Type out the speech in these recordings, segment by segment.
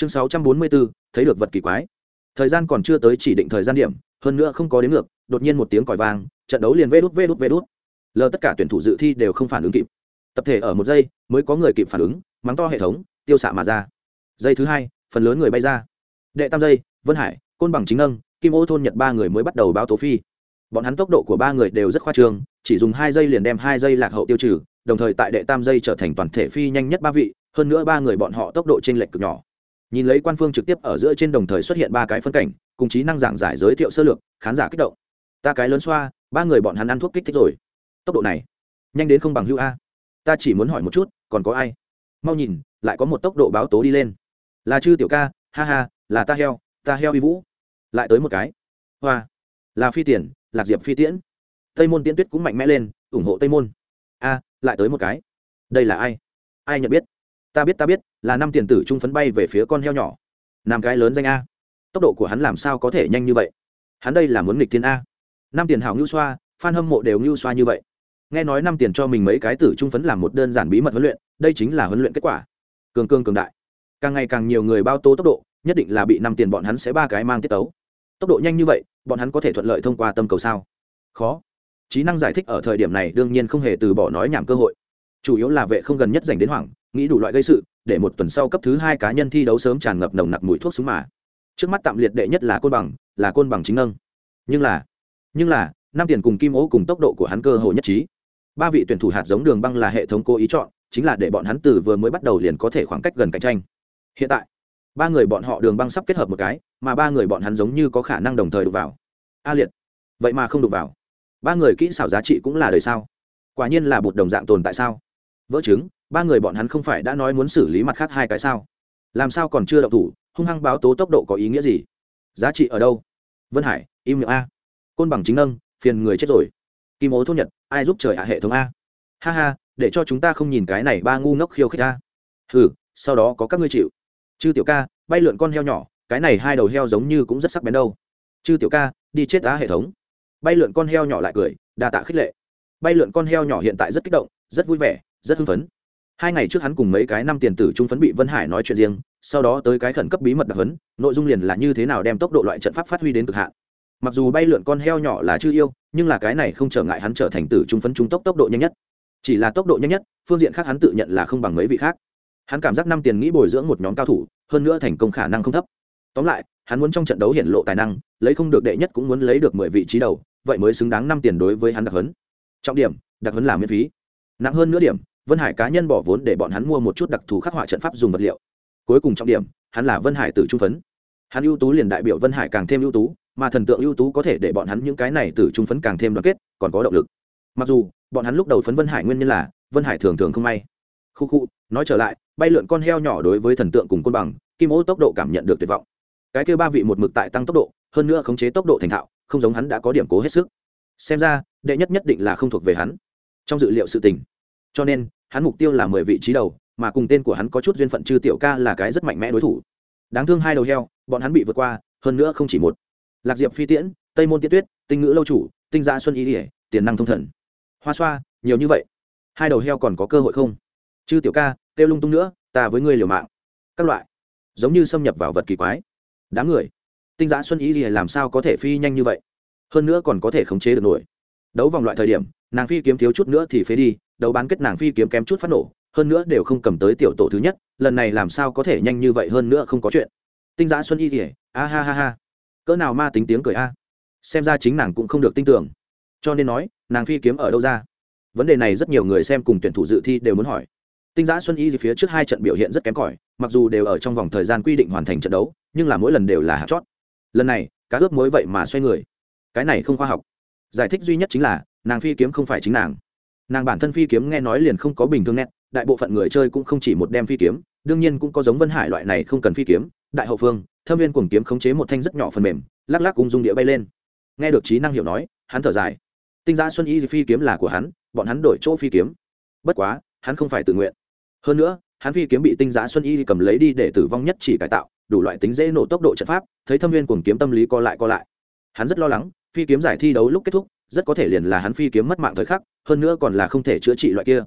chương sáu trăm bốn mươi bốn, thấy được vật kỳ quái. Thời gian còn chưa tới chỉ định thời gian điểm, hơn nữa không có đến ngược, đột nhiên một tiếng còi vang, trận đấu liền vê đút vê đút vê đút. Lờ tất cả tuyển thủ dự thi đều không phản ứng kịp. Tập thể ở một giây, mới có người kịp phản ứng, mắng to hệ thống, tiêu xạ mà ra. Giây thứ hai, phần lớn người bay ra. Đệ tam giây, vân hải, côn bằng chính âng kim ô thôn nhật ba người mới bắt đầu báo tố phi. Bọn hắn tốc độ của ba người đều rất khoa trương, chỉ dùng hai giây liền đem hai giây lạc hậu tiêu trừ, đồng thời tại đệ tam giây trở thành toàn thể phi nhanh nhất ba vị, hơn nữa ba người bọn họ tốc độ t r ê n lệch cực nhỏ nhìn lấy quan phương trực tiếp ở giữa trên đồng thời xuất hiện ba cái phân cảnh, cùng trí năng giảng giải giới thiệu sơ lược, khán giả kích động. Ta cái lớn xoa, ba người bọn hắn ăn thuốc kích thích rồi. Tốc độ này, nhanh đến không bằng hữu a. Ta chỉ muốn hỏi một chút, còn có ai? Mau nhìn, lại có một tốc độ báo tố đi lên. Là chư tiểu ca, ha ha, là ta heo ta heo uy vũ. Lại tới một cái. Hoa, là phi tiền lạc diệp phi tiễn. Tây môn tiễn tuyết cũng mạnh mẽ lên, ủng hộ tây môn. A, lại tới một cái. Đây là ai? Ai nhận biết? Ta biết ta biết, là năm tiền tử trung phấn bay về phía con heo nhỏ. Nam cái lớn danh a. Tốc độ của hắn làm sao có thể nhanh như vậy? Hắn đây là muốn nghịch thiên a. Năm tiền hảo ngưu xoa phan hâm mộ đều ngưu xoa như vậy. Nghe nói năm tiền cho mình mấy cái tử trung phấn làm một đơn giản bí mật huấn luyện, đây chính là huấn luyện kết quả. Cường cương cường đại. Càng ngày càng nhiều người bao tố tốc độ, nhất định là bị năm tiền bọn hắn sẽ ba cái mang tiết tấu. Tốc độ nhanh như vậy, bọn hắn có thể thuận lợi thông qua tâm cầu sao? Khó. Trí năng giải thích ở thời điểm này đương nhiên không hề từ bỏ nói nhảm cơ hội. Chủ yếu là vệ không gần nhất dành đến hoảng nghĩ đủ loại gây sự, để một tuần sau cấp thứ hai cá nhân thi đấu sớm tràn ngập nồng nặc mùi thuốc súng mà. Trước mắt tạm liệt đệ nhất là côn bằng, là côn bằng chính ngân nhưng là nhưng là, năm tiền cùng kim ố cùng tốc độ của hắn cơ hội nhất trí. Ba vị tuyển thủ hạt giống đường băng là hệ thống cố ý chọn, chính là để bọn hắn từ vừa mới bắt đầu liền có thể khoảng cách gần cạnh tranh. Hiện tại, ba người bọn họ đường băng sắp kết hợp một cái, mà ba người bọn hắn giống như có khả năng đồng thời đụng vào. A liệt, vậy mà không đụng vào. Ba người kỹ xảo giá trị cũng là đời sao? Quả nhiên là bột đồng dạng tồn tại sao? Vỡ trứng ba người bọn hắn không phải đã nói muốn xử lý mặt khác hai cái sao? Làm sao còn chưa động thủ? Hung hăng báo tố tốc độ có ý nghĩa gì? Giá trị ở đâu? Vân hải, im miệng a. Côn bằng chính nâng, phiền người chết rồi. Kim ố thốt nhật, ai giúp trời ạ, hệ thống a? Ha ha, để cho chúng ta không nhìn cái này ba ngu ngốc khiêu khích a. Hừ, sau đó có các ngươi chịu. Chư tiểu ca, bay lượn con heo nhỏ, cái này hai đầu heo giống như cũng rất sắc bén đâu. Chư tiểu ca, đi chết á, hệ thống. Bay lượn con heo nhỏ lại cười, đa tạ khích lệ. Bay lượn con heo nhỏ hiện tại rất kích động, rất vui vẻ, rất hưng phấn hai ngày trước hắn cùng mấy cái năm tiền tử trung phấn bị vân hải nói chuyện riêng, sau đó tới cái khẩn cấp bí mật đặc hấn nội dung liền là như thế nào đem tốc độ loại trận pháp phát huy đến cực hạn. Mặc dù bay lượn con heo nhỏ là chưa yêu, nhưng là cái này không trở ngại hắn trở thành tử trung phấn trung tốc tốc độ nhanh nhất. Chỉ là tốc độ nhanh nhất, phương diện khác hắn tự nhận là không bằng mấy vị khác. Hắn cảm giác năm tiền nghĩ bồi dưỡng một nhóm cao thủ, hơn nữa thành công khả năng không thấp. Tóm lại, hắn muốn trong trận đấu hiện lộ tài năng, lấy không được đệ nhất cũng muốn lấy được mười vị trí đầu, vậy mới xứng đáng năm tiền đối với hắn đặc hấn trọng điểm, đặc hấn là miễn phí. Nặng hơn nữa điểm vân hải cá nhân bỏ vốn để bọn hắn mua một chút đặc thù khắc họa trận pháp dùng vật liệu. Cuối cùng trọng điểm, hắn là vân hải tử trung phấn. Hắn ưu tú liền đại biểu vân hải càng thêm ưu tú, mà thần tượng ưu tú có thể để bọn hắn những cái này tử trung phấn càng thêm đoàn kết, còn có động lực. Mặc dù, bọn hắn lúc đầu phấn vân hải nguyên nhân là, vân hải thường thường không may. Khu khu, nói trở lại, bay lượn con heo nhỏ đối với thần tượng cùng côn bằng, kim ô tốc độ cảm nhận được tuyệt vọng. Cái kêu ba vị một mực tại tăng tốc độ, hơn nữa khống chế tốc độ thành thạo, không giống hắn đã có điểm cố hết sức. Xem ra, đệ nhất nhất định là không thuộc về hắn. Trong dự liệu sự tình. Cho nên hắn mục tiêu là mười vị trí đầu, mà cùng tên của hắn có chút duyên phận chư tiểu ca là cái rất mạnh mẽ đối thủ. Đáng thương hai đầu heo, bọn hắn bị vượt qua, hơn nữa không chỉ một. Lạc diệp phi tiễn, tây môn tiết tuyết, tinh ngữ lâu chủ, tinh gia xuân ý ỉa tiền năng thông thần. Hoa xoa, nhiều như vậy. Hai đầu heo còn có cơ hội không? Chư tiểu ca, kêu lung tung nữa, ta với ngươi liều mạng. Các loại. Giống như xâm nhập vào vật kỳ quái. Đám người. Tinh giã xuân ý gì làm sao có thể phi nhanh như vậy? Hơn nữa còn có thể khống chế được nổi. Đấu vòng loại thời điểm nàng phi kiếm thiếu chút nữa thì phế đi, đấu bán kết nàng phi kiếm kém chút phát nổ, hơn nữa đều không cầm tới tiểu tổ thứ nhất, lần này làm sao có thể nhanh như vậy hơn nữa không có chuyện. Tinh giã xuân y thì a ha ha ha. Cỡ nào ma tính tiếng cười a. Xem ra chính nàng cũng không được tin tưởng. Cho nên nói, nàng phi kiếm ở đâu ra? Vấn đề này rất nhiều người xem cùng tuyển thủ dự thi đều muốn hỏi. Tinh giã xuân y phía trước hai trận biểu hiện rất kém cỏi, mặc dù đều ở trong vòng thời gian quy định hoàn thành trận đấu, nhưng là mỗi lần đều là hạt chót. Lần này, cá ướp mối vậy mà xoay người. Cái này không khoa học. Giải thích duy nhất chính là nàng phi kiếm không phải chính nàng. Nàng bản thân phi kiếm nghe nói liền không có bình thường nét, đại bộ phận người chơi cũng không chỉ một đem phi kiếm, đương nhiên cũng có giống vân hải loại này không cần phi kiếm, đại hậu phương, thâm viên cùng kiếm khống chế một thanh rất nhỏ phần mềm, lắc lắc cùng dung địa bay lên. Nghe được trí năng hiểu nói, hắn thở dài. Tinh ra xuân y phi kiếm là của hắn, bọn hắn đổi chỗ phi kiếm. Bất quá, hắn không phải tự nguyện. Hơn nữa, hắn phi kiếm bị tinh giá xuân y cầm lấy đi để tử vong nhất chỉ cải tạo, đủ loại tính dễ nổ tốc độ trận pháp, thấy thâm viên cùng kiếm tâm lý co lại co lại. Hắn rất lo lắng, phi kiếm giải thi đấu lúc kết thúc rất có thể liền là hắn phi kiếm mất mạng thời khắc, hơn nữa còn là không thể chữa trị loại kia.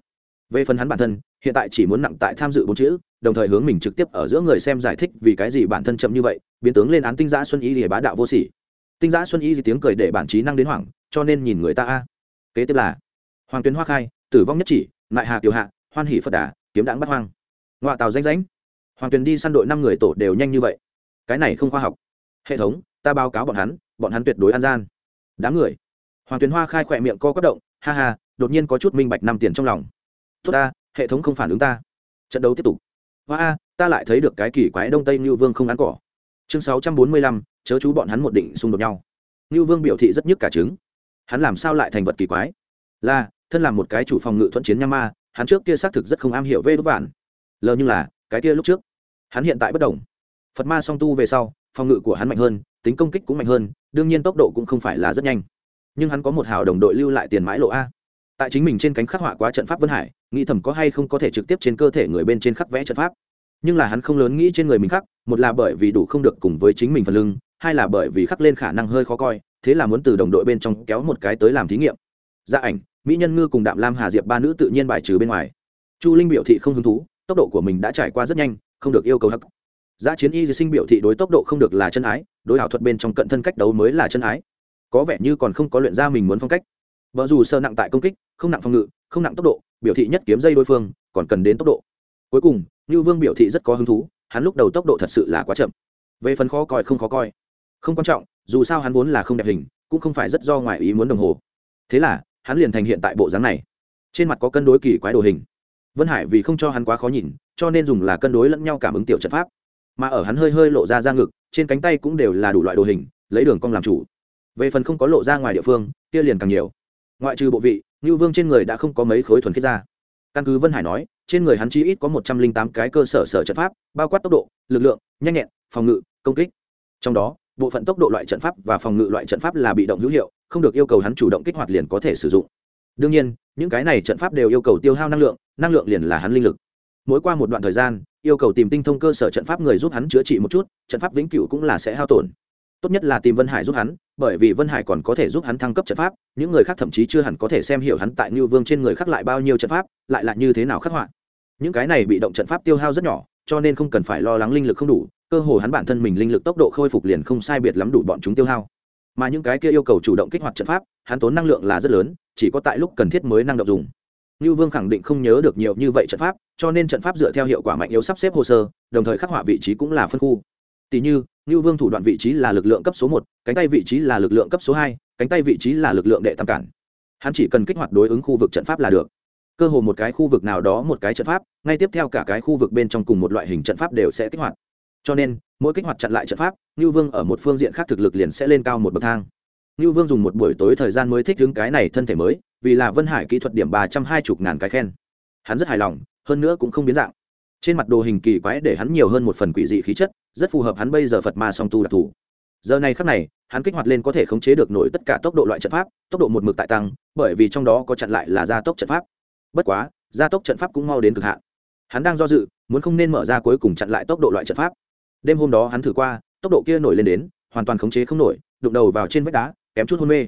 Về phần hắn bản thân, hiện tại chỉ muốn nặng tại tham dự bốn chữ, đồng thời hướng mình trực tiếp ở giữa người xem giải thích vì cái gì bản thân chậm như vậy, biến tướng lên án tinh giã xuân y thì bá đạo vô sỉ. Tinh giã xuân y thì tiếng cười để bản trí năng đến hoảng, cho nên nhìn người ta a. Kế tiếp là, hoàng tuyến hoa khai, tử vong nhất chỉ lại hà kiều hạ, hoan hỷ phật đà, kiếm đãng bắt hoang. Ngoại tàu danh ránh hoàng tuyến đi săn đội năm người tổ đều nhanh như vậy. Cái này không khoa học. Hệ thống, ta báo cáo bọn hắn bọn hắn tuyệt đối an gian. Đám người hoàng tuyền hoa khai khỏe miệng co quất động, ha ha, đột nhiên có chút minh bạch năm tiền trong lòng. Tốt ta, hệ thống không phản ứng ta. Trận đấu tiếp tục. Hoa a, ta lại thấy được cái kỳ quái đông tây như vương không ăn cỏ. Chương sáu trăm bốn mươi lăm, chớ chú bọn hắn một định xung đột nhau. Như vương biểu thị rất nhức cả trứng. Hắn làm sao lại thành vật kỳ quái? Là, thân làm một cái chủ phòng ngự thuận chiến nham ma hắn trước kia xác thực rất không am hiểu vê đốt vạn. Lờ như là, cái kia lúc trước, hắn hiện tại bất đồng. Phật ma song tu về sau, phòng ngự của hắn mạnh hơn, tính công kích cũng mạnh hơn, đương nhiên tốc độ cũng không phải là rất nhanh nhưng hắn có một hào đồng đội lưu lại tiền mãi lộ a. Tại chính mình trên cánh khắc họa quá trận pháp vân hải, nghĩ thầm có hay không có thể trực tiếp trên cơ thể người bên trên khắc vẽ trận pháp. Nhưng là hắn không lớn nghĩ trên người mình khắc, một là bởi vì đủ không được cùng với chính mình phần lưng, hai là bởi vì khắc lên khả năng hơi khó coi, thế là muốn từ đồng đội bên trong kéo một cái tới làm thí nghiệm. Gia ảnh, mỹ nhân ngư cùng đạm lam hà diệp ba nữ tự nhiên bài trừ bên ngoài. Chu linh biểu thị không hứng thú, tốc độ của mình đã trải qua rất nhanh, không được yêu cầu hắc. Giá chiến y sinh biểu thị đối tốc độ không được là chân ái, đối ảo thuật bên trong cận thân cách đấu mới là chân ái có vẻ như còn không có luyện ra mình muốn phong cách. Vợ dù sơ nặng tại công kích, không nặng phòng ngự, không nặng tốc độ, biểu thị nhất kiếm dây đối phương, còn cần đến tốc độ. Cuối cùng, như vương biểu thị rất có hứng thú, hắn lúc đầu tốc độ thật sự là quá chậm. Về phần khó coi không khó coi, không quan trọng, dù sao hắn vốn là không đẹp hình, cũng không phải rất do ngoài ý muốn đồng hồ. Thế là, hắn liền thành hiện tại bộ dáng này. Trên mặt có cân đối kỳ quái đồ hình. Vân hải vì không cho hắn quá khó nhìn, cho nên dùng là cân đối lẫn nhau cảm ứng tiểu trận pháp. Mà ở hắn hơi hơi lộ ra ra ngực, trên cánh tay cũng đều là đủ loại đồ hình, lấy đường cong làm chủ về phần không có lộ ra ngoài địa phương, kia liền càng nhiều. Ngoại trừ bộ vị, ngưu vương trên người đã không có mấy khối thuần khiết ra căn cứ vân hải nói, trên người hắn chi ít có một trăm linh tám cái cơ sở sở trận pháp, bao quát tốc độ, lực lượng, nhanh nhẹn, phòng ngự, công kích. Trong đó, bộ phận tốc độ loại trận pháp và phòng ngự loại trận pháp là bị động hữu hiệu, không được yêu cầu hắn chủ động kích hoạt liền có thể sử dụng. Đương nhiên, những cái này trận pháp đều yêu cầu tiêu hao năng lượng năng lượng liền là hắn linh lực. Mỗi qua một đoạn thời gian, yêu cầu tìm tinh thông cơ sở trận pháp người giúp hắn chữa trị một chút, trận pháp vĩnh cửu cũng là sẽ hao tổn tốt nhất là tìm vân hải giúp hắn bởi vì vân hải còn có thể giúp hắn thăng cấp trận pháp những người khác thậm chí chưa hẳn có thể xem hiểu hắn tại như vương trên người khác lại bao nhiêu trận pháp lại là như thế nào khắc họa. Những cái này bị động trận pháp tiêu hao rất nhỏ cho nên không cần phải lo lắng linh lực không đủ cơ hồ hắn bản thân mình linh lực tốc độ khôi phục liền không sai biệt lắm đủ bọn chúng tiêu hao. Mà những cái kia yêu cầu chủ động kích hoạt trận pháp hắn tốn năng lượng là rất lớn chỉ có tại lúc cần thiết mới năng động dùng. Nưu Vương khẳng định không nhớ được nhiều như vậy trận pháp, cho nên trận pháp dựa theo hiệu quả mạnh yếu sắp xếp hồ sơ, đồng thời khắc họa vị trí cũng là phân khu. Tỷ như, ngưu Vương thủ đoạn vị trí là lực lượng cấp số một, cánh tay vị trí là lực lượng cấp số hai, cánh tay vị trí là lực lượng đệ tam cản. Hắn chỉ cần kích hoạt đối ứng khu vực trận pháp là được. Cơ hồ một cái khu vực nào đó một cái trận pháp, ngay tiếp theo cả cái khu vực bên trong cùng một loại hình trận pháp đều sẽ kích hoạt. Cho nên, mỗi kích hoạt chặn lại trận pháp, ngưu Vương ở một phương diện khác thực lực liền sẽ lên cao một bậc thang. ngưu Vương dùng một buổi tối thời gian mới thích ứng cái này thân thể mới, vì là Vân Hải kỹ thuật điểm ba trăm hai mươi ngàn cái khen. Hắn rất hài lòng, hơn nữa cũng không biến dạng. Trên mặt đồ hình kỳ quái để hắn nhiều hơn một phần quỷ dị khí chất, rất phù hợp hắn bây giờ Phật ma song tu đặc thủ. Giờ này khắc này, hắn kích hoạt lên có thể khống chế được nổi tất cả tốc độ loại trận pháp, tốc độ một mực tại tăng, bởi vì trong đó có chặn lại là gia tốc trận pháp. Bất quá, gia tốc trận pháp cũng mau đến cực hạn. Hắn đang do dự, muốn không nên mở ra cuối cùng chặn lại tốc độ loại trận pháp. Đêm hôm đó hắn thử qua, tốc độ kia nổi lên đến, hoàn toàn khống chế không nổi, đụng đầu vào trên vách đá, kém chút hôn mê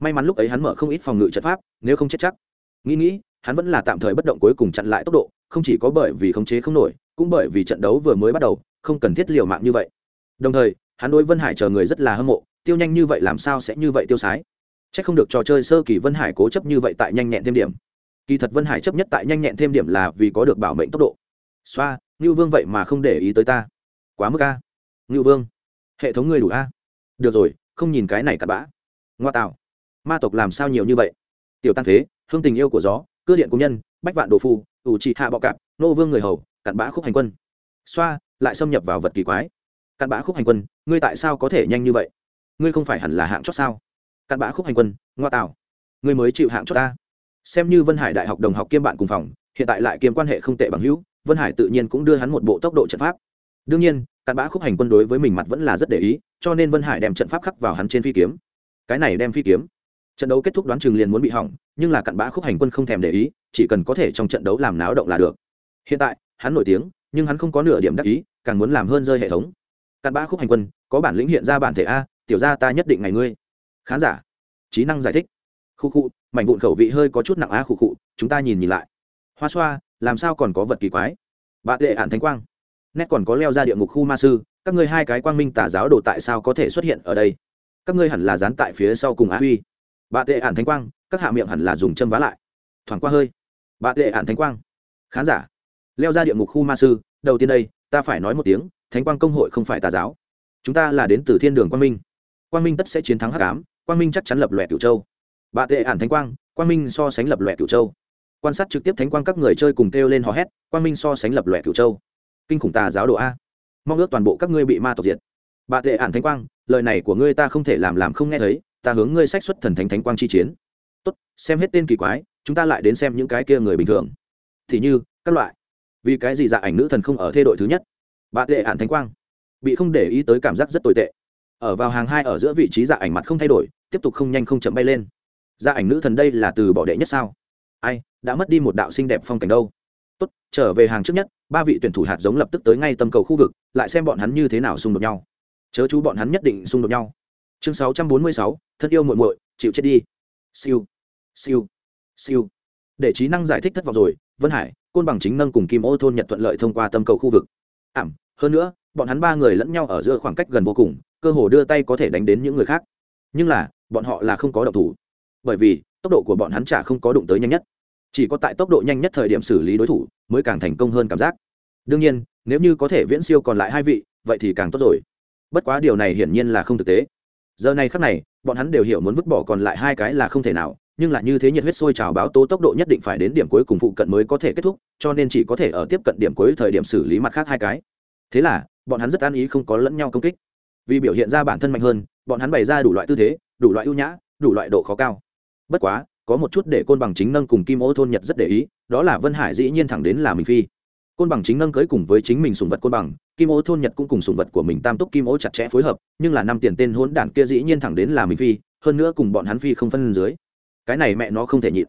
may mắn lúc ấy hắn mở không ít phòng ngự trận pháp nếu không chết chắc nghĩ nghĩ hắn vẫn là tạm thời bất động cuối cùng chặn lại tốc độ không chỉ có bởi vì khống chế không nổi cũng bởi vì trận đấu vừa mới bắt đầu không cần thiết liều mạng như vậy. Đồng thời hắn đối vân hải chờ người rất là hâm mộ tiêu nhanh như vậy làm sao sẽ như vậy tiêu sái? C h ắ c không được trò chơi sơ kỳ vân hải cố chấp như vậy tại nhanh nhẹn thêm điểm. Kỳ thật vân hải chấp nhất tại nhanh nhẹn thêm điểm là vì có được bảo mệnh tốc độ. Xoa ngưu vương vậy mà không để ý tới ta. Quá mức a. Ngưu vương hệ thống ngươi đủ a. Được rồi không nhìn cái này cặn bã. Ngoa tạo. Ma tộc làm sao nhiều như vậy? Tiểu tan thế, hương tình yêu của gió cưa điện công nhân bách vạn đồ phu ủ trị hạ bọ cạp, nô vương người hầu, cặn bã khúc hành quân. Xoa, lại xâm nhập vào vật kỳ quái. Cặn bã khúc hành quân, ngươi tại sao có thể nhanh như vậy? Ngươi không phải hẳn là hạng chót sao? Cặn bã khúc hành quân, ngoa tạo. Ngươi mới chịu hạng chót ta. Xem như vân hải đại học đồng học kiêm bạn cùng phòng, hiện tại lại kiêm quan hệ không tệ bằng hữu, vân hải tự nhiên cũng đưa hắn một bộ tốc độ trận pháp. Đương nhiên, cặn bã khúc hành quân đối với mình mặt vẫn là rất để ý, cho nên vân hải đem trận pháp khắc vào hắn trên phi kiếm. Cái này đem phi kiếm trận đấu kết thúc đoán chừng liền muốn bị hỏng, nhưng là cặn bã khúc hành quân không thèm để ý, chỉ cần có thể trong trận đấu làm náo động là được. Hiện tại, hắn nổi tiếng, nhưng hắn không có nửa điểm đắc ý, càng muốn làm hơn rơi hệ thống. Cặn bã khúc hành quân, có bản lĩnh hiện ra bản thể a, tiểu ra ta nhất định ngày ngươi. Khán giả, trí năng giải thích. Khu khu, mảnh vụn khẩu vị hơi có chút nặng a khu khu, chúng ta nhìn nhìn lại. Hoa xoa, làm sao còn có vật kỳ quái? Bạ tệ ản thánh quang. Nét còn có leo ra địa ngục khu ma sư, các ngươi hai cái quang minh tà giáo đồ tại sao có thể xuất hiện ở đây? Các ngươi hẳn là dán tại phía sau cùng á huy. Bà tệ ản thánh quang, các hạ miệng hẳn là dùng châm vá lại. Thoảng qua hơi. Bà tệ ản thánh quang. Khán giả, leo ra địa ngục khu ma sư, đầu tiên đây, ta phải nói một tiếng, thánh quang công hội không phải tà giáo. Chúng ta là đến từ thiên đường quang minh. Quang minh tất sẽ chiến thắng hắc ám, quang minh chắc chắn lập lòe cửu châu. Bà tệ ản thánh quang quang minh so sánh lập lòe cửu châu. Quan sát trực tiếp thánh quang các người chơi cùng kêu lên hò hét, quang minh so sánh lập lòe cửu châu. Kinh khủng tà giáo độ a. Mong ước toàn bộ các ngươi bị ma tộc diệt. Bà tệ ản thánh quang, lời này của ngươi ta không thể làm làm không nghe thấy ta hướng ngươi sách xuất thần thánh thánh quang chi chiến. Tốt, xem hết tên kỳ quái, chúng ta lại đến xem những cái kia người bình thường. Thì như, các loại. Vì cái gì dạ ảnh nữ thần không ở thê đội thứ nhất? Bạ tệ ản thánh quang. Bị không để ý tới cảm giác rất tồi tệ. Ở vào hàng hai ở giữa vị trí dạ ảnh mặt không thay đổi, tiếp tục không nhanh không chậm bay lên. Dạ ảnh nữ thần đây là từ bỏ đệ nhất sao? Ai, đã mất đi một đạo xinh đẹp phong cảnh đâu. Tốt, trở về hàng trước nhất, ba vị tuyển thủ hạt giống lập tức tới ngay tâm cầu khu vực, lại xem bọn hắn như thế nào xung đột nhau. Chớ chú bọn hắn nhất định xung đột nhau chương sáu trăm bốn mươi sáu, thân yêu muội muội, chịu chết đi. Siêu siêu siêu. Để trí năng giải thích thất vọng rồi, vân hải, côn bằng chính nâng cùng kim ô thôn nhật thuận lợi thông qua tâm cầu khu vực. Ảm, hơn nữa, bọn hắn ba người lẫn nhau ở giữa khoảng cách gần vô cùng, cơ hồ đưa tay có thể đánh đến những người khác. Nhưng là, bọn họ là không có độc thủ. Bởi vì, tốc độ của bọn hắn chả không có đụng tới nhanh nhất. Chỉ có tại tốc độ nhanh nhất thời điểm xử lý đối thủ, mới càng thành công hơn cảm giác. Đương nhiên, nếu như có thể viễn siêu còn lại hai vị, vậy thì càng tốt rồi. Bất quá điều này hiển nhiên là không thực tế giờ này khắc này, bọn hắn đều hiểu muốn vứt bỏ còn lại hai cái là không thể nào, nhưng là như thế nhiệt huyết sôi trào báo tố tốc độ nhất định phải đến điểm cuối cùng phụ cận mới có thể kết thúc, cho nên chỉ có thể ở tiếp cận điểm cuối thời điểm xử lý mặt khác hai cái. Thế là, bọn hắn rất an ý không có lẫn nhau công kích. Vì biểu hiện ra bản thân mạnh hơn, bọn hắn bày ra đủ loại tư thế, đủ loại ưu nhã, đủ loại độ khó cao. Bất quá, có một chút để côn bằng chính nâng cùng kim ô thôn nhật rất để ý, đó là vân hải dĩ nhiên thẳng đến là mình phi côn bằng chính nâng cưới cùng với chính mình sùng vật côn bằng, kim ô thôn nhật cũng cùng sùng vật của mình tam túc kim ô chặt chẽ phối hợp, nhưng là năm tiền tên hỗn đản kia dĩ nhiên thẳng đến là mình phi, hơn nữa cùng bọn hắn phi không phân dưới. Cái này mẹ nó không thể nhịn.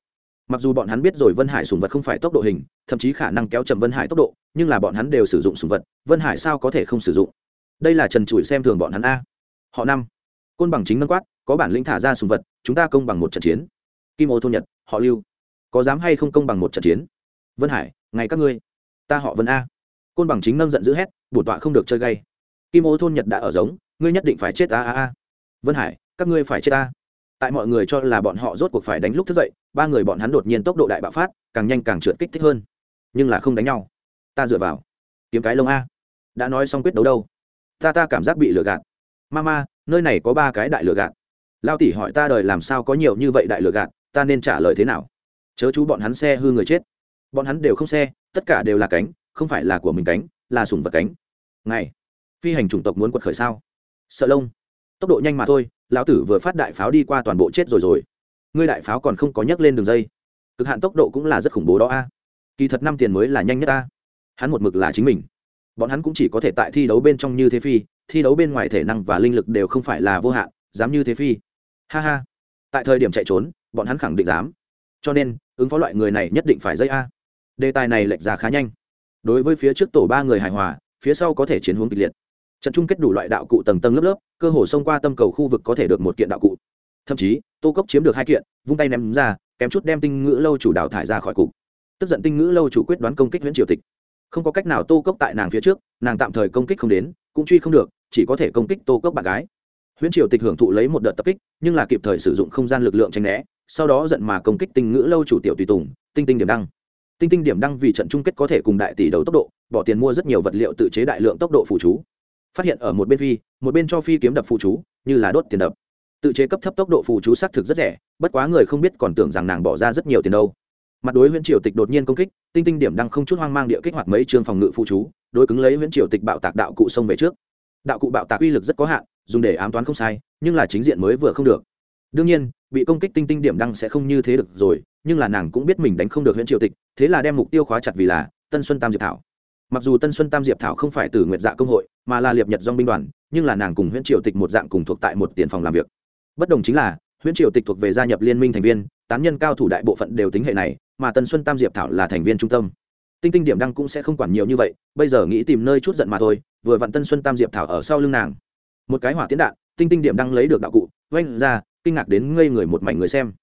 Mặc dù bọn hắn biết rồi vân hải sùng vật không phải tốc độ hình, thậm chí khả năng kéo chậm vân hải tốc độ, nhưng là bọn hắn đều sử dụng sùng vật, vân hải sao có thể không sử dụng? Đây là trần trụi xem thường bọn hắn a. Họ năm. Côn bằng chính nâng quát, có bản lĩnh thả ra sùng vật, chúng ta công bằng một trận chiến. Kim ô thôn nhật, họ lưu. Có dám hay không công bằng một trận chiến? Vân hải, ngày các ngươi ta họ vân a côn bằng chính nâng giận dữ hét bổn tọa không được chơi gay kim ô thôn nhật đã ở giống ngươi nhất định phải chết a a a vân hải các ngươi phải chết a tại mọi người cho là bọn họ rốt cuộc phải đánh lúc thức dậy ba người bọn hắn đột nhiên tốc độ đại bạo phát càng nhanh càng trượt kích thích hơn nhưng là không đánh nhau ta dựa vào kiếm cái lông a đã nói xong quyết đấu đâu ta ta cảm giác bị lừa gạt ma ma nơi này có ba cái đại lừa gạt lao tỷ hỏi ta đời làm sao có nhiều như vậy đại lừa gạt ta nên trả lời thế nào chớ chú bọn hắn xe hư người chết bọn hắn đều không xe tất cả đều là cánh, không phải là của mình cánh, là sùng vật cánh. Ngày, phi hành chủng tộc muốn quật khởi sao? Sợ lông. Tốc độ nhanh mà thôi, lão tử vừa phát đại pháo đi qua toàn bộ chết rồi rồi. Ngươi đại pháo còn không có nhấc lên đường dây. Cực hạn tốc độ cũng là rất khủng bố đó a. Kỳ thật năm tiền mới là nhanh nhất a hắn một mực là chính mình. Bọn hắn cũng chỉ có thể tại thi đấu bên trong như thế phi, thi đấu bên ngoài thể năng và linh lực đều không phải là vô hạn, dám như thế phi. Ha ha. Tại thời điểm chạy trốn, bọn hắn khẳng định dám. Cho nên, ứng phó loại người này nhất định phải dây a đề tài này lệch ra khá nhanh. Đối với phía trước tổ ba người hài hòa, phía sau có thể chiến hướng kịch liệt. Trận chung kết đủ loại đạo cụ tầng tầng lớp lớp, cơ hồ xông qua tâm cầu khu vực có thể được một kiện đạo cụ. Thậm chí, tô cốc chiếm được hai kiện, vung tay ném ra, kém chút đem tinh ngữ lâu chủ đào thải ra khỏi cục. Tức giận tinh ngữ lâu chủ quyết đoán công kích nguyễn triều tịch. Không có cách nào tô cốc tại nàng phía trước, nàng tạm thời công kích không đến, cũng truy không được, chỉ có thể công kích tô cốc bạn gái. Nguyễn triều tịch hưởng thụ lấy một đợt tập kích, nhưng là kịp thời sử dụng không gian lực lượng tranh né, sau đó giận mà công kích tinh ngữ lâu chủ tiểu tùy tùng, tinh tinh điểm đăng tinh tinh điểm đăng vì trận chung kết có thể cùng đại tỷ đấu tốc độ, bỏ tiền mua rất nhiều vật liệu tự chế đại lượng tốc độ phụ chú. Phát hiện ở một bên phi, một bên cho phi kiếm đập phụ chú, như là đốt tiền đập. Tự chế cấp thấp tốc độ phụ chú xác thực rất rẻ, bất quá người không biết còn tưởng rằng nàng bỏ ra rất nhiều tiền đâu. Mặt đối huyễn triều tịch đột nhiên công kích, tinh tinh điểm đăng không chút hoang mang địa kích hoạt mấy trường phòng ngự phụ chú, đối cứng lấy huyễn triều tịch bạo tạc đạo cụ xông về trước. Đạo cụ bạo tạc uy lực rất có hạn, dùng để ám toán không sai, nhưng là chính diện mới vừa không được đương nhiên, bị công kích tinh tinh điểm đăng sẽ không như thế được rồi, nhưng là nàng cũng biết mình đánh không được huyện triều tịch, thế là đem mục tiêu khóa chặt vì là tân xuân tam diệp thảo. Mặc dù tân xuân tam diệp thảo không phải từ nguyệt dạ công hội, mà là liệp nhật dong binh đoàn, nhưng là nàng cùng huyện triều tịch một dạng cùng thuộc tại một tiền phòng làm việc. Bất đồng chính là huyện triều tịch thuộc về gia nhập liên minh thành viên, tán nhân cao thủ đại bộ phận đều tính hệ này, mà tân xuân tam diệp thảo là thành viên trung tâm. Tinh tinh điểm đăng cũng sẽ không quản nhiều như vậy, bây giờ nghĩ tìm nơi chút giận mà thôi, vừa vặn tân xuân tam diệp thảo ở sau lưng nàng. Một cái hỏa tiến đạn, tinh tinh điểm đăng lấy được đạo cụ, oanh ra kinh ngạc đến ngây người một mảnh người xem.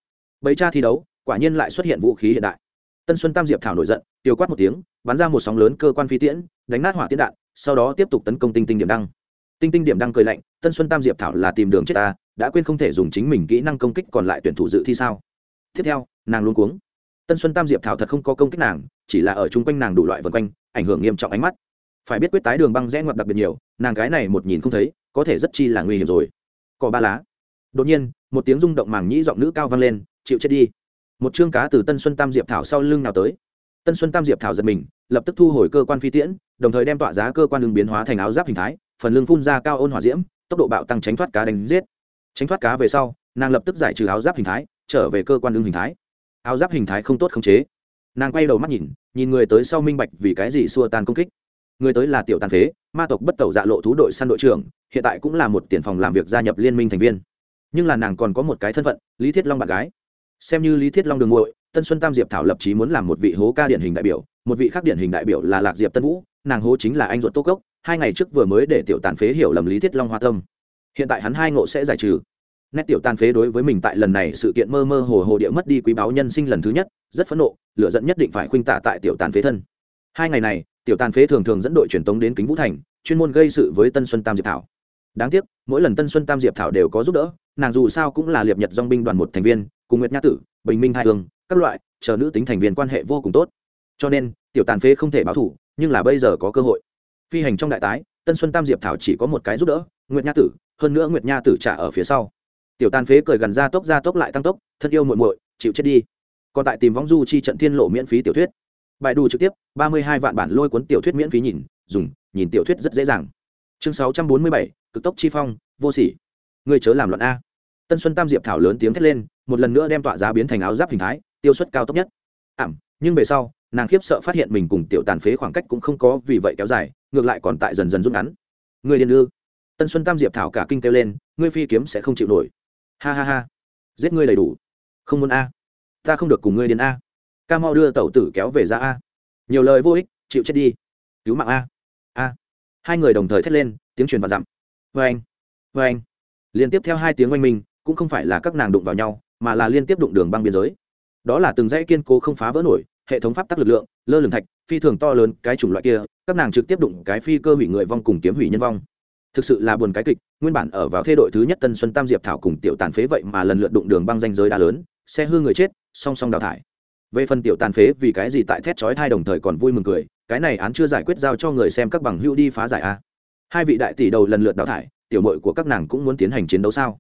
Bấy cha thi đấu, quả nhiên lại xuất hiện vũ khí hiện đại. Tân xuân tam diệp thảo nổi giận, tiêu quát một tiếng, bắn ra một sóng lớn cơ quan phi tiễn, đánh nát hỏa tiễn đạn, sau đó tiếp tục tấn công tinh tinh điểm đăng. Tinh tinh điểm đăng cười lạnh, tân xuân tam diệp thảo là tìm đường chết ta, đã quên không thể dùng chính mình kỹ năng công kích còn lại tuyển thủ dự thi sao? Tiếp theo, nàng luôn cuống. Tân xuân tam diệp thảo thật không có công kích nàng, chỉ là ở chung quanh nàng đủ loại vân quanh, ảnh hưởng nghiêm trọng ánh mắt. Phải biết quyết tái đường băng rẽ ngoặt đặc biệt nhiều, nàng cái này một nhìn không thấy, có thể rất chi là nguy hiểm rồi. Cỏ ba lá đột nhiên, một tiếng rung động màng nhĩ giọng nữ cao vang lên, chịu chết đi. Một chương cá từ tân xuân tam diệp thảo sau lưng nào tới. Tân xuân tam diệp thảo giật mình, lập tức thu hồi cơ quan phi tiễn, đồng thời đem tọa giá cơ quan đường biến hóa thành áo giáp hình thái, phần lưng phun ra cao ôn hỏa diễm, tốc độ bạo tăng tránh thoát cá đánh giết. Tránh thoát cá về sau, nàng lập tức giải trừ áo giáp hình thái, trở về cơ quan đường hình thái. Áo giáp hình thái không tốt khống chế. Nàng quay đầu mắt nhìn nhìn người tới sau minh bạch vì cái gì xua tan công kích. Người tới là tiểu tàn phế, ma tộc bất tẩu dạ lộ thú đội săn đội trưởng, hiện tại cũng là một tiền phòng làm việc gia nhập liên minh thành viên nhưng là nàng còn có một cái thân phận, lý thiết long bạn gái. Xem như lý thiết long đường muội, tân xuân tam diệp thảo lập chí muốn làm một vị hố ca điển hình đại biểu, một vị khác điển hình đại biểu là lạc diệp tân vũ, nàng hố chính là anh ruột tô cốc, hai ngày trước vừa mới để tiểu tàn phế hiểu lầm lý thiết long hoa tâm. Hiện tại hắn hai ngộ sẽ giải trừ. Nét tiểu tàn phế đối với mình tại lần này sự kiện mơ mơ hồ hồ địa mất đi quý báu nhân sinh lần thứ nhất, rất phẫn nộ lựa dẫn nhất định phải khuynh tả tại tiểu tàn phế thân. Hai ngày này, tiểu tàn phế thường thường dẫn đội truyền tống đến kính vũ thành, chuyên môn gây sự với tân xuân tam diệp thảo. Đáng tiếc, mỗi lần tân xuân tam diệp thảo đều có giúp đỡ nàng dù sao cũng là liệp nhật dong binh đoàn một thành viên, cùng nguyệt nha tử, bình minh hai hương, các loại, chờ nữ tính thành viên quan hệ vô cùng tốt. Cho nên, tiểu tàn phế không thể báo thủ nhưng là bây giờ có cơ hội. Phi hành trong đại tái, tân xuân tam diệp thảo chỉ có một cái giúp đỡ, nguyệt nha tử, hơn nữa nguyệt nha tử trả ở phía sau. Tiểu tàn phế cười gần ra tốc ra tốc lại tăng tốc, thân yêu muội muội, chịu chết đi. Còn tại tìm vong du chi trận thiên lộ miễn phí tiểu thuyết. Bài đủ trực tiếp, ba mươi hai vạn bản lôi cuốn tiểu thuyết miễn phí nhìn, dùng, nhìn tiểu thuyết rất dễ dàng. Chương sáu trăm bốn mươi bảy, cực tốc chi phong, vô sỉ. Người chớ làm loạn a tân xuân tam diệp thảo lớn tiếng thét lên, một lần nữa đem tọa giá biến thành áo giáp hình thái, tiêu suất cao tốc nhất. Ảm, nhưng về sau, nàng khiếp sợ phát hiện mình cùng tiểu tàn phế khoảng cách cũng không có vì vậy kéo dài, ngược lại còn tại dần dần rút ngắn. Người điên ư? Tân xuân tam diệp thảo cả kinh kêu lên, ngươi phi kiếm sẽ không chịu nổi. Ha ha ha. Giết ngươi đầy đủ. Không muốn a. Ta không được cùng ngươi điên a. Ca mau đưa tẩu tử kéo về ra a. Nhiều lời vô ích, chịu chết đi. Cứu mạng a. A. Hai người đồng thời thét lên, tiếng truyền vào dặm. Vê anh vê anh liên tiếp theo hai tiếng oanh minh cũng không phải là các nàng đụng vào nhau, mà là liên tiếp đụng đường băng biên giới. Đó là từng dãy kiên cố không phá vỡ nổi, hệ thống pháp tắc lực lượng, lơ lường thạch, phi thường to lớn, cái chủng loại kia, các nàng trực tiếp đụng cái phi cơ hủy người vong cùng kiếm hủy nhân vong. Thực sự là buồn cái kịch, nguyên bản ở vào thê đội thứ nhất tân xuân tam diệp thảo cùng tiểu tàn phế vậy mà lần lượt đụng đường băng danh giới đá lớn, xe hư người chết, song song đào thải. Về phần tiểu tàn phế vì cái gì tại thét chói thai đồng thời còn vui mừng cười, cái này án chưa giải quyết giao cho người xem các bằng hữu đi phá giải a. Hai vị đại tỷ đầu lần lượt đào thải, tiểu mội của các nàng cũng muốn tiến hành chiến đấu sao?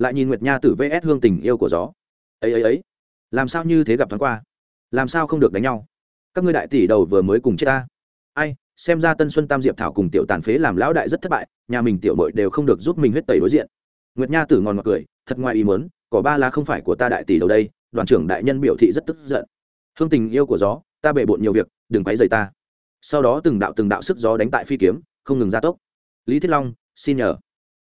Lại nhìn nguyệt nha tử vs hương tình yêu của gió. Ấy ấy ấy, làm sao như thế gặp thoáng qua? Làm sao không được đánh nhau? Các ngươi đại tỷ đầu vừa mới cùng chết ta. Ai, xem ra tân xuân tam diệp thảo cùng tiểu tàn phế làm lão đại rất thất bại, nhà mình tiểu mội đều không được giúp mình huyết tẩy đối diện. Nguyệt nha tử ngon ngọt cười, thật ngoài ý mớn có ba là không phải của ta đại tỷ đầu đây, đoàn trưởng đại nhân biểu thị rất tức giận. Hương tình yêu của gió, ta bề bộn nhiều việc, đừng quấy rầy ta. Sau đó từng đạo từng đạo sức gió đánh tại phi kiếm, không ngừng gia tốc. Lý thiết long, xin nhờ,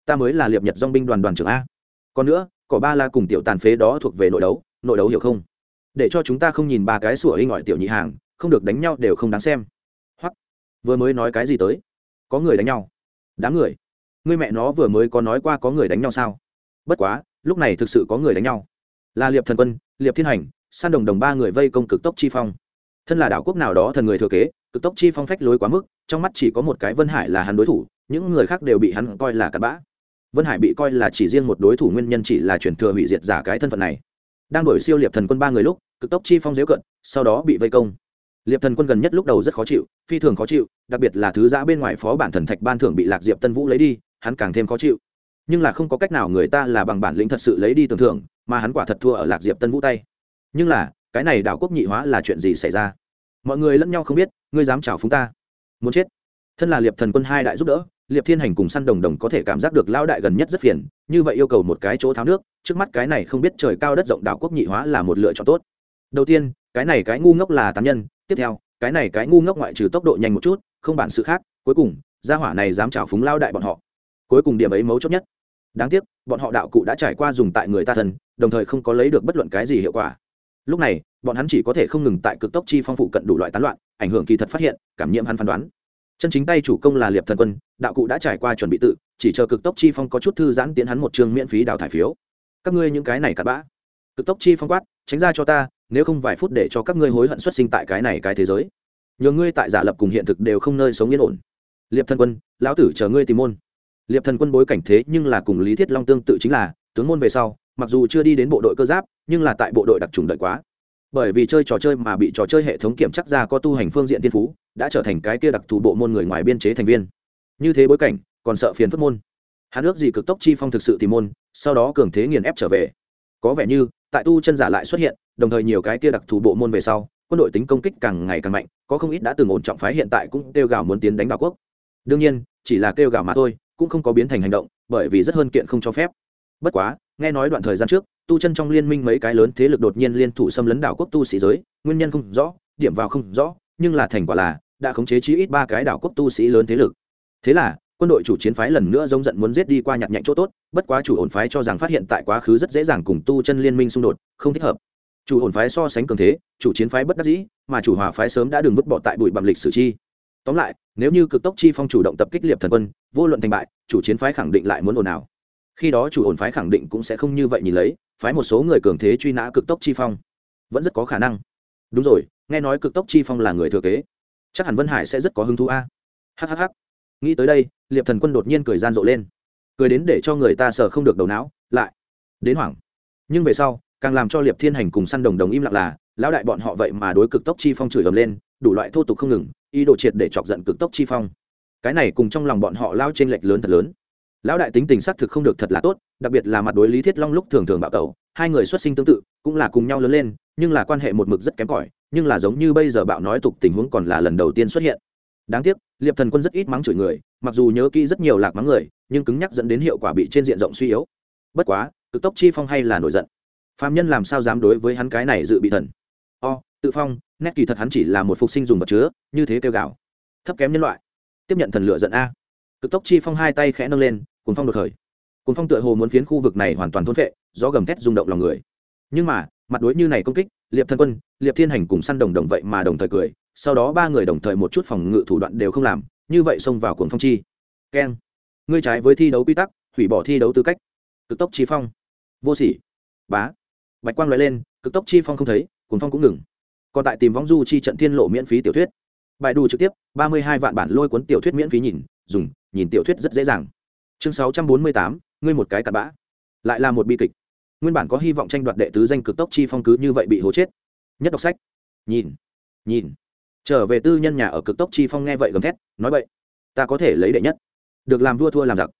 ta mới là liệp nhật dong binh đoàn đoàn trưởng a còn nữa, cỏ ba la cùng tiểu tàn phế đó thuộc về nội đấu nội đấu hiểu không? Để cho chúng ta không nhìn ba cái sủa hình ngọi tiểu nhị hàng, không được đánh nhau đều không đáng xem. Hoặc, vừa mới nói cái gì tới? Có người đánh nhau. Đáng người. Người mẹ nó vừa mới có nói qua có người đánh nhau sao? Bất quá, lúc này thực sự có người đánh nhau. Là liệp thần quân, liệp thiên hành, san đồng đồng ba người vây công cực tốc chi phong. Thân là đảo quốc nào đó thần người thừa kế, cực tốc chi phong phách lối quá mức, trong mắt chỉ có một cái vân hải là hắn đối thủ, những người khác đều bị hắn coi là cặn bã vân hải bị coi là chỉ riêng một đối thủ, nguyên nhân chỉ là chuyển thừa hủy diệt giả cái thân phận này. Đang đổi siêu liệp thần quân ba người lúc, cực tốc chi phong dễu cận, sau đó bị vây công. Liệp thần quân gần nhất lúc đầu rất khó chịu, phi thường khó chịu, đặc biệt là thứ giã bên ngoài phó bản thần thạch ban thưởng bị lạc diệp tân vũ lấy đi, hắn càng thêm khó chịu. Nhưng là không có cách nào người ta là bằng bản lĩnh thật sự lấy đi tưởng thưởng, mà hắn quả thật thua ở lạc diệp tân vũ tay. Nhưng là, cái này đảo quốc nhị hóa là chuyện gì xảy ra? Mọi người lẫn nhau không biết, ngươi dám chào phúng ta. Muốn chết. Thân là liệp thần quân hai đại giúp đỡ liệp thiên hành cùng săn đồng đồng có thể cảm giác được lao đại gần nhất rất phiền, như vậy yêu cầu một cái chỗ tháo nước, trước mắt cái này không biết trời cao đất rộng đảo quốc nhị hóa là một lựa chọn tốt. Đầu tiên, cái này cái ngu ngốc là tán nhân, tiếp theo, cái này cái ngu ngốc ngoại trừ tốc độ nhanh một chút, không bản sự khác, cuối cùng, gia hỏa này dám trào phúng lao đại bọn họ. Cuối cùng điểm ấy mấu chốt nhất. Đáng tiếc, bọn họ đạo cụ đã trải qua dùng tại người ta thân, đồng thời không có lấy được bất luận cái gì hiệu quả. Lúc này, bọn hắn chỉ có thể không ngừng tại cực tốc chi phong phụ cận đủ loại tán loạn, ảnh hưởng kỳ thật phát hiện, cảm nhiễm hắn phán đoán chân chính tay chủ công là liệp thần quân, đạo cụ đã trải qua chuẩn bị tự, chỉ chờ cực tốc chi phong có chút thư giãn tiến hắn một chương miễn phí đào thải phiếu. Các ngươi những cái này cặn bã. Cực tốc chi phong quát, tránh ra cho ta, nếu không vài phút để cho các ngươi hối hận xuất sinh tại cái này cái thế giới. Nhờ ngươi tại giả lập cùng hiện thực đều không nơi sống yên ổn. Liệp thần quân, lão tử chờ ngươi tìm môn. Liệp thần quân bối cảnh thế nhưng là cùng lý thiết long tương tự chính là, tướng môn về sau, mặc dù chưa đi đến bộ đội cơ giáp, nhưng là tại bộ đội đặc trùng đợi quá bởi vì chơi trò chơi mà bị trò chơi hệ thống kiểm chắc ra có tu hành phương diện tiên phú, đã trở thành cái kia đặc thù bộ môn người ngoài biên chế thành viên. Như thế bối cảnh, còn sợ phiền phất môn. Hắn ước gì cực tốc chi phong thực sự tìm môn, sau đó cường thế nghiền ép trở về. Có vẻ như, tại tu chân giả lại xuất hiện, đồng thời nhiều cái kia đặc thù bộ môn về sau, quân đội tính công kích càng ngày càng mạnh, có không ít đã từng ổn trọng phái hiện tại cũng kêu gào muốn tiến đánh đảo quốc. Đương nhiên, chỉ là kêu gào mà thôi, cũng không có biến thành hành động, bởi vì rất hơn kiện không cho phép. Bất quá, nghe nói đoạn thời gian trước tu chân trong liên minh mấy cái lớn thế lực đột nhiên liên thủ xâm lấn đảo quốc tu sĩ giới, nguyên nhân không rõ, điểm vào không rõ, nhưng là thành quả là, đã khống chế chí ít ba cái đảo quốc tu sĩ lớn thế lực. Thế là, quân đội chủ chiến phái lần nữa giống giận muốn giết đi qua nhặt nhạnh chỗ tốt, bất quá chủ ổn phái cho rằng phát hiện tại quá khứ rất dễ dàng cùng tu chân liên minh xung đột, không thích hợp. Chủ ổn phái so sánh cường thế, chủ chiến phái bất đắc dĩ, mà chủ hòa phái sớm đã đừng vứt bỏ tại bụi bặm lịch sử chi. Tóm lại, nếu như cực tốc chi phong chủ động tập kích liệp thần quân, vô luận thành bại, chủ chiến phái khẳng định lại muốn ồn ào khi đó chủ ổn phái khẳng định cũng sẽ không như vậy nhìn lấy, phái một số người cường thế truy nã cực tốc chi phong. Vẫn rất có khả năng. Đúng rồi, nghe nói cực tốc chi phong là người thừa kế. Chắc hẳn vân hải sẽ rất có hứng thú a. Hhh nghĩ tới đây, liệp thần quân đột nhiên cười gian rộ lên. Cười đến để cho người ta sờ không được đầu não, lại đến hoảng. Nhưng về sau, càng làm cho liệp thiên hành cùng săn đồng đồng im lặng là, lão đại bọn họ vậy mà đối cực tốc chi phong chửi ầm lên, đủ loại thô tục không ngừng, ý đồ triệt để chọc giận cực tốc chi phong. Cái này cùng trong lòng bọn họ lao t r ê n lệch lớn thật lớn lão đại tính tình xác thực không được thật là tốt, đặc biệt là mặt đối lý thiết long lúc thường thường bạo tẩu, hai người xuất sinh tương tự, cũng là cùng nhau lớn lên, nhưng là quan hệ một mực rất kém cỏi, nhưng là giống như bây giờ bạo nói tục tình huống còn là lần đầu tiên xuất hiện. Đáng tiếc, liệp thần quân rất ít mắng chửi người, mặc dù nhớ kỹ rất nhiều lạc mắng người, nhưng cứng nhắc dẫn đến hiệu quả bị trên diện rộng suy yếu. Bất quá, cực tốc chi phong hay là nổi giận. Phạm nhân làm sao dám đối với hắn cái này dự bị thần? O, tự phong, nét kỳ thật hắn chỉ là một phục sinh dùng vật chứa, như thế kêu gào thấp kém nhân loại. Tiếp nhận thần lựa giận a. Cực tốc chi phong hai tay khẽ nâng lên cuốn phong đột khởi. Cuốn phong tựa hồ muốn phiến khu vực này hoàn toàn thôn vệ do gầm thét rung động lòng người. Nhưng mà, mặt đối như này công kích, liệp thân quân, liệp thiên hành cùng săn đồng đồng vậy mà đồng thời cười, sau đó ba người đồng thời một chút phòng ngự thủ đoạn đều không làm, như vậy xông vào cuốn phong chi. Keng. Ngươi trái với thi đấu quy tắc, hủy bỏ thi đấu tư cách. Cực tốc chi phong. Vô sỉ. Bá. Bạch quang loại lên, cực tốc chi phong không thấy cuốn phong cũng ngừng. Còn tại tìm võng du chi trận thiên lộ miễn phí tiểu thuyết. Bài đủ trực tiếp, ba mươi hai vạn bản lôi cuốn tiểu thuyết miễn phí nhìn, dùng, nhìn tiểu thuyết rất dễ dàng chương sáu trăm bốn mươi tám, ngươi một cái cặn bã. Lại là một bi kịch. Nguyên bản có hy vọng tranh đoạt đệ tứ danh cực tốc chi phong cứ như vậy bị hố chết. Nhất đọc sách. Nhìn. Nhìn. Trở về tư nhân nhà ở cực tốc chi phong nghe vậy gầm thét, nói vậy ta có thể lấy đệ nhất. Được làm vua thua làm giặc.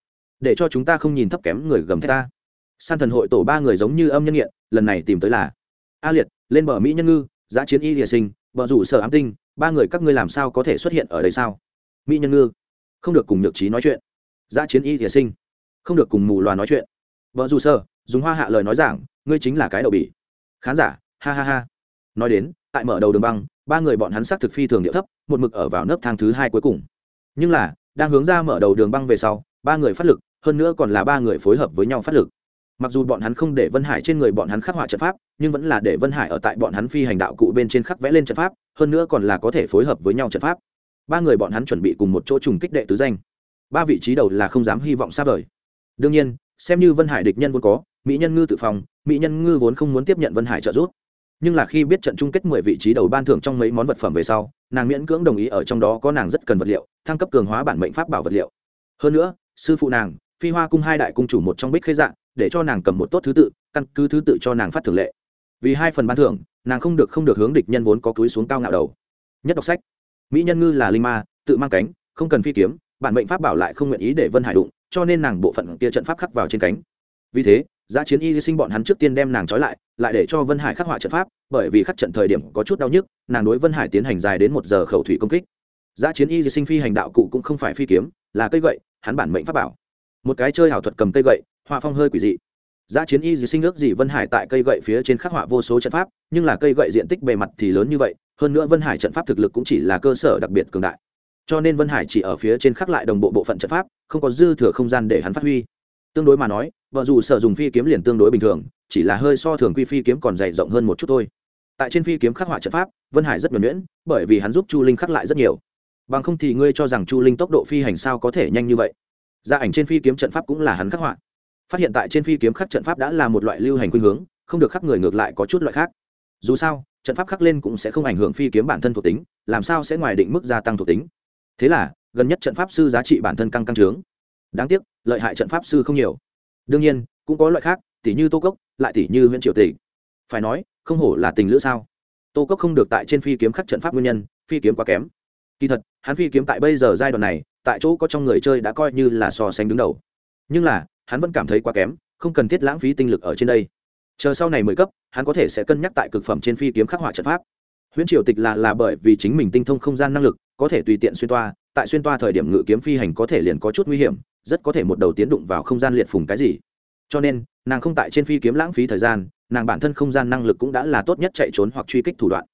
Để cho chúng ta không nhìn thấp kém người gầm thét ta. San thần hội tổ ba người giống như âm nhân nghiện, lần này tìm tới là a liệt, lên bờ mỹ nhân ngư giã chiến y địa sinh vợ rủ sở ám tinh, ba người các ngươi làm sao có thể xuất hiện ở đây sao? Mỹ nhân ngư. Không được cùng nhược trí nói chuyện giã chiến y thìa sinh. Không được cùng mù loà nói chuyện. Vợ dù sơ, dùng hoa hạ lời nói giảng, ngươi chính là cái đậu bỉ. Khán giả, ha ha ha. Nói đến, tại mở đầu đường băng, ba người bọn hắn xác thực phi thường điệu thấp, một mực ở vào nấc thang thứ hai cuối cùng. Nhưng là, đang hướng ra mở đầu đường băng về sau, ba người phát lực, hơn nữa còn là ba người phối hợp với nhau phát lực. Mặc dù bọn hắn không để vân hải trên người bọn hắn khắc họa trận pháp, nhưng vẫn là để vân hải ở tại bọn hắn phi hành đạo cụ bên trên khắc vẽ lên trận pháp, hơn nữa còn là có thể phối hợp với nhau trận pháp. Ba người bọn hắn chuẩn bị cùng một chỗ trùng kích đệ tứ danh ba vị trí đầu là không dám hy vọng xa vời. Đương nhiên, xem như vân hải địch nhân vốn có, mỹ nhân ngư tự phòng, mỹ nhân ngư vốn không muốn tiếp nhận vân hải trợ giúp. Nhưng là khi biết trận chung kết mười vị trí đầu ban thưởng trong mấy món vật phẩm về sau, nàng miễn cưỡng đồng ý ở trong đó có nàng rất cần vật liệu, thăng cấp cường hóa bản mệnh pháp bảo vật liệu. Hơn nữa, sư phụ nàng, phi hoa cung hai đại cung chủ một trong bích khế dạng, để cho nàng cầm một tốt thứ tự, căn cứ thứ tự cho nàng phát thường lệ. Vì hai phần ban thưởng, nàng không được không được hướng địch nhân vốn có túi xuống cao ngạo đầu. Nhất đọc sách. Mỹ nhân ngư là linh ma, tự mang cánh, không cần phi kiếm bản mệnh pháp bảo lại không nguyện ý để vân hải đụng, cho nên nàng bộ phận kia trận pháp khắc vào trên cánh. Vì thế, giá chiến y sinh bọn hắn trước tiên đem nàng trói lại lại để cho vân hải khắc họa trận pháp, bởi vì khắc trận thời điểm có chút đau nhức, nàng đối vân hải tiến hành dài đến một giờ khẩu thủy công kích. Giá chiến y sinh phi hành đạo cụ cũng không phải phi kiếm, là cây gậy, hắn bản mệnh pháp bảo. Một cái chơi ảo thuật cầm cây gậy, họa phong hơi quỷ dị. Giá chiến y sinh ước gì vân hải tại cây gậy phía trên khắc họa vô số trận pháp, nhưng là cây gậy diện tích bề mặt thì lớn như vậy, hơn nữa vân hải trận pháp thực lực cũng chỉ là cơ sở đặc biệt cường đại cho nên vân hải chỉ ở phía trên khắc lại đồng bộ bộ phận trận pháp, không có dư thừa không gian để hắn phát huy. Tương đối mà nói, vợ dù sở dùng phi kiếm liền tương đối bình thường, chỉ là hơi so thường quy phi kiếm còn dày rộng hơn một chút thôi. Tại trên phi kiếm khắc họa trận pháp, vân hải rất nhuẩn nhuyễn, bởi vì hắn giúp chu linh khắc lại rất nhiều. Bằng không thì ngươi cho rằng chu linh tốc độ phi hành sao có thể nhanh như vậy? Gia ảnh trên phi kiếm trận pháp cũng là hắn khắc họa. Phát hiện tại trên phi kiếm khắc trận pháp đã là một loại lưu hành khuynh hướng, không được khắc người ngược lại có chút loại khác. Dù sao, trận pháp khắc lên cũng sẽ không ảnh hưởng phi kiếm bản thân thuộc tính, làm sao sẽ ngoài định mức gia tăng thuộc tính? Thế là, gần nhất trận pháp sư giá trị bản thân căng căng trướng. Đáng tiếc, lợi hại trận pháp sư không nhiều. Đương nhiên, cũng có loại khác, tỷ như tô cốc, lại tỷ như huyện triều tỷ phải nói, không hổ là tình lữ sao? Tô cốc không được tại trên phi kiếm khắc trận pháp nguyên nhân, phi kiếm quá kém. Kỳ thật, hắn phi kiếm tại bây giờ giai đoạn này, tại chỗ có trong người chơi đã coi như là so sánh đứng đầu. Nhưng là, hắn vẫn cảm thấy quá kém, không cần thiết lãng phí tinh lực ở trên đây. Chờ sau này mười cấp, hắn có thể sẽ cân nhắc tại cực phẩm trên phi kiếm khắc họa trận pháp. Huyễn triều tịch là là bởi vì chính mình tinh thông không gian năng lực có thể tùy tiện xuyên toa, tại xuyên toa thời điểm ngự kiếm phi hành có thể liền có chút nguy hiểm, rất có thể một đầu tiến đụng vào không gian liệt phùng cái gì. Cho nên, nàng không tại trên phi kiếm lãng phí thời gian, nàng bản thân không gian năng lực cũng đã là tốt nhất chạy trốn hoặc truy kích thủ đoạn.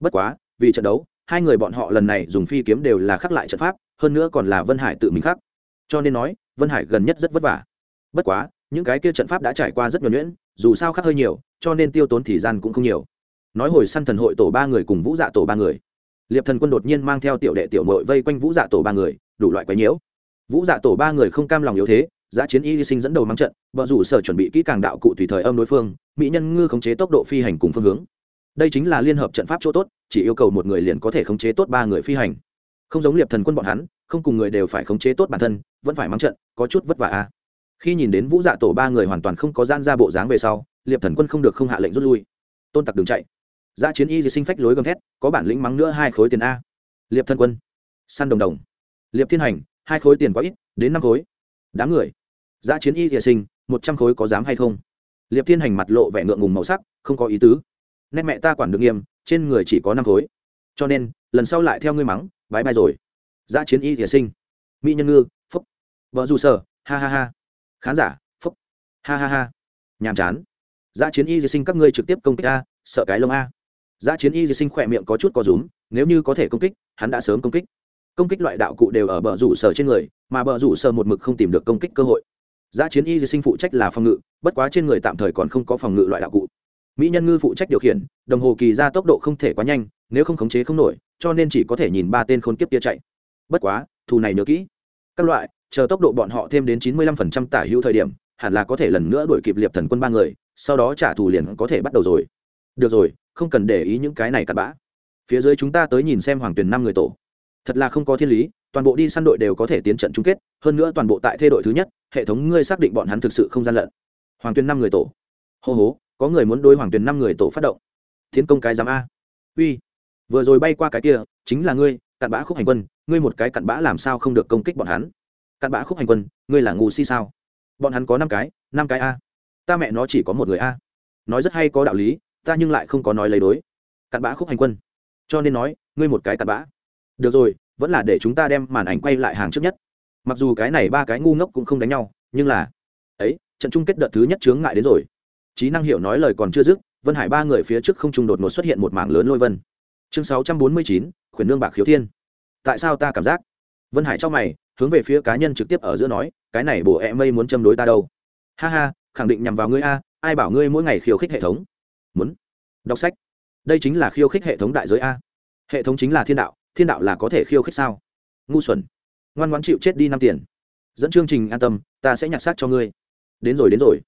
Bất quá, vì trận đấu, hai người bọn họ lần này dùng phi kiếm đều là khắc lại trận pháp, hơn nữa còn là vân hải tự mình khắc. Cho nên nói, vân hải gần nhất rất vất vả. Bất quá, những cái kia trận pháp đã trải qua rất nhuẩn nhuyễn, dù sao khắc hơi nhiều, cho nên tiêu tốn thời gian cũng không nhiều. Nói hồi săn thần hội tổ ba người cùng vũ dạ tổ ba người liệp thần quân đột nhiên mang theo tiểu đệ tiểu mội vây quanh vũ dạ tổ ba người, đủ loại quái nhiễu. Vũ dạ tổ ba người không cam lòng yếu thế giã chiến y sinh dẫn đầu mang trận vợ rủ sở chuẩn bị kỹ càng đạo cụ tùy thời âm đối phương, mỹ nhân ngư khống chế tốc độ phi hành cùng phương hướng. Đây chính là liên hợp trận pháp chỗ tốt, chỉ yêu cầu một người liền có thể khống chế tốt ba người phi hành. Không giống liệp thần quân bọn hắn, không cùng người đều phải khống chế tốt bản thân, vẫn phải mang trận, có chút vất vả a khi nhìn đến vũ dạ tổ ba người hoàn toàn không có gian ra bộ dáng về sau, liệp thần quân không được không hạ lệnh rút lui. Tôn tặc đường chạy giá chiến y sinh phách lối gầm thét, có bản lĩnh mắng nữa hai khối tiền a. Liệp thân quân. Săn đồng đồng. Liệp thiên hành, hai khối tiền quá ít, đến năm khối. Đám người. Giá chiến y thiệ sinh, một trăm khối có dám hay không? Liệp thiên hành mặt lộ vẻ ngượng ngùng màu sắc, không có ý tứ. Nét mẹ ta quản được nghiêm, trên người chỉ có năm khối. Cho nên, lần sau lại theo ngươi mắng bãi bai rồi. Giá chiến y thiệ sinh. Mỹ nhân ngư, phúc. Vợ dù sở ha ha ha. Khán giả, phúc. Ha ha ha. Nhàm chán. Giá chiến y thiệ sinh các ngươi trực tiếp công kích a, sợ cái lông a giá chiến y sinh khỏe miệng có chút có rúm, nếu như có thể công kích, hắn đã sớm công kích. Công kích loại đạo cụ đều ở bờ rủ sở trên người, mà bờ rủ sở một mực không tìm được công kích cơ hội. Giá chiến y sinh phụ trách là phòng ngự, bất quá trên người tạm thời còn không có phòng ngự loại đạo cụ. Mỹ nhân ngư phụ trách điều khiển, đồng hồ kỳ ra tốc độ không thể quá nhanh, nếu không khống chế không nổi, cho nên chỉ có thể nhìn ba tên khốn kiếp kia chạy. Bất quá, thù này nhớ kỹ. Các loại, chờ tốc độ bọn họ thêm đến chín mươi lăm phần trăm tả hữu thời điểm, hẳn là có thể lần nữa đuổi kịp liệp thần quân ba người, sau đó trả thù liền có thể bắt đầu rồi. Được rồi không cần để ý những cái này cặn bã. Phía dưới chúng ta tới nhìn xem hoàng tuyển năm người tổ. Thật là không có thiên lý, toàn bộ đi săn đội đều có thể tiến trận chung kết, hơn nữa toàn bộ tại thê đội thứ nhất, hệ thống ngươi xác định bọn hắn thực sự không gian lận. Hoàng tuyên năm người tổ. Hô hố có người muốn đối hoàng tuyên năm người tổ phát động. Tiến công cái giám a. Uy, vừa rồi bay qua cái kia, chính là ngươi, cặn bã khúc hành quân, ngươi một cái cặn bã làm sao không được công kích bọn hắn? Cặn bã khúc hành quân, ngươi là ngu si sao? Bọn hắn có năm cái năm cái a. Ta mẹ nó chỉ có một người a. Nói rất hay có đạo lý ta nhưng lại không có nói lấy đối. Cặn bã khúc hành quân. Cho nên nói, ngươi một cái cặn bã. Được rồi, vẫn là để chúng ta đem màn ảnh quay lại hàng trước nhất. Mặc dù cái này ba cái ngu ngốc cũng không đánh nhau, nhưng là, ấy, trận chung kết đợt thứ nhất chướng ngại đến rồi. Trí năng hiểu nói lời còn chưa dứt, vân hải ba người phía trước không trung đột ngột xuất hiện một mảng lớn lôi vân. Chương sáu trăm bốn mươi chín, khuyển nương bạc khiếu thiên. Tại sao ta cảm giác? Vân hải trong mày, hướng về phía cá nhân trực tiếp ở giữa nói, cái này bổ ẹ mây muốn châm đối ta đâu? Ha ha, khẳng định nhằm vào ngươi a, ai bảo ngươi mỗi ngày khiêu khích hệ thống? Muốn đọc sách. Đây chính là khiêu khích hệ thống đại giới a. Hệ thống chính là thiên đạo thiên đạo là có thể khiêu khích sao? Ngu xuẩn. Ngoan ngoãn chịu chết đi năm tiền. Dẫn chương trình an tâm, ta sẽ nhặt xác cho ngươi. Đến rồi đến rồi.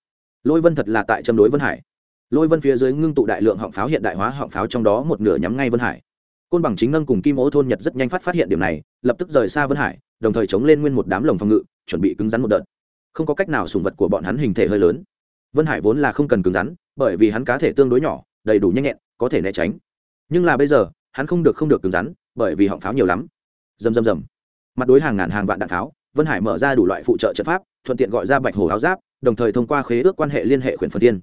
Lôi vân thật là tại châm đối vân hải. Lôi vân phía dưới ngưng tụ đại lượng họng pháo hiện đại hóa họng pháo trong đó một nửa nhắm ngay vân hải. Côn bằng chính nâng cùng kim ố thôn nhật rất nhanh phát phát hiện điểm này, lập tức rời xa vân hải, đồng thời chống lên nguyên một đám lồng phòng ngự, chuẩn bị cứng rắn một đợt. Không có cách nào sùng vật của bọn hắn hình thể hơi lớn. Vân hải vốn là không cần cứng rắn bởi vì hắn cá thể tương đối nhỏ, đầy đủ nhanh nhẹn, có thể né tránh. Nhưng là bây giờ, hắn không được không được cứng rắn, bởi vì họng pháo nhiều lắm. Dầm dầm dầm mặt đối hàng ngàn hàng vạn đạn pháo, vân hải mở ra đủ loại phụ trợ trận pháp, thuận tiện gọi ra bạch hồ áo giáp, đồng thời thông qua khế ước quan hệ liên hệ khuyển phần thiên.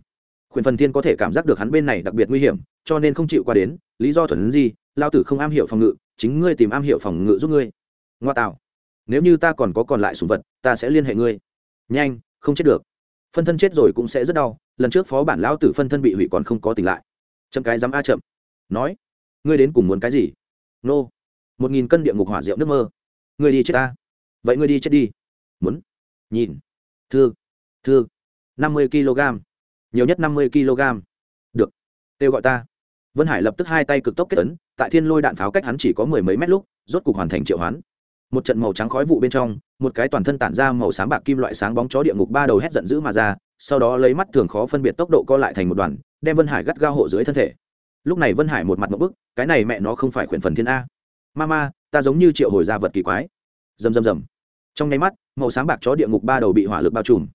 Khuyển phần thiên có thể cảm giác được hắn bên này đặc biệt nguy hiểm, cho nên không chịu qua đến, lý do thuần gì lao tử không am hiểu phòng ngự, chính ngươi tìm am hiểu phòng ngự giúp ngươi. Ngoa tạo. Nếu như ta còn có còn lại sùng vật, ta sẽ liên hệ ngươi. Nhanh, không chết được phân thân chết rồi cũng sẽ rất đau, lần trước phó bản lão tử phân thân bị hủy còn không có tỉnh lại. Chậm cái dám a chậm. Nói, ngươi đến cùng muốn cái gì? Nô, một nghìn cân địa ngục hỏa rượu nước mơ. Ngươi đi chết ta. Vậy ngươi đi chết đi. Muốn, nhìn, thư thư, năm mươi kg. Nhiều nhất năm mươi kg. Được, kêu gọi ta. Vân hải lập tức hai tay cực tốc kết tấn tại thiên lôi đạn pháo cách hắn chỉ có mười mấy mét lúc, rốt cục hoàn thành triệu hoán một trận màu trắng khói vụ bên trong, một cái toàn thân tản ra màu sáng bạc kim loại sáng bóng chó địa ngục ba đầu hét giận dữ mà ra, sau đó lấy mắt thường khó phân biệt tốc độ co lại thành một đoàn, đem vân hải gắt gao hộ dưới thân thể. Lúc này vân hải một mặt một bức, cái này mẹ nó không phải khuyển phần thiên a. Ma ma ta giống như triệu hồi ra vật kỳ quái. Rầm rầm rầm. Trong nháy mắt, màu sáng bạc chó địa ngục ba đầu bị hỏa lực bao trùm.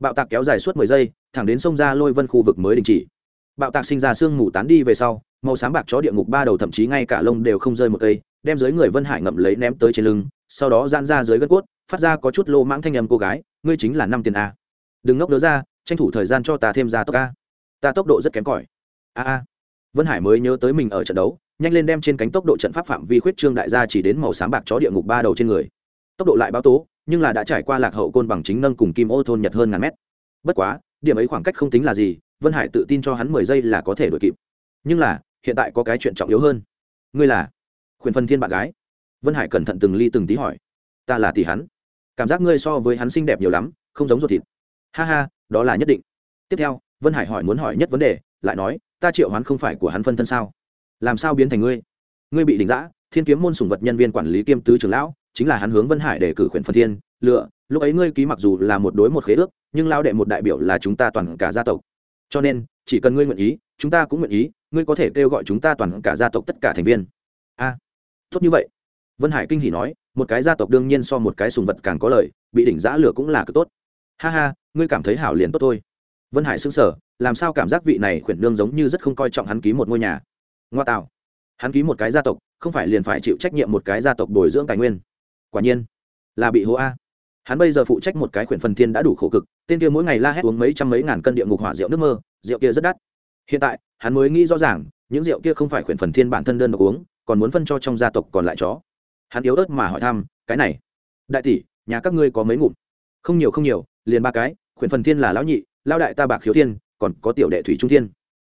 Bạo tạc kéo dài suốt mười giây, thẳng đến sông ra lôi vân khu vực mới đình chỉ. Bạo tạc sinh ra sương mù tán đi về sau, màu sáng bạc chó địa ngục ba đầu thậm chí ngay cả lông đều không rơi một cây, đem dưới người vân hải ngậm lấy ném tới trên lưng sau đó giãn ra dưới gân cốt, phát ra có chút lô mãng thanh âm, cô gái, ngươi chính là năm tiền a. Đừng ngốc đứa ra, tranh thủ thời gian cho ta thêm ra tốc a. Ta tốc độ rất kém cỏi. A a. Vân hải mới nhớ tới mình ở trận đấu, nhanh lên đem trên cánh tốc độ trận pháp phạm vi khuyết trương đại gia chỉ đến màu sáng bạc chó địa ngục ba đầu trên người. Tốc độ lại báo tố, nhưng là đã trải qua lạc hậu côn bằng chính nâng cùng kim ô thôn nhật hơn ngàn mét. Bất quá, điểm ấy khoảng cách không tính là gì, vân hải tự tin cho hắn mười giây là có thể đuổi kịp. Nhưng là, hiện tại có cái chuyện trọng yếu hơn. Ngươi là khuyển phân thiên bạn gái vân hải cẩn thận từng ly từng tí hỏi. Ta là tỷ hắn. Cảm giác ngươi so với hắn xinh đẹp nhiều lắm, không giống ruột thịt. Ha ha, đó là nhất định. Tiếp theo, vân hải hỏi muốn hỏi nhất vấn đề, lại nói, ta triệu hoán không phải của hắn phân thân sao? Làm sao biến thành ngươi? Ngươi bị đình giã thiên kiếm môn sùng vật nhân viên quản lý kiêm tứ trưởng lão, chính là hắn hướng vân hải để cử khuyển phân thiên, lựa, lúc ấy ngươi ký mặc dù là một đối một khế ước, nhưng lao đệ một đại biểu là chúng ta toàn cả gia tộc. Cho nên, chỉ cần ngươi nguyện ý, chúng ta cũng nguyện ý, ngươi có thể kêu gọi chúng ta toàn cả gia tộc tất cả thành viên. A, tốt như vậy vân hải kinh hỉ nói, một cái gia tộc đương nhiên so một cái sùng vật càng có lợi, bị đỉnh giã lửa cũng là cực tốt. Ha ha, ngươi cảm thấy hảo liền tốt thôi. Vân hải xứng sở làm sao cảm giác vị này khuyển nương giống như rất không coi trọng hắn ký một ngôi nhà? Ngoa tạo, hắn ký một cái gia tộc, không phải liền phải chịu trách nhiệm một cái gia tộc bồi dưỡng tài nguyên. Quả nhiên, là bị hố a. Hắn bây giờ phụ trách một cái khuyển phần thiên đã đủ khổ cực, tên kia mỗi ngày la hét uống mấy trăm mấy ngàn cân địa ngục hỏa rượu nước mơ, rượu kia rất đắt. Hiện tại, hắn mới nghĩ rõ ràng, những rượu kia không phải khuyển phần thiên bản thân đơn độc uống, còn muốn phân cho trong gia tộc còn lại chó hắn yếu ớt mà hỏi thăm, cái này, đại tỷ, nhà các ngươi có mấy ngụm? Không nhiều không nhiều, liền ba cái, khuyển phần thiên là lão nhị lao đại ta bạc khiếu thiên, còn có tiểu đệ thủy trung thiên.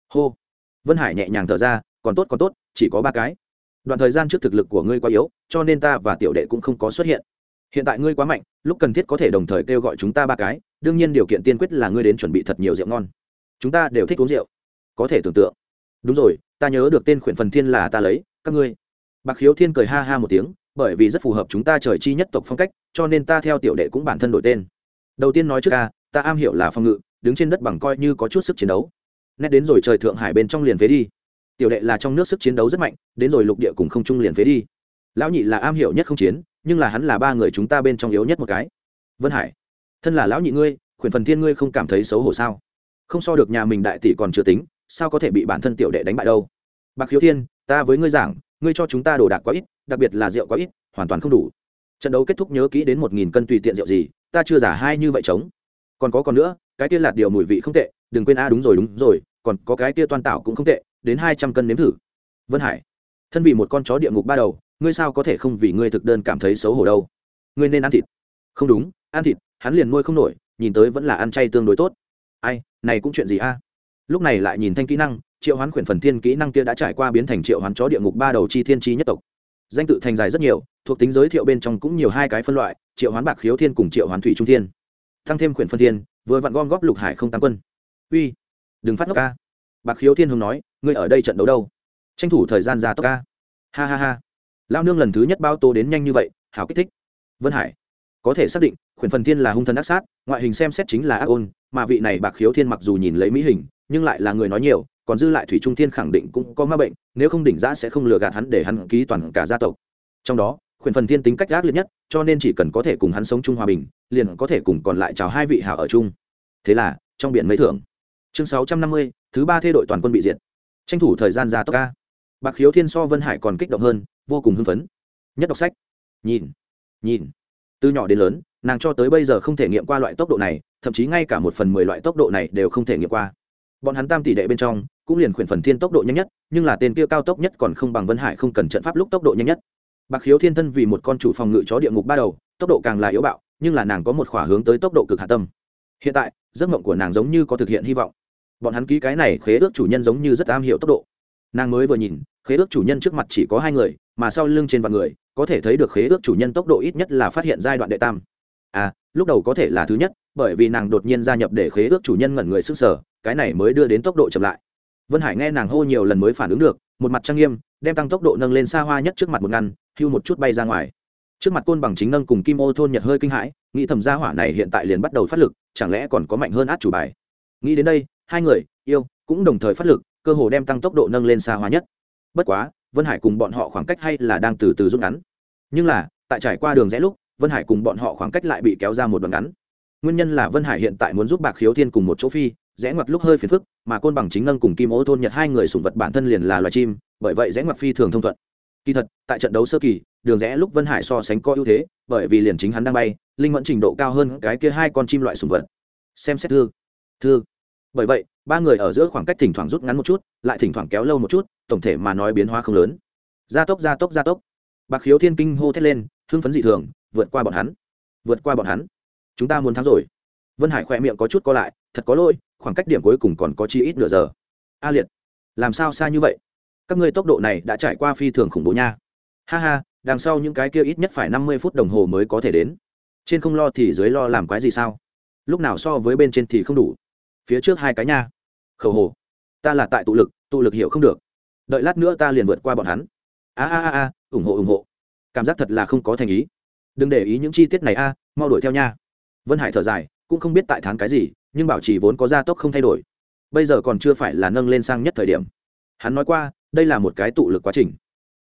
Hô. Vân hải nhẹ nhàng thở ra, còn tốt còn tốt, chỉ có ba cái. Đoạn thời gian trước thực lực của ngươi quá yếu, cho nên ta và tiểu đệ cũng không có xuất hiện. Hiện tại ngươi quá mạnh, lúc cần thiết có thể đồng thời kêu gọi chúng ta ba cái, đương nhiên điều kiện tiên quyết là ngươi đến chuẩn bị thật nhiều rượu ngon. Chúng ta đều thích uống rượu. Có thể tưởng tượng. Đúng rồi, ta nhớ được tên khuyển phần thiên là ta lấy, các ngươi. Bạc khiếu thiên cười ha ha một tiếng bởi vì rất phù hợp chúng ta trời chi nhất tộc phong cách, cho nên ta theo tiểu đệ cũng bản thân đổi tên. Đầu tiên nói trước ca, ta am hiểu là phong ngự, đứng trên đất bằng coi như có chút sức chiến đấu. Nét đến rồi trời thượng hải bên trong liền phế đi. Tiểu đệ là trong nước sức chiến đấu rất mạnh, đến rồi lục địa cùng không trung liền phế đi. Lão nhị là am hiểu nhất không chiến, nhưng là hắn là ba người chúng ta bên trong yếu nhất một cái. Vân hải, thân là lão nhị ngươi, khuyển phần thiên ngươi không cảm thấy xấu hổ sao? Không so được nhà mình đại tỷ còn chưa tính, sao có thể bị bản thân tiểu đệ đánh bại đâu? Bạc khiếu thiên, ta với ngươi giảng ngươi cho chúng ta đồ đạc quá ít, đặc biệt là rượu quá ít, hoàn toàn không đủ. Trận đấu kết thúc nhớ kỹ đến một nghìn cân tùy tiện rượu gì, ta chưa giả hai như vậy trống. Còn có còn nữa, cái kia lạt điều mùi vị không tệ, đừng quên, a, đúng rồi đúng rồi, còn có cái kia toan tảo cũng không tệ, đến hai trăm cân nếm thử. Vân hải, thân vì một con chó địa ngục ba đầu, ngươi sao có thể không vì ngươi thực đơn cảm thấy xấu hổ đâu? Ngươi nên ăn thịt. Không đúng, ăn thịt, hắn liền nuôi không nổi, nhìn tới vẫn là ăn chay tương đối tốt. Ai, này cũng chuyện gì a? Lúc này lại nhìn thanh kỹ năng, triệu hoán khuyển phần thiên kỹ năng kia đã trải qua biến thành triệu hoán chó địa ngục ba đầu chi thiên chi nhất tộc. Danh tự thành dài rất nhiều, thuộc tính giới thiệu bên trong cũng nhiều hai cái phân loại, triệu hoán bạc khiếu thiên cùng triệu hoán thủy trung thiên. Tăng thêm khuyển phân thiên, vừa vặn gom góp lục hải không tăng quân. Uy, đừng phát ngốc ca. Bạc khiếu thiên hùng nói, ngươi ở đây trận đấu đâu? Tranh thủ thời gian ra tốc ca. Ha ha ha. Lao nương lần thứ nhất bao tô đến nhanh như vậy, hảo kích thích. Vân hải, có thể xác định, khuyển phần thiên là hung thần ác sát, ngoại hình xem xét chính là ác ôn, mà vị này bạc khiếu thiên mặc dù nhìn lấy mỹ hình nhưng lại là người nói nhiều, còn dư lại thủy trung thiên khẳng định cũng có ma bệnh, nếu không đỉnh giã sẽ không lừa gạt hắn để hắn ký toàn cả gia tộc. Trong đó, khuyển phần thiên tính cách gác liệt nhất, cho nên chỉ cần có thể cùng hắn sống chung hòa bình, liền có thể cùng còn lại chào hai vị hảo ở chung. Thế là, trong biển mấy thưởng chương sáu trăm năm mươi, thứ ba thê đội toàn quân bị diệt. Tranh thủ thời gian ra tốc ca. Bạc khiếu thiên so vân hải còn kích động hơn, vô cùng hưng phấn. Nhất đọc sách. Nhìn. Nhìn. Từ nhỏ đến lớn, nàng cho tới bây giờ không thể nghiệm qua loại tốc độ này, thậm chí ngay cả một phần mười loại tốc độ này đều không thể nghiệm qua bọn hắn tam tỷ đệ bên trong, cũng liền khuyển phần thiên tốc độ nhanh nhất, nhưng là tên kia cao tốc nhất còn không bằng vân hải không cần trận pháp lúc tốc độ nhanh nhất. Bạc khiếu thiên thân vì một con chủ phòng ngự chó địa ngục ba đầu, tốc độ càng là yếu bạo, nhưng là nàng có một khỏa hướng tới tốc độ cực hạ tâm. Hiện tại, giấc mộng của nàng giống như có thực hiện hy vọng. Bọn hắn ký cái này khế ước chủ nhân giống như rất am hiểu tốc độ. Nàng mới vừa nhìn, khế ước chủ nhân trước mặt chỉ có hai người, mà sau lưng trên vạn người, có thể thấy được khế ước chủ nhân tốc độ ít nhất là phát hiện giai đoạn đệ tam. À lúc đầu có thể là thứ nhất, bởi vì nàng đột nhiên gia nhập để khế ước chủ nhân ngẩn người sức sở cái này mới đưa đến tốc độ chậm lại. Vân hải nghe nàng hô nhiều lần mới phản ứng được, một mặt trang nghiêm, đem tăng tốc độ nâng lên xa hoa nhất trước mặt một ngăn, hưu một chút bay ra ngoài. Trước mặt côn bằng chính nâng cùng kim ô thôn nhật hơi kinh hãi, nghĩ thầm gia hỏa này hiện tại liền bắt đầu phát lực, chẳng lẽ còn có mạnh hơn át chủ bài. Nghĩ đến đây, hai người, yêu, cũng đồng thời phát lực, cơ hồ đem tăng tốc độ nâng lên xa hoa nhất. Bất quá, vân hải cùng bọn họ khoảng cách hay là đang từ từ rút ngắn. Nhưng là, tại trải qua đường rẽ lúc, vân hải cùng bọn họ khoảng cách lại bị kéo ra một đoạn ngắn. Nguyên nhân là vân hải hiện tại muốn giúp bạc khiếu thiên cùng một chỗ phi rẽ ngoặt lúc hơi phiền phức mà côn bằng chính ngân cùng kim ô thôn nhật hai người sùng vật bản thân liền là loài chim bởi vậy rẽ ngoặt phi thường thông thuận. Kỳ thật tại trận đấu sơ kỳ đường rẽ lúc vân hải so sánh có ưu thế bởi vì liền chính hắn đang bay linh mẫn trình độ cao hơn cái kia hai con chim loại sùng vật. Xem xét thư, thư. bởi vậy ba người ở giữa khoảng cách thỉnh thoảng rút ngắn một chút lại thỉnh thoảng kéo lâu một chút tổng thể mà nói biến hóa không lớn. Gia tốc gia tốc gia tốc. Bạc khiếu thiên kinh hô thét lên hưng phấn dị thường vượt qua bọn hắn. Vượt qua bọn hắn. Chúng ta muốn thắng rồi. Vân hải khỏe miệng có chút co lại thật có lỗi khoảng cách điểm cuối cùng còn có chi ít nửa giờ. A liệt, làm sao xa như vậy? Các ngươi tốc độ này đã trải qua phi thường khủng bố nha. Ha ha, đằng sau những cái kia ít nhất phải năm mươi phút đồng hồ mới có thể đến. Trên không lo thì dưới lo làm quái gì sao? Lúc nào so với bên trên thì không đủ. Phía trước hai cái nha. Khẩu hồ. Ta là tại tụ lực tụ lực hiểu không được. Đợi lát nữa ta liền vượt qua bọn hắn. A a a a, ủng hộ ủng hộ. Cảm giác thật là không có thành ý. Đừng để ý những chi tiết này a, mau đuổi theo nha. Vân hải thở dài, cũng không biết tại thán cái gì nhưng bảo trì vốn có gia tốc không thay đổi. Bây giờ còn chưa phải là nâng lên sang nhất thời điểm. Hắn nói qua, đây là một cái tụ lực quá trình.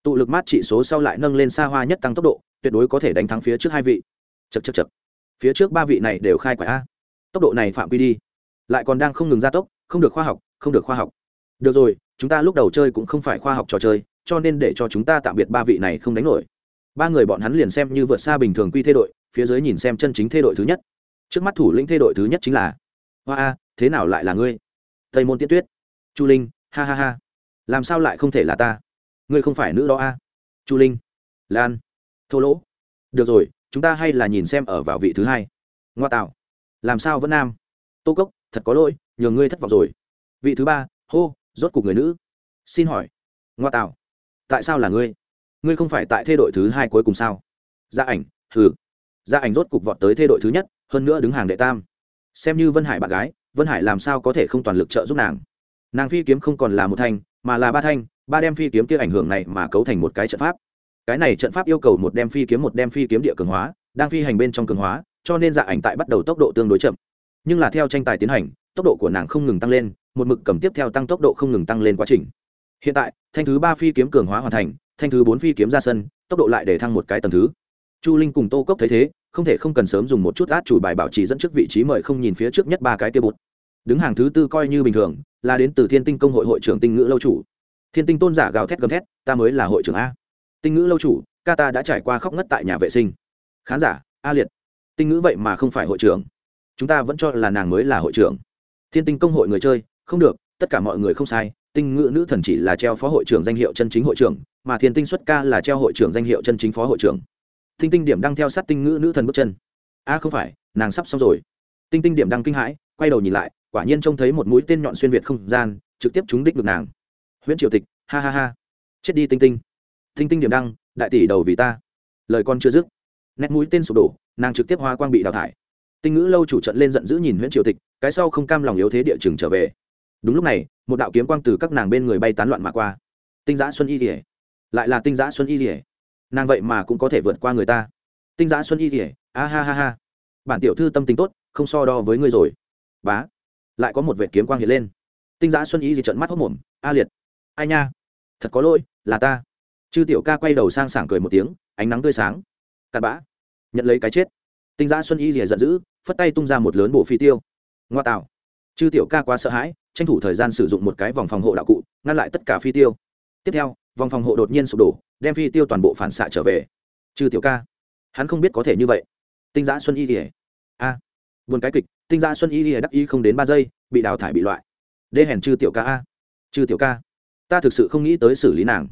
Tụ lực mát trị số sau lại nâng lên xa hoa nhất tăng tốc độ, tuyệt đối có thể đánh thắng phía trước hai vị. Chật chật chật phía trước ba vị này đều khai quả a. Tốc độ này phạm quy đi. Lại còn đang không ngừng gia tốc, không được khoa học, không được khoa học. Được rồi, chúng ta lúc đầu chơi cũng không phải khoa học trò chơi, cho nên để cho chúng ta tạm biệt ba vị này không đánh nổi. Ba người bọn hắn liền xem như vượt xa bình thường quy thê đội phía dưới nhìn xem chân chính thê đội thứ nhất. Trước mắt thủ lĩnh thê đội thứ nhất chính là hoa a, thế nào lại là ngươi? Tây môn tiết tuyết. Chu linh, ha ha ha. Làm sao lại không thể là ta? Ngươi không phải nữ đó a. Chu linh. Lan. Thô lỗ. Được rồi, chúng ta hay là nhìn xem ở vào vị thứ hai. Ngoa tạo. Làm sao vẫn nam? Tô cốc, thật có lỗi nhường ngươi thất vọng rồi. Vị thứ ba, hô, rốt cuộc người nữ. Xin hỏi. Ngoa tạo. Tại sao là ngươi? Ngươi không phải tại thê đội thứ hai cuối cùng sao? Gia ảnh thử gia dạ ảnh rốt cục vọt tới thê đội thứ nhất, hơn nữa đứng hàng đệ tam xem như vân hải bạn gái, vân hải làm sao có thể không toàn lực trợ giúp nàng? Nàng phi kiếm không còn là một thanh, mà là ba thanh, ba đem phi kiếm kia ảnh hưởng này mà cấu thành một cái trận pháp. Cái này trận pháp yêu cầu một đem phi kiếm một đem phi kiếm địa cường hóa, đang phi hành bên trong cường hóa, cho nên dạ ảnh tại bắt đầu tốc độ tương đối chậm. Nhưng là theo tranh tài tiến hành, tốc độ của nàng không ngừng tăng lên, một mực cầm tiếp theo tăng tốc độ không ngừng tăng lên quá trình. Hiện tại, thanh thứ ba phi kiếm cường hóa hoàn thành, thanh thứ bốn phi kiếm ra sân, tốc độ lại để thăng một cái tầng thứ chu linh cùng tô cốc thấy thế, không thể không cần sớm dùng một chút át chủ bài bảo trì dẫn trước vị trí mời không nhìn phía trước nhất ba cái kia bụt. Đứng hàng thứ tư coi như bình thường, là đến từ thiên tinh công hội hội trưởng tinh ngữ lâu chủ. Thiên tinh tôn giả gào thét gầm thét, ta mới là hội trưởng a. Tinh ngữ lâu chủ, ca ta đã trải qua khóc ngất tại nhà vệ sinh. Khán giả, a liệt. Tinh ngữ vậy mà không phải hội trưởng. Chúng ta vẫn cho là nàng mới là hội trưởng. Thiên tinh công hội người chơi, không được, tất cả mọi người không sai. Tinh ngữ nữ thần chỉ là treo phó hội trưởng danh hiệu chân chính hội trưởng, mà thiên tinh xuất ca là treo hội trưởng danh hiệu chân chính phó hội trưởng tinh tinh điểm đang theo sát tinh ngữ nữ thần bước chân. A không phải, nàng sắp xong rồi. Tinh tinh điểm đang kinh hãi, quay đầu nhìn lại, quả nhiên trông thấy một mũi tên nhọn xuyên việt không gian, trực tiếp trúng đích được nàng. Huyễn triều tịch, ha ha ha. Chết đi tinh tinh. Tinh tinh điểm đăng đại tỷ đầu vì ta. Lời con chưa dứt, nét mũi tên sụp đổ, nàng trực tiếp hoa quang bị đào thải. Tinh ngữ lâu chủ trận lên giận dữ nhìn huyễn triều tịch, cái sau không cam lòng yếu thế địa chừng trở về. Đúng lúc này, một đạo kiếm quang từ các nàng bên người bay tán loạn mà qua. Tinh giã xuân y rỉa lại là tinh giã xuân y rỉa nàng vậy mà cũng có thể vượt qua người ta. Tinh giã xuân y rỉa a ha ha ha. Bản tiểu thư tâm tính tốt, không so đo với ngươi rồi. Bá, lại có một vệ kiếm quang hiện lên. Tinh giã xuân y gì trận mắt hốc mồm, a liệt, ai nha? Thật có lỗi, là ta. Chư tiểu ca quay đầu sang sảng cười một tiếng, ánh nắng tươi sáng. Cặn bã, nhận lấy cái chết. Tinh giã xuân y rìa giận dữ, phất tay tung ra một lớn bộ phi tiêu. Ngoa tạo. Chư tiểu ca quá sợ hãi, tranh thủ thời gian sử dụng một cái vòng phòng hộ đạo cụ, ngăn lại tất cả phi tiêu. Tiếp theo, vòng phòng hộ đột nhiên sụp đổ đem phi tiêu toàn bộ phản xạ trở về. Chư tiểu ca, hắn không biết có thể như vậy. Tinh giã xuân y ỉa a à. buồn cái kịch, tinh giã xuân y ỉa đắc y không đến ba giây, bị đào thải bị loại. Đê hèn chư tiểu ca a chư tiểu ca. Ta thực sự không nghĩ tới xử lý nàng.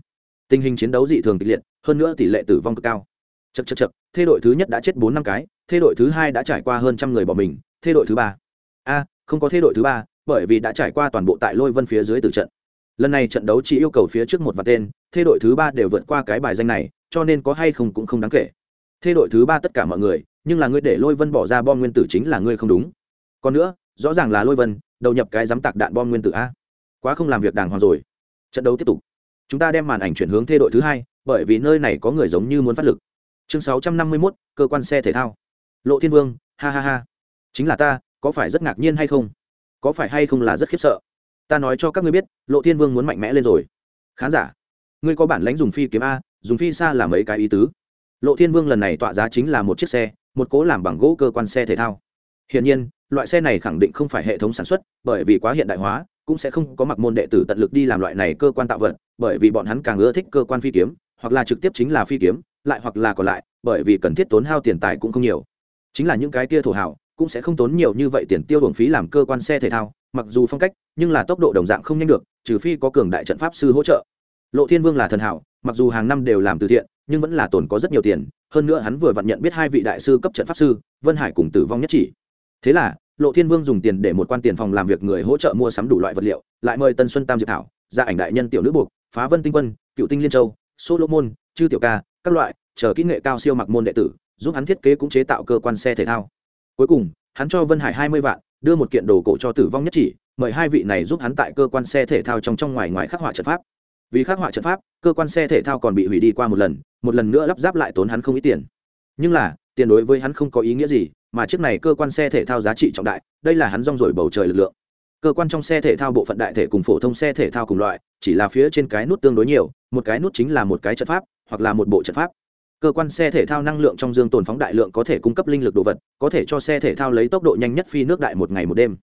Tình hình chiến đấu dị thường kịch liệt, hơn nữa tỷ lệ tử vong cực cao. Chật chật chật thê đội thứ nhất đã chết bốn năm cái thê đội thứ hai đã trải qua hơn trăm người bỏ mình thê đội thứ ba. A, không có thê đội thứ ba, bởi vì đã trải qua toàn bộ tại lôi vân phía dưới từ trận lần này trận đấu chỉ yêu cầu phía trước một vài tên thê đội thứ ba đều vượt qua cái bài danh này, cho nên có hay không cũng không đáng kể. Thê đội thứ ba tất cả mọi người, nhưng là ngươi để lôi vân bỏ ra bom nguyên tử chính là ngươi không đúng. Còn nữa, rõ ràng là lôi vân, đầu nhập cái dám tạc đạn bom nguyên tử a. Quá không làm việc đàng hoàng rồi. Trận đấu tiếp tục. Chúng ta đem màn ảnh chuyển hướng thê đội thứ hai, bởi vì nơi này có người giống như muốn phát lực. Chương sáu trăm năm mươi mốt, cơ quan xe thể thao. Lộ thiên vương, ha ha ha. Chính là ta, có phải rất ngạc nhiên hay không? Có phải hay không là rất khiếp sợ? Ta nói cho các ngươi biết, lộ thiên vương muốn mạnh mẽ lên rồi. Khán giả, ngươi có bản lãnh dùng phi kiếm a, dùng phi xa làm mấy cái ý tứ. Lộ thiên vương lần này tọa giá chính là một chiếc xe, một cố làm bằng gỗ cơ quan xe thể thao. Hiển nhiên, loại xe này khẳng định không phải hệ thống sản xuất, bởi vì quá hiện đại hóa, cũng sẽ không có mặc môn đệ tử tận lực đi làm loại này cơ quan tạo vật, bởi vì bọn hắn càng ưa thích cơ quan phi kiếm, hoặc là trực tiếp chính là phi kiếm, lại hoặc là còn lại, bởi vì cần thiết tốn hao tiền tài cũng không nhiều. Chính là những cái kia thổ hảo cũng sẽ không tốn nhiều như vậy tiền tiêu hưởng phí làm cơ quan xe thể thao mặc dù phong cách, nhưng là tốc độ đồng dạng không nhanh được, trừ phi có cường đại trận pháp sư hỗ trợ. Lộ thiên vương là thần hảo, mặc dù hàng năm đều làm từ thiện, nhưng vẫn là tồn có rất nhiều tiền, hơn nữa hắn vừa vặn nhận biết hai vị đại sư cấp trận pháp sư, vân hải cùng tử vong nhất chỉ. Thế là, lộ thiên vương dùng tiền để một quan tiền phòng làm việc người hỗ trợ mua sắm đủ loại vật liệu, lại mời tân xuân tam diệp thảo, gia ảnh đại nhân tiểu nữ buộc, phá vân tinh quân, cựu tinh liên châu, solomon, chư tiểu ca, các loại, chờ kỹ nghệ cao siêu mặc môn đệ tử, giúp hắn thiết kế cũng chế tạo cơ quan xe thể thao. Cuối cùng, hắn cho vân hải hai mươi vạn đưa một kiện đồ cổ cho tử vong nhất chỉ, mời hai vị này giúp hắn tại cơ quan xe thể thao trong trong ngoài ngoài khắc họa trận pháp. Vì khắc họa trận pháp, cơ quan xe thể thao còn bị hủy đi qua một lần một lần nữa lắp ráp lại tốn hắn không ít tiền. Nhưng là, tiền đối với hắn không có ý nghĩa gì, mà chiếc này cơ quan xe thể thao giá trị trọng đại, đây là hắn rong rổi bầu trời lực lượng. Cơ quan trong xe thể thao bộ phận đại thể cùng phổ thông xe thể thao cùng loại, chỉ là phía trên cái nút tương đối nhiều, một cái nút chính là một cái trận pháp, hoặc là một bộ trận pháp cơ quan xe thể thao năng lượng trong dương tồn phóng đại lượng có thể cung cấp linh lực đồ vật, có thể cho xe thể thao lấy tốc độ nhanh nhất phi nước đại một ngày một đêm.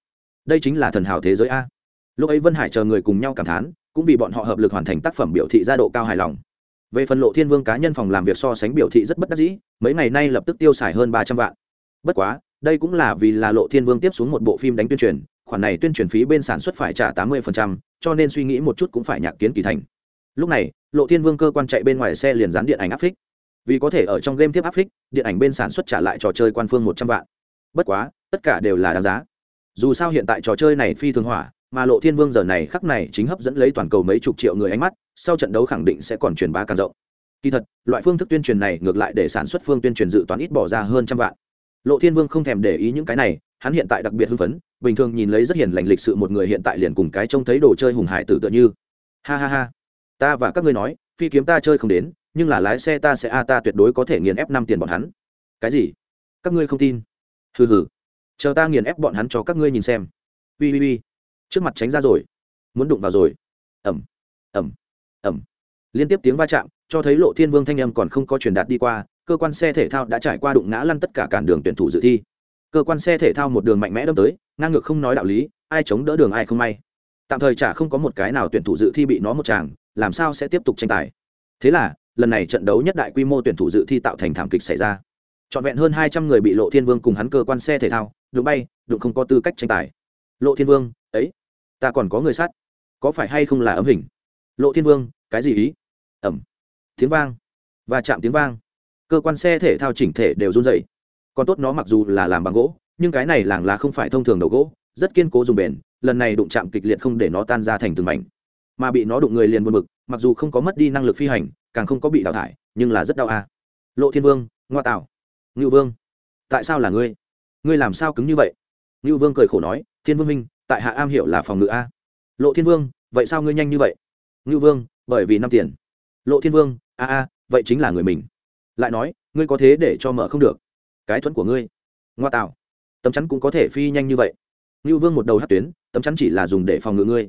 Đây chính là thần hảo thế giới a. Lúc ấy vân hải chờ người cùng nhau cảm thán, cũng vì bọn họ hợp lực hoàn thành tác phẩm biểu thị gia độ cao hài lòng. Về phần lộ thiên vương cá nhân phòng làm việc so sánh biểu thị rất bất đắc dĩ, mấy ngày nay lập tức tiêu xài hơn ba trăm vạn. Bất quá, đây cũng là vì là lộ thiên vương tiếp xuống một bộ phim đánh tuyên truyền, khoản này tuyên truyền phí bên sản xuất phải trả tám mươi cho nên suy nghĩ một chút cũng phải nhạc kiến kỳ thành. Lúc này, lộ thiên vương cơ quan chạy bên ngoài xe liền dán điện ảnh áp phích vì có thể ở trong game tiếp áp phích, điện ảnh bên sản xuất trả lại trò chơi quan phương một trăm vạn. Bất quá, tất cả đều là đáng giá. Dù sao hiện tại trò chơi này phi thường hỏa, mà lộ thiên vương giờ này khắc này chính hấp dẫn lấy toàn cầu mấy chục triệu người ánh mắt, sau trận đấu khẳng định sẽ còn truyền bá càng rộng. Kỳ thật, loại phương thức tuyên truyền này ngược lại để sản xuất phương tuyên truyền dự toán ít bỏ ra hơn trăm vạn. Lộ thiên vương không thèm để ý những cái này, hắn hiện tại đặc biệt hưng phấn, bình thường nhìn lấy rất hiền lành lịch sự một người hiện tại liền cùng cái trông thấy đồ chơi hùng hải tử tựa như. Ha ha ha. Ta và các ngươi nói, phi kiếm ta chơi không đến nhưng là lái xe ta sẽ a, ta tuyệt đối có thể nghiền ép năm tiền bọn hắn. Cái gì? Các ngươi không tin? Hừ hừ. Chờ ta nghiền ép bọn hắn cho các ngươi nhìn xem. Ui ui ui trước mặt tránh ra rồi. Muốn đụng vào rồi. Ẩm ẩm ẩm liên tiếp tiếng va chạm, cho thấy lộ thiên vương thanh âm còn không có truyền đạt đi qua, cơ quan xe thể thao đã trải qua đụng ngã lăn tất cả cản đường tuyển thủ dự thi. Cơ quan xe thể thao một đường mạnh mẽ đâm tới, ngang ngược không nói đạo lý, ai chống đỡ đường ai không may. Tạm thời chả không có một cái nào tuyển thủ dự thi bị nó một chàng làm sao sẽ tiếp tục tranh tài? Thế là lần này trận đấu nhất đại quy mô tuyển thủ dự thi tạo thành thảm kịch xảy ra. Trọn vẹn hơn hai trăm người bị lộ thiên vương cùng hắn cơ quan xe thể thao, đụng bay, đụng không có tư cách tranh tài. Lộ thiên vương, ấy, ta còn có người sát. Có phải hay không là ấm hình? Lộ thiên vương, cái gì ý? Ẩm. Tiếng vang. Và chạm tiếng vang. Cơ quan xe thể thao chỉnh thể đều run dày còn tốt nó mặc dù là làm bằng gỗ, nhưng cái này làng là không phải thông thường đầu gỗ, rất kiên cố dùng bền, lần này đụng chạm kịch liệt không để nó tan ra thành từng mảnh. Mà bị nó đụng người liền buồn bực, mặc dù không có mất đi năng lực phi hành càng không có bị đào thải, nhưng là rất đau a. Lộ thiên vương, ngoa tạo ngưu vương, tại sao là ngươi? Ngươi làm sao cứng như vậy? Ngưu vương cười khổ nói, thiên vương minh, tại hạ am hiểu là phòng ngự a. Lộ thiên vương, vậy sao ngươi nhanh như vậy? Ngưu vương, bởi vì năm tiền. Lộ thiên vương, a a, vậy chính là người mình. Lại nói, ngươi có thế để cho mở không được. Cái thuẫn của ngươi. Ngoa tạo tấm chắn cũng có thể phi nhanh như vậy. Ngưu vương một đầu hát tuyến, tấm chắn chỉ là dùng để phòng ngự ngươi.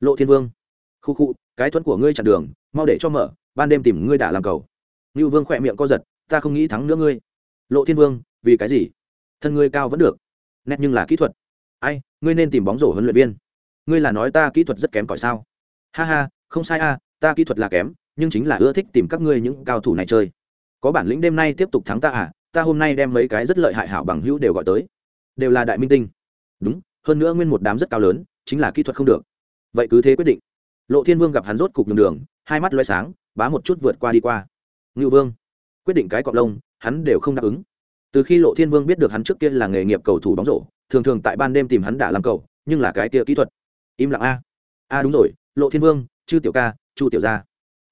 Lộ thiên vương, khu khu, cái thuẫn của ngươi chặn đường, mau để cho mở ban đêm tìm ngươi đã làm cầu. Ngưu vương khỏe miệng co giật, ta không nghĩ thắng nữa ngươi. Lộ thiên vương, vì cái gì? Thân ngươi cao vẫn được. Nét nhưng là kỹ thuật. Ai, ngươi nên tìm bóng rổ huấn luyện viên. Ngươi là nói ta kỹ thuật rất kém cỏi sao? Ha ha, không sai a, ta kỹ thuật là kém, nhưng chính là ưa thích tìm các ngươi những cao thủ này chơi. Có bản lĩnh đêm nay tiếp tục thắng ta à? Ta hôm nay đem mấy cái rất lợi hại hảo bằng hữu đều gọi tới. Đều là đại minh tinh. Đúng, hơn nữa nguyên một đám rất cao lớn, chính là kỹ thuật không được. Vậy cứ thế quyết định. Lộ thiên vương gặp hắn rốt cục đường đường, hai mắt loay sáng bá một chút vượt qua đi qua. Ngưu vương, quyết định cái cọp lông, hắn đều không đáp ứng. Từ khi lộ thiên vương biết được hắn trước kia là nghề nghiệp cầu thủ bóng rổ, thường thường tại ban đêm tìm hắn đã làm cầu, nhưng là cái kia kỹ thuật. Im lặng a. A, đúng rồi, lộ thiên vương, chư tiểu ca, chu tiểu gia.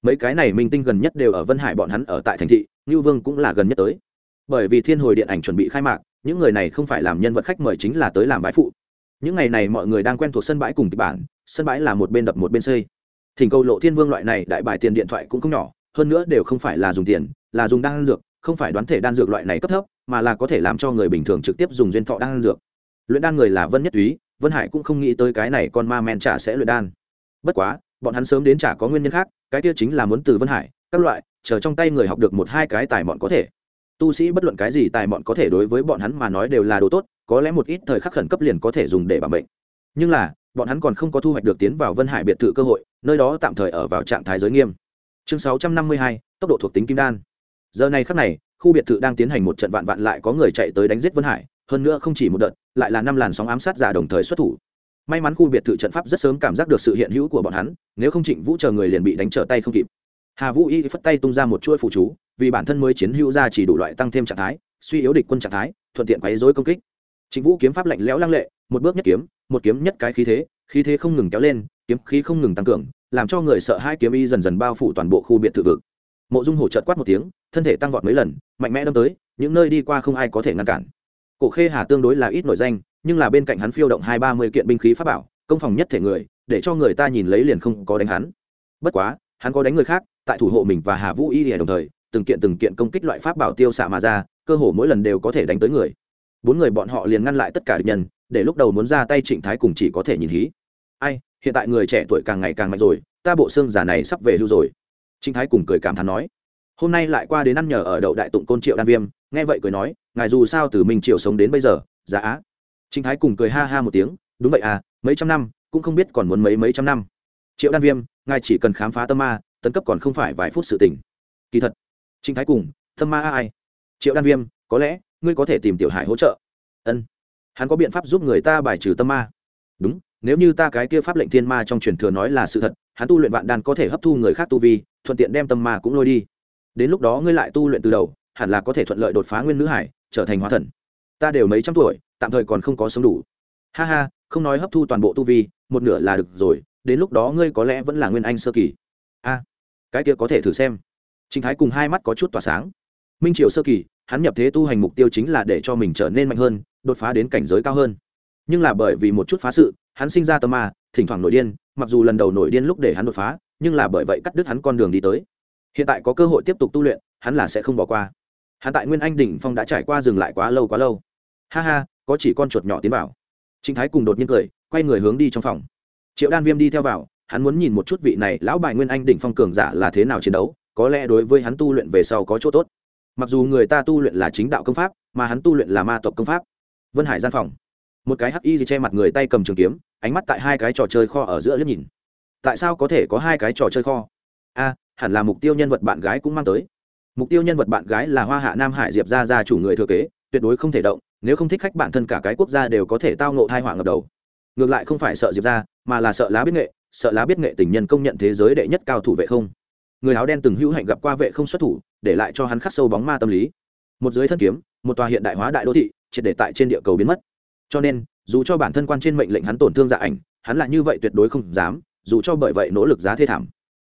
Mấy cái này minh tinh gần nhất đều ở vân hải bọn hắn ở tại thành thị, ngưu vương cũng là gần nhất tới. Bởi vì thiên hồi điện ảnh chuẩn bị khai mạc, những người này không phải làm nhân vật khách mời chính là tới làm bãi phụ. Những ngày này mọi người đang quen thuộc sân bãi cùng kịch bản, sân bãi là một bên đập một bên xây thỉnh cầu lộ thiên vương loại này đại bài tiền điện thoại cũng không nhỏ, hơn nữa đều không phải là dùng tiền, là dùng đan dược, không phải đoán thể đan dược loại này cấp thấp, mà là có thể làm cho người bình thường trực tiếp dùng duyên thọ đan dược. Luyện đan người là vân nhất túy, vân hải cũng không nghĩ tới cái này con ma men trả sẽ luyện đan. Bất quá, bọn hắn sớm đến trả có nguyên nhân khác, cái kia chính là muốn từ vân hải, các loại, chờ trong tay người học được một hai cái tài bọn có thể. Tu sĩ bất luận cái gì tài bọn có thể đối với bọn hắn mà nói đều là đồ tốt, có lẽ một ít thời khắc khẩn cấp liền có thể dùng để bảo mệnh. Nhưng là bọn hắn còn không có thu hoạch được tiến vào vân hải biệt thự cơ hội, nơi đó tạm thời ở vào trạng thái giới nghiêm. Chương sáu trăm năm mươi hai, tốc độ thuộc tính kim đan. Giờ này khắc này, khu biệt thự đang tiến hành một trận vạn vạn lại có người chạy tới đánh giết vân hải, hơn nữa không chỉ một đợt, lại là năm làn sóng ám sát giả đồng thời xuất thủ. May mắn khu biệt thự trận pháp rất sớm cảm giác được sự hiện hữu của bọn hắn, nếu không trịnh vũ chờ người liền bị đánh trở tay không kịp. Hà vũ y phất tay tung ra một chuỗi phụ chú, vì bản thân mới chiến hữu ra chỉ đủ loại tăng thêm trạng thái, suy yếu địch quân trạng thái, thuận tiện quấy dối công kích trịnh vũ kiếm pháp lạnh lẽo lăng lệ, một bước nhất kiếm, một kiếm nhất cái khí thế khí thế không ngừng kéo lên, kiếm khí không ngừng tăng cường, làm cho người sợ hai kiếm y dần dần bao phủ toàn bộ khu biệt thự vực. Mộ dung hổ chợt quát một tiếng, thân thể tăng vọt mấy lần, mạnh mẽ đâm tới, những nơi đi qua không ai có thể ngăn cản. Cổ khê hà tương đối là ít nổi danh, nhưng là bên cạnh hắn phiêu động hai ba mươi kiện binh khí pháp bảo, công phòng nhất thể người, để cho người ta nhìn lấy liền không có đánh hắn. Bất quá, hắn có đánh người khác, tại thủ hộ mình và hà vũ y đồng thời, từng kiện từng kiện công kích loại pháp bảo tiêu xạ mà ra, cơ hồ mỗi lần đều có thể đánh tới người bốn người bọn họ liền ngăn lại tất cả địch nhân, để lúc đầu muốn ra tay trịnh thái cùng chỉ có thể nhìn hí. Ai, hiện tại người trẻ tuổi càng ngày càng mạnh rồi, ta bộ xương giả này sắp về hưu rồi. Trịnh thái cùng cười cảm thán nói. Hôm nay lại qua đến ăn nhờ ở đậu đại tụng côn triệu đan viêm, nghe vậy cười nói, ngài dù sao từ mình triệu sống đến bây giờ, giá á. Trịnh thái cùng cười ha ha một tiếng, đúng vậy à mấy trăm năm, cũng không biết còn muốn mấy mấy trăm năm. Triệu đan viêm, ngài chỉ cần khám phá tâm ma, tấn cấp còn không phải vài phút sự tỉnh kỳ thật, trịnh thái cùng, tâm ma ai? Triệu đan viêm, có lẽ ngươi có thể tìm tiểu hải hỗ trợ. Ân. Hắn có biện pháp giúp người ta bài trừ tâm ma. Đúng, nếu như ta cái kia pháp lệnh thiên ma trong truyền thừa nói là sự thật, hắn tu luyện vạn đan có thể hấp thu người khác tu vi, thuận tiện đem tâm ma cũng lôi đi. Đến lúc đó ngươi lại tu luyện từ đầu, hẳn là có thể thuận lợi đột phá nguyên nữ hải, trở thành hóa thần. Ta đều mấy trăm tuổi, tạm thời còn không có sống đủ. Ha ha, không nói hấp thu toàn bộ tu vi, một nửa là được rồi, đến lúc đó ngươi có lẽ vẫn là nguyên anh sơ kỳ. A, cái kia có thể thử xem. Trinh thái cùng hai mắt có chút tỏa sáng minh triều sơ kỳ, hắn nhập thế tu hành mục tiêu chính là để cho mình trở nên mạnh hơn, đột phá đến cảnh giới cao hơn. Nhưng là bởi vì một chút phá sự, hắn sinh ra tâm ma, thỉnh thoảng nổi điên, mặc dù lần đầu nổi điên lúc để hắn đột phá, nhưng là bởi vậy cắt đứt hắn con đường đi tới. Hiện tại có cơ hội tiếp tục tu luyện, hắn là sẽ không bỏ qua. Hắn tại nguyên anh đỉnh phong đã trải qua dừng lại quá lâu quá lâu. Ha ha, có chỉ con chuột nhỏ tiến vào. Trịnh thái cùng đột nhiên cười, quay người hướng đi trong phòng. Triệu đan viêm đi theo vào, hắn muốn nhìn một chút vị này lão bài nguyên anh đỉnh phong cường giả là thế nào chiến đấu, có lẽ đối với hắn tu luyện về sau có chỗ tốt mặc dù người ta tu luyện là chính đạo công pháp, mà hắn tu luyện là ma tộc công pháp. Vân hải gian phòng. Một cái hắc y gì che mặt người tay cầm trường kiếm, ánh mắt tại hai cái trò chơi kho ở giữa liếc nhìn. Tại sao có thể có hai cái trò chơi kho? A, hẳn là mục tiêu nhân vật bạn gái cũng mang tới. Mục tiêu nhân vật bạn gái là hoa hạ nam hải diệp gia gia chủ người thừa kế, tuyệt đối không thể động, nếu không thích khách bản thân cả cái quốc gia đều có thể tao ngộ thai họa ngập đầu. Ngược lại không phải sợ diệp gia, mà là sợ lá biết nghệ, sợ lá biết nghệ tình nhân công nhận thế giới đệ nhất cao thủ vệ không? Người áo đen từng hữu hạnh gặp qua vệ không xuất thủ, để lại cho hắn khắc sâu bóng ma tâm lý. Một dưới thân kiếm, một tòa hiện đại hóa đại đô thị, triệt để tại trên địa cầu biến mất. Cho nên, dù cho bản thân quan trên mệnh lệnh hắn tổn thương dạ ảnh, hắn là như vậy tuyệt đối không dám, dù cho bởi vậy nỗ lực giá thê thảm.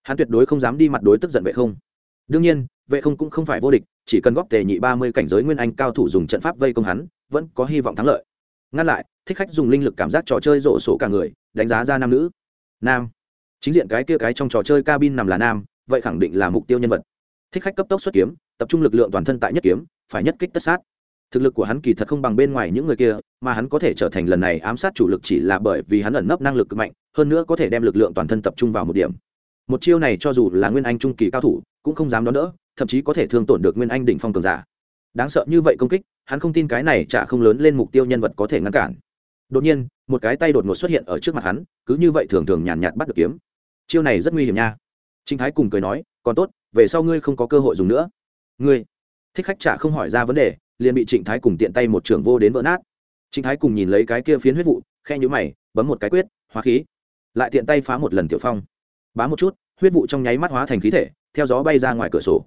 Hắn tuyệt đối không dám đi mặt đối tức giận vệ không. Đương nhiên, vệ không cũng không phải vô địch, chỉ cần góp tề nhị ba mươi cảnh giới nguyên anh cao thủ dùng trận pháp vây công hắn, vẫn có hy vọng thắng lợi. Ngăn lại, thích khách dùng linh lực cảm giác trò chơi rộ sổ cả người, đánh giá ra nam nữ. Nam. Chính diện cái kia cái trong trò chơi cabin nằm là nam vậy khẳng định là mục tiêu nhân vật. Thích khách cấp tốc xuất kiếm tập trung lực lượng toàn thân tại nhất kiếm phải nhất kích tất sát. Thực lực của hắn kỳ thật không bằng bên ngoài những người kia mà hắn có thể trở thành lần này ám sát chủ lực chỉ là bởi vì hắn ẩn nấp năng lực cực mạnh hơn nữa có thể đem lực lượng toàn thân tập trung vào một điểm. Một chiêu này cho dù là nguyên anh trung kỳ cao thủ cũng không dám đón đỡ thậm chí có thể thương tổn được nguyên anh đỉnh phong cường giả. Đáng sợ như vậy công kích hắn không tin cái này chả không lớn lên mục tiêu nhân vật có thể ngăn cản. Đột nhiên một cái tay đột ngột xuất hiện ở trước mặt hắn cứ như vậy thường thường nhàn nhạt, nhạt bắt được kiếm. Chiêu này rất nguy hiểm nha trinh thái cùng cười nói, còn tốt, về sau ngươi không có cơ hội dùng nữa. Ngươi? Thích khách trả không hỏi ra vấn đề, liền bị trịnh thái cùng tiện tay một trưởng vô đến vỡ nát. Trịnh thái cùng nhìn lấy cái kia phiến huyết vụ, khe nhũ mày, bấm một cái quyết, hóa khí. Lại tiện tay phá một lần tiểu phong. Bá một chút, huyết vụ trong nháy mắt hóa thành khí thể, theo gió bay ra ngoài cửa sổ.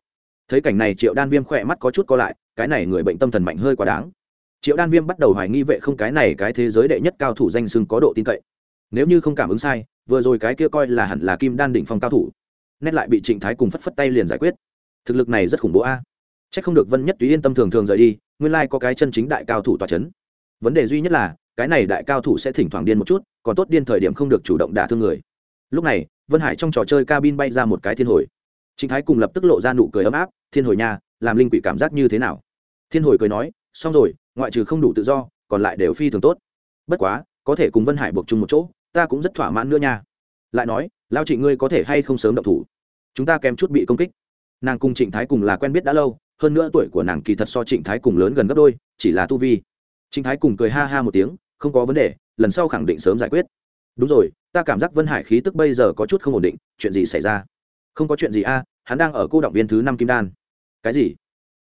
Thấy cảnh này triệu đan viêm khỏe mắt có chút co lại, cái này người bệnh tâm thần mạnh hơi quá đáng. Triệu đan viêm bắt đầu hoài nghi vệ không cái này cái thế giới đệ nhất cao thủ danh sưng có độ tin cậy. Nếu như không cảm ứng sai, vừa rồi cái kia coi là hẳn là kim đan đỉnh phong cao thủ nét lại bị trịnh thái cùng phất phất tay liền giải quyết. Thực lực này rất khủng bố a. À. c h ắ c không được vân nhất túy yên tâm thường thường rời đi, nguyên lai có cái chân chính đại cao thủ tòa c h ấ n vấn đề duy nhất là, cái này đại cao thủ sẽ thỉnh thoảng điên một chút, còn tốt điên thời điểm không được chủ động đả thương người. Lúc này, vân hải trong trò chơi cabin bay ra một cái thiên hồi. Trịnh thái cùng lập tức lộ ra nụ cười ấm áp, thiên hồi nha, làm linh quỷ cảm giác như thế nào? Thiên hồi cười nói, xong rồi, ngoại trừ không đủ tự do, còn lại đều phi thường tốt. Bất quá, có thể cùng vân hải buộc chung một chỗ, ta cũng rất thỏa mãn nữa nha. Lại nói, lao trịnh ngươi có thể hay không sớm động thủ? Chúng ta kém chút bị công kích. Nàng cùng trịnh thái cùng là quen biết đã lâu, hơn nữa tuổi của nàng kỳ thật so trịnh thái cùng lớn gần gấp đôi, chỉ là tu vi. Trịnh thái cùng cười ha ha một tiếng, không có vấn đề, lần sau khẳng định sớm giải quyết. Đúng rồi, ta cảm giác vân hải khí tức bây giờ có chút không ổn định, chuyện gì xảy ra? Không có chuyện gì a, hắn đang ở cô động viên thứ năm kim đan. Cái gì?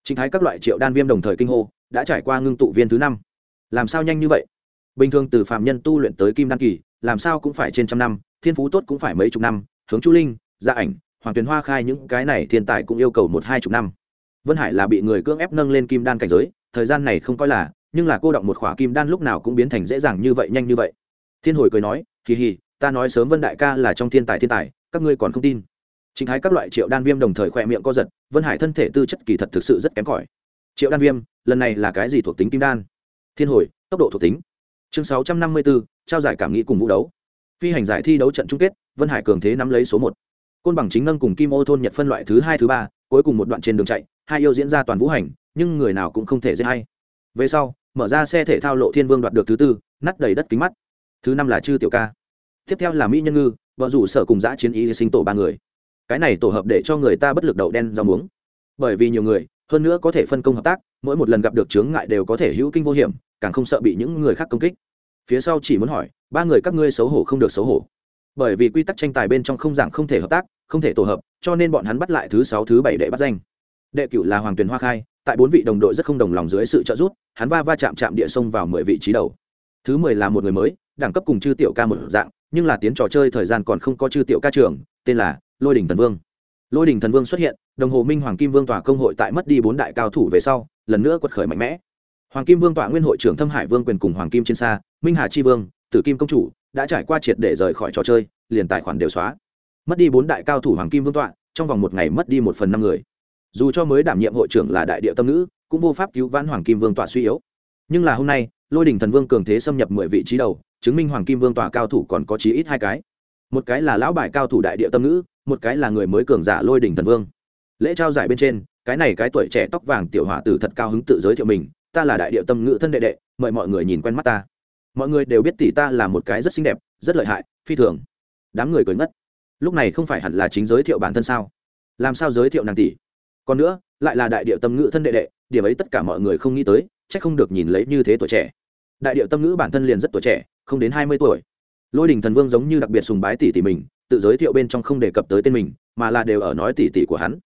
Trịnh thái các loại triệu đan viêm đồng thời kinh hô, đã trải qua ngưng tụ viên thứ năm. Làm sao nhanh như vậy? Bình thường từ phạm nhân tu luyện tới kim đan kỳ, làm sao cũng phải trên trăm năm, thiên phú tốt cũng phải mấy chục năm, hướng chu linh gia ảnh hoàng tuyền hoa khai những cái này thiên tài cũng yêu cầu một hai chục năm. Vân hải là bị người cưỡng ép nâng lên kim đan cảnh giới, thời gian này không coi là, nhưng là cô động một khỏa kim đan lúc nào cũng biến thành dễ dàng như vậy, nhanh như vậy. Thiên hồi cười nói, kỳ hì, ta nói sớm vân đại ca là trong thiên tài thiên tài, các ngươi còn không tin. Chính thái các loại triệu đan viêm đồng thời khỏe miệng co giật, vân hải thân thể tư chất kỳ thật thực sự rất kém cỏi. Triệu đan viêm, lần này là cái gì thuộc tính kim đan? Thiên hồi, tốc độ thuộc tính. Chương sáu trăm năm mươi bốn, trao giải cảm nghĩ cùng vũ đấu. Phi hành giải thi đấu trận chung kết, vân hải cường thế nắm lấy số một côn bằng chính nâng cùng kim ô thôn nhật phân loại thứ hai, thứ ba, cuối cùng một đoạn trên đường chạy, hai yêu diễn ra toàn vũ hành, nhưng người nào cũng không thể dễ hay. Về sau, mở ra xe thể thao lộ thiên vương đoạt được thứ tư nắt đầy đất kính mắt. Thứ năm là chư tiểu ca. Tiếp theo là mỹ nhân ngư, vợ rủ sở cùng giã chiến ý sinh tổ ba người. Cái này tổ hợp để cho người ta bất lực đậu đen rau muống. Bởi vì nhiều người, hơn nữa có thể phân công hợp tác, mỗi một lần gặp được chướng ngại đều có thể hữu kinh vô hiểm, càng không sợ bị những người khác công kích. Phía sau chỉ muốn hỏi, ba người các ngươi xấu hổ không được xấu hổ? Bởi vì quy tắc tranh tài bên trong không giảng không thể hợp tác, không thể tổ hợp, cho nên bọn hắn bắt lại thứ sáu, thứ bảy đệ bắt danh. Đệ cựu là hoàng tuyền hoa khai, tại bốn vị đồng đội rất không đồng lòng dưới sự trợ giúp, hắn va va chạm chạm địa sông vào mười vị trí đầu. Thứ mười là một người mới, đẳng cấp cùng chư tiểu ca một dạng, nhưng là tiến trò chơi thời gian còn không có chư tiểu ca trường, tên là lôi đình thần vương. Lôi đình thần vương xuất hiện, đồng hồ minh hoàng kim vương tòa công hội tại mất đi bốn đại cao thủ về sau, lần nữa quật khởi mạnh mẽ. Hoàng kim vương tọa nguyên hội trưởng thâm hải vương quyền cùng hoàng kim trên xa, minh hà chi vương, tử kim công chủ đã trải qua triệt để rời khỏi trò chơi, liền tài khoản đều xóa. Mất đi bốn đại cao thủ hoàng kim vương tọa, trong vòng một ngày mất đi một phần năm người. Dù cho mới đảm nhiệm hội trưởng là đại địa tâm nữ cũng vô pháp cứu vãn hoàng kim vương tọa suy yếu. Nhưng là hôm nay, lôi đình thần vương cường thế xâm nhập mười vị trí đầu, chứng minh hoàng kim vương tọa cao thủ còn có chí ít hai cái. Một cái là lão bài cao thủ đại địa tâm nữ một cái là người mới cường giả lôi đình thần vương. Lễ trao giải bên trên, cái này cái tuổi trẻ tóc vàng tiểu hỏa tử thật cao hứng tự giới thiệu mình, ta là đại địa tâm ngữ thân đệ đệ, mời mọi người nhìn quen mắt ta mọi người đều biết tỷ ta là một cái rất xinh đẹp, rất lợi hại, phi thường. Đám người cười ngất. Lúc này không phải hẳn là chính giới thiệu bản thân sao? Làm sao giới thiệu nàng tỷ? Còn nữa, lại là đại địa tâm ngữ thân đệ đệ, điểm ấy tất cả mọi người không nghĩ tới c h ắ c không được nhìn lấy như thế tuổi trẻ. Đại địa tâm ngữ bản thân liền rất tuổi trẻ, không đến hai mươi tuổi. Lôi đình thần vương giống như đặc biệt sùng bái tỷ tỷ mình, tự giới thiệu bên trong không đề cập tới tên mình, mà là đều ở nói tỷ tỷ của hắn.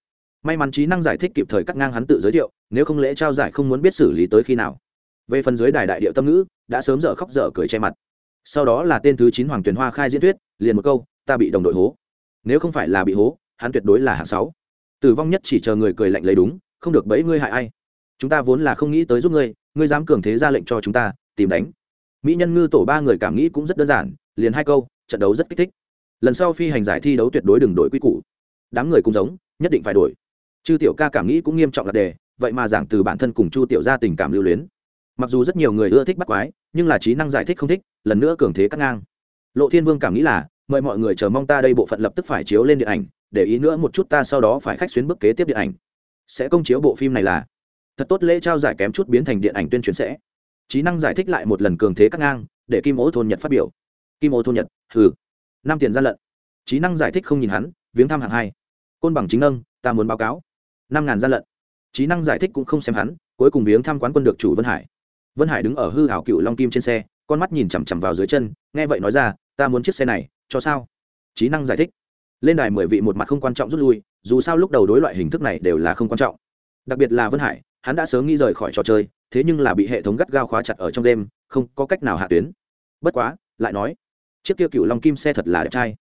May mắn trí năng giải thích kịp thời cắt ngang hắn tự giới thiệu, nếu không lễ trao giải không muốn biết xử lý tới khi nào về phần dưới đài đại điệu tâm ngữ, đã sớm dở khóc dở cười che mặt. Sau đó là tên thứ chín hoàng tuyền hoa khai diễn thuyết, liền một câu, ta bị đồng đội hố. Nếu không phải là bị hố, hắn tuyệt đối là hạng sáu. Tử vong nhất chỉ chờ người cười lạnh lấy đúng, không được bẫy ngươi hại ai. Chúng ta vốn là không nghĩ tới giúp ngươi ngươi dám cường thế ra lệnh cho chúng ta, tìm đánh. Mỹ nhân ngư tổ ba người cảm nghĩ cũng rất đơn giản, liền hai câu, trận đấu rất kích thích. Lần sau phi hành giải thi đấu tuyệt đối đừng đổi quy củ. Đám người cũng giống, nhất định phải đổi. Chư tiểu ca cảm nghĩ cũng nghiêm trọng là đề, vậy mà giảng từ bản thân cùng chu tiểu ra tình cảm lưu luyến mặc dù rất nhiều người ưa thích bắt quái, nhưng là trí năng giải thích không thích, lần nữa cường thế cắt ngang. Lộ thiên vương cảm nghĩ là, mời mọi người chờ mong ta đây bộ phận lập tức phải chiếu lên điện ảnh, để ý nữa một chút ta sau đó phải khách xuyến bức kế tiếp điện ảnh. Sẽ công chiếu bộ phim này là. Thật tốt lễ trao giải kém chút biến thành điện ảnh tuyên truyền sẽ. Trí năng giải thích lại một lần cường thế cắt ngang, để kim ố thôn nhật phát biểu. Kim ố thôn nhật, hừ. Năm tiền gian lận. Trí năng giải thích không nhìn hắn, viếng thăm hạng hai. Côn bằng chính nâng, ta muốn báo cáo. Năm ngàn gian lận. Trí năng giải thích cũng không xem hắn, cuối cùng viếng thăm quán quân được chủ vân hải vân hải đứng ở hư hảo cựu long kim trên xe, con mắt nhìn chằm chằm vào dưới chân, nghe vậy nói ra, ta muốn chiếc xe này, cho sao? Trí năng giải thích. Lên đài mười vị một mặt không quan trọng rút lui, dù sao lúc đầu đối loại hình thức này đều là không quan trọng. Đặc biệt là vân hải, hắn đã sớm nghĩ rời khỏi trò chơi, thế nhưng là bị hệ thống gắt gao khóa chặt ở trong đêm không có cách nào hạ tuyến. Bất quá, lại nói, chiếc kia cựu long kim xe thật là đẹp trai.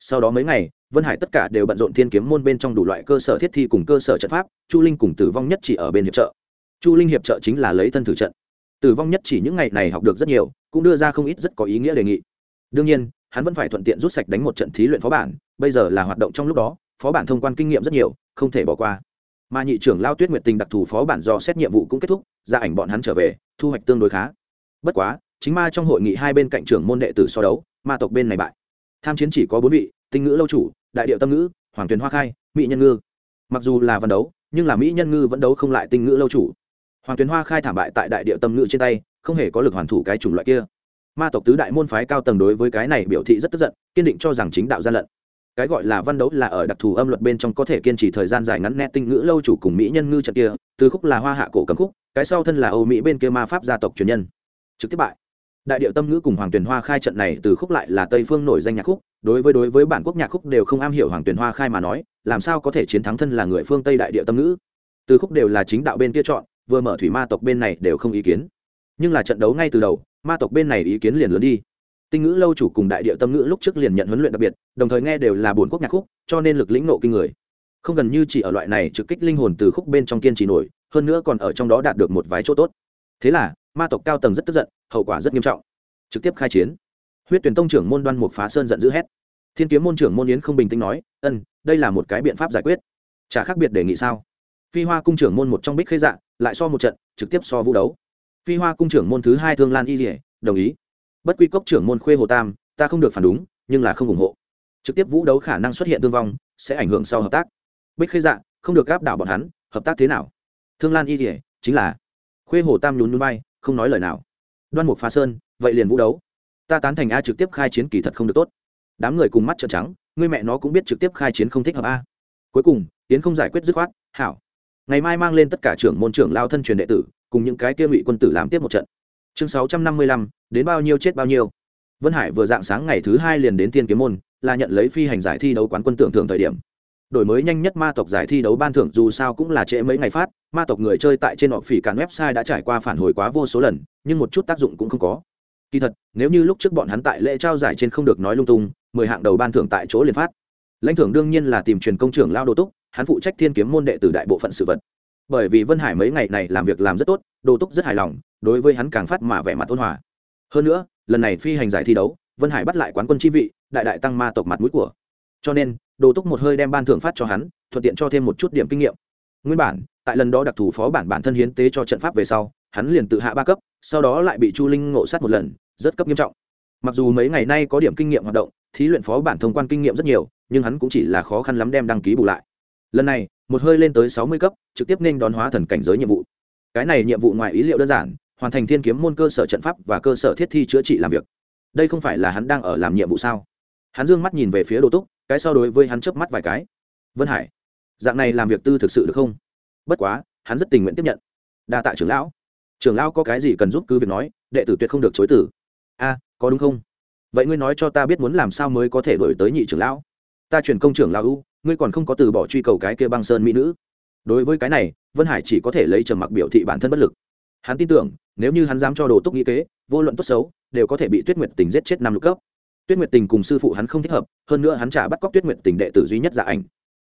Sau đó mấy ngày, vân hải tất cả đều bận rộn thiên kiếm môn bên trong đủ loại cơ sở thiết thi cùng cơ sở trận pháp, chu linh cùng tử vong nhất chỉ ở bên hiệp trợ. Chu linh hiệp trợ chính là lấy thân thử trận tử vong nhất chỉ những ngày này học được rất nhiều, cũng đưa ra không ít rất có ý nghĩa đề nghị. Đương nhiên, hắn vẫn phải thuận tiện rút sạch đánh một trận thí luyện phó bản, bây giờ là hoạt động trong lúc đó, phó bản thông quan kinh nghiệm rất nhiều, không thể bỏ qua. Mà nhị trưởng lao tuyết nguyệt tình đặc thù phó bản do xét nhiệm vụ cũng kết thúc ra ảnh bọn hắn trở về, thu hoạch tương đối khá. Bất quá, chính ma trong hội nghị hai bên cạnh trưởng môn đệ tử so đấu, ma tộc bên này bại. Tham chiến chỉ có bốn vị, tinh ngữ lâu chủ, đại điệu tâm ngữ, hoàng tuyền hoa khai, mỹ nhân ngư. Mặc dù là văn đấu, nhưng là mỹ nhân ngư vẫn đấu không lại tinh ngữ lâu chủ hoàng tuyến hoa khai thảm bại tại đại địa tâm ngữ trên tay, không hề có lực hoàn thủ cái chủng loại kia. Ma tộc tứ đại môn phái cao tầng đối với cái này biểu thị rất tức giận, kiên định cho rằng chính đạo gian lận. Cái gọi là văn đấu là ở đặc thù âm luật bên trong có thể kiên trì thời gian dài ngắn, nét tinh ngữ lâu chủ cùng mỹ nhân ngư trận kia, từ khúc là hoa hạ cổ cầm khúc, cái sau thân là âu mỹ bên kia ma pháp gia tộc truyền nhân. Trực tiếp bại. Đại điệu tâm ngữ cùng hoàng tuyền hoa khai trận này từ khúc lại là tây phương nổi danh nhạc khúc, đối với đối với bản quốc nhạc khúc đều không am hiểu hoàng tuyền hoa khai mà nói, làm sao có thể chiến thắng thân là người phương tây đại điệu tâm ngữ. Từ khúc đều là chính đạo bên kia chọn vừa mở thủy ma tộc bên này đều không ý kiến. Nhưng là trận đấu ngay từ đầu, ma tộc bên này ý kiến liền lớn đi. Tinh ngữ lâu chủ cùng đại địa tâm ngữ lúc trước liền nhận huấn luyện đặc biệt, đồng thời nghe đều là bồn quốc nhạc khúc, cho nên lực lĩnh nộ kinh người. Không gần như chỉ ở loại này trực kích linh hồn từ khúc bên trong kiên trì nổi, hơn nữa còn ở trong đó đạt được một vài chỗ tốt. Thế là, ma tộc cao tầng rất tức giận, hậu quả rất nghiêm trọng. Trực tiếp khai chiến. Huyết tuyển tông trưởng môn đoan mục phá sơn giận dữ hét. Thiên kiếm môn trưởng môn yến không bình tĩnh nói, ân, đây là một cái biện pháp giải quyết. Chả khác biệt đề nghị sao? Phi hoa cung trưởng môn một trong bích khế dạ lại so một trận, trực tiếp so vũ đấu. Phi hoa cung trưởng môn thứ hai thương lan y dỉa đồng ý. Bất quy cốc trưởng môn khuê hồ tam, ta không được phản đúng, nhưng là không ủng hộ. Trực tiếp vũ đấu khả năng xuất hiện thương vong, sẽ ảnh hưởng sau hợp tác. Bích khê dạ không được gáp đảo bọn hắn, hợp tác thế nào? Thương lan y dỉa chính là. Khuê hồ tam nhún núi bay không nói lời nào. Đoan mục phá sơn, vậy liền vũ đấu. Ta tán thành a trực tiếp khai chiến kỳ thật không được tốt. Đám người cùng mắt trợn trắng người mẹ nó cũng biết trực tiếp khai chiến không thích hợp a. Cuối cùng tiến không giải quyết dứt khoát, hảo ngày mai mang lên tất cả trưởng môn trưởng lao thân truyền đệ tử, cùng những cái kia ngụy quân tử làm tiếp một trận. Chương sáu trăm năm mươi lăm, đến bao nhiêu chết bao nhiêu. Vân hải vừa dạng sáng ngày thứ hai liền đến tiên kiếm môn, là nhận lấy phi hành giải thi đấu quán quân tưởng thưởng thời điểm. Đổi mới nhanh nhất ma tộc giải thi đấu ban thưởng dù sao cũng là trễ mấy ngày phát, ma tộc người chơi tại trên họ phỉ cản website đã trải qua phản hồi quá vô số lần, nhưng một chút tác dụng cũng không có. Kỳ thật, nếu như lúc trước bọn hắn tại lễ trao giải trên không được nói lung tung, mười hạng đầu ban thưởng tại chỗ liền phát. Lãnh thưởng đương nhiên là tìm truyền công trưởng lao đồ túc hắn phụ trách thiên kiếm môn đệ tử đại bộ phận sự vật. Bởi vì vân hải mấy ngày này làm việc làm rất tốt, đồ túc rất hài lòng, đối với hắn càng phát mà vẻ mặt ôn hòa. Hơn nữa, lần này phi hành giải thi đấu, vân hải bắt lại quán quân chi vị, đại đại tăng ma tộc mặt mũi của. Cho nên, đồ túc một hơi đem ban thưởng phát cho hắn, thuận tiện cho thêm một chút điểm kinh nghiệm. Nguyên bản, tại lần đó đặc thù phó bản bản thân hiến tế cho trận pháp về sau, hắn liền tự hạ ba cấp, sau đó lại bị chu linh ngộ sát một lần, rất cấp nghiêm trọng. Mặc dù mấy ngày nay có điểm kinh nghiệm hoạt động, thí luyện phó bản thông quan kinh nghiệm rất nhiều, nhưng hắn cũng chỉ là khó khăn lắm đem đăng ký bù lại lần này, một hơi lên tới sáu mươi cấp, trực tiếp nên đón hóa thần cảnh giới nhiệm vụ. Cái này nhiệm vụ ngoài ý liệu đơn giản, hoàn thành thiên kiếm môn cơ sở trận pháp và cơ sở thiết thi chữa trị làm việc. Đây không phải là hắn đang ở làm nhiệm vụ sao? Hắn d ư ơ n g mắt nhìn về phía đồ túc, cái so đối với hắn chớp mắt vài cái. Vân hải, dạng này làm việc tư thực sự được không? Bất quá, hắn rất tình nguyện tiếp nhận. Đa tạ trưởng lão. Trưởng lão có cái gì cần giúp cứ việc nói, đệ tử tuyệt không được chối tử a, có đúng không? Vậy ngươi nói cho ta biết muốn làm sao mới có thể đổi tới nhị trưởng lão? Ta chuyển công trưởng lão u ngươi còn không có từ bỏ truy cầu cái kia băng sơn mỹ nữ. Đối với cái này, vân hải chỉ có thể lấy trầm mặc biểu thị bản thân bất lực. Hắn tin tưởng, nếu như hắn dám cho đồ túc nghĩ kế, vô luận tốt xấu, đều có thể bị tuyết nguyệt tình giết chết năm lục cấp. Tuyết nguyệt tình cùng sư phụ hắn không thích hợp, hơn nữa hắn trả bắt cóc tuyết nguyệt tình đệ tử duy nhất dạ ảnh.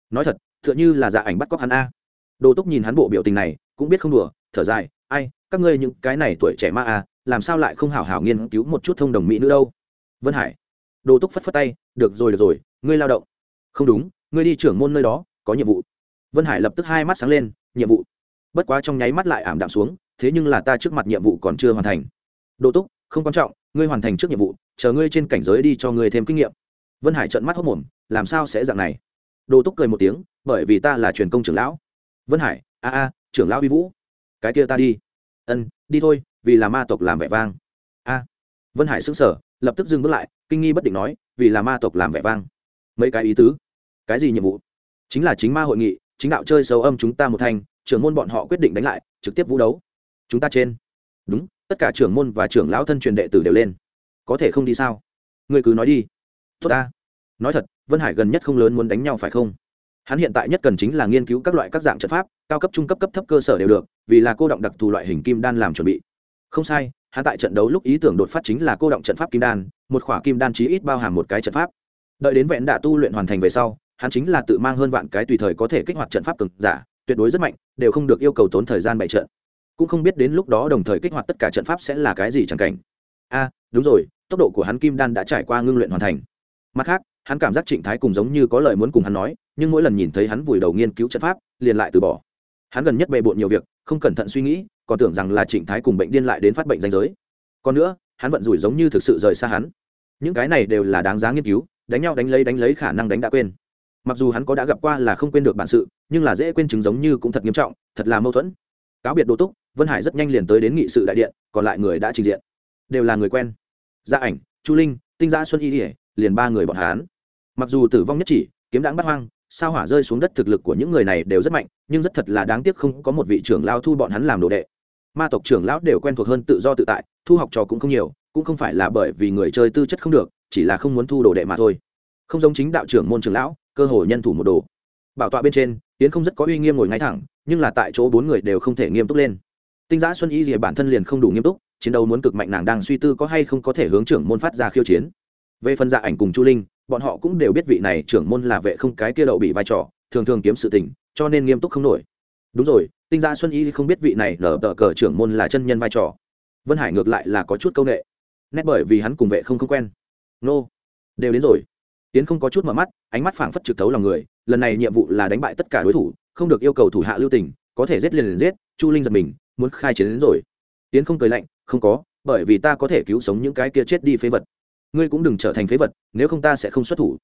Nói thật t h ư ợ n h ư là dạ ảnh bắt cóc hắn a. Đồ túc nhìn hắn bộ biểu tình này, cũng biết không đùa, thở dài, ai, các ngươi những cái này tuổi trẻ ma a, làm sao lại không hảo hảo nghiên cứu một chút thông đồng mỹ nữ đâu? Vân hải, đồ túc phất phất tay, được rồi được rồi, ngươi lao động. Không đúng ngươi đi trưởng môn nơi đó, có nhiệm vụ. Vân hải lập tức hai mắt sáng lên, nhiệm vụ. Bất quá trong nháy mắt lại ảm đạm xuống, thế nhưng là ta trước mặt nhiệm vụ còn chưa hoàn thành. Đô túc, không quan trọng, ngươi hoàn thành trước nhiệm vụ, chờ ngươi trên cảnh giới đi cho ngươi thêm kinh nghiệm. Vân hải trợn mắt hốc mồm, làm sao sẽ dạng này? Đô túc cười một tiếng, bởi vì ta là truyền công trưởng lão. Vân hải, a a, trưởng lão uy vũ. Cái kia ta đi. Ân, đi thôi, vì là ma tộc làm vẻ vang. A. Vân hải sững sờ, lập tức dừng bước lại, kinh nghi bất định nói, vì là ma tộc làm vẻ vang. Mấy cái ý tứ cái gì nhiệm vụ? Chính là chính ma hội nghị, chính đạo chơi xấu âm chúng ta một thành, trưởng môn bọn họ quyết định đánh lại, trực tiếp vũ đấu. Chúng ta trên. Đúng, tất cả trưởng môn và trưởng lão thân truyền đệ tử đều lên. Có thể không đi sao? Người cứ nói đi. Tốt ta. Nói thật, vân hải gần nhất không lớn muốn đánh nhau phải không? Hắn hiện tại nhất cần chính là nghiên cứu các loại các dạng trận pháp, cao cấp, trung cấp cấp thấp cơ sở đều được, vì là cô động đặc thù loại hình kim đan làm chuẩn bị. Không sai, hắn tại trận đấu lúc ý tưởng đột phát chính là cô động trận pháp kim đan, một khỏa kim đan chí ít bao hàm một cái trận pháp. Đợi đến vẹn đạ tu luyện hoàn thành về sau hắn chính là tự mang hơn vạn cái tùy thời có thể kích hoạt trận pháp cực giả, tuyệt đối rất mạnh, đều không được yêu cầu tốn thời gian bày trận. Cũng không biết đến lúc đó đồng thời kích hoạt tất cả trận pháp sẽ là cái gì chẳng cảnh. A, đúng rồi, tốc độ của hắn kim đan đã trải qua ngưng luyện hoàn thành. Mặt khác, hắn cảm giác trịnh thái cùng giống như có lời muốn cùng hắn nói, nhưng mỗi lần nhìn thấy hắn vùi đầu nghiên cứu trận pháp, liền lại từ bỏ. Hắn gần nhất bề bộn nhiều việc, không cẩn thận suy nghĩ, còn tưởng rằng là trịnh thái cùng bệnh điên lại đến phát bệnh danh giới. Còn nữa, hắn vận rủi giống như thực sự rời xa hắn. Những cái này đều là đáng giá nghiên cứu, đánh nhau đánh lấy đánh lấy khả năng đánh đã quên mặc dù hắn có đã gặp qua là không quên được bản sự, nhưng là dễ quên chứng giống như cũng thật nghiêm trọng, thật là mâu thuẫn. Cáo biệt đô túc, vân hải rất nhanh liền tới đến nghị sự đại điện, còn lại người đã trình diện. Đều là người quen. Gia ảnh, chu linh, tinh gia xuân y ỉa liền ba người bọn hán mặc dù tử vong nhất chỉ, kiếm đáng bắt hoang, sao hỏa rơi xuống đất thực lực của những người này đều rất mạnh, nhưng rất thật là đáng tiếc không có một vị trưởng lao thu bọn hắn làm đồ đệ. Ma tộc trưởng lão đều quen thuộc hơn tự do tự tại, thu học trò cũng không nhiều, cũng không phải là bởi vì người chơi tư chất không được, chỉ là không muốn thu đồ đệ mà thôi. Không giống chính đạo trưởng môn trưởng lão cơ hội nhân thủ một đồ. Bảo tọa bên trên tiến không rất có uy nghiêm ngồi ngay thẳng, nhưng là tại chỗ bốn người đều không thể nghiêm túc lên. Tinh giã xuân y rìa bản thân liền không đủ nghiêm túc, chiến đấu muốn cực mạnh nàng đang suy tư có hay không có thể hướng trưởng môn phát ra khiêu chiến. Về phần dạ ảnh cùng chu linh, bọn họ cũng đều biết vị này trưởng môn là vệ không cái kia đậu bị vai trò, thường thường kiếm sự tình, cho nên nghiêm túc không nổi. Đúng rồi, tinh giã xuân y không biết vị này nở tờ cờ trưởng môn là chân nhân vai trò. Vân hải ngược lại là có chút c â u n ệ nét bởi vì hắn cùng vệ không không quen. Nô, đều đến rồi tiến không có chút mở mắt, ánh mắt phảng phất trực thấu lòng người, lần này nhiệm vụ là đánh bại tất cả đối thủ, không được yêu cầu thủ hạ lưu tình, có thể giết liền liền giết, chu linh giật mình, muốn khai chiến đến rồi. Tiến không cười lạnh, không có, bởi vì ta có thể cứu sống những cái kia chết đi phế vật. Ngươi cũng đừng trở thành phế vật, nếu không ta sẽ không xuất thủ.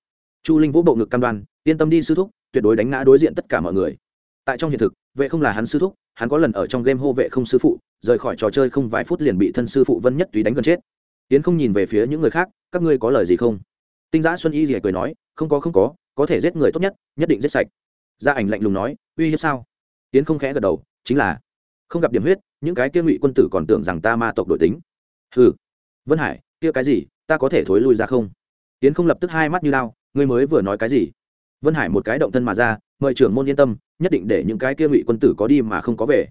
Chu linh vỗ bộ ngực cam đoan, yên tâm đi sư thúc, tuyệt đối đánh ngã đối diện tất cả mọi người. Tại trong hiện thực, vệ không là hắn sư thúc, hắn có lần ở trong game hô vệ không sư phụ, rời khỏi trò chơi không vài phút liền bị thân sư phụ vân nhất túy đánh gần chết. Tiến không nhìn về phía những người khác, các ngươi có lời gì không? Tinh giã xuân y rỉa cười nói, không có không có có thể giết người tốt nhất nhất định giết sạch. Gia ảnh lạnh lùng nói, uy hiếp sao? Tiến không khẽ gật đầu, chính là, không gặp điểm huyết, những cái kia ngụy quân tử còn tưởng rằng ta ma tộc đội tính. Ừ vân hải, kia cái gì, ta có thể thối lui ra không? Tiến không lập tức hai mắt như lao, ngươi mới vừa nói cái gì? Vân hải một cái động thân mà ra, mời trưởng môn yên tâm, nhất định để những cái kia ngụy quân tử có đi mà không có về.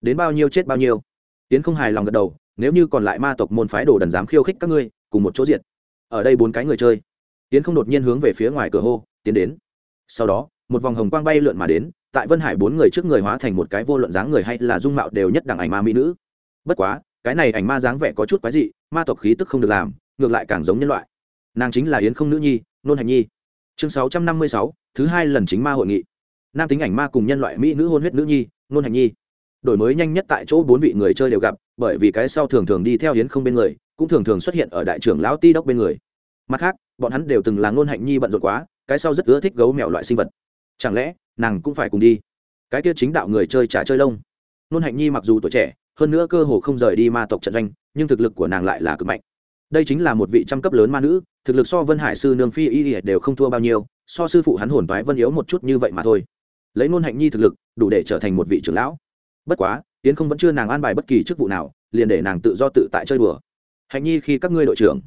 Đến bao nhiêu chết bao nhiêu? Tiến không hài lòng gật đầu, nếu như còn lại ma tộc môn phái đồ đần dám khiêu khích các ngươi, cùng một chỗ diệt. Ở đây bốn cái người chơi tiến không đột nhiên hướng về phía ngoài cửa hô, tiến đến. Sau đó, một vòng hồng quang bay lượn mà đến, tại vân hải bốn người trước người hóa thành một cái vô luận dáng người hay là dung mạo đều nhất đẳng ảnh ma mỹ nữ. Bất quá, cái này ảnh ma dáng vẻ có chút quái dị, ma tộc khí tức không được làm, ngược lại càng giống nhân loại. Nàng chính là yến không nữ nhi, nôn hành nhi. Chương sáu trăm năm mươi sáu, thứ hai lần chính ma hội nghị. Nam tính ảnh ma cùng nhân loại mỹ nữ hôn huyết nữ nhi, nôn hành nhi. Đổi mới nhanh nhất tại chỗ bốn vị người chơi đều gặp, bởi vì cái sau thường thường đi theo yến không bên người, cũng thường thường xuất hiện ở đại trưởng lão ti đốc bên người mặt khác, bọn hắn đều từng là ngôn hạnh nhi bận rộn quá, cái sau rất ưa thích gấu mèo loại sinh vật. Chẳng lẽ, nàng cũng phải cùng đi? Cái kia chính đạo người chơi trả chơi lông. Nôn hạnh nhi mặc dù tuổi trẻ, hơn nữa cơ hồ không rời đi ma tộc trận doanh, nhưng thực lực của nàng lại là cực mạnh. Đây chính là một vị trăm cấp lớn ma nữ, thực lực so vân hải sư nương phi y đều không thua bao nhiêu, so sư phụ hắn hồn toái vân yếu một chút như vậy mà thôi. Lấy nôn hạnh nhi thực lực, đủ để trở thành một vị trưởng lão. Bất quá tiến không vẫn chưa nàng an bài bất kỳ chức vụ nào, liền để nàng tự do tự tại chơi đùa. Hạnh nhi khi các ngươi đội trưởng.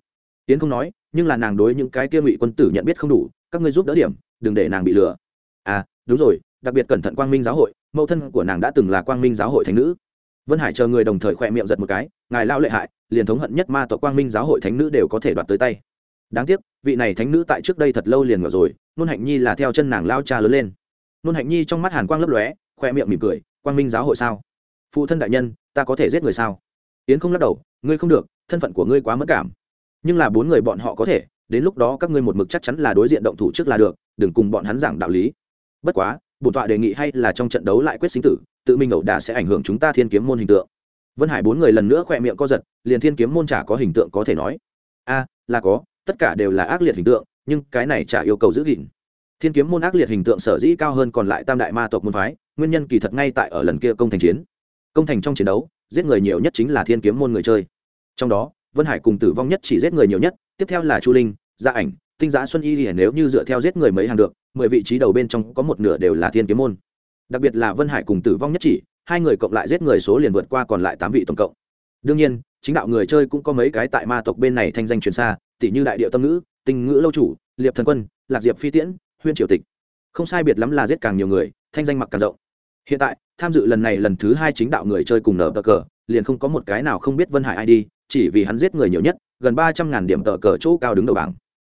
Tiến không nói nhưng là nàng đối những cái kia ngụy quân tử nhận biết không đủ, các ngươi giúp đỡ điểm, đừng để nàng bị lừa. À đúng rồi, đặc biệt cẩn thận quang minh giáo hội, mẫu thân của nàng đã từng là quang minh giáo hội thánh nữ. Vân hải chờ người đồng thời khỏe miệng giật một cái, ngài lao lệ hại, liền thống hận nhất ma tộc quang minh giáo hội thánh nữ đều có thể đoạt tới tay. Đáng tiếc, vị này thánh nữ tại trước đây thật lâu liền ngờ rồi, nôn hạnh nhi là theo chân nàng lao cha lớn lên. Nôn hạnh nhi trong mắt hàn quang lấp lóe khoe miệng mỉm cười, quang minh giáo hội sao? Phụ thân đại nhân, ta có thể giết người sao? Yến không lắc đầu, ngươi không được, thân phận của ngươi quá mất cảm nhưng là bốn người bọn họ có thể, đến lúc đó các ngươi một mực chắc chắn là đối diện động thủ trước là được, đừng cùng bọn hắn giảng đạo lý. Bất quá bổn tọa đề nghị hay là trong trận đấu lại quyết sinh tử, tự mình ẩu đả sẽ ảnh hưởng chúng ta thiên kiếm môn hình tượng. Vân hải bốn người lần nữa khỏe miệng co giật, liền thiên kiếm môn chả có hình tượng có thể nói. A, là có, tất cả đều là ác liệt hình tượng, nhưng cái này chả yêu cầu giữ gìn. Thiên kiếm môn ác liệt hình tượng sở dĩ cao hơn còn lại tam đại ma tộc môn phái, nguyên nhân kỳ thật ngay tại ở lần kia công thành chiến. Công thành trong chiến đấu, giết người nhiều nhất chính là thiên kiếm môn người chơi. Trong đó vân hải cùng tử vong nhất chỉ giết người nhiều nhất, tiếp theo là chu linh gia ảnh, tinh giã xuân y thì nếu như dựa theo giết người mấy hàng được, mười vị trí đầu bên trong có một nửa đều là thiên kiếm môn. Đặc biệt là vân hải cùng tử vong nhất chỉ, hai người cộng lại giết người số liền vượt qua còn lại tám vị tổng cộng. Đương nhiên, chính đạo người chơi cũng có mấy cái tại ma tộc bên này thanh danh truyền xa, tỷ như đại điệu tâm ngữ tình ngữ lâu chủ, liệp thần quân, lạc diệp phi tiễn, huyên triều tịch. Không sai biệt lắm là giết càng nhiều người, thanh danh mặc càng rộng. Hiện tại, tham dự lần này lần thứ hai chính đạo người chơi cùng nở bờ cờ, liền không có một cái nào không biết vân hải ai đi chỉ vì hắn giết người nhiều nhất, gần ba trăm ngàn điểm tờ cờ chỗ cao đứng đầu bảng.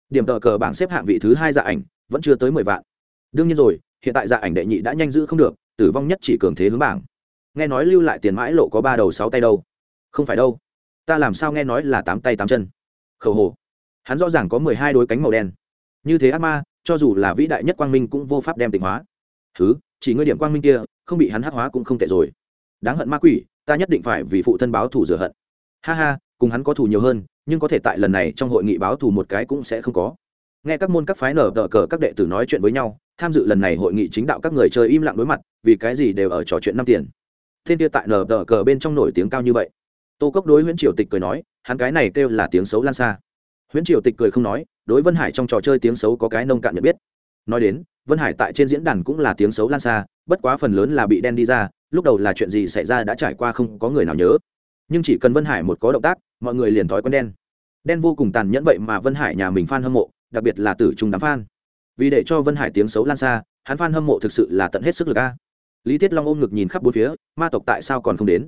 Điểm tờ cờ bảng xếp hạng vị thứ hai dạ ảnh, vẫn chưa tới mười vạn. Đương nhiên rồi, hiện tại dạ ảnh đệ nhị đã nhanh giữ không được, tử vong nhất chỉ cường thế hướng bảng. Nghe nói lưu lại tiền mãi lộ có ba đầu sáu tay đâu. Không phải đâu. Ta làm sao nghe nói là tám tay tám chân? Khẩu hồ. Hắn rõ ràng có mười hai đôi cánh màu đen. Như thế ác ma, cho dù là vĩ đại nhất quang minh cũng vô pháp đem tịnh hóa. Thứ, chỉ ngươi điểm quang minh kia, không bị hắn hắc hóa cũng không tệ rồi. Đáng hận ma quỷ, ta nhất định phải vì phụ thân báo thù rửa hận. Ha ha cùng hắn có thù nhiều hơn, nhưng có thể tại lần này trong hội nghị báo thù một cái cũng sẽ không có. Nghe các môn các phái nở tờ cờ các đệ tử nói chuyện với nhau, tham dự lần này hội nghị chính đạo các người chơi im lặng đối mặt, vì cái gì đều ở trò chuyện năm tiền. Thiên kia tại nở tờ cờ bên trong nổi tiếng cao như vậy. Tô cốc đối nguyễn triều tịch cười nói, hắn cái này kêu là tiếng xấu lan xa. Nguyễn triều tịch cười không nói, đối vân hải trong trò chơi tiếng xấu có cái nông cạn nhận biết. Nói đến, vân hải tại trên diễn đàn cũng là tiếng xấu lan xa, bất quá phần lớn là bị đen đi ra, lúc đầu là chuyện gì xảy ra đã trải qua không có người nào nhớ nhưng chỉ cần vân hải một có động tác, mọi người liền thói quen đen. Đen vô cùng tàn nhẫn vậy mà vân hải nhà mình f a n hâm mộ, đặc biệt là tử trung đám f a n vì để cho vân hải tiếng xấu lan xa, hắn f a n hâm mộ thực sự là tận hết sức lực a. Lý thiết long ôm ngực nhìn khắp bốn phía, ma tộc tại sao còn không đến?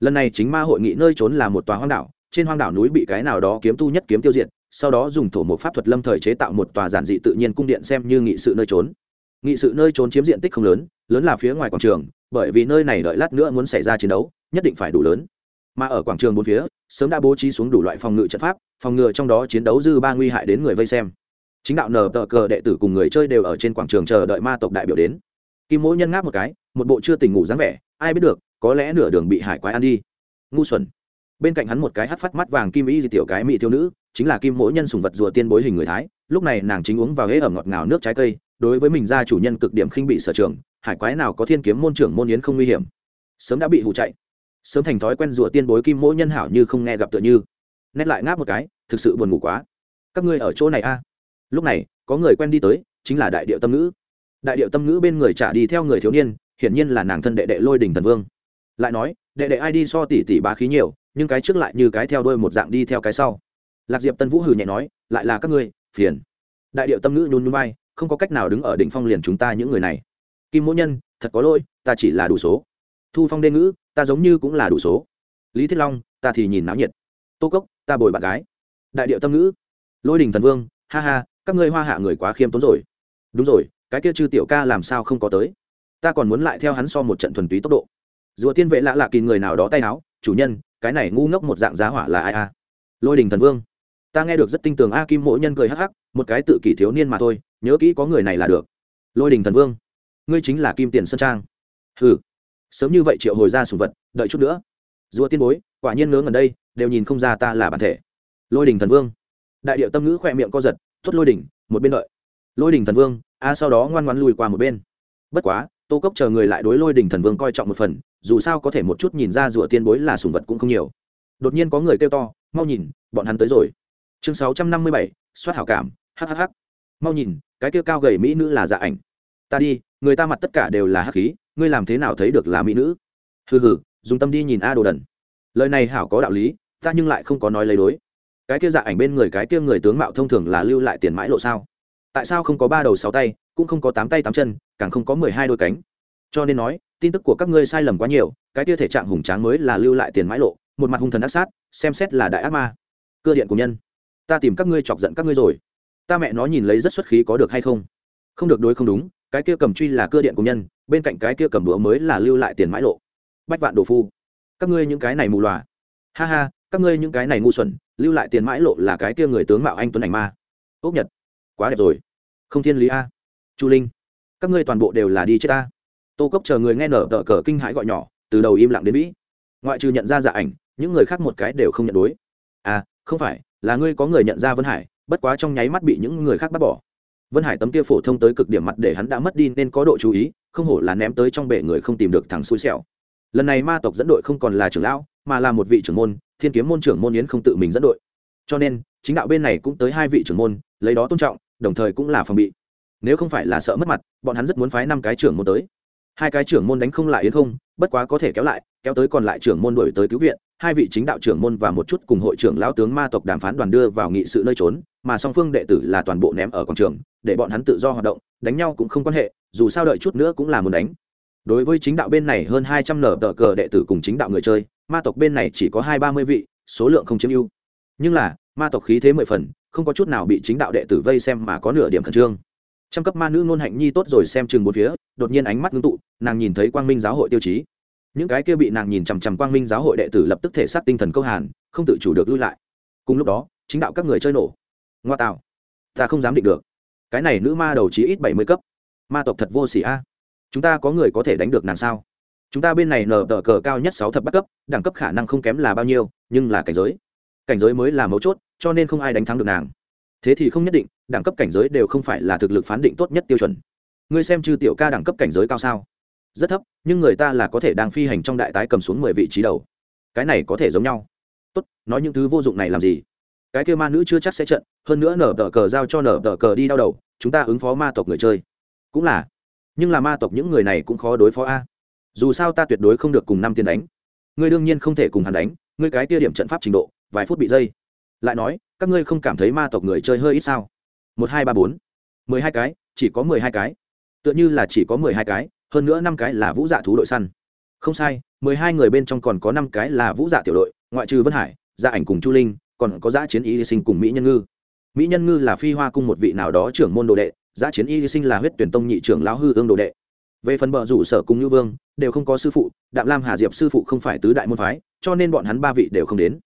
Lần này chính ma hội nghị nơi trốn là một tòa hoang đảo, trên hoang đảo núi bị cái nào đó kiếm tu nhất kiếm tiêu diệt, sau đó dùng thổ một pháp thuật lâm thời chế tạo một tòa giản dị tự nhiên cung điện xem như nghị sự nơi trốn. Nghị sự nơi trốn chiếm diện tích không lớn lớn là phía ngoài quảng trường, bởi vì nơi này đợi lát nữa muốn xảy ra chiến đấu, nhất định phải đủ lớn mà ở quảng trường bốn phía, sớm đã bố trí xuống đủ loại phòng ngự trận pháp, phòng ngừa trong đó chiến đấu dư ba nguy hại đến người vây xem. Chính đạo nờ tờ cờ đệ tử cùng người chơi đều ở trên quảng trường chờ đợi ma tộc đại biểu đến. Kim mỗi nhân ngáp một cái, một bộ chưa tỉnh ngủ dáng vẻ, ai biết được, có lẽ nửa đường bị hải quái ăn đi. Ngu xuẩn. Bên cạnh hắn một cái hắt phát mắt vàng kim ý di tiểu cái mỹ thiếu nữ, chính là kim mỗi nhân sùng vật rùa tiên bối hình người thái, lúc này nàng chính uống vào hễ ẩm ngọt ngào nước trái cây, đối với mình ra chủ nhân cực điểm khinh bị sở trường, hải quái nào có thiên kiếm môn trưởng môn yến không nguy hiểm. Sớm đã bị hụ chạy sớm thành thói quen rủa tiên bối kim mỗi nhân hảo như không nghe gặp tựa như. Nét lại ngáp một cái, thực sự buồn ngủ quá. Các ngươi ở chỗ này a? Lúc này, có người quen đi tới, chính là đại điệu tâm ngữ. Đại điệu tâm ngữ bên người trả đi theo người thiếu niên, hiển nhiên là nàng thân đệ đệ lôi đình thần vương. Lại nói, đệ đệ ai đi so tỷ tỷ bá khí nhiều, nhưng cái trước lại như cái theo đôi một dạng đi theo cái sau. Lạc diệp tân vũ hừ nhẹ nói, lại là các ngươi, phiền. Đại điệu tâm ngữ nhún nhún vai, không có cách nào đứng ở đỉnh phong liền chúng ta những người này. Kim mỗ nhân, thật có lỗi, ta chỉ là đủ số. Thu phong đê ngữ ta giống như cũng là đủ số. Lý thiết long, ta thì nhìn náo nhiệt. Tô cốc, ta bồi bạn gái. Đại điệu tâm ngữ. Lôi đình thần vương, ha ha, các ngươi hoa hạ người quá khiêm tốn rồi. Đúng rồi, cái kia chư tiểu ca làm sao không có tới? Ta còn muốn lại theo hắn so một trận thuần túy tốc độ. Rùa tiên vệ lạ lạ kỳ người nào đó tay áo, chủ nhân, cái này ngu ngốc một dạng giá hỏa là ai a? Lôi đình thần vương. Ta nghe được rất tinh tường a kim mỗi nhân cười hắc hắc, một cái tự kỷ thiếu niên mà thôi, nhớ kỹ có người này là được. Lôi đình thần vương. Ngươi chính là kim tiền sơn trang. Hừ sớm như vậy triệu hồi ra sùng vật, đợi chút nữa. Rùa tiên bối, quả nhiên ngớ gần đây, đều nhìn không ra ta là bản thể. Lôi đình thần vương. Đại điệu tâm ngữ khỏe miệng co giật, thốt lôi đình, một bên đợi. Lôi đình thần vương, a sau đó ngoan ngoan lùi qua một bên. Bất quá, tô cốc chờ người lại đối lôi đình thần vương coi trọng một phần, dù sao có thể một chút nhìn ra rùa tiên bối là sùng vật cũng không nhiều. Đột nhiên có người kêu to, mau nhìn, bọn hắn tới rồi. Chương sáu trăm năm mươi bảy, soát hảo cảm hhh mau nhìn, cái kêu cao gầy mỹ nữ là dạ ảnh. Ta đi, người ta mặt tất cả đều là hắc khí ngươi làm thế nào thấy được là mỹ nữ? Hừ hừ, dùng tâm đi nhìn a đồ đần. Lời này hảo có đạo lý, ta nhưng lại không có nói lấy đối. Cái kia dạ ảnh bên người, cái kia người tướng mạo thông thường là lưu lại tiền mãi lộ sao? Tại sao không có ba đầu sáu tay, cũng không có tám tay tám chân, càng không có mười hai đôi cánh? Cho nên nói, tin tức của các ngươi sai lầm quá nhiều, cái kia thể trạng hùng tráng mới là lưu lại tiền mãi lộ, một mặt hung thần ác sát, xem xét là đại ác ma. Cơ điện của nhân, ta tìm các ngươi chọc giận các ngươi rồi. Ta mẹ nó nhìn lấy rất xuất khí có được hay không? Không được đối không đúng cái kia cầm truy là cơ điện của nhân, bên cạnh cái kia cầm đũa mới là lưu lại tiền mãi lộ. Bách vạn đồ phu, các ngươi những cái này mù loà. Ha ha, các ngươi những cái này ngu xuẩn, lưu lại tiền mãi lộ là cái kia người tướng mạo anh tuấn ảnh ma. Ốc nhật, quá đẹp rồi. Không thiên lý a. Chu linh, các ngươi toàn bộ đều là đi chết ta. Tô cốc chờ người nghe nở tờ cờ kinh hãi gọi nhỏ, từ đầu im lặng đến vĩ. Ngoại trừ nhận ra dạ ảnh, những người khác một cái đều không nhận đối. À không phải, là ngươi có người nhận ra vân hải, bất quá trong nháy mắt bị những người khác bắt bỏ vân hải tấm kia phổ thông tới cực điểm mặt để hắn đã mất đi nên có độ chú ý, không hổ là ném tới trong bể người không tìm được thằng xui xẻo. Lần này ma tộc dẫn đội không còn là trưởng lão, mà là một vị trưởng môn, thiên kiếm môn trưởng môn yến không tự mình dẫn đội. Cho nên, chính đạo bên này cũng tới hai vị trưởng môn, lấy đó tôn trọng, đồng thời cũng là phòng bị. Nếu không phải là sợ mất mặt, bọn hắn rất muốn phái năm cái trưởng môn tới. Hai cái trưởng môn đánh không lại yến không, bất quá có thể kéo lại, kéo tới còn lại trưởng môn đổi tới cứu viện hai vị chính đạo trưởng môn và một chút cùng hội trưởng lão tướng ma tộc đàm phán đoàn đưa vào nghị sự nơi trốn, mà song phương đệ tử là toàn bộ ném ở quảng trường, để bọn hắn tự do hoạt động, đánh nhau cũng không quan hệ, dù sao đợi chút nữa cũng là muốn đánh. Đối với chính đạo bên này hơn hai trăm nở tờ cờ đệ tử cùng chính đạo người chơi, ma tộc bên này chỉ có hai ba mươi vị, số lượng không chiếm ưu. Nhưng là, ma tộc khí thế mười phần, không có chút nào bị chính đạo đệ tử vây xem mà có nửa điểm khẩn trương. Trăm cấp ma nữ ngôn hạnh nhi tốt rồi xem chừng bốn phía, đột nhiên ánh mắt ngưng tụ, nàng nhìn thấy quang minh giáo hội tiêu chí những cái kia bị nàng nhìn chằm chằm quang minh giáo hội đệ tử lập tức thể xác tinh thần câu hàn, không tự chủ được lui lại. Cùng lúc đó, chính đạo các người chơi nổ. Ngoa tạo. Ta không dám định được. Cái này nữ ma đầu chí ít bảy mươi cấp. Ma tộc thật vô s ỉ a. Chúng ta có người có thể đánh được nàng sao? Chúng ta bên này nở tờ cờ cao nhất sáu thập bắt cấp, đẳng cấp khả năng không kém là bao nhiêu, nhưng là cảnh giới. Cảnh giới mới là mấu chốt, cho nên không ai đánh thắng được nàng. Thế thì không nhất định, đẳng cấp cảnh giới đều không phải là thực lực phán định tốt nhất tiêu chuẩn. Ngươi xem chư tiểu ca đẳng cấp cảnh giới cao sao? Rất thấp, nhưng người ta là có thể đang phi hành trong đại tái cầm xuống mười vị trí đầu. Cái này có thể giống nhau. Tốt, nói những thứ vô dụng này làm gì? Cái kia ma nữ chưa chắc sẽ trận, hơn nữa nở tờ cờ giao cho nở tờ cờ đi đau đầu, chúng ta ứng phó ma tộc người chơi. Cũng là. Nhưng là ma tộc những người này cũng khó đối phó a. Dù sao ta tuyệt đối không được cùng năm tiền đánh. Ngươi đương nhiên không thể cùng hắn đánh, ngươi cái kia điểm trận pháp trình độ, vài phút bị dây. Lại nói, các ngươi không cảm thấy ma tộc người chơi hơi ít sao? Một, hai, ba, bốn. Mười hai cái, chỉ có mười hai cái. Tựa như là chỉ có mười hai cái hơn nữa năm cái là vũ dạ thú đội săn. Không sai, mười hai người bên trong còn có năm cái là vũ dạ tiểu đội, ngoại trừ vân hải gia ảnh cùng chu linh, còn có giã chiến y sinh cùng mỹ nhân ngư. Mỹ nhân ngư là phi hoa cung một vị nào đó trưởng môn đồ đệ giã chiến y sinh là huyết tuyển tông nhị trưởng lão hư ương đồ đệ. Về phần bờ rủ sở cung như vương, đều không có sư phụ, đạm lam hà diệp sư phụ không phải tứ đại môn phái, cho nên bọn hắn ba vị đều không đến.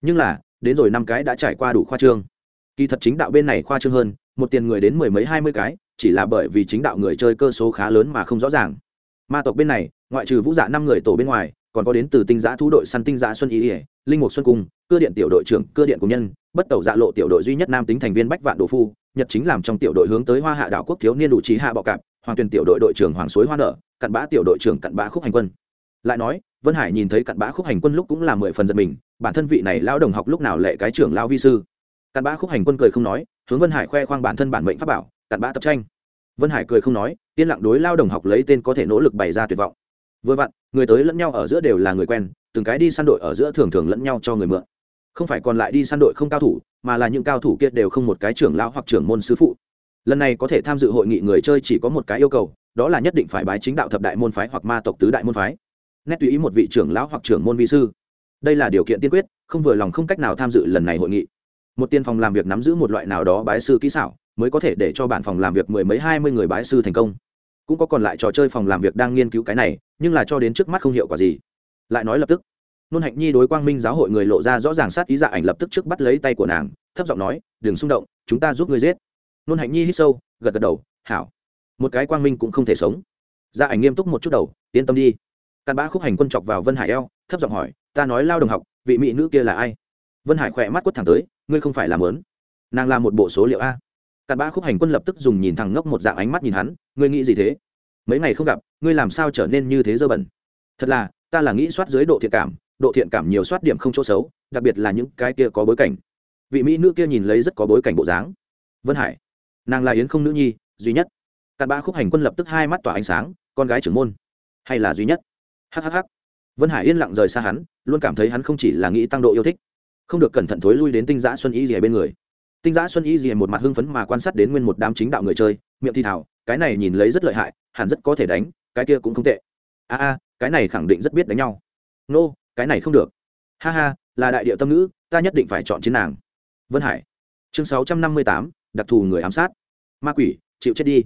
Nhưng là, đến rồi năm cái đã trải qua đủ khoa trương. Kỳ thật chính đạo bên này khoa trương hơn, một tiền người đến mười mấy hai mươi cái chỉ là bởi vì chính đạo người chơi cơ số khá lớn mà không rõ ràng. Ma tộc bên này, ngoại trừ vũ dạ năm người tổ bên ngoài, còn có đến từ tinh giã thu đội săn tinh giã xuân ý ỉa linh mục xuân cung, cơ điện tiểu đội trưởng, cơ điện công nhân, bất tẩu dạ lộ tiểu đội duy nhất nam tính thành viên bách vạn đồ phu, nhật chính làm trong tiểu đội hướng tới hoa hạ đảo quốc thiếu niên đủ trí hạ bọ cạp, hoàng tuyền tiểu đội đội trưởng hoàng suối hoa nở, cặn bã tiểu đội trưởng cặn bã khúc hành quân. Lại nói, vân hải nhìn thấy cặn bã khúc hành quân lúc cũng là mười phần giật mình, bản thân vị này lao đồng học lúc nào lệ cái trưởng lao vi sư? Cặn bã khúc hành quân cười không nói, hướng vân hải khoe khoang bản thân bản mệnh pháp bảo cặn bã tập tranh. Vân hải cười không nói, yên lặng đối lao đồng học lấy tên có thể nỗ lực bày ra tuyệt vọng. Vừa vặn, người tới lẫn nhau ở giữa đều là người quen, từng cái đi săn đội ở giữa thường thường lẫn nhau cho người mượn. Không phải còn lại đi săn đội không cao thủ, mà là những cao thủ kia đều không một cái trưởng lão hoặc trưởng môn sư phụ. Lần này có thể tham dự hội nghị người chơi chỉ có một cái yêu cầu, đó là nhất định phải bái chính đạo thập đại môn phái hoặc ma tộc tứ đại môn phái. Nét tùy ý một vị trưởng lão hoặc trưởng môn vi sư. Đây là điều kiện tiên quyết, không vừa lòng không cách nào tham dự lần này hội nghị. Một tiên phòng làm việc nắm giữ một loại nào đó bái sư kỹ xảo mới có thể để cho bản phòng làm việc mười mấy hai mươi người bái sư thành công. Cũng có còn lại trò chơi phòng làm việc đang nghiên cứu cái này, nhưng là cho đến trước mắt không hiệu quả gì. Lại nói lập tức, nôn hạnh nhi đối quang minh giáo hội người lộ ra rõ ràng sát ý dạ ảnh lập tức trước bắt lấy tay của nàng, thấp giọng nói, đừng xung động, chúng ta giúp ngươi giết. Nôn hạnh nhi hít sâu, gật gật đầu, hảo. Một cái quang minh cũng không thể sống. Dạ ảnh nghiêm túc một chút đầu, yên tâm đi. Cặn bã khúc hành quân chọc vào vân hải eo, thấp giọng hỏi, ta nói lao đồng học, vị mỹ nữ kia là ai? Vân hải khỏe mắt quất thẳng tới, ngươi không phải làm lớn, nàng là một bộ số liệu a cặn bã khúc hành quân lập tức dùng nhìn thằng ngốc một dạng ánh mắt nhìn hắn, ngươi nghĩ gì thế? Mấy ngày không gặp, ngươi làm sao trở nên như thế dơ bẩn? Thật là, ta là nghĩ soát dưới độ thiện cảm, độ thiện cảm nhiều soát điểm không chỗ xấu, đặc biệt là những cái kia có bối cảnh. Vị mỹ nữ kia nhìn lấy rất có bối cảnh bộ dáng. Vân hải, nàng là yến không nữ nhi, duy nhất. Cặn bã khúc hành quân lập tức hai mắt tỏa ánh sáng, con gái trưởng môn, hay là duy nhất? Hhh vân hải yên lặng rời xa hắn, luôn cảm thấy hắn không chỉ là nghĩ tăng độ yêu thích, không được cẩn thận thối lui đến tinh giã xuân y rìa bên người tinh giã xuân y rìa một mặt hưng phấn mà quan sát đến nguyên một đám chính đạo người chơi miệng thi thảo cái này nhìn lấy rất lợi hại hẳn rất có thể đánh cái kia cũng không tệ. A a cái này khẳng định rất biết đánh nhau. Nô、no, cái này không được. Ha ha là đại điệu tâm nữ, ta nhất định phải chọn chiến nàng. Vân hải. Chương sáu trăm năm mươi tám đặc thù người ám sát. Ma quỷ chịu chết đi.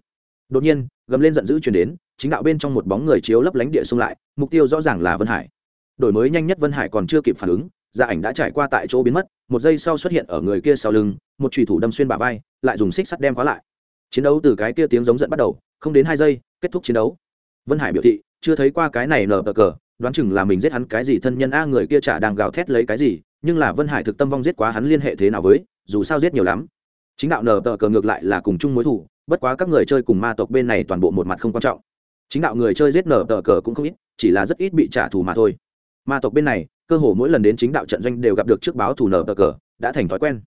Đột nhiên gầm lên giận dữ chuyển đến chính đạo bên trong một bóng người chiếu lấp lánh địa xung lại mục tiêu rõ ràng là vân hải. Đổi mới nhanh nhất vân hải còn chưa kịp phản ứng gia ảnh đã trải qua tại chỗ biến mất, một giây sau xuất hiện ở người kia sau lưng, một trùy thủ đâm xuyên bả vai, lại dùng xích sắt đem khóa lại. Chiến đấu từ cái kia tiếng giống giận bắt đầu, không đến hai giây, kết thúc chiến đấu. Vân hải biểu thị, chưa thấy qua cái này nở cờ, đoán chừng là mình giết hắn cái gì thân nhân a người kia chả đang gào thét lấy cái gì, nhưng là vân hải thực tâm vong giết quá hắn liên hệ thế nào với, dù sao giết nhiều lắm. Chính đạo nở tờ cờ ngược lại là cùng chung mối thủ bất quá các người chơi cùng ma tộc bên này toàn bộ một mặt không quan trọng. Chính đạo người chơi giết nở tờ cờ cũng không ít, chỉ là rất ít bị trả thù mà thôi. Ma tộc bên này cơ hồ mỗi lần đến chính đạo trận doanh đều gặp được trước báo thủ nở tờ cờ, đã thành thói quen.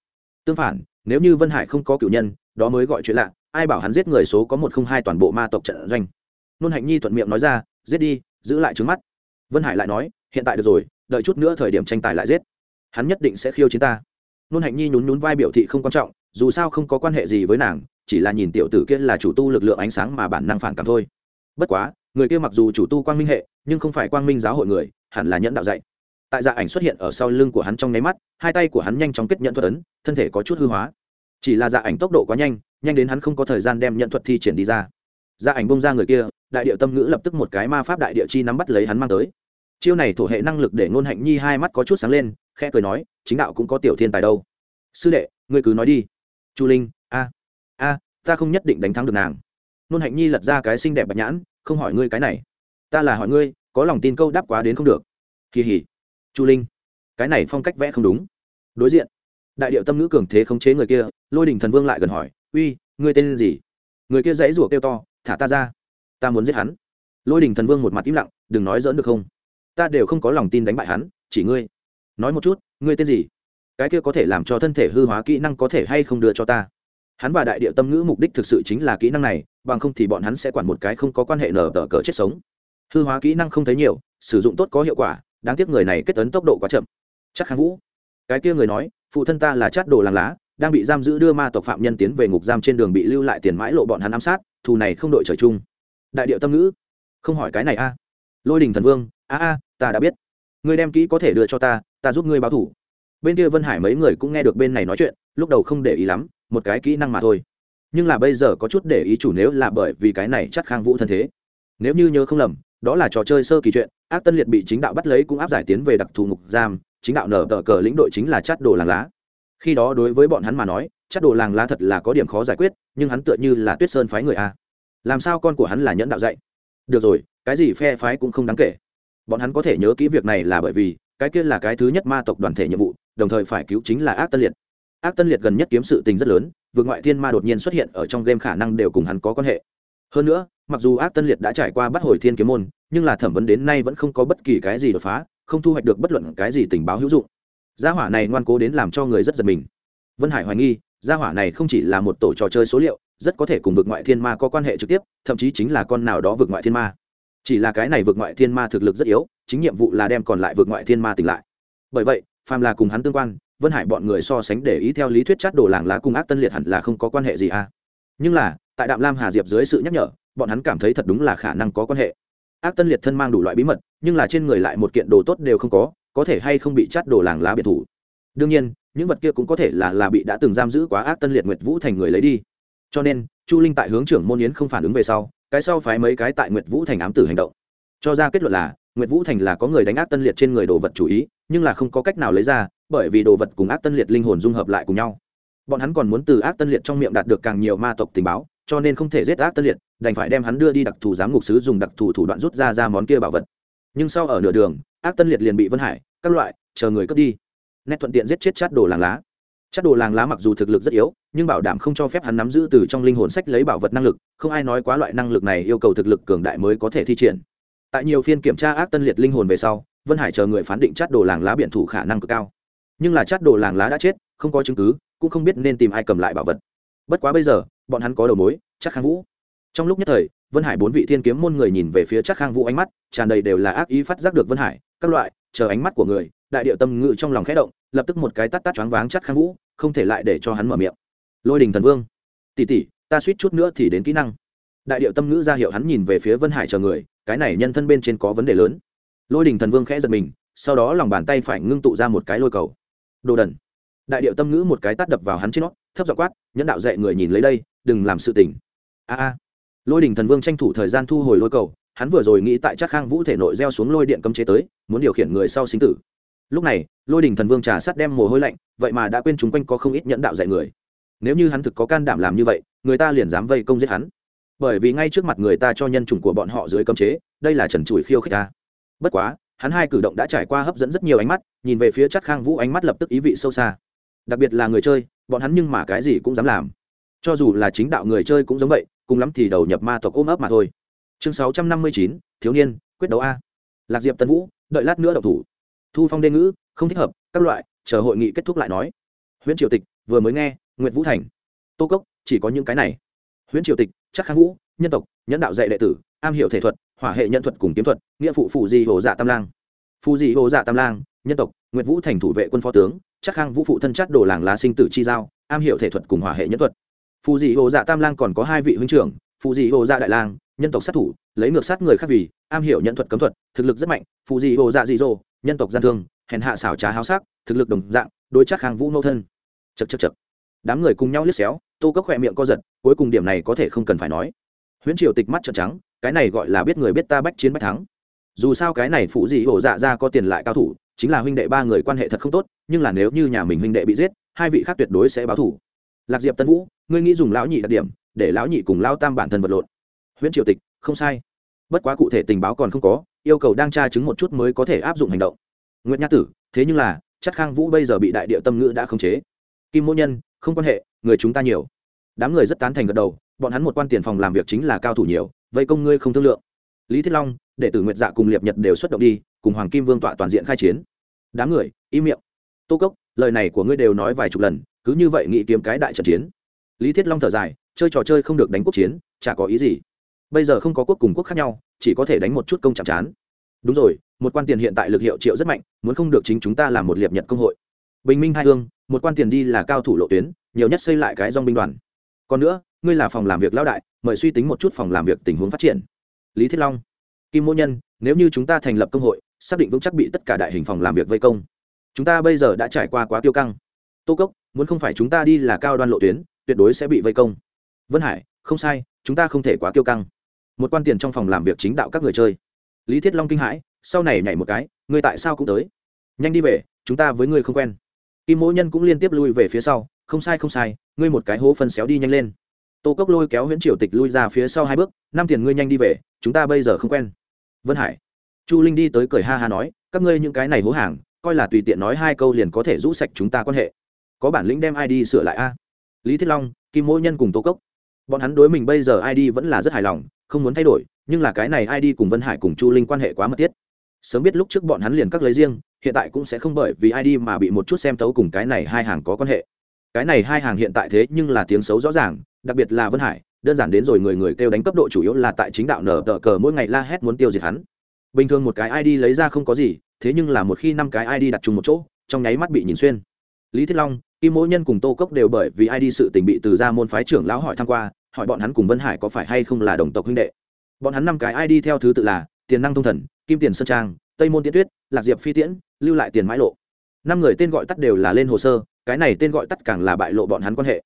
Tương phản, nếu như vân hải không có cựu nhân, đó mới gọi chuyện lạ, ai bảo hắn giết người số có một không hai toàn bộ ma tộc trận doanh. Nôn hạnh nhi thuận miệng nói ra, giết đi, giữ lại trứng mắt. Vân hải lại nói, hiện tại được rồi, đợi chút nữa thời điểm tranh tài lại giết. Hắn nhất định sẽ khiêu chiến ta. Nôn hạnh nhi nhún nhún vai biểu thị không quan trọng, dù sao không có quan hệ gì với nàng, chỉ là nhìn tiểu tử kia là chủ tu lực lượng ánh sáng mà bản năng phản cảm thôi. Bất quá, người kia mặc dù chủ tu quang minh hệ, nhưng không phải quang minh giáo hội người, hẳn là nhẫn đạo dạy tại dạ ảnh xuất hiện ở sau lưng của hắn trong nháy mắt, hai tay của hắn nhanh chóng kết nhận thuật ấn, thân thể có chút hư hóa. Chỉ là dạ ảnh tốc độ quá nhanh nhanh đến hắn không có thời gian đem nhận thuật thi triển đi ra. Dạ ảnh bông ra người kia, đại địa tâm ngữ lập tức một cái ma pháp đại địa chi nắm bắt lấy hắn mang tới. Chiêu này thổ hệ năng lực để ngôn hạnh nhi hai mắt có chút sáng lên, khẽ cười nói, chính đạo cũng có tiểu thiên tài đâu. Sư đệ, ngươi cứ nói đi. Chu linh, a a, ta không nhất định đánh thắng được nàng. Nôn hạnh nhi lật ra cái xinh đẹp bạch nhãn, không hỏi ngươi cái này. Ta là hỏi ngươi, có lòng tin câu đáp quá đến không được. Kỳ hỉ chu linh, cái này phong cách vẽ không đúng. Đối diện, đại điệu tâm ngữ cường thế khống chế người kia, lôi đình thần vương lại gần hỏi, uy ngươi tên gì? Người kia dãy rủa kêu to, thả ta ra, ta muốn giết hắn. Lôi đình thần vương một mặt im lặng, đừng nói dỡn được không? Ta đều không có lòng tin đánh bại hắn, chỉ ngươi. Nói một chút, ngươi tên gì? Cái kia có thể làm cho thân thể hư hóa kỹ năng có thể hay không đưa cho ta? Hắn và đại địa tâm ngữ mục đích thực sự chính là kỹ năng này, bằng không thì bọn hắn sẽ quản một cái không có quan hệ nở tờ cờ chết sống. Hư hóa kỹ năng không thấy nhiều, sử dụng tốt có hiệu quả đáng tiếc người này kết tấn tốc độ quá chậm. Chắc kháng vũ. Cái kia người nói, phụ thân ta là chát đồ làng lá, đang bị giam giữ đưa ma tộc phạm nhân tiến về ngục giam trên đường bị lưu lại tiền mãi lộ bọn hắn ám sát, thù này không đội trời chung. Đại điệu tâm ngữ. Không hỏi cái này a. À. Lôi đình thần vương, a a, ta đã biết. Ngươi đem kỹ có thể đưa cho ta ta giúp ngươi báo thủ. Bên kia vân hải mấy người cũng nghe được bên này nói chuyện, lúc đầu không để ý lắm, một cái kỹ năng mà thôi. Nhưng là bây giờ có chút để ý chủ nếu là bởi vì cái này chắc khang vũ thân thế. Nếu như nhớ không lầm đó là trò chơi sơ kỳ chuyện, ác tân liệt bị chính đạo bắt lấy cũng áp giải tiến về đặc thù ngục giam, chính đạo nở tờ cờ lĩnh đội chính là chát đồ làng lá. Khi đó đối với bọn hắn mà nói, chát đồ làng lá thật là có điểm khó giải quyết, nhưng hắn tựa như là tuyết sơn phái người a. Làm sao con của hắn là nhẫn đạo dạy? Được rồi, cái gì phe phái cũng không đáng kể. Bọn hắn có thể nhớ kỹ việc này là bởi vì, cái kia là cái thứ nhất ma tộc đoàn thể nhiệm vụ, đồng thời phải cứu chính là ác tân liệt. Ác tân liệt gần nhất kiếm sự tình rất lớn, vượt ngoại thiên ma đột nhiên xuất hiện ở trong game khả năng đều cùng hắn có quan hệ. Hơn nữa, mặc dù ác tân liệt đã trải qua bắt hồi thiên kiếm môn nhưng là thẩm vấn đến nay vẫn không có bất kỳ cái gì đột phá, không thu hoạch được bất luận cái gì tình báo hữu dụng. Gia hỏa này ngoan cố đến làm cho người rất giật mình. Vân hải hoài nghi, gia hỏa này không chỉ là một tổ trò chơi số liệu, rất có thể cùng vực ngoại thiên ma có quan hệ trực tiếp, thậm chí chính là con nào đó vực ngoại thiên ma. Chỉ là cái này vực ngoại thiên ma thực lực rất yếu, chính nhiệm vụ là đem còn lại vực ngoại thiên ma tỉnh lại. Bởi vậy, phàm là cùng hắn tương quan, vân hải bọn người so sánh để ý theo lý thuyết chát đồ làng lá cung ác tân liệt hẳn là không có quan hệ gì à. Nhưng là, tại đạm lam hà diệp dưới sự nhắc nhở, bọn hắn cảm thấy thật đúng là khả năng có quan hệ ác tân liệt thân mang đủ loại bí mật, nhưng là trên người lại một kiện đồ tốt đều không có có thể hay không bị chát đồ làng lá biệt thủ. Đương nhiên, những vật kia cũng có thể là là bị đã từng giam giữ quá ác tân liệt nguyệt vũ thành người lấy đi. Cho nên, chu linh tại hướng trưởng môn yến không phản ứng về sau, cái sau phái mấy cái tại nguyệt vũ thành ám tử hành động. Cho ra kết luận là, nguyệt vũ thành là có người đánh ác tân liệt trên người đồ vật chủ ý, nhưng là không có cách nào lấy ra, bởi vì đồ vật cùng ác tân liệt linh hồn dung hợp lại cùng nhau. Bọn hắn còn muốn từ ác tân liệt trong miệng đạt được càng nhiều ma tộc tình báo, cho nên không thể giết ác tân liệt đành phải đem hắn đưa đi đặc thù giám ngục sứ dùng đặc thù thủ đoạn rút ra ra món kia bảo vật. Nhưng sau ở nửa đường, ác tân liệt liền bị vân hải, các loại, chờ người cướp đi. Nét thuận tiện giết chết chát đồ làng lá. Chát đồ làng lá mặc dù thực lực rất yếu, nhưng bảo đảm không cho phép hắn nắm giữ từ trong linh hồn sách lấy bảo vật năng lực, không ai nói quá loại năng lực này yêu cầu thực lực cường đại mới có thể thi triển. Tại nhiều phiên kiểm tra ác tân liệt linh hồn về sau, vân hải chờ người phán định chát đồ làng lá biện thủ khả năng cực cao. Nhưng là chát đồ làng lá đã chết, không có chứng cứ, cũng không biết nên tìm ai cầm lại bảo vật. Bất quá bây giờ, bọn hắn có đầu mối, chắc khang vũ trong lúc nhất thời, vân hải bốn vị thiên kiếm môn người nhìn về phía chắc khang vũ ánh mắt, tràn đầy đều là ác ý phát giác được vân hải, các loại, chờ ánh mắt của người, đại điệu tâm ngự trong lòng khẽ động, lập tức một cái tắt tắt choáng váng chắc khang vũ, không thể lại để cho hắn mở miệng. Lôi đình thần vương tỉ tỉ ta suýt chút nữa thì đến kỹ năng. Đại điệu tâm ngữ ra hiệu hắn nhìn về phía vân hải chờ người, cái này nhân thân bên trên có vấn đề lớn. Lôi đình thần vương khẽ giật mình, sau đó lòng bàn tay phải ngưng tụ ra một cái lôi cầu. Đồ đần. Đại điệu tâm ngữ một cái tắt đập vào hắn trên nó, thấp dọ quát, nhẫn đạo dạy người nhìn lấy đây, đừng làm sự tình. A a lôi đình thần vương tranh thủ thời gian thu hồi lôi cầu, hắn vừa rồi nghĩ tại chắc khang vũ thể nội gieo xuống lôi điện cấm chế tới, muốn điều khiển người sau sinh tử. Lúc này, lôi đình thần vương trà sắt đem mồ hôi lạnh, vậy mà đã quên chúng quanh có không ít nhẫn đạo dạy người. Nếu như hắn thực có can đảm làm như vậy, người ta liền dám vây công giết hắn. Bởi vì ngay trước mặt người ta cho nhân chủng của bọn họ dưới cấm chế, đây là trần trụi khiêu khích ta. Bất quá, hắn hai cử động đã trải qua hấp dẫn rất nhiều ánh mắt, nhìn về phía chắc khang vũ ánh mắt lập tức ý vị sâu xa. Đặc biệt là người chơi, bọn hắn nhưng mà cái gì cũng dám làm. Cho dù là chính đạo người chơi cũng giống vậy cùng lắm thì đầu nhập ma tộc ôm ấp mà thôi. Chương sáu trăm năm mươi chín, thiếu niên, quyết đấu a. Lạc diệp tân vũ, đợi lát nữa đậu thủ. Thu phong đê ngữ, không thích hợp, các loại, chờ hội nghị kết thúc lại nói. Huyện triều tịch, vừa mới nghe, nguyệt vũ thành. Tô cốc, chỉ có những cái này. Huyện triều tịch, chắc khang vũ, nhân tộc, nhẫn đạo dạy đệ tử, am hiểu thể thuật, hỏa hệ nhân thuật cùng kiếm thuật, nghĩa phụ phụ di hồ dạ tam lang. Phụ di hồ dạ tam lang, nhân tộc, nguyệt vũ thành thủ vệ quân phó tướng, chắc khang vũ phụ thân chắc đồ làng lá sinh tử chi giao, am hiểu thể thuật cùng hỏa hệ nhân thuật phù dị hồ dạ tam lang còn có hai vị huynh trưởng, phù dị hồ dạ đại lang, nhân tộc sát thủ, lấy ngược sát người khác vì, am hiểu nhận thuật cấm thuật, thực lực rất mạnh, phù dị hồ dạ dị dỗ, nhân tộc gian thương, hèn hạ xảo trá háo sắc, thực lực đồng dạng, đối chắc hàng vũ nô thân. Chật chật chật đám người cùng nhau liếc xéo, tô cốc khỏe miệng co giật, cuối cùng điểm này có thể không cần phải nói. Huyễn triều tịch mắt trợn trắng, cái này gọi là biết người biết ta bách chiến bách thắng. Dù sao cái này phụ dị hổ dạ ra có tiền lại cao thủ, chính là huynh đệ ba người quan hệ thật không tốt, nhưng là nếu như nhà mình huynh đệ bị giết, hai vị khác tuyệt đối sẽ báo thủ lạc diệp tân vũ, ngươi nghĩ dùng lão nhị đặc điểm, để lão nhị cùng lao tam bản thân vật lộn. Huyễn triều tịch, không sai. Bất quá cụ thể tình báo còn không có, yêu cầu đang tra chứng một chút mới có thể áp dụng hành động. Nguyễn nhã tử, thế nhưng là, chắc khang vũ bây giờ bị đại địa tâm ngữ đã khống chế. Kim mỗ nhân, không quan hệ, người chúng ta nhiều. Đám người rất tán thành gật đầu, bọn hắn một quan tiền phòng làm việc chính là cao thủ nhiều, vây công ngươi không thương lượng. Lý thiết long, đệ tử nguyệt dạ cùng liệp nhật đều xuất động đi, cùng hoàng kim vương tọa toàn diện khai chiến. Đám người, im miệng. Tô cốc, lời này của ngươi đều nói vài chục lần cứ như vậy nghĩ kiếm cái đại trận chiến. Lý thiết long thở dài, chơi trò chơi không được đánh quốc chiến, chả có ý gì. Bây giờ không có quốc cùng quốc khác nhau, chỉ có thể đánh một chút công chạm chán. Đúng rồi, một quan tiền hiện tại lực hiệu triệu rất mạnh, muốn không được chính chúng ta làm một liệp nhật công hội. Bình minh hai hương một quan tiền đi là cao thủ lộ tuyến, nhiều nhất xây lại cái dong binh đoàn. Còn nữa, ngươi là phòng làm việc lão đại, mời suy tính một chút phòng làm việc tình huống phát triển. Lý thiết long, kim mỗ nhân, nếu như chúng ta thành lập công hội, xác định vững chắc bị tất cả đại hình phòng làm việc vây công. Chúng ta bây giờ đã trải qua quá tiêu căng. Tô cốc muốn không phải chúng ta đi là cao đoan lộ tuyến, tuyệt đối sẽ bị vây công. Vân hải, không sai, chúng ta không thể quá tiêu căng. Một quan tiền trong phòng làm việc chính đạo các người chơi. Lý thiết long kinh hãi, sau này nhảy một cái, ngươi tại sao cũng tới? Nhanh đi về, chúng ta với ngươi không quen. Kim mỗ nhân cũng liên tiếp lui về phía sau, không sai không sai, ngươi một cái hố phân xéo đi nhanh lên. Tô cốc lôi kéo huyễn triều tịch lui ra phía sau hai bước, năm tiền ngươi nhanh đi về, chúng ta bây giờ không quen. Vân hải, chu linh đi tới cười ha ha nói, các ngươi những cái này hố hàng, coi là tùy tiện nói hai câu liền có thể rũ sạch chúng ta quan hệ có bản lĩnh đem id sửa lại a? Lý thiết long, kim mỗ nhân cùng tô cốc. Bọn hắn đối mình bây giờ id vẫn là rất hài lòng, không muốn thay đổi, nhưng là cái này id cùng vân hải cùng chu linh quan hệ quá mật thiết. Sớm biết lúc trước bọn hắn liền cắt lấy riêng, hiện tại cũng sẽ không bởi vì id mà bị một chút xem tấu cùng cái này hai hàng có quan hệ. Cái này hai hàng hiện tại thế nhưng là tiếng xấu rõ ràng, đặc biệt là vân hải, đơn giản đến rồi người người kêu đánh cấp độ chủ yếu là tại chính đạo nở tờ cờ mỗi ngày la hét muốn tiêu diệt hắn. Bình thường một cái id lấy ra không có gì, thế nhưng là một khi năm cái id đặt chung một chỗ, trong nháy mắt bị nhìn xuyên lý thiết long, kim mỗ nhân cùng tô cốc đều bởi vì ai đi sự tình bị từ ra môn phái trưởng lão hỏi tham q u a hỏi bọn hắn cùng vân hải có phải hay không là đồng tộc huynh đệ. Bọn hắn năm cái ai đi theo thứ tự là tiền năng thông thần, kim tiền sơn trang, tây môn tiễn tuyết, lạc diệp phi tiễn, lưu lại tiền mãi lộ. Năm người tên gọi tắt đều là lên hồ sơ, cái này tên gọi tắt càng là bại lộ bọn hắn quan hệ.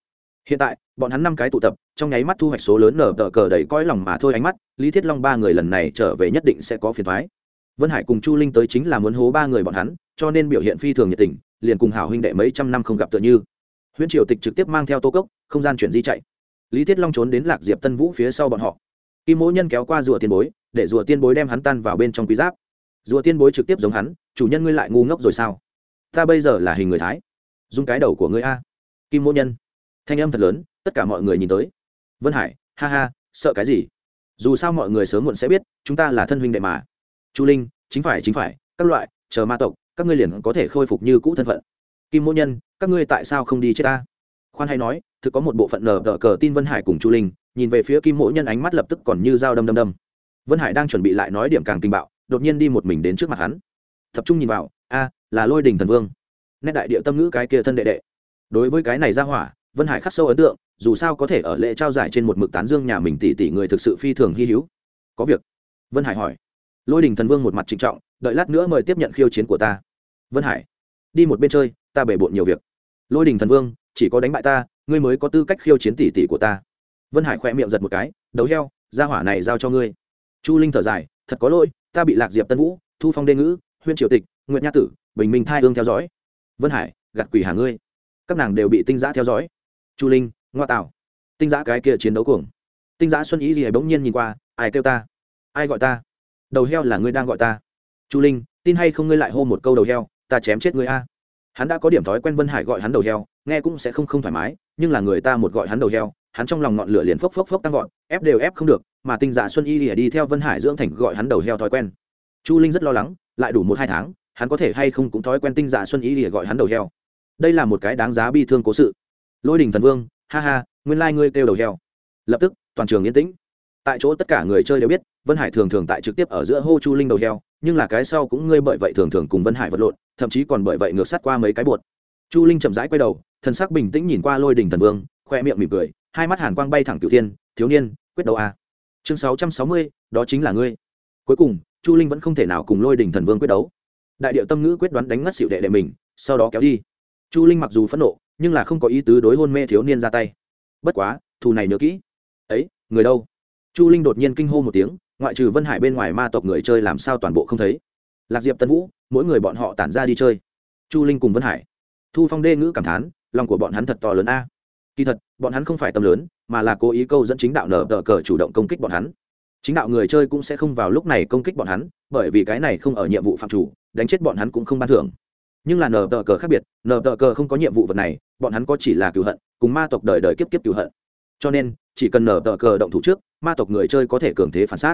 Hiện tại, bọn hắn năm cái tụ tập, trong nháy mắt thu hoạch số lớn nở tờ cờ đầy coi lòng mà thôi ánh mắt, lý thiết long ba người lần này trở về nhất định sẽ có phiền thoái vân hải cùng chu linh tới chính là muốn hố ba người bọn hắn, cho nên biểu hiện phi thường nhiệt tình liền cùng hảo huynh đệ mấy trăm năm không gặp tựa như. Huyễn triều tịch trực tiếp mang theo tô cốc, không gian chuyển di chạy. Lý thiết long trốn đến lạc diệp tân vũ phía sau bọn họ. Kim mỗ nhân kéo qua rùa tiên bối, để rùa tiên bối đem hắn tan vào bên trong quý giáp. Rùa tiên bối trực tiếp giống hắn, chủ nhân ngươi lại ngu ngốc rồi sao? Ta bây giờ là hình người thái. Dùng cái đầu của ngươi a. Kim mỗ nhân, thanh âm thật lớn, tất cả mọi người nhìn tới. Vân hải, ha ha, sợ cái gì? Dù sao mọi người sớm muộn sẽ biết, chúng ta là thân huynh đệ mà. Chu linh, chính phải chính phải, các loại, chờ ma tộc các ngươi liền có thể khôi phục như cũ thân phận. Kim mỗ nhân, các ngươi tại sao không đi chết ta? Khoan hay nói, thực có một bộ phận nở đỡ cờ tin vân hải cùng chu linh, nhìn về phía kim mỗ nhân ánh mắt lập tức còn như dao đâm đâm đâm. Vân hải đang chuẩn bị lại nói điểm càng tình bạo, đột nhiên đi một mình đến trước mặt hắn. Tập trung nhìn vào, a, là lôi đình thần vương. Nét đại địa tâm ngữ cái kia thân đệ đệ. Đối với cái này ra hỏa, vân hải khắc sâu ấn tượng, dù sao có thể ở lễ trao giải trên một mực tán dương nhà mình tỷ tỷ người thực sự phi thường hy hữu. Có việc. Vân hải hỏi. Lôi đình thần vương một mặt trịnh trọng, đợi lát nữa mời tiếp nhận khiêu chiến của ta vân hải, đi một bên chơi, ta bể bộn nhiều việc. Lôi đình thần vương, chỉ có đánh bại ta, ngươi mới có tư cách khiêu chiến tỷ tỷ của ta. Vân hải khỏe miệng giật một cái đấu heo ra hỏa này giao cho ngươi. Chu linh thở dài, thật có lỗi, ta bị lạc diệp tân vũ, thu phong đê ngữ, huyên triều tịch nguyễn nha tử, bình minh thai hương theo dõi. Vân hải gặt quỷ hà ngươi. Các nàng đều bị tinh giã theo dõi. Chu linh, ngoa tạo. Tinh giã cái kia chiến đấu cuồng. Tinh giã xuân ý gì hãy bỗng nhiên nhìn qua, ai kêu ta? Ai gọi ta? Đầu heo là ngươi đang gọi ta. Chu linh, tin hay không ngươi lại hô một câu đầu heo? Ta chém chết ngươi a. Hắn đã có điểm thói quen vân hải gọi hắn đầu heo, nghe cũng sẽ không không thoải mái, nhưng là người ta một gọi hắn đầu heo, hắn trong lòng ngọn lửa liền phốc phốc phốc tăng vọt, ép đều ép không được, mà tinh dạ xuân y lìa đi theo vân hải dưỡng thành gọi hắn đầu heo thói quen. Chu linh rất lo lắng, lại đủ một hai tháng, hắn có thể hay không cũng thói quen tinh dạ xuân y lìa gọi hắn đầu heo. Đây là một cái đáng giá bi thương cố sự. Lôi đình thần vương, ha ha, nguyên lai ngươi kêu đầu heo. Lập tức, toàn trường yên tĩnh. Tại chỗ tất cả người chơi đều biết, vân hải thường thường tại trực tiếp ở giữa hô chu linh đầu heo, nhưng là cái sau cũng ngươi bởi vậy thường thường cùng vân hải vật lộn thậm chí còn bởi vậy ngược sát qua mấy cái bột. Chu linh chậm rãi quay đầu, thần sắc bình tĩnh nhìn qua lôi đình thần vương, khoe miệng mỉm cười, hai mắt hàn quang bay thẳng cửu thiên, thiếu niên, quyết đấu a. À. chương sáu trăm sáu mươi, đó chính là ngươi. Cuối cùng, chu linh vẫn không thể nào cùng lôi đình thần vương quyết đấu. Đại điệu tâm ngữ quyết đoán đánh ngất xịu đệ đệ mình, sau đó kéo đi. Chu linh mặc dù phẫn nộ, nhưng là không có ý tứ đối hôn mê thiếu niên ra tay. Bất quá, thù này nhớ kỹ. Ấy, người đâu? Chu linh đột nhiên kinh hô một tiếng, ngoại trừ vân hải bên ngoài ma tộc người chơi làm sao toàn bộ không thấy. Lạc diệp tân vũ mỗi người bọn họ tản ra đi chơi. Chu linh cùng vân hải. Thu phong đê ngữ cảm thán, lòng của bọn hắn thật to lớn a. Kỳ thật, bọn hắn không phải tâm lớn, mà là cố ý câu dẫn chính đạo nở tờ cờ chủ động công kích bọn hắn. Chính đạo người chơi cũng sẽ không vào lúc này công kích bọn hắn, bởi vì cái này không ở nhiệm vụ phạm chủ, đánh chết bọn hắn cũng không ban thưởng. Nhưng là nở tờ cờ khác biệt, nở tờ cờ không có nhiệm vụ vật này, bọn hắn có chỉ là cựu hận, cùng ma tộc đời đời kiếp kiếp cựu hận. Cho nên, chỉ cần nở tờ cờ động thủ trước, ma tộc người chơi có thể cường thế phản xác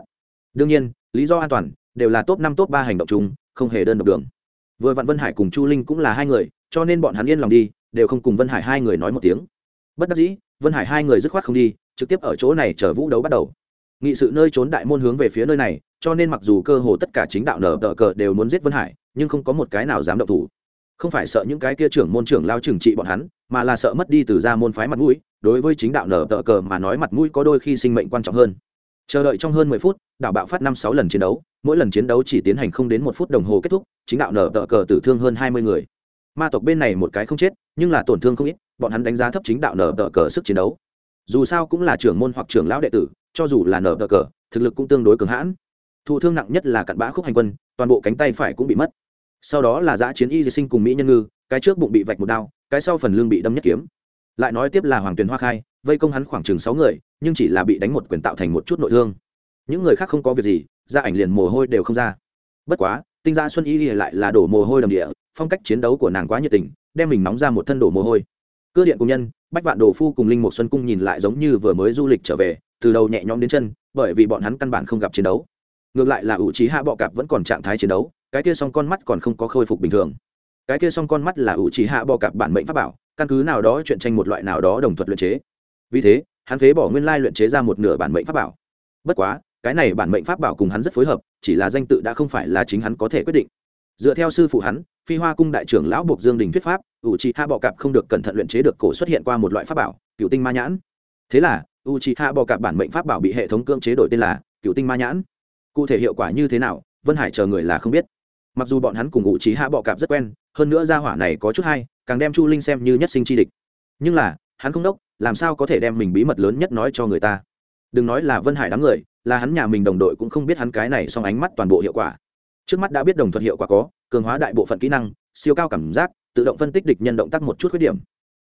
đương nhiên, lý do an toàn đều là top năm top ba hành động chung không hề đơn độc đường. Vừa vặn vân hải cùng chu linh cũng là hai người, cho nên bọn hắn yên lòng đi, đều không cùng vân hải hai người nói một tiếng. Bất đắc dĩ, vân hải hai người dứt khoát không đi, trực tiếp ở chỗ này chờ vũ đấu bắt đầu. Nghị sự nơi trốn đại môn hướng về phía nơi này, cho nên mặc dù cơ hồ tất cả chính đạo nở tờ cờ đều muốn giết vân hải, nhưng không có một cái nào dám động thủ. Không phải sợ những cái kia trưởng môn trưởng lao trừng trị bọn hắn, mà là sợ mất đi từ ra môn phái mặt mũi, đối với chính đạo nở tờ cờ mà nói mặt mũi có đôi khi sinh mệnh quan trọng hơn. Chờ đợi trong hơn mười phút đạo bạo phát năm sáu lần chiến đấu mỗi lần chiến đấu chỉ tiến hành không đến một phút đồng hồ kết thúc, chính đạo nở tờ cờ tử thương hơn hai mươi người. Ma tộc bên này một cái không chết, nhưng là tổn thương không ít, bọn hắn đánh giá thấp chính đạo nở tờ cờ sức chiến đấu. Dù sao cũng là trưởng môn hoặc trưởng lão đệ tử, cho dù là nở tờ cờ, thực lực cũng tương đối cường hãn. Thụ thương nặng nhất là cặn bã khúc hành quân, toàn bộ cánh tay phải cũng bị mất. Sau đó là giã chiến y di sinh cùng mỹ nhân ngư, cái trước bụng bị vạch một đao, cái sau phần lưng bị đâm nhất kiếm. Lại nói tiếp là hoàng tuyền hoa khai, vây công hắn khoảng chừng sáu người, nhưng chỉ là bị đánh một quyền tạo thành một chút nội thương. Những người khác không có việc gì ra ảnh liền mồ hôi đều không ra. Bất quá, tinh gia xuân y lại là đổ mồ hôi đầm địa, phong cách chiến đấu của nàng quá nhiệt tình, đem mình nóng ra một thân đổ mồ hôi. Cơ điện cùng nhân, bách vạn đồ phu cùng linh một xuân cung nhìn lại giống như vừa mới du lịch trở về, từ đầu nhẹ nhõm đến chân, bởi vì bọn hắn căn bản không gặp chiến đấu. Ngược lại là ủ trí hạ bọ cạp vẫn còn trạng thái chiến đấu, cái kia song con mắt còn không có khôi phục bình thường. Cái kia song con mắt là ủ trí hạ bọ cạp bản mệnh pháp bảo, căn cứ nào đó chuyện tranh một loại nào đó đồng thuật luyện chế. Vì thế, hắn phế bỏ nguyên lai luyện chế ra một nửa bản mệnh pháp bảo. Bất quá cái này bản mệnh pháp bảo cùng hắn rất phối hợp, chỉ là danh tự đã không phải là chính hắn có thể quyết định. Dựa theo sư phụ hắn, phi hoa cung đại trưởng lão buộc dương đình thuyết pháp u chi hạ bọ cạp không được cẩn thận luyện chế được cổ xuất hiện qua một loại pháp bảo, cựu tinh ma nhãn. Thế là u chi hạ bọ cạp bản mệnh pháp bảo bị hệ thống cưỡng chế đổi tên là cựu tinh ma nhãn. Cụ thể hiệu quả như thế nào, vân hải chờ người là không biết. Mặc dù bọn hắn cùng u chi hạ bọ cạp rất quen, hơn nữa gia hỏa này có chút hay, càng đem chu linh xem như nhất sinh chi địch. Nhưng là, hắn không đốc, làm sao có thể đem mình bí mật lớn nhất nói cho người ta? Đừng nói là vân hải đám người là hắn nhà mình đồng đội cũng không biết hắn cái này song ánh mắt toàn bộ hiệu quả. Trước mắt đã biết đồng thuận hiệu quả có, cường hóa đại bộ phận kỹ năng, siêu cao cảm giác, tự động phân tích địch nhân động tác một chút khuyết điểm.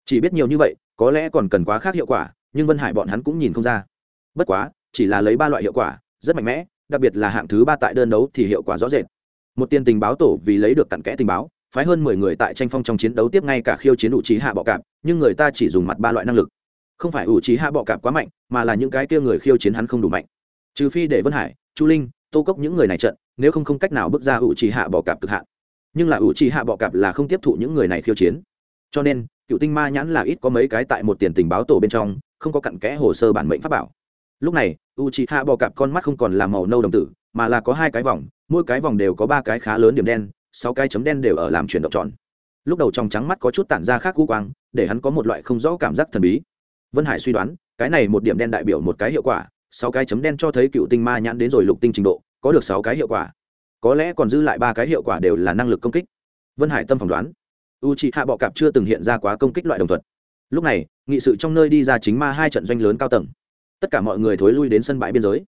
Chỉ biết nhiều như vậy, có lẽ còn cần quá khác hiệu quả, nhưng vân hải bọn hắn cũng nhìn không ra. Bất quá, chỉ là lấy ba loại hiệu quả, rất mạnh mẽ, đặc biệt là hạng thứ ba tại đơn đấu thì hiệu quả rõ rệt. Một tiền tình báo tổ vì lấy được cặn kẽ tình báo, phái hơn mười người tại tranh phong trong chiến đấu tiếp ngay cả khiêu chiến ủ trí hạ bọ cạp, nhưng người ta chỉ dùng mặt ba loại năng lực. Không phải ủ trí hạ bọ cạp quá mạnh, mà là những cái kia người khiêu chiến hắn không đủ mạnh trừ phi để vân hải chu linh tô cốc những người này trận nếu không không cách nào bước ra ủ trì hạ bọ cạp cực hạn nhưng là ủ trì hạ bọ cạp là không tiếp thụ những người này khiêu chiến cho nên cựu tinh ma nhãn là ít có mấy cái tại một tiền tình báo tổ bên trong không có cặn kẽ hồ sơ bản mệnh pháp bảo lúc này u c hạ bò cạp con mắt không còn là màu nâu đồng tử mà là có hai cái vòng mỗi cái vòng đều có ba cái khá lớn điểm đen sáu cái chấm đen đều ở làm chuyển động tròn lúc đầu trong trắng mắt có chút tản ra khác cú quang để hắn có một loại không rõ cảm giác thần bí vân hải suy đoán cái này một điểm đen đại biểu một cái hiệu quả sáu cái chấm đen cho thấy cựu tinh ma nhãn đến rồi lục tinh trình độ, có được sáu cái hiệu quả. Có lẽ còn dư lại ba cái hiệu quả đều là năng lực công kích. Vân hải tâm phỏng đoán u c hạ bọ cạp chưa từng hiện ra quá công kích loại đồng thuật. Lúc này, nghị sự trong nơi đi ra chính ma hai trận doanh lớn cao tầng. Tất cả mọi người thối lui đến sân bãi biên giới.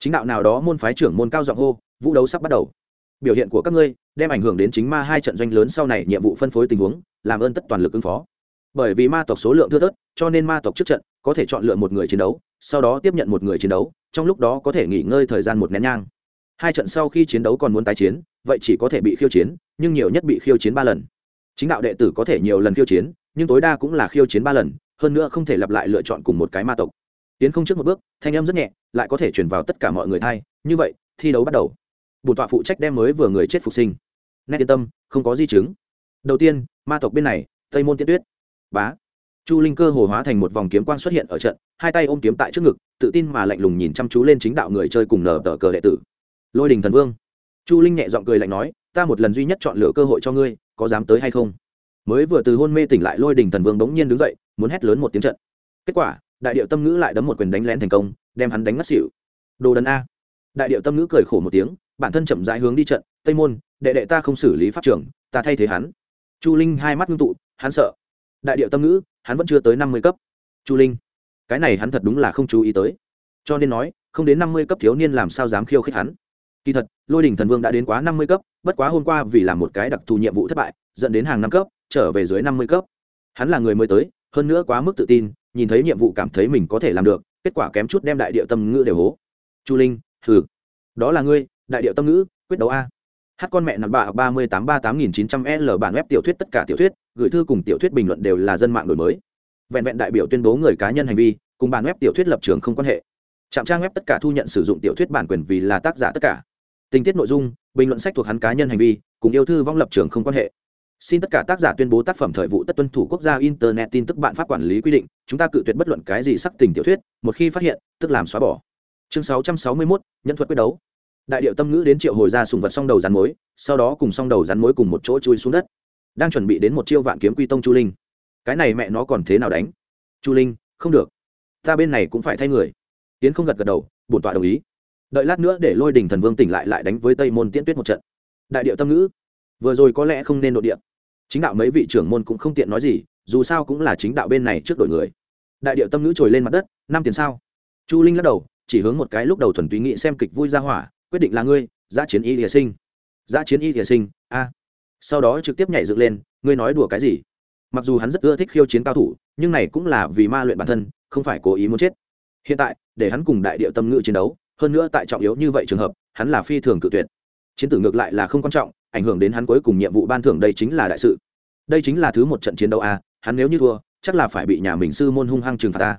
Chính đạo nào đó môn phái trưởng môn cao giọng hô, vũ đấu sắp bắt đầu. Biểu hiện của các ngươi đem ảnh hưởng đến chính ma hai trận doanh lớn sau này nhiệm vụ phân phối tình huống, làm ơn tất toàn lực ứng phó. Bởi vì ma tộc số lượng thưa thớt, cho nên ma tộc trước trận có thể chọn lựa một người chiến đấu sau đó tiếp nhận một người chiến đấu, trong lúc đó có thể nghỉ ngơi thời gian một nén nhang. Hai trận sau khi chiến đấu còn muốn tái chiến, vậy chỉ có thể bị khiêu chiến, nhưng nhiều nhất bị khiêu chiến ba lần. Chính đạo đệ tử có thể nhiều lần khiêu chiến, nhưng tối đa cũng là khiêu chiến ba lần, hơn nữa không thể lặp lại lựa chọn cùng một cái ma tộc. Tiến không trước một bước, thanh âm rất nhẹ, lại có thể truyền vào tất cả mọi người thay như vậy, thi đấu bắt đầu. Bùn tọa phụ trách đem mới vừa người chết phục sinh. Nét yên tâm, không có di chứng. Đầu tiên, ma tộc bên này, tây môn tiên tuyết. Bá. Chu linh cơ hồ hóa thành một vòng kiếm quang xuất hiện ở trận hai tay ôm kiếm tại trước ngực, tự tin mà lạnh lùng nhìn chăm chú lên chính đạo người chơi cùng nở tờ cờ đệ tử. Lôi đình thần vương. Chu linh nhẹ giọng cười lạnh nói, ta một lần duy nhất chọn lựa cơ hội cho ngươi, có dám tới hay không? Mới vừa từ hôn mê tỉnh lại, lôi đình thần vương bỗng nhiên đứng dậy, muốn hét lớn một tiếng trận. Kết quả, đại điệu tâm ngữ lại đấm một quyền đánh lén thành công, đem hắn đánh ngất xỉu. Đồ đần a. Đại điệu tâm ngữ cười khổ một tiếng, bản thân chậm rãi hướng đi trận, tây môn, đệ đệ ta không xử lý pháp trưởng ta thay thế hắn. Chu linh hai mắt ngưng tụ, hắn sợ. Đại điệu tâm ngữ, hắn vẫn chưa tới năm mươi cấp. Chu linh cái này hắn thật đúng là không chú ý tới. Cho nên nói không đến năm mươi cấp thiếu niên làm sao dám khiêu khích hắn. Kỳ thật lôi đình thần vương đã đến quá năm mươi cấp bất quá hôm qua vì làm một cái đặc thù nhiệm vụ thất bại dẫn đến hàng năm cấp trở về dưới năm mươi cấp. Hắn là người mới tới hơn nữa quá mức tự tin nhìn thấy nhiệm vụ cảm thấy mình có thể làm được kết quả kém chút đem đại điệu tâm ngữ đều hố. Chu linh thử, đó là ngươi đại điệu tâm ngữ quyết đấu a. Hát con mẹ nằm bạ ba mươi tám ba tám nghìn chín trăm l bản web tiểu thuyết tất cả tiểu thuyết gửi thư cùng tiểu thuyết bình luận đều là dân mạng đổi mới vẹn vẹn đại biểu tuyên bố người cá nhân hành vi cùng bản web tiểu thuyết lập trường không quan hệ. Trạm trang web tất cả thu nhận sử dụng tiểu thuyết bản quyền vì là tác giả tất cả. Tình tiết nội dung bình luận sách thuộc hắn cá nhân hành vi cùng yêu thư vong lập trường không quan hệ. Xin tất cả tác giả tuyên bố tác phẩm thời vụ tất tuân thủ quốc gia internet tin tức bạn pháp quản lý quy định chúng ta cự tuyệt bất luận cái gì sắc tình tiểu thuyết một khi phát hiện tức làm xóa bỏ. Chương 661, nhân thuật quyết đấu. Đại điệu tâm ngữ đến triệu hồi ra sùng vật song đầu rắn mối sau đó cùng song đầu rắn mối cùng một chỗ chui xuống đất. Đang chuẩn bị đến một chiêu vạn kiếm quy tông chu linh cái này mẹ nó còn thế nào đánh? Chu linh, không được. Ta bên này cũng phải thay người. Tiến không gật gật đầu, bổn tọa đồng ý. Đợi lát nữa để lôi đình thần vương tỉnh lại lại đánh với tây môn tiễn tuyết một trận. Đại điệu tâm ngữ. Vừa rồi có lẽ không nên nội địa chính đạo mấy vị trưởng môn cũng không tiện nói gì, dù sao cũng là chính đạo bên này trước đội người. Đại điệu tâm ngữ trồi lên mặt đất, năm tiền sao? Chu linh lắc đầu, chỉ hướng một cái lúc đầu thuần túy nghĩ xem kịch vui ra hỏa, quyết định là ngươi, giã chiến y địa sinh. Giã chiến y địa sinh, a. Sau đó trực tiếp nhảy dựng lên, ngươi nói đùa cái gì? Mặc dù hắn rất ưa thích khiêu chiến cao thủ, nhưng này cũng là vì ma luyện bản thân, không phải cố ý muốn chết. Hiện tại, để hắn cùng đại địa tâm ngữ chiến đấu, hơn nữa tại trọng yếu như vậy trường hợp, hắn là phi thường cự tuyệt. Chiến tử ngược lại là không quan trọng, ảnh hưởng đến hắn cuối cùng nhiệm vụ ban thưởng đây chính là đại sự. Đây chính là thứ một trận chiến đấu a, hắn nếu như thua, chắc là phải bị nhà mình sư môn hung hăng trừng phạt ta.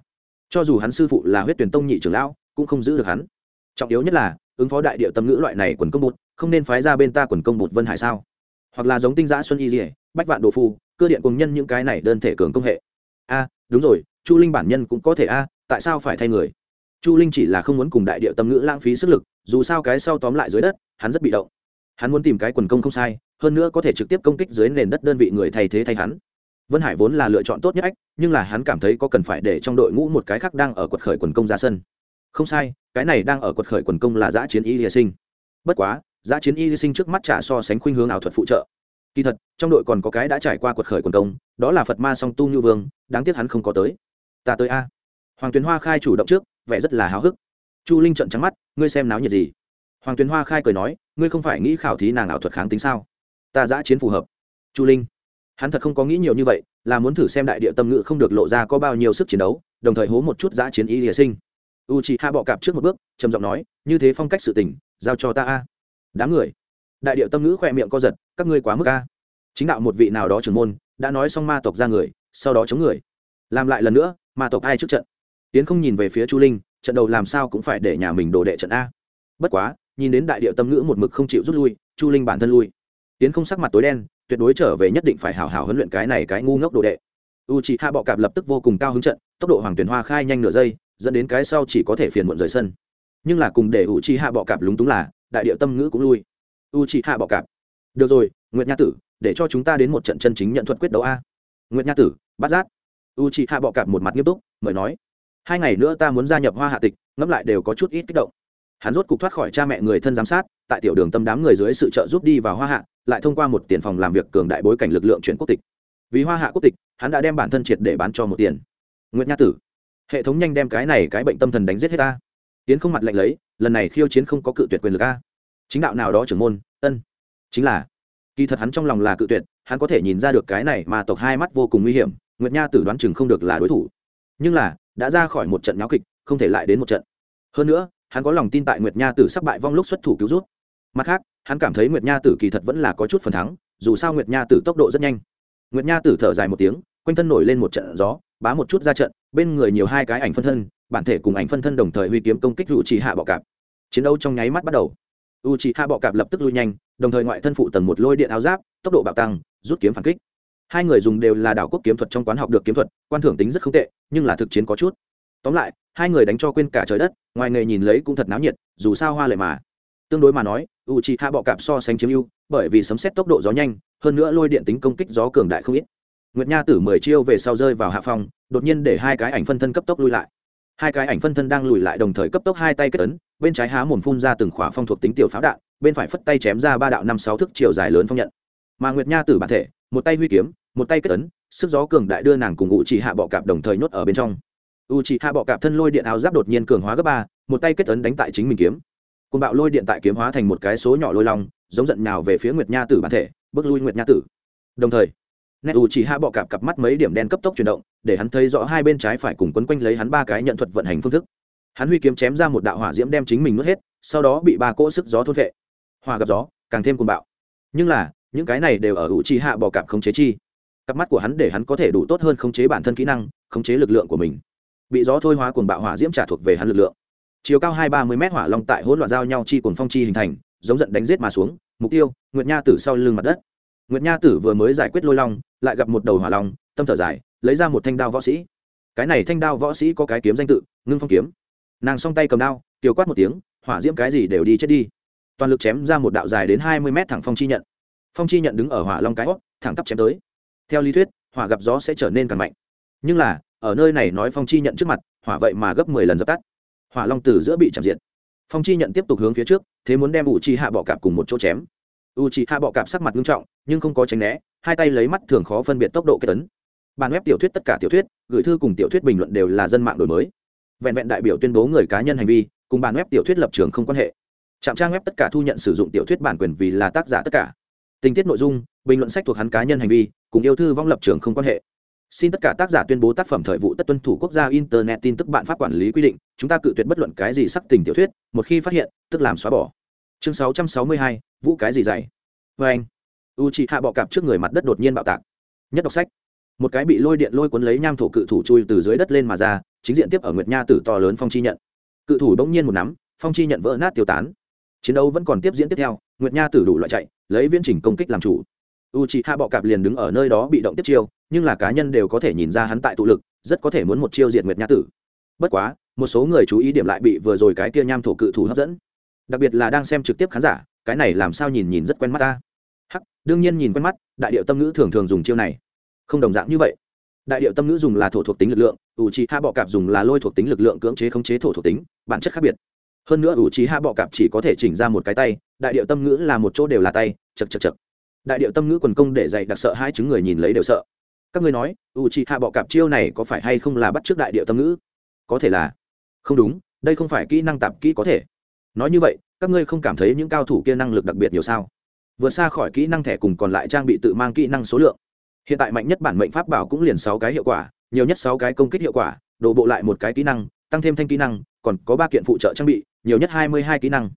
Cho dù hắn sư phụ là huyết tuyển tông nhị trưởng lão, cũng không giữ được hắn. Trọng yếu nhất là, ứng phó đại địa tâm ngữ loại này quần công bụt không nên phái ra bên ta quần công bụt vân hải sao? Hoặc là giống tinh giã xuân y dỉa bách vạn đồ phu cơ điện cùng nhân những cái này đơn thể cường công hệ. A, đúng rồi, chu linh bản nhân cũng có thể a, tại sao phải thay người? Chu linh chỉ là không muốn cùng đại địa tâm ngữ lãng phí sức lực, dù sao cái sau tóm lại dưới đất, hắn rất bị động. Hắn muốn tìm cái quần công không sai, hơn nữa có thể trực tiếp công kích dưới nền đất đơn vị người thay thế thay hắn. Vân hải vốn là lựa chọn tốt nhất ách, nhưng là hắn cảm thấy có cần phải để trong đội ngũ một cái khác đang ở quật khởi quần công ra sân. Không sai, cái này đang ở quật khởi quần công là giã chiến y hy sinh. Bất quá, giã chiến y hy sinh trước mắt trả so sánh khuynh hướng ảo thuật phụ trợ kỳ thật, trong đội còn có cái đã trải qua quật khởi quần công, đó là phật ma song tu như vương, đáng tiếc hắn không có tới. Ta tới a. Hoàng tuyền hoa khai chủ động trước, vẻ rất là háo hức. Chu linh trận trắng mắt, ngươi xem náo nhiệt gì? Hoàng tuyền hoa khai cười nói, ngươi không phải nghĩ khảo thí nàng ảo thuật kháng tính sao? Ta giã chiến phù hợp. Chu linh. Hắn thật không có nghĩ nhiều như vậy, là muốn thử xem đại địa tâm ngữ không được lộ ra có bao nhiêu sức chiến đấu, đồng thời hố một chút giã chiến ý địa sinh. U chị hạ bọ cạp trước một bước, trầm giọng nói, như thế phong cách sự tình, giao cho ta a. Đám người đại điệu tâm ngữ khỏe miệng co giật, các ngươi quá mức ca chính đạo một vị nào đó trưởng môn, đã nói xong ma tộc ra người, sau đó chống người. Làm lại lần nữa, ma tộc ai trước trận? Tiến không nhìn về phía chu linh, trận đầu làm sao cũng phải để nhà mình đồ đệ trận a. Bất quá, nhìn đến đại điệu tâm ngữ một mực không chịu rút lui, chu linh bản thân lui. Tiến không sắc mặt tối đen, tuyệt đối trở về nhất định phải hào hào huấn luyện cái này cái ngu ngốc đồ đệ. U chị hạ bọ cạp lập tức vô cùng cao hứng trận, tốc độ hoàng tuyển hoa khai nhanh nửa giây, dẫn đến cái sau chỉ có thể phiền muộn rời sân. Nhưng là cùng để u chị hạ bọ cạp lúng túng là, đại điệu tâm ngữ cũng lui u chị hạ bọ cạp. Được rồi, nguyệt nha tử, để cho chúng ta đến một trận chân chính nhận thuật quyết đấu a. Nguyệt nha tử, bắt giác u chị hạ bọ cạp một mặt nghiêm túc, mời nói. Hai ngày nữa ta muốn gia nhập hoa hạ tịch, ngẫm lại đều có chút ít kích động. Hắn rốt cục thoát khỏi cha mẹ người thân giám sát, tại tiểu đường tâm đám người dưới sự trợ giúp đi vào hoa hạ, lại thông qua một tiền phòng làm việc cường đại bối cảnh lực lượng chuyển quốc tịch. Vì hoa hạ quốc tịch, hắn đã đem bản thân triệt để bán cho một tiền. Nguyễn nha tử, hệ thống nhanh đem cái này cái bệnh tâm thần đánh giết hết ta. Tiến không mặt lạnh lấy, lần này khiêu chiến không có cự tuyệt quyền lực a chính đạo nào đó trưởng môn, ân, chính là, kỳ thật hắn trong lòng là cự tuyệt, hắn có thể nhìn ra được cái này mà tộc hai mắt vô cùng nguy hiểm, nguyệt nha tử đoán chừng không được là đối thủ. Nhưng là, đã ra khỏi một trận nháo kịch, không thể lại đến một trận. Hơn nữa, hắn có lòng tin tại nguyệt nha tử sắp bại vong lúc xuất thủ cứu rút. Mặt khác, hắn cảm thấy nguyệt nha tử kỳ thật vẫn là có chút phần thắng, dù sao nguyệt nha tử tốc độ rất nhanh. Nguyệt nha tử thở dài một tiếng, quanh thân nổi lên một trận gió, bá một chút ra trận, bên người nhiều hai cái ảnh phân thân, bản thể cùng ảnh phân thân đồng thời huy kiếm công kích u trì hạ bọ cạp. Chiến đấu trong nháy mắt bắt đầu u trì hạ bọ cạp lập tức lui nhanh, đồng thời ngoại thân phụ tầng một lôi điện áo giáp, tốc độ bạo tăng, rút kiếm phản kích. Hai người dùng đều là đảo quốc kiếm thuật trong quán học được kiếm thuật, quan thưởng tính rất không tệ, nhưng là thực chiến có chút. Tóm lại, hai người đánh cho quên cả trời đất, ngoài nghề nhìn lấy cũng thật náo nhiệt, dù sao hoa lệ mà. Tương đối mà nói u c h i hạ bọ cạp so sánh chiếm ưu, bởi vì sấm xét tốc độ gió nhanh, hơn nữa lôi điện tính công kích gió cường đại không ít. Nguyệt nha tử mười chiêu về sau rơi vào hạ phòng đột nhiên để hai cái ảnh phân thân cấp tốc lui lại. Hai cái ảnh phân thân đang lùi lại đồng thời cấp tốc hai tay kết ấn bên trái há mồm phun ra từng khỏa phong thuộc tính tiểu pháo đạn, bên phải phất tay chém ra ba đạo năm sáu thước chiều dài lớn phong nhận. Mà nguyệt nha tử bản thể, một tay huy kiếm, một tay kết ấn, sức gió cường đại đưa nàng cùng u chỉ hạ bọ cạp đồng thời nhốt ở bên trong. U chỉ hạ bọ cạp thân lôi điện áo giáp đột nhiên cường hóa gấp ba, một tay kết ấn đánh tại chính mình kiếm. Côn bạo lôi điện tại kiếm hóa thành một cái số nhỏ lôi long, giống giận nào về phía nguyệt nha tử bản thể, bước lui nguyệt nha tử. Đồng thời, nét u chỉ hạ bọ cạp cặp mắt mấy điểm đen cấp tốc chuyển động, để hắn thấy rõ hai bên trái phải cùng quấn quanh lấy hắn ba cái nhận thuật vận hành phương thức hắn huy kiếm chém ra một đạo hỏa diễm đem chính mình nuốt hết, sau đó bị ba cỗ sức gió thôn vệ hòa gặp gió, càng thêm cuồng bạo. Nhưng là, những cái này đều ở hữu chỉ hạ bỏ cạp không chế chi. Cặp mắt của hắn để hắn có thể đủ tốt hơn khống chế bản thân kỹ năng, khống chế lực lượng của mình. Bị gió thôi hóa cuồng bạo hỏa diễm trả thuộc về hắn lực lượng. Chiều cao hai ba mươi m hỏa long tại hỗn loạn giao nhau chi cuồng phong chi hình thành, giống giận đánh giết mà xuống, mục tiêu, nguyệt nha tử sau lưng mặt đất. Nguyệt nha tử vừa mới giải quyết lôi long, lại gặp một đầu hỏa long, tâm thở dài, lấy ra một thanh đao võ sĩ. Cái này thanh đao võ sĩ có cái kiếm danh tự, ngưng phong kiếm nàng song tay cầm đao tiêu quát một tiếng, hỏa diễm cái gì đều đi chết đi. Toàn lực chém ra một đạo dài đến hai mươi mét thẳng phong chi nhận. Phong chi nhận đứng ở hỏa long cái hót thẳng tắp chém tới. Theo lý thuyết, hỏa gặp gió sẽ trở nên càng mạnh. Nhưng là, ở nơi này nói phong chi nhận trước mặt, hỏa vậy mà gấp mười lần dập tắt. Hỏa long từ giữa bị chạm diện. Phong chi nhận tiếp tục hướng phía trước, thế muốn đem u chi hạ bọ cạp cùng một chỗ chém. U chi hạ bọ cạp sắc mặt nghiêm trọng, nhưng không có tránh né, hai tay lấy mắt thường khó phân biệt tốc độ kết tấn. Bàn web tiểu thuyết tất cả tiểu thuyết, gửi thư cùng tiểu thuyết bình luận đều là dân mạng đổi mới vẹn vẹn đại biểu tuyên bố người cá nhân hành vi cùng bàn web tiểu thuyết lập trường không quan hệ. Trạm trang web tất cả thu nhận sử dụng tiểu thuyết bản quyền vì là tác giả tất cả. Tình tiết nội dung bình luận sách thuộc hắn cá nhân hành vi cùng yêu thư vong lập trường không quan hệ. Xin tất cả tác giả tuyên bố tác phẩm thời vụ tất tuân thủ quốc gia internet tin tức bạn pháp quản lý quy định chúng ta cự tuyệt bất luận cái gì sắc tình tiểu thuyết một khi phát hiện tức làm xóa bỏ. Chương 662, vũ cái gì dày vê anh vâng. u chị hạ bọ cạp trước người mặt đất đột nhiên bạo tạc. Nhất đọc sách một cái bị lôi điện lôi cuốn lấy nham thổ cự thủ chui từ dưới đất lên mà ra, chính diện tiếp ở nguyệt nha tử to lớn phong chi nhận. Cự thủ bỗng nhiên một nắm, phong chi nhận vỡ nát tiêu tán. Chiến đấu vẫn còn tiếp diễn tiếp theo, nguyệt nha tử đủ loại chạy, lấy viễn trình công kích làm chủ. U chị hạ bọ cạp liền đứng ở nơi đó bị động tiếp chiêu, nhưng là cá nhân đều có thể nhìn ra hắn tại tụ lực, rất có thể muốn một chiêu diệt nguyệt nha tử. Bất quá, một số người chú ý điểm lại bị vừa rồi cái kia nham thổ cự thủ hấp dẫn. Đặc biệt là đang xem trực tiếp khán giả, cái này làm sao nhìn nhìn rất quen mắt ta. Hắc, đương nhiên nhìn quen mắt, đại điệu tâm ngữ thường thường dùng chiêu này không đồng dạng như vậy. Đại điệu tâm Nữ dùng là thổ thuộc tính lực lượng ủ trì hạ bọ cạp dùng là lôi thuộc tính lực lượng cưỡng chế khống chế thổ thuộc tính, bản chất khác biệt. Hơn nữa ủ trì hạ bọ cạp chỉ có thể chỉnh ra một cái tay, đại điệu tâm ngữ là một chỗ đều là tay, chật chật chật. Đại điệu tâm ngữ quần công để dạy đặc sợ hai chứng người nhìn lấy đều sợ. Các ngươi nói ủ trì hạ bọ cạp chiêu này có phải hay không là bắt trước đại điệu tâm ngữ? Có thể là. Không đúng, đây không phải kỹ năng tạp kỹ có thể. Nói như vậy, các ngươi không cảm thấy những cao thủ kia năng lực đặc biệt nhiều sao? Vượt xa khỏi kỹ năng thẻ cùng còn lại trang bị tự mang kỹ năng số lượng hiện tại mạnh nhất bản mệnh pháp bảo cũng liền sáu cái hiệu quả, nhiều nhất sáu cái công kích hiệu quả, đổ bộ lại một cái kỹ năng, tăng thêm thanh kỹ năng, còn có ba kiện phụ trợ trang bị, nhiều nhất hai mươi hai kỹ năng.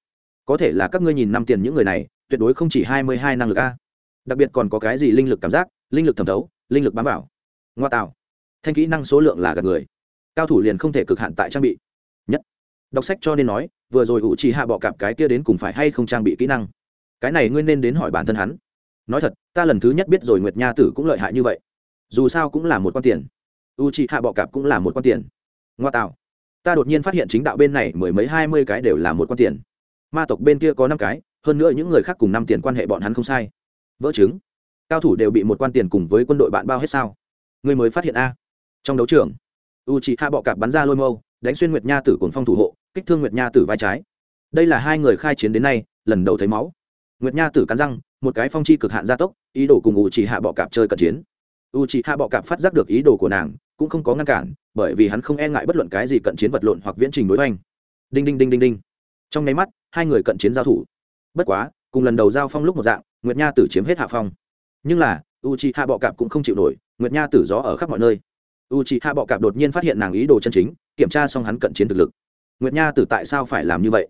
Có thể là các ngươi nhìn năm tiền những người này, tuyệt đối không chỉ hai mươi hai năng lực a. Đặc biệt còn có cái gì linh lực cảm giác, linh lực thẩm thấu, linh lực bám vào. Ngoa tạo. Thanh kỹ năng số lượng là gạt người. Cao thủ liền không thể cực hạn tại trang bị. Nhất. Đọc sách cho nên nói, vừa rồi ủ chỉ hạ bọ cạp cái kia đến cùng phải hay không trang bị kỹ năng? Cái này ngươi nên đến hỏi bản thân hắn nói thật, ta lần thứ nhất biết rồi nguyệt nha tử cũng lợi hại như vậy. Dù sao cũng là một con tiền. U chị hạ bọ cạp cũng là một con tiền. Ngoa tạo. Ta đột nhiên phát hiện chính đạo bên này mười mấy hai mươi cái đều là một con tiền. Ma tộc bên kia có năm cái, hơn nữa những người khác cùng năm tiền quan hệ bọn hắn không sai. Vỡ chứng cao thủ đều bị một quan tiền cùng với quân đội bạn bao hết sao? Người mới phát hiện a. Trong đấu trường u chị hạ bọ cạp bắn ra lôi mâu, đánh xuyên nguyệt nha tử cùng phong thủ hộ, kích thương nguyệt nha tử vai trái. Đây là hai người khai chiến đến nay, lần đầu thấy máu nguyệt nha tử cắn răng, một cái phong chi cực hạn gia tốc, ý đồ cùng u chỉ hạ bọ cạp chơi cận chiến. U chỉ hạ bọ cạp phát giác được ý đồ của nàng, cũng không có ngăn cản, bởi vì hắn không e ngại bất luận cái gì cận chiến vật lộn hoặc viễn trình đối hoành. Đinh đinh đinh đinh đinh. Trong nháy mắt, hai người cận chiến giao thủ. Bất quá, cùng lần đầu giao phong lúc một dạng, nguyệt nha tử chiếm hết hạ phong. Nhưng là u c hạ bọ cạp cũng không chịu nổi, nguyệt nha tử gió ở khắp mọi nơi. U c hạ bọ cạp đột nhiên phát hiện nàng ý đồ chân chính, kiểm tra xong hắn cận chiến thực lực. Nguyệt nha tử tại sao phải làm như vậy?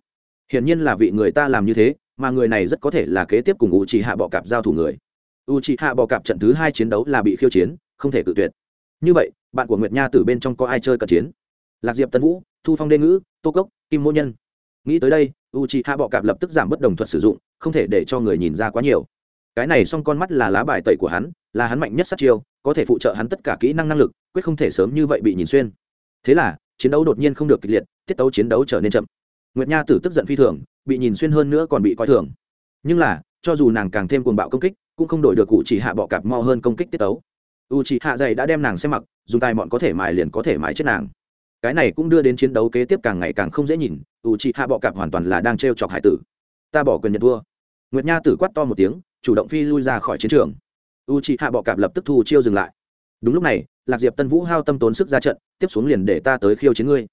Hiển nhiên là vị người ta làm như thế mà người này rất có thể là kế tiếp cùng u c hạ bọ cạp giao thủ người. U c hạ bọ cạp trận thứ hai chiến đấu là bị khiêu chiến, không thể cự tuyệt. Như vậy, bạn của nguyệt nha tử bên trong có ai chơi cận chiến? Lạc diệp tân vũ, thu phong đê ngữ, tô cốc, kim mô nhân. Nghĩ tới đây u c hạ bọ cạp lập tức giảm bất đồng thuật sử dụng, không thể để cho người nhìn ra quá nhiều. Cái này xong con mắt là lá bài tẩy của hắn, là hắn mạnh nhất sát chiêu, có thể phụ trợ hắn tất cả kỹ năng năng lực, quyết không thể sớm như vậy bị nhìn xuyên. Thế là, chiến đấu đột nhiên không được kịch liệt, tiết tấu chiến đấu trở nên chậm. Nguyệt nha tử tức giận phi thường bị nhìn xuyên hơn nữa còn bị coi thường. Nhưng là, cho dù nàng càng thêm cuồng bạo công kích, cũng không đổi được cụ chỉ hạ bọ cạp mo hơn công kích tiết tấu. U chỉ hạ dày đã đem nàng xem mặc, dùng tài mọn có thể mài liền có thể mài chết nàng. Cái này cũng đưa đến chiến đấu kế tiếp càng ngày càng không dễ nhìn u chỉ hạ bọ cạp hoàn toàn là đang t chọc hải tử. Ta bỏ quyền nhận thua. Nguyệt nha tử quát to một tiếng, chủ động phi lui ra khỏi chiến trường. U chị hạ bọ cạp lập tức thu chiêu dừng lại. Đúng lúc này, lạc diệp tân vũ hao tâm tốn sức ra trận, tiếp xuống liền để ta tới khiêu chiến ngươi.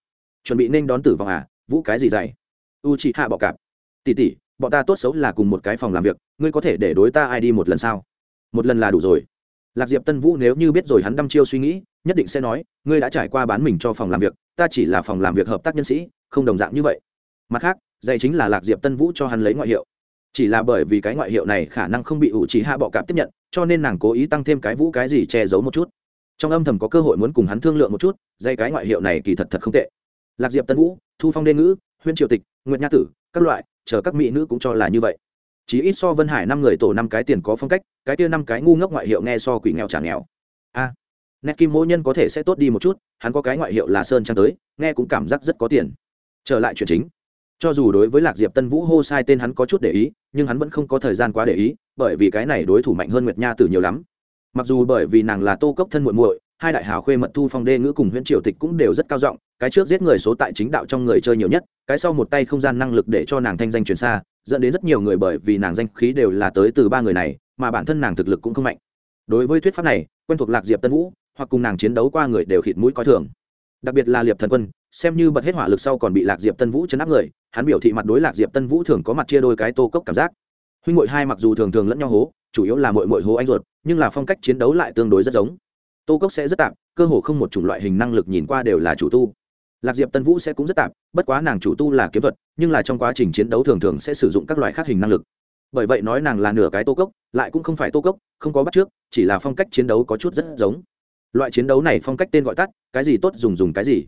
Chuẩn bị nên đón tử vong à? Vũ cái gì dày u chị hạ bọ cạp. Tỷ tỷ, bọn ta tốt xấu là cùng một cái phòng làm việc ngươi có thể để đối ta ai đi một lần sao? Một lần là đủ rồi. Lạc diệp tân vũ nếu như biết rồi hắn đăm chiêu suy nghĩ nhất định sẽ nói ngươi đã trải qua bán mình cho phòng làm việc ta chỉ là phòng làm việc hợp tác nhân sĩ không đồng dạng như vậy. Mặt khác dạy chính là lạc diệp tân vũ cho hắn lấy ngoại hiệu. Chỉ là bởi vì cái ngoại hiệu này khả năng không bị ủ chỉ hạ bọ cạp tiếp nhận cho nên nàng cố ý tăng thêm cái vũ cái gì che giấu một chút. Trong âm thầm có cơ hội muốn cùng hắn thương lượng một chút dây cái ngoại hiệu này kỳ thật thật không tệ. Lạc diệp tân vũ thu phong đê ngữ huyên triều tịch nguyệt nha tử các loại chờ các mỹ nữ cũng cho là như vậy. Chỉ ít so vân hải năm người tổ năm cái tiền có phong cách, cái kia năm cái ngu ngốc ngoại hiệu nghe so quỷ nghèo trả nghèo. A, nét kim mỗi nhân có thể sẽ tốt đi một chút, hắn có cái ngoại hiệu là sơn trang tới, nghe cũng cảm giác rất có tiền. Trở lại chuyện chính. Cho dù đối với lạc diệp tân vũ hô sai tên hắn có chút để ý, nhưng hắn vẫn không có thời gian quá để ý, bởi vì cái này đối thủ mạnh hơn nguyệt nha Tử nhiều lắm. Mặc dù bởi vì nàng là tô cốc thân muội muội, hai đại hào khuê mật thu phong đê ngữ cùng huyện triều tịch cũng đều rất cao giọng cái trước giết người số tại chính đạo trong người chơi nhiều nhất, cái sau một tay không gian năng lực để cho nàng thanh danh truyền xa, dẫn đến rất nhiều người bởi vì nàng danh khí đều là tới từ ba người này, mà bản thân nàng thực lực cũng không mạnh. Đối với thuyết pháp này, quen thuộc lạc diệp tân vũ, hoặc cùng nàng chiến đấu qua người đều khịt mũi coi thường. Đặc biệt là liệp thần quân, xem như bật hết hỏa lực sau còn bị lạc diệp tân vũ chấn áp người, hắn biểu thị mặt đối lạc diệp tân vũ thường có mặt chia đôi cái tô cốc cảm giác. Huynh ngội hai mặc dù thường thường lẫn nhau hố, chủ yếu là mội mội hố anh ruột, nhưng là phong cách chiến đấu lại tương đối rất giống. Tô cốc sẽ rất tạm, cơ hồ không một chủng loại hình năng lực nhìn qua đều là chủ tu lạc diệp tân vũ sẽ cũng rất tạm bất quá nàng chủ tu là kiếm thuật, nhưng là trong quá trình chiến đấu thường thường sẽ sử dụng các loại khác hình năng lực. Bởi vậy nói nàng là nửa cái tô cốc, lại cũng không phải tô cốc, không có bắt trước, chỉ là phong cách chiến đấu có chút rất giống. Loại chiến đấu này phong cách tên gọi tắt, cái gì tốt dùng dùng cái gì.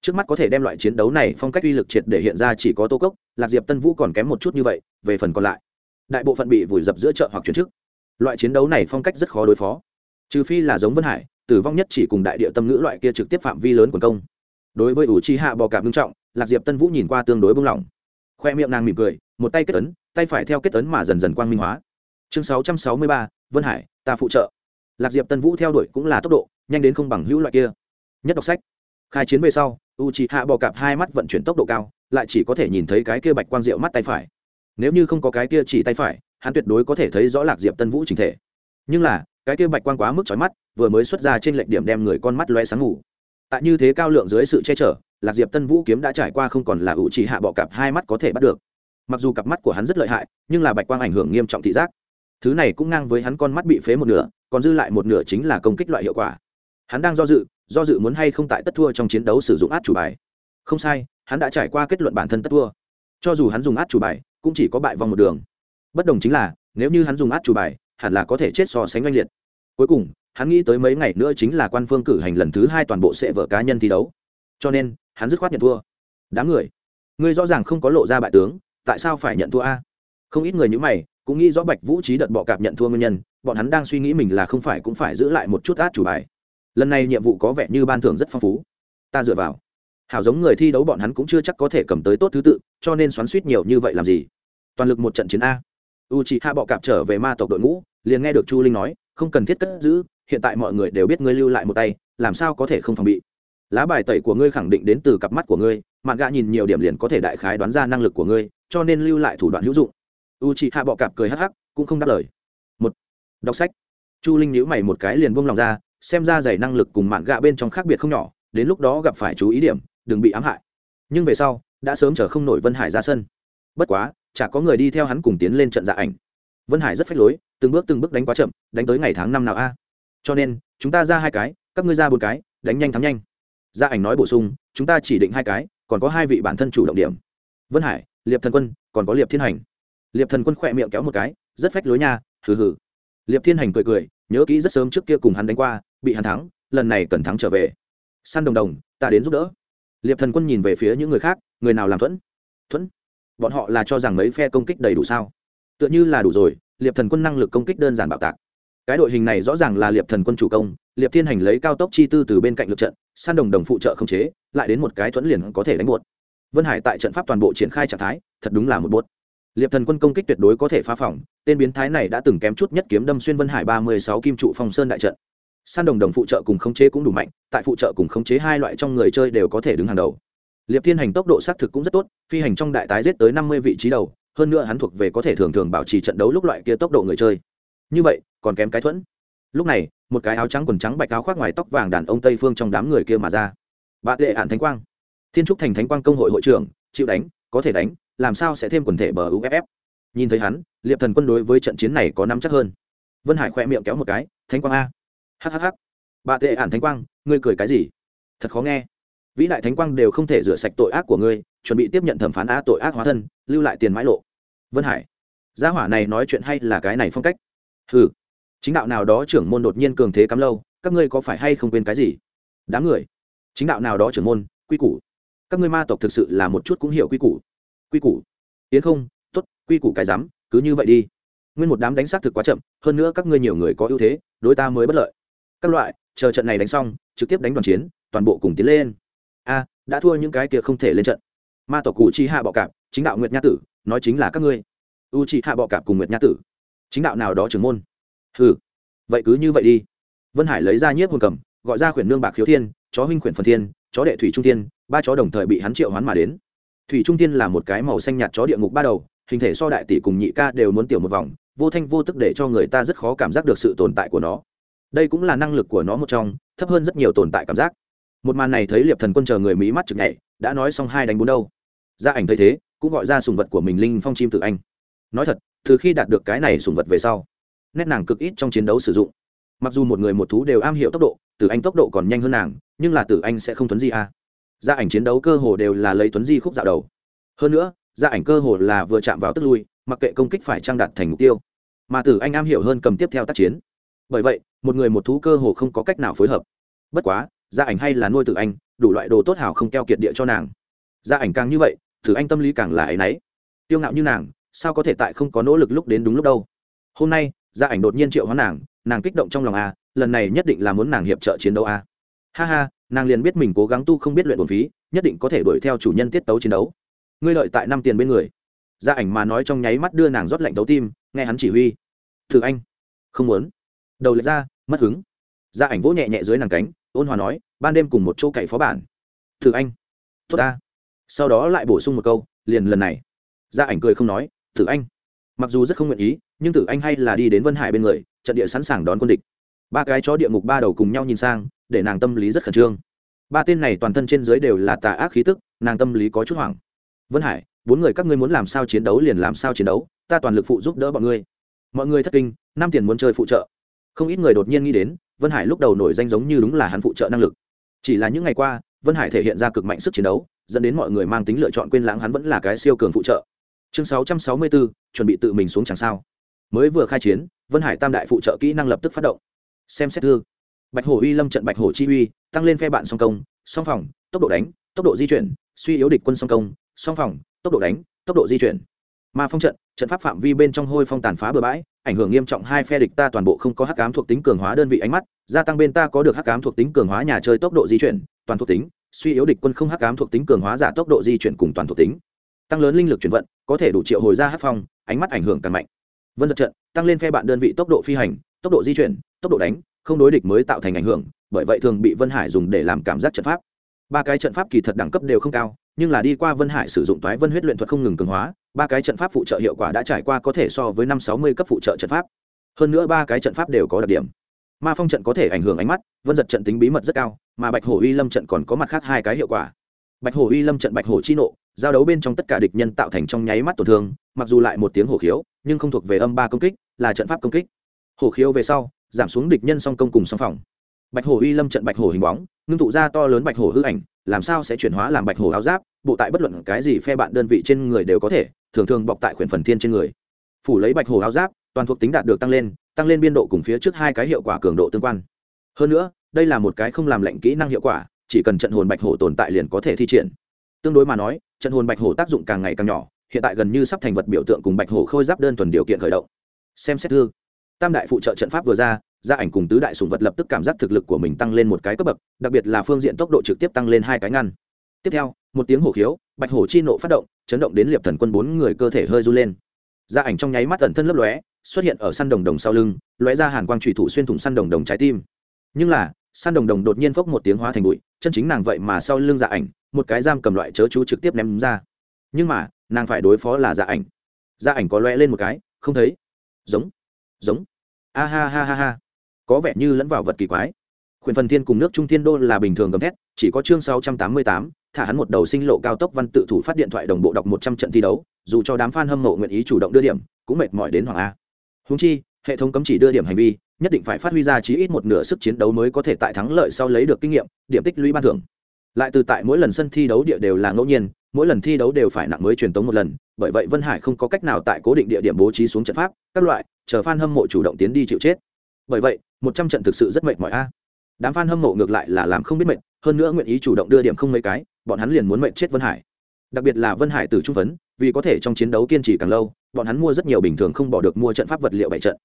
Trước mắt có thể đem loại chiến đấu này phong cách uy lực triệt để hiện ra chỉ có tô cốc, lạc diệp tân vũ còn kém một chút như vậy, về phần còn lại, đại bộ phận bị vùi dập giữa chợ hoặc chuyển chức. Loại chiến đấu này phong cách rất khó đối phó. Trừ phi là giống vân hải, tử vong nhất chỉ cùng đại địa tâm ngữ loại kia trực tiếp phạm vi lớn quần công đối với ủ chi hạ bò cạp nghiêm trọng, lạc diệp tân vũ nhìn qua tương đối bông lỏng khoe miệng nàng mỉm cười, một tay kết ấn, tay phải theo kết ấn mà dần dần quang minh hóa. Chương sáu trăm sáu mươi ba, vân hải, ta phụ trợ. Lạc diệp tân vũ theo đuổi cũng là tốc độ, nhanh đến không bằng hữu loại kia. Nhất đọc sách. Khai chiến về sau u c hạ bò cạp hai mắt vận chuyển tốc độ cao, lại chỉ có thể nhìn thấy cái kia bạch quang diệu mắt tay phải. Nếu như không có cái kia chỉ tay phải, hắn tuyệt đối có thể thấy rõ lạc diệp tân vũ trình thể. Nhưng là, cái kia bạch quang quá mức trói mắt, vừa mới xuất ra trên lệnh điểm đem người con mắt loe sáng ngủ tại như thế cao lượng dưới sự che chở, lạc diệp tân vũ kiếm đã trải qua không còn là ủ chỉ hạ bọ cặp hai mắt có thể bắt được. Mặc dù cặp mắt của hắn rất lợi hại, nhưng là bạch quang ảnh hưởng nghiêm trọng thị giác. Thứ này cũng ngang với hắn con mắt bị phế một nửa, còn dư lại một nửa chính là công kích loại hiệu quả. Hắn đang do dự do dự muốn hay không tại tất thua trong chiến đấu sử dụng át chủ bài. Không sai, hắn đã trải qua kết luận bản thân tất thua. Cho dù hắn dùng át chủ bài, cũng chỉ có bại vòng một đường. Bất đồng chính là, nếu như hắn dùng át chủ bài, hẳn là có thể chết so sánh oanh liệt cuối cùng, hắn nghĩ tới mấy ngày nữa chính là quan phương cử hành lần thứ hai toàn bộ sẽ vở cá nhân thi đấu. Cho nên, hắn dứt khoát nhận thua. Đám người, ngươi rõ ràng không có lộ ra bại tướng, tại sao phải nhận thua a? Không ít người như mày, cũng nghĩ rõ bạch vũ trí đợt bọ cạp nhận thua nguyên nhân, bọn hắn đang suy nghĩ mình là không phải cũng phải giữ lại một chút át chủ bài. Lần này nhiệm vụ có vẻ như ban thưởng rất phong phú. Ta dựa vào. Hảo giống người thi đấu bọn hắn cũng chưa chắc có thể cầm tới tốt thứ tự, cho nên xoắn suýt nhiều như vậy làm gì? Toàn lực một trận chiến a. U chị hạ bọ cạp trở về ma tộc đội ngũ, liền nghe được chu linh nói không cần thiết cất giữ, hiện tại mọi người đều biết ngươi lưu lại một tay, làm sao có thể không phòng bị? Lá bài tẩy của ngươi khẳng định đến từ cặp mắt của ngươi, mạn gạ nhìn nhiều điểm liền có thể đại khái đoán ra năng lực của ngươi, cho nên lưu lại thủ đoạn hữu dụng. U chị hạ bọ cạp cười hắc hắc, cũng không đáp lời. Một, đọc sách. Chu linh nhíu mày một cái liền buông lòng ra, xem ra giày năng lực cùng mạn gạ bên trong khác biệt không nhỏ, đến lúc đó gặp phải chú ý điểm, đừng bị ám hại. Nhưng về sau, đã sớm chờ không nổi vân hải ra sân. Bất quá, chả có người đi theo hắn cùng tiến lên trận dạ ảnh vân hải rất phách lối, từng bước từng bước đánh quá chậm, đánh tới ngày tháng năm nào a? Cho nên, chúng ta ra hai cái, các ngươi ra một cái, đánh nhanh thắng nhanh. Gia ảnh nói bổ sung, chúng ta chỉ định hai cái, còn có hai vị bản thân chủ động điểm. Vân hải, liệp thần quân, còn có liệp thiên hành. Liệp thần quân khỏe miệng kéo một cái, rất phách lối nha, hừ hừ. Liệp thiên hành cười cười, nhớ kỹ rất sớm trước kia cùng hắn đánh qua, bị hắn thắng, lần này cần thắng trở về. Săn đồng đồng, ta đến giúp đỡ. Liệp thần quân nhìn về phía những người khác, người nào làm thuẫn? Thuẫn? Bọn họ là cho rằng mấy phe công kích đầy đủ sao? Tựa như là đủ rồi, liệp thần quân năng lực công kích đơn giản bạo tạc. Cái đội hình này rõ ràng là liệp thần quân chủ công, liệp thiên hành lấy cao tốc chi tư từ bên cạnh lượt trận, san đồng đồng phụ trợ không chế, lại đến một cái thuẫn liền có thể đánh buột. Vân hải tại trận pháp toàn bộ triển khai trạng thái, thật đúng là một buốt liệp thần quân công kích tuyệt đối có thể phá phỏng tên biến thái này đã từng kém chút nhất kiếm đâm xuyên vân hải ba mươi sáu kim trụ phong sơn đại trận. San đồng đồng phụ trợ cùng khống chế cũng đủ mạnh, tại phụ trợ cùng khống chế hai loại trong người chơi đều có thể đứng hàng đầu. Liệp thiên hành tốc độ xác thực cũng rất tốt, phi hành trong đại tái giết tới năm mươi vị trí đầu hơn nữa hắn thuộc về có thể thường thường bảo trì trận đấu lúc loại kia tốc độ người chơi. Như vậy, còn kém cái thuẫn. Lúc này, một cái áo trắng quần trắng bạch áo khoác ngoài tóc vàng đàn ông tây phương trong đám người kia mà ra. Bạ tệ ạn thánh quang. Thiên trúc thành thánh quang công hội hội trưởng, chịu đánh, có thể đánh, làm sao sẽ thêm quần thể bờ uff nhìn thấy hắn, liệp thần quân đối với trận chiến này có nắm chắc hơn. Vân hải khoe miệng kéo một cái, thánh quang a. Hhh bạ tệ ạn thánh quang, ngươi cười cái gì? Thật khó nghe vĩ đại thánh quang đều không thể rửa sạch tội ác của ngươi, chuẩn bị tiếp nhận thẩm phán á tội ác hóa thân, lưu lại tiền mãi lộ. Vân hải, gia hỏa này nói chuyện hay là cái này phong cách? Ừ chính đạo nào đó trưởng môn đột nhiên cường thế cắm lâu, các ngươi có phải hay không quên cái gì? Đám người. Chính đạo nào đó trưởng môn, quy củ. Các ngươi ma tộc thực sự là một chút cũng hiểu quy củ. Quy củ. Yến không t ố t quy củ cái rắm, cứ như vậy đi. Nguyên một đám đánh xác thực quá chậm, hơn nữa các ngươi nhiều người có ưu thế, đối ta mới bất lợi. Các loại, chờ trận này đánh xong, trực tiếp đánh đoàn chiến, toàn bộ cùng tiến lên a, đã thua những cái kia không thể lên trận. Ma tộc cụ chi hạ bọ cạp, chính đạo nguyệt nha tử, nói chính là các ngươi. U chi hạ bọ cạp cùng nguyệt nha tử. Chính đạo nào đó trưởng môn. Ừ vậy cứ như vậy đi. Vân hải lấy ra nhiếp hồn cầm, gọi ra khuyển nương bạc khiếu thiên, chó huynh khuyển phần thiên, chó đệ thủy trung thiên, ba chó đồng thời bị hắn triệu hoán mà đến. Thủy trung thiên là một cái màu xanh nhạt chó địa ngục ba đầu, hình thể so đại tỷ cùng nhị ca đều muốn tiểu một vòng, vô thanh vô tức để cho người ta rất khó cảm giác được sự tồn tại của nó. Đây cũng là năng lực của nó một trong, thấp hơn rất nhiều tồn tại cảm giác một màn này thấy liệp thần quân chờ người mỹ mắt chực nhảy, đã nói xong hai đánh bốn đâu. Gia ảnh thấy thế, cũng gọi ra sùng vật của mình linh phong chim tự anh. Nói thật, từ khi đạt được cái này sùng vật về sau, nét nàng cực ít trong chiến đấu sử dụng. Mặc dù một người một thú đều am hiểu tốc độ tử anh tốc độ còn nhanh hơn nàng, nhưng là tử anh sẽ không tuấn di a. Gia ảnh chiến đấu cơ hồ đều là lấy tuấn di khúc dạo đầu. Hơn nữa gia ảnh cơ hồ là vừa chạm vào tức lui, mặc kệ công kích phải trang đạt thành mục tiêu. Mà tử anh am hiểu hơn cầm tiếp theo tác chiến. Bởi vậy, một người một thú cơ hồ không có cách nào phối hợp. Bất quá gia ảnh hay là nuôi tự anh, đủ loại đồ tốt hảo không keo kiệt địa cho nàng. Gia ảnh càng như vậy thử anh tâm lý càng là ấy náy tiêu ngạo như nàng, sao có thể tại không có nỗ lực lúc đến đúng lúc đâu? Hôm nay, gia ảnh đột nhiên triệu hóa nàng nàng kích động trong lòng a, lần này nhất định là muốn nàng hiệp trợ chiến đấu a. Ha ha, nàng liền biết mình cố gắng tu không biết luyện bổn phí, nhất định có thể đuổi theo chủ nhân tiết tấu chiến đấu. Ngươi lợi tại năm tiền bên người. Gia ảnh mà nói trong nháy mắt đưa nàng rót lạnh tấu tim, nghe hắn chỉ huy. Thử anh, không muốn. Đầu lệch ra, mất hứng. Gia ảnh vỗ nhẹ nhẹ dưới nàng cánh ôn hòa nói, ban đêm cùng một chỗ cậy phó bản. Thử anh. Tốt ta. Sau đó lại bổ sung một câu, liền lần này. Gia ảnh cười không nói, thử anh. Mặc dù rất không nguyện ý, nhưng tử anh hay là đi đến vân hải bên người, trận địa sẵn sàng đón quân địch. Ba cái chó địa ngục ba đầu cùng nhau nhìn sang, để nàng tâm lý rất khẩn trương. Ba tên này toàn thân trên dưới đều là tà ác khí tức, nàng tâm lý có chút hoảng. Vân hải, bốn người các ngươi muốn làm sao chiến đấu liền làm sao chiến đấu, ta toàn lực phụ giúp đỡ bọn ngươi. Mọi người thất kinh, năm tiền muốn chơi phụ trợ không ít người đột nhiên nghĩ đến vân hải lúc đầu nổi danh giống như đúng là hắn phụ trợ năng lực. Chỉ là những ngày qua vân hải thể hiện ra cực mạnh sức chiến đấu dẫn đến mọi người mang tính lựa chọn quên lãng hắn vẫn là cái siêu cường phụ trợ. Chương 664, chuẩn bị tự mình xuống chẳng sao. Mới vừa khai chiến vân hải tam đại phụ trợ kỹ năng lập tức phát động. Xem xét thư. Bạch hổ uy lâm trận bạch hổ chi uy tăng lên phe bạn song công song phòng tốc độ đánh tốc độ di chuyển suy yếu địch quân song công song phòng tốc độ đánh tốc độ di chuyển ma phong trận trận pháp phạm vi bên trong hôi phong tàn phá bừa bãi, ảnh hưởng nghiêm trọng hai phe địch ta toàn bộ không có hắc ám thuộc tính cường hóa đơn vị ánh mắt, gia tăng bên ta có được hắc ám thuộc tính cường hóa nhà chơi tốc độ di chuyển, toàn thuộc tính, suy yếu địch quân không hắc ám thuộc tính cường hóa giả tốc độ di chuyển cùng toàn thuộc tính. Tăng lớn linh lực chuyển vận, có thể đủ triệu hồi ra hắc phong, ánh mắt ảnh hưởng càng mạnh. Vân giật trận, tăng lên phe bạn đơn vị tốc độ phi hành, tốc độ di chuyển, tốc độ đánh, không đối địch mới tạo thành ảnh hưởng, bởi vậy thường bị vân hải dùng để làm cảm giác trận pháp. Ba cái trận pháp kỳ thật đẳng cấp đều không cao, nhưng là đi qua vân hải sử dụng toái vân huyết luyện thuật không ngừng cường hóa ba cái trận pháp phụ trợ hiệu quả đã trải qua có thể so với năm sáu mươi cấp phụ trợ trận pháp. Hơn nữa ba cái trận pháp đều có đặc điểm. Ma phong trận có thể ảnh hưởng ánh mắt, vân giật trận tính bí mật rất cao, mà bạch hổ uy lâm trận còn có mặt khác hai cái hiệu quả. Bạch hổ uy lâm trận bạch hổ chi nộ, giao đấu bên trong tất cả địch nhân tạo thành trong nháy mắt tổn thương, mặc dù lại một tiếng hổ khiếu, nhưng không thuộc về âm ba công kích, là trận pháp công kích. Hổ khiếu về sau, giảm xuống địch nhân song công cùng song phòng bạch hổ uy lâm trận bạch hổ hình bóng, ngưng tụ ra to lớn bạch hổ hư ảnh, làm sao sẽ chuyển hóa làm bạch hổ áo giáp, bộ tại bất luận cái gì phe bạn đơn vị trên người đều có thể, thường thường bọc tại khuyển phần thiên trên người. Phủ lấy bạch hổ áo giáp, toàn thuộc tính đạt được tăng lên tăng lên biên độ cùng phía trước hai cái hiệu quả cường độ tương quan. Hơn nữa, đây là một cái không làm lệnh kỹ năng hiệu quả, chỉ cần trận hồn bạch hổ tồn tại liền có thể thi triển. Tương đối mà nói, trận hồn bạch hổ tác dụng càng ngày càng nhỏ, hiện tại gần như sắp thành vật biểu tượng cùng bạch hổ khôi giáp đơn thuần điều kiện khởi động. Xem xét thư tam đại phụ trợ trận pháp vừa ra, gia ảnh cùng tứ đại sùng vật lập tức cảm giác thực lực của mình tăng lên một cái cấp bậc, đặc biệt là phương diện tốc độ trực tiếp tăng lên hai cái ngăn. Tiếp theo, một tiếng hổ khiếu, bạch hổ chi nộ phát động, chấn động đến liệp thần quân bốn người cơ thể hơi run lên. Gia ảnh trong nháy mắt ẩn thân lấp lóe, xuất hiện ở săn đồng đồng sau lưng, lóe ra hàn quang trùy thủ xuyên thủng săn đồng đồng trái tim. Nhưng là, săn đồng đồng đột nhiên phốc một tiếng hóa thành bụi, chân chính nàng vậy mà sau lưng dạ ảnh, một cái giam cầm loại chớ chú trực tiếp ném ra. Nhưng mà, nàng phải đối phó là dạ ảnh. Dạ ảnh có lóe lên một cái, không thấy. Giống giống a ha ha ha ha. Có vẻ như lẫn vào vật kỳ quái. Khuyển phần thiên cùng nước trung thiên đô là bình thường gầm thét, chỉ có chương sáu trăm tám mươi tám, thả hắn một đầu sinh lộ cao tốc văn tự thủ phát điện thoại đồng bộ đọc một trăm trận thi đấu, dù cho đám f a n hâm mộ nguyện ý chủ động đưa điểm, cũng mệt mỏi đến hoàng a. Húng chi, hệ thống cấm chỉ đưa điểm hành vi, nhất định phải phát huy ra chí ít một nửa sức chiến đấu mới có thể tại thắng lợi sau lấy được kinh nghiệm, điểm tích lũy ban thưởng. Lại từ tại mỗi lần sân thi đấu địa đều là ngẫu nhiên, mỗi lần thi đấu đều phải nặng mới truyền tống một lần, bởi vậy vân hải không có cách nào tại cố định địa điểm bố trí xuống trận pháp, các loại chờ f a n hâm mộ chủ động tiến đi chịu chết. Bởi vậy, một trăm trận thực sự rất mệt mỏi a. À. Đám f a n hâm mộ ngược lại là làm không biết mệt, hơn nữa nguyện ý chủ động đưa điểm không mấy cái, bọn hắn liền muốn mệt chết vân hải. Đặc biệt là vân hải từ trung phấn, vì có thể trong chiến đấu kiên trì càng lâu, bọn hắn mua rất nhiều bình thường không bỏ được mua trận pháp vật liệu bảy trận.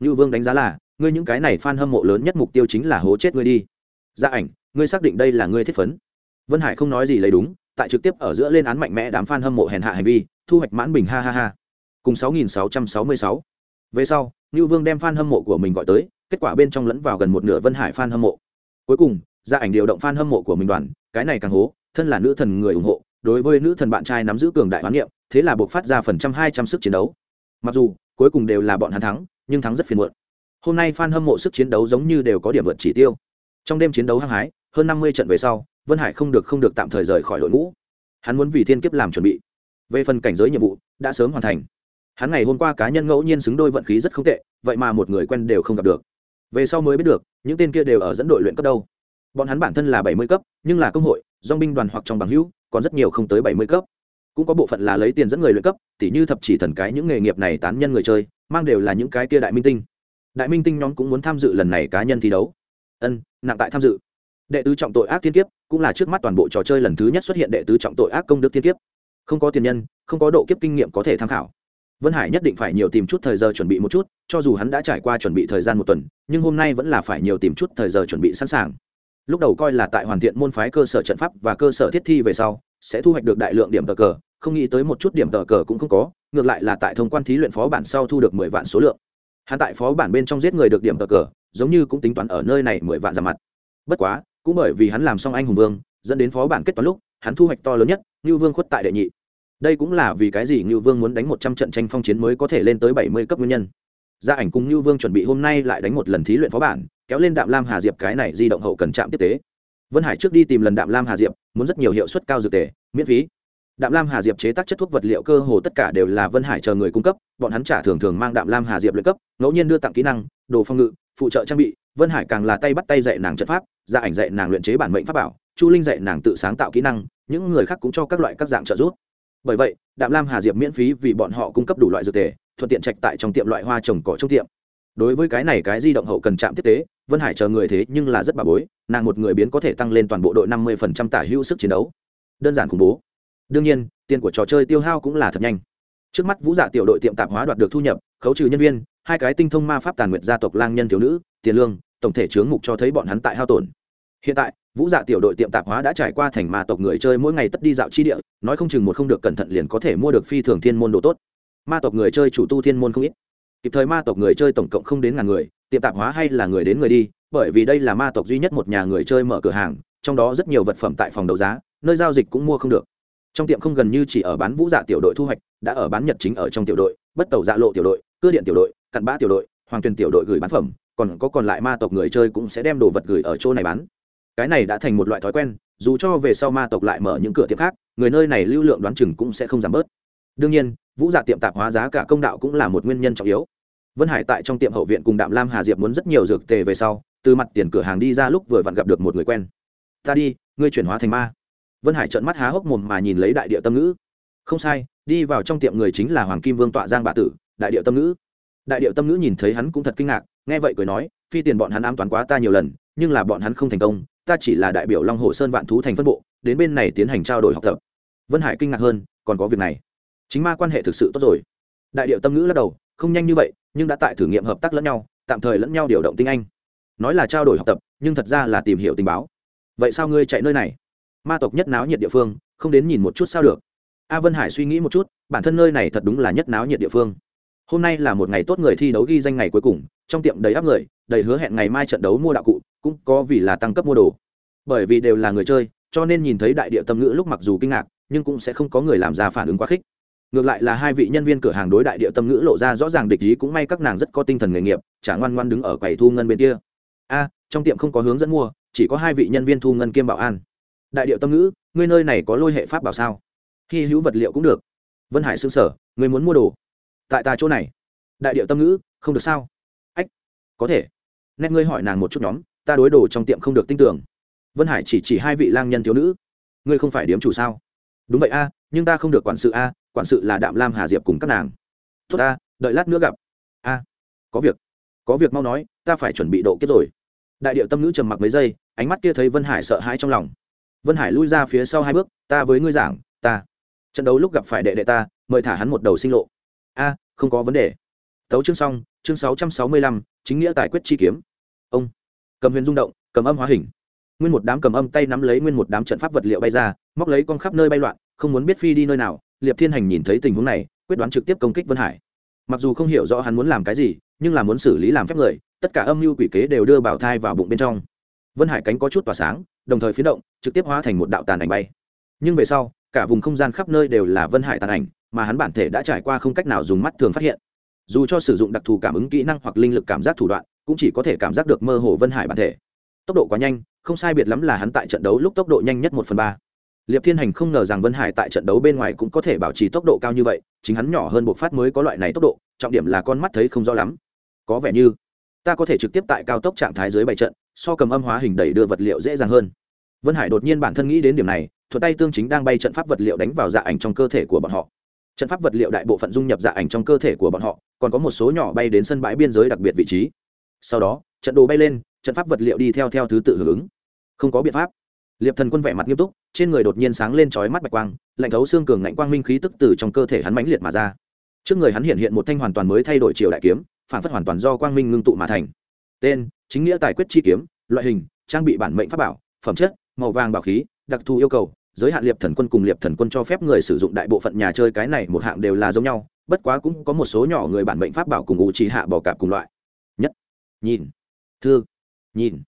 Như vương đánh giá là, ngươi những cái này fan hâm mộ lớn nhất mục tiêu chính là hố chết ngươi đi. Gia ảnh, ngươi xác định đây là ngươi thiết phấn. Vân hải không nói gì lấy đúng, tại trực tiếp ở giữa lên án mạnh mẽ đám fan hâm mộ hèn hạ hành vi, thu hoạch mãn bình, ha ha ha. Cùng 6666 về sau như vương đem fan hâm mộ của mình gọi tới, kết quả bên trong lẫn vào gần một nửa vân hải fan hâm mộ. Cuối cùng gia ảnh điều động fan hâm mộ của mình đoàn, cái này càng hố, thân là nữ thần người ủng hộ, đối với nữ thần bạn trai nắm giữ cường đại hoán niệm, thế là buộc phát ra phần trăm hai trăm sức chiến đấu. Mặc dù, cuối cùng đều là bọn hắn thắng, nhưng thắng rất phiền muộn. Hôm nay fan hâm mộ sức chiến đấu giống như đều có điểm vượt chỉ tiêu. Trong đêm chiến đấu hăng hái, hơn năm mươi trận về sau, vân hải không được không được tạm thời rời khỏi đội ngũ. Hắn muốn vì thiên kiếp làm chuẩn bị. Về phần cảnh giới nhiệm vụ, đã sớm hoàn thành hắn ngày hôm qua cá nhân ngẫu nhiên xứng đôi vận khí rất không tệ, vậy mà một người quen đều không gặp được. Về sau mới biết được, những tên kia đều ở dẫn đội luyện cấp đâu. Bọn hắn bản thân là bảy mươi cấp, nhưng là công hội dong binh đoàn hoặc trong bằng hữu, còn rất nhiều không tới bảy mươi cấp. Cũng có bộ phận là lấy tiền dẫn người luyện cấp, tỉ như thập chỉ thần cái những nghề nghiệp này tán nhân người chơi, mang đều là những cái kia đại minh tinh. Đại minh tinh nhóm cũng muốn tham dự lần này cá nhân thi đấu. Ân, nặng tại tham dự. Đệ tứ trọng tội ác thiên kiếp, cũng là trước mắt toàn bộ trò chơi lần thứ nhất xuất hiện đệ tứ trọng tội ác công đức thiên kiếp. Không có tiền nhân, không có độ kiếp kinh nghiệm có thể tham khảo vân hải nhất định phải nhiều tìm chút thời giờ chuẩn bị một chút, cho dù hắn đã trải qua chuẩn bị thời gian một tuần, nhưng hôm nay vẫn là phải nhiều tìm chút thời giờ chuẩn bị sẵn sàng. Lúc đầu coi là tại hoàn thiện môn phái cơ sở trận pháp và cơ sở thiết thi về sau, sẽ thu hoạch được đại lượng điểm tờ cờ, không nghĩ tới một chút điểm tờ cờ cũng không có, ngược lại là tại thông quan thí luyện phó bản sau thu được mười vạn số lượng. Hắn tại phó bản bên trong giết người được điểm tờ cờ, giống như cũng tính toán ở nơi này mười vạn ra mặt. Bất quá, cũng bởi vì hắn làm xong anh hùng vương, dẫn đến phó bản kết toán lúc, hắn thu hoạch to lớn nhất như vương khuất tại đệ nhị đây cũng là vì cái gì như vương muốn đánh một trăm trận tranh phong chiến mới có thể lên tới bảy mươi cấp nguyên nhân. Gia ảnh cùng như vương chuẩn bị hôm nay lại đánh một lần thí luyện phó bản, kéo lên đạm lam hà diệp cái này di động hậu cần trạm tiếp tế. Vân hải trước đi tìm lần đạm lam hà diệp, muốn rất nhiều hiệu suất cao dược tề, miễn phí. Đạm lam hà diệp chế tác chất thuốc vật liệu cơ hồ tất cả đều là vân hải chờ người cung cấp, bọn hắn trả thường thường mang đạm lam hà diệp lên cấp, ngẫu nhiên đưa tặng kỹ năng, đồ phong ngự, phụ trợ trang bị, vân hải càng là tay bắt tay dạy nàng trận pháp, gia ảnh dạy nàng luyện chế bản mệnh pháp bảo, chu linh dạy nàng tự sáng tạo kỹ năng, những người khác cũng cho các loại các dạng trợ giúp bởi vậy, đạm lam hà diệp miễn phí vì bọn họ cung cấp đủ loại dược tề, thuận tiện trạch tại trong tiệm loại hoa trồng cỏ trong tiệm. Đối với cái này cái di động hậu cần chạm tiếp tế, vân hải chờ người thế nhưng là rất bà bối, nàng một người biến có thể tăng lên toàn bộ đội năm mươi phần trăm tả hữu sức chiến đấu. Đơn giản khủng bố. Đương nhiên, tiền của trò chơi tiêu hao cũng là thật nhanh. Trước mắt vũ dạ tiểu đội tiệm tạp hóa đoạt được thu nhập, khấu trừ nhân viên, hai cái tinh thông ma pháp tàn nguyệt gia tộc lang nhân thiếu nữ, tiền lương, tổng thể chướng mục cho thấy bọn hắn tại hao tổn. Hiện tại vũ dạ tiểu đội tiệm tạp hóa đã trải qua thành ma tộc người chơi mỗi ngày tất đi dạo chi địa, nói không chừng một không được cẩn thận liền có thể mua được phi thường thiên môn đồ tốt. Ma tộc người chơi chủ tu thiên môn không ít. Kịp thời ma tộc người chơi tổng cộng không đến ngàn người, tiệm tạp hóa hay là người đến người đi, bởi vì đây là ma tộc duy nhất một nhà người chơi mở cửa hàng, trong đó rất nhiều vật phẩm tại phòng đấu giá, nơi giao dịch cũng mua không được. Trong tiệm không gần như chỉ ở bán vũ dạ tiểu đội thu hoạch, đã ở bán nhật chính ở trong tiểu đội, bất tàu dạ lộ tiểu đội, cưa điện tiểu đội, cặn bã tiểu đội, hoàng tuyền tiểu đội gửi bán phẩm, còn có còn lại ma tộc người chơi cũng sẽ đem đồ vật gửi ở chỗ này bán cái này đã thành một loại thói quen, dù cho về sau ma tộc lại mở những cửa tiệm khác, người nơi này lưu lượng đoán chừng cũng sẽ không giảm bớt. Đương nhiên, vũ dạ tiệm tạp hóa giá cả công đạo cũng là một nguyên nhân trọng yếu. Vân hải tại trong tiệm hậu viện cùng đạm lam hà diệp muốn rất nhiều dược tề về sau, từ mặt tiền cửa hàng đi ra lúc vừa vặn gặp được một người quen. Ta đi, ngươi chuyển hóa thành ma. Vân hải trợn mắt há hốc mồm mà nhìn lấy đại địa tâm ngữ. Không sai, đi vào trong tiệm người chính là hoàng kim vương tọa giang bạ tử, đại địa tâm ngữ. Đại điệu tâm ngữ nhìn thấy hắn cũng thật kinh ngạc, nghe vậy cười nói, phi tiền bọn hắn ám toán quá ta nhiều lần, nhưng là bọn hắn không thành công ta chỉ là đại biểu long hồ sơn vạn thú thành phân bộ, đến bên này tiến hành trao đổi học tập. Vân hải kinh ngạc hơn, còn có việc này. Chính ma quan hệ thực sự tốt rồi. Đại điệu tâm ngữ lắc đầu, không nhanh như vậy, nhưng đã tại thử nghiệm hợp tác lẫn nhau, tạm thời lẫn nhau điều động tinh anh. Nói là trao đổi học tập, nhưng thật ra là tìm hiểu tình báo. Vậy sao ngươi chạy nơi này? Ma tộc nhất náo nhiệt địa phương, không đến nhìn một chút sao được. A vân hải suy nghĩ một chút, bản thân nơi này thật đúng là nhất náo nhiệt địa phương. Hôm nay là một ngày tốt người thi đấu ghi danh ngày cuối cùng, trong tiệm đầy áp người, đầy hứa hẹn ngày mai trận đấu mua đạo cụ cũng có vì là tăng cấp mua đồ. Bởi vì đều là người chơi, cho nên nhìn thấy đại địa tâm ngữ lúc mặc dù kinh ngạc, nhưng cũng sẽ không có người làm ra phản ứng quá khích. Ngược lại là hai vị nhân viên cửa hàng đối đại địa tâm ngữ lộ ra rõ ràng địch ý cũng may các nàng rất có tinh thần nghề nghiệp, chả ngoan ngoan đứng ở quầy thu ngân bên kia. A, trong tiệm không có hướng dẫn mua, chỉ có hai vị nhân viên thu ngân kiêm bảo an. Đại điệu tâm ngữ, ngươi nơi này có lôi hệ pháp bảo sao? Khi hữu vật liệu cũng được. Vân hải xương sở ngươi muốn mua đồ? Tại ta chỗ này. Đại điệu tâm ngữ, không được sao? Ách, có thể. Nét ngươi hỏi nàng một chút nhóm ta đối đồ trong tiệm không được tin tưởng. Vân hải chỉ chỉ hai vị lang nhân thiếu nữ. Ngươi không phải điếm chủ sao? Đúng vậy a, nhưng ta không được quản sự a, quản sự là đạm lam hà diệp cùng các nàng. Tốt a đợi lát nữa gặp. A, có việc. Có việc mau nói, ta phải chuẩn bị độ kết rồi. Đại điệu tâm nữ trầm mặc mấy giây, ánh mắt kia thấy vân hải sợ hãi trong lòng. Vân hải lui ra phía sau hai bước, ta với ngươi giảng, ta. Trận đấu lúc gặp phải đệ đệ ta, mời thả hắn một đầu sinh lộ. A, không có vấn đề. Tấu chương xong, chương sáu trăm sáu mươi lăm, chính nghĩa tài quyết chi kiếm. Ông cầm huyền rung động, cầm âm hóa hình. Nguyên một đám cầm âm tay nắm lấy nguyên một đám trận pháp vật liệu bay ra, móc lấy con khắp nơi bay loạn, không muốn biết phi đi nơi nào, liệp thiên hành nhìn thấy tình huống này, quyết đoán trực tiếp công kích vân hải. Mặc dù không hiểu rõ hắn muốn làm cái gì, nhưng là muốn xử lý làm phép người, tất cả âm mưu quỷ kế đều đưa bảo thai vào bụng bên trong. Vân hải cánh có chút tỏa sáng, đồng thời phiến động, trực tiếp hóa thành một đạo tàn ảnh bay. Nhưng về sau, cả vùng không gian khắp nơi đều là vân hải tàn ảnh, mà hắn bản thể đã trải qua không cách nào dùng mắt thường phát hiện. Dù cho sử dụng đặc thù cảm ứng kỹ năng hoặc linh lực cảm giác thủ đoạn cũng chỉ có thể cảm giác được mơ hồ vân hải bản thể. Tốc độ quá nhanh, không sai biệt lắm là hắn tại trận đấu lúc tốc độ nhanh nhất một phần ba. Liệp thiên hành không ngờ rằng vân hải tại trận đấu bên ngoài cũng có thể bảo trì tốc độ cao như vậy, chính hắn nhỏ hơn bộc phát mới có loại này tốc độ, trọng điểm là con mắt thấy không rõ lắm. Có vẻ như, ta có thể trực tiếp tại cao tốc trạng thái dưới bảy trận, so cầm âm hóa hình đẩy đưa vật liệu dễ dàng hơn. Vân hải đột nhiên bản thân nghĩ đến điểm này thuật tay tương chính đang bay trận pháp vật liệu đánh vào dạ ảnh trong cơ thể của bọn họ. Trận pháp vật liệu đại bộ phận dung nhập dạ ảnh trong cơ thể của bọn họ, còn có một số nhỏ bay đến sân bãi biên giới đặc biệt vị trí sau đó, trận đồ bay lên, trận pháp vật liệu đi theo theo thứ tự hưởng ứng. Không có biện pháp. Liệp thần quân vẻ mặt nghiêm túc, trên người đột nhiên sáng lên trói mắt bạch quang, lạnh thấu xương cường ngạnh quang minh khí tức từ trong cơ thể hắn mãnh liệt mà ra. Trước người hắn hiện hiện một thanh hoàn toàn mới thay đổi chiều đại kiếm, phản phất hoàn toàn do quang minh ngưng tụ mà thành. Tên, chính nghĩa tài quyết chi kiếm, loại hình, trang bị bản mệnh pháp bảo, phẩm chất, màu vàng bảo khí, đặc thù yêu cầu, giới hạn liệp thần quân cùng liệp thần quân cho phép người sử dụng đại bộ phận nhà chơi cái này một hạng đều là giống nhau, bất quá cũng có một số nhỏ người bản mệnh pháp bảo cùng ngụ trí hạ bỏ cạp cùng loại nhìn. Thương nhìn.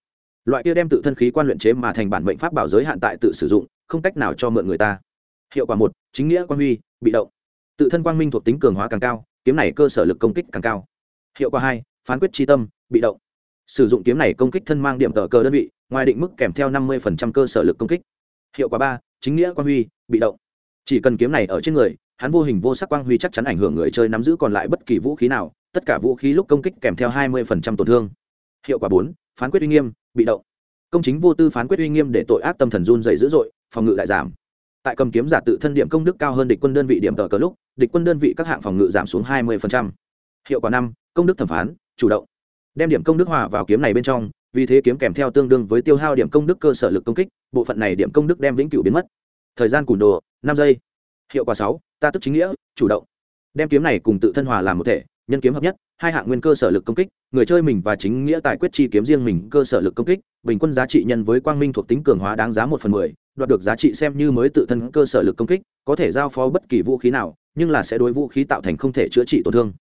Loại kia đem tự thân khí quan luyện chế mà thành bản mệnh pháp bảo giới hạn tại tự sử dụng, không cách nào cho mượn người ta. Hiệu quả một, chính nghĩa quan huy, bị động. Tự thân quang minh thuộc tính cường hóa càng cao, kiếm này cơ sở lực công kích càng cao. Hiệu quả hai, phán quyết tri tâm, bị động. Sử dụng kiếm này công kích thân mang điểm tờ cơ đơn vị, ngoài định mức kèm theo năm mươi cơ sở lực công kích. Hiệu quả ba, chính nghĩa quang huy, bị động. Chỉ cần kiếm này ở trên người, hắn vô hình vô sắc quang huy chắc chắn ảnh hưởng người chơi nắm giữ còn lại bất kỳ vũ khí nào tất cả vũ khí lúc công kích kèm theo hai mươi tổn thương. Hiệu quả bốn, phán quyết uy nghiêm, bị động. Công chính vô tư phán quyết uy nghiêm để tội ác tâm thần run dày dữ dội, phòng ngự lại giảm. Tại cầm kiếm giả tự thân điểm công đức cao hơn địch quân đơn vị điểm tờ cờ lúc, địch quân đơn vị các hạng phòng ngự giảm xuống hai mươi hiệu quả năm, công đức thẩm phán, chủ động. Đem điểm công đức hòa vào kiếm này bên trong, vì thế kiếm kèm theo tương đương với tiêu hao điểm công đức cơ sở lực công kích, bộ phận này điểm công đức đem vĩnh cửu biến mất. Thời gian cùn đồ, năm giây. Hiệu quả sáu, ta tức chính nghĩa, chủ động. Đem kiếm này cùng tự thân hòa làm một thể nhân kiếm hợp nhất, hai hạng nguyên cơ sở lực công kích, người chơi mình và chính nghĩa tài quyết chi kiếm riêng mình cơ sở lực công kích, bình quân giá trị nhân với quang minh thuộc tính cường hóa đáng giá một phần mười, đoạt được giá trị xem như mới tự thân cơ sở lực công kích, có thể giao phó bất kỳ vũ khí nào, nhưng là sẽ đối vũ khí tạo thành không thể chữa trị tổn thương.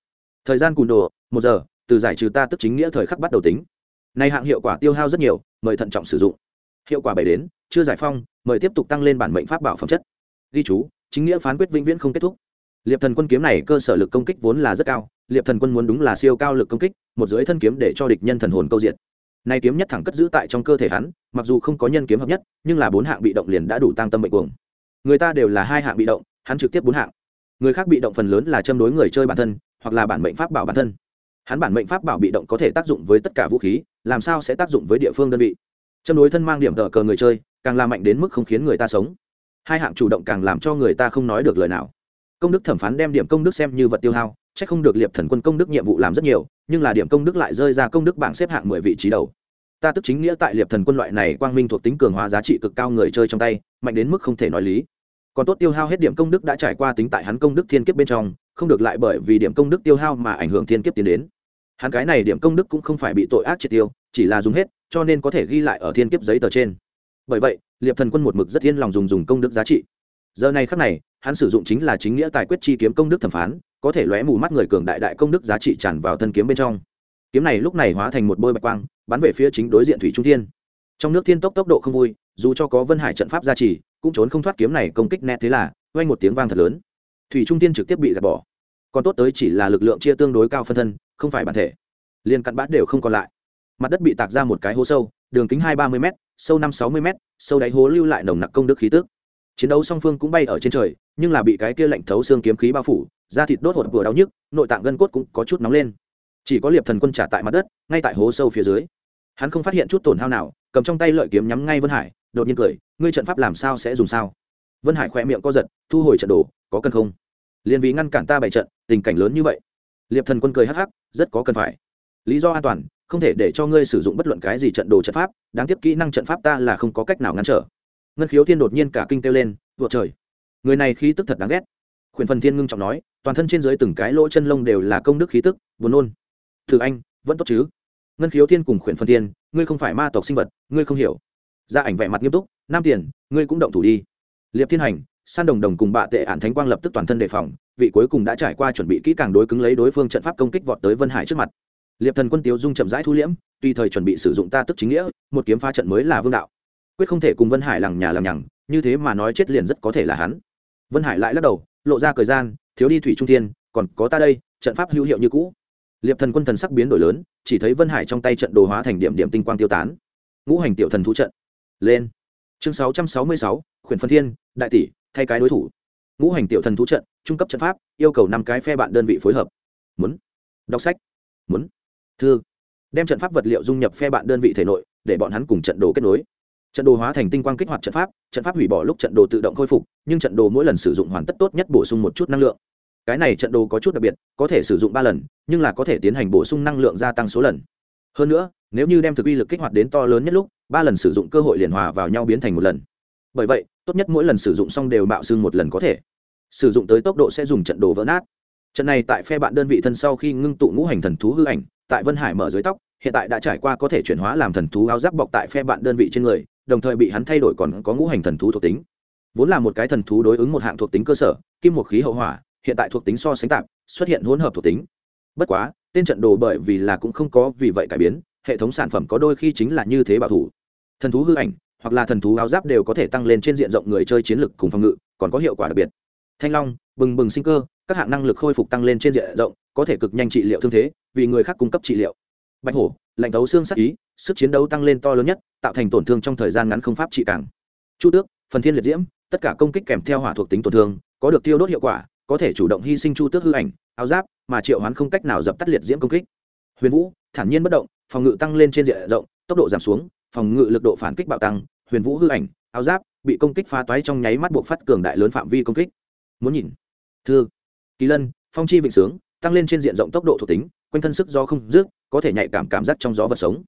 Thời gian cùn đồ, một giờ, từ giải trừ ta tức chính nghĩa thời khắc bắt đầu tính. Nay hạng hiệu quả tiêu hao rất nhiều, mời thận trọng sử dụng. Hiệu quả bảy đến, chưa giải phong, mời tiếp tục tăng lên bản mệnh pháp bảo phẩm chất. Ghi chú, chính nghĩa phán quyết vĩnh viễn không kết thúc liệp thần quân kiếm này cơ sở lực công kích vốn là rất cao, liệp thần quân muốn đúng là siêu cao lực công kích, một dưới thân kiếm để cho địch nhân thần hồn câu diện nay kiếm nhất thẳng cất giữ tại trong cơ thể hắn, mặc dù không có nhân kiếm hợp nhất, nhưng là bốn hạng bị động liền đã đủ tăng tâm bệnh cuồng. Người ta đều là hai hạng bị động, hắn trực tiếp bốn hạng. Người khác bị động phần lớn là châm đối người chơi bản thân, hoặc là bản mệnh pháp bảo bản thân. Hắn bản mệnh pháp bảo bị động có thể tác dụng với tất cả vũ khí, làm sao sẽ tác dụng với địa phương đơn vị? Châm đối thân mang điểm tờ cờ người chơi, càng làm mạnh đến mức không khiến người ta sống. Hai hạng chủ động càng làm cho người ta không nói được lời nào công đức thẩm phán đem điểm công đức xem như vật tiêu hao c h ắ c không được liệp thần quân công đức nhiệm vụ làm rất nhiều, nhưng là điểm công đức lại rơi ra công đức bảng xếp hạng mười vị trí đầu. Ta tức chính nghĩa tại liệp thần quân loại này quang minh thuộc tính cường hóa giá trị cực cao người chơi trong tay, mạnh đến mức không thể nói lý. Còn tốt tiêu hao hết điểm công đức đã trải qua tính tại hắn công đức thiên kiếp bên trong, không được lại bởi vì điểm công đức tiêu hao mà ảnh hưởng thiên kiếp tiến đến. Hắn cái này điểm công đức cũng không phải bị tội ác triệt tiêu, chỉ là dùng hết, cho nên có thể ghi lại ở thiên kiếp giấy tờ trên. Bởi vậy, liệp thần quân một mực rất yên lòng dùng dùng công đức giá trị giờ này khắc này, hắn sử dụng chính là chính nghĩa tài quyết chi kiếm công đức thẩm phán, có thể lóe mù mắt người cường đại đại công đức giá trị tràn vào thân kiếm bên trong. Kiếm này lúc này hóa thành một bôi bạch quang, bắn về phía chính đối diện thủy trung thiên. Trong nước thiên tốc tốc độ không vui, dù cho có vân hải trận pháp gia trì, cũng trốn không thoát kiếm này công kích nét thế là, oanh một tiếng vang thật lớn. Thủy trung thiên trực tiếp bị gạt bỏ. Còn tốt tới chỉ là lực lượng chia tương đối cao phân thân, không phải bản thể. Liền cặn bát đều không còn lại. Mặt đất bị tạc ra một cái hố sâu, đường kính hai ba mươi m sâu năm sáu mươi m sâu đáy hố lưu lại nồng nặc công đức khí tức chiến đấu song phương cũng bay ở trên trời, nhưng là bị cái kia lạnh thấu xương kiếm khí bao phủ, da thịt đốt hột vừa đau nhức, nội tạng gân cốt cũng có chút nóng lên. Chỉ có liệp thần quân trả tại mặt đất, ngay tại hố sâu phía dưới. Hắn không phát hiện chút tổn hao nào, cầm trong tay lợi kiếm nhắm ngay vân hải, đột nhiên cười, ngươi trận pháp làm sao sẽ dùng sao? Vân hải khỏe miệng co giật, thu hồi trận đồ, có cần không? Liền vì ngăn cản ta bày trận, tình cảnh lớn như vậy. Liệp thần quân cười hắc hắc, rất có cần phải. Lý do an toàn, không thể để cho ngươi sử dụng bất luận cái gì trận đồ trận pháp, đáng tiếc kỹ năng trận pháp ta là không có cách nào ngăn trở ngân khiếu thiên đột nhiên cả kinh kêu lên vượt trời, người này khí tức thật đáng ghét. Khuyển phần thiên ngưng trọng nói, toàn thân trên dưới từng cái lỗ chân lông đều là công đức khí tức, buồn nôn. Thử anh, vẫn tốt chứ? Ngân khiếu thiên cùng khuyển phần thiên, ngươi không phải ma tộc sinh vật, ngươi không hiểu. Gia ảnh vẻ mặt nghiêm túc, nam tiền, ngươi cũng động thủ đi. Liệp thiên hành, san đồng đồng cùng bạ tệ ản thánh quang lập tức toàn thân đề phòng, vị cuối cùng đã trải qua chuẩn bị kỹ càng đối cứng lấy đối phương trận pháp công kích vọt tới vân hải trước mặt. Liệp thần quân tiếu dung chậm rãi thu liễm, tùy thời chuẩn bị sử dụng ta tức chính nghĩa, một kiếm phá trận mới là vương đạo quyết không thể cùng vân hải lằng nhà lằng nhằng, như thế mà nói chết liền rất có thể là hắn. Vân hải lại lắc đầu, lộ ra thời gian, thiếu đi thủy trung thiên, còn có ta đây, trận pháp hữu hiệu như cũ. Liệp thần quân thần sắc biến đổi lớn, chỉ thấy vân hải trong tay trận đồ hóa thành điểm điểm tinh quang tiêu tán. Ngũ hành tiểu thần thú trận. Lên. Chương sáu trăm sáu mươi sáu, khuyển phân thiên, đại tỷ, thay cái đối thủ. Ngũ hành tiểu thần thú trận, trung cấp trận pháp, yêu cầu năm cái phe bạn đơn vị phối hợp. Muốn. Đọc sách. Muốn. Thư. Đem trận pháp vật liệu dung nhập phe bạn đơn vị thể nội, để bọn hắn cùng trận đồ kết nối trận đồ hóa thành tinh quang kích hoạt trận pháp trận pháp hủy bỏ lúc trận đồ tự động khôi phục, nhưng trận đồ mỗi lần sử dụng hoàn tất tốt nhất bổ sung một chút năng lượng. Cái này trận đồ có chút đặc biệt, có thể sử dụng ba lần, nhưng là có thể tiến hành bổ sung năng lượng gia tăng số lần. Hơn nữa, nếu như đem thực uy lực kích hoạt đến to lớn nhất lúc, ba lần sử dụng cơ hội liền hòa vào nhau biến thành một lần. Bởi vậy, tốt nhất mỗi lần sử dụng xong đều bạo xương một lần có thể. Sử dụng tới tốc độ sẽ dùng trận đồ vỡ nát. Trận này tại phe bạn đơn vị thân sau khi ngưng tụ ngũ hành thần thú hư ảnh, tại vân hải mở dưới tóc, hiện tại đã trải qua có thể chuyển hóa làm thần thú áo giáp bọc tại phe bạn đơn vị trên người đồng thời bị hắn thay đổi còn có ngũ hành thần thú thuộc tính. Vốn là một cái thần thú đối ứng một hạng thuộc tính cơ sở, kim một khí hậu hỏa, hiện tại thuộc tính so sánh tạp, xuất hiện hỗn hợp thuộc tính. Bất quá, tên trận đồ bởi vì là cũng không có vì vậy cải biến, hệ thống sản phẩm có đôi khi chính là như thế bảo thủ. Thần thú hư ảnh, hoặc là thần thú áo giáp đều có thể tăng lên trên diện rộng người chơi chiến lực cùng phòng ngự, còn có hiệu quả đặc biệt. Thanh long, bừng bừng sinh cơ, các hạng năng lực khôi phục tăng lên trên diện rộng, có thể cực nhanh trị liệu thương thế, vì người khác cung cấp trị liệu. Bạch hổ, lạnh thấu xương sắc ý sức chiến đấu tăng lên to lớn nhất, tạo thành tổn thương trong thời gian ngắn không pháp trị càng. Chu tước, phần thiên liệt diễm, tất cả công kích kèm theo hỏa thuộc tính tổn thương, có được tiêu đốt hiệu quả, có thể chủ động hy sinh chu tước hư ảnh, áo giáp, mà triệu hoán không cách nào dập tắt liệt diễm công kích. Huyền vũ, thản nhiên bất động, phòng ngự tăng lên trên diện rộng, tốc độ giảm xuống, phòng ngự lực độ phản kích bạo tăng, huyền vũ hư ảnh, áo giáp, bị công kích phá toái trong nháy mắt buộc phát cường đại lớn phạm vi công kích. Muốn nhìn. Thư. Kỳ lân, phong chi vịnh sướng, tăng lên trên diện rộng tốc độ thuộc tính, quanh thân sức do không dứt, có thể nhạy cảm cảm giác trong gió vật sống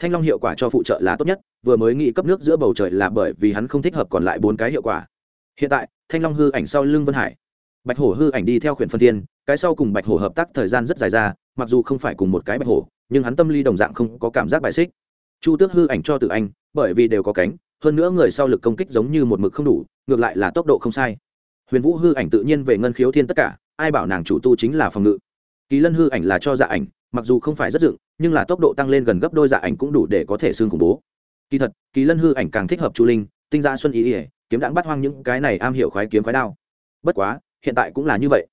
thanh long hiệu quả cho phụ trợ là tốt nhất, vừa mới nghĩ cấp nước giữa bầu trời là bởi vì hắn không thích hợp còn lại bốn cái hiệu quả. Hiện tại, thanh long hư ảnh sau lưng vân hải, bạch hổ hư ảnh đi theo khuyển phân thiên, cái sau cùng bạch hổ hợp tác thời gian rất dài ra, mặc dù không phải cùng một cái bạch hổ, nhưng hắn tâm lý đồng dạng không có cảm giác bài xích. Chu tước hư ảnh cho từ anh, bởi vì đều có cánh, hơn nữa người sau lực công kích giống như một mực không đủ, ngược lại là tốc độ không sai. Huyền vũ hư ảnh tự nhiên về ngân khiếu thiên tất cả, ai bảo nàng chủ tu chính là phòng ngự. Kỳ lân hư ảnh là cho dạ ảnh, mặc dù không phải rất dựng nhưng là tốc độ tăng lên gần gấp đôi dạ ảnh cũng đủ để có thể xương khủng bố. Kỳ thật, kỳ lân hư ảnh càng thích hợp chu linh, tinh gia xuân ý ỉa kiếm đãng bắt hoang những cái này am hiểu khoái kiếm khoái đao. Bất quá, hiện tại cũng là như vậy.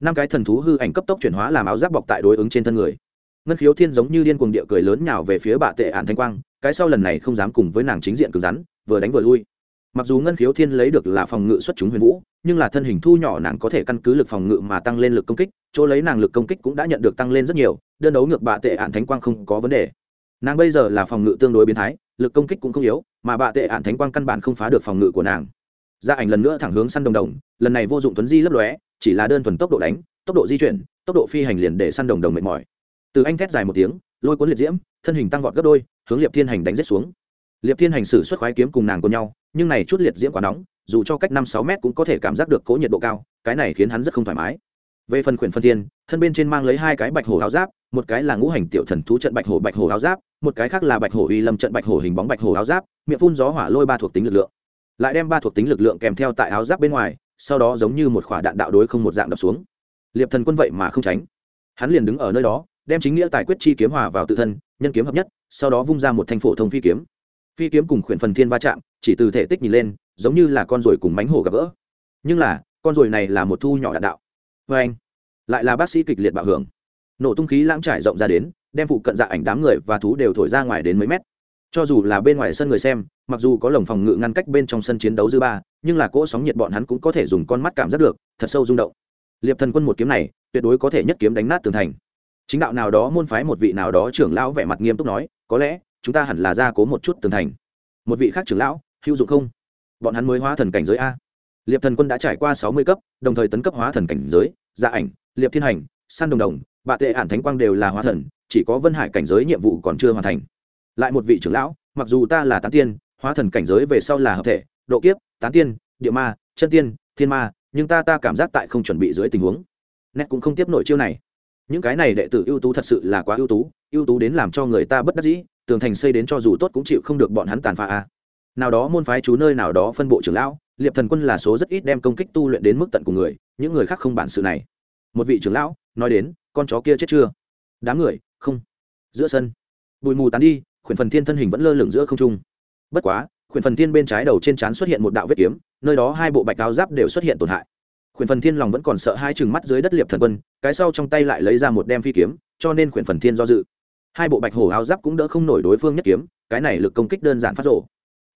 Năm cái thần thú hư ảnh cấp tốc chuyển hóa làm áo giáp bọc tại đối ứng trên thân người. Ngân khiếu thiên giống như điên cuồng địa cười lớn nhào về phía bà tệ ạn thanh quang, cái sau lần này không dám cùng với nàng chính diện cứng rắn, vừa đánh vừa lui mặc dù ngân khiếu thiên lấy được là phòng ngự xuất chúng huyền vũ, nhưng là thân hình thu nhỏ nàng có thể căn cứ lực phòng ngự mà tăng lên lực công kích, chỗ lấy nàng lực công kích cũng đã nhận được tăng lên rất nhiều, đơn đấu ngược bạ tệ ạn thánh quang không có vấn đề. Nàng bây giờ là phòng ngự tương đối biến thái, lực công kích cũng không yếu, mà bạ tệ ạn thánh quang căn bản không phá được phòng ngự của nàng. Gia ảnh lần nữa thẳng hướng săn đồng đồng, lần này vô dụng tuấn di lấp lóe, chỉ là đơn thuần tốc độ đánh, tốc độ di chuyển, tốc độ phi hành liền để săn đồng đồng mệt mỏi. Từ anh thét dài một tiếng, lôi cuốn liệt diễm, thân hình tăng vọt gấp đôi, hướng liệp thiên hành đánh rết xuống. Liệp thiên hành xử xuất khoái kiếm cùng nàng cùng nhau nhưng này chút liệt diễm quá nóng, dù cho cách năm sáu mét cũng có thể cảm giác được cố nhiệt độ cao, cái này khiến hắn rất không thoải mái. Về phần khuyển phân thiên, thân bên trên mang lấy hai cái bạch hổ áo giáp, một cái là ngũ hành tiểu thần thú trận bạch hổ bạch hổ áo giáp, một cái khác là bạch hổ uy lâm trận bạch hổ hình bóng bạch hổ áo giáp, miệng phun gió hỏa lôi ba thuộc tính lực lượng. Lại đem ba thuộc tính lực lượng kèm theo tại áo giáp bên ngoài, sau đó giống như một khỏa đạn đạo đối không một dạng đập xuống. Liệp thần quân vậy mà không tránh. Hắn liền đứng ở nơi đó, đem chính nghĩa tài quyết chi kiếm hòa vào tự thân, nhân kiếm hợp nhất, sau đó vung ra một thanh phổ thông phi kiếm phi kiếm cùng khuyển phần thiên va chạm, chỉ từ thể tích nhìn lên, giống như là con ruồi cùng mánh hổ gặp gỡ. Nhưng là, con ruồi này là một thu nhỏ đạn đạo. Vê anh, lại là bác sĩ kịch liệt bạo hưởng. Nổ tung khí lãng trải rộng ra đến, đem phụ cận dạ ảnh đám người và thú đều thổi ra ngoài đến mấy mét. Cho dù là bên ngoài sân người xem, mặc dù có lồng phòng ngự ngăn cách bên trong sân chiến đấu dư ba, nhưng là cỗ sóng nhiệt bọn hắn cũng có thể dùng con mắt cảm giác được, thật sâu rung động. Liệp thần quân một kiếm này, tuyệt đối có thể nhất kiếm đánh nát tường thành. Chính đạo nào đó môn phái một vị nào đó trưởng lão vẻ mặt nghiêm túc nói, có lẽ chúng ta hẳn là ra cố một chút tường thành. Một vị khác trưởng lão, hữu dụng không? Bọn hắn mới hóa thần cảnh giới a. Liệp thần quân đã trải qua sáu mươi cấp, đồng thời tấn cấp hóa thần cảnh giới gia ảnh, liệp thiên hành, san đồng đồng, bạ tệ ản thánh quang đều là hóa thần, chỉ có vân hải cảnh giới nhiệm vụ còn chưa hoàn thành. Lại một vị trưởng lão, mặc dù ta là tán tiên, hóa thần cảnh giới về sau là hợp thể, độ kiếp, tán tiên, địa ma, chân tiên, thiên ma, nhưng ta ta cảm giác tại không chuẩn bị dưới tình huống. Nét cũng không tiếp nổi chiêu này. Những cái này đệ tử ưu tú thật sự là quá ưu tú ưu tú đến làm cho người ta bất đắc dĩ tường thành xây đến cho dù tốt cũng chịu không được bọn hắn tàn phá a. Nào đó môn phái chú nơi nào đó phân bộ trưởng lão, liệp thần quân là số rất ít đem công kích tu luyện đến mức tận cùng người, những người khác không bản sự này. Một vị trưởng lão, nói đến, con chó kia chết chưa? Đám người, không. Giữa sân. Bụi mù tán đi, khuyển phần thiên thân hình vẫn lơ lửng giữa không trung. Bất quá, khuyển phần thiên bên trái đầu trên trán xuất hiện một đạo vết kiếm, nơi đó hai bộ bạch áo giáp đều xuất hiện tổn hại. Khuyển phần thiên lòng vẫn còn sợ hai chừng mắt dưới đất liệp thần quân, cái sau trong tay lại lấy ra một đem phi kiếm, cho nên khuyển phần thiên do dự hai bộ bạch hổ áo giáp cũng đỡ không nổi đối phương nhất kiếm, cái này lực công kích đơn giản phát rộ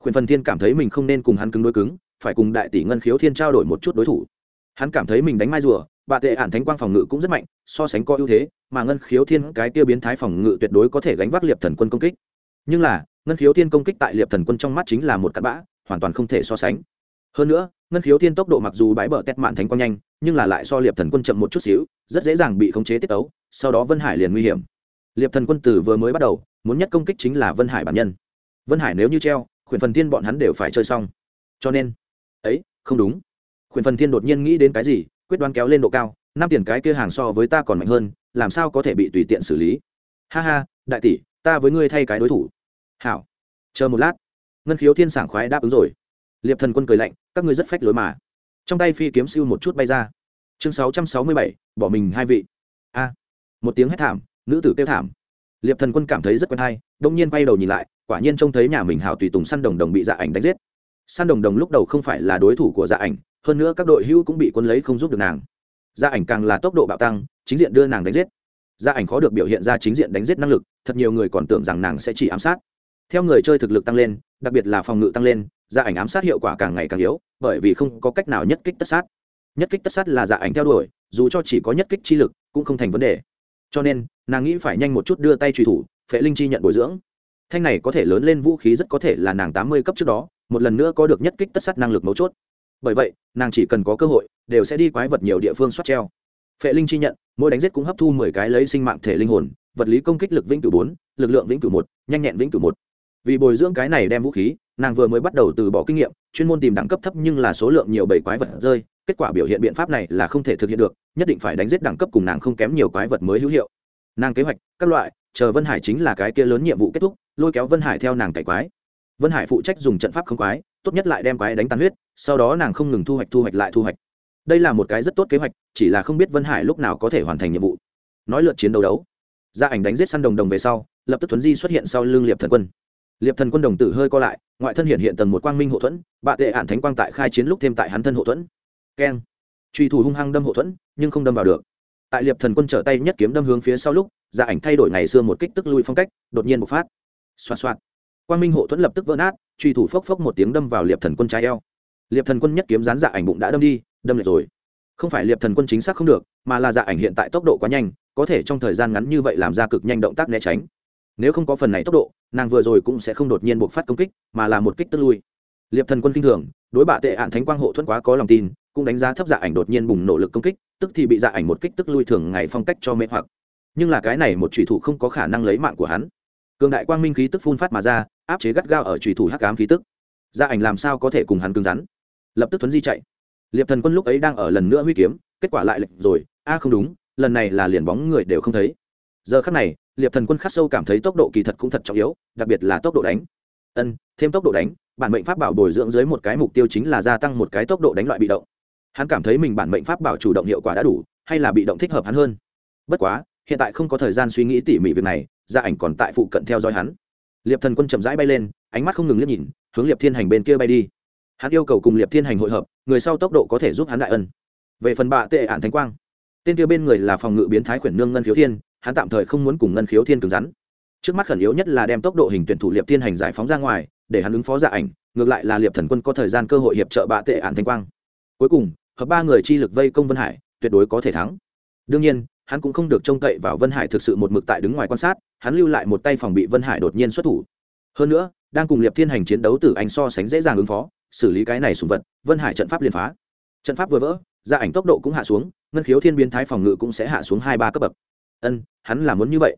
khuyển phần thiên cảm thấy mình không nên cùng hắn cứng đối cứng, phải cùng đại tỷ ngân khiếu thiên trao đổi một chút đối thủ. Hắn cảm thấy mình đánh mai rùa, bà tệ ản thánh quang phòng ngự cũng rất mạnh, so sánh có ưu thế, mà ngân khiếu thiên cái kia biến thái phòng ngự tuyệt đối có thể gánh vác liệp thần quân công kích. Nhưng là, ngân khiếu thiên công kích tại liệp thần quân trong mắt chính là một cặn bã, hoàn toàn không thể so sánh. Hơn nữa, ngân khiếu thiên tốc độ mặc dù bãi bờ tét mạn thánh quang nhanh, nhưng là lại so liệp thần quân chậm một chút xíu, rất dễ dàng bị khống chế tiết ấu, sau đó vân hải liền nguy hiểm liệp thần quân tử vừa mới bắt đầu, muốn nhất công kích chính là vân hải bản nhân. Vân hải nếu như treo, khuyển phần thiên bọn hắn đều phải chơi xong. Cho nên, ấy, không đúng. Khuyển phần thiên đột nhiên nghĩ đến cái gì, quyết đoán kéo lên độ cao, năm tiền cái kia hàng so với ta còn mạnh hơn, làm sao có thể bị tùy tiện xử lý? Ha ha, đại tỷ, ta với ngươi thay cái đối thủ. Hảo, chờ một lát. Ngân khiếu thiên sảng khoái đáp ứng rồi. Liệp thần quân cười lạnh, các ngươi rất phách lối mà. Trong tay phi kiếm siêu một chút bay ra. Chương sáu trăm sáu mươi bảy, bỏ mình hai vị. A, một tiếng hét thảm nữ tử kêu thảm. Liệp thần quân cảm thấy rất quen hay, đông nhiên bay đầu nhìn lại, quả nhiên trông thấy nhà mình hào tùy tùng săn đồng đồng bị dạ ảnh đánh giết. Săn đồng đồng lúc đầu không phải là đối thủ của dạ ảnh, hơn nữa các đội hữu cũng bị quân lấy không giúp được nàng. Dạ ảnh càng là tốc độ bạo tăng, chính diện đưa nàng đánh giết. Dạ ảnh khó được biểu hiện ra chính diện đánh giết năng lực, thật nhiều người còn tưởng rằng nàng sẽ chỉ ám sát. Theo người chơi thực lực tăng lên, đặc biệt là phòng ngự tăng lên dạ ảnh ám sát hiệu quả càng ngày càng yếu, bởi vì không có cách nào nhất kích tất sát. Nhất kích tất sát là dạ ảnh theo đuổi, dù cho chỉ có nhất kích chi lực, cũng không thành vấn đề. Cho nên nàng nghĩ phải nhanh một chút đưa tay truy thủ, phệ linh chi nhận bồi dưỡng. Thanh này có thể lớn lên vũ khí rất có thể là nàng tám mươi cấp trước đó, một lần nữa có được nhất kích tất sát năng lực mấu chốt. Bởi vậy, nàng chỉ cần có cơ hội, đều sẽ đi quái vật nhiều địa phương soát treo. Phệ linh chi nhận, mỗi đánh giết cũng hấp thu mười cái lấy sinh mạng thể linh hồn, vật lý công kích lực vĩnh cửu bốn, lực lượng vĩnh cửu một, nhanh nhẹn vĩnh cửu một. Vì bồi dưỡng cái này đem vũ khí, nàng vừa mới bắt đầu từ bỏ kinh nghiệm, chuyên môn tìm đẳng cấp thấp nhưng là số lượng nhiều bảy quái vật rơi, kết quả biểu hiện biện pháp này là không thể thực hiện được, nhất định phải đánh giết đẳng cấp cùng nàng không kém nhiều quái vật mới hữu hiệu nàng kế hoạch, các loại, chờ vân hải chính là cái kia lớn nhiệm vụ kết thúc, lôi kéo vân hải theo nàng cải quái. Vân hải phụ trách dùng trận pháp không quái, tốt nhất lại đem quái đánh tan huyết, sau đó nàng không ngừng thu hoạch thu hoạch lại thu hoạch. Đây là một cái rất tốt kế hoạch, chỉ là không biết vân hải lúc nào có thể hoàn thành nhiệm vụ. Nói lượt chiến đấu đấu. Gia ảnh đánh giết săn đồng đồng về sau, lập tức thuấn di xuất hiện sau lưng liệp thần quân. Liệp thần quân đồng tử hơi co lại, ngoại thân hiện hiện tầng một quang minh hộ thuẫn bạ tệ ạn thánh quang tại khai chiến lúc thêm tại hắn thân hộ thuẫn. Keng. Truy thủ hung hăng đâm hộ thuẫn, nhưng không đâm vào được tại liệp thần quân trở tay nhất kiếm đâm hướng phía sau lúc gia ảnh thay đổi ngày xưa một kích tức lui phong cách, đột nhiên bộc phát. Xoạt xoạt. Quang minh hộ thuẫn lập tức vỡ nát, truy thủ phốc phốc một tiếng đâm vào liệp thần quân trái eo. Liệp thần quân nhất kiếm rán dạ ảnh bụng đã đâm đi, đâm lệch rồi. Không phải liệp thần quân chính xác không được, mà là dạ ảnh hiện tại tốc độ quá nhanh, có thể trong thời gian ngắn như vậy làm ra cực nhanh động tác né tránh. Nếu không có phần này tốc độ, nàng vừa rồi cũng sẽ không đột nhiên buộc phát công kích, mà là một kích tức lui. Liệp thần quân kinh thường, đối bạ tệ hạn thánh quang hộ thuẫn quá có lòng tin, cũng đánh giá thấp dạ ảnh đột nhiên bùng nổ lực công kích tức thì bị dạ ảnh một kích tức lui thường ngày phong cách cho mê hoặc. Nhưng là cái này một trùy thủ không có khả năng lấy mạng của hắn. Cường đại quang minh khí tức phun phát mà ra, áp chế gắt gao ở trùy thủ hắc ám khí tức. Gia ảnh làm sao có thể cùng hắn cứng rắn? Lập tức tuấn di chạy. Liệp thần quân lúc ấy đang ở lần nữa huy kiếm, kết quả lại lệnh rồi. A, không đúng, lần này là liền bóng người đều không thấy. Giờ khắc này, liệp thần quân khắc sâu cảm thấy tốc độ kỳ thật cũng thật trọng yếu, đặc biệt là tốc độ đánh. Ân, thêm tốc độ đánh, bản mệnh pháp bảo bồi dưỡng dưới một cái mục tiêu chính là gia tăng một cái tốc độ đánh loại bị động hắn cảm thấy mình bản mệnh pháp bảo chủ động hiệu quả đã đủ, hay là bị động thích hợp hắn hơn. Bất quá, hiện tại không có thời gian suy nghĩ tỉ mỉ việc này, gia ảnh còn tại phụ cận theo dõi hắn. Liệp thần quân chậm rãi bay lên, ánh mắt không ngừng liếc nhìn, hướng liệp thiên hành bên kia bay đi. Hắn yêu cầu cùng liệp thiên hành hội hợp, người sau tốc độ có thể giúp hắn đại ân. Về phần bạ tệ ạn thánh quang, tên kia bên người là phòng ngự biến thái khuyển nương ngân khiếu thiên, hắn tạm thời không muốn cùng ngân khiếu thiên cứng rắn. Trước mắt khẩn yếu nhất là đem tốc độ hình tuyển thủ liệp thiên hành giải phóng ra ngoài, để hắn ứng phó dạ ảnh, ngược lại là liệp thần quân có thời gian cơ hội hiệp trợ bạ tệ ạn thanh quang cuối cùng, hợp ba người chi lực vây công vân hải, tuyệt đối có thể thắng. Đương nhiên, hắn cũng không được trông cậy vào vân hải thực sự một mực tại đứng ngoài quan sát, hắn lưu lại một tay phòng bị vân hải đột nhiên xuất thủ. Hơn nữa, đang cùng liệp thiên hành chiến đấu tử anh so sánh dễ dàng ứng phó, xử lý cái này sùng vật, vân hải trận pháp liền phá. Trận pháp vừa vỡ gia ảnh tốc độ cũng hạ xuống, ngân khiếu thiên biến thái phòng ngự cũng sẽ hạ xuống hai ba cấp bậc. Ân, hắn là muốn như vậy.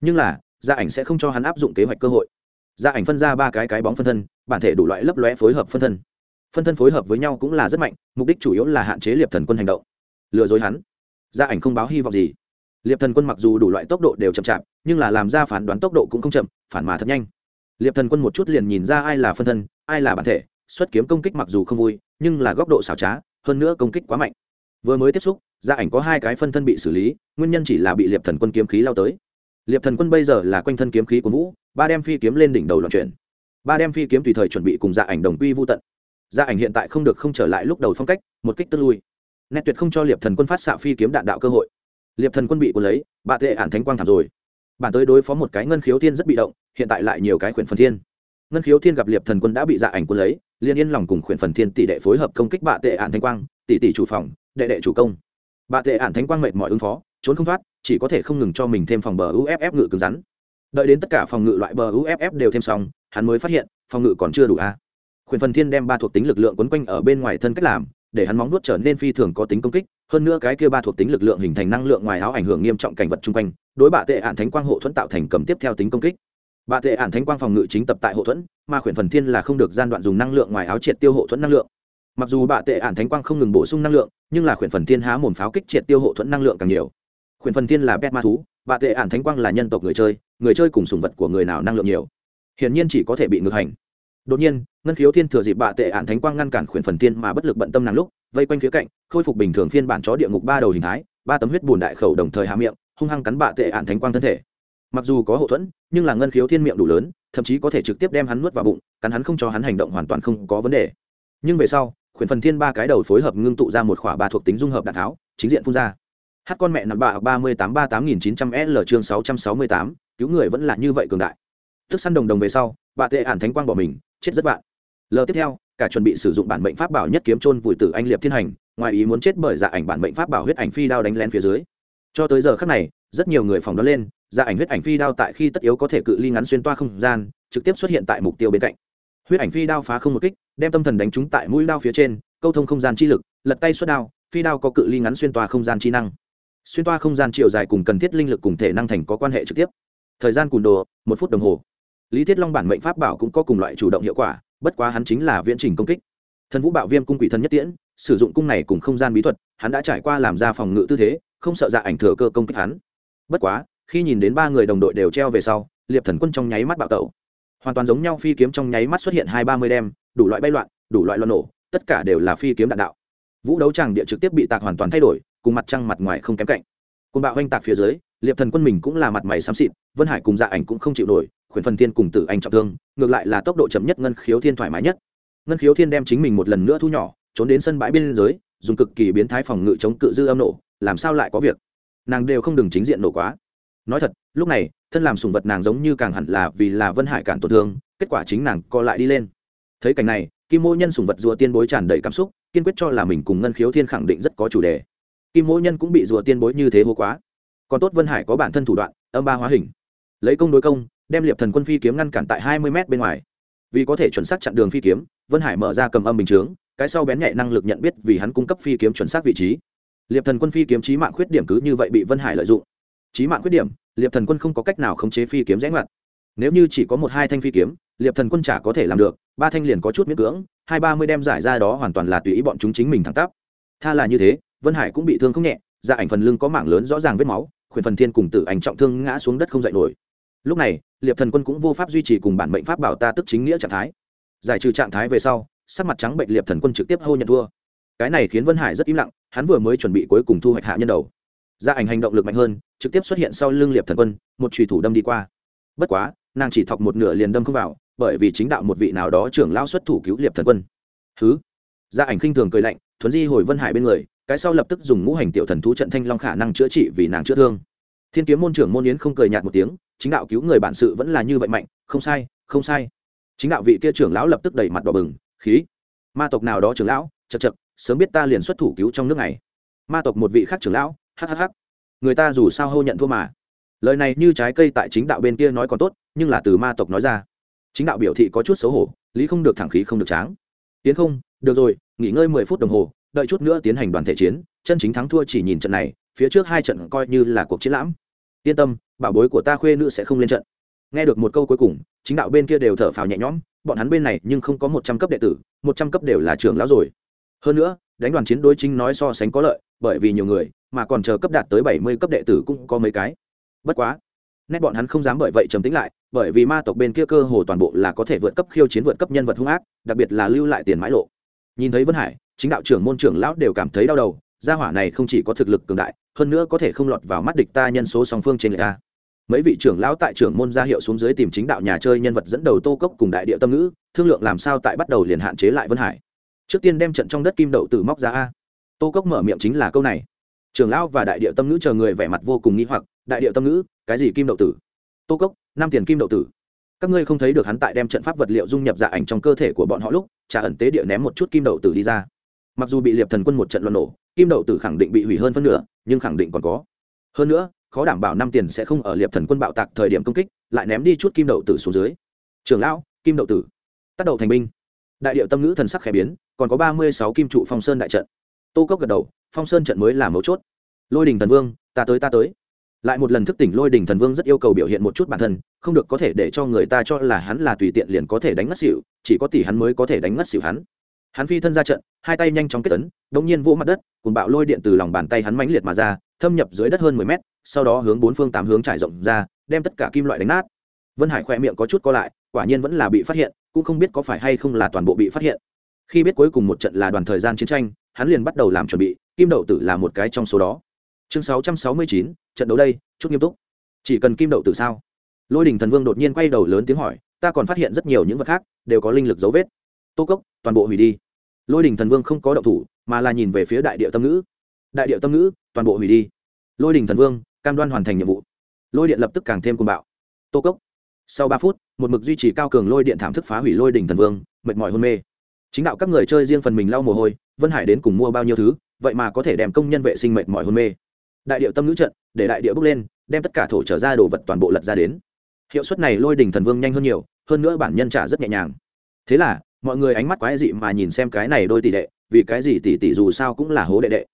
Nhưng là gia ảnh sẽ không cho hắn áp dụng kế hoạch cơ hội. Gia ảnh phân ra ba cái cái bóng phân thân, bản thể đủ loại lấp lóe phối hợp phân thân phân thân phối hợp với nhau cũng là rất mạnh, mục đích chủ yếu là hạn chế liệp thần quân hành động. Lừa dối hắn. Gia ảnh không báo hy vọng gì. Liệp thần quân mặc dù đủ loại tốc độ đều chậm chạp, nhưng là làm ra phán đoán tốc độ cũng không chậm, phản mà thật nhanh. Liệp thần quân một chút liền nhìn ra ai là phân thân, ai là bản thể, xuất kiếm công kích mặc dù không vui, nhưng là góc độ xảo trá, hơn nữa công kích quá mạnh. Vừa mới tiếp xúc, gia ảnh có hai cái phân thân bị xử lý, nguyên nhân chỉ là bị liệp thần quân kiếm khí lao tới. Liệp thần quân bây giờ là quanh thân kiếm khí của vũ, ba đem phi kiếm lên đỉnh đầu loạn chuyển. Ba đem phi kiếm tùy thời chuẩn bị cùng gia ảnh đồng quy vô tận gia ảnh hiện tại không được không trở lại lúc đầu phong cách, một kích tức lui. Nét tuyệt không cho liệp thần quân phát xạ phi kiếm đạn đạo cơ hội. Liệp thần quân bị quân lấy bạ tệ ản thánh quang thảm rồi. Bản tới đối phó một cái ngân khiếu thiên rất bị động, hiện tại lại nhiều cái khuyển phần thiên. Ngân khiếu thiên gặp liệp thần quân đã bị dạ ảnh quân lấy liên yên lòng cùng khuyển phần thiên tỷ đệ phối hợp công kích bạ tệ ản thánh quang, tỷ tỷ chủ phòng, đệ đệ chủ công. Bạ tệ ản thánh quang mệt mọi ứng phó, trốn không thoát, chỉ có thể không ngừng cho mình thêm phòng bờ uff ngự cứng rắn. Đợi đến tất cả phòng ngự loại bờ uff đều thêm xong, hắn mới phát hiện, phòng ngự còn chưa đủ a khuyển phần thiên đem ba thuộc tính lực lượng quấn quanh ở bên ngoài thân cách làm, để hắn móng nuốt trở nên phi thường có tính công kích, hơn nữa cái kia ba thuộc tính lực lượng hình thành năng lượng ngoài áo ảnh hưởng nghiêm trọng cảnh vật chung quanh, đối bạ tệ ạn thánh quang hộ thuẫn tạo thành cầm tiếp theo tính công kích. Bạ tệ ạn thánh quang phòng ngự chính tập tại hộ thuẫn, mà khuyển phần thiên là không được gian đoạn dùng năng lượng ngoài áo triệt tiêu hộ thuẫn năng lượng. Mặc dù bạ tệ ạn thánh quang không ngừng bổ sung năng lượng, nhưng là khuyển phần thiên há mồm pháo kích triệt tiêu hộ thuẫn năng lượng càng nhiều. Khuyển phần thiên là pet ma thú, bạ tệ ạn thánh quang là nhân tộc người chơi người chơi cùng sùng vật của người nào năng lượng nhiều? Hiển nhiên chỉ có thể bị ngược hành đột nhiên, ngân khiếu thiên thừa dịp bạ tệ ạn thánh quang ngăn cản khuyển phần thiên mà bất lực bận tâm nàng lúc, vây quanh phía cạnh, khôi phục bình thường phiên bản chó địa ngục ba đầu hình thái, ba tấm huyết bùn đại khẩu đồng thời hạ miệng, hung hăng cắn bạ tệ ạn thánh quang thân thể. Mặc dù có hậu thuẫn, nhưng là ngân khiếu thiên miệng đủ lớn, thậm chí có thể trực tiếp đem hắn nuốt vào bụng, cắn hắn không cho hắn hành động hoàn toàn không có vấn đề. Nhưng về sau, khuyển phần thiên ba cái đầu phối hợp ngưng tụ ra một khỏa ba thuộc tính dung hợp đạn tháo, chính diện phun ra. Hát con mẹ nằm bạ, ba mươi tám, ba tám nghìn chín trăm l chương sáu trăm sáu mươi tám, cứu người vẫn là như vậy cường đại. Tức săn đồng đồng về sau, bạ tệ ản thánh quang bỏ mình chết rất vạn. L tiếp theo, cả chuẩn bị sử dụng bản mệnh pháp bảo nhất kiếm trôn vùi tử anh liệp thiên hành, ngoài ý muốn chết bởi dạ ảnh bản mệnh pháp bảo huyết ảnh phi đao đánh lén phía dưới. Cho tới giờ khác này, rất nhiều người phòng đó lên dạ ảnh huyết ảnh phi đao tại khi tất yếu có thể cự ly ngắn xuyên toa không gian, trực tiếp xuất hiện tại mục tiêu bên cạnh. Huyết ảnh phi đao phá không một kích, đem tâm thần đánh trúng tại mũi đao phía trên, câu thông không gian chi lực, lật tay xuất đao, phi đao có cự ly ngắn xuyên toa không gian chi năng. Xuyên toa không gian chiều dài cùng cần thiết linh lực cùng thể năng thành có quan hệ trực tiếp. Thời gian cùn đồ, một phút đồng hồ lý thiết long bản mệnh pháp bảo cũng có cùng loại chủ động hiệu quả, bất quá hắn chính là viễn trình công kích. Thần vũ bạo viêm cung quỷ thân nhất tiễn, sử dụng cung này cùng không gian bí thuật, hắn đã trải qua làm ra phòng ngự tư thế, không sợ dạ ảnh thừa cơ công kích hắn. Bất quá, khi nhìn đến ba người đồng đội đều treo về sau, liệp thần quân trong nháy mắt bạo tẩu. Hoàn toàn giống nhau phi kiếm trong nháy mắt xuất hiện hai ba mươi đem, đủ loại bay loạn, đủ loại loạn nổ, tất cả đều là phi kiếm đạn đạo. Vũ đấu tràng địa trực tiếp bị tạc hoàn toàn thay đổi, cùng mặt trăng mặt ngoài không kém cạnh. Côn bạo oanh tạc phía dưới, liệp thần quân mình cũng là mặt mày xám xịt, vân hải cùng dạ ảnh cũng không chịu nổi khuyển phần thiên cùng tử anh trọng thương, ngược lại là tốc độ chậm nhất ngân khiếu thiên thoải mái nhất. Ngân khiếu thiên đem chính mình một lần nữa thu nhỏ, trốn đến sân bãi biên giới, dùng cực kỳ biến thái phòng ngự chống cự dư âm nổ, làm sao lại có việc? Nàng đều không đừng chính diện nổ quá. Nói thật, lúc này, thân làm sùng vật nàng giống như càng hẳn là vì là vân hải cản tổn thương, kết quả chính nàng co lại đi lên. Thấy cảnh này, kim mỗ nhân sùng vật rùa tiên bối tràn đầy cảm xúc, kiên quyết cho là mình cùng ngân khiếu thiên khẳng định rất có chủ đề. Kim mỗ nhân cũng bị rùa tiên bối như thế hô quá. Còn tốt vân hải có bản thân thủ đoạn, âm ba hóa hình. Lấy công đối công đem liệp thần quân phi kiếm ngăn cản tại hai mươi m bên ngoài. Vì có thể chuẩn xác chặn đường phi kiếm, vân hải mở ra cầm âm bình chướng, cái sau bén nhạy năng lực nhận biết vì hắn cung cấp phi kiếm chuẩn xác vị trí. Liệp thần quân phi kiếm trí mạng khuyết điểm cứ như vậy bị vân hải lợi dụng. Trí mạng khuyết điểm, liệp thần quân không có cách nào khống chế phi kiếm rẽ ngoặt. Nếu như chỉ có một hai thanh phi kiếm, liệp thần quân chả có thể làm được, ba thanh liền có chút miễn cưỡng, hai ba mươi đem giải ra đó hoàn toàn là tùy ý bọn chúng chính mình thẳng tắp. Tha là như thế, vân hải cũng bị thương không nhẹ ra ảnh phần lưng có mảng lớn rõ ràng vết máu, khuyển phần thiên cùng tử ảnh trọng thương ngã xuống đất không dậy nổi lúc này, liệp thần quân cũng vô pháp duy trì cùng bản mệnh pháp bảo ta tức chính nghĩa trạng thái. Giải trừ trạng thái về sau, sắc mặt trắng bệnh liệp thần quân trực tiếp hô nhận thua. Cái này khiến vân hải rất im lặng, hắn vừa mới chuẩn bị cuối cùng thu hoạch hạ nhân đầu. Gia ảnh hành động lực mạnh hơn, trực tiếp xuất hiện sau lưng liệp thần quân, một trùy thủ đâm đi qua. Bất quá, nàng chỉ thọc một nửa liền đâm không vào, bởi vì chính đạo một vị nào đó trưởng lao xuất thủ cứu liệp thần quân. Thứ gia dạ ảnh khinh thường cười lạnh, thuấn di hồi vân hải bên người, cái sau lập tức dùng ngũ hành tiểu thần thú trận thanh long khả năng chữa trị vì nàng chữa thương. Thiên kiếm môn trưởng môn yến không cười nhạt một tiếng chính đạo cứu người bản sự vẫn là như vậy mạnh, không sai không sai. Chính đạo vị kia trưởng lão lập tức đẩy mặt đỏ bừng, khí. Ma tộc nào đó trưởng lão chật chật sớm biết ta liền xuất thủ cứu trong nước này. Ma tộc một vị khác trưởng lão hhh người ta dù sao hô nhận thua mà. Lời này như trái cây tại chính đạo bên kia nói còn tốt, nhưng là từ ma tộc nói ra. Chính đạo biểu thị có chút xấu hổ, lý không được thẳng khí không được tráng. Tiến không, được rồi, nghỉ ngơi mười phút đồng hồ, đợi chút nữa tiến hành đoàn thể chiến, chân chính thắng thua chỉ nhìn trận này, phía trước hai trận coi như là cuộc chiến lãm. Yên tâm bảo bối của ta khuê nữ sẽ không lên trận. Nghe được một câu cuối cùng, chính đạo bên kia đều thở phào nhẹ nhõm, bọn hắn bên này nhưng không có một trăm cấp đệ tử, một trăm cấp đều là trưởng lão rồi. Hơn nữa, đánh đoàn chiến đối chính nói so sánh có lợi, bởi vì nhiều người, mà còn chờ cấp đạt tới bảy mươi cấp đệ tử cũng có mấy cái. Bất quá, nét bọn hắn không dám bởi vậy trầm tính lại, bởi vì ma tộc bên kia cơ hồ toàn bộ là có thể vượt cấp khiêu chiến vượt cấp nhân vật hung ác, đặc biệt là lưu lại tiền mãi lộ. Nhìn thấy vân hải, chính đạo trưởng môn trưởng lão đều cảm thấy đau đầu, gia hỏa này không chỉ có thực lực cường đại, hơn nữa có thể không lọt vào mắt địch ta nhân số song phương trên người ta mấy vị trưởng lão tại trưởng môn ra hiệu xuống dưới tìm chính đạo nhà chơi nhân vật dẫn đầu tô cốc cùng đại địa tâm ngữ, thương lượng làm sao tại bắt đầu liền hạn chế lại vân hải. Trước tiên đem trận trong đất kim đậu tử móc ra a. Tô cốc mở miệng chính là câu này. Trưởng lão và đại địa tâm ngữ chờ người vẻ mặt vô cùng nghi hoặc, đại địa tâm ngữ, cái gì kim đậu tử? Tô cốc, năm tiền kim đậu tử. Các ngươi không thấy được hắn tại đem trận pháp vật liệu dung nhập dạ ảnh trong cơ thể của bọn họ lúc trả ẩn tế địa ném một chút kim đậu tử đi ra. Mặc dù bị liệp thần quân một trận loạn nổ, kim đậu tử khẳng định bị hủy hơn phân nửa, nhưng khẳng định còn có. Hơn nữa khó đảm bảo năm tiền sẽ không ở liệp thần quân bạo tạc thời điểm công kích, lại ném đi chút kim đậu tử xuống dưới. Trưởng lão, kim đậu tử. Tác đậu thành binh. Đại điệu tâm ngữ thần sắc khẽ biến, còn có ba mươi sáu kim trụ phong sơn đại trận. Tô cốc gật đầu, phong sơn trận mới là mấu chốt. Lôi đình thần vương, ta tới ta tới. Lại một lần thức tỉnh lôi đình thần vương rất yêu cầu biểu hiện một chút bản thân, không được có thể để cho người ta cho là hắn là tùy tiện liền có thể đánh ngất xỉu, chỉ có tỷ hắn mới có thể đánh ngất xỉu hắn hắn phi thân ra trận, hai tay nhanh chóng kết tấn đ ỗ n g nhiên vỗ mặt đất cùng bạo lôi điện từ lòng bàn tay hắn mãnh liệt mà ra, thâm nhập dưới đất hơn mười mét, sau đó hướng bốn phương tám hướng trải rộng ra, đem tất cả kim loại đánh nát. Vân hải khoe miệng có chút co lại, quả nhiên vẫn là bị phát hiện, cũng không biết có phải hay không là toàn bộ bị phát hiện. Khi biết cuối cùng một trận là đoàn thời gian chiến tranh, hắn liền bắt đầu làm chuẩn bị, kim đậu tử là một cái trong số đó. Chương sáu trăm sáu mươi chín, trận đấu đây chút nghiêm túc. Chỉ cần kim đậu tử sao? Lôi đình thần vương đột nhiên quay đầu lớn tiếng hỏi, ta còn phát hiện rất nhiều những vật khác, đều có linh lực dấu vết tô cốc, toàn bộ hủy đi. Lôi đình thần vương không có động thủ, mà là nhìn về phía đại điệu tâm ngữ. Đại điệu tâm ngữ, toàn bộ hủy đi. Lôi đình thần vương, cam đoan hoàn thành nhiệm vụ. Lôi điện lập tức càng thêm cuồng bạo. Tô cốc, sau ba phút, một mực duy trì cao cường lôi điện thảm thức phá hủy lôi đình thần vương, mệt mỏi hôn mê. Chính đạo các người chơi riêng phần mình lau mồ hôi, vân hải đến cùng mua bao nhiêu thứ, vậy mà có thể đem công nhân vệ sinh mệt mỏi hôn mê. Đại điệu tâm ngữ trận, để đại điệu bước lên, đem tất cả thổ trở ra đồ vật toàn bộ lật ra đến. Hiệu suất này lôi đình thần vương nhanh hơn nhiều, hơn nữa bản nhân trả rất nhẹ nhàng. Thế là mọi người ánh mắt quái dị mà nhìn xem cái này đôi tỷ đệ, vì cái gì tỷ tỷ dù sao cũng là hố đệ đệ.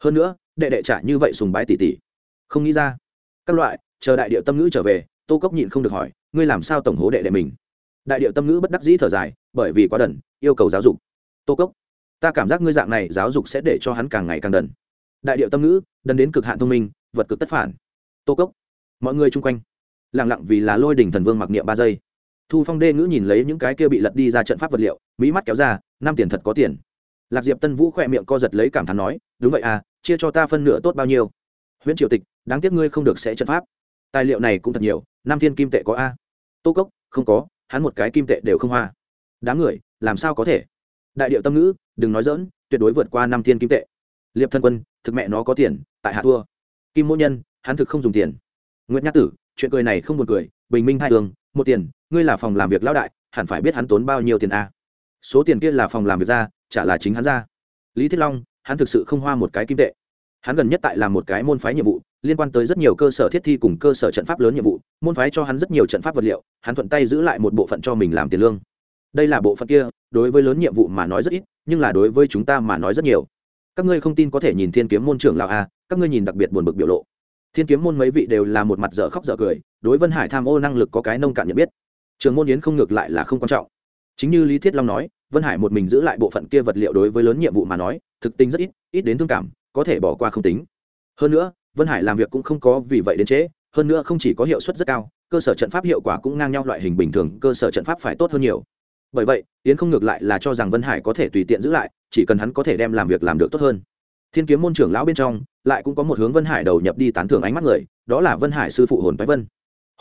Hơn nữa, đệ đệ trả như vậy sùng bái tỷ tỷ. Không nghĩ ra. Các loại, chờ đại điệu tâm ngữ trở về, tô cốc nhịn không được hỏi, ngươi làm sao tổng hố đệ đệ mình? Đại điệu tâm ngữ bất đắc dĩ thở dài, bởi vì quá đần, yêu cầu giáo dục. Tô cốc, ta cảm giác ngươi dạng này giáo dục sẽ để cho hắn càng ngày càng đần. Đại điệu tâm ngữ, đần đến cực hạn thông minh, vật cực tất phản. Tô cốc, mọi người chung quanh lẳng lặng vì là lôi đỉnh thần vương mặc niệm ba giây thu phong đê ngữ nhìn lấy những cái kia bị lật đi ra trận pháp vật liệu mỹ mắt kéo ra, năm tiền thật có tiền. Lạc diệp tân vũ khỏe miệng co giật lấy cảm thán nói, đúng vậy à chia cho ta phân nửa tốt bao nhiêu? Huyễn triều tịch, đáng tiếc ngươi không được sẽ trận pháp. Tài liệu này cũng thật nhiều, năm thiên kim tệ có a. Tô cốc, không có, hắn một cái kim tệ đều không hoa. Đám người, làm sao có thể? Đại điệu tâm ngữ, đừng nói dỡn tuyệt đối vượt qua năm thiên kim tệ. Liệp thân quân, thực mẹ nó có tiền, tại hạ thua. Kim mỗ nhân, hắn thực không dùng tiền. Nguyễn nhã tử, chuyện cười này không buồn cười, bình minh hai tường một tiền, ngươi là phòng làm việc lão đại, hẳn phải biết hắn tốn bao nhiêu tiền a. Số tiền kia là phòng làm việc ra, chả là chính hắn ra. Lý thiết long, hắn thực sự không hoa một cái kim tệ. Hắn gần nhất tại làm một cái môn phái nhiệm vụ, liên quan tới rất nhiều cơ sở thiết thi cùng cơ sở trận pháp lớn nhiệm vụ, môn phái cho hắn rất nhiều trận pháp vật liệu, hắn thuận tay giữ lại một bộ phận cho mình làm tiền lương. Đây là bộ phận kia, đối với lớn nhiệm vụ mà nói rất ít, nhưng là đối với chúng ta mà nói rất nhiều. Các ngươi không tin có thể nhìn thiên kiếm môn trưởng lão a, các ngươi nhìn đặc biệt buồn bực biểu lộ thiên kiếm môn mấy vị đều là một mặt dở khóc dở cười, đối vân hải tham ô năng lực có cái nông cạn nhận biết. Trường môn yến không ngược lại là không quan trọng. Chính như lý thiết long nói, vân hải một mình giữ lại bộ phận kia vật liệu đối với lớn nhiệm vụ mà nói, thực tinh rất ít ít đến thương cảm, có thể bỏ qua không tính. Hơn nữa, vân hải làm việc cũng không có vì vậy đến trễ, hơn nữa không chỉ có hiệu suất rất cao, cơ sở trận pháp hiệu quả cũng ngang nhau loại hình bình thường, cơ sở trận pháp phải tốt hơn nhiều. Bởi vậy, yến không ngược lại là cho rằng vân hải có thể tùy tiện giữ lại, chỉ cần hắn có thể đem làm việc làm được tốt hơn thiên kiếm môn trưởng lão bên trong, lại cũng có một hướng vân hải đầu nhập đi tán thưởng ánh mắt người, đó là vân hải sư phụ hồn phái vân.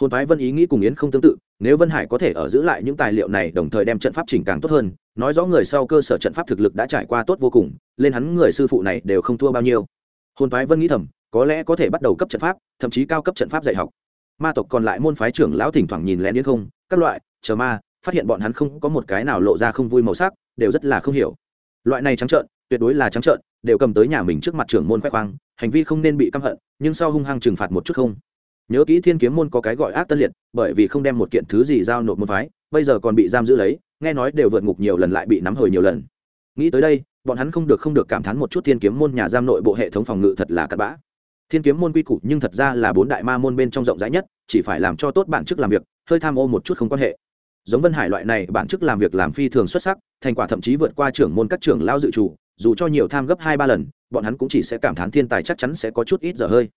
Hồn phái vân ý nghĩ cùng yến không tương tự, nếu vân hải có thể ở giữ lại những tài liệu này đồng thời đem trận pháp chỉnh càng tốt hơn, nói rõ người sau cơ sở trận pháp thực lực đã trải qua tốt vô cùng, lên hắn người sư phụ này đều không thua bao nhiêu. Hồn phái vân nghĩ thầm, có lẽ có thể bắt đầu cấp trận pháp, thậm chí cao cấp trận pháp dạy học. Ma tộc còn lại môn phái trưởng lão thỉnh thoảng nhìn lén yến không, các loại, chờ ma, phát hiện bọn hắn không có một cái nào lộ ra không vui màu sắc, đều rất là không hiểu. Loại này trắng trợn, tuyệt đối là trắng trợn đều cầm tới nhà mình trước mặt trưởng môn khoe khoang, hành vi không nên bị căm hận, nhưng sau hung hăng trừng phạt một chút không? Nhớ kỹ thiên kiếm môn có cái gọi ác tân liệt, bởi vì không đem một kiện thứ gì giao nộp môn phái, bây giờ còn bị giam giữ lấy, nghe nói đều vượt ngục nhiều lần lại bị nắm hồi nhiều lần. Nghĩ tới đây, bọn hắn không được không được cảm thán một chút thiên kiếm môn nhà giam nội bộ hệ thống phòng ngự thật là cặn bã. Thiên kiếm môn quy củ nhưng thật ra là bốn đại ma môn bên trong rộng rãi nhất, chỉ phải làm cho tốt bản chức làm việc, hơi tham ô một chút không quan hệ. Giống vân hải loại này, bản chức làm việc làm phi thường xuất sắc, thành quả thậm chí vượt qua trưởng môn các trưởng lao dự chủ dù cho nhiều tham gấp hai ba lần, bọn hắn cũng chỉ sẽ cảm thán thiên tài chắc chắn sẽ có chút ít dở hơi.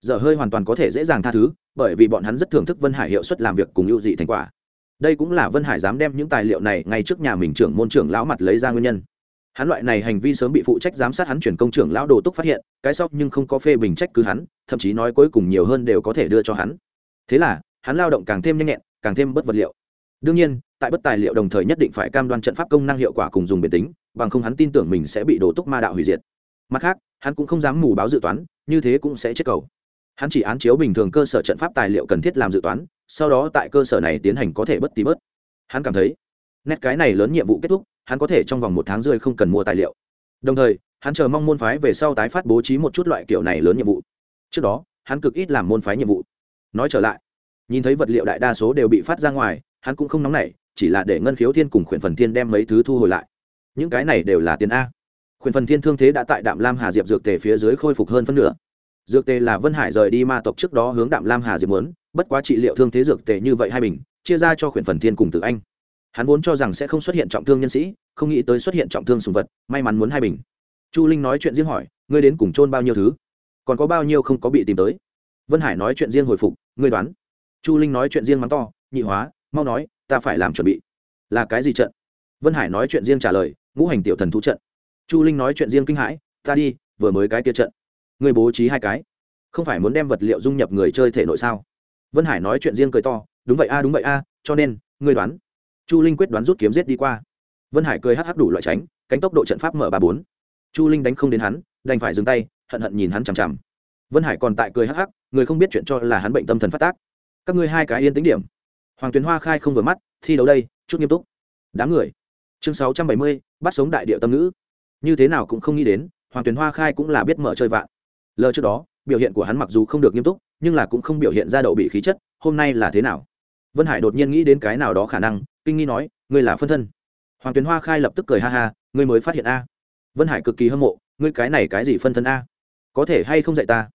Dở hơi hoàn toàn có thể dễ dàng tha thứ, bởi vì bọn hắn rất thưởng thức vân hải hiệu suất làm việc cùng ưu dị thành quả. Đây cũng là vân hải dám đem những tài liệu này ngay trước nhà mình trưởng môn trưởng lão mặt lấy ra nguyên nhân. Hắn loại này hành vi sớm bị phụ trách giám sát hắn chuyển công trưởng lão đồ túc phát hiện, cái sóc nhưng không có phê bình trách cứ hắn, thậm chí nói cuối cùng nhiều hơn đều có thể đưa cho hắn. Thế là, hắn lao động càng thêm nhanh nhẹn, càng thêm bất vật liệu. Đương nhiên, tại bất tài liệu đồng thời nhất định phải cam đoan trận pháp công năng hiệu quả cùng dùng bền tính bằng không hắn tin tưởng mình sẽ bị đồ túc ma đạo hủy diệt. Mặt khác, hắn cũng không dám mù báo dự toán, như thế cũng sẽ chết cầu. Hắn chỉ án chiếu bình thường cơ sở trận pháp tài liệu cần thiết làm dự toán, sau đó tại cơ sở này tiến hành có thể bất tí bớt. Hắn cảm thấy, nét cái này lớn nhiệm vụ kết thúc, hắn có thể trong vòng một tháng rưỡi không cần mua tài liệu. Đồng thời, hắn chờ mong môn phái về sau tái phát bố trí một chút loại kiểu này lớn nhiệm vụ. Trước đó, hắn cực ít làm môn phái nhiệm vụ. Nói trở lại, nhìn thấy vật liệu đại đa số đều bị phát ra ngoài, hắn cũng không nóng nảy, chỉ là để ngân khiếu thiên cùng khuyển phần thiên đem mấy thứ thu hồi lại những cái này đều là tiền a. Khuyển phần thiên thương thế đã tại đạm lam hà diệp dược tề phía dưới khôi phục hơn phân nửa. Dược tề là vân hải rời đi ma tộc trước đó hướng đạm lam hà diệp muốn, bất quá trị liệu thương thế dược tề như vậy hai bình, chia ra cho khuyển phần thiên cùng tử anh. Hắn vốn cho rằng sẽ không xuất hiện trọng thương nhân sĩ, không nghĩ tới xuất hiện trọng thương sùng vật, may mắn muốn hai bình. Chu linh nói chuyện riêng hỏi, ngươi đến cùng trôn bao nhiêu thứ? Còn có bao nhiêu không có bị tìm tới? Vân hải nói chuyện riêng hồi phục, ngươi đoán. Chu linh nói chuyện riêng mắng to, nhị hóa, mau nói, ta phải làm chuẩn bị. Là cái gì trận? Vân hải nói chuyện riêng trả lời ngũ hành tiểu thần thú trận. Chu linh nói chuyện riêng kinh hãi, ta đi, vừa mới cái kia trận. Người bố trí hai cái. Không phải muốn đem vật liệu dung nhập người chơi thể nội sao? Vân hải nói chuyện riêng cười to, đúng vậy a, đúng vậy a, cho nên, ngươi đoán. Chu linh quyết đoán rút kiếm giết đi qua. Vân hải cười hắc hắc đủ loại tránh, cánh tốc độ trận pháp mở ba bốn. Chu linh đánh không đến hắn, đành phải dừng tay, hận hận nhìn hắn chằm chằm. Vân hải còn tại cười hắc hắc, người không biết chuyện cho là hắn bệnh tâm thần phát tác. Các ngươi hai cái yên tính điểm. Hoàng tuyền hoa khai không vừa mắt, thi đấu đây, chút nghiêm túc. Đám người chương sáu trăm bảy mươi, bắt sống đại địa tâm ngữ. Như thế nào cũng không nghĩ đến, hoàng tuyền hoa khai cũng là biết mở chơi vạn. Lờ trước đó, biểu hiện của hắn mặc dù không được nghiêm túc, nhưng là cũng không biểu hiện ra đậu bị khí chất, hôm nay là thế nào? Vân hải đột nhiên nghĩ đến cái nào đó khả năng, kinh nghi nói, ngươi là phân thân. Hoàng tuyền hoa khai lập tức cười ha ha, ngươi mới phát hiện a. Vân hải cực kỳ hâm mộ, ngươi cái này cái gì phân thân a? Có thể hay không dạy ta?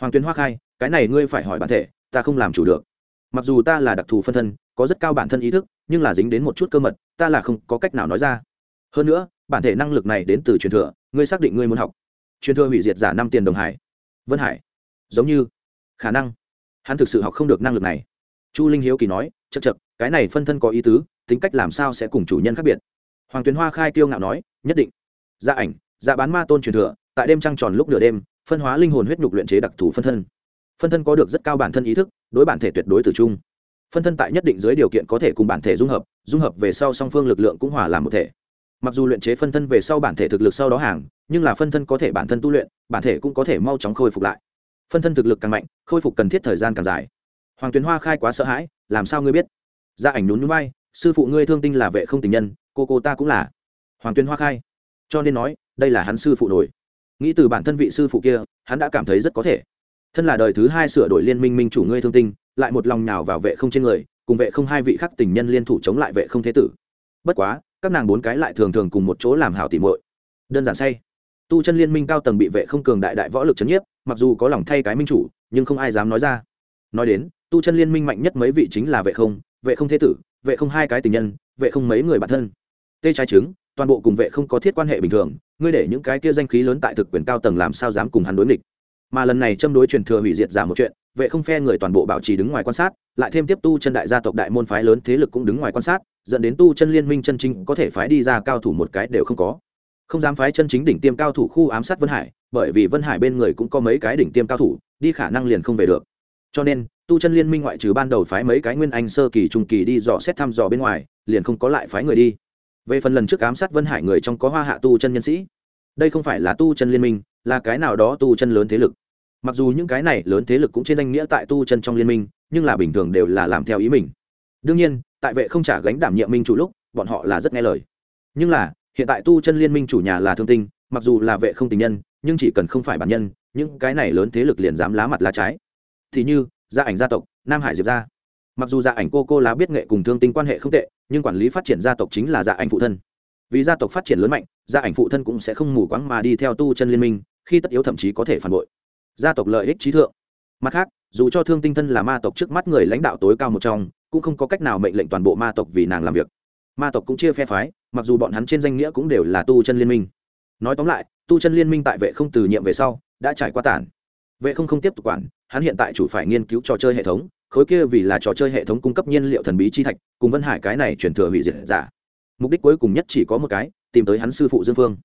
Hoàng tuyền hoa khai, cái này ngươi phải hỏi bản thể, ta không làm chủ được. Mặc dù ta là đặc thù phân thân có rất cao bản thân ý thức, nhưng là dính đến một chút cơ mật, ta là không có cách nào nói ra. Hơn nữa, bản thể năng lực này đến từ truyền thừa, ngươi xác định ngươi muốn học. Truyền thừa hủy diệt giả năm tiền đồng hải. Vân hải. Giống như. Khả năng. Hắn thực sự học không được năng lực này. Chu linh hiếu kỳ nói chật chật cái này phân thân có ý tứ, tính cách làm sao sẽ cùng chủ nhân khác biệt? Hoàng tuyền hoa khai tiêu ngạo nói, nhất định. Gia ảnh gia dạ bán ma tôn truyền thừa, tại đêm trăng tròn lúc nửa đêm, phân hóa linh hồn huyết nhục luyện chế đặc thù phân thân. Phân thân có được rất cao bản thân ý thức, đối bản thể tuyệt đối từ chung phân thân tại nhất định dưới điều kiện có thể cùng bản thể dung hợp dung hợp về sau song phương lực lượng cũng hòa làm một thể. Mặc dù luyện chế phân thân về sau bản thể thực lực sau đó hàng, nhưng là phân thân có thể bản thân tu luyện, bản thể cũng có thể mau chóng khôi phục lại. Phân thân thực lực càng mạnh, khôi phục cần thiết thời gian càng dài. Hoàng tuyến hoa khai quá sợ hãi, làm sao ngươi biết? Gia ảnh nhún núi bay sư phụ ngươi thương tinh là vệ không tình nhân, cô cô ta cũng là. Hoàng Tuyên hoa khai, cho nên nói, đây là hắn sư phụ nổi. Nghĩ từ bản thân vị sư phụ kia, hắn đã cảm thấy rất có thể. Thân là đời thứ hai sửa đổi liên minh minh chủ ngươi thương tinh lại một lòng nhào vào vệ không trên người, cùng vệ không hai vị khắc tình nhân liên thủ chống lại vệ không thế tử. Bất quá, các nàng bốn cái lại thường thường cùng một chỗ làm hảo tỉ muội. Đơn giản say. Tu chân liên minh cao tầng bị vệ không cường đại đại võ lực chấn nhiếp, mặc dù có lòng thay cái minh chủ, nhưng không ai dám nói ra. Nói đến, tu chân liên minh mạnh nhất mấy vị chính là vệ không vệ không thế tử, vệ không hai cái tình nhân, vệ không mấy người bản thân. Tê trái trứng, toàn bộ cùng vệ không có thiết quan hệ bình thường, ngươi để những cái kia danh khí lớn tại thực quyền cao tầng làm sao dám cùng hắn đối nghịch? Mà lần này châm đối truyền thừa hủy diệt giả một chuyện vệ không phe người toàn bộ bảo trì đứng ngoài quan sát, lại thêm tiếp tu chân đại gia tộc đại môn phái lớn thế lực cũng đứng ngoài quan sát, dẫn đến tu chân liên minh chân chính có thể phái đi ra cao thủ một cái đều không có. Không dám phái chân chính đỉnh tiêm cao thủ khu ám sát vân hải, bởi vì vân hải bên người cũng có mấy cái đỉnh tiêm cao thủ, đi khả năng liền không về được. Cho nên, tu chân liên minh ngoại trừ ban đầu phái mấy cái nguyên anh sơ kỳ, trung kỳ đi dò xét thăm dò bên ngoài, liền không có lại phái người đi. Về phần lần trước ám sát vân hải người trong có hoa hạ tu chân nhân sĩ, đây không phải là tu chân liên minh, là cái nào đó tu chân lớn thế lực mặc dù những cái này lớn thế lực cũng trên danh nghĩa tại tu chân trong liên minh, nhưng là bình thường đều là làm theo ý mình. Đương nhiên, tại vệ không trả gánh đảm nhiệm minh chủ lúc, bọn họ là rất nghe lời. Nhưng là, hiện tại tu chân liên minh chủ nhà là thương tinh, mặc dù là vệ không tình nhân, nhưng chỉ cần không phải bản nhân, những cái này lớn thế lực liền dám lá mặt lá trái. Thì như, gia ảnh gia tộc, nam hải diệp gia. Mặc dù gia ảnh cô cô lá biết nghệ cùng thương tinh quan hệ không tệ, nhưng quản lý phát triển gia tộc chính là gia ảnh phụ thân. Vì gia tộc phát triển lớn mạnh, gia ảnh phụ thân cũng sẽ không mù quáng mà đi theo tu chân liên minh, khi tất yếu thậm chí có thể phản bội gia tộc lợi ích trí thượng. Mặt khác, dù cho thương tinh thân là ma tộc trước mắt người lãnh đạo tối cao một trong, cũng không có cách nào mệnh lệnh toàn bộ ma tộc vì nàng làm việc. Ma tộc cũng chia phe phái, mặc dù bọn hắn trên danh nghĩa cũng đều là tu chân liên minh. Nói tóm lại, tu chân liên minh tại vệ không từ nhiệm về sau, đã trải qua tản. Vệ không không tiếp tục quản, hắn hiện tại chủ phải nghiên cứu trò chơi hệ thống, khối kia vì là trò chơi hệ thống cung cấp nhiên liệu thần bí chi thạch, cùng vân hải cái này chuyển thừa hủy diệt giả. Mục đích cuối cùng nhất chỉ có một cái, tìm tới hắn sư phụ dương phương.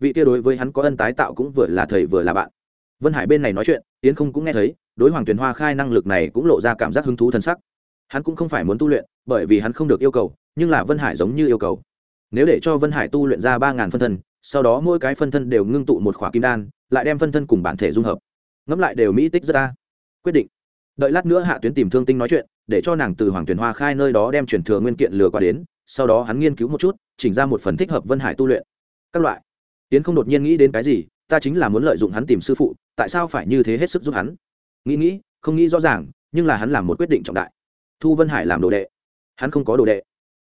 Vị kia đối với hắn có ân tái tạo cũng vừa là thầy vừa là bạn vân hải bên này nói chuyện tiến không cũng nghe thấy, đối hoàng tuyền hoa khai năng lực này cũng lộ ra cảm giác hứng thú t sắc. Hắn cũng không phải muốn tu luyện, bởi vì hắn không được yêu cầu, nhưng là vân hải giống như yêu cầu. Nếu để cho vân hải tu luyện ra ba ngàn phân thân, sau đó mỗi cái phân thân đều ngưng tụ một khỏa kim đan, lại đem phân thân cùng bản thể dung hợp. Ngẫm lại đều mỹ tích rất ta quyết định. Đợi lát nữa hạ tuyến tìm thương tinh nói chuyện, để cho nàng từ hoàng Tuyền hoa khai nơi đó đem truyền thừa nguyên kiện lừa qua đến, sau đó hắn nghiên cứu một chút, chỉnh ra một phần thích hợp vân hải tu luyện. Các loại. Tiến không đột nhiên nghĩ đến cái gì ta chính là muốn lợi dụng hắn tìm sư phụ, tại sao phải như thế hết sức giúp hắn? Nghĩ nghĩ, không nghĩ rõ ràng, nhưng là hắn làm một quyết định trọng đại. Thu vân hải làm đồ đệ. Hắn không có đồ đệ.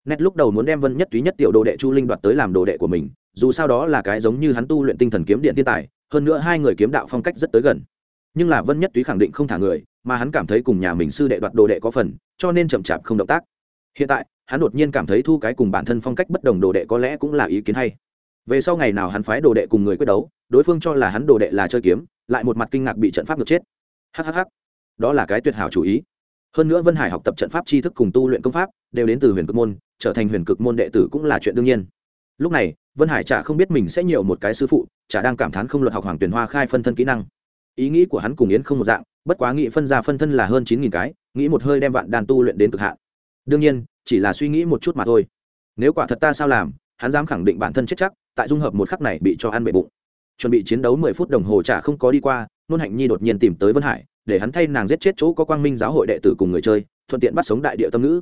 Nét lúc đầu muốn đem vân nhất túy nhất tiểu đồ đệ chu linh đoạt tới làm đồ đệ của mình, dù sao đó là cái giống như hắn tu luyện tinh thần kiếm điện thiên tài, hơn nữa hai người kiếm đạo phong cách rất tới gần. Nhưng là vân nhất túy khẳng định không thả người, mà hắn cảm thấy cùng nhà mình sư đệ đoạt đồ đệ có phần, cho nên chậm chạp không động tác. Hiện tại, hắn đột nhiên cảm thấy thu cái cùng bản thân phong cách bất đồng đồ đệ có lẽ cũng là ý kiến hay về sau ngày nào hắn phái đồ đệ cùng người quyết đấu, đối phương cho là hắn đồ đệ là chơi kiếm, lại một mặt kinh ngạc bị trận pháp ngược chết. Hhh đó là cái tuyệt hảo chủ ý. Hơn nữa vân hải học tập trận pháp tri thức cùng tu luyện công pháp, đều đến từ huyền cực môn, trở thành huyền cực môn đệ tử cũng là chuyện đương nhiên. Lúc này, vân hải chả không biết mình sẽ nhiều một cái sư phụ, chả đang cảm thán không luật học hoàng tuyển hoa khai phân thân kỹ năng. Ý nghĩ của hắn cùng yến không một dạng, bất quá nghĩ phân ra phân thân là hơn chín nghìn cái, nghĩ một hơi đem vạn đàn tu luyện đến cực hạn. Đương nhiên, chỉ là suy nghĩ một chút mà thôi. Nếu quả thật ta sao làm, hắn dám khẳng định bản thân chết chắc tại dung hợp một khắc này bị cho ăn bệ bụng. Chuẩn bị chiến đấu mười phút đồng hồ chả không có đi qua, nôn hạnh nhi đột nhiên tìm tới vân hải, để hắn thay nàng giết chết chỗ có quang minh giáo hội đệ tử cùng người chơi, thuận tiện bắt sống đại địa tâm ngữ.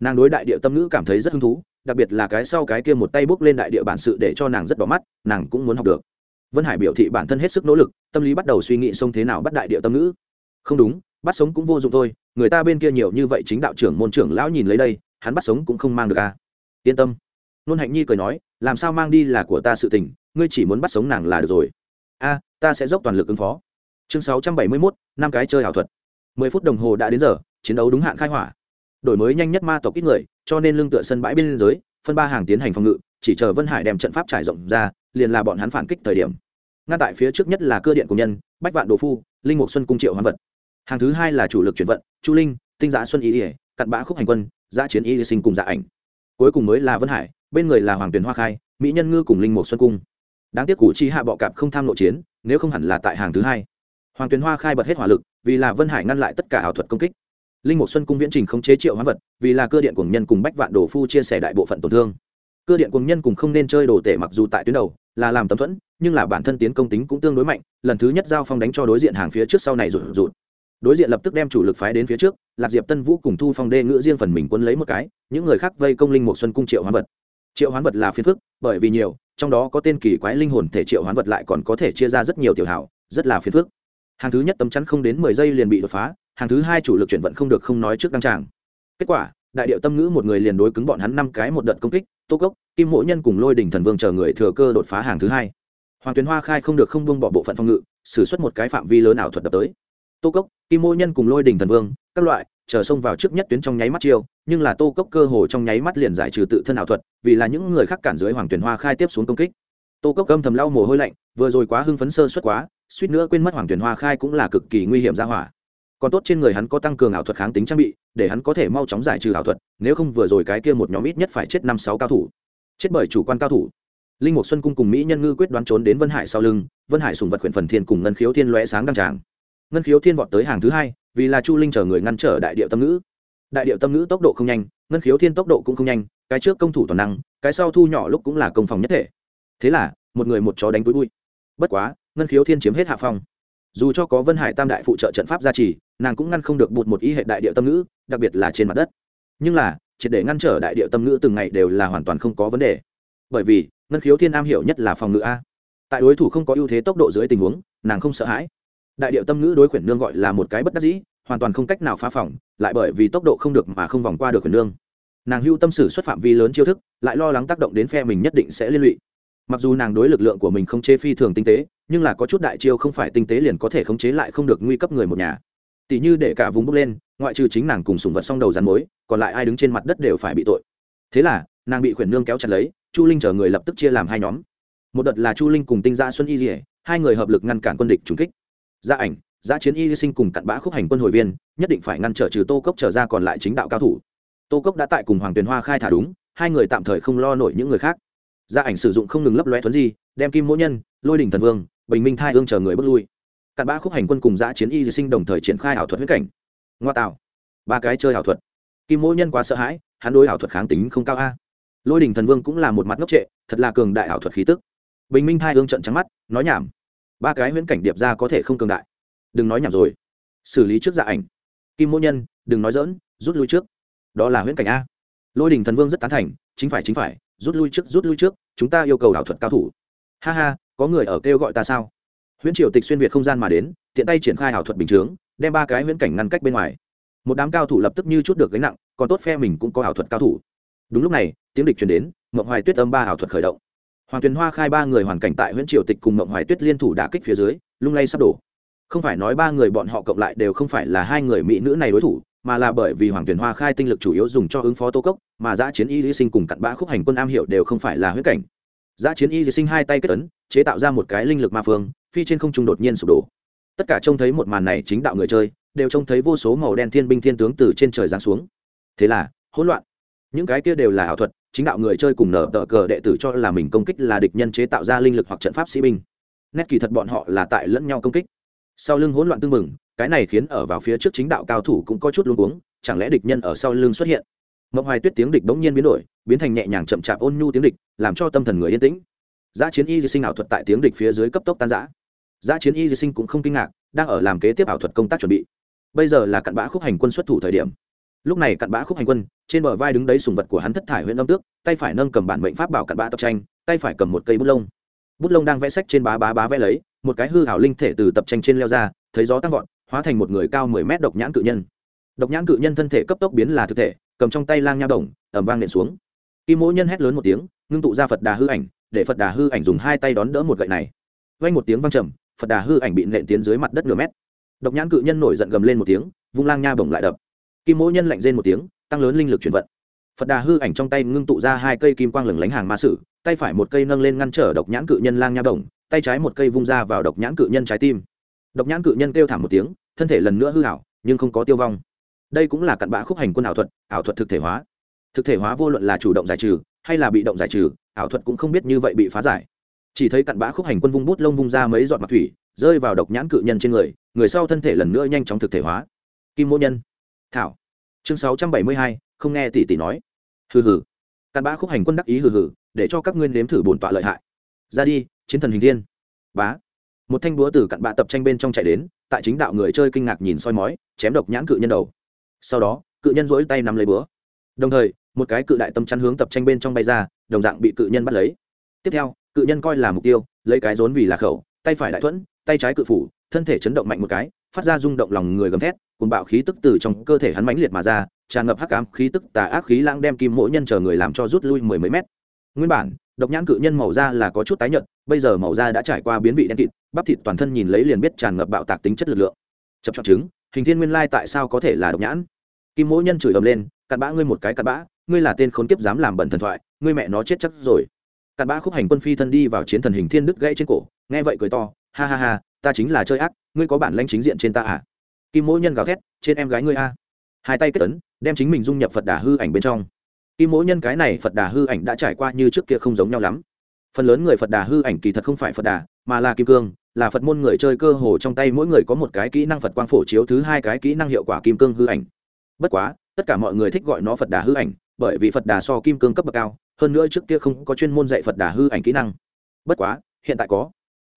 Nàng đối đại địa tâm ngữ cảm thấy rất hứng thú, đặc biệt là cái sau cái kia một tay bước lên đại địa bản sự để cho nàng rất bỏ mắt, nàng cũng muốn học được. Vân hải biểu thị bản thân hết sức nỗ lực, tâm lý bắt đầu suy nghĩ xông thế nào bắt đại địa tâm ngữ. Không đúng, bắt sống cũng vô dụng thôi, người ta bên kia nhiều như vậy chính đạo trưởng môn trưởng lão nhìn lấy đây, hắn bắt sống cũng không mang được à. Yên tâm nôn hạnh nhi cười nói, làm sao mang đi là của ta sự tình, ngươi chỉ muốn bắt sống nàng là được rồi. A, ta sẽ dốc toàn lực ứng phó. Chương sáu trăm bảy mươi mốt, năm cái chơi ảo thuật. Mười phút đồng hồ đã đến giờ, chiến đấu đúng hạn khai hỏa. Đổi mới nhanh nhất ma tộc ít người, cho nên lương tựa sân bãi biên giới, phân ba hàng tiến hành phòng ngự, chỉ chờ vân hải đem trận pháp trải rộng ra, liền là bọn hắn phản kích thời điểm. Ngay tại phía trước nhất là cơ điện của nhân, bách vạn đồ phu, linh mục xuân cung triệu hoán vật. Hàng thứ hai là chủ lực chuyển vận, chu linh, tinh giã xuân ý ỉa cặn bã khúc hành quân, giã chiến y sinh cùng dạ ảnh. Cuối cùng mới là vân hải bên người là hoàng tuyền hoa khai, mỹ nhân ngư cùng linh mục xuân cung. Đáng tiếc cụ chi hạ bọ cạp không tham nội chiến, nếu không hẳn là tại hàng thứ hai. Hoàng tuyền hoa khai bật hết hỏa lực, vì là vân hải ngăn lại tất cả ảo thuật công kích. Linh mục xuân cung viễn trình không chế triệu hóa vật, vì là cơ điện cùng nhân cùng bách vạn đồ phu chia sẻ đại bộ phận tổn thương. Cơ điện cùng nhân cùng không nên chơi đồ tể mặc dù tại tuyến đầu, là làm tấm thuẫn, nhưng là bản thân tiến công tính cũng tương đối mạnh, lần thứ nhất giao phong đánh cho đối diện hàng phía trước sau này rụt rụt. Đối diện lập tức đem chủ lực phái đến phía trước, lạc diệp tân vũ cùng thu phong đê ngữ riêng phần mình quân lấy một cái, những người khác vây công linh một xuân cung triệu hóa vật triệu hoán vật là phiền phức, bởi vì nhiều, trong đó có tên kỳ quái linh hồn thể triệu hoán vật lại còn có thể chia ra rất nhiều tiểu hảo, rất là phiền phức. Hàng thứ nhất tấm chắn không đến mười giây liền bị đột phá, hàng thứ hai chủ lực chuyển vận không được không nói trước đăng tràng. Kết quả, đại điệu tâm ngữ một người liền đối cứng bọn hắn năm cái một đợt công kích, tô cốc, kim mỗ nhân cùng lôi Đình thần vương chờ người thừa cơ đột phá hàng thứ hai. Hoàng tuyến hoa khai không được không buông bỏ bộ phận phòng ngự xử suất một cái phạm vi lớn ảo thuật đập tới. Tô cốc, kim mỗ nhân cùng lôi Đình thần vương, các loại chờ xông vào trước nhất tuyến trong nháy mắt chiêu, nhưng là tô cốc cơ hồ trong nháy mắt liền giải trừ tự thân ảo thuật, vì là những người khác cản dưới hoàng tuyển hoa khai tiếp xuống công kích. Tô cốc âm thầm lau mồ hôi lạnh, vừa rồi quá hưng phấn sơ suất quá, suýt nữa quên mất hoàng tuyển hoa khai cũng là cực kỳ nguy hiểm ra hỏa. Còn tốt trên người hắn có tăng cường ảo thuật kháng tính trang bị, để hắn có thể mau chóng giải trừ ảo thuật, nếu không vừa rồi cái kia một nhóm ít nhất phải chết năm sáu cao thủ. Chết bởi chủ quan cao thủ. Linh mục xuân cung cùng mỹ nhân ngư quyết đoán trốn đến vân hải sau lưng, vân hải sùng vật quyển phần thiên cùng ngân khiếu thiên lóe sáng đăng tràng ngân khiếu thiên vọt tới hàng thứ hai, vì là chu linh chờ người ngăn trở đại điệu tâm ngữ. Đại điệu tâm ngữ tốc độ không nhanh, ngân khiếu thiên tốc độ cũng không nhanh, cái trước công thủ toàn năng, cái sau thu nhỏ lúc cũng là công phòng nhất thể. Thế là, một người một chó đánh túi bụi. Bất quá, ngân khiếu thiên chiếm hết hạ phong. Dù cho có vân hải tam đại phụ trợ trận pháp gia trì, nàng cũng ngăn không được bụt một ý hệ đại điệu tâm ngữ, đặc biệt là trên mặt đất. Nhưng là, triệt để ngăn trở đại điệu tâm ngữ từng ngày đều là hoàn toàn không có vấn đề. Bởi vì, ngân khiếu thiên am hiểu nhất là phòng ngữ a. Tại đối thủ không có ưu thế tốc độ dưới tình huống, nàng không sợ hãi đại điệu tâm ngữ đối khuyển nương gọi là một cái bất đắc dĩ, hoàn toàn không cách nào phá phỏng lại bởi vì tốc độ không được mà không vòng qua được khuyển nương. Nàng hưu tâm sử xuất phạm vi lớn chiêu thức, lại lo lắng tác động đến phe mình nhất định sẽ liên lụy. Mặc dù nàng đối lực lượng của mình không chế phi thường tinh tế, nhưng là có chút đại chiêu không phải tinh tế liền có thể khống chế lại không được nguy cấp người một nhà. Tỷ như để cả vùng bốc lên, ngoại trừ chính nàng cùng sùng vật song đầu rắn mối còn lại ai đứng trên mặt đất đều phải bị tội. Thế là, nàng bị khuyển nương kéo chặt lấy, chu linh chờ người lập tức chia làm hai nhóm. Một đợt là chu linh cùng tinh gia xuân y dỉa hai người hợp lực ngăn cản quân địch trúng kích gia ảnh gia chiến y sinh cùng cặn bã khúc hành quân hồi viên, nhất định phải ngăn trở trừ tô cốc trở ra còn lại chính đạo cao thủ. Tô cốc đã tại cùng hoàng tuyền hoa khai thả đúng, hai người tạm thời không lo nổi những người khác. Gia ảnh sử dụng không ngừng lấp loe thuấn di, đem kim mỗ nhân, lôi đình thần vương, bình minh thai ương chờ người bước lui. Cặn bã khúc hành quân cùng giã chiến y sinh đồng thời triển khai ảo thuật huyết cảnh. Ngoa tạo. Ba cái chơi ảo thuật. Kim mỗ nhân quá sợ hãi, hắn đối ảo thuật kháng tính không cao a. Lôi đình thần vương cũng là một mặt ngốc trệ, thật là cường đại ảo thuật khí tức. Bình minh thai ương trận trắng mắt, nói nhảm ba cái huyễn cảnh điệp ra có thể không cường đại. Đừng nói nhảm rồi. Xử lý trước dạ ảnh. Kim mỗ nhân, đừng nói dỡn rút lui trước. Đó là huyễn cảnh a. Lôi đình thần vương rất tán thành, chính phải chính phải, rút lui trước, rút lui trước, chúng ta yêu cầu ảo thuật cao thủ. Ha ha, có người ở kêu gọi ta sao? Huyễn triều tịch xuyên việt không gian mà đến, tiện tay triển khai ảo thuật bình chướng, đem ba cái huyễn cảnh ngăn cách bên ngoài. Một đám cao thủ lập tức như chút được gánh nặng, còn tốt phe mình cũng có ảo thuật cao thủ. Đúng lúc này, tiếng địch truyền đến, mộng hoài tuyết âm ba ảo thuật khởi động hoàng tuyền hoa khai ba người hoàn cảnh tại huyện triều tịch cùng mộng hoài tuyết liên thủ đả kích phía dưới, lung lay sắp đổ. Không phải nói ba người bọn họ cộng lại đều không phải là hai người mỹ nữ này đối thủ, mà là bởi vì hoàng tuyền hoa khai tinh lực chủ yếu dùng cho ứng phó tô cốc, mà giã chiến y lý sinh cùng cặn bã khúc hành quân am hiệu đều không phải là huyết cảnh. Giã chiến y lý sinh hai tay kết tấn chế tạo ra một cái linh lực ma phương, phi trên không trung đột nhiên sụp đổ. Tất cả trông thấy một màn này chính đạo người chơi, đều trông thấy vô số màu đen thiên binh thiên tướng từ trên trời giáng xuống. Thế là, hỗn loạn những cái kia đều là ảo thuật, chính đạo người chơi cùng nở tờ cờ đệ tử cho là mình công kích là địch nhân chế tạo ra linh lực hoặc trận pháp sĩ binh. Nét kỳ thật bọn họ là tại lẫn nhau công kích. Sau lưng hỗn loạn tương mừng cái này khiến ở vào phía trước chính đạo cao thủ cũng có chút luống cuống, chẳng lẽ địch nhân ở sau lưng xuất hiện? Mộng hoài tuyết tiếng địch bỗng nhiên biến đổi, biến thành nhẹ nhàng chậm chạp ôn nhu tiếng địch, làm cho tâm thần người yên tĩnh. Giá chiến y di sinh ảo thuật tại tiếng địch phía dưới cấp tốc tan giã Giá chiến y di sinh cũng không kinh ngạc, đang ở làm kế tiếp ảo thuật công tác chuẩn bị. Bây giờ là cặn bã khúc hành quân xuất thủ thời điểm lúc này cặn bã khúc hành quân, trên bờ vai đứng đấy sùng vật của hắn thất thải huyện âm tước, tay phải nâng cầm bản mệnh pháp bảo cặn bã tập tranh, tay phải cầm một cây bút lông. Bút lông đang vẽ sách trên bá bá bá vẽ lấy, một cái hư hảo linh thể từ tập tranh trên leo ra, thấy gió tăng vọt, hóa thành một người cao mười mét độc nhãn cự nhân. Độc nhãn cự nhân thân thể cấp tốc biến là thực thể, cầm trong tay lang nha đồng ẩm vang nện xuống. Kim mỗi nhân hét lớn một tiếng, ngưng tụ ra phật đà hư ảnh, để phật đà hư ảnh dùng hai tay đón đỡ một gậy này. Vang một tiếng vang trầm, phật đà hư ảnh bị nện tiến dưới mặt đất nửa mét. Độc nhãn cự nhân nổi giận gầm lên một tiếng, vung lang nha bổng lại đập kim mỗ nhân lạnh rên một tiếng, tăng lớn linh lực chuyển vận. Phật đà hư ảnh trong tay ngưng tụ ra hai cây kim quang lửng lánh hàng ma sử, tay phải một cây nâng lên ngăn trở độc nhãn cự nhân lang nha đồng, tay trái một cây vung ra vào độc nhãn cự nhân trái tim. Độc nhãn cự nhân kêu thảm một tiếng, thân thể lần nữa hư hảo nhưng không có tiêu vong. Đây cũng là cặn bã khúc hành quân ảo thuật ảo thuật thực thể hóa. Thực thể hóa vô luận là chủ động giải trừ, hay là bị động giải trừ, ảo thuật cũng không biết như vậy bị phá giải. Chỉ thấy cặn bã khúc hành quân vung bút lông vung ra mấy giọt mặt thủy, rơi vào độc nhãn cự nhân trên người người sau thân thể lần nữa nhanh chóng thực thể hóa. Kim mỗ nhân thảo. Chương sáu trăm bảy mươi hai, không nghe tỷ tỷ nói. Hừ hừ. Cặn bã khúc hành quân đắc ý hừ hừ, để cho các ngươi nếm thử bổn tọa lợi hại. Ra đi, chiến thần hình thiên. Bá. Một thanh búa từ cặn bã tập tranh bên trong chạy đến, tại chính đạo người chơi kinh ngạc nhìn soi mói, chém độc nhãn cự nhân đầu. Sau đó, cự nhân rỗi tay nắm lấy búa. Đồng thời, một cái cự đại tâm chắn hướng tập tranh bên trong bay ra, đồng dạng bị cự nhân bắt lấy. Tiếp theo, cự nhân coi là mục tiêu, lấy cái rốn vì là khẩu, tay phải đại thuẫn, tay trái cự phủ, thân thể chấn động mạnh một cái phát ra rung động lòng người gầm thét cùng bạo khí tức từ trong cơ thể hắn mãnh liệt mà ra, tràn ngập hắc ám khí tức, tà ác khí lãng đem kim mỗi nhân chờ người làm cho rút lui mười mấy mét. Nguyên bản, độc nhãn cự nhân màu da là có chút tái nhợt, bây giờ màu da đã trải qua biến vị đen kịt, bắp thịt toàn thân nhìn lấy liền biết tràn ngập bạo tạc tính chất lực lượng. Chập chọn chứng hình thiên nguyên lai tại sao có thể là độc nhãn? Kim mỗi nhân chửi ầm lên, cặn bã ngươi một cái cặn bã, ngươi là tên khốn kiếp dám làm bẩn thần thoại, ngươi mẹ nó chết chắc rồi. Cặn bã khúc hành quân phi thân đi vào chiến thần hình thiên đức gãy trên cổ, nghe vậy cười to, ha ha ha ta chính là chơi ác, ngươi có bản lãnh chính diện trên ta à? Kim mỗi nhân gào thét, trên em gái ngươi a hai tay kết tấn, đem chính mình dung nhập phật đà hư ảnh bên trong. Kim mỗi nhân cái này phật đà hư ảnh đã trải qua như trước kia không giống nhau lắm. Phần lớn người phật đà hư ảnh kỳ thật không phải phật đà, mà là kim cương, là phật môn người chơi cơ hồ trong tay mỗi người có một cái kỹ năng phật quang phổ chiếu, thứ hai cái kỹ năng hiệu quả kim cương hư ảnh. Bất quá, tất cả mọi người thích gọi nó phật đà hư ảnh, bởi vì phật đà so kim cương cấp bậc cao, hơn nữa trước kia không có chuyên môn dạy phật đà hư ảnh kỹ năng. Bất quá, hiện tại có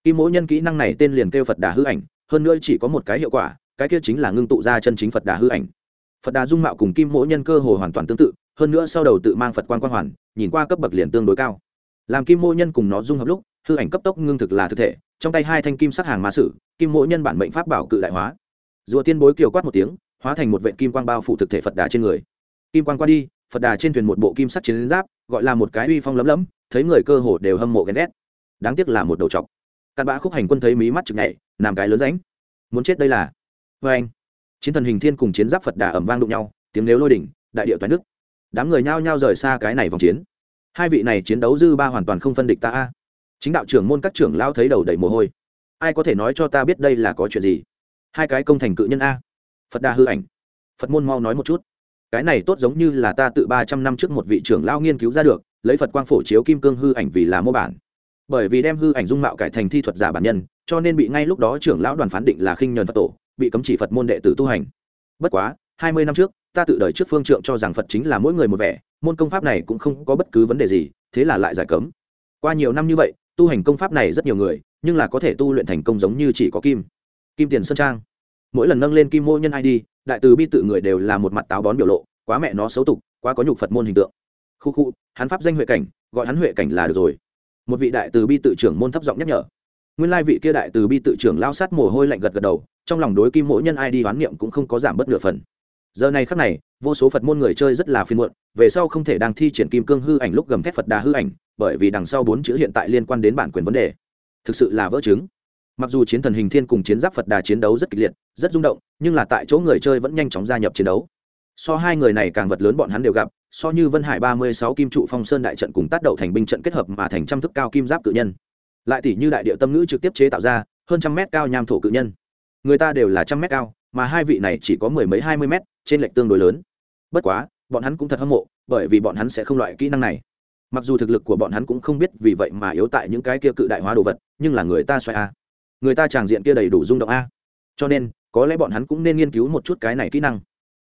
kim mỗ nhân kỹ năng này tên liền kêu phật đà hư ảnh, hơn nữa chỉ có một cái hiệu quả, cái kia chính là ngưng tụ ra chân chính phật đà hư ảnh. Phật đà dung mạo cùng kim mỗ nhân cơ hồ hoàn toàn tương tự, hơn nữa sau đầu tự mang phật quan quan hoàn, nhìn qua cấp bậc liền tương đối cao. Làm kim mỗ nhân cùng nó dung hợp lúc, hư ảnh cấp tốc ngưng thực là thực thể, trong tay hai thanh kim sắc hàng ma sử, kim mỗ nhân bản mệnh pháp bảo cự đại hóa. Rùa tiên bối kiều quát một tiếng, hóa thành một vệ kim quang bao phủ thực thể phật đà trên người. Kim quang qua đi, phật đà trên thuyền một bộ kim sắc chiến giáp, gọi là một cái uy phong lấm lấm, thấy người cơ hồ đều hâm mộ ghen ghét. Đáng tiếc là một đầu chọc cặn bã khúc hành quân thấy mí mắt chực nhảy làm cái lớn ránh. Muốn chết đây là. Vê anh. Chiến thần hình thiên cùng chiến giáp phật đà ẩm vang đụng nhau, tiếng nếu lôi đỉnh, đại điệu toán nước đám người nhao nhao rời xa cái này vòng chiến. Hai vị này chiến đấu dư ba hoàn toàn không phân địch ta a. Chính đạo trưởng môn các trưởng lao thấy đầu đầy mồ hôi. Ai có thể nói cho ta biết đây là có chuyện gì? Hai cái công thành cự nhân a. Phật đà hư ảnh. Phật môn mau nói một chút. Cái này tốt giống như là ta tự ba trăm năm trước một vị trưởng lao nghiên cứu ra được, lấy phật quang phổ chiếu kim cương hư ảnh vì là mô bản bởi vì đem hư ảnh dung mạo cải thành thi thuật giả bản nhân, cho nên bị ngay lúc đó trưởng lão đoàn phán định là khinh nhờn phật tổ, bị cấm chỉ phật môn đệ tử tu hành. Bất quá, hai mươi năm trước, ta tự đời trước phương trượng cho rằng phật chính là mỗi người một vẻ, môn công pháp này cũng không có bất cứ vấn đề gì, thế là lại giải cấm. Qua nhiều năm như vậy, tu hành công pháp này rất nhiều người, nhưng là có thể tu luyện thành công giống như chỉ có kim. Kim tiền sơn trang. Mỗi lần nâng lên kim mô nhân id đại từ bi tự người đều là một mặt táo bón biểu lộ, quá mẹ nó xấu tục, quá có nhục phật môn hình tượng. Khu khu, hắn pháp danh huệ cảnh, gọi hắn huệ cảnh là được rồi một vị đại từ bi tự trưởng môn thấp giọng nhắc nhở. Nguyên lai vị kia đại từ bi tự trưởng lao sát mồ hôi lạnh gật gật đầu, trong lòng đối kim mỗi nhân ai đi oán niệm cũng không có giảm bất nửa phần. Giờ này khắc này, vô số phật môn người chơi rất là phiên muộn, về sau không thể đang thi triển kim cương hư ảnh lúc gầm thép phật đà hư ảnh, bởi vì đằng sau bốn chữ hiện tại liên quan đến bản quyền vấn đề. Thực sự là vỡ chứng mặc dù chiến thần hình thiên cùng chiến giáp phật đà chiến đấu rất kịch liệt, rất rung động, nhưng là tại chỗ người chơi vẫn nhanh chóng gia nhập chiến đấu. So hai người này càng vật lớn bọn hắn đều gặp so như vân hải ba mươi sáu kim trụ phong sơn đại trận cùng tác đậu thành binh trận kết hợp mà thành trăm thức cao kim giáp cự nhân. Lại tỷ như đại địa tâm ngữ trực tiếp chế tạo ra, hơn trăm mét cao nham thổ cự nhân. Người ta đều là trăm mét cao, mà hai vị này chỉ có mười mấy hai mươi mét, trên lệch tương đối lớn. Bất quá, bọn hắn cũng thật hâm mộ, bởi vì bọn hắn sẽ không loại kỹ năng này. Mặc dù thực lực của bọn hắn cũng không biết vì vậy mà yếu tại những cái kia cự đại hóa đồ vật, nhưng là người ta xoay a. Người ta tràng diện kia đầy đủ rung động a. Cho nên, có lẽ bọn hắn cũng nên nghiên cứu một chút cái này kỹ năng.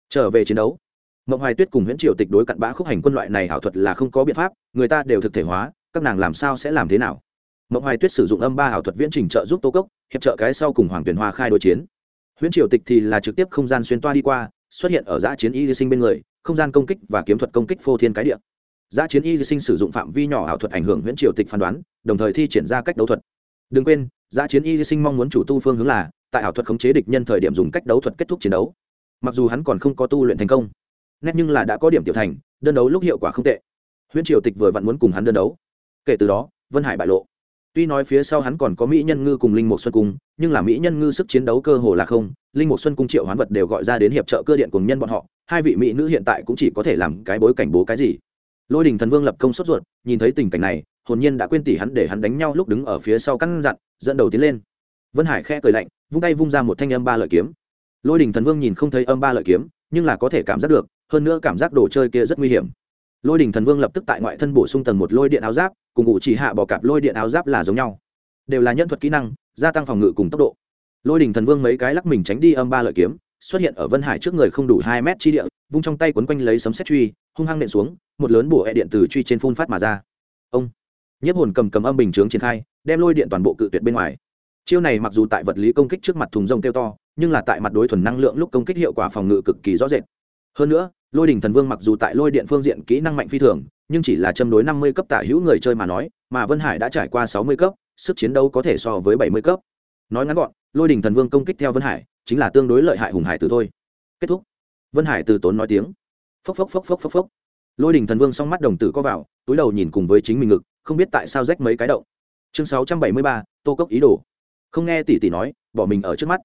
Trở về chiến đấu mộng hoài tuyết cùng Huyễn triều tịch đối cặn bã khúc hành quân loại này ảo thuật là không có biện pháp, người ta đều thực thể hóa, các nàng làm sao sẽ làm thế nào? Mộng hoài tuyết sử dụng âm ba ảo thuật viễn trình trợ giúp tô cốc, hiệp trợ cái sau cùng hoàng tuyển hoa khai đối chiến. Huyễn triều tịch thì là trực tiếp không gian xuyên toa đi qua, xuất hiện ở giã chiến y sinh bên người, không gian công kích và kiếm thuật công kích phô thiên cái địa. Giã chiến y sinh sử dụng phạm vi nhỏ ảo thuật ảnh hưởng Huyễn triều tịch phán đoán, đồng thời thi triển ra cách đấu thuật. Đừng quên, giã chiến y sinh mong muốn chủ tu phương hướng là, tại ảo thuật khống chế địch nhân thời điểm dùng cách đấu thuật kết thúc chiến đấu. Mặc dù hắn còn không có tu luyện thành công nét nhưng là đã có điểm tiểu thành, đơn đấu lúc hiệu quả không tệ. Huyễn triều tịch vừa vặn muốn cùng hắn đơn đấu. Kể từ đó, vân hải bại lộ. Tuy nói phía sau hắn còn có mỹ nhân ngư cùng linh mục xuân cung, nhưng là mỹ nhân ngư sức chiến đấu cơ hồ là không, linh mục xuân cung triệu hoán vật đều gọi ra đến hiệp trợ cơ điện cùng nhân bọn họ, hai vị mỹ nữ hiện tại cũng chỉ có thể làm cái bối cảnh bố cái gì. Lôi đình thần vương lập công sốt ruột, nhìn thấy tình cảnh này, hồn nhiên đã quên tỉ hắn để hắn đánh nhau lúc đứng ở phía sau căn dặn, dẫn đầu tiến lên. Vân hải khẽ cười lạnh, vung tay vung ra một thanh âm ba lợi kiếm. Lôi đình thần vương nhìn không thấy âm ba lợi kiếm, nhưng là có thể cảm giác được hơn nữa cảm giác đồ chơi kia rất nguy hiểm. Lôi đình thần vương lập tức tại ngoại thân bổ sung tầng một lôi điện áo giáp, cùng ngụ chỉ hạ bỏ cặp lôi điện áo giáp là giống nhau. Đều là nhân thuật kỹ năng, gia tăng phòng ngự cùng tốc độ. Lôi đình thần vương mấy cái lắc mình tránh đi âm ba lợi kiếm, xuất hiện ở vân hải trước người không đủ hai mét chi địa, vung trong tay quấn quanh lấy sấm xét truy, hung hăng nện xuống, một lớn bổ e điện từ truy trên phun phát mà ra. Ông, nhiếp hồn cầm cầm âm bình chướng triển khai, đem lôi điện toàn bộ cự tuyệt bên ngoài. Chiêu này mặc dù tại vật lý công kích trước mặt thùng rông kêu to, nhưng là tại mặt đối thuần năng lượng lúc công kích hiệu quả phòng ngự cực kỳ rõ rệt hơn nữa, lôi đình thần vương mặc dù tại lôi điện phương diện kỹ năng mạnh phi thường, nhưng chỉ là châm đối năm mươi cấp tả hữu người chơi mà nói, mà vân hải đã trải qua sáu mươi cấp, sức chiến đấu có thể so với bảy mươi cấp. Nói ngắn gọn, lôi đình thần vương công kích theo vân hải, chính là tương đối lợi hại hùng hải từ thôi. Kết thúc. Vân hải từ tốn nói tiếng. Phốc phốc phốc phốc phốc phốc. Lôi đình thần vương s mắt đồng tử có vào, túi đầu nhìn cùng với chính mình ngực, không biết tại sao rách mấy cái động. Chương sáu trăm bảy mươi ba, tô cốc ý đồ. Không nghe tỷ tỷ nói, bỏ mình ở trước mắt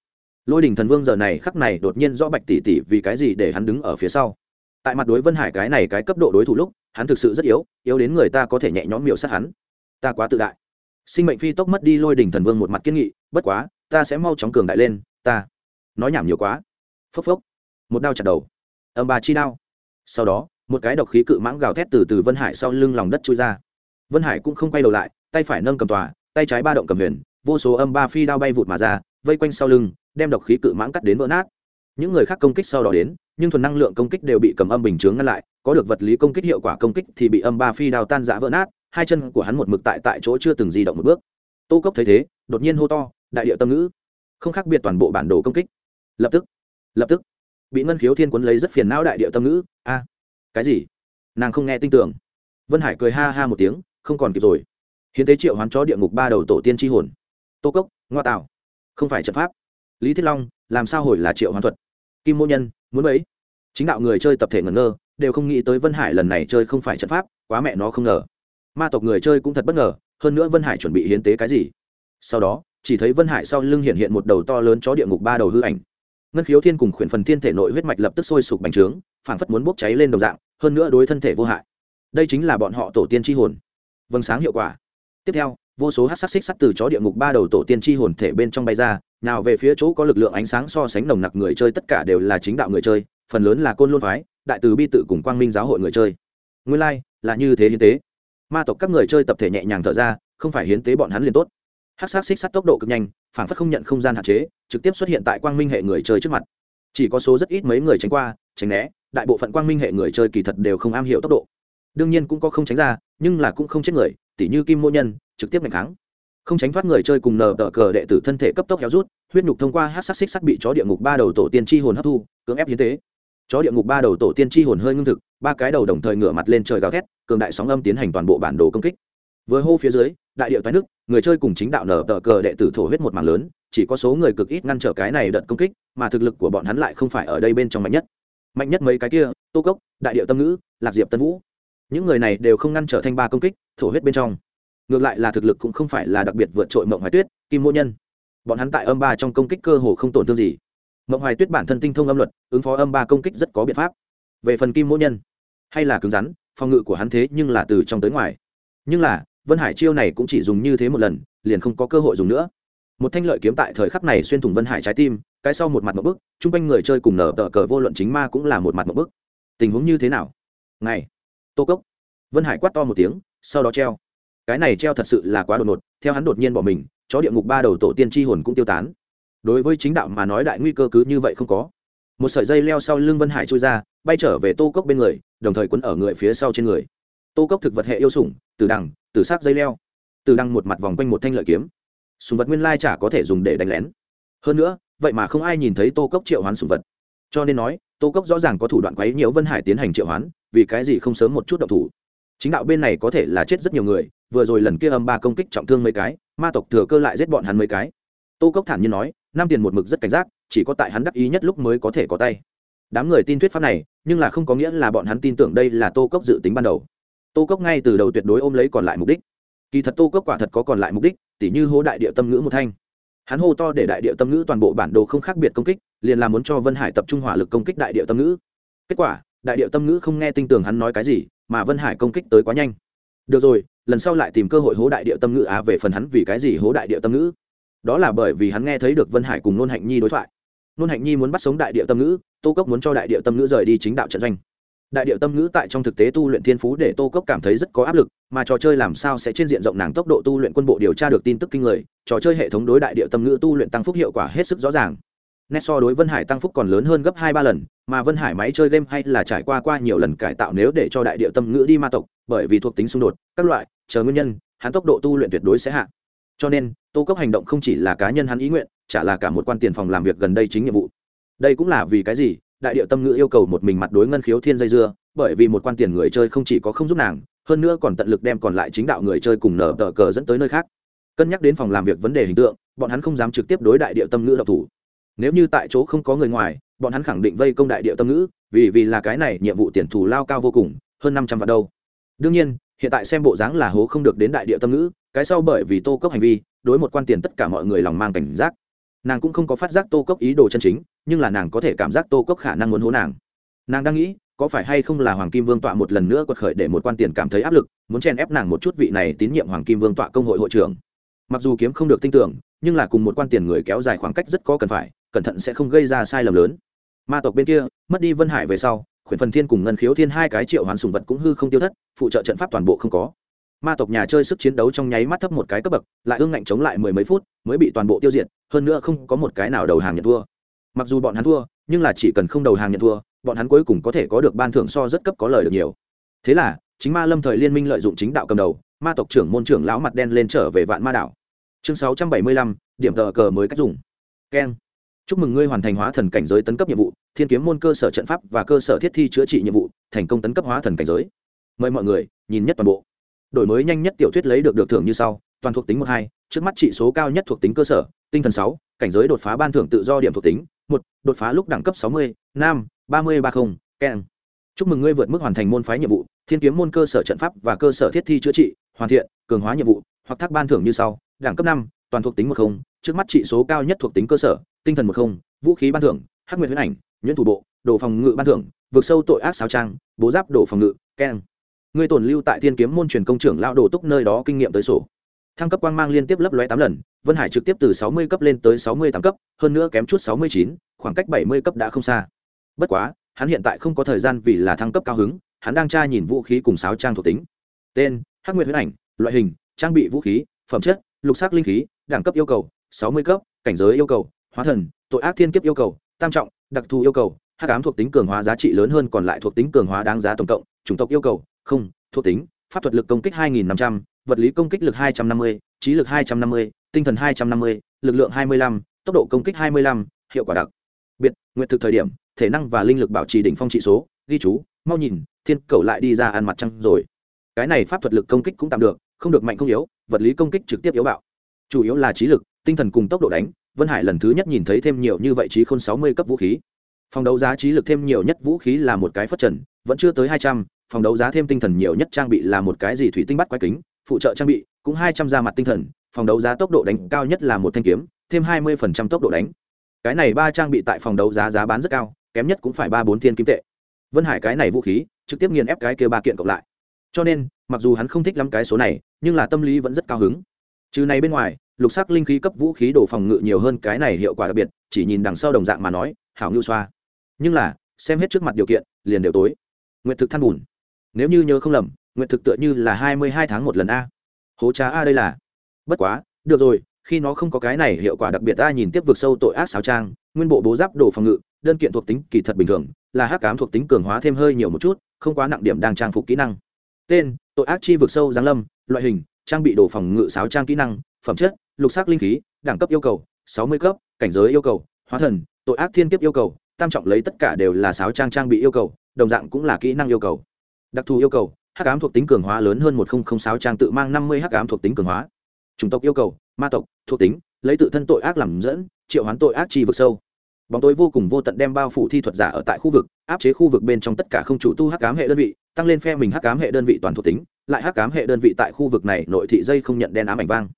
lôi đình thần vương giờ này khắc này đột nhiên rõ bạch tỷ tỷ vì cái gì để hắn đứng ở phía sau. Tại mặt đối vân hải cái này cái cấp độ đối thủ lúc, hắn thực sự rất yếu yếu đến người ta có thể nhẹ nhõm miểu sát hắn. Ta quá tự đại. Sinh mệnh phi tốc mất đi lôi đình thần vương một mặt kiên nghị, bất quá, ta sẽ mau chóng cường đại lên, ta. Nói nhảm nhiều quá. Phốc phốc. Một đao chặt đầu. Âm bà chi đao. Sau đó, một cái độc khí cự mãng gào thét từ từ vân hải sau lưng lòng đất trôi ra. Vân hải cũng không quay đầu lại, tay phải nâng cầm tòa, tay trái ba động cầm huyền, vô số âm ba phi đao bay vụt mà ra vây quanh sau lưng, đem độc khí cự mãng cắt đến vỡ nát. Những người khác công kích sau đó đến, nhưng thuần năng lượng công kích đều bị cầm âm bình chướng ngăn lại, có được vật lý công kích hiệu quả công kích thì bị âm ba phi đào tan giã vỡ nát, hai chân của hắn một mực tại tại chỗ chưa từng di động một bước. Tô cốc thấy thế, đột nhiên hô to, đại địa tâm ngữ! Không khác biệt toàn bộ bản đồ công kích. Lập tức lập tức, bị ngân khiếu thiên quấn lấy rất phiền não đại địa tâm ngữ. A, cái gì? Nàng không nghe tin tưởng. Vân hải cười ha ha một tiếng, không còn kịp rồi. Hiến tế triệu hoán chó địa ngục ba đầu tổ tiên tri hồn. Tô cốc, ngoa tạo không phải trận pháp. Lý thiết long, làm sao hồi là triệu hoàn thuật? Kim mô nhân, muốn ấy chính đạo người chơi tập thể ngẩn ngơ, đều không nghĩ tới vân hải lần này chơi không phải trận pháp, quá mẹ nó không ngờ. Ma tộc người chơi cũng thật bất ngờ, hơn nữa vân hải chuẩn bị hiến tế cái gì? Sau đó, chỉ thấy vân hải sau lưng hiện hiện một đầu to lớn chó địa ngục ba đầu hư ảnh. Ngân khiếu thiên cùng khuyển phần thiên thể nội huyết mạch lập tức sôi sục bành trướng, phảng phất muốn bốc cháy lên đồng dạng, hơn nữa đối thân thể vô hại. Đây chính là bọn họ tổ tiên tri hồn. Vâng sáng hiệu quả. Tiếp theo vô số hát sắc xích sắt từ chó địa ngục ba đầu tổ tiên tri hồn thể bên trong bay ra nào về phía chỗ có lực lượng ánh sáng so sánh nồng nặc người chơi tất cả đều là chính đạo người chơi phần lớn là côn lôn phái đại từ bi tự cùng quang minh giáo hội người chơi. Nguyên lai、like, là như thế hiến tế. Ma tộc các người chơi tập thể nhẹ nhàng thở ra không phải hiến tế bọn hắn liền tốt. Hát sắc xích sắt tốc độ cực nhanh phản phất không nhận không gian hạn chế trực tiếp xuất hiện tại quang minh hệ người chơi trước mặt. Chỉ có số rất ít mấy người tránh qua tránh né đại bộ phận quang minh hệ người chơi kỳ thật đều không am hiểu tốc độ. Đương nhiên cũng có không tránh ra nhưng là cũng không chết người tỉ như kim mô nhân trực tiếp mạnh kháng. Không tránh thoát người chơi cùng nờ tờ cờ đệ tử thân thể cấp tốc héo rút, huyết nhục thông qua hát sắc xích sắc bị chó địa ngục ba đầu tổ tiên tri hồn hấp thu, cưỡng ép hiến tế. Chó địa ngục ba đầu tổ tiên tri hồn hơi ngưng thực, ba cái đầu đồng thời ngửa mặt lên trời gào thét, cường đại sóng âm tiến hành toàn bộ bản đồ công kích. Với hô phía dưới, đại điệu toái nước người chơi cùng chính đạo nở tờ cờ đệ tử thổ huyết một mảng lớn, chỉ có số người cực ít ngăn trở cái này đợt công kích, mà thực lực của bọn hắn lại không phải ở đây bên trong mạnh nhất. Mạnh nhất mấy cái kia, tô cốc, đại điệu tâm ngữ, lạc diệp tân vũ. Những người này đều không ngăn trở thanh ba công kích, thổ huyết bên trong ngược lại là thực lực cũng không phải là đặc biệt vượt trội mộng hoài tuyết, kim mô nhân. Bọn hắn tại âm ba trong công kích cơ hồ không tổn thương gì. Mộng hoài tuyết bản thân tinh thông âm luật, ứng phó âm ba công kích rất có biện pháp. Về phần kim mô nhân, hay là cứng rắn, phòng ngự của hắn thế nhưng là từ trong tới ngoài. Nhưng là, vân hải chiêu này cũng chỉ dùng như thế một lần, liền không có cơ hội dùng nữa. Một thanh lợi kiếm tại thời khắc này xuyên thủng vân hải trái tim, cái sau một mặt một bức, chung quanh người chơi cùng nở tờ cờ vô luận chính ma cũng là một mặt một bức. Tình huống như thế nào? Ngày, tô cốc. Vân hải quát to một tiếng, sau đó treo cái này treo thật sự là quá đột ngột, theo hắn đột nhiên bỏ mình, chó địa ngục ba đầu tổ tiên tri hồn cũng tiêu tán. Đối với chính đạo mà nói đại nguy cơ cứ như vậy không có. Một sợi dây leo sau lưng vân hải trôi ra, bay trở về tô cốc bên người, đồng thời quấn ở người phía sau trên người. Tô cốc thực vật hệ yêu sủng từ đằng từ sát dây leo. Từ đằng một mặt vòng quanh một thanh lợi kiếm. Sùng vật nguyên lai chả có thể dùng để đánh lén. Hơn nữa, vậy mà không ai nhìn thấy tô cốc triệu hoán sùng vật. Cho nên nói, tô cốc rõ ràng có thủ đoạn quấy nhiễu vân hải tiến hành triệu hoán, vì cái gì không sớm một chút động thủ. Chính đạo bên này có thể là chết rất nhiều người vừa rồi lần kia âm ba công kích trọng thương mấy cái, ma tộc thừa cơ lại giết bọn hắn mấy cái. Tô cốc thản nhiên nói, năm tiền một mực rất cảnh giác, chỉ có tại hắn đắc ý nhất lúc mới có thể có tay. Đám người tin thuyết pháp này, nhưng là không có nghĩa là bọn hắn tin tưởng đây là tô cốc dự tính ban đầu. Tô cốc ngay từ đầu tuyệt đối ôm lấy còn lại mục đích. Kỳ thật tô cốc quả thật có còn lại mục đích, tỉ như hố đại địa tâm ngữ một thanh. Hắn hô to để đại địa tâm ngữ toàn bộ bản đồ không khác biệt công kích, liền là muốn cho vân hải tập trung hỏa lực công kích đại địa tâm ngữ. Kết quả, đại địa tâm ngữ không nghe tin tưởng hắn nói cái gì, mà vân hải công kích tới quá nhanh được rồi, lần sau lại tìm cơ hội hố đại địa tâm ngữ á về phần hắn vì cái gì hố đại địa tâm ngữ? Đó là bởi vì hắn nghe thấy được vân hải cùng nôn hạnh nhi đối thoại. Nôn hạnh nhi muốn bắt sống đại địa tâm ngữ, tô cốc muốn cho đại địa tâm ngữ rời đi chính đạo trận doanh. Đại điệu tâm ngữ tại trong thực tế tu luyện thiên phú để tô cốc cảm thấy rất có áp lực, mà trò chơi làm sao sẽ trên diện rộng nàng tốc độ tu luyện quân bộ điều tra được tin tức kinh người, trò chơi hệ thống đối đại điệu tâm ngữ tu luyện tăng phúc hiệu quả hết sức rõ ràng nét so đối vân hải tăng phúc còn lớn hơn gấp hai ba lần, mà vân hải máy chơi game hay là trải qua qua nhiều lần cải tạo nếu để cho đại địa tâm ngữ đi ma tộc, bởi vì thuộc tính xung đột, các loại, chờ nguyên nhân, hắn tốc độ tu luyện tuyệt đối sẽ hạ. Cho nên, tô cốc hành động không chỉ là cá nhân hắn ý nguyện, chả là cả một quan tiền phòng làm việc gần đây chính nhiệm vụ. Đây cũng là vì cái gì? Đại điệu tâm ngữ yêu cầu một mình mặt đối ngân khiếu thiên dây dưa, bởi vì một quan tiền người chơi không chỉ có không giúp nàng, hơn nữa còn tận lực đem còn lại chính đạo người chơi cùng nở tờ cờ dẫn tới nơi khác. Cân nhắc đến phòng làm việc vấn đề hình tượng, bọn hắn không dám trực tiếp đối đại điệu tâm ngữ độc thủ nếu như tại chỗ không có người ngoài, bọn hắn khẳng định vây công đại địa tâm ngữ, vì vì là cái này nhiệm vụ tiền thù lao cao vô cùng, hơn năm trăm vạn đâu. Đương nhiên, hiện tại xem bộ dáng là hố không được đến đại địa tâm ngữ, cái sau bởi vì tô cốc hành vi, đối một quan tiền tất cả mọi người lòng mang cảnh giác. Nàng cũng không có phát giác tô cốc ý đồ chân chính, nhưng là nàng có thể cảm giác tô cốc khả năng muốn hố nàng. Nàng đang nghĩ, có phải hay không là hoàng kim vương tọa một lần nữa quật khởi để một quan tiền cảm thấy áp lực, muốn chen ép nàng một chút vị này tín nhiệm hoàng kim vương tọa công hội hội trưởng. Mặc dù kiếm không được tin tưởng, nhưng là cùng một quan tiền người kéo dài khoảng cách rất có cần phải cẩn thận sẽ không gây ra sai lầm lớn. Ma tộc bên kia, mất đi vân hải về sau, khuyển phần thiên cùng ngân khiếu thiên hai cái triệu hoàn sùng vật cũng hư không tiêu thất, phụ trợ trận pháp toàn bộ không có. Ma tộc nhà chơi sức chiến đấu trong nháy mắt thấp một cái cấp bậc, lại ương ngạnh chống lại mười mấy phút, mới bị toàn bộ tiêu diệt, hơn nữa không có một cái nào đầu hàng nhận thua. Mặc dù bọn hắn thua, nhưng là chỉ cần không đầu hàng nhận thua, bọn hắn cuối cùng có thể có được ban thưởng so rất cấp có lời được nhiều. Thế là, chính ma lâm thời liên minh lợi dụng chính đạo cầm đầu, ma tộc trưởng môn trưởng lão mặt đen lên trở về vạn ma đảo. Chương sáu trăm bảy mươi lăm, điểm tờ cờ mới cách dùng. Keng chúc mừng ngươi hoàn thành hóa thần cảnh giới tấn cấp nhiệm vụ, thiên kiếm môn cơ sở trận pháp và cơ sở thiết thi chữa trị nhiệm vụ, thành công tấn cấp hóa thần cảnh giới. Mời mọi người nhìn nhất toàn bộ. Đổi mới nhanh nhất tiểu thuyết lấy được được thưởng như sau, toàn thuộc tính một hai, trước mắt trị số cao nhất thuộc tính cơ sở, tinh thần sáu, cảnh giới đột phá ban thưởng tự do điểm thuộc tính, một, đột phá lúc đẳng cấp sáu mươi nam ba mươi ba mươi keng. Chúc mừng ngươi vượt mức hoàn thành môn phái nhiệm vụ, thiên kiếm môn cơ sở trận pháp và cơ sở thiết thi chữa trị, hoàn thiện, cường hóa nhiệm vụ, hoặc thác ban thưởng như sau, đẳng cấp năm, toàn thuộc tính một không, trước mắt trị số cao nhất thuộc tính cơ sở tinh thần một không, vũ khí ban thưởng, hắc nguyệt huyết ảnh, nhuyễn thủ bộ, đồ phòng ngự ban thưởng vượt sâu tội ác sáo trang, bố giáp đồ phòng ngự, keng. Người tồn lưu tại thiên kiếm môn truyền công trưởng lao đồ túc nơi đó kinh nghiệm tới sổ. Thăng cấp quang mang liên tiếp lấp lóe tám lần, vân hải trực tiếp từ sáu mươi cấp lên tới sáu mươi tám cấp, hơn nữa kém chút sáu mươi chín, khoảng cách bảy mươi cấp đã không xa. Bất quá, hắn hiện tại không có thời gian vì là thăng cấp cao hứng, hắn đang tra nhìn vũ khí cùng sáo trang thuộc tính. Tên, hắc nguyệt huyết ảnh, loại hình, trang bị vũ khí, phẩm chất, lục sắc linh khí, đẳng cấp yêu cầu, sáu mươi cấp, cảnh giới yêu cầu hóa thần tội ác thiên kiếp yêu cầu tam trọng đặc thù yêu cầu hát cám thuộc tính cường hóa giá trị lớn hơn còn lại thuộc tính cường hóa đáng giá tổng cộng chủng tộc yêu cầu không thuộc tính pháp thuật lực công kích 2.500, vật lý công kích lực 250, trí lực 250, tinh thần 250, lực lượng 25, tốc độ công kích 25, hiệu quả đặc biệt nguyện thực thời điểm thể năng và linh lực bảo trì đỉnh phong trị số ghi chú mau nhìn thiên cầu lại đi ra ăn mặt trăng rồi. Cái này pháp thuật lực công kích cũng tạm được không được mạnh không yếu vật lý công kích trực tiếp yếu bạo. Chủ yếu là trí lực tinh thần cùng tốc độ đánh vân hải lần thứ nhất nhìn thấy thêm nhiều như vậy trí khôn sáu mươi cấp vũ khí. Phòng đấu giá trí lực thêm nhiều nhất vũ khí là một cái phất trần, vẫn chưa tới hai trăm, phòng đấu giá thêm tinh thần nhiều nhất trang bị là một cái gì thủy tinh bắt quái kính, phụ trợ trang bị cũng hai trăm ra mặt tinh thần, phòng đấu giá tốc độ đánh cao nhất là một thanh kiếm, thêm hai mươi phần trăm tốc độ đánh. Cái này ba trang bị tại phòng đấu giá giá bán rất cao, kém nhất cũng phải ba bốn thiên kim tệ. Vân hải cái này vũ khí, trực tiếp nghiền ép cái kia ba kiện cộng lại. Cho nên, mặc dù hắn không thích lắm cái số này, nhưng là tâm lý vẫn rất cao hứng. Trừ này bên ngoài lục sắc linh khí cấp vũ khí đồ phòng ngự nhiều hơn cái này hiệu quả đặc biệt, chỉ nhìn đằng sau đồng dạng mà nói, hảo ngưu xoa. Nhưng là, xem hết trước mặt điều kiện, liền đều tối. Nguyện thực than bùn. Nếu như nhớ không lầm nguyện thực tựa như là hai mươi hai tháng một lần a. Hố trá a đây là. Bất quá, được rồi, khi nó không có cái này hiệu quả đặc biệt ta nhìn tiếp vực sâu tội ác xáo trang nguyên bộ bố giáp đồ phòng ngự, đơn kiện thuộc tính kỳ thật bình thường, là hát cám thuộc tính cường hóa thêm hơi nhiều một chút, không quá nặng điểm đang trang phục kỹ năng. Tên, tội ác chi vực sâu giáng lâm, loại hình, trang bị đồ phòng ngự sáo trang kỹ năng, phẩm chất lục sắc linh khí, đẳng cấp yêu cầu, sáu mươi cấp, cảnh giới yêu cầu, hóa thần, tội ác thiên kiếp yêu cầu, tam trọng lấy tất cả đều là sáo trang trang bị yêu cầu, đồng dạng cũng là kỹ năng yêu cầu. Đặc thù yêu cầu, hắc ám thuộc tính cường hóa lớn hơn một nghìn sáu trang tự mang năm mươi hắc ám thuộc tính cường hóa. Chủng tộc yêu cầu, ma tộc, thuộc tính, lấy tự thân tội ác làm dẫn, triệu hoán tội ác chi vực sâu. Bóng tối vô cùng vô tận đem bao phủ thi thuật giả ở tại khu vực, áp chế khu vực bên trong tất cả không chủ tu hắc ám hệ đơn vị, tăng lên phe mình hắc ám hệ đơn vị toàn thuộc tính, lại hắc ám hệ đơn vị tại khu vực này nội thị dây không nhận đen ám ảnh vang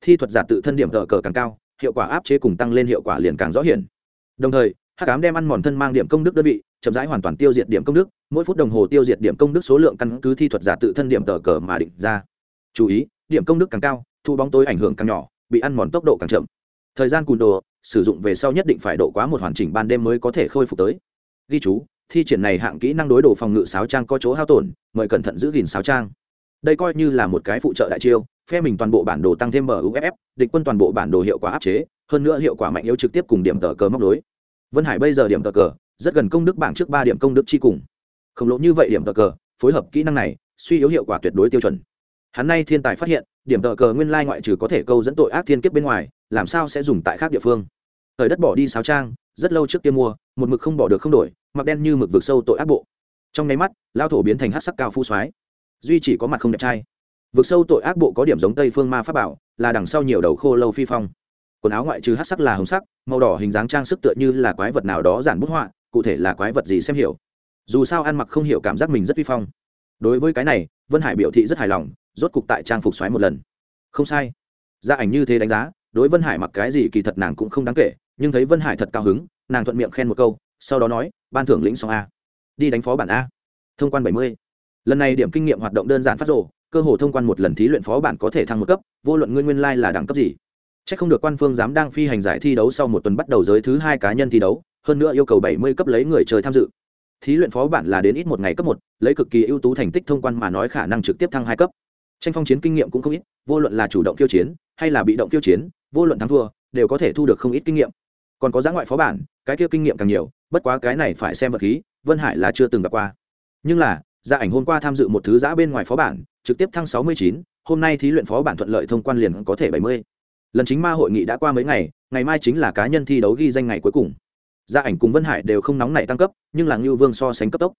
thi thuật giả tự thân điểm tờ cờ càng cao, hiệu quả áp chế cùng tăng lên hiệu quả liền càng rõ hiển. Đồng thời hát ám đem ăn mòn thân mang điểm công đức đơn vị, chậm rãi hoàn toàn tiêu diệt điểm công đức, mỗi phút đồng hồ tiêu diệt điểm công đức số lượng căn cứ thi thuật giả tự thân điểm tờ cờ mà định ra. Chú ý, điểm công đức càng cao, thu bóng tối ảnh hưởng càng nhỏ, bị ăn mòn tốc độ càng chậm. Thời gian cùn đồ, sử dụng về sau nhất định phải độ quá một hoàn chỉnh ban đêm mới có thể khôi phục tới. Ghi chú, thi triển này hạng kỹ năng đối đồ phòng ngự sáo trang có chỗ hao tổn, mời cẩn thận giữ gìn sáo trang đây coi như là một cái phụ trợ đại chiêu, phe mình toàn bộ bản đồ tăng thêm muff địch quân toàn bộ bản đồ hiệu quả áp chế, hơn nữa hiệu quả mạnh yếu trực tiếp cùng điểm tờ cờ móc đối vân hải bây giờ điểm tờ cờ, rất gần công đức bảng trước ba điểm công đức chi cùng. Khổng lồ như vậy điểm tờ cờ, phối hợp kỹ năng này, suy yếu hiệu quả tuyệt đối tiêu chuẩn. Hắn nay thiên tài phát hiện, điểm tờ cờ nguyên lai ngoại trừ có thể câu dẫn tội ác thiên kiếp bên ngoài, làm sao sẽ dùng tại khác địa phương? Thời đất bỏ đi sáo trang, rất lâu trước kia mua, một mực không bỏ được không đổi, mặc đen như mực vực sâu tội ác bộ. Trong nháy mắt lao thổ biến thành hát sắc cao phu soái duy chỉ có mặt không đẹp trai. Vực sâu tội ác bộ có điểm giống tây phương ma pháp bảo, là đằng sau nhiều đầu khô lâu phi phong. Quần áo ngoại trừ hát sắc là hồng sắc, màu đỏ hình dáng trang sức tựa như là quái vật nào đó giản bút họa, cụ thể là quái vật gì xem hiểu. Dù sao ăn mặc không hiểu cảm giác mình rất vi phong. Đối với cái này, vân hải biểu thị rất hài lòng, rốt cục tại trang phục xoáy một lần. Không sai. Gia ảnh như thế đánh giá, đối vân hải mặc cái gì kỳ thật nàng cũng không đáng kể, nhưng thấy vân hải thật cao hứng, nàng thuận miệng khen một câu, sau đó nói, ban thưởng lĩnh xong a. Đi đánh phó bản a. Thông quan bảy mươi lần này điểm kinh nghiệm hoạt động đơn giản phát rộ cơ hồ thông quan một lần thí luyện phó bản có thể thăng một cấp, vô luận nguyên nguyên lai là đẳng cấp gì. C h ắ c không được quan phương dám đang phi hành giải thi đấu sau một tuần bắt đầu giới thứ hai cá nhân thi đấu, hơn nữa yêu cầu bảy mươi cấp lấy người chơi tham dự. Thí luyện phó bản là đến ít một ngày cấp một, lấy cực kỳ ưu tú thành tích thông quan mà nói khả năng trực tiếp thăng hai cấp. Tranh phong chiến kinh nghiệm cũng không ít, vô luận là chủ động kiêu chiến, hay là bị động kiêu chiến, vô luận thắng thua, đều có thể thu được không ít kinh nghiệm. Còn có giá ngoại phó bản, cái kia kinh nghiệm càng nhiều, bất quá cái này phải xem vật khí, vân hải là chưa từng gặp qua. Nhưng là gia ảnh hôm qua tham dự một thứ giã bên ngoài phó bản, trực tiếp thăng sáu mươi chín, hôm nay thí luyện phó bản thuận lợi thông quan liền có thể bảy mươi. Lần chính ma hội nghị đã qua mấy ngày ngày mai chính là cá nhân thi đấu ghi danh ngày cuối cùng. Gia ảnh cùng vân hải đều không nóng nảy tăng cấp, nhưng là ngưu vương so sánh cấp tốc.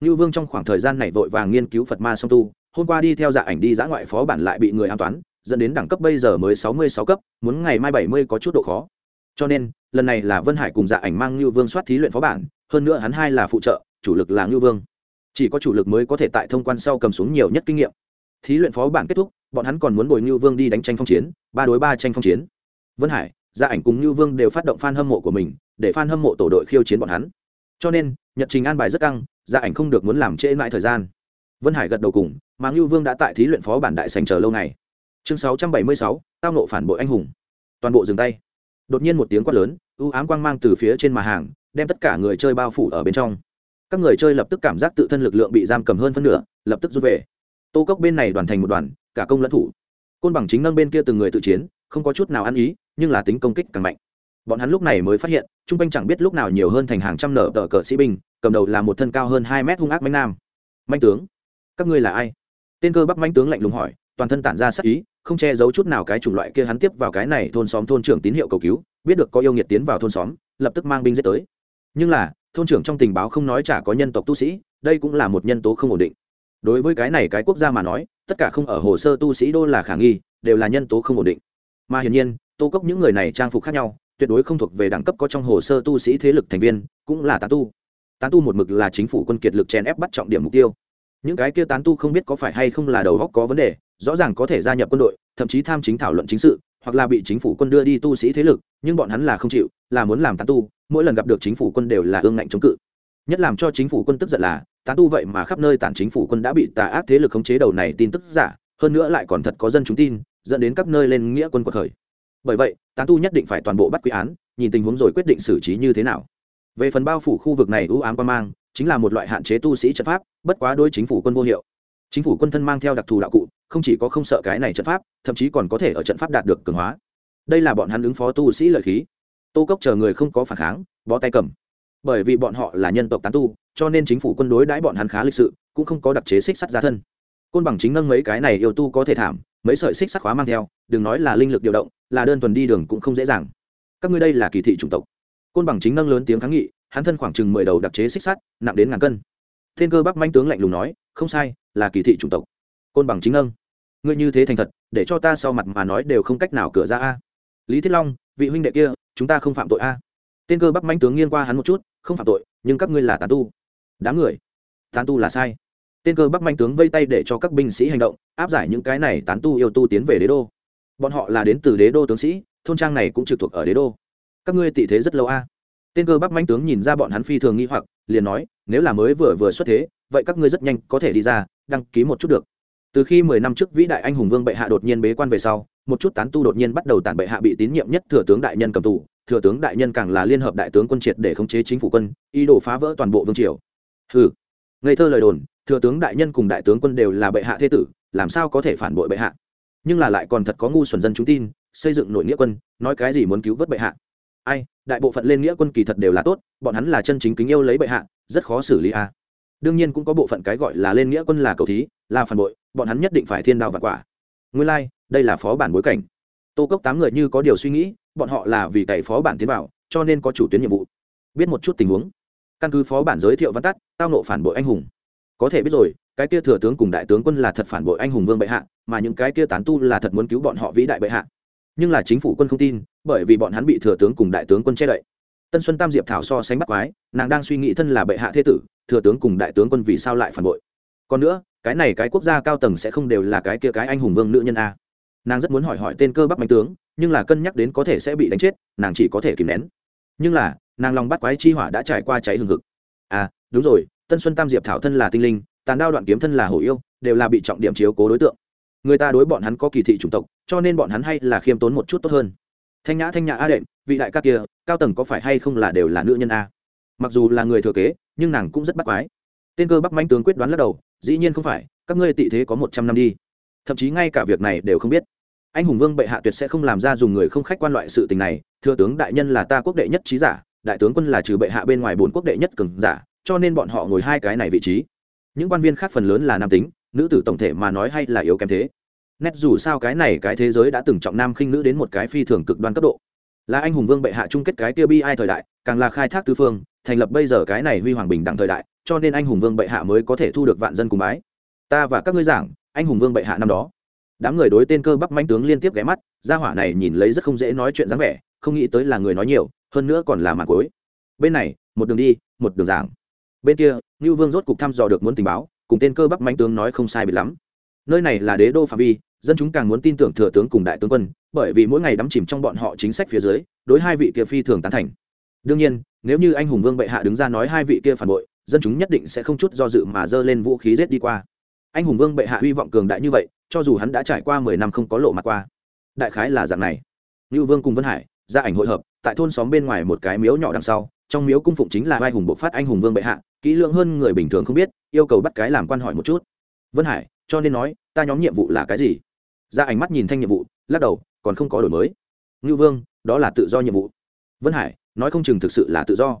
Ngưu vương trong khoảng thời gian này vội vàng nghiên cứu phật ma song tu, hôm qua đi theo dạ ảnh đi giã ngoại phó bản lại bị người an toán, dẫn đến đẳng cấp bây giờ mới sáu mươi sáu cấp, muốn ngày mai bảy mươi có chút độ khó. Cho nên, lần này là vân hải cùng dạ ảnh mang ngưu vương soát thí luyện phó bản, hơn nữa hắn hai là phụ trợ, chủ lực là ngưu vương chỉ có chủ lực mới có thể tại thông quan sau cầm xuống nhiều nhất kinh nghiệm. Thí luyện phó bản kết thúc, bọn hắn còn muốn bồi ngưu vương đi đánh tranh phong chiến, ba đối ba tranh phong chiến. Vân hải gia ảnh cùng ngưu vương đều phát động f a n hâm mộ của mình, để f a n hâm mộ tổ đội khiêu chiến bọn hắn. Cho nên, nhật trình an bài rất căng gia ảnh không được muốn làm trễ mãi thời gian. Vân hải gật đầu cùng, mà ngưu vương đã tại thí luyện phó bản đại sành chờ lâu ngày. Chương sáu trăm bảy mươi sáu, tao nộ phản bội anh hùng. Toàn bộ dừng tay. Đột nhiên một tiếng quát lớn ưu ám quang mang từ phía trên mà hàng, đem tất cả người chơi bao phủ ở bên trong các người chơi lập tức cảm giác tự thân lực lượng bị giam cầm hơn phân nửa, lập tức rút về. Tô cốc bên này đoàn thành một đoàn, cả công lẫn thủ. Côn bằng chính nâng bên kia từng người tự chiến, không có chút nào ăn ý, nhưng là tính công kích càng mạnh. Bọn hắn lúc này mới phát hiện t r u n g quanh chẳng biết lúc nào nhiều hơn thành hàng trăm nở tờ cờ sĩ binh, cầm đầu là một thân cao hơn hai mét hung ác mánh nam. Manh tướng, các ngươi là ai? Tên cơ bắp manh tướng lạnh lùng hỏi, toàn thân tản ra sắc ý, không che giấu chút nào cái chủng loại kia hắn tiếp vào cái này thôn xóm thôn trưởng tín hiệu cầu cứu, biết được có yêu nghiệt tiến vào thôn xóm, lập tức mang binh giết tới. Nhưng là thôn trưởng trong tình báo không nói chả có nhân tộc tu sĩ, đây cũng là một nhân tố không ổn định. Đối với cái này cái quốc gia mà nói, tất cả không ở hồ sơ tu sĩ đô là khả nghi, đều là nhân tố không ổn định. Mà hiển nhiên, tô cốc những người này trang phục khác nhau, tuyệt đối không thuộc về đẳng cấp có trong hồ sơ tu sĩ thế lực thành viên, cũng là tán tu. Tán tu một mực là chính phủ quân kiệt lực chèn ép bắt trọng điểm mục tiêu. Những cái kia tán tu không biết có phải hay không là đầu góc có vấn đề, rõ ràng có thể gia nhập quân đội, thậm chí tham chính thảo luận chính sự hoặc là bị chính phủ quân đưa đi tu sĩ thế lực, nhưng bọn hắn là không chịu, là muốn làm tán tu, mỗi lần gặp được chính phủ quân đều là ương ngạnh chống cự. Nhất làm cho chính phủ quân tức giận là, tán tu vậy mà khắp nơi tản chính phủ quân đã bị tà ác thế lực khống chế đầu này tin tức giả, hơn nữa lại còn thật có dân chúng tin, dẫn đến các nơi lên nghĩa quân cuộc khởi bởi vậy, tán tu nhất định phải toàn bộ bắt quy án, nhìn tình huống rồi quyết định xử trí như thế nào. Về phần bao phủ khu vực này ưu ám quan mang, chính là một loại hạn chế tu sĩ trận pháp, bất quá đôi chính phủ quân vô hiệu chính phủ quân thân mang theo đặc thù đạo cụ, không chỉ có không sợ cái này trận pháp, thậm chí còn có thể ở trận pháp đạt được cường hóa. Đây là bọn hắn ứng phó tu sĩ lợi khí. Tô cốc chờ người không có phản kháng, bó tay cầm. Bởi vì bọn họ là nhân tộc tán tu, cho nên chính phủ quân đối đãi bọn hắn khá lịch sự, cũng không có đặc chế xích sắt ra thân. Côn bằng chính nâng mấy cái này yêu tu có thể thảm, mấy sợi xích sắt khóa mang theo, đừng nói là linh lực điều động, là đơn thuần đi đường cũng không dễ dàng. Các ngươi đây là kỳ thị chủng tộc. Côn bằng chính nâng lớn tiếng kháng nghị, hắn thân khoảng chừng mười đầu đặc chế xích sắt, nặng đến ngàn cân. Thiên cơ bắc manh tướng lạnh lùng nói không sai, là kỳ thị chủng tộc. Côn bằng chính âng ngươi như thế thành thật, để cho ta sau mặt mà nói đều không cách nào cửa ra a. Lý thiết long, vị huynh đệ kia, chúng ta không phạm tội a. Tên cơ bắc manh tướng nghiêng qua hắn một chút, không phạm tội, nhưng các ngươi là tán tu. Đám người. Tán tu là sai. Tên cơ bắc manh tướng vây tay để cho các binh sĩ hành động, áp giải những cái này tán tu yêu tu tiến về đế đô. Bọn họ là đến từ đế đô tướng sĩ, thôn trang này cũng trực thuộc ở đế đô. Các ngươi tị thế rất lâu a. Tên cơ bắc manh tướng nhìn ra bọn hắn phi thường nghi hoặc, liền nói, nếu là mới vừa vừa xuất thế vậy các ngươi rất nhanh có thể đi ra, đăng ký một chút được. Từ khi mười năm trước vĩ đại anh hùng vương bệ hạ đột nhiên bế quan về sau, một chút tán tu đột nhiên bắt đầu tản bệ hạ bị tín nhiệm nhất thừa tướng đại nhân cầm tù, thừa tướng đại nhân càng là liên hợp đại tướng quân triệt để khống chế chính phủ quân, ý đồ phá vỡ toàn bộ vương triều. Ừ ngây thơ lời đồn, thừa tướng đại nhân cùng đại tướng quân đều là bệ hạ thế tử, làm sao có thể phản bội bệ hạ? Nhưng là lại còn thật có ngu xuẩn dân chúng tin, xây dựng nội nghĩa quân, nói cái gì muốn cứu vớt bệ hạ? Ai, đại bộ phận lên nghĩa quân kỳ thật đều là tốt, bọn hắn là chân chính kính yêu lấy bệ hạ, rất khó xử lý a. à đương nhiên cũng có bộ phận cái gọi là lên nghĩa quân là cầu thí là phản bội bọn hắn nhất định phải thiên đao và quả. Nguyên lai、like, đây là phó bản bối cảnh. Tô cốc tám người như có điều suy nghĩ bọn họ là vì cày phó bản tiến vào cho nên có chủ tuyến nhiệm vụ. Biết một chút tình huống. Căn cứ phó bản giới thiệu văn tắt tao nộ phản bội anh hùng. Có thể biết rồi cái kia thừa tướng cùng đại tướng quân là thật phản bội anh hùng vương bệ hạ mà những cái kia tán tu là thật muốn cứu bọn họ vĩ đại bệ hạ. Nhưng là chính phủ quân không tin bởi vì bọn hắn bị thừa tướng cùng đại tướng quân che đậy tân xuân tam diệp thảo so sánh bắt quái, nàng đang suy nghĩ thân là bệ hạ thế tử, thừa tướng cùng đại tướng quân vì sao lại phản bội. Còn nữa, cái này cái quốc gia cao tầng sẽ không đều là cái kia cái anh hùng vương nữ nhân a. Nàng rất muốn hỏi hỏi tên cơ bắp mạnh tướng, nhưng là cân nhắc đến có thể sẽ bị đánh chết, nàng chỉ có thể kìm nén. Nhưng là, nàng lòng bắt quái chi hỏa đã trải qua cháy hừng hực. À đúng rồi, tân xuân tam diệp thảo thân là tinh linh, tàn đao đoạn kiếm thân là hổ yêu, đều là bị trọng điểm chiếu cố đối tượng. Người ta đối bọn hắn có kỳ thị chủng tộc, cho nên bọn hắn hay là khiêm tốn một chút tốt hơn. Thanh nhã thanh nhã a đệm vị đại ca kia, cao tầng có phải hay không là đều là nữ nhân a? Mặc dù là người thừa kế, nhưng nàng cũng rất bắt quái. Tên cơ bắc manh tướng quyết đoán lắc đầu, dĩ nhiên không phải, các ngươi tị thế có một trăm năm đi. Thậm chí ngay cả việc này đều không biết. Anh hùng vương bệ hạ tuyệt sẽ không làm ra dùng người không khách quan loại sự tình này, thừa tướng đại nhân là ta quốc đệ nhất trí giả, đại tướng quân là trừ bệ hạ bên ngoài bốn quốc đệ nhất cường giả, cho nên bọn họ ngồi hai cái này vị trí. Những quan viên khác phần lớn là nam tính, nữ tử tổng thể mà nói hay là yếu kém thế. Nét dù sao cái này cái thế giới đã từng trọng nam khinh nữ đến một cái phi thường cực đoan cấp độ là anh hùng vương bệ hạ chung kết cái kia bi ai thời đại, càng là khai thác tư phương, thành lập bây giờ cái này huy hoàng bình đẳng thời đại, cho nên anh hùng vương bệ hạ mới có thể thu được vạn dân cùng bái. Ta và các ngươi giảng, anh hùng vương bệ hạ năm đó. Đám người đối tên cơ bắp manh tướng liên tiếp ghé mắt, gia hỏa này nhìn lấy rất không dễ nói chuyện dáng vẻ, không nghĩ tới là người nói nhiều, hơn nữa còn là mặt cối bên này, một đường đi, một đường giảng. Bên kia, ngưu vương rốt cục thăm dò được muốn tình báo, cùng tên cơ bắp manh tướng nói không sai bị lắm. Nơi này là đế đô phạm vi dân chúng càng muốn tin tưởng thừa tướng cùng đại tướng quân, bởi vì mỗi ngày đắm chìm trong bọn họ chính sách phía dưới, đối hai vị kia phi thường tán thành. Đương nhiên, nếu như anh hùng vương bệ hạ đứng ra nói hai vị kia phản bội, dân chúng nhất định sẽ không chút do dự mà dơ lên vũ khí giết đi qua. Anh hùng vương bệ hạ hy vọng cường đại như vậy, cho dù hắn đã trải qua mười năm không có lộ mặt qua. Đại khái là dạng này. Như vương cùng vân hải, ra ảnh hội hợp, tại thôn xóm bên ngoài một cái miếu nhỏ đằng sau, trong miếu cung phụng chính là vai hùng bộ phát anh hùng vương bệ hạ, kỹ lượng hơn người bình thường không biết, yêu cầu bắt cái làm quan hỏi một chút. Vân hải, cho nên nói, ta nhóm nhiệm vụ là cái gì? Ra ảnh mắt nhìn thanh nhiệm vụ lắc đầu còn không có đổi mới. Ngưu vương đó là tự do nhiệm vụ. Vân hải nói không chừng thực sự là tự do.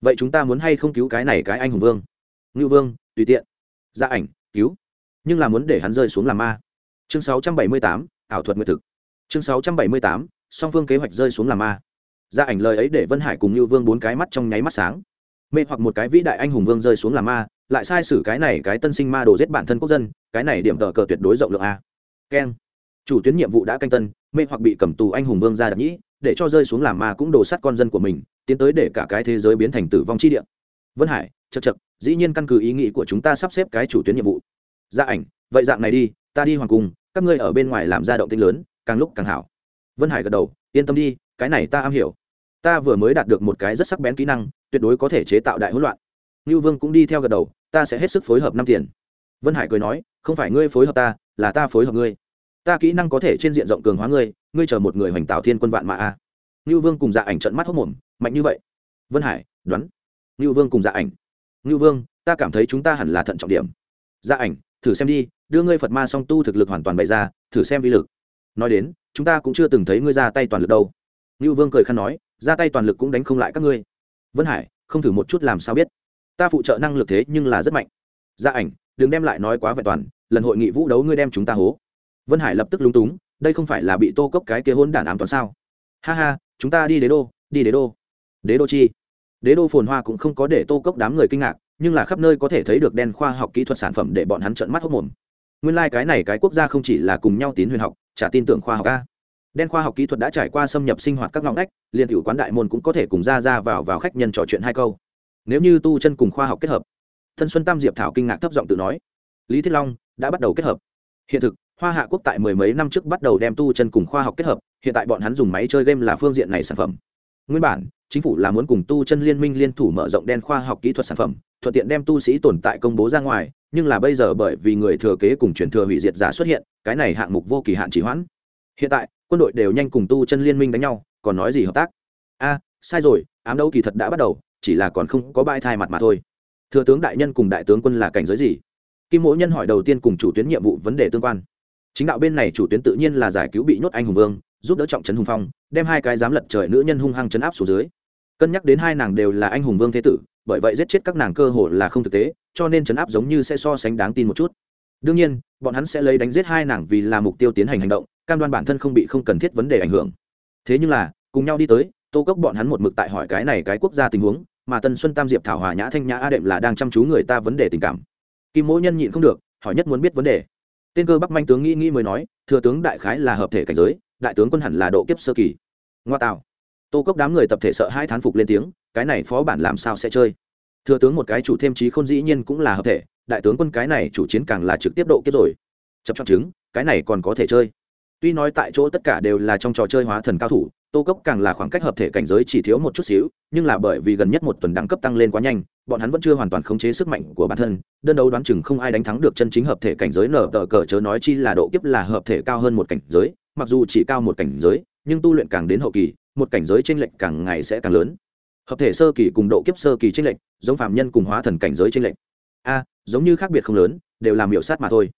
Vậy chúng ta muốn hay không cứu cái này cái anh hùng vương? Ngưu vương tùy tiện. Ra ảnh cứu. Nhưng là muốn để hắn rơi xuống làm ma. Chương 678, ảo thuật nguyệt thực. Chương 678, song phương kế hoạch rơi xuống làm ma. Ra ảnh lời ấy để vân hải cùng ngưu vương bốn cái mắt trong nháy mắt sáng. Mê hoặc một cái vĩ đại anh hùng vương rơi xuống làm ma lại sai sử cái này cái tân sinh ma đồ giết bản thân quốc dân cái này điểm tờ cờ tuyệt đối rộng lượng a. Keng chủ tuyến nhiệm vụ đã canh tân, mê hoặc bị cầm tù anh hùng vương ra đặc nhĩ, để cho rơi xuống làm ma cũng đổ sát con dân của mình, tiến tới để cả cái thế giới biến thành tử vong chi địa. Vân hải chật chật dĩ nhiên căn cứ ý nghĩ của chúng ta sắp xếp cái chủ tuyến nhiệm vụ. Gia ảnh, vậy dạng này đi, ta đi hoàng cung, các ngươi ở bên ngoài làm ra động tinh lớn, càng lúc càng hảo. Vân hải gật đầu, yên tâm đi, cái này ta am hiểu. Ta vừa mới đạt được một cái rất sắc bén kỹ năng, tuyệt đối có thể chế tạo đại hỗn loạn. Ngưu vương cũng đi theo gật đầu, ta sẽ hết sức phối hợp năm tiền. Vân hải cười nói, không phải ngươi phối hợp ta, là ta phối hợp ngươi ta kỹ năng có thể trên diện rộng cường hóa ngươi ngươi chờ một người hoành tạo thiên quân vạn mã a. Ngưu vương cùng dạ ảnh trận mắt hốc mồm, mạnh như vậy. Vân hải, đoán. Ngưu vương cùng dạ ảnh. Ngưu vương, ta cảm thấy chúng ta hẳn là thận trọng điểm. Dạ ảnh, thử xem đi, đưa ngươi phật ma song tu thực lực hoàn toàn bày ra, thử xem vi lực. Nói đến, chúng ta cũng chưa từng thấy ngươi ra tay toàn lực đâu. Ngưu vương cười khăn nói, ra tay toàn lực cũng đánh không lại các ngươi. Vân hải, không thử một chút làm sao biết. Ta phụ trợ năng lực thế nhưng là rất mạnh. Gia ảnh, đừng đem lại nói quá vẹn toàn, lần hội nghị vũ đấu ngươi đem chúng ta hố vân hải lập tức lúng túng, đây không phải là bị tô cốc cái kia hôn đản ám toán sao? Ha ha, chúng ta đi đế đô, đi đế đô. Đế đô chi? Đế đô phồn hoa cũng không có để tô cốc đám người kinh ngạc, nhưng là khắp nơi có thể thấy được đen khoa học kỹ thuật sản phẩm để bọn hắn trợn mắt hốc mồm. Nguyên lai、like、cái này cái quốc gia không chỉ là cùng nhau tín huyền học trả tin tưởng khoa học ca đen khoa học kỹ thuật đã trải qua xâm nhập sinh hoạt các ngõ ngách, liền cựu quán đại môn cũng có thể cùng ra ra vào vào khách nhân trò chuyện hai câu. Nếu như tu chân cùng khoa học kết hợp, thân xuân tam diệp thảo kinh ngạc thấp giọng tự nói, lý thiết long đã bắt đầu kết hợp. Hiện thực hoa hạ quốc tại mười mấy năm trước bắt đầu đem tu chân cùng khoa học kết hợp, hiện tại bọn hắn dùng máy chơi game là phương diện này sản phẩm. Nguyên bản, chính phủ là muốn cùng tu chân liên minh liên thủ mở rộng đen khoa học kỹ thuật sản phẩm, thuận tiện đem tu sĩ tồn tại công bố ra ngoài, nhưng là bây giờ bởi vì người thừa kế cùng truyền thừa hủy diệt giả xuất hiện, cái này hạng mục vô kỳ hạn chỉ hoãn. Hiện tại, quân đội đều nhanh cùng tu chân liên minh đánh nhau, còn nói gì hợp tác? A, sai rồi, ám đấu kỳ thật đã bắt đầu, chỉ là còn không có bãi thai mặt mà thôi. Thừa tướng đại nhân cùng đại tướng quân là cảnh giới gì? Kim mỗi nhân hỏi đầu tiên cùng chủ tuyến nhiệm vụ vấn đề tương quan chính đạo bên này chủ tuyến tự nhiên là giải cứu bị nhốt anh hùng vương, giúp đỡ trọng trấn hùng phong, đem hai cái dám lật trời nữ nhân hung hăng chấn áp xuống dưới. Cân nhắc đến hai nàng đều là anh hùng vương thế tử, bởi vậy giết chết các nàng cơ hồ là không thực tế, cho nên chấn áp giống như sẽ so sánh đáng tin một chút. Đương nhiên, bọn hắn sẽ lấy đánh giết hai nàng vì là mục tiêu tiến hành hành động, cam đoan bản thân không bị không cần thiết vấn đề ảnh hưởng. Thế nhưng là, cùng nhau đi tới, tô cốc bọn hắn một mực tại hỏi cái này cái quốc gia tình huống, mà tân xuân tam diệp thảo hòa nhã thanh nhã a đệm là đang chăm chú người ta vấn đề tình cảm. Kim mỗ nhân nhịn không được, hỏi nhất muốn biết vấn đề tên cơ bắc manh tướng nghĩ nghĩ mới nói, thừa tướng đại khái là hợp thể cảnh giới, đại tướng quân hẳn là độ kiếp sơ kỳ. Ngoa tạo. Tô cốc đám người tập thể sợ hai thán phục lên tiếng, cái này phó bản làm sao sẽ chơi? Thừa tướng một cái chủ thêm trí khôn dĩ nhiên cũng là hợp thể, đại tướng quân cái này chủ chiến càng là trực tiếp độ kiếp rồi. Chập chọn chứng, cái này còn có thể chơi. Tuy nói tại chỗ tất cả đều là trong trò chơi hóa thần cao thủ tô cốc càng là khoảng cách hợp thể cảnh giới chỉ thiếu một chút xíu, nhưng là bởi vì gần nhất một tuần đẳng cấp tăng lên quá nhanh, bọn hắn vẫn chưa hoàn toàn khống chế sức mạnh của bản thân, đơn đấu đoán chừng không ai đánh thắng được chân chính hợp thể cảnh giới nở tờ cờ chớ nói chi là độ kiếp là hợp thể cao hơn một cảnh giới, mặc dù chỉ cao một cảnh giới, nhưng tu luyện càng đến hậu kỳ, một cảnh giới tranh lệch càng ngày sẽ càng lớn. Hợp thể sơ kỳ cùng độ kiếp sơ kỳ tranh lệch, giống phạm nhân cùng hóa thần cảnh giới tranh lệch. A, giống như khác biệt không lớn, đều làm miểu sát mà thôi.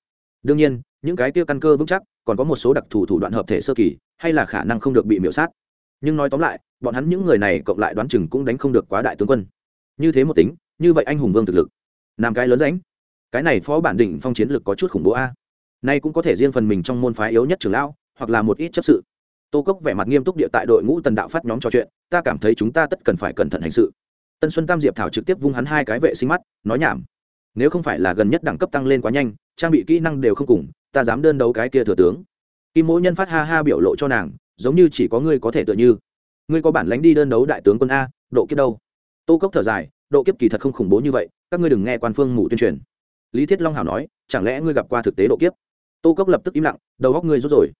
Đương nhiên, những cái tiêu căn cơ vững chắc còn có một số đặc thù thủ đoạn hợp thể sơ kỳ, hay là khả năng không được bị miễu sát. Nhưng nói tóm lại, bọn hắn những người này cộng lại đoán chừng cũng đánh không được quá đại tướng quân. Như thế một tính, như vậy anh hùng vương thực lực làm cái lớn ránh cái này phó bản định phong chiến lực có chút khủng bố a. Nay cũng có thể riêng phần mình trong môn phái yếu nhất trường lão, hoặc là một ít chấp sự. Tô cốc vẻ mặt nghiêm túc địa tại đội ngũ tần đạo phát nhóm trò chuyện, ta cảm thấy chúng ta tất cần phải cẩn thận hành sự. Tân xuân tam diệp thảo trực tiếp vung hắn hai cái vệ sinh mắt, nói nhảm, nếu không phải là gần nhất đẳng cấp tăng lên quá nhanh trang bị kỹ năng đều không cùng, ta dám đơn đấu cái kia thừa tướng. Kim mỗi nhân phát ha ha biểu lộ cho nàng, giống như chỉ có ngươi có thể tựa như. Ngươi có bản lánh đi đơn đấu đại tướng quân a, độ kiếp đâu? Tô cốc thở dài, độ kiếp kỳ thật không khủng bố như vậy, các ngươi đừng nghe quan phương mù tuyên truyền. Lý thiết long hảo nói, chẳng lẽ ngươi gặp qua thực tế độ kiếp? Tô cốc lập tức im lặng, đầu góc ngươi rút rồi.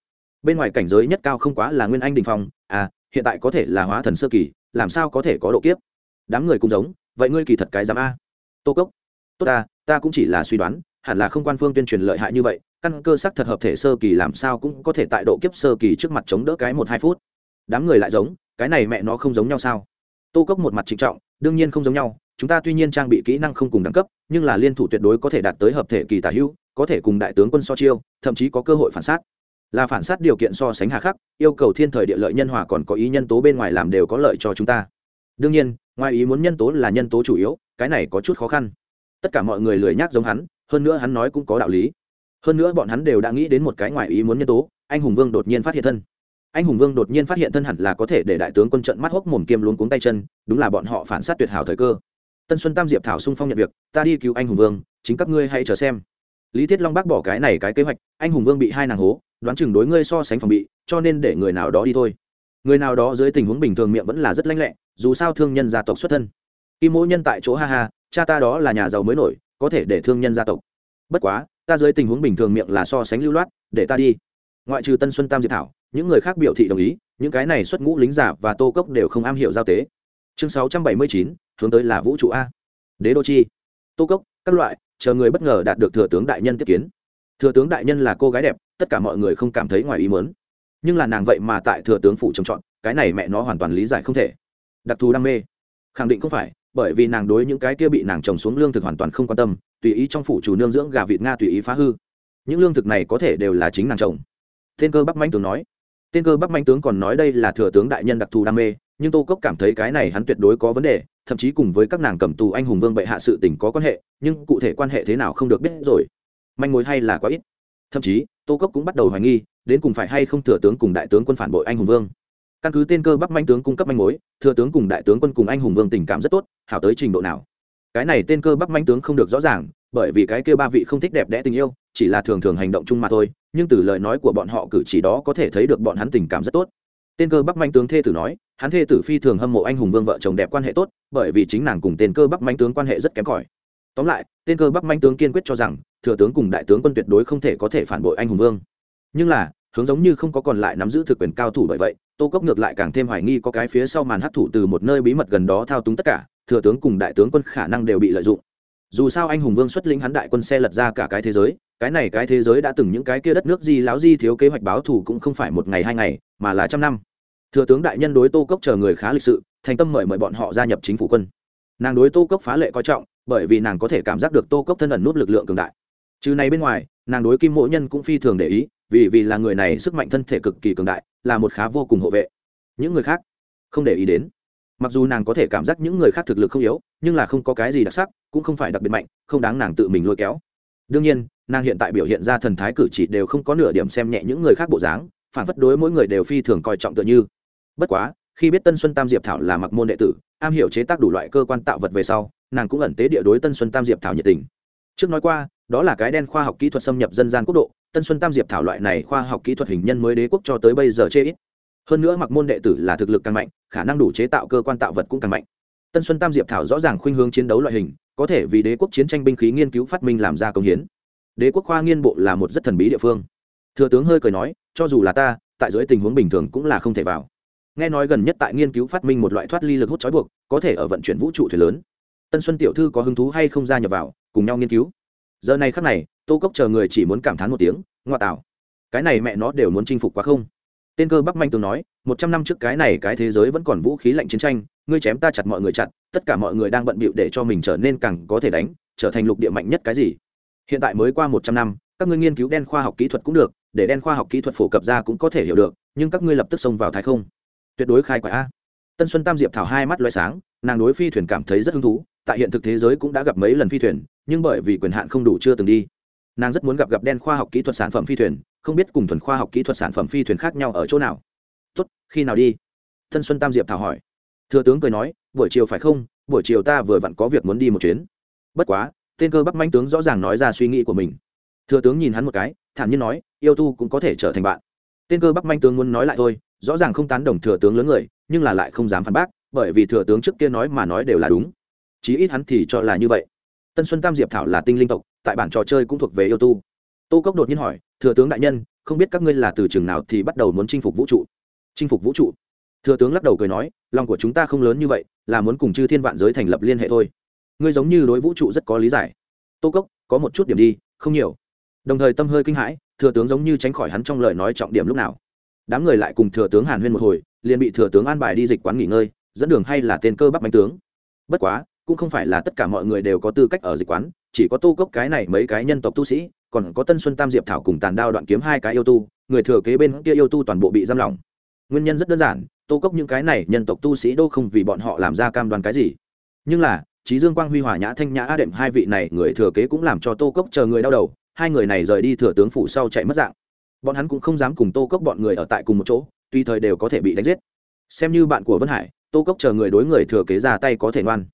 Bên ngoài cảnh giới nhất cao không quá là nguyên anh đình phong à hiện tại có thể là hóa thần sơ kỳ, làm sao có thể có độ kiếp? Đám người cũng giống, vậy ngươi kỳ thật cái giám a. Tô cốc, tốt ta ta cũng chỉ là suy đoán hẳn là không quan phương tuyên truyền lợi hại như vậy, căn cơ sắc thật hợp thể sơ kỳ làm sao cũng có thể tại độ kiếp sơ kỳ trước mặt chống đỡ cái một hai phút. Đám người lại giống, cái này mẹ nó không giống nhau sao? Tô cốc một mặt trịnh trọng, đương nhiên không giống nhau, chúng ta tuy nhiên trang bị kỹ năng không cùng đẳng cấp, nhưng là liên thủ tuyệt đối có thể đạt tới hợp thể kỳ tả hữu, có thể cùng đại tướng quân so chiêu, thậm chí có cơ hội phản sát. Là phản sát điều kiện so sánh hà khắc, yêu cầu thiên thời địa lợi nhân hòa còn có ý nhân tố bên ngoài làm đều có lợi cho chúng ta. Đương nhiên, ngoài ý muốn nhân tố là nhân tố chủ yếu, cái này có chút khó khăn. Tất cả mọi người lười nhác giống hắn hơn nữa hắn nói cũng có đạo lý. Hơn nữa bọn hắn đều đã nghĩ đến một cái ngoài ý muốn nhân tố, anh hùng vương đột nhiên phát hiện thân. Anh hùng vương đột nhiên phát hiện thân hẳn là có thể để đại tướng quân trận mắt hốc mồm kiêm luống cuống tay chân, đúng là bọn họ phản sát tuyệt hảo thời cơ. Tân xuân tam diệp thảo sung phong nhận việc, ta đi cứu anh hùng vương, chính các ngươi hãy chờ xem. Lý thiết long bác bỏ cái này cái kế hoạch, anh hùng vương bị hai nàng hố, đoán chừng đối ngươi so sánh phòng bị, cho nên để người nào đó đi thôi. Người nào đó dưới tình huống bình thường miệng vẫn là rất lanh lẹ, dù sao thương nhân gia tộc xuất thân. Kim mỗ nhân tại chỗ ha ha, cha ta đó là nhà giàu mới nổi có thể để thương nhân gia tộc. Bất quá, ta dưới tình huống bình thường miệng là so sánh lưu loát, để ta đi. Ngoại trừ tân xuân tam diệp thảo, những người khác biểu thị đồng ý, những cái này xuất ngũ lính giả và tô cốc đều không am hiểu giao tế. Chương sáu trăm bảy mươi chín, hướng tới là vũ trụ a. Đế đô chi. Tô cốc, các loại, chờ người bất ngờ đạt được thừa tướng đại nhân tiếp kiến. Thừa tướng đại nhân là cô gái đẹp, tất cả mọi người không cảm thấy ngoài ý mớn nhưng là nàng vậy mà tại thừa tướng phủ trồng trọt, cái này mẹ nó hoàn toàn lý giải không thể. Đặc thù đam mê. Khẳng định không phải bởi vì nàng đối những cái kia bị nàng trồng xuống lương thực hoàn toàn không quan tâm, tùy ý trong phủ chủ nương dưỡng gà vịt nga tùy ý phá hư. Những lương thực này có thể đều là chính nàng trồng. Tên cơ bắc manh tướng nói. Tên cơ bắc manh tướng còn nói đây là thừa tướng đại nhân đặc thù đam mê, nhưng tô cốc cảm thấy cái này hắn tuyệt đối có vấn đề, thậm chí cùng với các nàng cầm tù anh hùng vương bệ hạ sự tình có quan hệ, nhưng cụ thể quan hệ thế nào không được biết rồi. Manh mối hay là quá ít. Thậm chí, tô cốc cũng bắt đầu hoài nghi, đến cùng phải hay không thừa tướng cùng đại tướng quân phản bội anh hùng vương căn cứ tên cơ bắc manh tướng cung cấp manh mối, thừa tướng cùng đại tướng quân cùng anh hùng vương tình cảm rất tốt, hảo tới trình độ nào? Cái này tên cơ bắc manh tướng không được rõ ràng, bởi vì cái kia ba vị không thích đẹp đẽ tình yêu, chỉ là thường thường hành động chung mà thôi, nhưng từ lời nói của bọn họ cử chỉ đó có thể thấy được bọn hắn tình cảm rất tốt. Tên cơ bắc manh tướng thê tử nói, hắn thê tử phi thường hâm mộ anh hùng vương vợ chồng đẹp quan hệ tốt, bởi vì chính nàng cùng tên cơ bắc manh tướng quan hệ rất kém cỏi. Tóm lại, tên cơ bắc manh tướng kiên quyết cho rằng, thừa tướng cùng đại tướng quân tuyệt đối không thể có thể phản bội anh hùng vương. Nhưng là, hướng giống như không có còn lại nắm giữ thực quyền cao thủ bởi vậy tô cốc ngược lại càng thêm hoài nghi có cái phía sau màn hấp thủ từ một nơi bí mật gần đó thao túng tất cả, thừa tướng cùng đại tướng quân khả năng đều bị lợi dụng. Dù sao anh hùng vương xuất lĩnh hắn đại quân xe lật ra cả cái thế giới, cái này cái thế giới đã từng những cái kia đất nước di láo di thiếu kế hoạch báo thù cũng không phải một ngày hai ngày, mà là trăm năm. Thừa tướng đại nhân đối tô cốc chờ người khá lịch sự, thành tâm mời mời bọn họ gia nhập chính phủ quân. Nàng đối tô cốc phá lệ coi trọng, bởi vì nàng có thể cảm giác được tô cốc thân ẩn nút lực lượng cường đại. Trừ này bên ngoài, nàng đối kim mỗ nhân cũng phi thường để ý, vì vì là người này sức mạnh thân thể cực kỳ cường đại là một khá vô cùng hộ vệ. Những người khác không để ý đến. Mặc dù nàng có thể cảm giác những người khác thực lực không yếu, nhưng là không có cái gì đặc sắc, cũng không phải đặc biệt mạnh, không đáng nàng tự mình lôi kéo. Đương nhiên, nàng hiện tại biểu hiện ra thần thái cử chỉ đều không có nửa điểm xem nhẹ những người khác bộ dáng, phản phất đối mỗi người đều phi thường coi trọng tựa như. Bất quá, khi biết tân xuân tam diệp thảo là mặc môn đệ tử, am hiểu chế tác đủ loại cơ quan tạo vật về sau, nàng cũng ẩn tế địa đối tân xuân tam diệp thảo nhiệt tình. Trước nói qua, đó là cái đen khoa học kỹ thuật xâm nhập dân gian quốc độ tân xuân tam diệp thảo loại này khoa học kỹ thuật hình nhân mới đế quốc cho tới bây giờ chê ít. Hơn nữa mặc môn đệ tử là thực lực càng mạnh, khả năng đủ chế tạo cơ quan tạo vật cũng càng mạnh. Tân xuân tam diệp thảo rõ ràng khuynh hướng chiến đấu loại hình, có thể vì đế quốc chiến tranh binh khí nghiên cứu phát minh làm ra công hiến. Đế quốc khoa nghiên bộ là một rất thần bí địa phương. Thừa tướng hơi cười nói, cho dù là ta, tại dưới tình huống bình thường cũng là không thể vào. Nghe nói gần nhất tại nghiên cứu phát minh một loại thoát ly lực hút trói buộc, có thể ở vận chuyển vũ trụ thuyền lớn. Tân xuân tiểu thư có hứng thú hay không gia nhập vào, cùng nhau nghiên cứu? Giờ này khắc này, tô cốc chờ người chỉ muốn cảm thán một tiếng, ngoa tạo. Cái này mẹ nó đều muốn chinh phục quá không? Tên cơ bắc manh tường nói, một trăm năm trước cái này cái thế giới vẫn còn vũ khí lạnh chiến tranh, ngươi chém ta chặt mọi người chặt, tất cả mọi người đang bận bịu để cho mình trở nên càng có thể đánh, trở thành lục địa mạnh nhất cái gì? Hiện tại mới qua một trăm năm, các ngươi nghiên cứu đen khoa học kỹ thuật cũng được, để đen khoa học kỹ thuật phổ cập ra cũng có thể hiểu được, nhưng các ngươi lập tức xông vào thái không. Tuyệt đối khai quả a. Tân xuân tam diệp thảo hai mắt loay sáng, nàng đối phi thuyền cảm thấy rất hứng thú tại hiện thực thế giới cũng đã gặp mấy lần phi thuyền, nhưng bởi vì quyền hạn không đủ chưa từng đi. Nàng rất muốn gặp gặp đen khoa học kỹ thuật sản phẩm phi thuyền, không biết cùng thuần khoa học kỹ thuật sản phẩm phi thuyền khác nhau ở chỗ nào. Tốt, khi nào đi? Thân xuân tam diệp thảo hỏi. Thừa tướng cười nói, buổi chiều phải không? Buổi chiều ta vừa vặn có việc muốn đi một chuyến. Bất quá, tên cơ bắc manh tướng rõ ràng nói ra suy nghĩ của mình. Thừa tướng nhìn hắn một cái, thản nhiên nói, yêu tu cũng có thể trở thành bạn. Tên cơ bắc manh tướng muốn nói lại thôi, rõ ràng không tán đồng thừa tướng lớn người, nhưng là lại không dám phản bác, bởi vì thừa tướng trước kia nói mà nói đều là đúng chí ít hắn thì cho là như vậy. Tân xuân tam diệp thảo là tinh linh tộc, tại bản trò chơi cũng thuộc về yêu tu. Tô cốc đột nhiên hỏi, thừa tướng đại nhân, không biết các ngươi là từ trường nào thì bắt đầu muốn chinh phục vũ trụ? Chinh phục vũ trụ? Thừa tướng lắc đầu cười nói, lòng của chúng ta không lớn như vậy, là muốn cùng chư thiên vạn giới thành lập liên hệ thôi. Ngươi giống như đối vũ trụ rất có lý giải. Tô cốc, có một chút điểm đi, không nhiều. Đồng thời tâm hơi kinh hãi, thừa tướng giống như tránh khỏi hắn trong lời nói trọng điểm lúc nào. Đám người lại cùng thừa tướng hàn huyên một hồi, liền bị thừa tướng an bài đi dịch quán nghỉ ngơi, dẫn đường hay là tên cơ bắp bánh tướng. Bất quá cũng không phải là tất cả mọi người đều có tư cách ở dịch quán, chỉ có tô cốc cái này mấy cái nhân tộc tu sĩ, còn có tân xuân tam diệp thảo cùng tàn đao đoạn kiếm hai cái yêu tu, người thừa kế bên kia yêu tu toàn bộ bị giam lỏng. Nguyên nhân rất đơn giản, tô cốc những cái này nhân tộc tu sĩ đâu không vì bọn họ làm ra cam đoan cái gì. Nhưng là trí dương quang huy hòa nhã thanh nhã a đệm hai vị này người thừa kế cũng làm cho tô cốc chờ người đau đầu, hai người này rời đi thừa tướng phủ sau chạy mất dạng. Bọn hắn cũng không dám cùng tô cốc bọn người ở tại cùng một chỗ tùy thời đều có thể bị đánh giết. Xem như bạn của vân hải, tô cốc chờ người đối người thừa kế ra tay có thể ngoan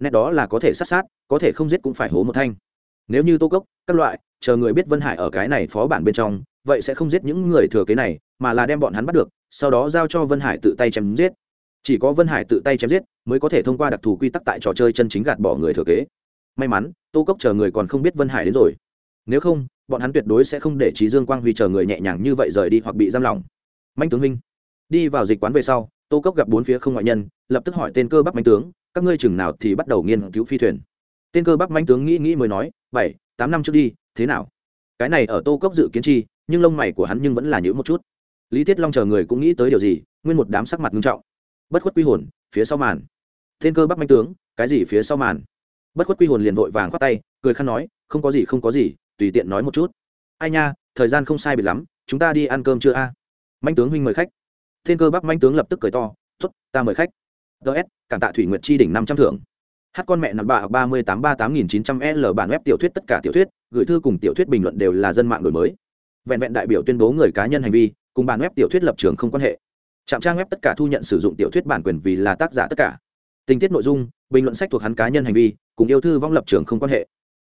nét đó là có thể sát sát có thể không giết cũng phải hố một thanh. Nếu như tô cốc các loại chờ người biết vân hải ở cái này phó bản bên trong vậy sẽ không giết những người thừa kế này mà là đem bọn hắn bắt được sau đó giao cho vân hải tự tay chém giết. Chỉ có vân hải tự tay chém giết mới có thể thông qua đặc thù quy tắc tại trò chơi chân chính gạt bỏ người thừa kế. May mắn tô cốc chờ người còn không biết vân hải đến rồi. Nếu không bọn hắn tuyệt đối sẽ không để trí dương quang huy chờ người nhẹ nhàng như vậy rời đi hoặc bị giam lỏng. Mạnh tướng Minh, đi vào dịch quán về sau tô cốc gặp bốn phía không ngoại nhân lập tức hỏi tên cơ bắp mạnh tướng các ngươi chừng nào thì bắt đầu nghiên cứu phi thuyền. Tên cơ bắp manh tướng nghĩ nghĩ mới nói, bảy, tám năm trước đi, thế nào? Cái này ở tô cốc dự kiến chi, nhưng lông mày của hắn nhưng vẫn là nhữ một chút. Lý thiết long chờ người cũng nghĩ tới điều gì, nguyên một đám sắc mặt nghiêm trọng. Bất khuất quy hồn, phía sau màn. Tên cơ bắp manh tướng, cái gì phía sau màn? Bất khuất quy hồn liền vội vàng khoát tay, cười khăn nói, không có gì, không có gì, tùy tiện nói một chút. Ai nha, thời gian không sai biệt lắm, chúng ta đi ăn cơm chưa a? À? manh tướng huynh mời khách. Tên cơ bắp manh tướng lập tức cười to t ố t ta mời khách ts cảm tạ thủy nguyện chi đỉnh năm trăm thưởng. Hát con mẹ nằm bạ ba mươi tám, ba tám nghìn chín trăm l bản web tiểu thuyết tất cả tiểu thuyết, gửi thư cùng tiểu thuyết bình luận đều là dân mạng đổi mới. Vẹn vẹn đại biểu tuyên bố người cá nhân hành vi, cùng bản web tiểu thuyết lập trường không quan hệ. Trạm trang web tất cả thu nhận sử dụng tiểu thuyết bản quyền vì là tác giả tất cả. Tình tiết nội dung, bình luận sách thuộc hắn cá nhân hành vi, cùng yêu thư vong lập trường không quan hệ.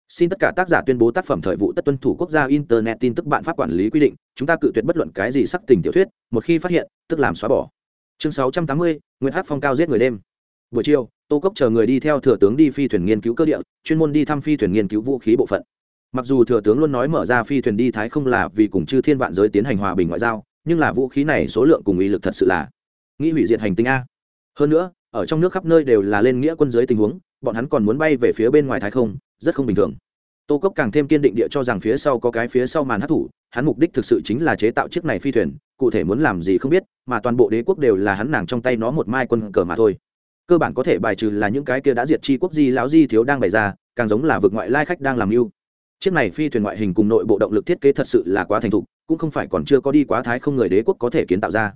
Xin tất cả tác giả tuyên bố tác phẩm thời vụ tất tuân thủ quốc gia internet tin tức bạn pháp quản lý quy định, chúng ta cự tuyệt bất luận cái gì sắc tình tiểu thuyết, một khi phát hiện, tức làm xóa bỏ chương 680, nguyễn hát phong cao giết người đêm. Buổi chiều tô cốc chờ người đi theo thừa tướng đi phi thuyền nghiên cứu cơ địa chuyên môn đi thăm phi thuyền nghiên cứu vũ khí bộ phận. Mặc dù thừa tướng luôn nói mở ra phi thuyền đi thái không là vì cùng chư thiên vạn giới tiến hành hòa bình ngoại giao nhưng là vũ khí này số lượng cùng ý lực thật sự là nghĩ hủy diệt hành tinh a. Hơn nữa ở trong nước khắp nơi đều là lên nghĩa quân giới tình huống bọn hắn còn muốn bay về phía bên ngoài thái không rất không bình thường tô cốc càng thêm kiên định địa cho rằng phía sau có cái phía sau màn hát thủ, hắn mục đích thực sự chính là chế tạo chiếc này phi thuyền, cụ thể muốn làm gì không biết, mà toàn bộ đế quốc đều là hắn nàng trong tay nó một mai quân cờ mà thôi. Cơ bản có thể bài trừ là những cái kia đã diệt chi quốc di, lão di thiếu đang bày ra, càng giống là vực ngoại lai khách đang làm mưu. Chiếc này phi thuyền ngoại hình cùng nội bộ động lực thiết kế thật sự là quá thành thục, cũng không phải còn chưa có đi quá thái không người đế quốc có thể kiến tạo ra.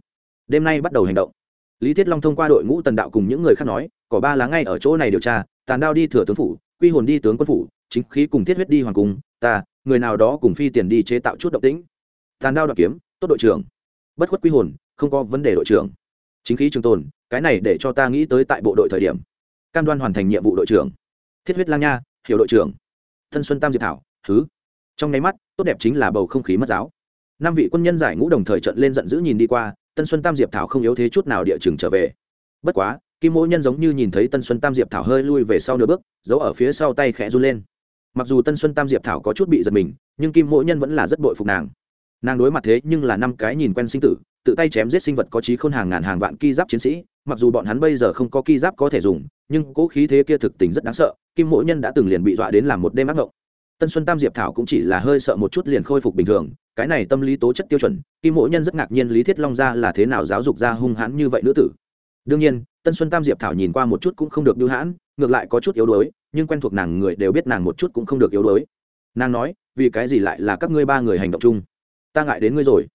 Đêm nay bắt đầu hành động. Lý thiết long thông qua đội ngũ tần đạo cùng những người khác nói có ba lá ngay ở chỗ này điều tra, tàn đao đi thừa tướng phủ, quy hồn đi tướng quân phủ chính khí cùng thiết huyết đi hoàng cung, ta, người nào đó cùng phi tiền đi chế tạo chút động tĩnh. Tàn đao đoạt kiếm, tốt đội trưởng. Bất khuất quy hồn, không có vấn đề đội trưởng. Chính khí trường tồn, cái này để cho ta nghĩ tới tại bộ đội thời điểm. Cam đoan hoàn thành nhiệm vụ đội trưởng. Thiết huyết lang nha, hiểu đội trưởng. Thân xuân tam diệp thảo thứ trong nháy mắt, tốt đẹp chính là bầu không khí mất giáo. Năm vị quân nhân giải ngũ đồng thời trận lên giận dữ nhìn đi qua, tân xuân tam diệp thảo không yếu thế chút nào địa trường trở về. Bất quá, kim mỗi nhân giống như nhìn thấy tân xuân tam diệp thảo hơi lui về sau nửa bước, giấu ở phía sau tay khẽ run lên mặc dù tân xuân tam diệp thảo có chút bị giật mình, nhưng kim mỗi nhân vẫn là rất bội phục nàng. Nàng đối mặt thế nhưng là năm cái nhìn quen sinh tử, tự tay chém giết sinh vật có trí khôn hàng ngàn hàng vạn ki giáp chiến sĩ, mặc dù bọn hắn bây giờ không có ki giáp có thể dùng, nhưng cỗ khí thế kia thực tình rất đáng sợ, kim mỗi nhân đã từng liền bị dọa đến làm một đêm ác ngộng. Tân xuân tam diệp thảo cũng chỉ là hơi sợ một chút liền khôi phục bình thường, cái này tâm lý tố chất tiêu chuẩn, kim mỗi nhân rất ngạc nhiên lý thiết long ra là thế nào giáo dục ra hung hãn như vậy nữ tử. Đương nhiên, tân xuân tam diệp thảo nhìn qua một chút cũng không được đưu hãn ngược lại có chút yếu đuối, nhưng quen thuộc nàng người đều biết nàng một chút cũng không được yếu đuối. Nàng nói, vì cái gì lại là các ngươi ba người hành động chung? Ta ngại đến ngươi rồi.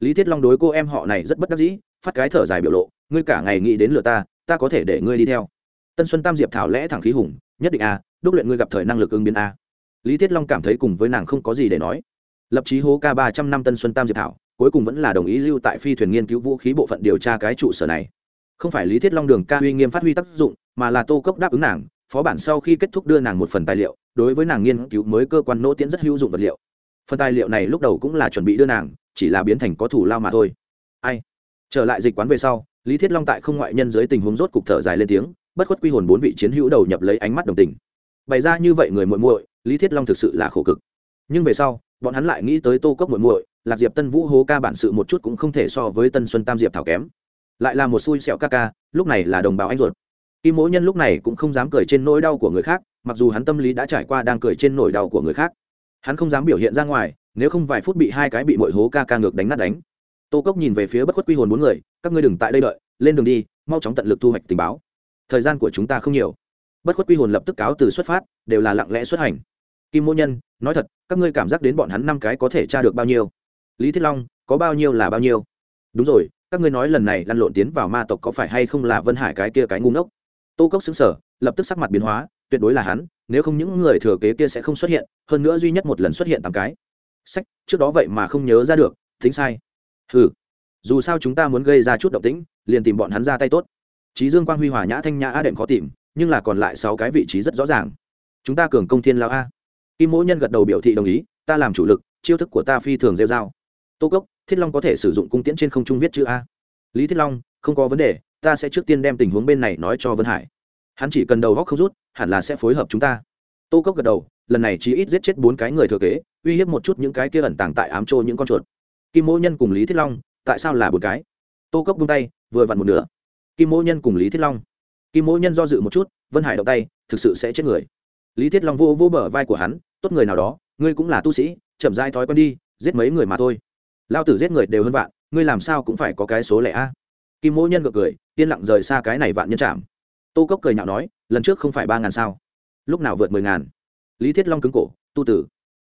Lý thiết long đối cô em họ này rất bất đắc dĩ, phát cái thở dài biểu lộ, ngươi cả ngày nghĩ đến lừa ta ta có thể để ngươi đi theo. Tân xuân tam diệp thảo lẽ thẳng khí hùng, nhất định a đúc luyện ngươi gặp thời năng lực ứng biến a lý thiết long cảm thấy cùng với nàng không có gì để nói. Lập chí hố ca ba trăm năm tân xuân tam diệp thảo, cuối cùng vẫn là đồng ý lưu tại phi thuyền nghiên cứu vũ khí bộ phận điều tra cái trụ sở này. Không phải lý thiết long đường ca uy nghiêm phát huy tác dụng mà là tô cốc đáp ứng nàng, phó bản sau khi kết thúc đưa nàng một phần tài liệu, đối với nàng nghiên cứu mới cơ quan nỗ tiễn rất hữu dụng vật liệu. Phần tài liệu này lúc đầu cũng là chuẩn bị đưa nàng, chỉ là biến thành có thủ lao mà thôi. Ai? Trở lại dịch quán về sau, lý thiết long tại không ngoại nhân dưới tình huống rốt cục thở dài lên tiếng, bất khuất quy hồn bốn vị chiến hữu đầu nhập lấy ánh mắt đồng tình. Bày ra như vậy người muội muội, lý thiết long thực sự là khổ cực. Nhưng về sau, bọn hắn lại nghĩ tới tô cốc muội muội, lạc diệp tân vũ hố ca bản sự một chút cũng không thể so với tân xuân tam diệp thảo kém. Lại là một xui xẹo ca ca, lúc này là đồng bào anh ruột kim mỗi nhân lúc này cũng không dám cười trên nỗi đau của người khác, mặc dù hắn tâm lý đã trải qua đang cười trên nỗi đau của người khác. Hắn không dám biểu hiện ra ngoài, nếu không vài phút bị hai cái bị mội hố ca ca ngược đánh nát đánh. Tô cốc nhìn về phía bất khuất quy hồn bốn người, các ngươi đừng tại đây đợi, lên đường đi, mau chóng tận lực thu hoạch tình báo. Thời gian của chúng ta không nhiều. Bất khuất quy hồn lập tức cáo từ xuất phát, đều là lặng lẽ xuất hành. Kim mỗ nhân, nói thật, các ngươi cảm giác đến bọn hắn năm cái có thể tra được bao nhiêu? Lý thiết long, có bao nhiêu là bao nhiêu? Đúng rồi, các ngươi nói lần này lăn lộn tiến vào ma tộc có phải hay không là vân hải cái kia cái ngu ngốc? Tô cốc xứng sở lập tức sắc mặt biến hóa, tuyệt đối là hắn, nếu không những người thừa kế kia sẽ không xuất hiện, hơn nữa duy nhất một lần xuất hiện tám cái. Sách, trước đó vậy mà không nhớ ra được, tính sai. Ừ dù sao chúng ta muốn gây ra chút động tĩnh, liền tìm bọn hắn ra tay tốt. Trí dương quang huy hòa nhã thanh nhã á đệm khó tìm, nhưng là còn lại sáu cái vị trí rất rõ ràng. Chúng ta cường công thiên lao a. Kim mỗ nhân gật đầu biểu thị đồng ý, ta làm chủ lực, chiêu thức của ta phi thường rêu dao tô cốc, thiết long có thể sử dụng cung tiễn trên không trung viết chữ a. Lý thiết long, không có vấn đề ta sẽ trước tiên đem tình huống bên này nói cho vân hải. Hắn chỉ cần đầu góc không rút, hẳn là sẽ phối hợp chúng ta. Tô cốc gật đầu, lần này chỉ ít giết chết bốn cái người thừa kế, uy hiếp một chút những cái kia ẩn tàng tại ám trô những con chuột. Kim mỗ nhân cùng lý thiết long, tại sao là bốn cái? Tô cốc bung tay, vừa vặn một nửa. Kim mỗ nhân cùng lý thiết long. Kim mỗ nhân do dự một chút, vân hải động tay, thực sự sẽ chết người. Lý thiết long vô vô bờ vai của hắn, tốt người nào đó, ngươi cũng là tu sĩ, chậm dai thói quen đi, giết mấy người mà thôi. Lao tử giết người đều hơn vạn, ngươi làm sao cũng phải có cái số lẻ a kim mỗ nhân gượng cười, yên lặng rời xa cái này vạn nhân chạm tô cốc cười nhạo nói, lần trước không phải ba ngàn sao? Lúc nào vượt mười ngàn? Lý thiết long cứng cổ, tu tử.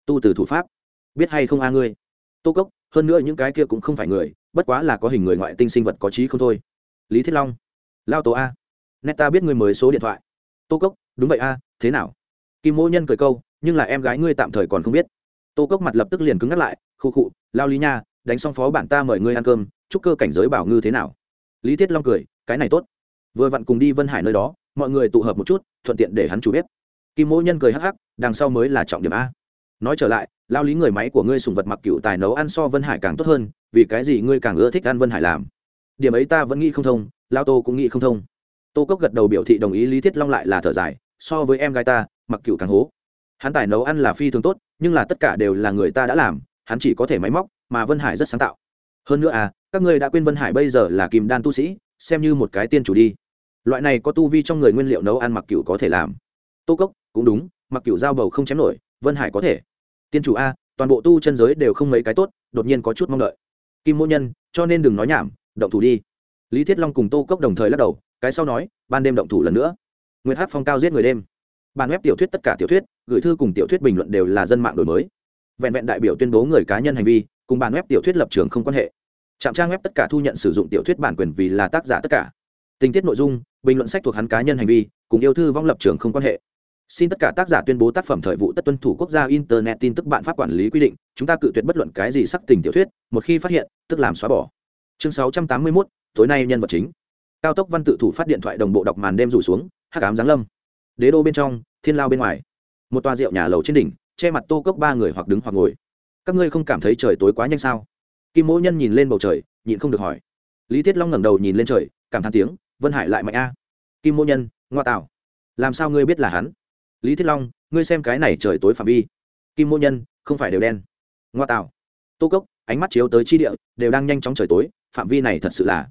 Tu tử thủ pháp. Biết hay không a ngươi? Tô cốc, hơn nữa những cái kia cũng không phải người, bất quá là có hình người ngoại tinh sinh vật có trí không thôi. Lý thiết long. Lao tố a. Nét ta biết ngươi mới số điện thoại. Tô cốc, đúng vậy a, thế nào? Kim mỗ nhân cười câu, nhưng là em gái ngươi tạm thời còn không biết. Tô cốc mặt lập tức liền cứng ngắt lại khu khụ, lao lý nha, đánh xong phó bản ta mời ngươi ăn cơm, chúc cơ cảnh giới bảo ngư thế nào? Lý thiết long cười, cái này tốt. Vừa vặn cùng đi vân hải nơi đó, mọi người tụ hợp một chút, thuận tiện để hắn chủ biết kim mỗ nhân cười hắc hắc, đằng sau mới là trọng điểm a. Nói trở lại, lao lý người máy của ngươi sùng vật mặc cựu tài nấu ăn so vân hải càng tốt hơn, vì cái gì ngươi càng ưa thích ăn vân hải làm? Điểm ấy ta vẫn nghĩ không thông, lao tô cũng nghĩ không thông. Tô cốc gật đầu biểu thị đồng ý lý thiết long lại là thở dài, so với em gái ta, mặc cựu càng hố. Hắn tài nấu ăn là phi thường tốt, nhưng là tất cả đều là người ta đã làm, hắn chỉ có thể máy móc, mà vân hải rất sáng tạo. Hơn nữa à các ngươi đã quên vân hải bây giờ là kim đan tu sĩ, xem như một cái tiên chủ đi. Loại này có tu vi trong người nguyên liệu nấu ăn mặc cựu có thể làm. Tô cốc, cũng đúng, mặc cựu dao bầu không chém nổi, vân hải có thể. Tiên chủ a, toàn bộ tu chân giới đều không mấy cái tốt, đột nhiên có chút mong đợi. Kim mỗ nhân, cho nên đừng nói nhảm, động thủ đi. Lý thiết long cùng tô cốc đồng thời lắc đầu, cái sau nói, ban đêm động thủ lần nữa. Nguyệt hát phong cao giết người đêm. Bản web tiểu thuyết tất cả tiểu thuyết, gửi thư cùng tiểu thuyết bình luận đều là dân mạng đổi mới. Vẹn vẹn đại biểu tuyên bố người cá nhân hành vi, cùng bản web tiểu thuyết lập trường không quan hệ trạm trang web tất cả thu nhận sử dụng tiểu thuyết bản quyền vì là tác giả tất cả. Tình tiết nội dung bình luận sách thuộc hắn cá nhân hành vi cùng yêu thư vong lập trường không quan hệ. Xin tất cả tác giả tuyên bố tác phẩm thời vụ tất tuân thủ quốc gia internet tin tức bạn pháp quản lý quy định chúng ta cự tuyệt bất luận cái gì sắc tình tiểu thuyết một khi phát hiện tức làm xóa bỏ. Chương 681, tối nay nhân vật chính. Cao tốc văn tự thủ phát điện thoại đồng bộ đọc màn đêm rủ xuống hắc ám giáng lâm. Đế đô bên trong thiên lao bên ngoài. Một toa rượu nhà lầu trên đỉnh che mặt tô cốc ba người hoặc đứng hoặc ngồi. Các ngươi không cảm thấy trời tối quá nhanh sao? Kim mỗ nhân nhìn lên bầu trời, nhịn không được hỏi. Lý thiết long ngẩng đầu nhìn lên trời, cảm thán tiếng, vân hải lại mạnh a. Kim mỗ nhân, ngoa tạo. Làm sao ngươi biết là hắn? Lý thiết long, ngươi xem cái này trời tối phạm vi. Kim mỗ nhân, không phải đều đen. Ngoa tạo. Tô cốc, ánh mắt chiếu tới chi địa, đều đang nhanh chóng trời tối, phạm vi này thật sự là.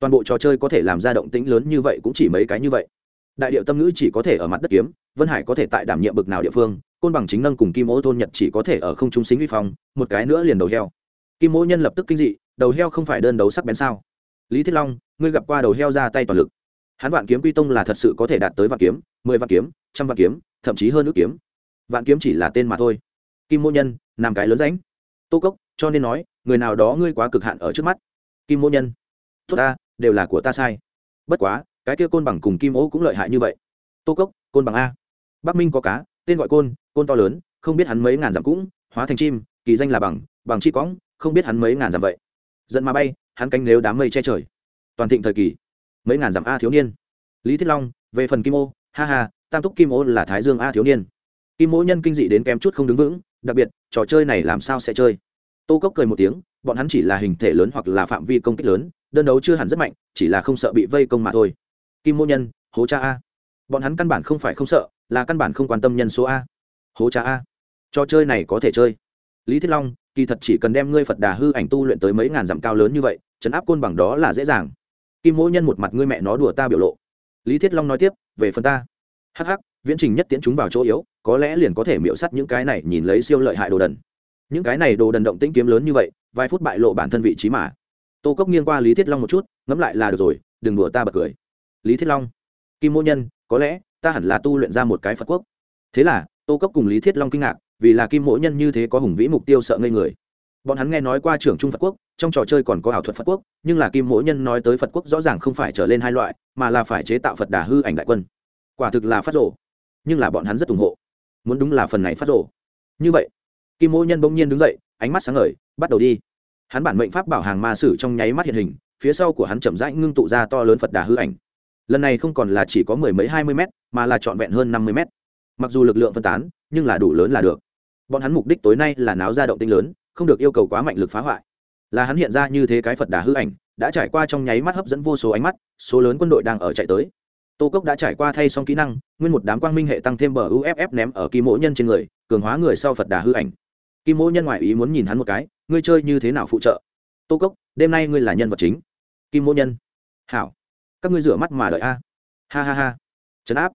Toàn bộ trò chơi có thể làm ra động tĩnh lớn như vậy cũng chỉ mấy cái như vậy. Đại điệu tâm ngữ chỉ có thể ở mặt đất kiếm, vân hải có thể tại đảm nhiệm bực nào địa phương, côn bằng chính nâng cùng kim ô thôn nhật chỉ có thể ở không trung xính vi phong, một cái nữa liền đầu heo kim mỗ nhân lập tức kinh dị, đầu heo không phải đơn đấu sắc bén sao? Lý thiết long, ngươi gặp qua đầu heo ra tay toàn lực. Hắn vạn kiếm quy tông là thật sự có thể đạt tới vạn kiếm, mười vạn kiếm, trăm vạn kiếm, thậm chí hơn ước kiếm. Vạn kiếm chỉ là tên mà thôi. Kim mỗ nhân làm cái lớn ránh tô cốc, cho nên nói, người nào đó ngươi quá cực hạn ở trước mắt. Kim mỗ nhân, tốt ta, đều là của ta sai. Bất quá, cái kia côn bằng cùng kim ô cũng lợi hại như vậy. Tô cốc, côn bằng a. Bắc minh có cá, tên gọi côn côn to lớn, không biết hắn mấy ngàn dặm cũng, hóa thành chim, kỳ danh là bằng bằng chi cõng không biết hắn mấy ngàn dặm vậy. Giận mà bay, hắn cánh nếu đám mây che trời. Toàn thịnh thời kỳ, mấy ngàn dặm a thiếu niên. Lý thiết long, về phần kim ô, ha ha, tam túc kim ô là thái dương a thiếu niên. Kim ô nhân kinh dị đến kém chút không đứng vững, đặc biệt, trò chơi này làm sao sẽ chơi? Tô cốc cười một tiếng, bọn hắn chỉ là hình thể lớn hoặc là phạm vi công kích lớn, đơn đấu chưa hẳn rất mạnh, chỉ là không sợ bị vây công mà thôi. Kim mô nhân, hố cha a. Bọn hắn căn bản không phải không sợ, là căn bản không quan tâm nhân số a. Hố cha a. Trò chơi này có thể chơi. Lý thiết long kỳ thật chỉ cần đem ngươi phật đà hư ảnh tu luyện tới mấy ngàn dặm cao lớn như vậy chấn áp côn bằng đó là dễ dàng. Kim mỗi nhân một mặt ngươi mẹ nó đùa ta biểu lộ. Lý thiết long nói tiếp, về phần ta. Hắc hắc, viễn trình nhất tiễn chúng vào chỗ yếu, có lẽ liền có thể miễu sắt những cái này nhìn lấy siêu lợi hại đồ đần. Những cái này đồ đần động tĩnh kiếm lớn như vậy, vài phút bại lộ bản thân vị trí mà. Tô cốc nghiêng qua lý thiết long một chút, ngẫm lại là được rồi, đừng đùa ta bật cười. Lý thiết long, kim mô nhân, có lẽ ta hẳn là tu luyện ra một cái phật quốc. Thế là, tô cốc cùng lý thiết long kinh ngạc vì là kim mỗ nhân như thế có hùng vĩ mục tiêu sợ ngây người. Bọn hắn nghe nói qua trưởng trung phật quốc, trong trò chơi còn có ảo thuật phật quốc, nhưng là kim mỗ nhân nói tới phật quốc rõ ràng không phải trở lên hai loại, mà là phải chế tạo phật đà hư ảnh đại quân. Quả thực là phát rổ nhưng là bọn hắn rất ủng hộ. Muốn đúng là phần này phát rổ như vậy, kim mỗ nhân bỗng nhiên đứng dậy, ánh mắt sáng ngời, bắt đầu đi. Hắn bản mệnh pháp bảo hàng ma sử trong nháy mắt hiện hình, phía sau của hắn chậm rãi ngưng tụ ra to lớn phật đà hư ảnh. Lần này không còn là chỉ có mười mấy hai mươi mét, mà là trọn vẹn hơn năm mươi mét. Mặc dù lực lượng phân tán nhưng là đủ lớn là được. Bọn hắn mục đích tối nay là náo ra động tinh lớn, không được yêu cầu quá mạnh lực phá hoại. Là hắn hiện ra như thế cái phật đà hư ảnh, đã trải qua trong nháy mắt hấp dẫn vô số ánh mắt, số lớn quân đội đang ở chạy tới. Tô cốc đã trải qua thay xong kỹ năng, nguyên một đám quang minh hệ tăng thêm bờ uff ném ở kim mỗ nhân trên người, cường hóa người sau phật đà hư ảnh. Kim mỗ nhân ngoại ý muốn nhìn hắn một cái, ngươi chơi như thế nào phụ trợ? Tô cốc, đêm nay ngươi là nhân vật chính. Kim mỗ nhân. Hảo, các ngươi rửa mắt mà đợi a. Ha ha ha. Trấn áp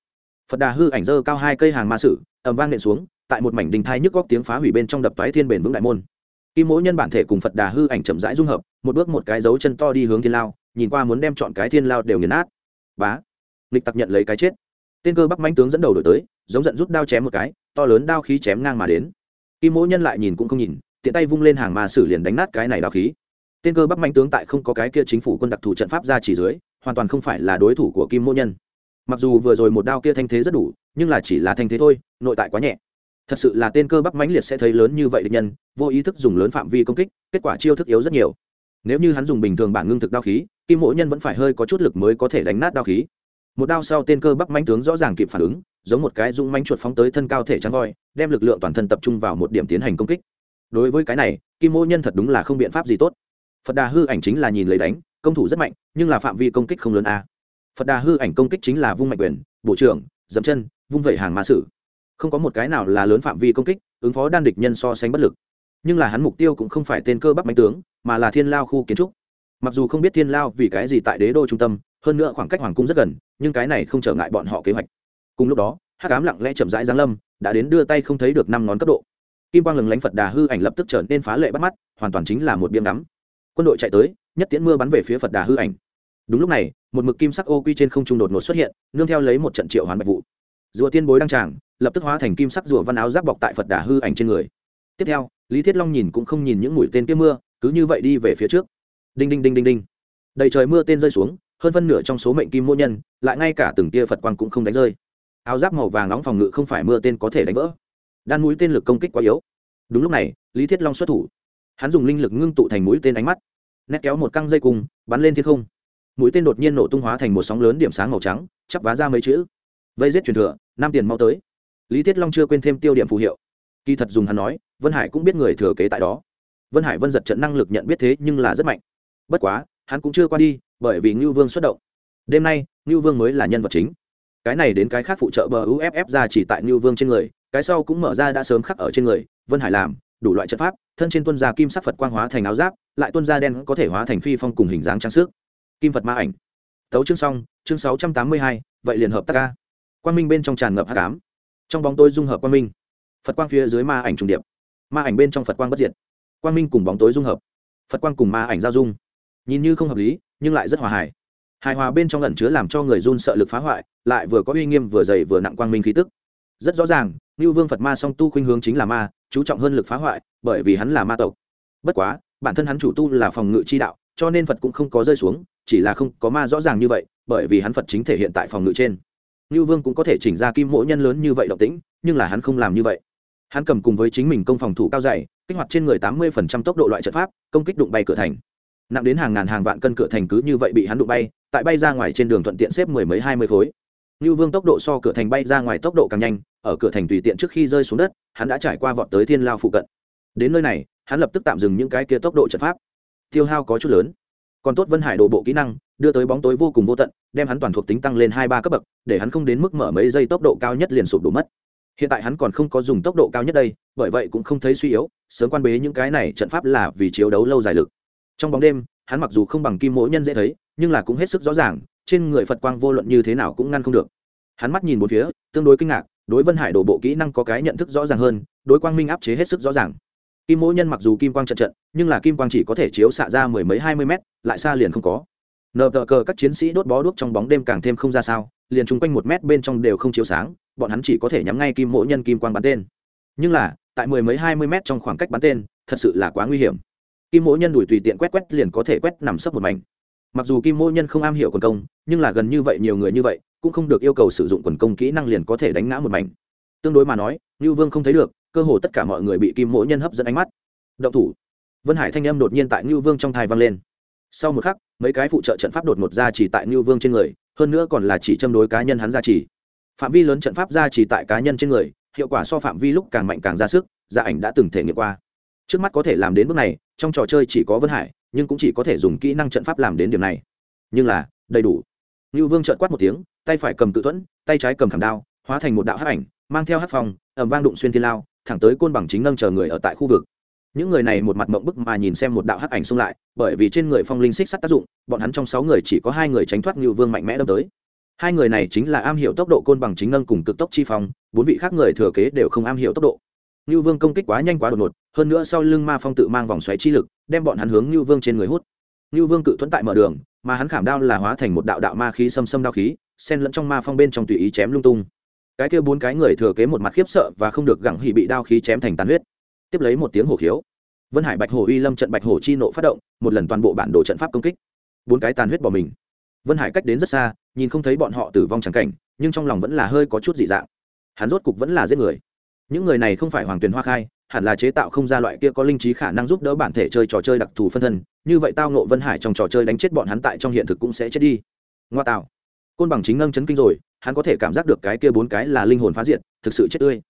phật đà hư ảnh dơ cao hai cây hàng ma sử ẩm vang nện xuống, tại một mảnh đình thai nhức góc tiếng phá hủy bên trong đập toái thiên bền vững đại môn. Kim mỗi nhân bản thể cùng phật đà hư ảnh chậm rãi dung hợp, một bước một cái dấu chân to đi hướng thiên lao, nhìn qua muốn đem chọn cái thiên lao đều nghiền nát. Bá! Lịch tặc nhận lấy cái chết. Tên cơ bắc mãnh tướng dẫn đầu đổi tới, giống giận rút đao chém một cái, to lớn đao khí chém ngang mà đến. Kim mỗi nhân lại nhìn cũng không nhìn, tiện tay vung lên hàng ma sử liền đánh nát cái này đao khí. Tên cơ bắc mãnh tướng tại không có cái kia chính phủ quân đặc thù trận pháp ra chỉ dưới, hoàn toàn không phải là đối thủ của kim mỗi nhân mặc dù vừa rồi một đao kia thanh thế rất đủ, nhưng là chỉ là thanh thế thôi, nội tại quá nhẹ. Thật sự là tên cơ bắp mãnh liệt sẽ thấy lớn như vậy địch nhân, vô ý thức dùng lớn phạm vi công kích, kết quả chiêu thức yếu rất nhiều. Nếu như hắn dùng bình thường bản ngưng thực đao khí, kim mỗ nhân vẫn phải hơi có chút lực mới có thể đánh nát đao khí. Một đao sau tên cơ bắp mãnh tướng rõ ràng kịp phản ứng, giống một cái dung mãnh chuột phóng tới thân cao thể trắng voi, đem lực lượng toàn thân tập trung vào một điểm tiến hành công kích. Đối với cái này, kim mỗ nhân thật đúng là không biện pháp gì tốt. Phật đà hư ảnh chính là nhìn lấy đánh, công thủ rất mạnh, nhưng là phạm vi công kích không lớn a phật đà hư ảnh công kích chính là vung mạnh quyền bộ trưởng dậm chân, vung vẩy hàng ma sử. Không có một cái nào là lớn phạm vi công kích, ứng phó đan địch nhân so sánh bất lực. Nhưng là hắn mục tiêu cũng không phải tên cơ bắp mạnh tướng, mà là thiên lao khu kiến trúc. Mặc dù không biết thiên lao vì cái gì tại đế đô trung tâm, hơn nữa khoảng cách hoàng cung rất gần, nhưng cái này không trở ngại bọn họ kế hoạch. Cùng lúc đó, hắc ám lặng lẽ chậm rãi giáng lâm, đã đến đưa tay không thấy được năm ngón cấp độ. Kim quang lừng lánh phật đà hư ảnh lập tức trở nên phá lệ bắt mắt, hoàn toàn chính là một biếm đắm quân đội chạy tới, nhất tiễn mưa bắn về phía phật đà hư ảnh. Đúng lúc này một mực kim sắc ô quy trên không trung đột ngột xuất hiện, nương theo lấy một trận triệu hoán bạch vụ. Rùa tiên bối đăng tràng, lập tức hóa thành kim sắc rùa văn áo giáp bọc tại phật đà hư ảnh trên người. Tiếp theo, lý thiết long nhìn cũng không nhìn những mũi tên kia mưa, cứ như vậy đi về phía trước. Đinh đinh đinh đinh đinh. Đầy trời mưa tên rơi xuống, hơn phân nửa trong số mệnh kim mô nhân, lại ngay cả từng tia phật quang cũng không đánh rơi. Áo giáp màu vàng nóng phòng ngự không phải mưa tên có thể đánh vỡ. Đan mũi tên lực công kích quá yếu. Đúng lúc này, lý thiết long xuất thủ. Hắn dùng linh lực ngưng tụ thành mũi tên ánh mắt. Nét kéo một căng dây cùng, bắn lên thiên không mũi tên đột nhiên nổ tung hóa thành một sóng lớn điểm sáng màu trắng, chắp vá ra mấy chữ. Vây giết truyền thừa năm tiền mau tới. Lý thiết long chưa quên thêm tiêu điểm phù hiệu. Kỳ thật dùng hắn nói, vân hải cũng biết người thừa kế tại đó. Vân hải vân giật trận năng lực nhận biết thế nhưng là rất mạnh. Bất quá, hắn cũng chưa qua đi, bởi vì ngưu vương xuất động. Đêm nay, ngưu vương mới là nhân vật chính. Cái này đến cái khác phụ trợ bờ uff ra chỉ tại ngưu vương trên người, cái sau cũng mở ra đã sớm khắc ở trên người, vân hải làm, đủ loại trận pháp, thân trên tuân gia kim sắc phật quang hóa thành áo giáp, lại tuân gia đen có thể hóa thành phi phong cùng hình dáng trang sức kim phật ma ảnh. Tấu chương xong, chương sáu trăm tám mươi hai, vậy liền hợp tác ca. Quang minh bên trong tràn ngập h tám trong bóng tối dung hợp quang minh. Phật quang phía dưới ma ảnh trùng điệp. Ma ảnh bên trong phật quang bất diệt. Quang minh cùng bóng tối dung hợp. Phật quang cùng ma ảnh giao dung. Nhìn như không hợp lý, nhưng lại rất hòa hài. Hài hòa bên trong ẩn chứa làm cho người run sợ lực phá hoại, lại vừa có uy nghiêm vừa dày vừa nặng quang minh khí tức. Rất rõ ràng như vương phật ma song tu khuynh hướng chính là ma, chú trọng hơn lực phá hoại, bởi vì hắn là ma tộc. Bất quá, bản thân hắn chủ tu là phòng ngự chi đạo, cho nên phật cũng không có rơi xuống chỉ là không có ma rõ ràng như vậy bởi vì hắn phật chính thể hiện tại phòng ngự trên ngưu Vương cũng có thể chỉnh ra kim mỗi nhân lớn như vậy động tĩnh, nhưng là hắn không làm như vậy. Hắn cầm cùng với chính mình công phòng thủ cao dày, kích hoạt trên người 80% tốc độ loại trận pháp, công kích đụng bay cửa thành. Nặng đến hàng ngàn hàng vạn cân cửa thành cứ như vậy bị hắn đụng bay, tại bay ra ngoài trên đường thuận tiện xếp mười mấy hai mươi khối. ngưu Vương tốc độ so cửa thành bay ra ngoài tốc độ càng nhanh, ở cửa thành tùy tiện trước khi rơi xuống đất, hắn đã trải qua vọt tới thiên lao phụ cận. Đến nơi này, hắn lập tức tạm dừng những cái kia tốc độ trận pháp. Tiêu hao có chút lớn còn tốt vân hải đổ bộ kỹ năng, đưa tới bóng tối vô cùng vô tận, đem hắn toàn thuộc tính tăng lên hai ba cấp bậc, để hắn không đến mức mở mấy giây tốc độ cao nhất liền sụp đổ mất. Hiện tại hắn còn không có dùng tốc độ cao nhất đây, bởi vậy cũng không thấy suy yếu, sớm quan bế những cái này trận pháp là vì chiếu đấu lâu dài lực. Trong bóng đêm, hắn mặc dù không bằng kim mỗi nhân dễ thấy, nhưng là cũng hết sức rõ ràng, trên người phật quang vô luận như thế nào cũng ngăn không được. Hắn mắt nhìn một phía, tương đối kinh ngạc, đối vân hải đổ bộ kỹ năng có cái nhận thức rõ ràng hơn, đối quang minh áp chế hết sức rõ ràng kim mỗ nhân mặc dù kim quang trận trận, nhưng là kim quang chỉ có thể chiếu xạ ra mười mấy, hai mươi mét, lại xa liền không có. Nờ tờ cờ các chiến sĩ đốt bó đuốc trong bóng đêm càng thêm không ra sao, liền chung quanh một mét bên trong đều không chiếu sáng, bọn hắn chỉ có thể nhắm ngay kim mỗ nhân kim quang bắn tên. Nhưng là, tại mười mấy, hai mươi mét trong khoảng cách bắn tên, thật sự là quá nguy hiểm. Kim mỗ nhân đuổi tùy tiện quét quét liền có thể quét nằm sấp một mảnh. Mặc dù kim mỗ nhân không am hiểu quần công, nhưng là gần như vậy, nhiều người như vậy, cũng không được yêu cầu sử dụng quần công kỹ năng liền có thể đánh ngã một mảnh. Tương đối mà nói như vương không thấy được cơ hồ tất cả mọi người bị kim mỗi nhân hấp dẫn ánh mắt. Động thủ. Vân hải thanh âm đột nhiên tại ngưu vương trong thai vang lên. Sau một khắc, mấy cái phụ trợ trận pháp đột ngột ra chỉ tại ngưu vương trên người, hơn nữa còn là chỉ châm đối cá nhân hắn ra chỉ. Phạm vi lớn trận pháp ra chỉ tại cá nhân trên người, hiệu quả so phạm vi lúc càng mạnh càng ra sức, gia ảnh đã từng thể nghiệm qua. Trước mắt có thể làm đến bước này, trong trò chơi chỉ có vân hải, nhưng cũng chỉ có thể dùng kỹ năng trận pháp làm đến điểm này. Nhưng là, đầy đủ. Ngưu vương trợn quát một tiếng, tay phải cầm tự thuẫn, tay trái cầm khảm đao, hóa thành một đạo hắc ảnh, mang theo hắc phòng ẩm vang đụng xuyên thiên lao thẳng tới côn bằng chính nâng chờ người ở tại khu vực. Những người này một mặt mộng bức mà nhìn xem một đạo hắc ảnh xông lại, bởi vì trên người phong linh xích sắt tác dụng, bọn hắn trong sáu người chỉ có hai người tránh thoát ngưu vương mạnh mẽ đâm tới. Hai người này chính là am hiểu tốc độ côn bằng chính nâng cùng cực tốc chi phong, bốn vị khác người thừa kế đều không am hiểu tốc độ. Ngưu vương công kích quá nhanh quá đột ngột, hơn nữa sau lưng ma phong tự mang vòng xoáy chi lực, đem bọn hắn hướng ngưu vương trên người hút. Ngưu vương cự thuẫn tại mở đường, mà hắn khảm đao là hóa thành một đạo đạo ma khí xâm xâm đao khí sen lẫn trong ma phong bên trong tùy ý chém lung tung cái kia bốn cái người thừa kế một mặt khiếp sợ và không được gẳng hỉ bị đao khí chém thành tàn huyết. Tiếp lấy một tiếng hổ khiếu. Vân hải bạch hổ uy lâm trận bạch hổ chi nộ phát động, một lần toàn bộ bản đồ trận pháp công kích. Bốn cái tàn huyết bỏ mình. Vân hải cách đến rất xa, nhìn không thấy bọn họ tử vong trắng cảnh, nhưng trong lòng vẫn là hơi có chút dị dạng. Hắn rốt cục vẫn là giết người. Những người này không phải hoàng tuyền hoa khai, hẳn là chế tạo không ra loại kia có linh trí khả năng giúp đỡ bản thể chơi trò chơi đặc thù phân thân. Như vậy tao nộ vân hải trong trò chơi đánh chết bọn hắn tại trong hiện thực cũng sẽ chết đi. Ngoa tạo. Côn bằng chính ngân chấn kinh rồi hắn có thể cảm giác được cái kia bốn cái là linh hồn phá diện thực sự chết tươi.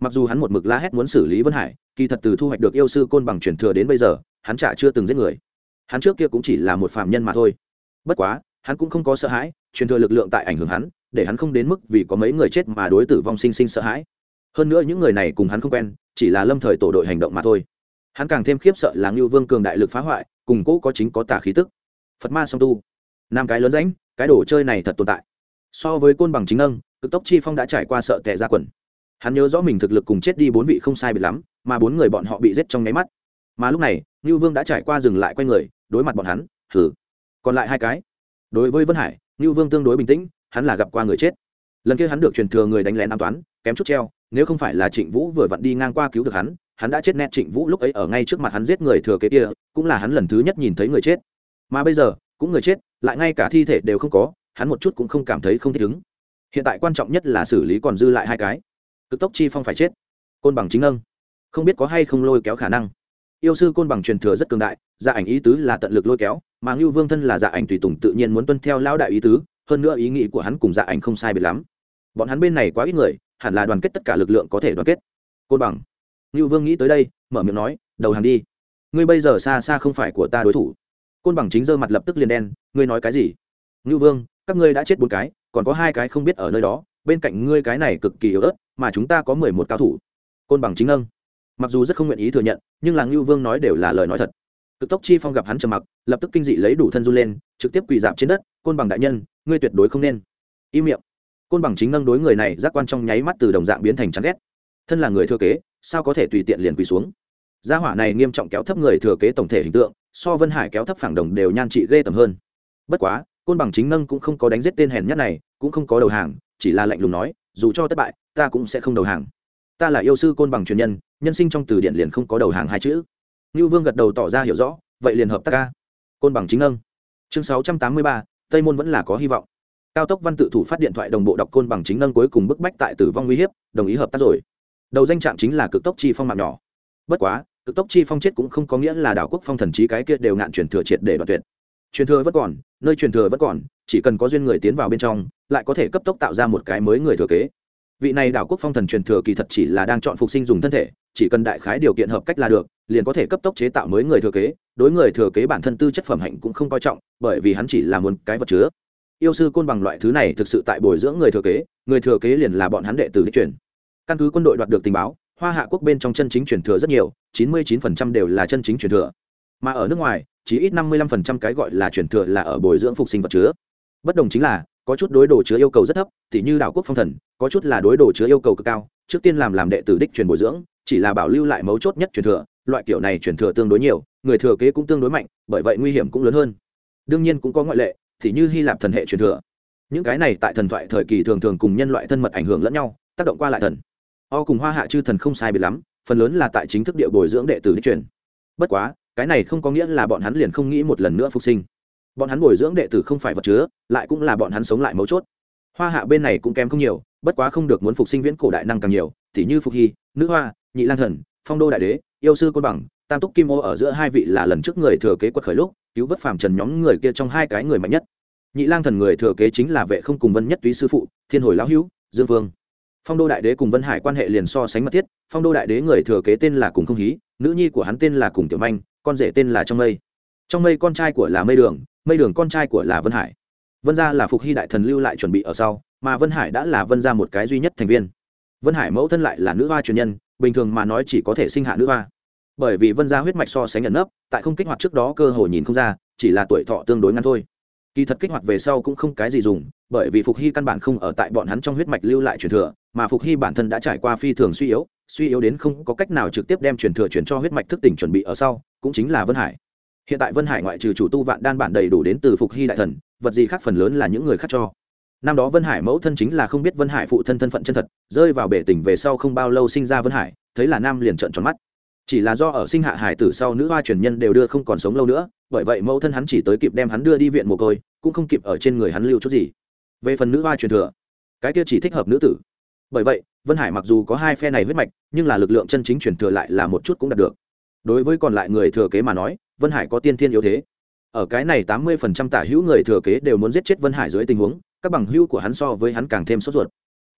Mặc dù hắn một mực la hét muốn xử lý vân hải, kỳ thật từ thu hoạch được yêu sư côn bằng truyền thừa đến bây giờ, hắn chả chưa từng giết người. Hắn trước kia cũng chỉ là một phạm nhân mà thôi. Bất quá, hắn cũng không có sợ hãi, truyền thừa lực lượng tại ảnh hưởng hắn, để hắn không đến mức vì có mấy người chết mà đối tử vong sinh sinh sợ hãi. Hơn nữa những người này cùng hắn không quen, chỉ là lâm thời tổ đội hành động mà thôi. Hắn càng thêm khiếp sợ là ngưu vương cường đại lực phá hoại, cùng cũ có chính có tả khí tức. Phật ma song tu. Năm cái lớn rãnh, cái đồ chơi này thật tồn tại so với côn bằng chính âng cực tốc chi phong đã trải qua sợ tệ ra quần. Hắn nhớ rõ mình thực lực cùng chết đi bốn vị không sai biệt lắm, mà bốn người bọn họ bị giết trong nháy mắt. Mà lúc này ngưu vương đã trải qua dừng lại q u a y người, đối mặt bọn hắn thử còn lại hai cái. Đối với vân hải ngưu vương tương đối bình tĩnh, hắn là gặp qua người chết. Lần kia hắn được truyền thừa người đánh lén an toán, kém chút treo, nếu không phải là trịnh vũ vừa vặn đi ngang qua cứu được hắn hắn đã chết nét trịnh vũ lúc ấy ở ngay trước mặt hắn giết người thừa kế kia, cũng là hắn lần thứ nhất nhìn thấy người chết. Mà bây giờ, cũng người chết, lại ngay cả thi thể đều không có hắn một chút cũng không cảm thấy không thích ứng. Hiện tại quan trọng nhất là xử lý còn dư lại hai cái. Cực tốc chi phong phải chết. Côn bằng chính âng không biết có hay không lôi kéo khả năng. Yêu sư côn bằng truyền thừa rất cường đại dạ ảnh ý tứ là tận lực lôi kéo, mà ngưu vương thân là dạ ảnh tùy tùng tự nhiên muốn tuân theo lão đại ý tứ, hơn nữa ý nghĩ của hắn cùng dạ ảnh không sai biệt lắm. Bọn hắn bên này quá ít người, hẳn là đoàn kết tất cả lực lượng có thể đoàn kết. Côn bằng. Ngưu vương nghĩ tới đây, mở miệng nói, đầu hàng đi. Ngươi bây giờ xa xa không phải của ta đối thủ. Côn bằng chính giơ mặt lập tức liền đen, ngươi nói cái gì? Ngưu vương các ngươi đã chết bốn cái, còn có hai cái không biết ở nơi đó, bên cạnh ngươi cái này cực kỳ yếu ớt, mà chúng ta có mười một cao thủ. Côn bằng chính âng mặc dù rất không nguyện ý thừa nhận, nhưng là ngưu vương nói đều là lời nói thật. Cực tốc chi phong gặp hắn trầm mặc, lập tức kinh dị lấy đủ thân run lên, trực tiếp quỳ dạp trên đất, côn bằng đại nhân, ngươi tuyệt đối không nên. Im miệng. Côn bằng chính nâng đối người này giác quan trong nháy mắt từ đồng dạng biến thành chán ghét. Thân là người thừa kế, sao có thể tùy tiện liền quỳ xuống? Gia hỏa này nghiêm trọng kéo thấp người thừa kế tổng thể hình tượng, so vân hải kéo thấp phản đồng đều nhan trị ghê tầm hơn. Bất quá côn bằng chính nâng cũng không có đánh giết tên hèn nhất này, cũng không có đầu hàng, chỉ là lạnh lùng nói, dù cho thất bại, ta cũng sẽ không đầu hàng. Ta là yêu sư côn bằng truyền nhân nhân sinh trong từ điển liền không có đầu hàng hai chữ. Ngưu vương gật đầu tỏ ra hiểu rõ, vậy liền hợp tác ca. Côn bằng chính nâng. Chương sáu trăm tám mươi ba, tây môn vẫn là có hy vọng. Cao tốc văn tự thủ phát điện thoại đồng bộ đọc côn bằng chính nâng cuối cùng bức bách tại tử vong nguy hiếp, đồng ý hợp tác rồi. Đầu danh trạm chính là cực tốc chi phong mạng nhỏ. Bất quá, cực tốc chi phong chết cũng không có nghĩa là đảo quốc phong thần trí cái kia đều ngạn truyền thừa triệt để đoạt tuyệt truyền thừa vẫn còn, nơi truyền thừa vẫn còn, chỉ cần có duyên người tiến vào bên trong, lại có thể cấp tốc tạo ra một cái mới người thừa kế. Vị này đảo quốc phong thần truyền thừa kỳ thật chỉ là đang chọn phục sinh dùng thân thể, chỉ cần đại khái điều kiện hợp cách là được, liền có thể cấp tốc chế tạo mới người thừa kế, đối người thừa kế bản thân tư chất phẩm hạnh cũng không coi trọng, bởi vì hắn chỉ là muốn cái vật chứa. Yêu sư côn bằng loại thứ này thực sự tại bồi dưỡng người thừa kế, người thừa kế liền là bọn hắn đệ tử đích truyền căn cứ quân đội đoạt được tình báo, hoa hạ quốc bên trong chân chính truyền thừa rất nhiều, chín mươi 99% đều là chân chính truyền thừa. Mà ở nước ngoài chỉ ít năm mươi 55% cái gọi là truyền thừa là ở bồi dưỡng phục sinh vật chứa. Bất đồng chính là, có chút đối đồ chứa yêu cầu rất thấp, tỉ như đảo quốc phong thần, có chút là đối đồ chứa yêu cầu cực cao, trước tiên làm làm đệ tử đích truyền bồi dưỡng, chỉ là bảo lưu lại mấu chốt nhất truyền thừa, loại kiểu này truyền thừa tương đối nhiều, người thừa kế cũng tương đối mạnh, bởi vậy nguy hiểm cũng lớn hơn. Đương nhiên cũng có ngoại lệ thì như hy lạp thần hệ truyền thừa. Những cái này tại thần thoại thời kỳ thường thường cùng nhân loại thân mật ảnh hưởng lẫn nhau, tác động qua lại thần. O cùng hoa hạ chư thần không sai biệt lắm, phần lớn là tại chính thức địa bồi dưỡng đệ tử đích truyền. Bất quá cái này không có nghĩa là bọn hắn liền không nghĩ một lần nữa phục sinh. Bọn hắn bồi dưỡng đệ tử không phải vật chứa, lại cũng là bọn hắn sống lại mấu chốt. Hoa hạ bên này cũng kém không nhiều, bất quá không được muốn phục sinh viễn cổ đại năng càng nhiều t h như phục hy, nữ hoa, nhị lan thần, phong đô đại đế, yêu sư côn bằng, tam túc kim ô ở giữa hai vị là lần trước người thừa kế quật khởi lúc, cứu vớt phàm trần nhóm người kia trong hai cái người mạnh nhất. Nhị lang thần người thừa kế chính là vệ không cùng vân nhất túy sư phụ, thiên hồi lão hữu, dương vương. Phong đô đại đế cùng vân hải quan hệ liền so sánh mật thiết, phong đô đại đế người thừa kế tên là cùng không hí, nữ nhi của hắn tên là cùng tiểu manh con rể tên là trong mây. Trong mây con trai của là mây đường mây đường con trai của là vân hải. Vân gia là phục hy đại thần lưu lại chuẩn bị ở sau, mà vân hải đã là vân gia một cái duy nhất thành viên. Vân hải mẫu thân lại là nữ hoa truyền nhân, bình thường mà nói chỉ có thể sinh hạ nữ hoa. Bởi vì vân gia huyết mạch so sánh nhận nấp, tại không kích hoạt trước đó cơ hội nhìn không ra, chỉ là tuổi thọ tương đối ngắn thôi. Kỳ thật kích hoạt về sau cũng không cái gì dùng, bởi vì phục hy căn bản không ở tại bọn hắn trong huyết mạch lưu lại truyền thừa, mà phục hy bản thân đã trải qua phi thường suy yếu suy yếu đến không có cách nào trực tiếp đem truyền thừa truyền cho huyết mạch thức tỉnh chuẩn bị ở sau, cũng chính là vân hải. Hiện tại vân hải ngoại trừ chủ tu vạn đan bản đầy đủ đến từ phục hy đại thần, vật gì khác phần lớn là những người khác cho. Năm đó vân hải mẫu thân chính là không biết vân hải phụ thân thân phận chân thật, rơi vào bể tỉnh về sau không bao lâu sinh ra vân hải, thấy là nam liền trợn tròn mắt. Chỉ là do ở sinh hạ hải tử sau nữ hoa truyền nhân đều đưa không còn sống lâu nữa, bởi vậy mẫu thân hắn chỉ tới kịp đem hắn đưa đi viện mồ côi, cũng không kịp ở trên người hắn lưu chút gì. Về phần nữ hoa truyền thừa, cái kia chỉ thích hợp nữ tử bởi vậy, vân hải mặc dù có hai phe này huyết mạch, nhưng là lực lượng chân chính truyền thừa lại là một chút cũng đạt được. Đối với còn lại người thừa kế mà nói, vân hải có tiên thiên yếu thế. Ở cái này tám mươi phần trăm tả hữu người thừa kế đều muốn giết chết vân hải dưới tình huống, các bằng hữu của hắn so với hắn càng thêm sốt ruột.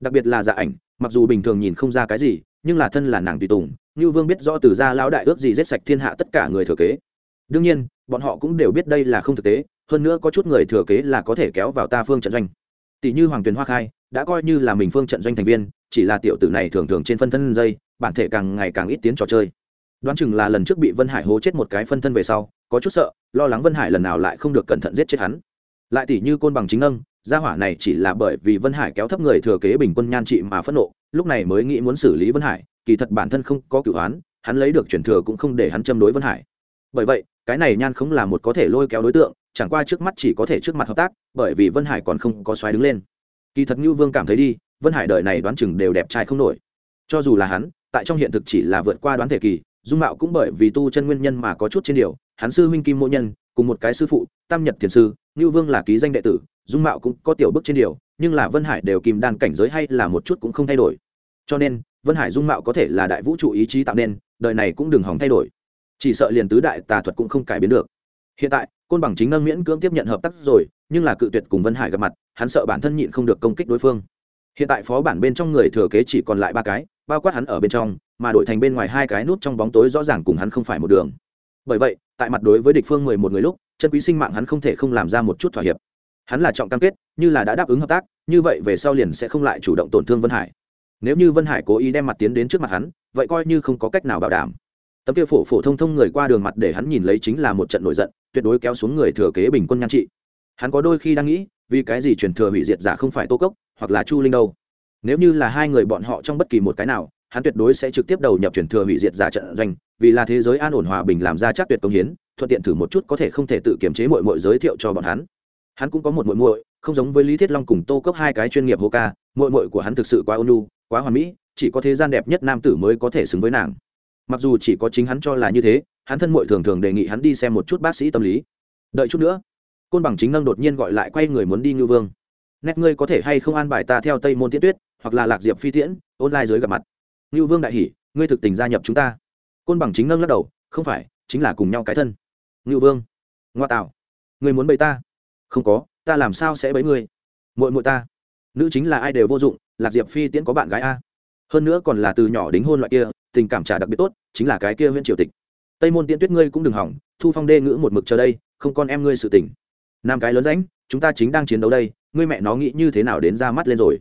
Đặc biệt là dạ ảnh, mặc dù bình thường nhìn không ra cái gì, nhưng là thân là nàng tùy tùng, như vương biết rõ từ gia lão đại ước gì giết sạch thiên hạ tất cả người thừa kế. Đương nhiên, bọn họ cũng đều biết đây là không thực tế, hơn nữa có chút người thừa kế là có thể kéo vào ta phương trận doanh. Tỷ như hoàng tuyền hoa khai đã coi như là mình phương trận doanh thành viên, chỉ là tiểu tử này thường thường trên phân thân dây, bản thể càng ngày càng ít tiến trò chơi. Đoán chừng là lần trước bị vân hải hố chết một cái phân thân về sau, có chút sợ, lo lắng vân hải lần nào lại không được cẩn thận giết chết hắn. Lại tỷ như côn bằng chính âng gia hỏa này chỉ là bởi vì vân hải kéo thấp người thừa kế bình quân nhan trị mà phẫn nộ, lúc này mới nghĩ muốn xử lý vân hải, kỳ thật bản thân không có cửu án hắn lấy được chuyển thừa cũng không để hắn châm đối vân hải. Bởi vậy, cái này nhan không là một có thể lôi kéo đối tượng, chẳng qua trước mắt chỉ có thể trước mặt hợp tác, bởi vì vân hải còn không có xoáy đứng lên kỳ thật như vương cảm thấy đi, vân hải đời này đoán chừng đều đẹp trai không nổi. Cho dù là hắn, tại trong hiện thực chỉ là vượt qua đoán thể kỳ, dung mạo cũng bởi vì tu chân nguyên nhân mà có chút trên điều. Hắn sư huynh kim mỗ nhân, cùng một cái sư phụ, tam nhật thiền sư như vương là ký danh đệ tử, dung mạo cũng có tiểu bước trên điều, nhưng là vân hải đều kìm đan cảnh giới hay là một chút cũng không thay đổi. Cho nên, vân hải dung mạo có thể là đại vũ trụ ý chí tạo nên, đời này cũng đừng hỏng thay đổi. Chỉ sợ liền tứ đại tà thuật cũng không cải biến được. Hiện tại, côn bằng chính nâng miễn cưỡng tiếp nhận hợp tác rồi, nhưng là cự tuyệt cùng vân hải gặp mặt hắn sợ bản thân nhịn không được công kích đối phương. Hiện tại phó bản bên trong người thừa kế chỉ còn lại ba cái, bao quát hắn ở bên trong, mà đổi thành bên ngoài hai cái nút trong bóng tối rõ ràng cùng hắn không phải một đường. Bởi vậy, tại mặt đối với địch phương mười một người lúc, chân quý sinh mạng hắn không thể không làm ra một chút thỏa hiệp. Hắn là trọng cam kết, như là đã đáp ứng hợp tác, như vậy về sau liền sẽ không lại chủ động tổn thương vân hải. Nếu như vân hải cố ý đem mặt tiến đến trước mặt hắn, vậy coi như không có cách nào bảo đảm. Tấm kia phổ phổ thông thông người qua đường mặt để hắn nhìn lấy chính là một trận nổi giận, tuyệt đối kéo xuống người thừa kế bình quân nhan trị. Hắn có đôi khi đang nghĩ vì cái gì truyền thừa hủy diệt giả không phải tô cốc, hoặc là chu linh đâu? Nếu như là hai người bọn họ trong bất kỳ một cái nào, hắn tuyệt đối sẽ trực tiếp đầu nhập truyền thừa hủy diệt giả trận doanh, vì là thế giới an ổn hòa bình làm ra chắc tuyệt công hiến, thuận tiện thử một chút có thể không thể tự kiểm chế mọi mọi giới thiệu cho bọn hắn. Hắn cũng có một muội muội, không giống với lý thiết long cùng tô cốc hai cái chuyên nghiệp hô ca, muội muội của hắn thực sự quá ôn quá hoàn mỹ, chỉ có thế gian đẹp nhất nam tử mới có thể xứng với nàng. Mặc dù chỉ có chính hắn cho là như thế, hắn thân muội thường thường đề nghị hắn đi xem một chút bác sĩ tâm lý. Đợi chút nữa côn bằng chính nâng đột nhiên gọi lại quay người muốn đi ngư vương. Nét ngươi có thể hay không an bài ta theo tây môn tiễn tuyết, hoặc là lạc diệp phi tiễn, online dưới gặp mặt. Ngư vương đại hỉ, ngươi thực tình gia nhập chúng ta. Côn bằng chính nâng lắc đầu, không phải, chính là cùng nhau cái thân. Ngư vương, ngoa tạo. Ngươi muốn bày ta? Không có, ta làm sao sẽ bấy ngươi? Muội muội ta. Nữ chính là ai đều vô dụng, lạc diệp phi tiễn có bạn gái a. Hơn nữa còn là từ nhỏ đính hôn loại kia, tình cảm trả đặc biệt tốt, chính là cái kia huyện triều tịch. Tây môn tiễn tuyết ngươi cũng đừng hỏng, thu phong đê ngữ một mực chờ đây, không con em ngươi sự tỉnh nam cái lớn ránh chúng ta chính đang chiến đấu đây, ngươi mẹ nó nghĩ như thế nào đến ra mắt lên rồi.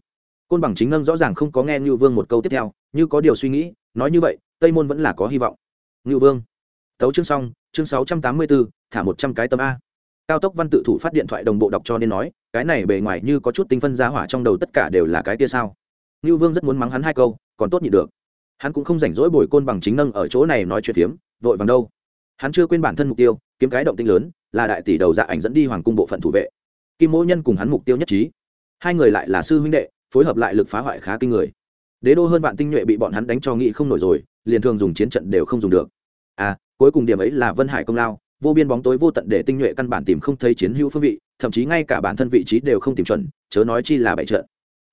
Côn bằng chính ngân rõ ràng không có nghe ngưu vương một câu tiếp theo, như có điều suy nghĩ, nói như vậy, tây môn vẫn là có hy vọng. Ngưu vương. Tấu chương xong, chương sáu trăm tám mươi bốn thả một trăm cái tâm a. Cao tốc văn tự thủ phát điện thoại đồng bộ đọc cho nên nói, cái này bề ngoài như có chút tinh phân giá hỏa trong đầu tất cả đều là cái kia sao. Ngưu vương rất muốn mắng hắn hai câu, còn tốt nhịn được. Hắn cũng không rảnh rỗi bồi côn bằng chính nâng ở chỗ này nói chuyện phiếm, vội vàng đâu hắn chưa quên bản thân mục tiêu, kiếm cái động tinh lớn, là đại tỷ đầu dạ ảnh dẫn đi hoàng cung bộ phận thủ vệ. Kim mỗ nhân cùng hắn mục tiêu nhất trí. Hai người lại là sư huynh đệ, phối hợp lại lực phá hoại khá kinh người. Đế đô hơn vạn tinh nhuệ bị bọn hắn đánh cho nghị không nổi rồi, liền thường dùng chiến trận đều không dùng được. À cuối cùng điểm ấy là vân hải công lao, vô biên bóng tối vô tận để tinh nhuệ căn bản tìm không thấy chiến hữu phương vị, thậm chí ngay cả bản thân vị trí đều không tìm chuẩn, chớ nói chi là bại trận.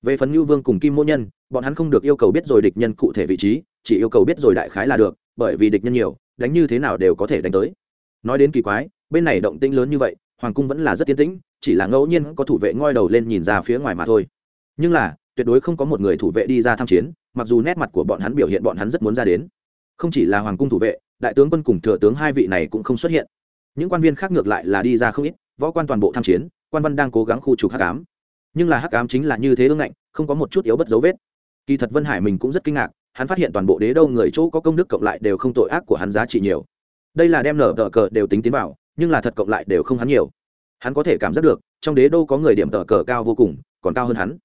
Về phần ngưu vương cùng kim mỗ nhân, bọn hắn không được yêu cầu biết rồi địch nhân cụ thể vị trí, chỉ yêu cầu biết rồi đại khái là được bởi vì địch nhân nhiều, đánh như thế nào đều có thể đánh tới. Nói đến kỳ quái, bên này động tĩnh lớn như vậy, hoàng cung vẫn là rất tiến tĩnh, chỉ là ngẫu nhiên có thủ vệ ngoi đầu lên nhìn ra phía ngoài mà thôi. Nhưng là, tuyệt đối không có một người thủ vệ đi ra tham chiến, mặc dù nét mặt của bọn hắn biểu hiện bọn hắn rất muốn ra đến. Không chỉ là hoàng cung thủ vệ, đại tướng quân cùng thừa tướng hai vị này cũng không xuất hiện. Những quan viên khác ngược lại là đi ra không ít, võ quan toàn bộ tham chiến, quan văn đang cố gắng khu trục hắc ám. Nhưng là hắc ám chính là như thế ương ngạnh, không có một chút yếu bất dấu vết. Kỳ thật vân hải mình cũng rất kinh ngạc hắn phát hiện toàn bộ đế đâu người chỗ có công đức cộng lại đều không tội ác của hắn giá trị nhiều. Đây là đem nở tờ cờ đều tính tiến vào, nhưng là thật cộng lại đều không hắn nhiều. Hắn có thể cảm giác được, trong đế đô có người điểm tờ cờ cao vô cùng, còn cao hơn hắn.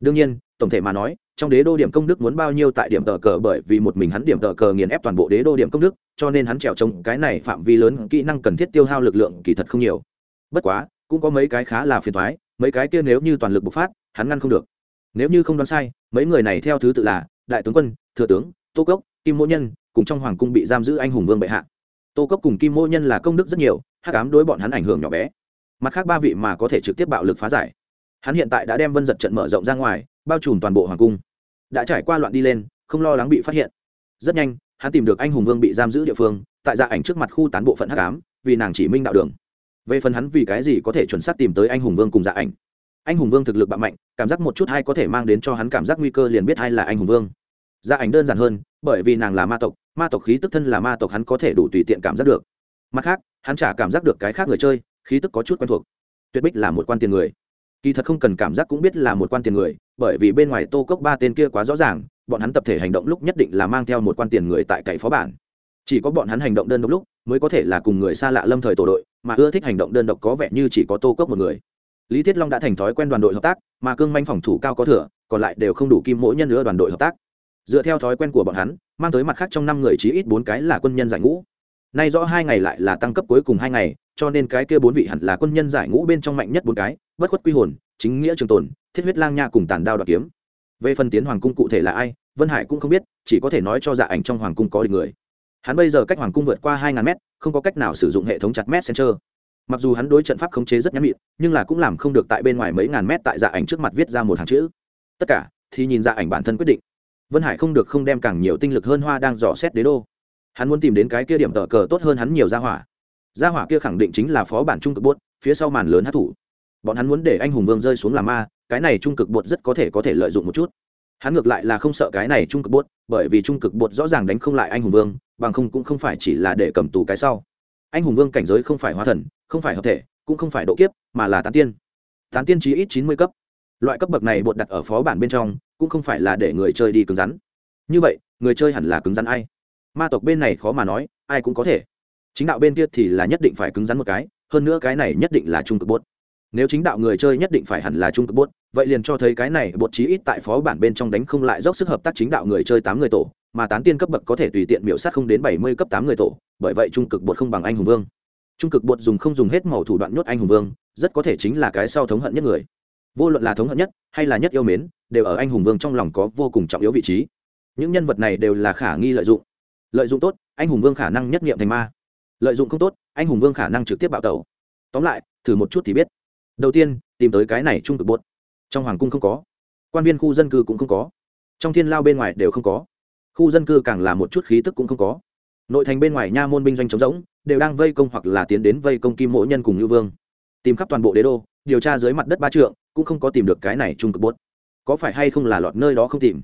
Đương nhiên, tổng thể mà nói, trong đế đô điểm công đức muốn bao nhiêu tại điểm tờ cờ bởi vì một mình hắn điểm tờ cờ nghiền ép toàn bộ đế đô điểm công đức, cho nên hắn trèo trông cái này phạm vi lớn kỹ năng cần thiết tiêu hao lực lượng kỳ thật không nhiều. Bất quá, cũng có mấy cái khá là phiền thoái mấy cái kia nếu như toàn lực bộc phát, hắn ngăn không được. Nếu như không đoán sai, mấy người này theo thứ tự là đại tướng quân thừa tướng, tô cốc, kim mỗ nhân, cùng trong hoàng cung bị giam giữ anh hùng vương bệ hạ. Tô cốc cùng kim mỗ nhân là công đức rất nhiều, hắc ám đối bọn hắn ảnh hưởng nhỏ bé. Mặt khác ba vị mà có thể trực tiếp bạo lực phá giải. Hắn hiện tại đã đem vân giật trận mở rộng ra ngoài, bao trùm toàn bộ hoàng cung. Đã trải qua loạn đi lên, không lo lắng bị phát hiện. Rất nhanh, hắn tìm được anh hùng vương bị giam giữ địa phương, tại gia ảnh trước mặt khu tán bộ phận hắc ám, vì nàng chỉ minh đạo đường. Về phần hắn vì cái gì có thể chuẩn xác tìm tới anh hùng vương cùng dạ ảnh? Anh hùng vương thực lực bạo mạnh, cảm giác một chút hay có thể mang đến cho hắn cảm giác nguy cơ liền biết hay là anh hùng vương gia ảnh đơn giản hơn, bởi vì nàng là ma tộc ma tộc khí tức thân là ma tộc hắn có thể đủ tùy tiện cảm giác được. Mặt khác, hắn chả cảm giác được cái khác người chơi, khí tức có chút quen thuộc. Tuyệt bích là một quan tiền người. Kỳ thật không cần cảm giác cũng biết là một quan tiền người, bởi vì bên ngoài tô cốc ba tên kia quá rõ ràng, bọn hắn tập thể hành động lúc nhất định là mang theo một quan tiền người tại cậy phó bản. Chỉ có bọn hắn hành động đơn độc lúc, mới có thể là cùng người xa lạ lâm thời tổ đội, mà ưa thích hành động đơn độc có vẻ như chỉ có tô cốc một người. Lý thiết long đã thành thói quen đoàn đội hợp tác, mà cương manh phòng thủ cao có thừa, còn lại đều không đủ kim mỗi nhân nữa đoàn đội hợp tác dựa theo thói quen của bọn hắn, mang tới mặt khác trong năm người chí ít bốn cái là quân nhân giải ngũ. Nay rõ hai ngày lại là tăng cấp cuối cùng hai ngày, cho nên cái kia bốn vị hẳn là quân nhân giải ngũ bên trong mạnh nhất bốn cái, bất khuất quy hồn, chính nghĩa trường tồn, thiết huyết lang nha cùng tàn đao đoạt kiếm. Về phần tiến hoàng cung cụ thể là ai, vân hải cũng không biết, chỉ có thể nói cho dạ ảnh trong hoàng cung có được người. Hắn bây giờ cách hoàng cung vượt qua hai ngàn mét, không có cách nào sử dụng hệ thống chặt mét center mặc dù hắn đối trận pháp khống chế rất nhắm mịn nhưng là cũng làm không được tại bên ngoài mấy ngàn mét tại dạ ảnh trước mặt viết ra một hàng chữ. Tất cả thì nhìn dạ ảnh bản thân quyết định vân hải không được không đem càng nhiều tinh lực hơn hoa đang dò xét đế đô. Hắn muốn tìm đến cái kia điểm tờ cờ tốt hơn hắn nhiều gia hỏa. Gia hỏa kia khẳng định chính là phó bản trung cực bốt phía sau màn lớn hát thủ. Bọn hắn muốn để anh hùng vương rơi xuống làm ma, cái này trung cực bột rất có thể có thể lợi dụng một chút. Hắn ngược lại là không sợ cái này trung cực bột, bởi vì trung cực bột rõ ràng đánh không lại anh hùng vương, bằng không cũng không phải chỉ là để cầm tù cái sau. Anh hùng vương cảnh giới không phải hóa thần, không phải hợp thể, cũng không phải độ kiếp, mà là tán tiên. Tán tiên chí ít chín mươi cấp loại cấp bậc này bột đặt ở phó bản bên trong, cũng không phải là để người chơi đi cứng rắn. Như vậy, người chơi hẳn là cứng rắn ai? Ma tộc bên này khó mà nói, ai cũng có thể. Chính đạo bên kia thì là nhất định phải cứng rắn một cái, hơn nữa cái này nhất định là trung cực bốt nếu chính đạo người chơi nhất định phải hẳn là trung cực bốt vậy liền cho thấy cái này bột chí ít tại phó bản bên trong đánh không lại dốc sức hợp tác chính đạo người chơi tám người tổ, mà tán tiên cấp bậc có thể tùy tiện miểu sát không đến bảy mươi cấp tám người tổ, bởi vậy trung cực bột không bằng anh hùng vương. Trung cực bột dùng không dùng hết màu thủ đoạn nhốt anh hùng vương, rất có thể chính là cái sau thống hận nhất người vô luận là thống hận nhất hay là nhất yêu mến, đều ở anh hùng vương trong lòng có vô cùng trọng yếu vị trí. Những nhân vật này đều là khả nghi lợi dụng. Lợi dụng tốt, anh hùng vương khả năng nhất nghiệm thành ma. Lợi dụng không tốt, anh hùng vương khả năng trực tiếp bạo tẩu. Tóm lại, thử một chút thì biết. Đầu tiên, tìm tới cái này trung cực bột. Trong hoàng cung không có. Quan viên khu dân cư cũng không có. Trong thiên lao bên ngoài đều không có. Khu dân cư càng là một chút khí tức cũng không có. Nội thành bên ngoài nha môn binh doanh trống rỗng, đều đang vây công hoặc là tiến đến vây công kim mỗ nhân cùng ngư vương. Tìm khắp toàn bộ đế đô điều tra dưới mặt đất ba trượng, cũng không có tìm được cái này trung cực bốt. Có phải hay không là lọt nơi đó không tìm?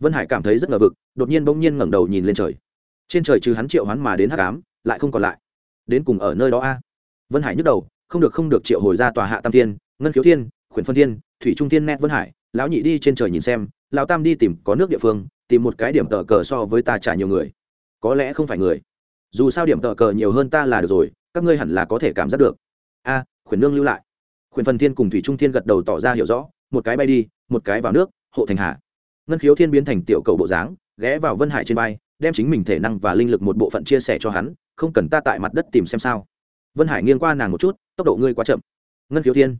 Vân hải cảm thấy rất ngờ vực, đột nhiên bỗng nhiên ngẩng đầu nhìn lên trời. Trên trời trừ hắn triệu hắn mà đến hắc ám, lại không còn lại. Đến cùng ở nơi đó a? Vân hải nhức đầu, không được không được triệu hồi ra tòa hạ tam thiên, ngân khiếu thiên, khuyển phân thiên, thủy trung thiên nét vân hải, lão nhị đi trên trời nhìn xem, lão tam đi tìm có nước địa phương, tìm một cái điểm tờ cờ so với ta trả nhiều người. Có lẽ không phải người. Dù sao điểm tờ cờ nhiều hơn ta là được rồi, các ngươi hẳn là có thể cảm giác được. A, khuyển nương lưu lại khuyển phần thiên cùng thủy trung thiên gật đầu tỏ ra hiểu rõ, một cái bay đi, một cái vào nước, hộ thành hạ. Ngân khiếu thiên biến thành tiểu cầu bộ dáng, ghé vào vân hải trên bay đem chính mình thể năng và linh lực một bộ phận chia sẻ cho hắn, không cần ta tại mặt đất tìm xem sao. Vân hải nghiêng qua nàng một chút, tốc độ ngươi quá chậm. Ngân khiếu thiên,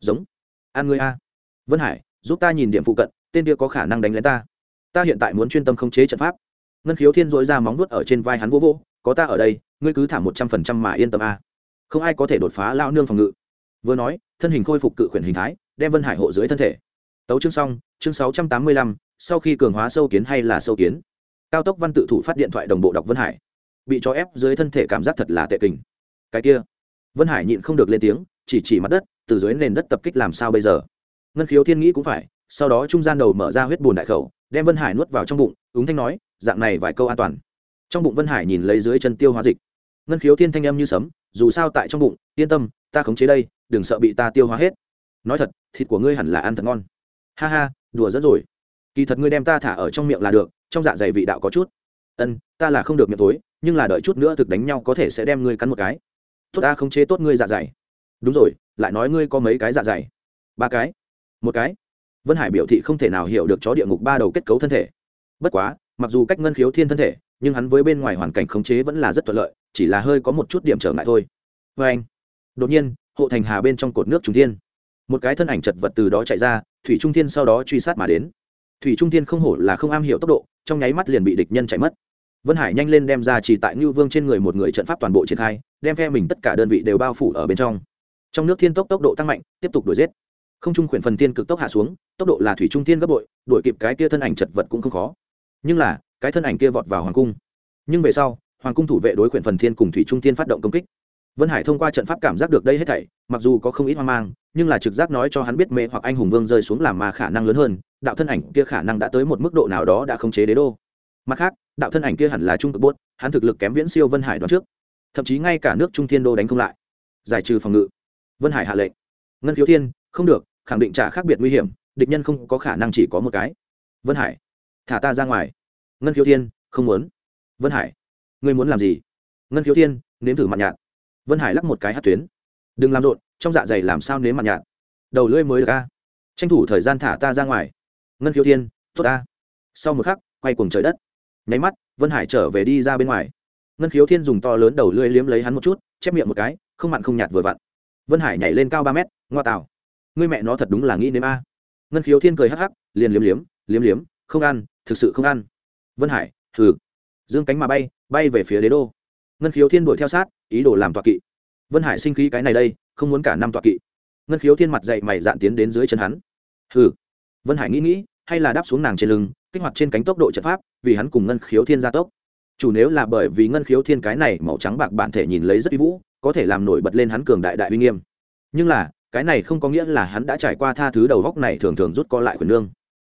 giống, an ngươi a. Vân hải, giúp ta nhìn điểm phụ cận, tên kia có khả năng đánh lén ta. Ta hiện tại muốn chuyên tâm khống chế trận pháp. Ngân khiếu thiên dội ra móng vuốt ở trên vai hắn vô vô có ta ở đây, ngươi cứ thả một trăm phần trăm mà yên tâm a. Không ai có thể đột phá lao nương phòng ngự vừa nói, thân hình khôi phục cự khuyển hình thái, đem vân hải hộ dưới thân thể. Tấu chương xong, chương sáu trăm tám mươi lăm, sau khi cường hóa sâu kiến hay là sâu kiến? Cao tốc văn tự thủ phát điện thoại đồng bộ đọc vân hải. Bị cho ép dưới thân thể cảm giác thật là tệ kình. Cái kia. Vân hải nhịn không được lên tiếng, chỉ chỉ mặt đất, từ dưới nền đất tập kích làm sao bây giờ? Ngân khiếu thiên nghĩ cũng phải, sau đó trung gian đầu mở ra huyết bùn đại khẩu, đem vân hải nuốt vào trong bụng, ứng thanh nói, dạng này vài câu an toàn. Trong bụng vân hải nhìn lấy dưới chân tiêu hóa dịch. Ngân khiếu thiên thanh âm như sấm, dù sao tại trong bụng, yên tâm, ta khống chế đây đừng sợ bị ta tiêu hóa hết. Nói thật, thịt của ngươi hẳn là ăn thật ngon. Ha ha, đùa dẫn rồi. Kỳ thật ngươi đem ta thả ở trong miệng là được, trong dạ dày vị đạo có chút. Ân, ta là không được miệng tối, nhưng là đợi chút nữa thực đánh nhau có thể sẽ đem ngươi cắn một cái. Tốt ta không chế tốt ngươi dạ dày. Đúng rồi, lại nói ngươi có mấy cái dạ dày? Ba cái. Một cái. Vân hải biểu thị không thể nào hiểu được chó địa ngục ba đầu kết cấu thân thể. Bất quá, mặc dù cách ngân khiếu thiên thân thể, nhưng hắn với bên ngoài hoàn cảnh khống chế vẫn là rất thuận lợi, chỉ là hơi có một chút điểm trở ngại thôi. Vê anh đột nhiên hộ thành hà bên trong cột nước trung thiên. Một cái thân ảnh chật vật từ đó chạy ra, thủy trung thiên sau đó truy sát mà đến. Thủy trung thiên không hổ là không am hiểu tốc độ, trong nháy mắt liền bị địch nhân chạy mất. Vân hải nhanh lên đem ra chỉ tại ngưu vương trên người một người trận pháp toàn bộ triển khai, đem phe mình tất cả đơn vị đều bao phủ ở bên trong. Trong nước thiên tốc tốc độ tăng mạnh, tiếp tục đuổi giết. Không trung khuyển phần tiên cực tốc hạ xuống, tốc độ là thủy trung tiên gấp bội, đuổi kịp cái kia thân ảnh chật vật cũng không khó. Nhưng là, cái thân ảnh kia vọt vào hoàng cung. Nhưng về sau, hoàng cung thủ vệ đối khuyển phần thiên cùng thủy trung tiên phát động công kích vân hải thông qua trận pháp cảm giác được đây hết thảy, mặc dù có không ít hoang mang, nhưng là trực giác nói cho hắn biết mẹ hoặc anh hùng vương rơi xuống làm mà khả năng lớn hơn, đạo thân ảnh kia khả năng đã tới một mức độ nào đó đã không chế đế đô. Mặt khác, đạo thân ảnh kia hẳn là trung cực bốt, hắn thực lực kém viễn siêu vân hải đoán trước. Thậm chí ngay cả nước trung thiên đô đánh không lại. Giải trừ phòng ngự. Vân hải hạ lệnh. Ngân khiếu thiên, không được, khẳng định trả khác biệt nguy hiểm, địch nhân không có khả năng chỉ có một cái. Vân hải, thả ta ra ngoài. Ngân khiếu thiên, không muốn. Vân hải, ngươi muốn làm gì? Ngân khiếu thiên, nếm thử mặt nhạt vân hải lắc một cái hát tuyến. Đừng làm rộn trong dạ dày làm sao nếm mặt nhạt. Đầu lưỡi mới được a. Tranh thủ thời gian thả ta ra ngoài. Ngân khiếu thiên tốt ta. Sau một khắc quay cuồng trời đất. Nháy mắt vân hải trở về đi ra bên ngoài. Ngân khiếu thiên dùng to lớn đầu lưỡi liếm lấy hắn một chút chép miệng một cái không mặn không nhạt vừa vặn. Vân hải nhảy lên cao ba mét ngoa tào, ngươi mẹ nó thật đúng là nghĩ nếm a. Ngân khiếu thiên cười hắc hắc liền liếm liếm liếm liếm không ăn thực sự không ăn. Vân hải thử. dương cánh mà bay bay về phía đế đô. Ngân khiếu thiên đuổi theo sát ý đồ làm tọa kỵ. Vân hải sinh khí cái này đây, không muốn cả năm tọa kỵ. Ngân khiếu thiên mặt dậy mày dạn tiến đến dưới chân hắn. Hừ. Vân hải nghĩ nghĩ, hay là đáp xuống nàng trên lưng, kích hoạt trên cánh tốc độ trận pháp, vì hắn cùng ngân khiếu thiên gia tốc. Chủ nếu là bởi vì ngân khiếu thiên cái này màu trắng bạc bản thể nhìn lấy rất uy vũ, có thể làm nổi bật lên hắn cường đại đại uy nghiêm. Nhưng là, cái này không có nghĩa là hắn đã trải qua tha thứ đầu góc này thường thường rút co lại quyền nương.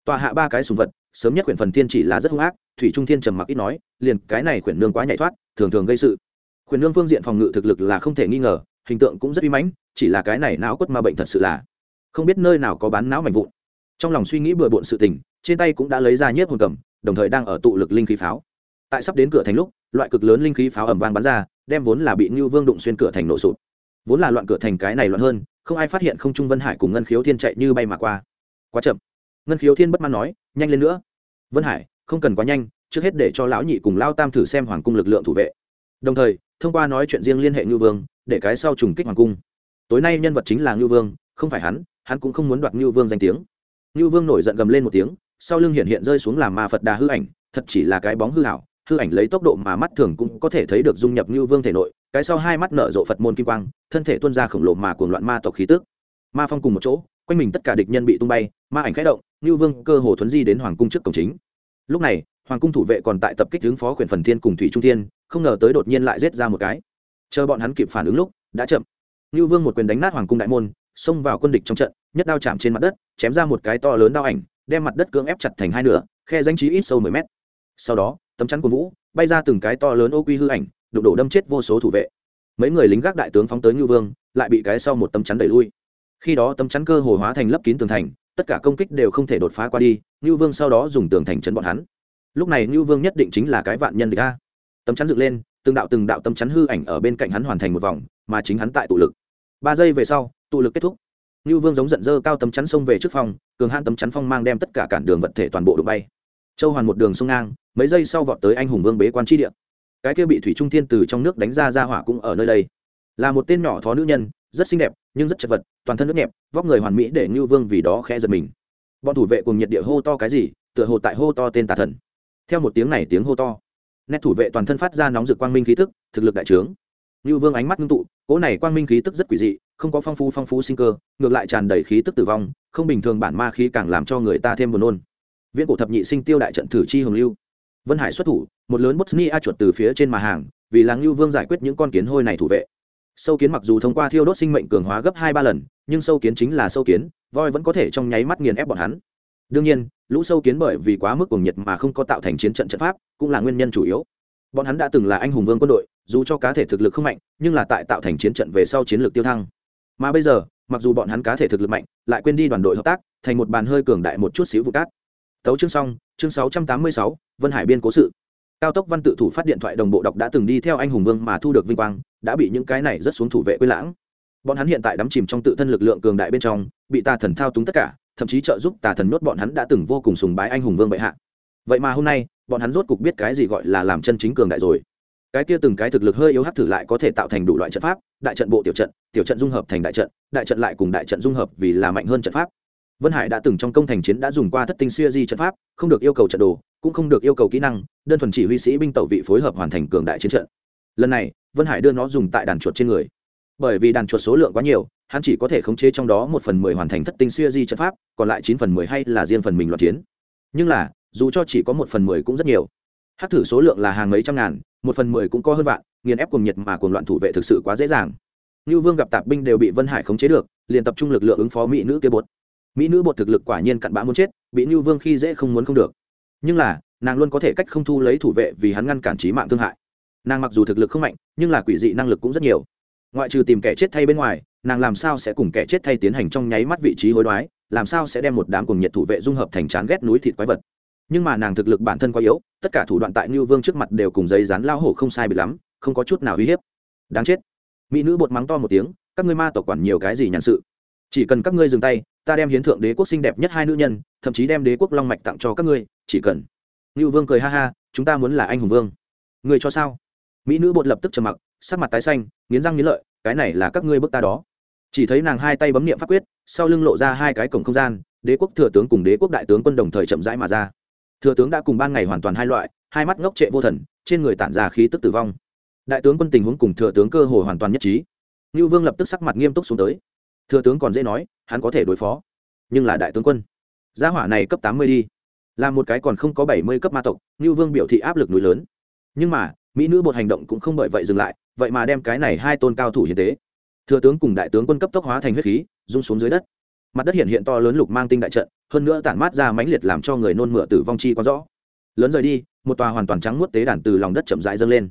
Tòa hạ ba cái sùng vật, sớm nhất quyển phần thiên chỉ là rất hung ác, thủy trung thiên trầm mặc ít nói, liền cái này quyển nương quá nhảy thoát, thường thường gây sự khuyển nương phương diện phòng ngự thực lực là không thể nghi ngờ, hình tượng cũng rất uy mãnh, chỉ là cái này não quất ma bệnh thật sự là không biết nơi nào có bán não mạnh vụn. Trong lòng suy nghĩ bừa bộn sự tình, trên tay cũng đã lấy ra nhiếp hồn cầm, đồng thời đang ở tụ lực linh khí pháo. Tại sắp đến cửa thành lúc, loại cực lớn linh khí pháo ẩm vang bắn ra, đem vốn là bị ngưu vương đụng xuyên cửa thành nổ sụt vốn là loạn cửa thành cái này loạn hơn, không ai phát hiện không trung vân hải cùng ngân khiếu thiên chạy như bay mà qua. Quá chậm. Ngân khiếu thiên bất mãn nói, nhanh lên nữa. Vân hải, không cần quá nhanh, trước hết để cho lão nhị cùng lao tam thử xem hoàng cung lực lượng thủ vệ. Đồng thời thông qua nói chuyện riêng liên hệ ngưu vương, để cái sau trùng kích hoàng cung. Tối nay nhân vật chính là ngưu vương, không phải hắn hắn cũng không muốn đoạt ngưu vương danh tiếng. Ngưu vương nổi giận gầm lên một tiếng, sau lưng hiện hiện rơi xuống làm ma phật đà hư ảnh, thật chỉ là cái bóng hư hảo hư ảnh lấy tốc độ mà mắt thường cũng có thể thấy được dung nhập ngưu vương thể nội, cái sau hai mắt nở rộ phật môn kim quang, thân thể tuôn ra khổng lồ mà cuồng loạn ma tộc khí tức. Ma phong cùng một chỗ, quanh mình tất cả địch nhân bị tung bay, ma ảnh khẽ động, ngưu vương cơ hồ thuấn di đến hoàng cung trước cổng chính. Lúc này, hoàng cung thủ vệ còn tại tập kích hướng phó quyền phần thiên cùng thủy trung thiên không ngờ tới đột nhiên lại giết ra một cái. Chờ bọn hắn kịp phản ứng lúc, đã chậm. Ngưu vương một quyền đánh nát hoàng cung đại môn, xông vào quân địch trong trận, nhất đao chạm trên mặt đất, chém ra một cái to lớn đao ảnh, đem mặt đất cưỡng ép chặt thành hai nửa, khe danh trí ít sâu mười mét. Sau đó, tấm chắn của vũ bay ra từng cái to lớn ô quy hư ảnh đục đổ đâm chết vô số thủ vệ. Mấy người lính gác đại tướng phóng tới ngưu vương, lại bị cái sau một tấm chắn đẩy lui. Khi đó tấm chắn cơ hồ hóa thành lấp kín tường thành, tất cả công kích đều không thể đột phá qua đi, ngưu vương sau đó dùng tường thành chấn bọn hắn. Lúc này ngưu vương nhất định chính là cái vạn nhân địch a tấm chắn dựng lên, từng đạo từng đạo tấm chắn hư ảnh ở bên cạnh hắn hoàn thành một vòng, mà chính hắn tại tụ lực. Ba giây về sau, tụ lực kết thúc. Như vương giống giận dơ cao tấm chắn xông về trước phòng, cường hãn tấm chắn phong mang đem tất cả cản đường vật thể toàn bộ đụng bay. Châu hoàn một đường sông ngang, mấy giây sau vọt tới anh hùng vương bế quan tri địa. Cái kia bị thủy trung thiên từ trong nước đánh ra ra hỏa cũng ở nơi đây. Là một tên nhỏ thó nữ nhân, rất xinh đẹp, nhưng rất chật vật, toàn thân nước nhẹp, vóc người hoàn mỹ để ngưu vương vì đó khẽ giật mình. Bọn thủ vệ cùng nhiệt địa hô to cái gì, tựa hồ tại hô to tên tà thần. Theo một tiếng này tiếng hô to nét thủ vệ toàn thân phát ra nóng rực quang minh khí tức, thực lực đại trướng. Ngưu vương ánh mắt ngưng tụ, cỗ này quang minh khí tức rất quỷ dị, không có phong phú phong phú sinh cơ, ngược lại tràn đầy khí tức tử vong, không bình thường bản ma khí càng làm cho người ta thêm buồn nôn. Viễn cổ thập nhị sinh tiêu đại trận thử chi hồng lưu. Vân hải xuất thủ, một lớn bosnia chuột từ phía trên mà hàng, vì là lưu vương giải quyết những con kiến hôi này thủ vệ. Sâu kiến mặc dù thông qua thiêu đốt sinh mệnh cường hóa gấp hai ba lần, nhưng sâu kiến chính là sâu kiến, voi vẫn có thể trong nháy mắt nghiền ép bọn hắn đương nhiên, lũ sâu kiến bởi vì quá mức cuồng nhiệt mà không có tạo thành chiến trận trận pháp, cũng là nguyên nhân chủ yếu. Bọn hắn đã từng là anh hùng vương quân đội, dù cho cá thể thực lực không mạnh, nhưng là tại tạo thành chiến trận về sau chiến lược tiêu thăng. Mà bây giờ, mặc dù bọn hắn cá thể thực lực mạnh, lại quên đi đoàn đội hợp tác, thành một bàn hơi cường đại một chút xíu vụ cát. Tấu chương xong, chương sáu trăm tám mươi sáu, vân hải biên cố sự. Cao tốc văn tự thủ phát điện thoại đồng bộ đọc đã từng đi theo anh hùng vương mà thu được vinh quang, đã bị những cái này rất xuống thủ vệ quên lãng. Bọn hắn hiện tại đắm chìm trong tự thân lực lượng cường đại bên trong, bị ta thần thao túng tất cả thậm chí trợ giúp tà thần nuốt bọn hắn đã từng vô cùng sùng bái anh hùng vương bệ hạ. Vậy mà hôm nay, bọn hắn rốt cục biết cái gì gọi là làm chân chính cường đại rồi. Cái kia từng cái thực lực hơi yếu hắc thử lại có thể tạo thành đủ loại trận pháp, đại trận bộ tiểu trận tiểu trận dung hợp thành đại trận đại trận lại cùng đại trận dung hợp vì là mạnh hơn trận pháp. Vân hải đã từng trong công thành chiến đã dùng qua thất tinh xuya di trận pháp, không được yêu cầu trận đồ, cũng không được yêu cầu kỹ năng, đơn thuần chỉ huy sĩ binh tẩu vị phối hợp hoàn thành cường đại chiến trận. Lần này, vân hải đưa nó dùng tại đàn chuột trên người bởi vì đàn chuột số lượng quá nhiều, hắn chỉ có thể khống chế trong đó một phần mười hoàn thành thất tinh xuya di trận pháp, còn lại chín phần mười hay là riêng phần mình loạt chiến. Nhưng là, dù cho chỉ có một phần mười cũng rất nhiều. Hát thử số lượng là hàng mấy trăm ngàn, một phần mười cũng có hơn vạn, nghiền ép cùng nhiệt mà cùng loạn thủ vệ thực sự quá dễ dàng. Như vương gặp tạp binh đều bị vân hải khống chế được, liền tập trung lực lượng ứng phó mỹ nữ kia bột. Mỹ nữ bột thực lực quả nhiên cặn bã muốn chết, bị như vương khi dễ không muốn không được. Nhưng là, nàng luôn có thể cách không thu lấy thủ vệ vì hắn ngăn cản trí mạng thương hại. Nàng mặc dù thực lực không mạnh, nhưng là quỷ dị năng lực cũng rất nhiều ngoại trừ tìm kẻ chết thay bên ngoài, nàng làm sao sẽ cùng kẻ chết thay tiến hành trong nháy mắt vị trí hối đoái, làm sao sẽ đem một đám cùng nhiệt thủ vệ dung hợp thành chán ghét núi thịt quái vật. Nhưng mà nàng thực lực bản thân quá yếu, tất cả thủ đoạn tại như vương trước mặt đều cùng giấy rán lao hổ không sai bị lắm, không có chút nào uy hiếp. Đáng chết. Mỹ nữ bột mắng to một tiếng, các ngươi ma tộc quản nhiều cái gì nhàn sự. Chỉ cần các ngươi dừng tay, ta đem hiến thượng đế quốc xinh đẹp nhất hai nữ nhân, thậm chí đem đế quốc long mạch tặng cho các ngươi, chỉ cần. Như vương cười ha ha, chúng ta muốn là anh hùng vương. Người cho sao? Mỹ nữ bột lập tức trầm mặc sắc mặt tái xanh, nghiến răng nghiến lợi, cái này là các ngươi bức ta đó. Chỉ thấy nàng hai tay bấm niệm pháp quyết, sau lưng lộ ra hai cái cổng không gian, đế quốc thừa tướng cùng đế quốc đại tướng quân đồng thời chậm rãi mà ra. Thừa tướng đã cùng ban ngày hoàn toàn hai loại, hai mắt ngốc trệ vô thần, trên người tản ra khí tức tử vong. Đại tướng quân tình huống cùng thừa tướng cơ hồ hoàn toàn nhất trí. Ngưu vương lập tức sắc mặt nghiêm túc xuống tới. Thừa tướng còn dễ nói, hắn có thể đối phó. Nhưng là đại tướng quân, gia hỏa này cấp tám mươi đi. Là một cái còn không có bảy mươi cấp ma tộc, ngưu vương biểu thị áp lực núi lớn. Nhưng mà, mỹ nữ bột hành động cũng không bởi vậy dừng lại vậy mà đem cái này hai tôn cao thủ hiến tế. Thừa tướng cùng đại tướng quân cấp tốc hóa thành huyết khí, rung xuống dưới đất. Mặt đất hiện hiện to lớn lục mang tinh đại trận, hơn nữa tản mát ra mãnh liệt làm cho người nôn mửa tử vong chi có rõ. Lớn rời đi, một tòa hoàn toàn trắng muốt tế đàn từ lòng đất chậm rãi dâng lên.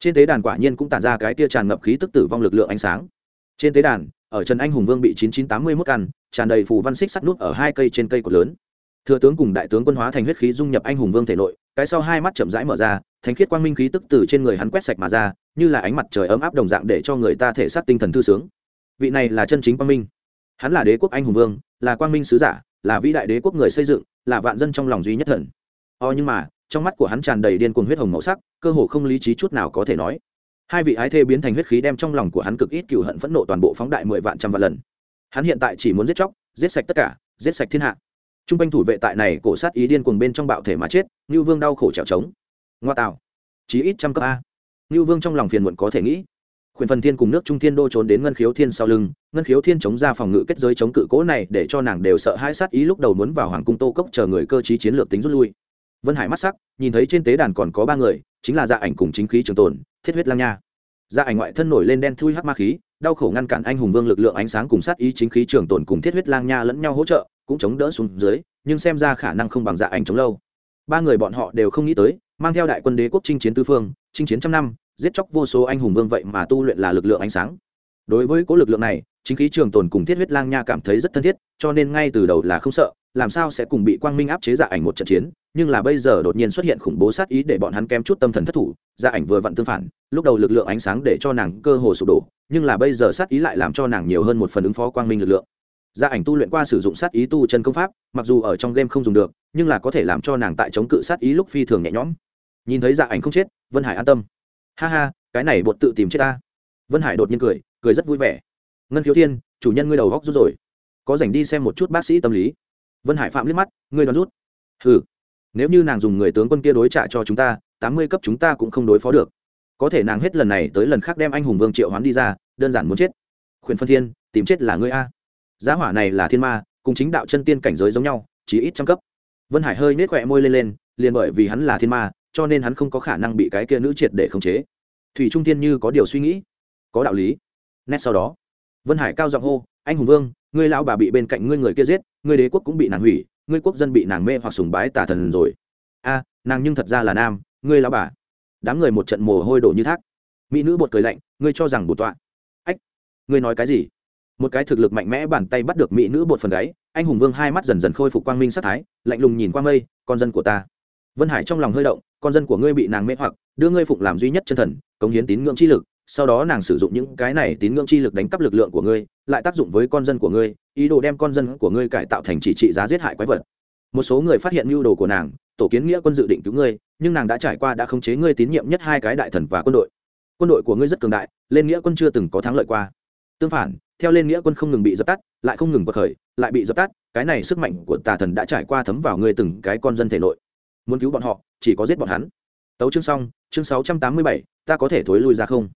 Trên tế đàn quả nhiên cũng tản ra cái tia tràn ngập khí tức tử vong lực lượng ánh sáng. Trên tế đàn, ở trần anh hùng vương bị chín chín tám mươi mốt căn, tràn đầy phù văn xích sắt nút ở hai cây trên cây cột lớn. Thừa tướng cùng đại tướng quân hóa thành huyết khí dung nhập anh hùng vương thể nội, cái sau hai mắt chậm rãi mở ra thánh khiết quang minh khí tức từ trên người hắn quét sạch mà ra, như là ánh mặt trời ấm áp đồng dạng để cho người ta thể xác tinh thần thư sướng. Vị này là chân chính quang minh. Hắn là đế quốc anh hùng vương, là quang minh sứ giả, là vĩ đại đế quốc người xây dựng, là vạn dân trong lòng duy nhất thần. O nhưng mà, trong mắt của hắn tràn đầy điên cuồng huyết hồng màu sắc, cơ hồ không lý trí chút nào có thể nói. Hai vị ái thê biến thành huyết khí đem trong lòng của hắn cực ít cựu hận phẫn nộ toàn bộ phóng đại mười vạn trăm vạn lần. Hắn hiện tại chỉ muốn giết chóc, giết sạch tất cả, giết sạch thiên hạ. T r u n g quanh thủ vệ tại này cổ sát ý điên cuồng bên trong bạo thể mà chết như vương đau khổ trèo trống ngoa tạo. Chí ít trăm cấp a. Ngưu vương trong lòng phiền muộn có thể nghĩ. Khuyển phần thiên cùng nước trung thiên đô trốn đến ngân khiếu thiên sau lưng, ngân khiếu thiên chống ra phòng ngự kết giới chống cự cố này để cho nàng đều sợ hai sát ý lúc đầu muốn vào hoàng cung tô cốc chờ người cơ chí chiến lược tính rút lui. Vân hải mắt sắc, nhìn thấy trên tế đàn còn có ba người, chính là dạ ảnh cùng chính khí trường tồn, thiết huyết lang nha. Dạ ảnh ngoại thân nổi lên đen thui hắc ma khí, đau khổ ngăn cản anh hùng vương lực lượng ánh sáng cùng sát ý chính khí trường tồn cùng thiết huyết lang nha lẫn nhau hỗ trợ, cũng chống đỡ xuống dưới, nhưng xem ra khả năng không bằng dạ ảnh chống lâu. Ba người bọn họ đều không nghĩ tới mang theo đại quân đế quốc chinh chiến tư phương, chinh chiến trăm năm, giết chóc vô số anh hùng vương vậy mà tu luyện là lực lượng ánh sáng. Đối với cố lực lượng này, chính khí trường tồn cùng thiết huyết lang nha cảm thấy rất thân thiết, cho nên ngay từ đầu là không sợ, làm sao sẽ cùng bị quang minh áp chế dạ ảnh một trận chiến, nhưng là bây giờ đột nhiên xuất hiện khủng bố sát ý để bọn hắn kém chút tâm thần thất thủ dạ ảnh vừa vặn tương phản, lúc đầu lực lượng ánh sáng để cho nàng cơ hồ sụp đổ, nhưng là bây giờ sát ý lại làm cho nàng nhiều hơn một phần ứng phó quang minh lực lượng. Gia ảnh tu luyện qua sử dụng sát ý tu chân công pháp, mặc dù ở trong game không dùng được, nhưng là có thể làm cho nàng tại chống cự sát ý lúc phi thường nhẹ nhõm nhìn thấy dạ ảnh không chết, vân hải an tâm. Ha ha, cái này bột tự tìm chết ta. Vân hải đột nhiên cười cười rất vui vẻ. Ngân khiếu thiên, chủ nhân ngươi đầu góc rút rồi. Có dành đi xem một chút bác sĩ tâm lý. Vân hải phạm liếc mắt, ngươi đoán rút. Ừ nếu như nàng dùng người tướng quân kia đối trả cho chúng ta, tám mươi cấp chúng ta cũng không đối phó được. Có thể nàng hết lần này tới lần khác đem anh hùng vương triệu hoán đi ra, đơn giản muốn chết. Khuyển phân thiên, tìm chết là ngươi a. Giá hỏa này là thiên ma, cùng chính đạo chân tiên cảnh giới giống nhau, chỉ ít trăm cấp. Vân hải hơi nết khỏe môi lên lên, liền bởi vì hắn là thiên ma cho nên hắn không có khả năng bị cái kia nữ triệt để khống chế. Thủy trung Thiên như có điều suy nghĩ, có đạo lý. Nét sau đó, vân hải cao giọng hô, anh hùng vương, ngươi lão bà bị bên cạnh ngươi người kia giết, ngươi đế quốc cũng bị nàng hủy, ngươi quốc dân bị nàng mê hoặc sùng bái tà thần rồi. A, nàng nhưng thật ra là nam, ngươi lão bà. Đám người một trận mồ hôi đổ như thác. Mỹ nữ bột cười lạnh, ngươi cho rằng bột tọa. Ách, ngươi nói cái gì? Một cái thực lực mạnh mẽ bàn tay bắt được mỹ nữ bột phần gáy, anh hùng vương hai mắt dần dần khôi phục quang minh sát thái, lạnh lùng nhìn qua mây, con dân của ta vân hải trong lòng hơi động, con dân của ngươi bị nàng mê hoặc, đưa ngươi phụng làm duy nhất chân thần, cống hiến tín ngưỡng chi lực, sau đó nàng sử dụng những cái này tín ngưỡng chi lực đánh cắp lực lượng của ngươi, lại tác dụng với con dân của ngươi, ý đồ đem con dân của ngươi cải tạo thành chỉ trị giá giết hại quái vật. Một số người phát hiện mưu đồ của nàng, tổ kiến nghĩa quân dự định cứu ngươi, nhưng nàng đã trải qua đã khống chế ngươi tín nhiệm nhất hai cái đại thần và quân đội. Quân đội của ngươi rất cường đại, lên nghĩa quân chưa từng có thắng lợi qua. Tương phản, theo lên nghĩa quân không ngừng bị dập tắt, lại không ngừng bật khởi, lại bị dập tắt, cái này sức mạnh của tà thần đã trải qua thấm vào ngươi từng cái con dân thể nội muốn cứu bọn họ, chỉ có giết bọn hắn. Tấu chương xong, chương sáu trăm tám mươi bảy, ta có thể thối lui ra không?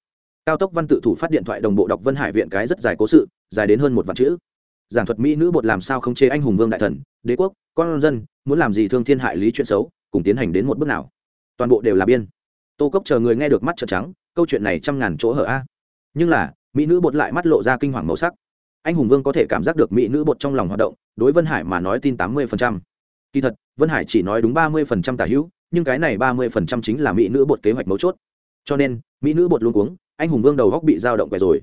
Cao tốc văn tự thủ phát điện thoại đồng bộ đọc vân hải viện cái rất dài cố sự, dài đến hơn một vạn chữ. Giảng thuật mỹ nữ bột làm sao không chế anh hùng vương đại thần, đế quốc, con dân, muốn làm gì thương thiên hại lý chuyện xấu, cùng tiến hành đến một bước nào. Toàn bộ đều là biên. Tô cốc chờ người nghe được mắt trợn trắng, câu chuyện này trăm ngàn chỗ hở a. Nhưng là, mỹ nữ bột lại mắt lộ ra kinh hoàng màu sắc. Anh hùng vương có thể cảm giác được mỹ nữ bột trong lòng hoạt động, đối vân hải mà nói tin tám mươi kỳ thật vân hải chỉ nói đúng ba mươi tả hữu, nhưng cái này ba mươi chính là mỹ nữ bột kế hoạch mấu chốt. Cho nên, mỹ nữ bột luôn cuống, anh hùng vương đầu góc bị dao động quẻ rồi.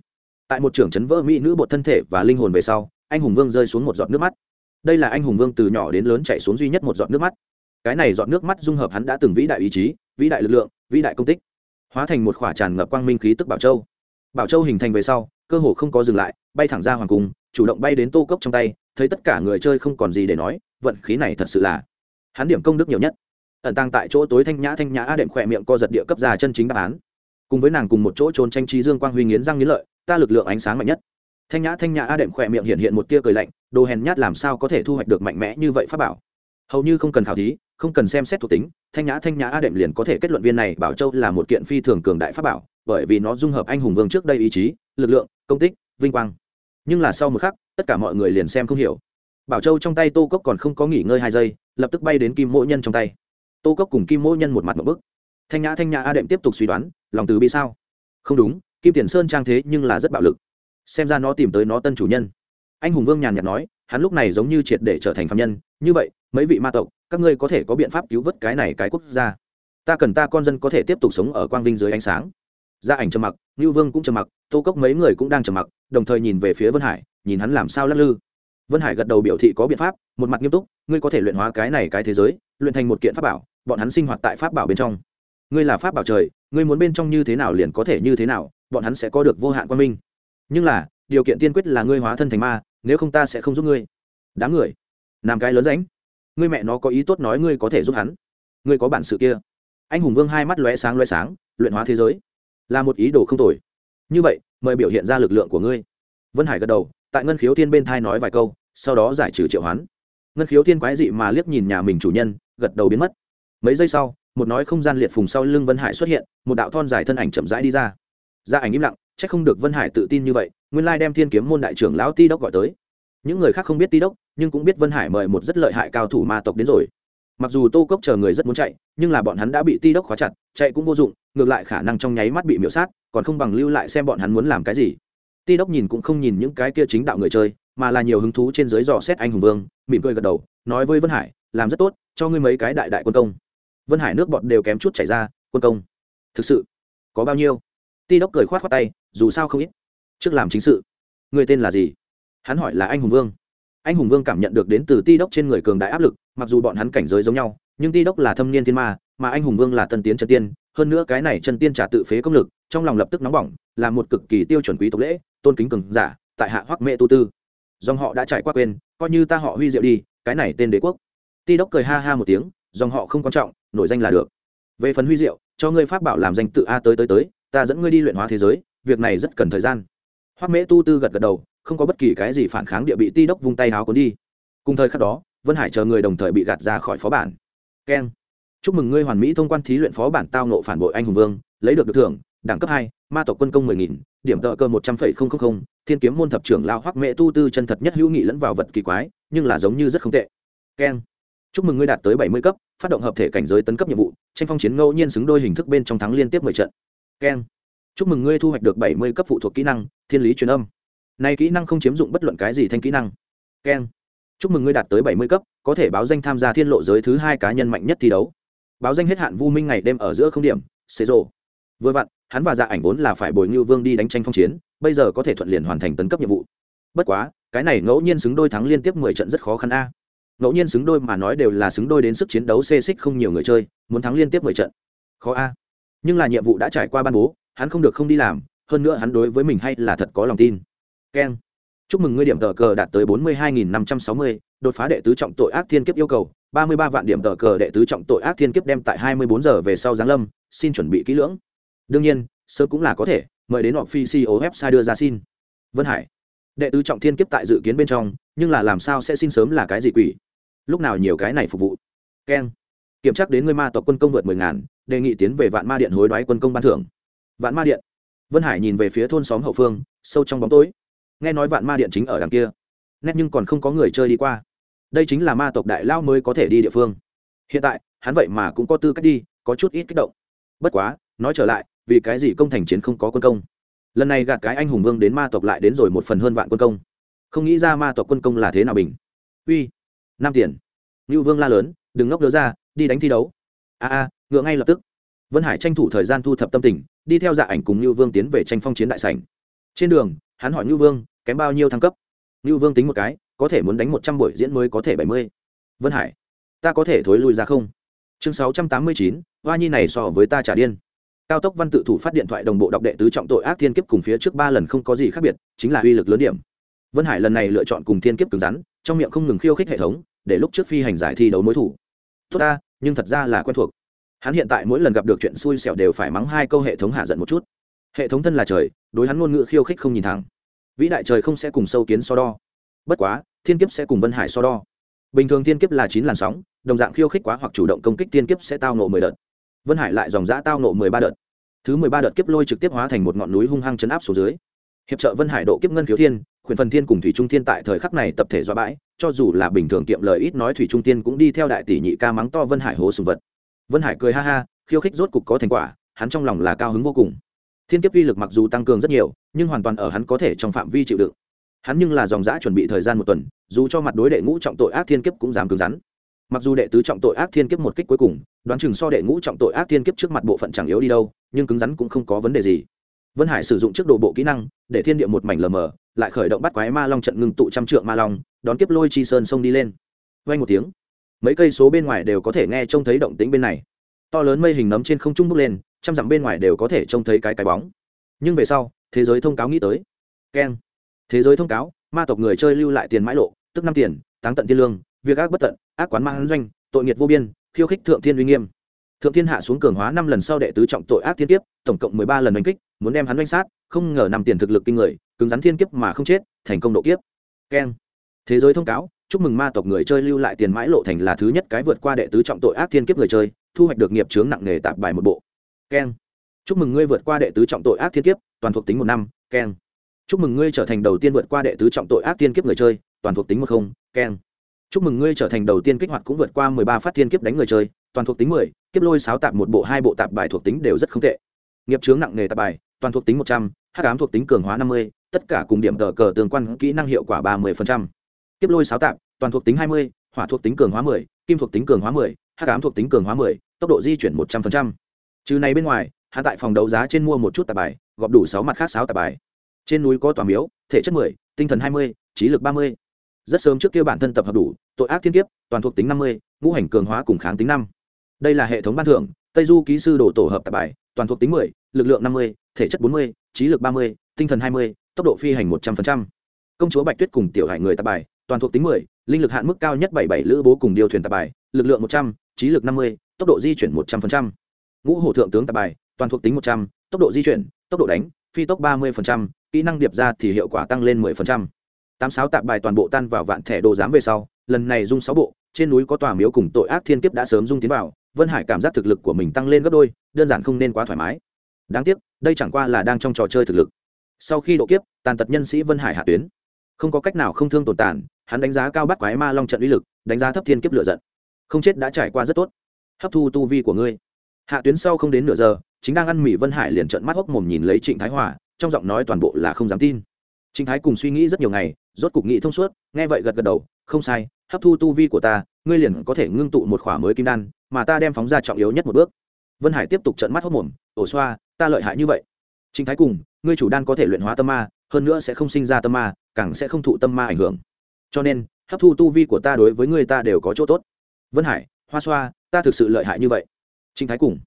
Tại một trưởng chấn vỡ mỹ nữ bột thân thể và linh hồn về sau, anh hùng vương rơi xuống một giọt nước mắt. Đây là anh hùng vương từ nhỏ đến lớn chạy xuống duy nhất một giọt nước mắt. Cái này giọt nước mắt dung hợp hắn đã từng vĩ đại ý chí, vĩ đại lực lượng, vĩ đại công tích, hóa thành một khỏa tràn ngập quang minh khí tức bảo châu. Bảo châu hình thành về sau, cơ hồ không có dừng lại, bay thẳng ra hoàng cung, chủ động bay đến tô cốc trong tay, thấy tất cả người chơi không còn gì để nói, vận khí này thật sự là hắn điểm công đức nhiều nhất. Ẩn tăng tại chỗ tối thanh nhã thanh nhã đệm khỏe miệng co giật địa cấp già chân chính đáp án. Cùng với nàng cùng một chỗ trốn tranh trí dương quang huy nghiến răng nghiến lợi, ta lực lượng ánh sáng mạnh nhất. Thanh nhã thanh nhã a đệm khỏe miệng hiện hiện một tia cười lạnh, đồ hèn nhát làm sao có thể thu hoạch được mạnh mẽ như vậy pháp bảo? Hầu như không cần khảo thí, không cần xem xét thuộc tính, thanh nhã thanh nhã a đệm liền có thể kết luận viên này bảo châu là một kiện phi thường cường đại pháp bảo, bởi vì nó dung hợp anh hùng vương trước đây ý chí, lực lượng, công tích, vinh quang. Nhưng là sau một khắc, tất cả mọi người liền xem không hiểu. Bảo châu trong tay tô cốc còn không có nghỉ ngơi hai giây lập tức bay đến kim mỗ nhân trong tay. Tô cốc cùng kim mỗ nhân một mặt một bức. Thanh nhã thanh nhã a đệm tiếp tục suy đoán, lòng từ bi sao? Không đúng, kim tiền sơn trang thế nhưng là rất bạo lực. Xem ra nó tìm tới nó tân chủ nhân. Anh hùng vương nhàn nhạt nói, hắn lúc này giống như triệt để trở thành phạm nhân. Như vậy, mấy vị ma tộc, các ngươi có thể có biện pháp cứu vớt cái này cái quốc gia. Ta cần ta con dân có thể tiếp tục sống ở quang vinh dưới ánh sáng. Gia ảnh trầm mặc, ngưu vương cũng trầm mặc, tô cốc mấy người cũng đang trầm mặc, đồng thời nhìn về phía vân hải, nhìn hắn làm sao lắc lư vân hải gật đầu biểu thị có biện pháp, một mặt nghiêm túc, ngươi có thể luyện hóa cái này cái thế giới, luyện thành một kiện pháp bảo, bọn hắn sinh hoạt tại pháp bảo bên trong. Ngươi là pháp bảo trời, ngươi muốn bên trong như thế nào liền có thể như thế nào, bọn hắn sẽ có được vô hạn quan minh. Nhưng là, điều kiện tiên quyết là ngươi hóa thân thành ma, nếu không ta sẽ không giúp ngươi. Đám người làm cái lớn ránh ngươi mẹ nó có ý tốt nói ngươi có thể giúp hắn. Ngươi có bản sự kia. Anh hùng vương hai mắt lóe sáng lóe sáng, luyện hóa thế giới. Là một ý đồ không tồi. Như vậy, mời biểu hiện ra lực lượng của ngươi. Vân hải gật đầu tại ngân khiếu thiên bên thai nói vài câu, sau đó giải trừ triệu hoán. Ngân khiếu thiên quái dị mà liếc nhìn nhà mình chủ nhân, gật đầu biến mất. Mấy giây sau, một nói không gian liệt phùng sau lưng vân hải xuất hiện, một đạo thon dài thân ảnh chậm rãi đi ra. Gia ảnh im lặng c h ắ c không được vân hải tự tin như vậy, nguyên lai đem thiên kiếm môn đại trưởng lão ti đốc gọi tới. Những người khác không biết ti đốc, nhưng cũng biết vân hải mời một rất lợi hại cao thủ ma tộc đến rồi. Mặc dù tô cốc chờ người rất muốn chạy, nhưng là bọn hắn đã bị ti đốc khóa chặt, chạy cũng vô dụng, ngược lại khả năng trong nháy mắt bị miễu sát, còn không bằng lưu lại xem bọn hắn muốn làm cái gì ti đốc nhìn cũng không nhìn những cái kia chính đạo người chơi, mà là nhiều hứng thú trên dưới dò xét anh hùng vương, mỉm cười gật đầu, nói với vân hải, làm rất tốt, cho ngươi mấy cái đại đại quân công. Vân hải nước bọt đều kém chút chảy ra, quân công? Thực sự? Có bao nhiêu? Ti đốc cười khoát khoát tay, dù sao không ít. Trước làm chính sự. Người tên là gì? Hắn hỏi là anh hùng vương. Anh hùng vương cảm nhận được đến từ ti đốc trên người cường đại áp lực, mặc dù bọn hắn cảnh giới giống nhau, nhưng ti đốc là thâm niên thiên ma, mà anh hùng vương là tân tiến chân tiên, hơn nữa cái này chân tiên trả tự phế công lực, trong lòng lập tức nóng bỏng, là một cực kỳ tiêu chuẩn quý tộc lễ tôn kính cường giả, tại hạ hoắc mẹ tu tư. Dòng họ đã trải qua quên, coi như ta họ huy diệu đi, cái này tên đế quốc. Ti đốc cười ha ha một tiếng, dòng họ không quan trọng, nổi danh là được. Về phần huy diệu, cho ngươi pháp bảo làm danh tự a tới tới tới, ta dẫn ngươi đi luyện hóa thế giới, việc này rất cần thời gian. Hoắc mễ tu tư gật gật đầu, không có bất kỳ cái gì phản kháng địa bị ti đốc vung tay háo cuốn đi. Cùng thời khắc đó, vân hải chờ người đồng thời bị gạt ra khỏi phó bản. Keng. Chúc mừng ngươi hoàn mỹ thông quan thí luyện phó bản tao nộ phản bội anh hùng vương, lấy được được thưởng, đẳng cấp hai ma tộc quân công mười nghìn, điểm tợ cơ một trăm phẩy không không không, thiên kiếm môn thập trưởng lao hoắc mẹ tu tư chân thật nhất hữu nghị lẫn vào vật kỳ quái, nhưng là giống như rất không tệ. Keng. Chúc mừng ngươi đạt tới bảy mươi cấp, phát động hợp thể cảnh giới tấn cấp nhiệm vụ, tranh phong chiến ngẫu nhiên xứng đôi hình thức bên trong thắng liên tiếp mười trận. Keng. Chúc mừng ngươi thu hoạch được bảy mươi cấp phụ thuộc kỹ năng, thiên lý truyền âm. Nay kỹ năng không chiếm dụng bất luận cái gì thanh kỹ năng. Keng. Chúc mừng ngươi đạt tới bảy mươi cấp, có thể báo danh tham gia thiên lộ giới thứ hai cá nhân mạnh nhất thi đấu. Báo danh hết hạn vu minh ngày đêm ở giữa không điểm xế rộ vừa vặn, hắn và dạ ảnh vốn là phải bồi ngưu vương đi đánh tranh phong chiến, bây giờ có thể thuận liền hoàn thành tấn cấp nhiệm vụ. Bất quá, cái này ngẫu nhiên xứng đôi thắng liên tiếp mười trận rất khó khăn a. Ngẫu nhiên xứng đôi mà nói đều là xứng đôi đến sức chiến đấu xê xích không nhiều người chơi, muốn thắng liên tiếp mười trận. Khó a. Nhưng là nhiệm vụ đã trải qua ban bố, hắn không được không đi làm, hơn nữa hắn đối với mình hay là thật có lòng tin. Keng. Chúc mừng ngươi điểm tờ cờ đạt tới bốn mươi hai nghìn năm trăm sáu mươi, đột phá đệ tứ trọng tội ác thiên kiếp yêu cầu, ba mươi ba vạn điểm tờ cờ đệ tứ trọng tội ác thiên kiếp đem tại hai mươi bốn giờ về sau giáng lâm, xin chuẩn bị kỹ lưỡng đương nhiên sớm cũng là có thể, mời đến họ phi CEO website đưa ra xin. Vân hải, đệ tứ trọng thiên kiếp tại dự kiến bên trong, nhưng là làm sao sẽ xin sớm là cái gì quỷ? Lúc nào nhiều cái này phục vụ? Keng, kiểm tra đến người ma tộc quân công vượt mười ngàn, đề nghị tiến về vạn ma điện hối đoái quân công ban thưởng. Vạn ma điện, vân hải nhìn về phía thôn xóm hậu phương, sâu trong bóng tối. Nghe nói vạn ma điện chính ở đằng kia, nét nhưng còn không có người chơi đi qua. Đây chính là ma tộc đại lao mới có thể đi địa phương. Hiện tại, hắn vậy mà cũng có tư cách đi, có chút ít kích động. Bất quá, nói trở lại vì cái gì công thành chiến không có quân công? Lần này gạt cái anh hùng vương đến ma tộc lại đến rồi một phần hơn vạn quân công. Không nghĩ ra ma tộc quân công là thế nào bình. Uy, năm tiền. Ngưu vương la lớn, đừng ngốc đứa ra, đi đánh thi đấu. A a, ngựa ngay lập tức. Vân hải tranh thủ thời gian thu thập tâm tình, đi theo dạ ảnh cùng ngưu vương tiến về tranh phong chiến đại sảnh. Trên đường, hắn hỏi ngưu vương, kém bao nhiêu thăng cấp? Ngưu vương tính một cái, có thể muốn đánh một trăm buổi diễn mới có thể bảy mươi. Vân hải, ta có thể thối lui ra không? Chương sáu trăm tám mươi chín hoa nhi này so với ta trả điên cao tốc văn tự thủ phát điện thoại đồng bộ đọc đệ tứ trọng tội ác thiên kiếp cùng phía trước ba lần không có gì khác biệt, chính là uy lực lớn điểm. Vân hải lần này lựa chọn cùng thiên kiếp cứng rắn, trong miệng không ngừng khiêu khích hệ thống, để lúc trước phi hành giải thi đấu mối thủ. Tốt ta, nhưng thật ra là quen thuộc. Hắn hiện tại mỗi lần gặp được chuyện xui xẻo đều phải mắng hai câu hệ thống hạ giận một chút. Hệ thống thân là trời, đối hắn ngôn ngữ khiêu khích không nhìn thẳng. Vĩ đại trời không sẽ cùng sâu kiến so đo. Bất quá, thiên kiếp sẽ cùng vân hải so đo. Bình thường thiên kiếp là chín làn sóng, đồng dạng khiêu khích quá hoặc chủ động công kích thiên kiếp sẽ tao nộ mười đợt vân hải lại dòng giã tao nộ mười ba đợt. Thứ mười ba đợt kiếp lôi trực tiếp hóa thành một ngọn núi hung hăng chấn áp xuống dưới. Hiệp trợ vân hải độ kiếp ngân khiếu thiên, khuyển phần thiên cùng thủy trung thiên tại thời khắc này tập thể do bãi, cho dù là bình thường kiệm lời ít nói thủy trung thiên cũng đi theo đại tỷ nhị ca mắng to vân hải hố sùng vật. Vân hải cười ha ha, khiêu khích rốt cục có thành quả, hắn trong lòng là cao hứng vô cùng. Thiên kiếp uy lực mặc dù tăng cường rất nhiều, nhưng hoàn toàn ở hắn có thể trong phạm vi chịu đựng. Hắn nhưng là dòng giã chuẩn bị thời gian một tuần, dù cho mặt đối đệ ngũ trọng tội ác thiên kiếp cũng dám cứng rắn mặc dù đệ tứ trọng tội ác thiên kiếp một kích cuối cùng, đoán chừng so đệ ngũ trọng tội ác thiên kiếp trước mặt bộ phận chẳng yếu đi đâu, nhưng cứng rắn cũng không có vấn đề gì. Vân hải sử dụng trước đồ bộ kỹ năng, để thiên địa một mảnh lờ mờ, lại khởi động bắt quái ma long trận ngưng tụ trăm trượng ma long, đón kiếp lôi chi sơn sông đi lên. Vay một tiếng, mấy cây số bên ngoài đều có thể nghe trông thấy động tĩnh bên này. To lớn mây hình nấm trên không trung bốc lên, trăm dặm bên ngoài đều có thể trông thấy cái cái bóng. Nhưng về sau, thế giới thông cáo nghĩ tới. Keng. Thế giới thông cáo, ma tộc người chơi lưu lại tiền mãi lộ, tức năm tiền, táng tận tiên lương việc ác bất tận, ác quán mang doanh, tội nghiệt vô biên, khiêu khích thượng thiên uy nghiêm. Thượng thiên hạ xuống cường hóa năm lần sau đệ tứ trọng tội ác thiên kiếp, tổng cộng mười ba lần đánh kích, muốn đem hắn đánh sát, không ngờ nằm tiền thực lực kinh người, cứng rắn thiên kiếp mà không chết, thành công độ kiếp. Keng. Thế giới thông cáo, chúc mừng ma tộc người chơi lưu lại tiền mãi lộ thành là thứ nhất cái vượt qua đệ tứ trọng tội ác thiên kiếp người chơi, thu hoạch được nghiệp chướng nặng nề tạp bài một bộ. Keng. Chúc mừng ngươi vượt qua đệ tứ trọng tội ác thiên kiếp, toàn thuộc tính một năm, keng. Chúc mừng ngươi trở thành đầu tiên vượt qua đệ tứ trọng tội ác thiên kiếp người chơi, toàn thuộc tính một không, keng chúc mừng ngươi trở thành đầu tiên kích hoạt cũng vượt qua mười ba phát thiên kiếp đánh người chơi, toàn thuộc tính mười, kiếp lôi sáo tạp một bộ, hai bộ tạp bài thuộc tính đều rất không tệ. Nghiệp chướng nặng nghề tạp bài, toàn thuộc tính một trăm h ám thuộc tính cường hóa năm mươi, tất cả cùng điểm tờ cờ tương quan kỹ năng hiệu quả ba mươi kiếp lôi sáo tạp, toàn thuộc tính hai mươi, hỏa thuộc tính cường hóa mười, kim thuộc tính cường hóa mười h ám thuộc tính cường hóa mười, tốc độ di chuyển một trăm linh trừ này bên ngoài, hạ tại phòng đấu giá trên mua một chút tạp bài, gọp đủ sáu mặt khác sáu tạp bài. Trên núi có tòa miếu, thể chất mười, tinh thần hai mươi, trí lực ba mươi rất sớm trước kia bản thân tập hợp đủ, tội ác thiên kiếp, toàn thuộc tính năm mươi, ngũ hành cường hóa cùng kháng tính năm. Đây là hệ thống ban thưởng, tây du ký sư đổ tổ hợp tạp bài, toàn thuộc tính mười, lực lượng năm mươi, thể chất bốn mươi, trí lực ba mươi, tinh thần hai mươi, tốc độ phi hành một trăm linh công chúa bạch tuyết cùng tiểu hải người tạp bài, toàn thuộc tính mười, linh lực hạn mức cao nhất bảy bảy lữ bố cùng điều thuyền tạp bài, lực lượng một trăm, trí lực năm mươi, tốc độ di chuyển một trăm linh ngũ hổ thượng tướng tạp bài, toàn thuộc tính một trăm, tốc độ di chuyển, tốc độ đánh, phi tốc ba mươi kỹ năng điệp ra thì hiệu quả tăng lên mười tám sáu tạp bài toàn bộ tan vào vạn thẻ đồ giám về sau, lần này dung sáu bộ, trên núi có tòa miếu cùng tội ác thiên kiếp đã sớm dung tiến vào, vân hải cảm giác thực lực của mình tăng lên gấp đôi, đơn giản không nên quá thoải mái. Đáng tiếc, đây chẳng qua là đang trong trò chơi thực lực. Sau khi độ kiếp, tàn tật nhân sĩ vân hải hạ tuyến. Không có cách nào không thương tồn tàn, hắn đánh giá cao bắt quái ma long trận uy lực, đánh giá thấp thiên kiếp lựa giận. Không chết đã trải qua rất tốt. Hấp thu tu vi của ngươi. Hạ tuyến sau không đến nửa giờ, chính đang ăn mì vân hải liền trận mắt hốc mồm nhìn lấy trịnh thái hòa, trong giọng nói toàn bộ là không dám tin. Trịnh thái cùng suy nghĩ rất nhiều ngày rốt cục nghị thông suốt, nghe vậy gật gật đầu, không sai, hấp thu tu vi của ta, ngươi liền có thể ngưng tụ một khỏa mới kim đan, mà ta đem phóng ra trọng yếu nhất một bước. Vân hải tiếp tục trận mắt hốc mồm, ổ xoa, ta lợi hại như vậy. Trình thái cùng, ngươi chủ đan có thể luyện hóa tâm ma, hơn nữa sẽ không sinh ra tâm ma, càng sẽ không thụ tâm ma ảnh hưởng. Cho nên, hấp thu tu vi của ta đối với ngươi ta đều có chỗ tốt. Vân hải, hoa xoa, ta thực sự lợi hại như vậy. Trình thái cùng,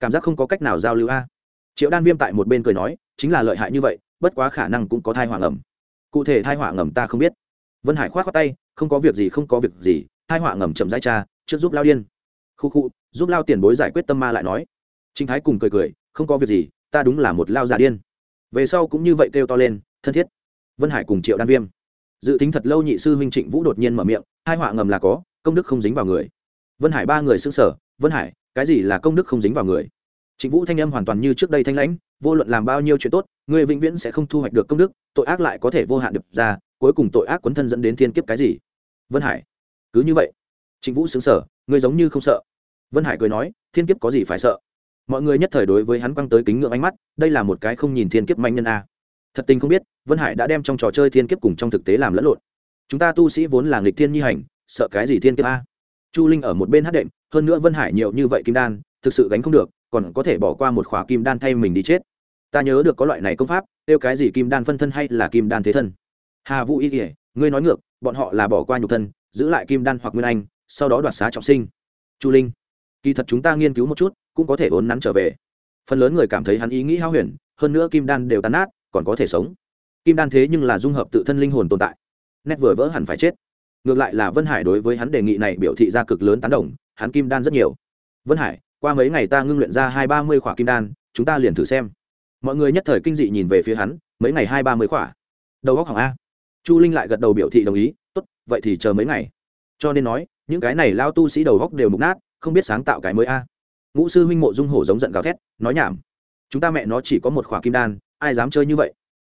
cảm giác không có cách nào giao lưu a. Triệu đan viêm tại một bên cười nói, chính là lợi hại như vậy, bất quá khả năng cũng có thai hoàng ẩm cụ thể thai hỏa ngầm ta không biết. Vân hải k h o á t khoác tay, không có việc gì, không có việc gì, thai hỏa ngầm chậm rãi cha trước giúp lao điên. Khu khu, giúp lao tiền bối giải quyết tâm ma lại nói. Trinh thái cùng cười cười, không có việc gì, ta đúng là một lao già điên. Về sau cũng như vậy kêu to lên, thân thiết. Vân hải cùng triệu đan viêm. Dự tính thật lâu nhị sư huynh trịnh vũ đột nhiên mở miệng hai họa ngầm là có, công đức không dính vào người. Vân hải ba người xưng sở vân hải, cái gì là công đức không dính vào người? Trịnh vũ thanh âm hoàn toàn như trước đây thanh lãnh, vô luận làm bao nhiêu chuyện tốt người vĩnh viễn sẽ không thu hoạch được công đức, tội ác lại có thể vô hạn được ra, cuối cùng tội ác quấn thân dẫn đến thiên kiếp cái gì? Vân hải, cứ như vậy. Trịnh vũ xứng sở người giống như không sợ. Vân hải cười nói, thiên kiếp có gì phải sợ? Mọi người nhất thời đối với hắn quăng tới kính ngưỡng ánh mắt, đây là một cái không nhìn thiên kiếp manh nhân a. Thật tình không biết, vân hải đã đem trong trò chơi thiên kiếp cùng trong thực tế làm lẫn lộn. Chúng ta tu sĩ vốn là nghịch thiên nhi hành, sợ cái gì thiên kiếp a? Chu linh ở một bên hát đệm, hơn nữa vân hải nhiều như vậy kim đan, thực sự gánh không được, còn có thể bỏ qua một khỏa kim đan thay mình đi chết ta nhớ được có loại này công pháp, kêu cái gì kim đan phân thân hay là kim đan thế thân. Hà vũ y kỉa ngươi nói ngược, bọn họ là bỏ qua nhục thân, giữ lại kim đan hoặc nguyên anh, sau đó đoạt xá trọng sinh. Chu linh, kỳ thật chúng ta nghiên cứu một chút, cũng có thể ốn nắn trở về. Phần lớn người cảm thấy hắn ý nghĩ hao huyền, hơn nữa kim đan đều tàn nát, còn có thể sống. Kim đan thế nhưng là dung hợp tự thân linh hồn tồn tại. Nét vừa vỡ hẳn phải chết. Ngược lại là vân hải đối với hắn đề nghị này biểu thị ra cực lớn tán đồng, hắn kim đan rất nhiều. Vân hải, qua mấy ngày ta ngưng luyện ra hai ba mươi khỏa kim đan, chúng ta liền thử xem mọi người nhất thời kinh dị nhìn về phía hắn, mấy ngày hai ba mươi khỏa. Đầu góc hỏng a. Chu linh lại gật đầu biểu thị đồng ý, tốt, vậy thì chờ mấy ngày. Cho nên nói, những cái này lao tu sĩ đầu góc đều mục nát, không biết sáng tạo cái mới a. Ngũ sư huynh mộ dung hổ giống giận gào thét, nói nhảm, chúng ta mẹ nó chỉ có một khỏa kim đan, ai dám chơi như vậy?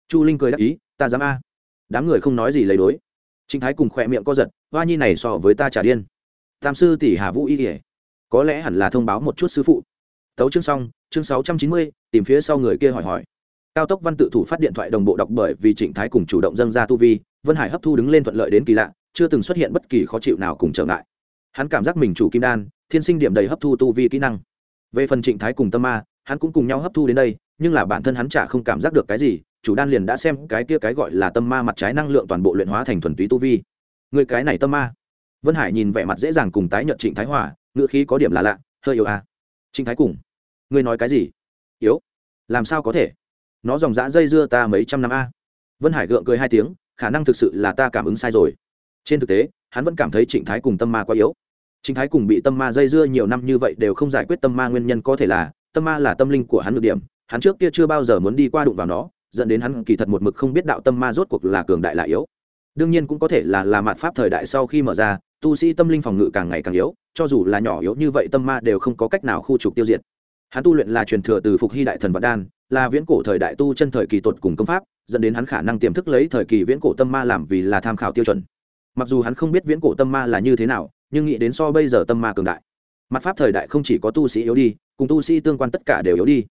Chu linh cười đáp ý, ta dám a. Đám người không nói gì lấy đối. Trinh thái cùng khỏe miệng co giật, hoa nhi này so với ta trả điên. Tam sư tỷ hà vũ y kỉa có lẽ hẳn là thông báo một chút sư phụ. Tấu chương xong chương sáu trăm chín mươi, tìm phía sau người kia hỏi hỏi. Cao tốc văn tự thủ phát điện thoại đồng bộ đọc bởi vì trịnh thái cùng chủ động dâng ra tu vi, vân hải hấp thu đứng lên thuận lợi đến kỳ lạ, chưa từng xuất hiện bất kỳ khó chịu nào cùng trở ngại. Hắn cảm giác mình chủ kim đan, thiên sinh điểm đầy hấp thu tu vi kỹ năng. Về phần trịnh thái cùng tâm ma, hắn cũng cùng nhau hấp thu đến đây, nhưng là bản thân hắn chả không cảm giác được cái gì, chủ đan liền đã xem cái kia cái gọi là tâm ma mặt trái năng lượng toàn bộ luyện hóa thành thuần túy tu vi. Người cái này tâm ma. Vân hải nhìn vẻ mặt dễ dàng cùng tái nhợt trịnh thái hòa ngựa khí có điểm là lạ, hơi yếu à. trịnh thái cùng ngươi nói cái gì? Yếu. Làm sao có thể? Nó dòng dã dây dưa ta mấy trăm năm a. Vân hải gượng cười hai tiếng, khả năng thực sự là ta cảm ứng sai rồi. Trên thực tế, hắn vẫn cảm thấy trịnh thái cùng tâm ma quá yếu. Trịnh thái cùng bị tâm ma dây dưa nhiều năm như vậy đều không giải quyết tâm ma nguyên nhân có thể là, tâm ma là tâm linh của hắn được điểm, hắn trước kia chưa bao giờ muốn đi qua đụng vào nó, dẫn đến hắn kỳ thật một mực không biết đạo tâm ma rốt cuộc là cường đại là yếu. Đương nhiên cũng có thể là là mạt pháp thời đại sau khi mở ra, tu sĩ tâm linh phòng ngự càng ngày càng yếu, cho dù là nhỏ yếu như vậy tâm ma đều không có cách nào khu trục tiêu diệt hắn tu luyện là truyền thừa từ phục hy đại thần vạn đan, là viễn cổ thời đại tu chân thời kỳ tột cùng công pháp, dẫn đến hắn khả năng tiềm thức lấy thời kỳ viễn cổ tâm ma làm vì là tham khảo tiêu chuẩn. Mặc dù hắn không biết viễn cổ tâm ma là như thế nào, nhưng nghĩ đến so bây giờ tâm ma cường đại. Mặt pháp thời đại không chỉ có tu sĩ yếu đi, cùng tu sĩ tương quan tất cả đều yếu đi.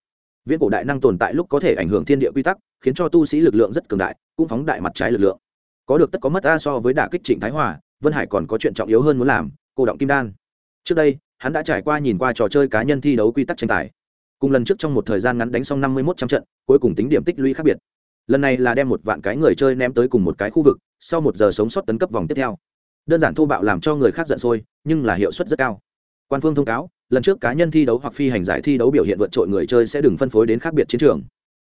Viễn cổ đại năng tồn tại lúc có thể ảnh hưởng thiên địa quy tắc, khiến cho tu sĩ lực lượng rất cường đại, cũng phóng đại mặt trái lực lượng. Có được tất có mất a so với đả kích trịnh thái hòa, vân hải còn có chuyện trọng yếu hơn muốn làm, cô động kim đan trước đây, hắn đã trải qua nhìn qua trò chơi cá nhân thi đấu quy tắc tranh tài. Cùng lần trước trong một thời gian ngắn đánh xong năm mươi một trăm trận, cuối cùng tính điểm tích lũy khác biệt. Lần này là đem một vạn cái người chơi ném tới cùng một cái khu vực, sau một giờ sống sót tấn cấp vòng tiếp theo. Đơn giản thô bạo làm cho người khác giận sôi, nhưng là hiệu suất rất cao. Quan phương thông cáo, lần trước cá nhân thi đấu hoặc phi hành giải thi đấu biểu hiện vượt trội người chơi sẽ đừng phân phối đến khác biệt chiến trường.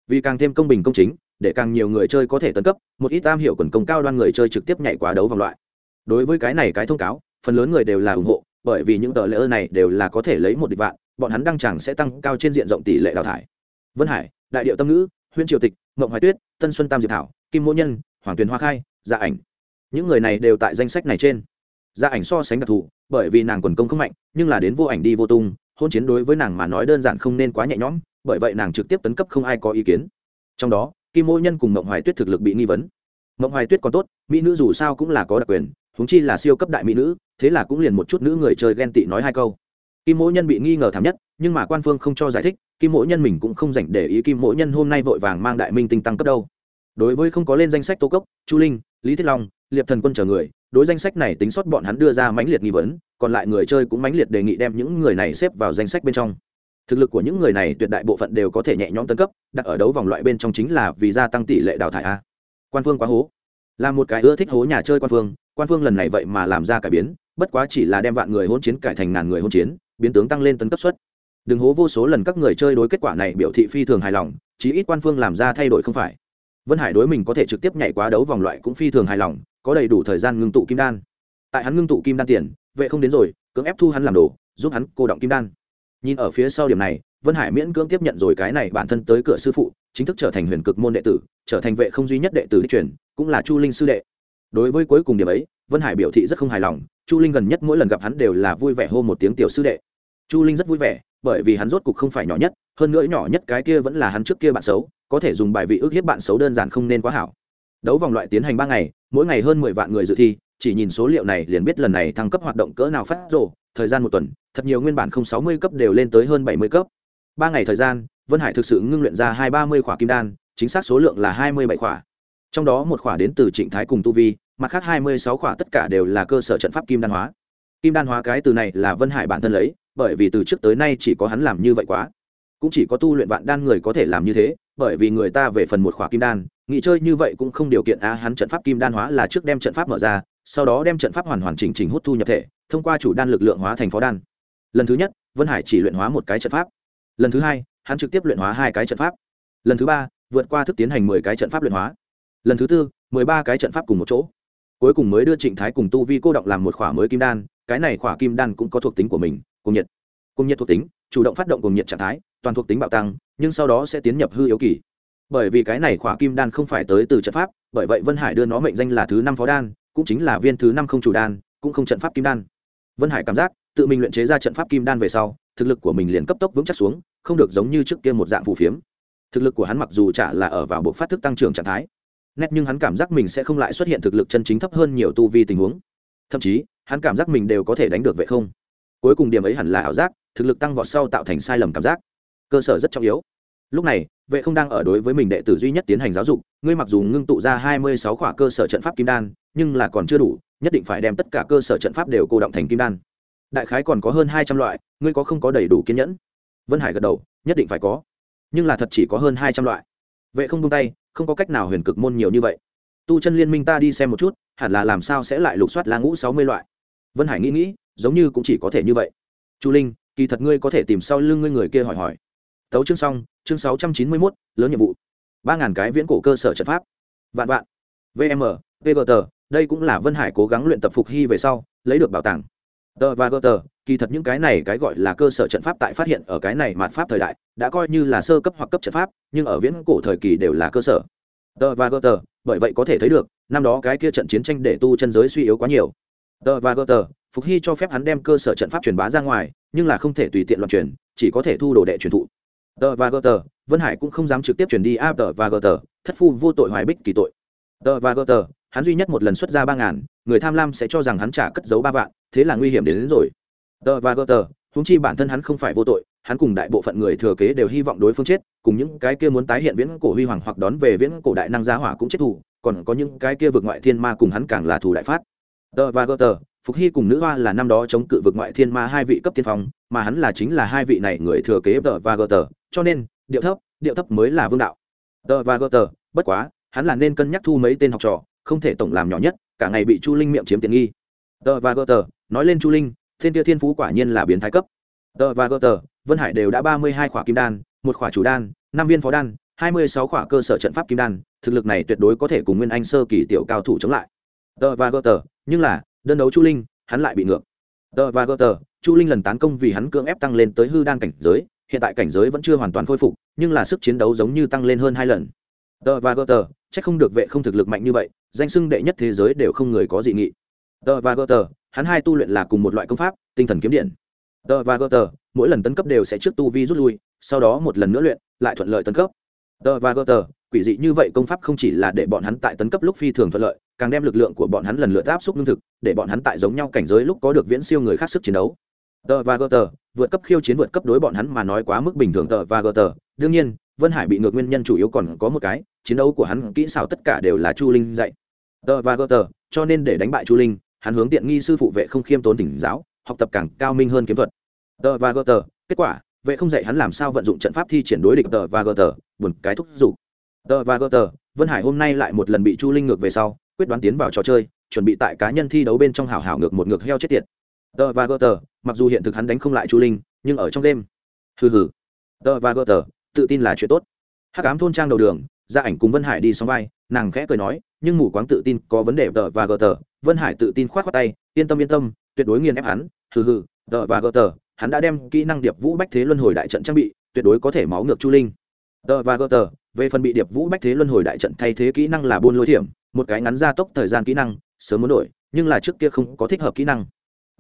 Vì càng thêm công bình công chính, để càng nhiều người chơi có thể tấn cấp, một ít tam hiệu quần công cao đoan người chơi trực tiếp nhảy quá đấu vòng loại. Đối với cái này cái thông cáo, phần lớn người đều là ủng hộ bởi vì những tờ lễ này đều là có thể lấy một địch vạn, bọn hắn đăng chẳng sẽ tăng cao trên diện rộng tỷ lệ đào thải. Vân hải, đại điệu tâm ngữ huyên triều tịch, mộng hoài tuyết, tân xuân tam diệp thảo, kim mỗ nhân, hoàng tuyền hoa khai gia ảnh. Những người này đều tại danh sách này trên. Gia ảnh so sánh đặc thù, bởi vì nàng quần công không mạnh, nhưng là đến vô ảnh đi vô tung, hôn chiến đối với nàng mà nói đơn giản không nên quá nhẹ nhõm, bởi vậy nàng trực tiếp tấn cấp không ai có ý kiến. Trong đó, kim mỗ nhân cùng mộng hoài tuyết thực lực bị nghi vấn. Mộng hoài tuyết còn tốt, mỹ nữ dù sao cũng là có đặc quyền huống chi là siêu cấp đại mỹ nữ, thế là cũng liền một chút nữ người chơi ghen tị nói hai câu. Kim mỗ nhân bị nghi ngờ thảm nhất, nhưng mà quan phương không cho giải thích, kim mỗ nhân mình cũng không dành để ý kim mỗ nhân hôm nay vội vàng mang đại minh tinh tăng cấp đâu. Đối với không có lên danh sách tô cốc, chu linh, lý thiết long, liệp thần quân chờ người, đối danh sách này tính sót bọn hắn đưa ra mãnh liệt nghi vấn, còn lại người chơi cũng mãnh liệt đề nghị đem những người này xếp vào danh sách bên trong. Thực lực của những người này tuyệt đại bộ phận đều có thể nhẹ nhõm tấn cấp, đặt ở đấu vòng loại bên trong chính là vì gia tăng tỷ lệ đào thải a. Quan phương quá hố. Là một cái ưa thích hố nhà chơi quan phương quan phương lần này vậy mà làm ra cải biến, bất quá chỉ là đem vạn người hôn chiến cải thành ngàn người hôn chiến, biến tướng tăng lên tấn cấp suất. Đừng hố vô số lần các người chơi đối kết quả này biểu thị phi thường hài lòng, chí ít quan phương làm ra thay đổi không phải. Vân hải đối mình có thể trực tiếp nhảy quá đấu vòng loại cũng phi thường hài lòng, có đầy đủ thời gian ngưng tụ kim đan. Tại hắn ngưng tụ kim đan tiền, vệ không đến rồi, cưỡng ép thu hắn làm đồ, giúp hắn cô động kim đan. Nhìn ở phía sau điểm này, vân hải miễn cưỡng tiếp nhận rồi cái này bản thân tới cửa sư phụ, chính thức trở thành huyền cực môn đệ tử, trở thành vệ không duy nhất đệ tử đi truyền, cũng là chu linh sư đệ đối với cuối cùng điểm ấy, vân hải biểu thị rất không hài lòng, chu linh gần nhất mỗi lần gặp hắn đều là vui vẻ hô một tiếng tiểu sư đệ. Chu linh rất vui vẻ, bởi vì hắn rốt cục không phải nhỏ nhất, hơn nữa nhỏ nhất cái kia vẫn là hắn trước kia bạn xấu, có thể dùng bài vị ước hiếp bạn xấu đơn giản không nên quá hảo. Đấu vòng loại tiến hành ba ngày, mỗi ngày hơn mười vạn người dự thi, chỉ nhìn số liệu này liền biết lần này thăng cấp hoạt động cỡ nào phát rồ, thời gian một tuần, thật nhiều nguyên bản không sáu mươi cấp đều lên tới hơn bảy mươi cấp. Ba ngày thời gian, vân hải thực sự ngưng luyện ra hai ba mươi khỏa kim đan, chính xác số lượng là hai mươi bảy khỏa trong đó một khỏa đến từ trịnh thái cùng tu vi, mặt khác hai mươi sáu khỏa tất cả đều là cơ sở trận pháp kim đan hóa. Kim đan hóa cái từ này là vân hải bản thân lấy, bởi vì từ trước tới nay chỉ có hắn làm như vậy quá. Cũng chỉ có tu luyện vạn đan người có thể làm như thế, bởi vì người ta về phần một khỏa kim đan nghị chơi như vậy cũng không điều kiện. A, hắn trận pháp kim đan hóa là trước đem trận pháp mở ra, sau đó đem trận pháp hoàn hoàn chỉnh chỉnh hút thu nhập thể, thông qua chủ đan lực lượng hóa thành phó đan. Lần thứ nhất, vân hải chỉ luyện hóa một cái trận pháp. Lần thứ hai, hắn trực tiếp luyện hóa hai cái trận pháp. Lần thứ ba, vượt qua thức tiến hành mười cái trận pháp luyện hóa lần thứ tư, mười ba cái trận pháp cùng một chỗ. Cuối cùng mới đưa trịnh thái cùng tu vi cô động làm một khỏa mới kim đan, cái này khỏa kim đan cũng có thuộc tính của mình cùng nhiệt. Cùng nhiệt thuộc tính, chủ động phát động cùng nhiệt trạng thái, toàn thuộc tính bạo tăng, nhưng sau đó sẽ tiến nhập hư yếu kỳ. Bởi vì cái này khỏa kim đan không phải tới từ trận pháp, bởi vậy vân hải đưa nó mệnh danh là thứ năm phó đan, cũng chính là viên thứ năm không chủ đan, cũng không trận pháp kim đan. Vân hải cảm giác, tự mình luyện chế ra trận pháp kim đan về sau, thực lực của mình liền cấp tốc vững chắc xuống, không được giống như trước kia một dạng phù phiếm. Thực lực của hắn mặc dù chả là ở vào bộ phát thức tăng trưởng trạng thái nét nhưng hắn cảm giác mình sẽ không lại xuất hiện thực lực chân chính thấp hơn nhiều tu vi tình huống. Thậm chí, hắn cảm giác mình đều có thể đánh được vậy không? Cuối cùng điểm ấy hẳn là ảo giác, thực lực tăng vọt sau tạo thành sai lầm cảm giác. Cơ sở rất trọng yếu. Lúc này, vệ không đang ở đối với mình đệ tử duy nhất tiến hành giáo dục, ngươi mặc dù ngưng tụ ra hai mươi sáu khỏa cơ sở trận pháp kim đan, nhưng là còn chưa đủ, nhất định phải đem tất cả cơ sở trận pháp đều cô động thành kim đan. Đại khái còn có hơn hai trăm loại, ngươi có không có đầy đủ kiên nhẫn? Vân hải gật đầu, nhất định phải có. Nhưng là thật chỉ có hơn hai trăm loại. Vệ không tung tay không có cách nào huyền cực môn nhiều như vậy. Tu chân liên minh ta đi xem một chút, hẳn là làm sao sẽ lại lục soát lá ngũ sáu mươi loại. Vân hải nghĩ nghĩ, giống như cũng chỉ có thể như vậy. Chu linh, kỳ thật ngươi có thể tìm sau lưng ngươi người kia hỏi hỏi. Tấu chương xong, chương sáu trăm chín mươi mốt, lớn nhiệm vụ. Ba ngàn cái viễn cổ cơ sở trận pháp. Vạn vạn. Vm vgt đây cũng là vân hải cố gắng luyện tập phục hy về sau, lấy được bảo tàng tờ và gờ tờ, kỳ thật những cái này cái gọi là cơ sở trận pháp tại phát hiện ở cái này mạt pháp thời đại, đã coi như là sơ cấp hoặc cấp trận pháp, nhưng ở viễn cổ thời kỳ đều là cơ sở. Tờ và gờ tờ, bởi vậy có thể thấy được, năm đó cái kia trận chiến tranh để tu chân giới suy yếu quá nhiều. Tờ và gờ tờ, phục hy cho phép hắn đem cơ sở trận pháp truyền bá ra ngoài, nhưng là không thể tùy tiện loạn truyền, chỉ có thể thu đồ đệ truyền thụ. Tờ và gờ tờ, vân hải cũng không dám trực tiếp truyền đi a tờ và gờ tờ, thất phu vô tội hoài bích kỳ tội. Tờ và gờ tờ, hắn duy nhất một lần xuất ra ba ngàn người tham lam sẽ cho rằng hắn trả cất giấu ba vạn thế là nguy hiểm đến, đến rồi. Tờ và gờ tờ húng chi bản thân hắn không phải vô tội hắn cùng đại bộ phận người thừa kế đều hy vọng đối phương chết cùng những cái kia muốn tái hiện viễn cổ huy hoàng hoặc đón về viễn cổ đại năng giá hỏa cũng chết thủ còn có những cái kia vượt ngoại thiên ma cùng hắn càng là thù đại phát. Tờ và gờ tờ phục hy cùng nữ hoa là năm đó chống cự vượt ngoại thiên ma hai vị cấp tiên phong mà hắn là chính là hai vị này người thừa kế tờ và gờ tờ cho nên điệu thấp điệu thấp mới là vương đạo. Tờ và gờ tờ bất quá hắn là nên cân nhắc thu mấy tên học trò không thể tổng làm nhỏ nhất cả ngày bị chu linh miệng chiếm tiện nghi. Tờ và gờ tờ, nói lên chu linh, thiên tiêu thiên phú quả nhiên là biến thái cấp. Tờ và gờ tờ, vân hải đều đã ba mươi hai khỏa kim đan, một khỏa chủ đan, năm viên phó đan, hai mươi sáu khỏa cơ sở trận pháp kim đan, thực lực này tuyệt đối có thể cùng nguyên anh sơ kỳ tiểu cao thủ chống lại. Tờ và gờ tờ, nhưng là, đơn đấu chu linh, hắn lại bị ngược. Tờ và gờ tờ, chu linh lần tán công vì hắn cưỡng ép tăng lên tới hư đan cảnh giới, hiện tại cảnh giới vẫn chưa hoàn toàn khôi phục, nhưng là sức chiến đấu giống như tăng lên hơn hai lần tờ và gờ tờ c h ắ c không được vệ không thực lực mạnh như vậy, danh sưng đệ nhất thế giới đều không người có dị nghị. Tờ và gờ tờ hắn hai tu luyện là cùng một loại công pháp, tinh thần kiếm điện. Tờ và gờ tờ mỗi lần tấn cấp đều sẽ trước tu vi rút lui, sau đó một lần nữa luyện, lại thuận lợi tấn cấp. Tờ và gờ tờ quỷ dị như vậy công pháp không chỉ là để bọn hắn tại tấn cấp lúc phi thường thuận lợi, càng đem lực lượng của bọn hắn lần lượt áp xúc lương thực, để bọn hắn tại giống nhau cảnh giới lúc có được viễn siêu người khác sức chiến đấu. Tờ và gờ tờ vượt cấp khiêu chiến vượt cấp đối bọn hắn mà nói quá mức bình thường. Tờ và gờ tờ đương nhiên vân hải bị ngược nguyên nhân chủ yếu còn có một cái, chiến đấu của hắn kỹ xảo tất cả đều là chu linh dạy. Tờ và gờ tờ, cho nên để đánh bại chu linh, hắn hướng tiện nghi sư phụ vệ không khiêm tốn tỉnh giáo, học tập càng cao minh hơn kiếm thuật. Tờ và gờ tờ, kết quả, vệ không dạy hắn làm sao vận dụng trận pháp thi triển đối địch tờ và gờ tờ, buồn cái thúc giục. Tờ và gờ tờ, vân hải hôm nay lại một lần bị chu linh ngược về sau, quyết đoán tiến vào trò chơi, chuẩn bị tại cá nhân thi đấu bên trong hảo hảo ngược một ngược heo chết tiệt. Tờ và gờ tờ, mặc dù hiện thực hắn đánh không lại chu linh, nhưng ở trong đêm. Hừ hừ. Tờ và gờ tờ tự tin là chuyện tốt. Hắc ám thôn trang đầu đường gia ảnh cùng vân hải đi xong vai, nàng khẽ cười nói, nhưng mù quáng tự tin có vấn đề, tờ và gờ tờ. Vân hải tự tin k h o á t khoác tay, yên tâm yên tâm, tuyệt đối nghiền ép hắn. Hừ hừ, tờ và gờ tờ, hắn đã đem kỹ năng điệp vũ bách thế luân hồi đại trận trang bị, tuyệt đối có thể máu ngược chu linh. Tờ và gờ tờ, về phần bị điệp vũ bách thế luân hồi đại trận thay thế kỹ năng là buôn lôi thiểm, một cái ngắn gia tốc thời gian kỹ năng, sớm muốn đổi, nhưng là trước kia không có thích hợp kỹ năng.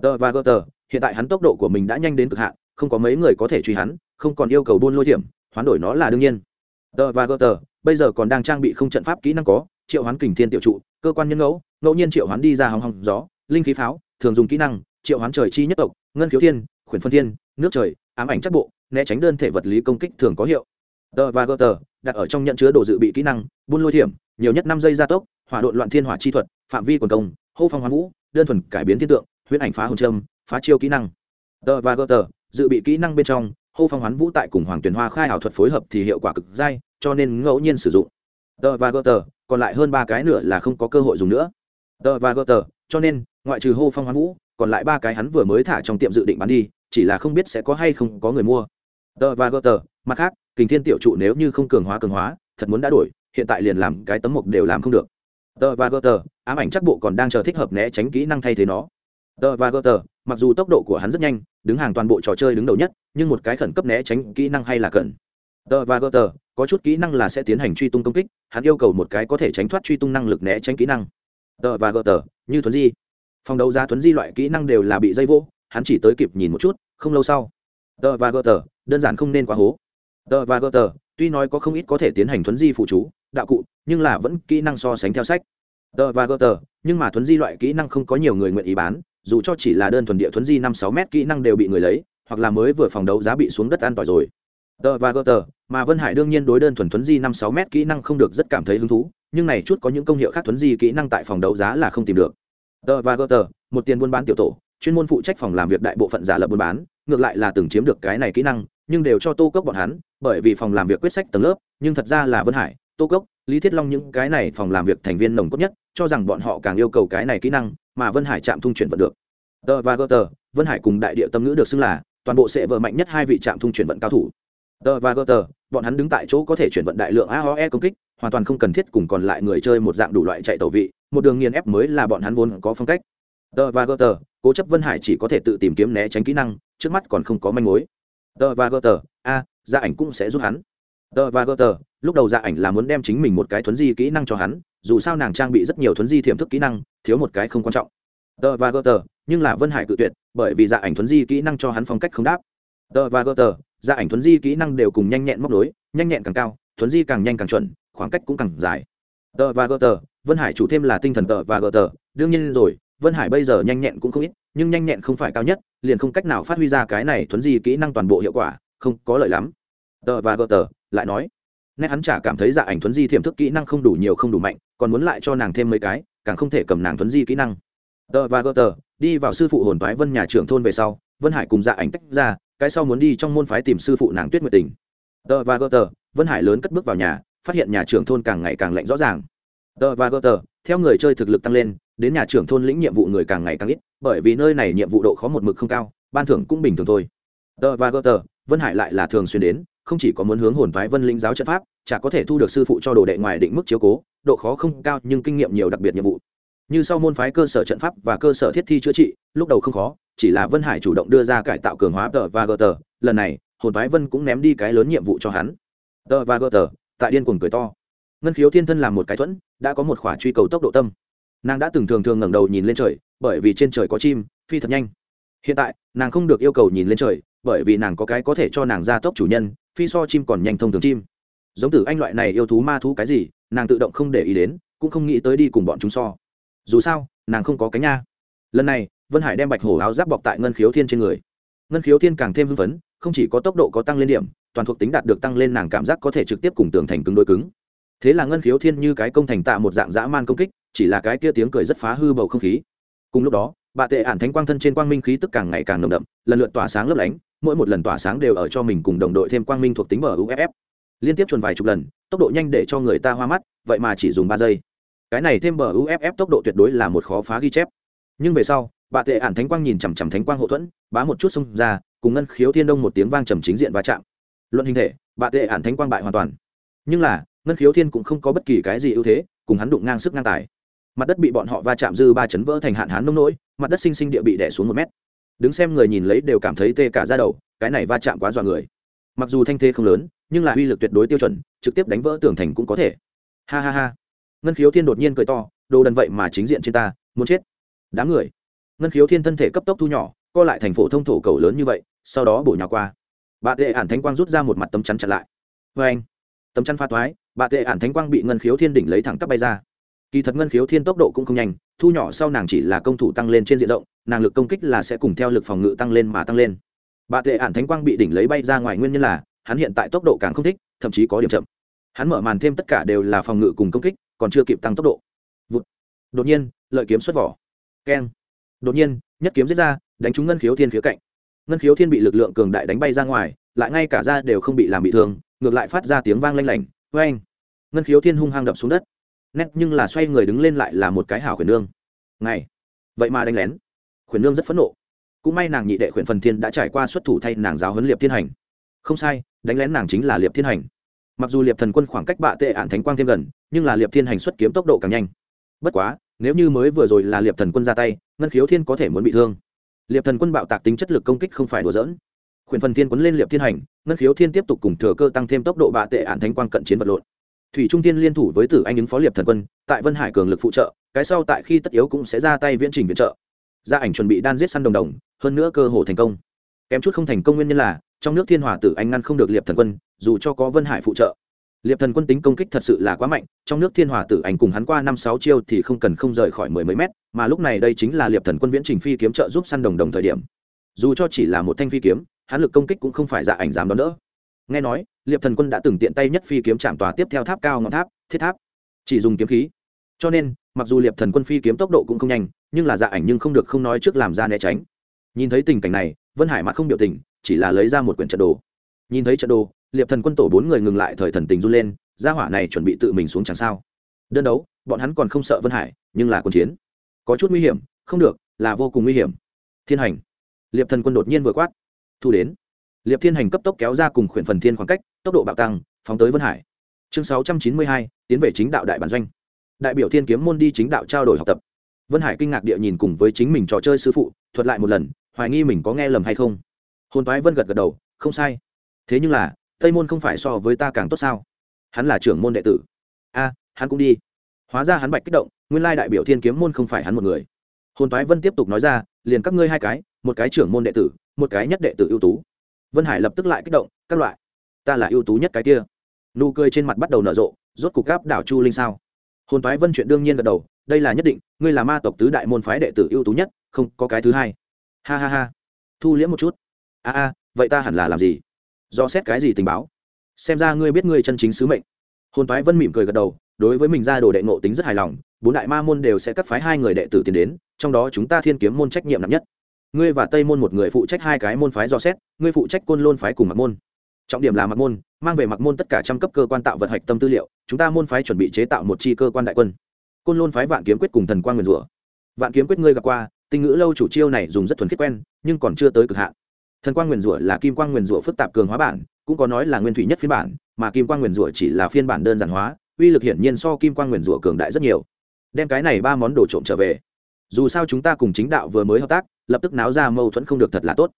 Tờ và gờ tờ, hiện tại hắn tốc độ của mình đã nhanh đến cực hạn, không có mấy người có thể truy hắn, không còn yêu cầu buôn lôi thiểm hoán đổi nó là đương nhiên. Tờ và gờ tờ, bây giờ còn đang trang bị không trận pháp kỹ năng có, triệu hoán kình thiên tiểu trụ, cơ quan nhân ngẫu ngẫu nhiên triệu hoán đi ra hòng hòng gió, linh khí pháo, thường dùng kỹ năng, triệu hoán trời chi nhất tộc, ngân khiếu thiên, khuyển phân thiên, nước trời, ám ảnh chắc bộ, né tránh đơn thể vật lý công kích thường có hiệu. Tờ và gờ tờ, đặt ở trong nhận chứa đồ dự bị kỹ năng, buôn lôi thiểm, nhiều nhất năm giây gia tốc, hỏa độn loạn thiên hỏa chi thuật, phạm vi quần công, hô phong hoán vũ, đơn thuần cải biến thiên tượng, huyễn ảnh phá hồn trâm phá chiêu kỹ năng. Tờ và gờ tờ, dự bị kỹ năng bên trong hô phong hoán vũ tại cùng hoàng tuyền hoa khai ảo thuật phối hợp thì hiệu quả cực dai, cho nên ngẫu nhiên sử dụng. Tờ và gờ tờ, còn lại hơn ba cái nữa là không có cơ hội dùng nữa. Tờ và gờ tờ, cho nên, ngoại trừ hô phong hoán vũ, còn lại ba cái hắn vừa mới thả trong tiệm dự định bán đi, chỉ là không biết sẽ có hay không có người mua. Tờ và gờ tờ, mặt khác, kình thiên tiểu trụ nếu như không cường hóa cường hóa, thật muốn đã đổi, hiện tại liền làm cái tấm mục đều làm không được. Tờ và gờ tờ, ám ảnh chắc bộ còn đang chờ thích hợp né tránh kỹ năng thay thế nó. Tờ và gờ tờ, mặc dù tốc độ của hắn rất nhanh đứng hàng toàn bộ trò chơi đứng đầu nhất, nhưng một cái khẩn cấp né tránh kỹ năng hay là cần. Tờ và gờ tờ, có chút kỹ năng là sẽ tiến hành truy tung công kích, hắn yêu cầu một cái có thể tránh thoát truy tung năng lực né tránh kỹ năng. Tờ và gờ tờ, như thuấn di. Phòng đấu giá thuấn di loại kỹ năng đều là bị dây vô hắn chỉ tới kịp nhìn một chút, không lâu sau. Tờ và gờ tờ, đơn giản không nên quá hố. Tờ và gờ tờ, tuy nói có không ít có thể tiến hành thuấn di phụ chú, đạo cụ, nhưng là vẫn kỹ năng so sánh theo sách. Tờ và gờ tờ, nhưng mà thuấn di loại kỹ năng không có nhiều người nguyện ý bán dù cho chỉ là đơn thuần địa thuấn di năm sáu m kỹ năng đều bị người lấy, hoặc là mới vừa phòng đấu giá bị xuống đất an tỏi rồi. Tờ và gờ tờ, mà vân hải đương nhiên đối đơn thuần thuấn di năm sáu m kỹ năng không được rất cảm thấy hứng thú, nhưng này chút có những công hiệu khác thuấn di kỹ năng tại phòng đấu giá là không tìm được. Tờ và gờ tờ, một tiền buôn bán tiểu tổ, chuyên môn phụ trách phòng làm việc đại bộ phận giả lập buôn bán, ngược lại là từng chiếm được cái này kỹ năng, nhưng đều cho tô cốc bọn hắn, bởi vì phòng làm việc quyết sách tầng lớp, nhưng thật ra là vân hải, tô cốc, lý thiết long những cái này phòng làm việc thành viên nồng cốt nhất, cho rằng bọn họ càng yêu cầu cái này kỹ năng, mà vân hải chạm thung chuyển vận được tờ và gờ tờ, vân hải cùng đại địa tâm ngữ được xưng là, toàn bộ sẽ vợ mạnh nhất hai vị trạm thung chuyển vận cao thủ. Tờ và gờ tờ, bọn hắn đứng tại chỗ có thể chuyển vận đại lượng aoe công kích, hoàn toàn không cần thiết cùng còn lại người chơi một dạng đủ loại chạy tẩu vị, một đường nghiền ép mới là bọn hắn vốn có phong cách. Tờ và gờ tờ, cố chấp vân hải chỉ có thể tự tìm kiếm né tránh kỹ năng, trước mắt còn không có manh mối. Tờ và gờ tờ, a gia ảnh cũng sẽ giúp hắn. Tờ và gờ tờ, lúc đầu gia ảnh là muốn đem chính mình một cái thuấn di kỹ năng cho hắn, dù sao nàng trang bị rất nhiều thuấn di thiểm thức kỹ năng, thiếu một cái không quan trọng tờ và gờ tờ, nhưng là vân hải cự tuyệt, bởi vì dạ ảnh thuấn di kỹ năng cho hắn phong cách không đáp. Tờ và gờ tờ dạ ảnh thuấn di kỹ năng đều cùng nhanh nhẹn móc nối, nhanh nhẹn càng cao, thuấn di càng nhanh càng chuẩn, khoảng cách cũng càng dài. Tờ và gờ tờ, vân hải chủ thêm là tinh thần tờ và gờ tờ, đương nhiên rồi, vân hải bây giờ nhanh nhẹn cũng không ít, nhưng nhanh nhẹn không phải cao nhất, liền không cách nào phát huy ra cái này thuấn di kỹ năng toàn bộ hiệu quả, không có lợi lắm. Tờ và gờ tờ, lại nói, nét hắn chả cảm thấy dạ ảnh thuấn di thiểm thức kỹ năng không đủ nhiều không đủ mạnh, còn muốn lại cho nàng thêm mấy cái, càng không thể cầm nàng thuấn di kỹ năng tờ và gờ tờ, đi vào sư phụ hồn phái vân nhà trưởng thôn về sau, vân hải cùng dạ ảnh tách ra, cái sau muốn đi trong môn phái tìm sư phụ nàng tuyết nguyệt tình. Tờ và gờ tờ, vân hải lớn cất bước vào nhà, phát hiện nhà trưởng thôn càng ngày càng lạnh rõ ràng. Tờ và gờ tờ, theo người chơi thực lực tăng lên, đến nhà trưởng thôn lĩnh nhiệm vụ người càng ngày càng ít, bởi vì nơi này nhiệm vụ độ khó một mực không cao, ban thưởng cũng bình thường thôi. Tờ và gờ tờ, vân hải lại là thường xuyên đến, không chỉ có muốn hướng hồn phái vân linh giáo trận pháp, chả có thể thu được sư phụ cho đồ đệ ngoài định mức chiếu cố, độ khó không cao nhưng kinh nghiệm nhiều đặc biệt nhiệm vụ như sau môn phái cơ sở trận pháp và cơ sở thiết thi chữa trị, lúc đầu không khó, chỉ là vân hải chủ động đưa ra cải tạo cường hóa tờ và gờ tờ. Lần này, hồn phái vân cũng ném đi cái lớn nhiệm vụ cho hắn. Tờ và gờ tờ, tại điên cuồng cười to. Ngân khiếu thiên thân làm một cái thuẫn, đã có một khỏa truy cầu tốc độ tâm. Nàng đã từng thường thường ngẩng đầu nhìn lên trời, bởi vì trên trời có chim, phi thật nhanh. Hiện tại, nàng không được yêu cầu nhìn lên trời, bởi vì nàng có cái có thể cho nàng ra tốc chủ nhân, phi so chim còn nhanh thông thường chim. Giống tử anh loại này yêu thú ma thú cái gì, nàng tự động không để ý đến, cũng không nghĩ tới đi cùng bọn chúng so dù sao, nàng không có cánh nha. Lần này, vân hải đem bạch hổ áo giáp bọc tại ngân khiếu thiên trên người. Ngân khiếu thiên càng thêm hưng phấn, không chỉ có tốc độ có tăng lên điểm, toàn thuộc tính đạt được tăng lên nàng cảm giác có thể trực tiếp cùng tường thành cứng đôi cứng. Thế là ngân khiếu thiên như cái công thành tạ một dạng dã man công kích, chỉ là cái kia tiếng cười rất phá hư bầu không khí. Cùng lúc đó, bà tệ ản thánh quang thân trên quang minh khí tức càng ngày càng nồng đậm, lần lượt tỏa sáng lấp lánh, mỗi một lần tỏa sáng đều ở cho mình cùng đồng đội thêm quang minh thuộc tính mở uff liên tiếp chuồn vài chục lần, tốc độ nhanh để cho người ta hoa mắt, vậy mà chỉ dùng ba giây cái này thêm bờ uff tốc độ tuyệt đối là một khó phá ghi chép. Nhưng về sau, bà tệ ản thánh quang nhìn chằm chằm thánh quang hậu thuẫn, bá một chút xông ra, cùng ngân khiếu thiên đông một tiếng vang trầm chính diện va chạm. Luận hình thể, bà tệ ản thánh quang bại hoàn toàn. Nhưng là, ngân khiếu thiên cũng không có bất kỳ cái gì ưu thế, cùng hắn đụng ngang sức ngang tài. Mặt đất bị bọn họ va chạm dư ba chấn vỡ thành hạn hán nông nỗi, mặt đất sinh sinh địa bị đẻ xuống một mét. Đứng xem người nhìn lấy đều cảm thấy tê cả ra đầu, cái này va chạm quá dọa người. Mặc dù thanh thế không lớn, nhưng là uy lực tuyệt đối tiêu chuẩn, trực tiếp đánh vỡ tường thành cũng có thể. Ha ha ha ngân khiếu thiên đột nhiên cười to, đồ đần vậy mà chính diện trên ta, muốn chết. Đám người. Ngân khiếu thiên thân thể cấp tốc thu nhỏ, co lại thành phổ thông thổ cầu lớn như vậy, sau đó bổ nhào qua. Bà tệ ản thánh quang rút ra một mặt tấm chắn chặn lại. Vê anh. Tấm chắn pha thoái bà tệ ản thánh quang bị ngân khiếu thiên đỉnh lấy thẳng tắp bay ra. Kỳ thật ngân khiếu thiên tốc độ cũng không nhanh, thu nhỏ sau nàng chỉ là công thủ tăng lên trên diện rộng, nàng lực công kích là sẽ cùng theo lực phòng ngự tăng lên mà tăng lên. Bà tệ ản thánh quang bị đỉnh lấy bay ra ngoài nguyên nhân là, hắn hiện tại tốc độ càng không thích, thậm chí có điểm chậm. Hắn mở màn thêm tất cả đều là phòng ngự cùng công kích còn chưa kịp tăng tốc độ. Vụt. đột nhiên, lợi kiếm xuất vỏ. Keng. Đột nhiên, nhất kiếm giết ra, đánh trúng ngân khiếu thiên khía cạnh. Ngân khiếu thiên bị lực lượng cường đại đánh bay ra ngoài, lại ngay cả ra đều không bị làm bị thương, ngược lại phát ra tiếng vang lanh lảnh vê anh ngân khiếu thiên hung hăng đập xuống đất. Nét nhưng là xoay người đứng lên lại là một cái hảo khuyển nương. Ngày. Vậy mà đánh lén. Khuyển nương rất phẫn nộ. Cũng may nàng nhị đệ khuyển phần thiên đã trải qua xuất thủ thay nàng giáo huấn liệp thiên hành. Không sai, đánh lén nàng chính là liệp thiên hành. Mặc dù liệp thần quân khoảng cách bạ tệ ạn thánh quang thêm gần nhưng là liệp thiên hành xuất kiếm tốc độ càng nhanh. Bất quá, nếu như mới vừa rồi là liệp thần quân ra tay, ngân khiếu thiên có thể muốn bị thương. Liệp thần quân bạo tạc tính chất lực công kích không phải đùa dỡn khuyển phần thiên quấn lên liệp thiên hành, ngân khiếu thiên tiếp tục cùng thừa cơ tăng thêm tốc độ bạ tệ ạn thánh quang cận chiến vật lộn. Thủy trung thiên liên thủ với tử anh ứng phó liệp thần quân, tại vân hải cường lực phụ trợ, cái sau tại khi tất yếu cũng sẽ ra tay viễn trình viện trợ. Gia ảnh chuẩn bị đan giết săn đồng đồng, hơn nữa cơ hồ thành công. Kém chút không thành công nguyên nhân là, trong nước thiên hòa tử anh ngăn không được liệp thần quân, dù cho có vân hải phụ trợ liệp thần quân tính công kích thật sự là quá mạnh, trong nước thiên hòa tử ảnh cùng hắn qua năm sáu chiêu thì không cần không rời khỏi mười mấy mét, mà lúc này đây chính là liệp thần quân viễn trình phi kiếm trợ giúp săn đồng đồng thời điểm. Dù cho chỉ là một thanh phi kiếm, hắn lực công kích cũng không phải dạ ảnh dám đón đỡ. Nghe nói, liệp thần quân đã từng tiện tay nhất phi kiếm chạm tòa tiếp theo tháp cao ngọn tháp, thiết tháp. Chỉ dùng kiếm khí. Cho nên, mặc dù liệp thần quân phi kiếm tốc độ cũng không nhanh, nhưng là dạ ảnh nhưng không được không nói trước làm ra né tránh. Nhìn thấy tình cảnh này, vân hải mặt không biểu tình, chỉ là lấy ra một quyển trận đồ. Nhìn thấy trận đồ liệp thần quân tổ bốn người ngừng lại thời thần tình run lên, gia hỏa này chuẩn bị tự mình xuống chẳng sao. Đơn đấu, bọn hắn còn không sợ vân hải, nhưng là quân chiến. Có chút nguy hiểm, không được, là vô cùng nguy hiểm. Thiên hành. Liệp thần quân đột nhiên vừa quát. Thu đến. Liệp thiên hành cấp tốc kéo ra cùng khuyển phần thiên khoảng cách, tốc độ bạo tăng, phóng tới vân hải. Chương sáu trăm chín mươi hai, tiến về chính đạo đại bản doanh. Đại biểu thiên kiếm môn đi chính đạo trao đổi học tập. Vân hải kinh ngạc địa nhìn cùng với chính mình trò chơi sư phụ, thuật lại một lần, hoài nghi mình có nghe lầm hay không. Hồn toái vân gật gật đầu, không sai. Thế nhưng là tây môn không phải so với ta càng tốt sao? Hắn là trưởng môn đệ tử. A, hắn cũng đi. Hóa ra hắn bạch kích động, nguyên lai đại biểu thiên kiếm môn không phải hắn một người. Hồn toái vân tiếp tục nói ra, liền các ngươi hai cái, một cái trưởng môn đệ tử, một cái nhất đệ tử ưu tú. Vân hải lập tức lại kích động, các loại. Ta là ưu tú nhất cái kia. Nụ cười trên mặt bắt đầu nở rộ, rốt cục gáp đảo chu linh sao? Hồn toái vân chuyện đương nhiên gật đầu, đây là nhất định, ngươi là ma tộc tứ đại môn phái đệ tử ưu tú nhất, không có cái thứ hai. Ha ha ha. Thu liễm một chút. A a, vậy ta hẳn là làm gì? Do xét cái gì tình báo? Xem ra ngươi biết ngươi chân chính sứ mệnh. Hồn toái vân mỉm cười gật đầu, đối với mình ra đồ đệ ngộ tính rất hài lòng, bốn đại ma môn đều sẽ cắt phái hai người đệ tử tiến đến, trong đó chúng ta thiên kiếm môn trách nhiệm nặng nhất. Ngươi và tây môn một người phụ trách hai cái môn phái do xét, ngươi phụ trách côn lôn phái cùng mặc môn. Trọng điểm là mặc môn, mang về mặc môn tất cả trăm cấp cơ quan tạo vật hạch tâm tư liệu, chúng ta môn phái chuẩn bị chế tạo một chi cơ quan đại quân. Côn lôn phái vạn kiếm quyết cùng thần quang nguyền rủa vạn kiếm quyết ngươi gặp qua, tinh ngữ lâu chủ chiêu này dùng rất thuần khiết quen, nhưng còn chưa tới cực hạn thần quang nguyền rủa là kim quang nguyền rủa phức tạp cường hóa bản, cũng có nói là nguyên thủy nhất phiên bản, mà kim quang nguyền rủa chỉ là phiên bản đơn giản hóa, uy lực hiển nhiên so kim quang nguyền rủa cường đại rất nhiều. Đem cái này ba món đồ trộm trở về. Dù sao chúng ta cùng chính đạo vừa mới hợp tác, lập tức náo ra mâu thuẫn không được thật là tốt.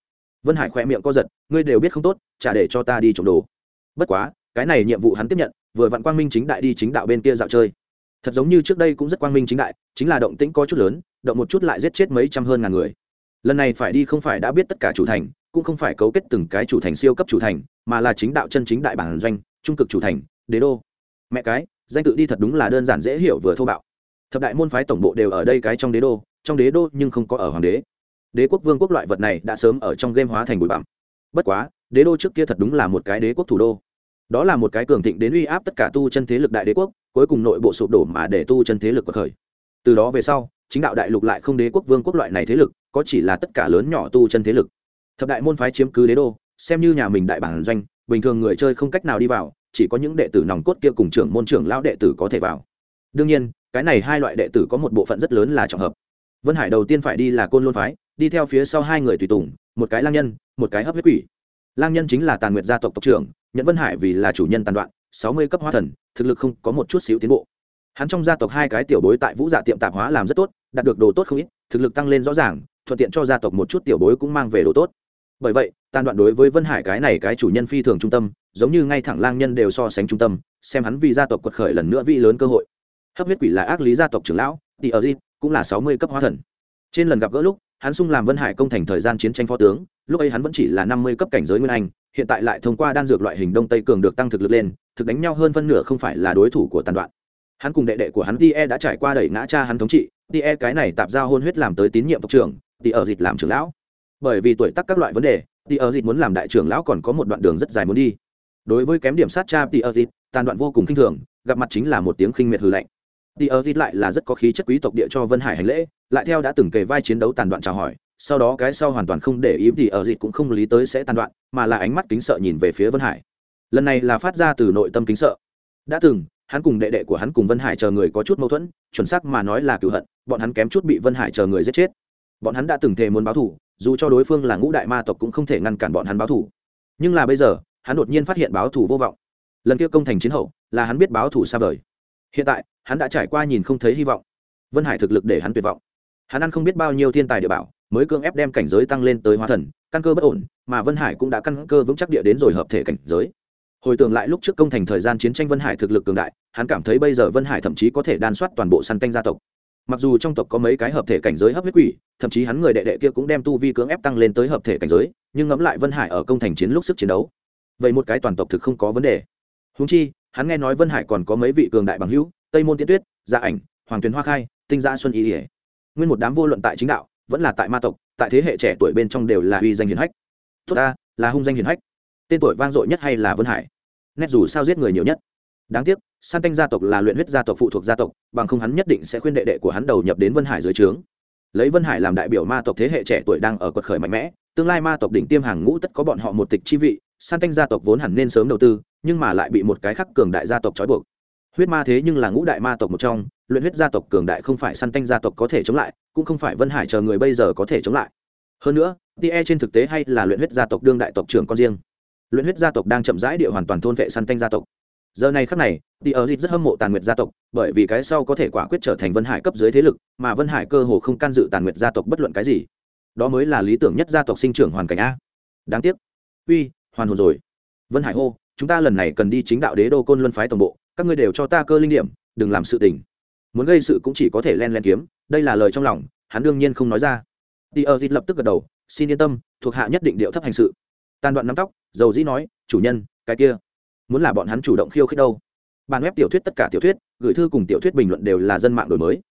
Vân hải khoe miệng co giật, ngươi đều biết không tốt, chả để cho ta đi trộm đồ. Bất quá, cái này nhiệm vụ hắn tiếp nhận, vừa vặn quang minh chính đại đi chính đạo bên kia dạo chơi. Thật giống như trước đây cũng rất quang minh chính đại, chính là động tĩnh có chút lớn, động một chút lại giết chết mấy trăm hơn ngàn người. Lần này phải đi không phải đã biết tất cả chủ thành cũng không phải cấu kết từng cái chủ thành siêu cấp chủ thành, mà là chính đạo chân chính đại bản doanh, trung cực chủ thành, đế đô. Mẹ cái, danh tự đi thật đúng là đơn giản dễ hiểu vừa thô bạo. Thập đại môn phái tổng bộ đều ở đây cái trong đế đô, trong đế đô nhưng không có ở hoàng đế. Đế quốc vương quốc loại vật này đã sớm ở trong game hóa thành bụi bặm. Bất quá, đế đô trước kia thật đúng là một cái đế quốc thủ đô. Đó là một cái cường thịnh đến uy áp tất cả tu chân thế lực đại đế quốc, cuối cùng nội bộ sụp đổ mà để tu chân thế lực cuộc khởi. Từ đó về sau, chính đạo đại lục lại không đế quốc vương quốc loại này thế lực, có chỉ là tất cả lớn nhỏ tu chân thế lực thập đại môn phái chiếm cứ đế đô, xem như nhà mình đại bản doanh, bình thường người chơi không cách nào đi vào, chỉ có những đệ tử nòng cốt kia cùng trưởng môn trưởng lão đệ tử có thể vào. Đương nhiên, cái này hai loại đệ tử có một bộ phận rất lớn là trọng hợp. Vân hải đầu tiên phải đi là côn lôn phái, đi theo phía sau hai người tùy tùng, một cái lang nhân, một cái hấp huyết quỷ. Lang nhân chính là tàn nguyệt gia tộc tộc trưởng, nhận vân hải vì là chủ nhân tàn đoạn, sáu mươi cấp hóa thần, thực lực không có một chút xíu tiến bộ. Hắn trong gia tộc hai cái tiểu bối tại vũ dạ tiệm tạp hóa làm rất tốt, đạt được đồ tốt không ít, thực lực tăng lên rõ ràng, thuận tiện cho gia tộc một chút tiểu bối cũng mang về đồ tốt bởi vậy, tàn đoạn đối với vân hải cái này cái chủ nhân phi thường trung tâm, giống như ngay thẳng lang nhân đều so sánh trung tâm, xem hắn vì gia tộc quật khởi lần nữa vị lớn cơ hội. Hấp huyết quỷ là ác lý gia tộc trưởng lão tỷ ở di cũng là sáu mươi cấp hóa thần. Trên lần gặp gỡ lúc, hắn sung làm vân hải công thành thời gian chiến tranh phó tướng, lúc ấy hắn vẫn chỉ là năm mươi cấp cảnh giới nguyên anh, hiện tại lại thông qua đan dược loại hình đông tây cường được tăng thực lực lên, thực đánh nhau hơn phân nửa không phải là đối thủ của tàn đoạn. Hắn cùng đệ đệ của hắn tie đã trải qua đẩy ngã cha hắn thống trị tie cái này tạp ra hôn huyết làm tới tín nhiệm tộc trưởng tỷ ở dịch làm trưởng lão bởi vì tuổi tác các loại vấn đề thì ở dịp muốn làm đại trưởng lão còn có một đoạn đường rất dài muốn đi. Đối với kém điểm sát cha thì ở dịp tàn đoạn vô cùng khinh thường, gặp mặt chính là một tiếng khinh miệt hư lạnh. Thì ở dịp lại là rất có khí chất quý tộc địa cho vân hải hành lễ, lại theo đã từng kề vai chiến đấu tàn đoạn chào hỏi, sau đó cái sau hoàn toàn không để ý thì ở dịp cũng không lý tới sẽ tàn đoạn, mà là ánh mắt kính sợ nhìn về phía vân hải. Lần này là phát ra từ nội tâm kính sợ. Đã từng, hắn cùng đệ đệ của hắn cùng vân hải chờ người có chút mâu thuẫn, chuẩn xác mà nói là cựu hận, bọn hắn kém chút bị vân hải chờ người giết chết bọn hắn đã từng thề muốn báo thủ, dù cho đối phương là ngũ đại ma tộc cũng không thể ngăn cản bọn hắn báo thủ. Nhưng là bây giờ, hắn đột nhiên phát hiện báo thủ vô vọng. Lần kia công thành chiến hậu, là hắn biết báo thủ xa vời. Hiện tại, hắn đã trải qua nhìn không thấy hy vọng. Vân hải thực lực để hắn tuyệt vọng. Hắn ăn không biết bao nhiêu thiên tài địa bảo, mới cưỡng ép đem cảnh giới tăng lên tới hóa thần, căn cơ bất ổn, mà vân hải cũng đã căn cơ vững chắc địa đến rồi hợp thể cảnh giới. Hồi tưởng lại lúc trước công thành thời gian chiến tranh vân hải thực lực cường đại, hắn cảm thấy bây giờ vân hải thậm chí có thể đan soát toàn bộ săn canh gia tộc mặc dù trong tộc có mấy cái hợp thể cảnh giới hấp huyết quỷ, thậm chí hắn người đệ đệ kia cũng đem tu vi cưỡng ép tăng lên tới hợp thể cảnh giới, nhưng ngẫm lại vân hải ở công thành chiến lúc sức chiến đấu, vậy một cái toàn tộc thực không có vấn đề. Húng chi, hắn nghe nói vân hải còn có mấy vị cường đại bằng hữu, tây môn tiên tuyết gia ảnh, hoàng tuyền hoa khai, tinh gia xuân ý ỉa nguyên một đám vô luận tại chính đạo, vẫn là tại ma tộc, tại thế hệ trẻ tuổi bên trong đều là uy danh hiền hách. Tốt ta, là hung danh hiền hách. Tên tuổi vang dội nhất hay là vân hải? Nét dù sao giết người nhiều nhất đáng tiếc, san canh gia tộc là luyện huyết gia tộc, phụ thuộc gia tộc, bằng không hắn nhất định sẽ khuyên đệ đệ của hắn đầu nhập đến vân hải dưới trướng. Lấy vân hải làm đại biểu ma tộc thế hệ trẻ tuổi đang ở quật khởi mạnh mẽ, tương lai ma tộc đỉnh tiêm hàng ngũ tất có bọn họ một tịch chi vị, san canh gia tộc vốn hẳn nên sớm đầu tư, nhưng mà lại bị một cái khắc cường đại gia tộc trói buộc. Huyết ma thế nhưng là ngũ đại ma tộc một trong, luyện huyết gia tộc cường đại không phải săn tanh gia tộc có thể chống lại, cũng không phải vân hải chờ người bây giờ có thể chống lại. Hơn nữa tie trên thực tế hay là luyện huyết gia tộc đương đại tộc trưởng con riêng. Luyện huyết gia tộc đang chậm rãi địa hoàn toàn thôn vệ săn tanh gia tộc giờ này khắc này thì ở dịp rất hâm mộ tàn nguyệt gia tộc, bởi vì cái sau có thể quả quyết trở thành vân hải cấp dưới thế lực, mà vân hải cơ hồ không can dự tàn nguyệt gia tộc bất luận cái gì. Đó mới là lý tưởng nhất gia tộc sinh trưởng hoàn cảnh a. Đáng tiếc. Uy, hoàn hồn rồi. Vân hải hô, chúng ta lần này cần đi chính đạo đế đô côn luân phái tổng bộ, các ngươi đều cho ta cơ linh điểm, đừng làm sự tình. Muốn gây sự cũng chỉ có thể len len kiếm, đây là lời trong lòng, hắn đương nhiên không nói ra. Thì ở dịp lập tức gật đầu, xin yên tâm, thuộc hạ nhất định điệu thấp hành sự. Tàn đoạn nắm tóc, dầu dĩ nói, chủ nhân, cái kia muốn là bọn hắn chủ động khiêu khích đâu. Bàn web tiểu thuyết tất cả tiểu thuyết gửi thư cùng tiểu thuyết bình luận đều là dân mạng đổi mới.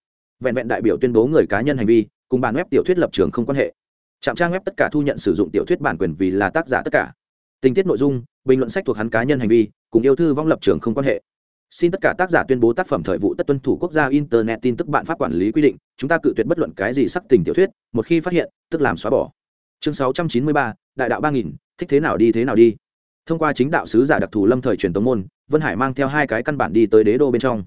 Vẹn vẹn đại biểu tuyên bố người cá nhân hành vi cùng bàn web tiểu thuyết lập trường không quan hệ. Trạm trang web tất cả thu nhận sử dụng tiểu thuyết bản quyền vì là tác giả tất cả. Tình tiết nội dung bình luận sách thuộc hắn cá nhân hành vi cùng yêu thư vong lập trường không quan hệ. Xin tất cả tác giả tuyên bố tác phẩm thời vụ tất tuân thủ quốc gia internet tin tức bạn pháp quản lý quy định chúng ta cự tuyệt bất luận cái gì sắc tình tiểu thuyết một khi phát hiện tức làm xóa bỏ. Chương 693, đại đạo 3000 thích thế nào đi thế nào đi thông qua chính đạo sứ giả đặc thù lâm thời truyền tống môn, vân hải mang theo hai cái căn bản đi tới đế đô bên trong.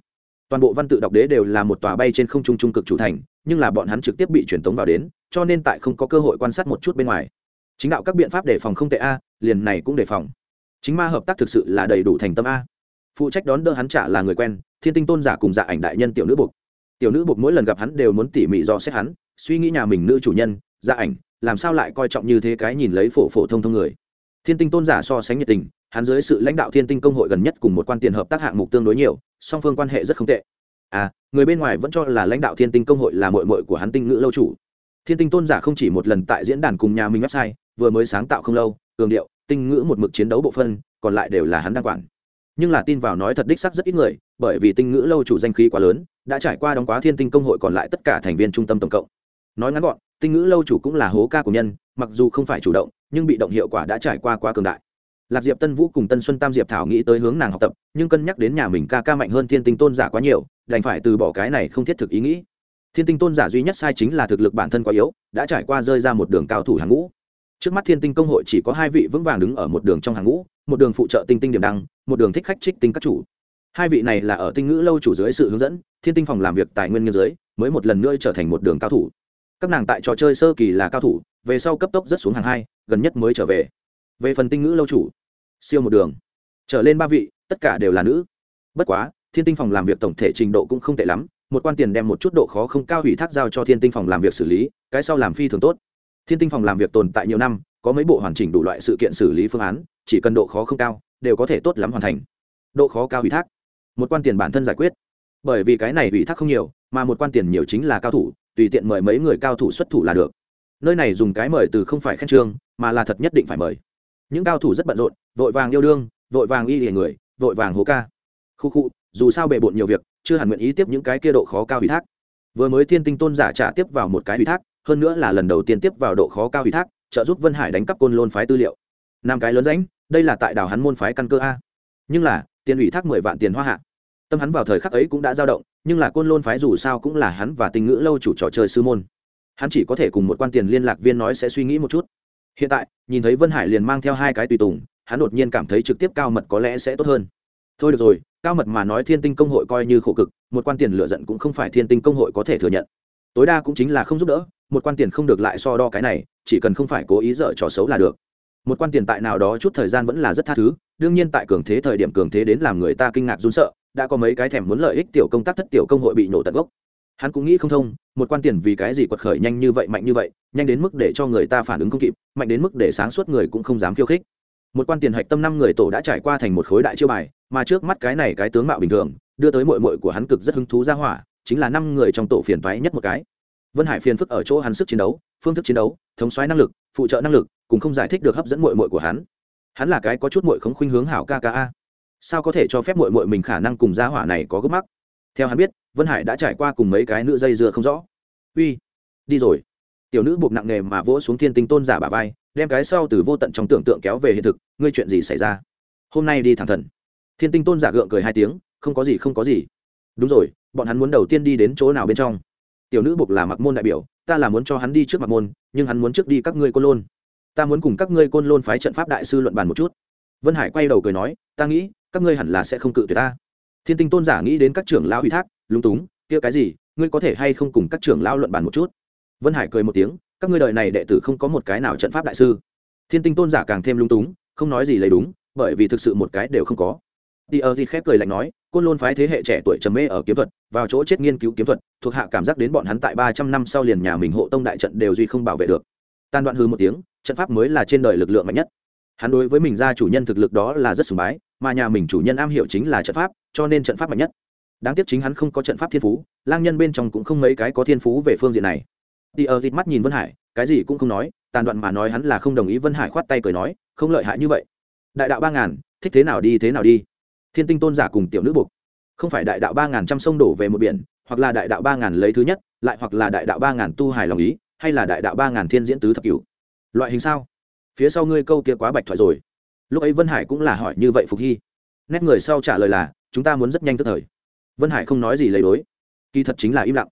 Toàn bộ văn tự đọc đế đều là một tòa bay trên không trung trung cực chủ thành, nhưng là bọn hắn trực tiếp bị truyền tống vào đến, cho nên tại không có cơ hội quan sát một chút bên ngoài. Chính đạo các biện pháp đề phòng không tệ a, liền này cũng đề phòng. Chính ma hợp tác thực sự là đầy đủ thành tâm a. Phụ trách đón đỡ hắn trả là người quen, thiên tinh tôn giả cùng dạ ảnh đại nhân tiểu nữ buộc. Tiểu nữ buộc mỗi lần gặp hắn đều muốn tỉ mỉ do xét hắn, suy nghĩ nhà mình nữ chủ nhân dạ ảnh, làm sao lại coi trọng như thế cái nhìn lấy phổ phổ thông thông người thiên tinh tôn giả so sánh nhiệt tình, hắn dưới sự lãnh đạo thiên tinh công hội gần nhất cùng một quan tiền hợp tác hạng mục tương đối nhiều, song phương quan hệ rất không tệ. À người bên ngoài vẫn cho là lãnh đạo thiên tinh công hội là mội mội của hắn tinh ngữ lâu chủ. Thiên tinh tôn giả không chỉ một lần tại diễn đàn cùng nhà mình website, vừa mới sáng tạo không lâu, cường điệu, tinh ngữ một mực chiến đấu bộ phân, còn lại đều là hắn đang quản. Nhưng là tin vào nói thật đích sắc rất ít người, bởi vì tinh ngữ lâu chủ danh khí quá lớn, đã trải qua đóng quá thiên tinh công hội còn lại tất cả thành viên trung tâm tổng cộng. Nói ngắn gọn, tinh ngữ lâu chủ cũng là hố ca của nhân, mặc dù không phải chủ động nhưng bị động hiệu quả đã trải qua quá cường đại. Lạc diệp tân vũ cùng tân xuân tam diệp thảo nghĩ tới hướng nàng học tập, nhưng cân nhắc đến nhà mình ca ca mạnh hơn thiên tinh tôn giả quá nhiều, đành phải từ bỏ cái này không thiết thực ý nghĩ. Thiên tinh tôn giả duy nhất sai chính là thực lực bản thân quá yếu, đã trải qua rơi ra một đường cao thủ hàng ngũ. Trước mắt thiên tinh công hội chỉ có hai vị vững vàng đứng ở một đường trong hàng ngũ, một đường phụ trợ tinh tinh điểm đăng, một đường thích khách trích tinh các chủ. Hai vị này là ở tinh ngữ lâu chủ dưới sự hướng dẫn, thiên tinh phòng làm việc tài nguyên nghiên giới mới một lần nữa trở thành một đường cao thủ các nàng tại trò chơi sơ kỳ là cao thủ, về sau cấp tốc rất xuống hàng hai, gần nhất mới trở về. Về phần tinh ngữ lâu chủ, siêu một đường. Trở lên ba vị, tất cả đều là nữ. Bất quá, thiên tinh phòng làm việc tổng thể trình độ cũng không tệ lắm, một quan tiền đem một chút độ khó không cao hủy thác giao cho thiên tinh phòng làm việc xử lý, cái sau làm phi thường tốt. Thiên tinh phòng làm việc tồn tại nhiều năm, có mấy bộ hoàn chỉnh đủ loại sự kiện xử lý phương án, chỉ cần độ khó không cao, đều có thể tốt lắm hoàn thành. Độ khó cao ủy thác. Một quan tiền bản thân giải quyết. Bởi vì cái này ủy thác không nhiều, mà một quan tiền nhiều chính là cao thủ tùy tiện mời mấy người cao thủ xuất thủ là được. Nơi này dùng cái mời từ không phải khen trương, mà là thật nhất định phải mời. Những cao thủ rất bận rộn, vội vàng yêu đương, vội vàng y hề người, vội vàng hố ca. Khu khu, dù sao bề bộn nhiều việc, chưa hẳn nguyện ý tiếp những cái kia độ khó cao ủy thác. Vừa mới thiên tinh tôn giả trả tiếp vào một cái ủy thác, hơn nữa là lần đầu tiên tiếp vào độ khó cao ủy thác, trợ giúp vân hải đánh cắp côn lôn phái tư liệu. Năm cái lớn ránh đây là tại đảo hắn môn phái căn cơ a. Nhưng là, tiền ủy thác mười vạn tiền hoa hạ. Tâm hắn vào thời khắc ấy cũng đã dao động nhưng là côn lôn phái dù sao cũng là hắn và tình ngữ lâu chủ trò chơi sư môn. Hắn chỉ có thể cùng một quan tiền liên lạc viên nói sẽ suy nghĩ một chút. Hiện tại, nhìn thấy vân hải liền mang theo hai cái tùy tùng, hắn đột nhiên cảm thấy trực tiếp cao mật có lẽ sẽ tốt hơn. Thôi được rồi, cao mật mà nói thiên tinh công hội coi như khổ cực, một quan tiền lựa giận cũng không phải thiên tinh công hội có thể thừa nhận. Tối đa cũng chính là không giúp đỡ, một quan tiền không được lại so đo cái này, chỉ cần không phải cố ý dở trò xấu là được. Một quan tiền tại nào đó chút thời gian vẫn là rất tha thứ, đương nhiên tại cường thế thời điểm cường thế đến làm người ta kinh ngạc run sợ đã có mấy cái thèm muốn lợi ích tiểu công tác thất tiểu công hội bị nổ tận gốc. Hắn cũng nghĩ không thông, một quan tiền vì cái gì quật khởi nhanh như vậy, mạnh như vậy, nhanh đến mức để cho người ta phản ứng không kịp, mạnh đến mức để sáng suốt người cũng không dám khiêu khích. Một quan tiền hạch tâm năm người tổ đã trải qua thành một khối đại chiêu bài, mà trước mắt cái này cái tướng mạo bình thường, đưa tới mội mội của hắn cực rất hứng thú ra hỏa, chính là năm người trong tổ phiền toái nhất một cái. Vân hải phiền phức ở chỗ hắn sức chiến đấu, phương thức chiến đấu, thống xoáy năng lực, phụ trợ năng lực, cùng không giải thích được hấp dẫn mội mội của hắn. Hắn là cái có chút mội không khuynh hướng hảo kka sao có thể cho phép mội mội mình khả năng cùng gia hỏa này có gấp mắc? Theo hắn biết, vân hải đã trải qua cùng mấy cái nữ dây dưa không rõ. Uy, đi rồi. Tiểu nữ buộc nặng nề mà vỗ xuống thiên tinh tôn giả bà vai, đem cái sau từ vô tận trong tưởng tượng kéo về hiện thực. Ngươi chuyện gì xảy ra? Hôm nay đi thẳng thần. Thiên tinh tôn giả gượng cười hai tiếng, không có gì, không có gì. Đúng rồi, bọn hắn muốn đầu tiên đi đến chỗ nào bên trong? Tiểu nữ buộc là mặc môn đại biểu, ta là muốn cho hắn đi trước mặc môn, nhưng hắn muốn trước đi các ngươi côn lôn. Ta muốn cùng các ngươi côn lôn phái trận pháp đại sư luận bàn một chút. Vân hải quay đầu cười nói, ta nghĩ các ngươi hẳn là sẽ không cự tuyệt ta. Thiên tinh tôn giả nghĩ đến các trưởng lão ủy thác, lúng túng, kia cái gì, ngươi có thể hay không cùng các trưởng lão luận bàn một chút? Vân hải cười một tiếng, các ngươi đời này đệ tử không có một cái nào trận pháp đại sư. Thiên tinh tôn giả càng thêm lung túng, không nói gì lấy đúng, bởi vì thực sự một cái đều không có. Đi ở thì khép cười lạnh nói, côn lôn phái thế hệ trẻ tuổi trầm mê ở kiếm thuật, vào chỗ chết nghiên cứu kiếm thuật, thuộc hạ cảm giác đến bọn hắn tại ba trăm năm sau liền nhà mình hộ tông đại trận đều duy không bảo vệ được. Tan đoạn hư một tiếng, trận pháp mới là trên đời lực lượng mạnh nhất. Hắn đối với mình ra chủ nhân thực lực đó là rất sùng bái mà nhà mình chủ nhân am hiểu chính là trận pháp, cho nên trận pháp mạnh nhất. Đáng tiếc chính hắn không có trận pháp thiên phú, lang nhân bên trong cũng không mấy cái có thiên phú về phương diện này. Đi ở thịt mắt nhìn vân hải, cái gì cũng không nói, tàn đoạn mà nói hắn là không đồng ý vân hải khoát tay cười nói, không lợi hại như vậy. Đại đạo ba ngàn, thích thế nào đi thế nào đi. Thiên tinh tôn giả cùng tiểu nữ buộc. Không phải đại đạo ba ngàn trăm sông đổ về một biển, hoặc là đại đạo ba ngàn lấy thứ nhất, lại hoặc là đại đạo ba ngàn tu hài lòng ý, hay là đại đạo ba ngàn thiên diễn tứ thập cửu. Loại hình sao? Phía sau ngươi câu kia quá bạch thoại rồi lúc ấy vân hải cũng là hỏi như vậy phục hy. Nét người sau trả lời là, chúng ta muốn rất nhanh tức thời. Vân hải không nói gì lấy đối. Kỳ thật chính là im lặng.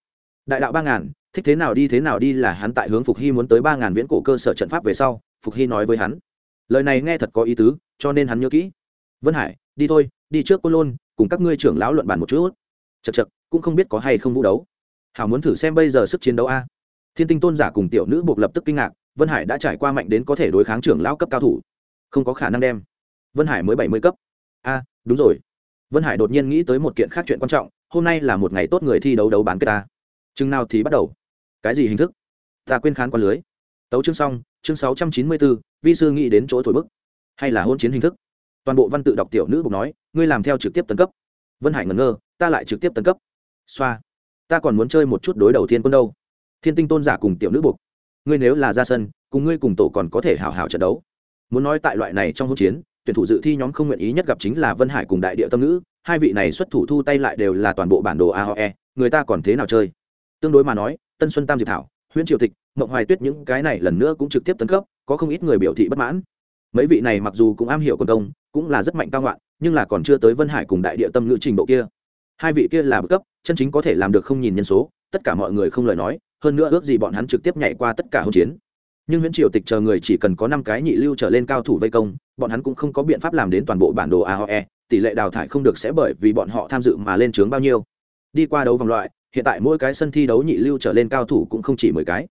Đại đạo ba ngàn, thích thế nào đi thế nào đi là hắn tại hướng phục hy muốn tới ba ngàn viễn cổ cơ sở trận pháp về sau, phục hy nói với hắn. Lời này nghe thật có ý tứ, cho nên hắn nhớ kỹ. Vân hải, đi thôi, đi trước côn lôn, cùng các ngươi trưởng lão luận bàn một chút. Chật chật cũng không biết có hay không vũ đấu. Hảo muốn thử xem bây giờ sức chiến đấu a. Thiên tinh tôn giả cùng tiểu nữ buộc lập tức kinh ngạc, vân hải đã trải qua mạnh đến có thể đối kháng trưởng lão cấp cao thủ không có khả năng đem. Vân hải mới bảy mươi cấp. A, đúng rồi. Vân hải đột nhiên nghĩ tới một kiện khác chuyện quan trọng, hôm nay là một ngày tốt người thi đấu đấu bán kết ta. Chừng nào thì bắt đầu? Cái gì hình thức? Ta quên khán qua lưới. Tấu chương xong, chương sáu trăm chín mươi bốn vi sư nghĩ đến chỗ thổi bức. Hay là hôn chiến hình thức? Toàn bộ văn tự đọc tiểu nữ bục nói, ngươi làm theo trực tiếp tấn cấp. Vân hải ngẩn ngơ, ta lại trực tiếp tấn cấp. Xoa. Ta còn muốn chơi một chút đối đầu thiên quân đâu. Thiên tinh tôn giả cùng tiểu nữ buộc ngươi nếu là ra sân, cùng ngươi cùng tổ còn có thể hào hào trận đấu muốn nói tại loại này trong hỗn chiến, tuyển thủ dự thi nhóm không nguyện ý nhất gặp chính là vân hải cùng đại địa tâm nữ hai vị này xuất thủ thu tay lại đều là toàn bộ bản đồ aoe người ta còn thế nào chơi? Tương đối mà nói, tân xuân tam diệp thảo, huyễn triều tịch, mộng hoài tuyết những cái này lần nữa cũng trực tiếp tấn cấp, có không ít người biểu thị bất mãn. Mấy vị này mặc dù cũng am hiểu quần công, cũng là rất mạnh cao ngoạn, nhưng là còn chưa tới vân hải cùng đại địa tâm ngữ trình độ kia. Hai vị kia là bậc cấp, chân chính có thể làm được không nhìn nhân số, tất cả mọi người không lời nói, hơn nữa ước gì bọn hắn trực tiếp nhảy qua tất cả hỗn chiến nhưng nguyễn triều tịch chờ người chỉ cần có năm cái nhị lưu trở lên cao thủ vây công, bọn hắn cũng không có biện pháp làm đến toàn bộ bản đồ aoe tỷ lệ đào thải không được sẽ bởi vì bọn họ tham dự mà lên trướng bao nhiêu. Đi qua đấu vòng loại, hiện tại mỗi cái sân thi đấu nhị lưu trở lên cao thủ cũng không chỉ mười cái.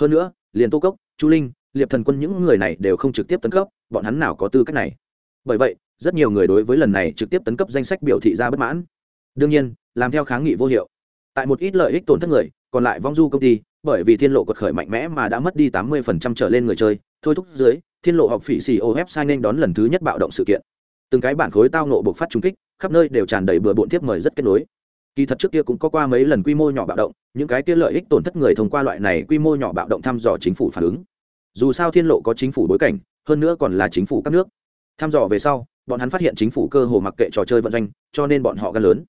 Hơn nữa, liền tô cốc, chu linh, liệp thần quân những người này đều không trực tiếp tấn cấp, bọn hắn nào có tư cách này? Bởi vậy, rất nhiều người đối với lần này trực tiếp tấn cấp danh sách biểu thị ra bất mãn. Đương nhiên, làm theo kháng nghị vô hiệu. Tại một ít lợi ích tổn thất người còn lại vong du công ty, bởi vì thiên lộ quật khởi mạnh mẽ mà đã mất đi tám mươi phần trăm trở lên người chơi, thôi thúc dưới, thiên lộ học phỉ xì ô website nên đón lần thứ nhất bạo động sự kiện. Từng cái bản khối tao nộ bộc phát trung kích, khắp nơi đều tràn đầy bừa bộn tiếp mời rất kết nối. Kỳ thật trước kia cũng có qua mấy lần quy mô nhỏ bạo động, những cái kia lợi ích tổn thất người thông qua loại này quy mô nhỏ bạo động thăm dò chính phủ phản ứng. Dù sao thiên lộ có chính phủ bối cảnh, hơn nữa còn là chính phủ các nước. Thăm dò về sau, bọn hắn phát hiện chính phủ cơ hồ mặc kệ trò chơi vận doanh, cho nên bọn họ gan lớn.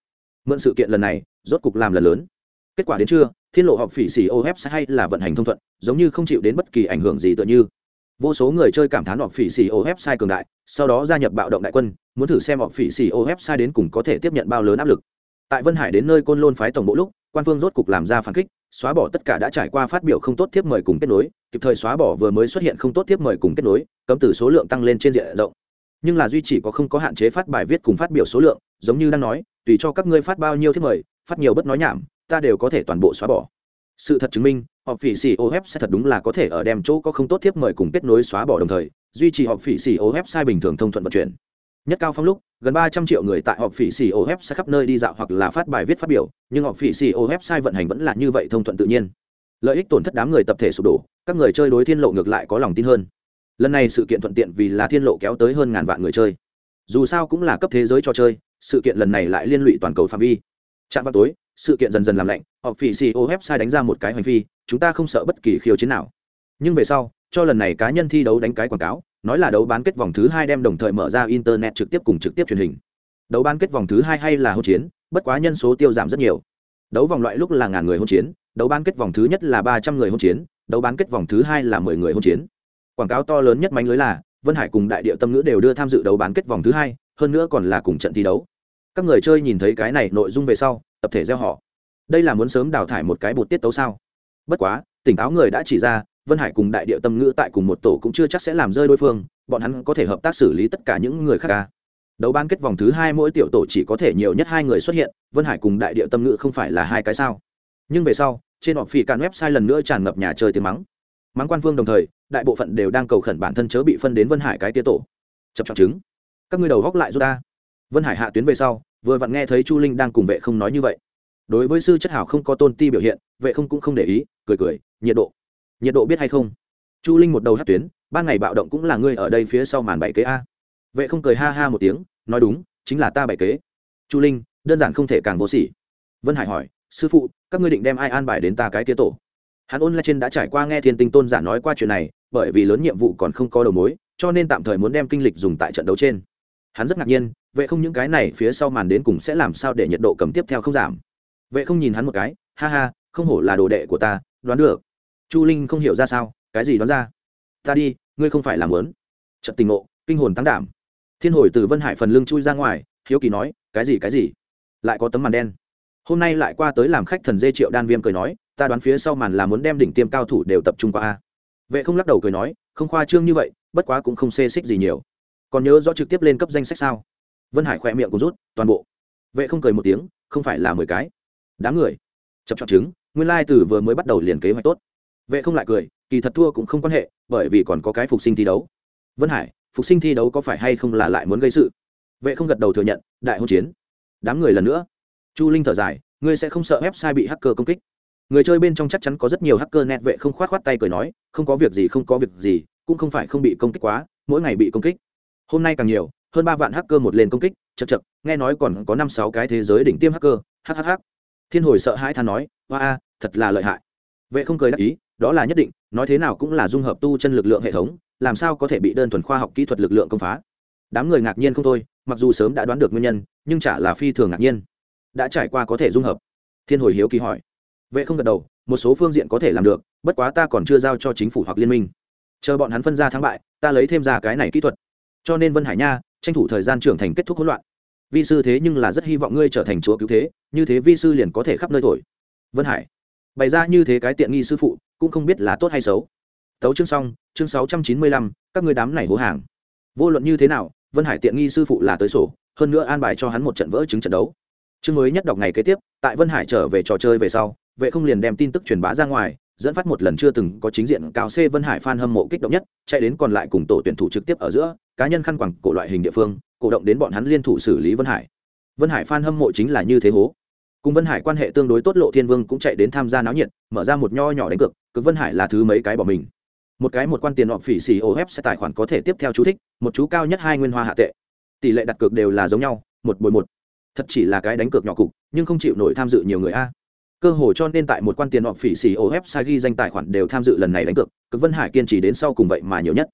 Mượn sự kiện lần này, rốt cục làm lần lớn. Kết quả đến trưa thiên lộ họp phỉ xì ô hép hay là vận hành thông thuận, giống như không chịu đến bất kỳ ảnh hưởng gì tựa như. Vô số người chơi cảm thán họp phỉ xì ô hép sai cường đại, sau đó gia nhập bạo động đại quân, muốn thử xem họp phỉ xì ô hép sai đến cùng có thể tiếp nhận bao lớn áp lực. Tại vân hải đến nơi côn lôn phái tổng bộ lúc, quan phương rốt cục làm ra phản kích, xóa bỏ tất cả đã trải qua phát biểu không tốt tiếp mời cùng kết nối, kịp thời xóa bỏ vừa mới xuất hiện không tốt tiếp mời cùng kết nối, cấm từ số lượng tăng lên trên diện rộng. Nhưng là duy chỉ có không có hạn chế phát bài viết cùng phát biểu số lượng, giống như đang nói, tùy cho các ngươi phát bao nhiêu thiết mời, phát nhiều bất nói nhảm ta đều có thể toàn bộ xóa bỏ. Sự thật chứng minh họp phỉ xì ô web sẽ thật đúng là có thể ở đem chỗ có không tốt tiếp mời cùng kết nối xóa bỏ đồng thời, duy trì họp phỉ xì ô web sai bình thường thông thuận vận chuyển. Nhất cao phong lúc, gần ba trăm triệu người tại họp phỉ xì ô web sẽ khắp nơi đi dạo hoặc là phát bài viết phát biểu, nhưng họp phỉ xì ô web sai vận hành vẫn là như vậy thông thuận tự nhiên. Lợi ích tổn thất đám người tập thể sụp đổ, các người chơi đối thiên lộ ngược lại có lòng tin hơn. Lần này sự kiện thuận tiện vì là thiên lộ kéo tới hơn ngàn vạn người chơi. Dù sao cũng là cấp thế giới cho chơi, sự kiện lần này lại liên lụy toàn cầu phạm vi. Trạm vào tối sự kiện dần dần làm lạnh, họ phỉ xì ô website đánh ra một cái hành vi chúng ta không sợ bất kỳ khiêu chiến nào. Nhưng về sau, cho lần này cá nhân thi đấu đánh cái quảng cáo, nói là đấu bán kết vòng thứ hai đem đồng thời mở ra internet trực tiếp cùng trực tiếp truyền hình. Đấu bán kết vòng thứ hai hay là hỗn chiến, bất quá nhân số tiêu giảm rất nhiều. Đấu vòng loại lúc là ngàn người hỗn chiến, đấu bán kết vòng thứ nhất là ba trăm người hỗn chiến, đấu bán kết vòng thứ hai là mười người hỗn chiến. Quảng cáo to lớn nhất mánh lưới là, vân hải cùng đại địa tâm ngữ đều đưa tham dự đấu bán kết vòng thứ hai, hơn nữa còn là cùng trận thi đấu. Các người chơi nhìn thấy cái này nội dung về sau tập thể gieo họ. Đây là muốn sớm đào thải một cái bột tiết tấu sao? Bất quá, tỉnh táo người đã chỉ ra, vân hải cùng đại địa tâm ngữ tại cùng một tổ cũng chưa chắc sẽ làm rơi đối phương, bọn hắn có thể hợp tác xử lý tất cả những người khác ca đấu ban kết vòng thứ hai mỗi tiểu tổ chỉ có thể nhiều nhất hai người xuất hiện, vân hải cùng đại địa tâm ngữ không phải là hai cái sao? Nhưng về sau, trên họp phỉ web website lần nữa tràn ngập nhà chơi tiếng mắng. Mắng quan phương đồng thời, đại bộ phận đều đang cầu khẩn bản thân chớ bị phân đến vân hải cái tia tổ. Chập chọc chứng. Các ngươi đầu góc lại giúp ta. Vân hải hạ tuyến về sau vừa vặn nghe thấy chu linh đang cùng vệ không nói như vậy đối với sư chất hảo không có tôn ti biểu hiện vệ không cũng không để ý cười cười nhiệt độ nhiệt độ biết hay không chu linh một đầu hát tuyến ban ngày bạo động cũng là ngươi ở đây phía sau màn bảy kế a vệ không cười ha ha một tiếng nói đúng chính là ta bảy kế chu linh đơn giản không thể càng vô sỉ vân hải hỏi sư phụ các ngươi định đem ai an bài đến ta cái tía tổ hắn ôn lại trên đã trải qua nghe thiên tinh tôn giả nói qua chuyện này bởi vì lớn nhiệm vụ còn không có đầu mối cho nên tạm thời muốn đem kinh lịch dùng tại trận đấu trên hắn rất ngạc nhiên vậy không những cái này phía sau màn đến cùng sẽ làm sao để nhiệt độ cầm tiếp theo không giảm. Vậy không nhìn hắn một cái, ha ha, không hổ là đồ đệ của ta, đoán được. Chu linh không hiểu ra sao, cái gì đoán ra? Ta đi, ngươi không phải làm lớn trận tình ngộ, kinh hồn tăng đảm. Thiên hồi từ vân hải phần lưng chui ra ngoài, hiếu kỳ nói, cái gì cái gì? Lại có tấm màn đen. Hôm nay lại qua tới làm khách thần dê triệu đan viêm cười nói, ta đoán phía sau màn là muốn đem đỉnh tiêm cao thủ đều tập trung qua a. Vệ không lắc đầu cười nói, không khoa trương như vậy, bất quá cũng không xê xích gì nhiều còn nhớ rõ trực tiếp lên cấp danh sách sao? Vân hải khỏe miệng cũng rút, toàn bộ. Vệ không cười một tiếng, không phải là mười cái. Đám người. Chập chọn chứng, nguyên lai từ vừa mới bắt đầu liền kế hoạch tốt. Vệ không lại cười, kỳ thật thua cũng không quan hệ, bởi vì còn có cái phục sinh thi đấu. Vân hải, phục sinh thi đấu có phải hay không là lại muốn gây sự? Vệ không gật đầu thừa nhận, đại hôn chiến. Đám người lần nữa. Chu linh thở dài, ngươi sẽ không sợ website bị hacker công kích. Người chơi bên trong chắc chắn có rất nhiều hacker nét vệ không khoát khoát tay cười nói, không có việc gì, không có việc gì, cũng không phải không bị công kích quá, mỗi ngày bị công kích hôm nay càng nhiều, hơn ba vạn hacker một lên công kích chật chật nghe nói còn có năm sáu cái thế giới đỉnh tiêm hacker hhh thiên hồi sợ hãi than nói hoa a, thật là lợi hại. Vệ không cười đáp ý, đó là nhất định, nói thế nào cũng là dung hợp tu chân lực lượng hệ thống, làm sao có thể bị đơn thuần khoa học kỹ thuật lực lượng công phá? Đám người ngạc nhiên không thôi, mặc dù sớm đã đoán được nguyên nhân, nhưng chả là phi thường ngạc nhiên. Đã trải qua có thể dung hợp? Thiên hồi hiếu kỳ hỏi. Vệ không gật đầu, một số phương diện có thể làm được, bất quá ta còn chưa giao cho chính phủ hoặc liên minh. Chờ bọn hắn phân ra thắng bại, ta lấy thêm ra cái này kỹ thuật cho nên vân hải nha, tranh thủ thời gian trưởng thành kết thúc hỗn loạn. Vi sư thế nhưng là rất hy vọng ngươi trở thành chúa cứu thế, như thế vi sư liền có thể khắp nơi thổi. Vân hải, bày ra như thế cái tiện nghi sư phụ, cũng không biết là tốt hay xấu. Tấu chương xong, chương sáu trăm chín mươi lăm, các ngươi đám này hố hàng. Vô luận như thế nào, vân hải tiện nghi sư phụ là tới sổ, hơn nữa an bài cho hắn một trận vỡ chứng trận đấu. Chương mới nhất đọc ngày kế tiếp, tại vân hải trở về trò chơi về sau, vệ không liền đem tin tức truyền bá ra ngoài dẫn phát một lần chưa từng có chính diện cao c vân hải fan hâm mộ kích động nhất, chạy đến còn lại cùng tổ tuyển thủ trực tiếp ở giữa, cá nhân khăn quàng cổ loại hình địa phương, cổ động đến bọn hắn liên thủ xử lý vân hải. Vân hải fan hâm mộ chính là như thế hố. Cùng vân hải quan hệ tương đối tốt lộ thiên vương cũng chạy đến tham gia náo nhiệt, mở ra một nho nhỏ đánh cược, cực vân hải là thứ mấy cái bỏ mình. Một cái một quan tiền họp phỉ xì OF sẽ tài khoản có thể tiếp theo chú thích, một chú cao nhất hai nguyên hoa hạ tệ. Tỷ lệ đặt cược đều là giống nhau, một bồi một. Thật chỉ là cái đánh cược nhỏ cục, nhưng không chịu nổi tham dự nhiều người a cơ hội cho nên tại một quan tiền họp phỉ xì ô hép sai ghi danh tài khoản đều tham dự lần này đánh cược, cực vân hải kiên trì đến sau cùng vậy mà nhiều nhất.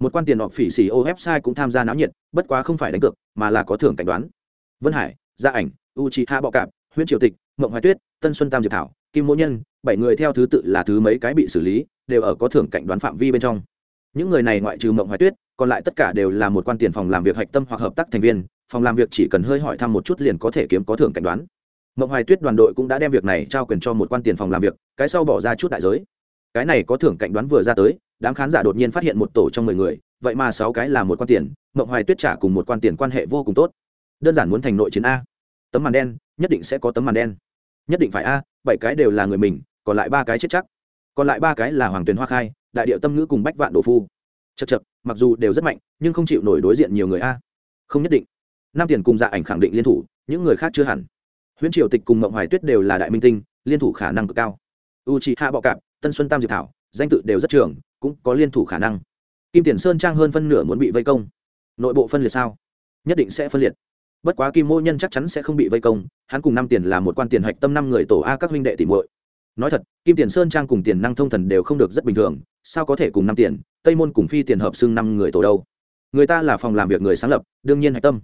Một quan tiền họp phỉ xì ô hép sai cũng tham gia náo nhiệt, bất quá không phải đánh cược, mà là có thưởng cảnh đoán. Vân hải, gia ảnh u chi hạ bọ cạp huyện triều tịch, mộng hoài tuyết, tân xuân tam diệp thảo, kim mỗ nhân, bảy người theo thứ tự là thứ mấy cái bị xử lý, đều ở có thưởng cảnh đoán phạm vi bên trong. Những người này ngoại trừ mộng hoài tuyết, còn lại tất cả đều là một quan tiền phòng làm việc hạch tâm hoặc hợp tác thành viên, phòng làm việc chỉ cần hơi hỏi thăm một chút liền có thể kiếm có thưởng cảnh đoán mộng hoài tuyết đoàn đội cũng đã đem việc này trao quyền cho một quan tiền phòng làm việc cái sau bỏ ra chút đại giới. Cái này có thưởng cạnh đoán vừa ra tới đám khán giả đột nhiên phát hiện một tổ trong mười người vậy mà sáu cái là một quan tiền mộng hoài tuyết trả cùng một quan tiền quan hệ vô cùng tốt. Đơn giản muốn thành nội chiến a. Tấm màn đen nhất định sẽ có tấm màn đen. Nhất định phải a bảy cái đều là người mình còn lại ba cái chết chắc. Còn lại ba cái là hoàng tuyền hoa khai đại điệu tâm ngữ cùng bách vạn đồ phu. Chậc chậc, mặc dù đều rất mạnh nhưng không chịu nổi đối diện nhiều người a. Không nhất định. Nam tiền cùng dạ ảnh khẳng định liên thủ những người khác chưa hẳn huyễn triều tịch cùng mộng hoài tuyết đều là đại minh tinh, liên thủ khả năng cực cao. U chị hạ bọ cạp, tân xuân tam diệp thảo, danh tự đều rất trường, cũng có liên thủ khả năng. Kim tiền sơn trang hơn phân nửa muốn bị vây công. Nội bộ phân liệt sao? Nhất định sẽ phân liệt. Bất quá kim mô nhân chắc chắn sẽ không bị vây công, hắn cùng năm tiền là một quan tiền hạch tâm năm người tổ a các huynh đệ tìm muội. Nói thật, kim tiền sơn trang cùng tiền năng thông thần đều không được rất bình thường, sao có thể cùng năm tiền, tây môn cùng phi tiền hợp xưng năm người tổ đâu? Người ta là phòng làm việc người sáng lập, đương nhiên hạch tâm.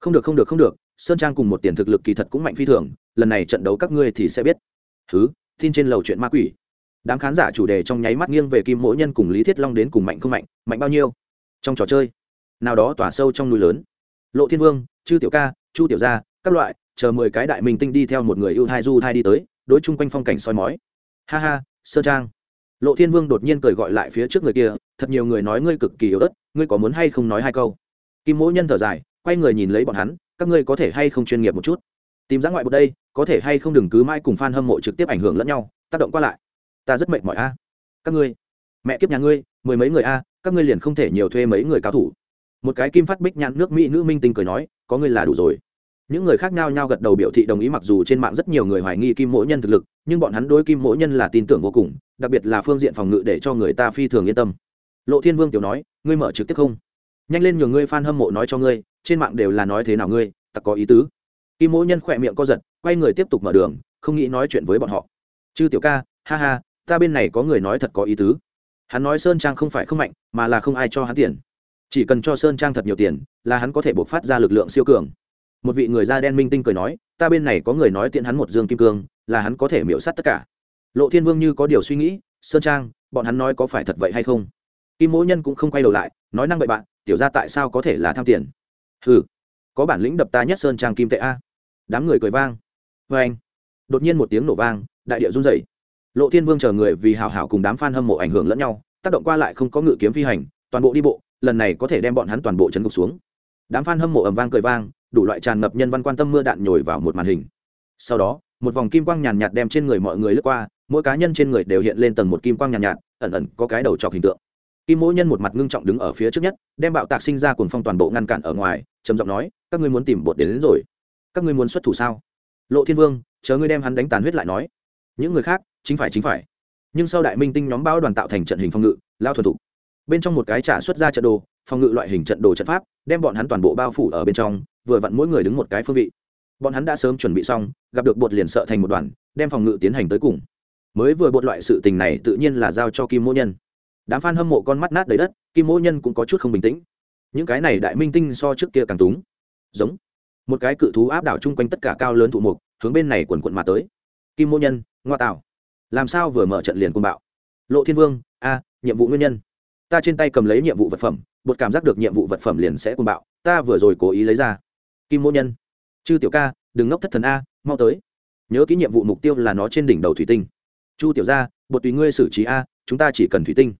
Không được không được không được sơn trang cùng một tiền thực lực kỳ thật cũng mạnh phi thường, lần này trận đấu các ngươi thì sẽ biết. Thứ, tin trên lầu chuyện ma quỷ. Đám khán giả chủ đề trong nháy mắt nghiêng về kim mỗi nhân cùng lý thiết long đến cùng mạnh không mạnh mạnh bao nhiêu? Trong trò chơi, nào đó tỏa sâu trong núi lớn. Lộ thiên vương, chư tiểu ca, chu tiểu gia, các loại, chờ mười cái đại minh tinh đi theo một người ưu thai du thai đi tới, đối chung quanh phong cảnh soi mói. Ha ha sơ trang. Lộ thiên vương đột nhiên cười gọi lại phía trước người kia, thật nhiều người nói ngươi cực kỳ yếu ớt, ngươi có muốn hay không nói hai câu? Kim mỗi nhân thở dài, quay người nhìn lấy bọn hắn các ngươi có thể hay không chuyên nghiệp một chút? Tìm ra ngoại bộ đây, có thể hay không đừng cứ mãi cùng f a n hâm mộ trực tiếp ảnh hưởng lẫn nhau, tác động qua lại. Ta rất mệt mỏi a. Các ngươi, mẹ kiếp nhà ngươi, mười mấy người a, các ngươi liền không thể nhiều thuê mấy người cao thủ. Một cái kim phát bích nhãn nước mỹ nữ minh tinh cười nói, có ngươi là đủ rồi. Những người khác nhau nhau gật đầu biểu thị đồng ý mặc dù trên mạng rất nhiều người hoài nghi kim mỗi nhân thực lực, nhưng bọn hắn đối kim mỗi nhân là tin tưởng vô cùng, đặc biệt là phương diện phòng ngự để cho người ta phi thường yên tâm. Lộ thiên vương tiểu nói, ngươi mở trực tiếp không? Nhanh lên nhường ngươi f a n hâm mộ nói cho ngươi, trên mạng đều là nói thế nào ngươi tặc có ý tứ. Kim mỗi nhân khỏe miệng co giật, quay người tiếp tục mở đường, không nghĩ nói chuyện với bọn họ. Chư tiểu ca, ha ha, ta bên này có người nói thật có ý tứ. Hắn nói sơn trang không phải không mạnh, mà là không ai cho hắn tiền. Chỉ cần cho sơn trang thật nhiều tiền, là hắn có thể buộc phát ra lực lượng siêu cường. Một vị người da đen minh tinh cười nói, ta bên này có người nói tiện hắn một dương kim cương, là hắn có thể miễu sát tất cả. Lộ thiên vương như có điều suy nghĩ, sơn trang, bọn hắn nói có phải thật vậy hay không? Kim mỗ nhân cũng không quay đầu lại, nói năng bậy bạn tiểu ra tại sao có thể là tham tiền? Hừ, có bản lĩnh đập ta nhất sơn trang kim tệ a. Đám người cười vang. Vê anh đột nhiên một tiếng nổ vang đại địa run dày lộ thiên vương chờ người vì hào hảo cùng đám f a n hâm mộ ảnh hưởng lẫn nhau tác động qua lại không có ngự kiếm phi hành toàn bộ đi bộ lần này có thể đem bọn hắn toàn bộ chấn gục xuống. Đám f a n hâm mộ ầm vang cười vang đủ loại tràn ngập nhân văn quan tâm mưa đạn nhồi vào một màn hình. Sau đó một vòng kim quang nhàn nhạt đem trên người mọi người lướt qua mỗi cá nhân trên người đều hiện lên tầng một kim quang nhàn nhạt, nhạt ẩn ẩn có cái đầu trọc hình tượng kim mỗ nhân một mặt ngưng trọng đứng ở phía trước nhất đem bạo tạc sinh ra cuồng phong toàn bộ ngăn cản ở ngoài trầm giọng nói các ngươi muốn tìm bột đến, đến rồi. Các ngươi muốn xuất thủ sao? Lộ thiên vương chờ ngươi đem hắn đánh tàn huyết lại nói những người khác chính phải chính phải. Nhưng sau đại minh tinh nhóm bao đoàn tạo thành trận hình phòng ngự lao thuần thục. Bên trong một cái trả xuất ra trận đồ phòng ngự loại hình trận đồ trận pháp đem bọn hắn toàn bộ bao phủ ở bên trong vừa vặn mỗi người đứng một cái phương vị. Bọn hắn đã sớm chuẩn bị xong gặp được bột liền sợ thành một đoàn đem phòng ngự tiến hành tới cùng. Mới vừa bột loại sự tình này tự nhiên là giao cho kim mỗ nhân đám f a n hâm mộ con mắt nát đầy đất, kim mô nhân cũng có chút không bình tĩnh. Những cái này đại minh tinh so trước kia càng túng. Giống. Một cái cự thú áp đảo chung quanh tất cả cao lớn thụ mục, hướng bên này quần quận mà tới. Kim mô nhân, ngoa tạo. Làm sao vừa mở trận liền côn bạo? Lộ thiên vương, a, nhiệm vụ nguyên nhân. Ta trên tay cầm lấy nhiệm vụ vật phẩm bột cảm giác được nhiệm vụ vật phẩm liền sẽ côn bạo, ta vừa rồi cố ý lấy ra. Kim mô nhân. Chư tiểu ca, đừng ngốc thất thần a, mau tới. Nhớ ký nhiệm vụ mục tiêu là nó trên đỉnh đầu thủy tinh. Chu tiểu gia, bột tùy ngươi xử trí a, chúng ta chỉ cần thủy tinh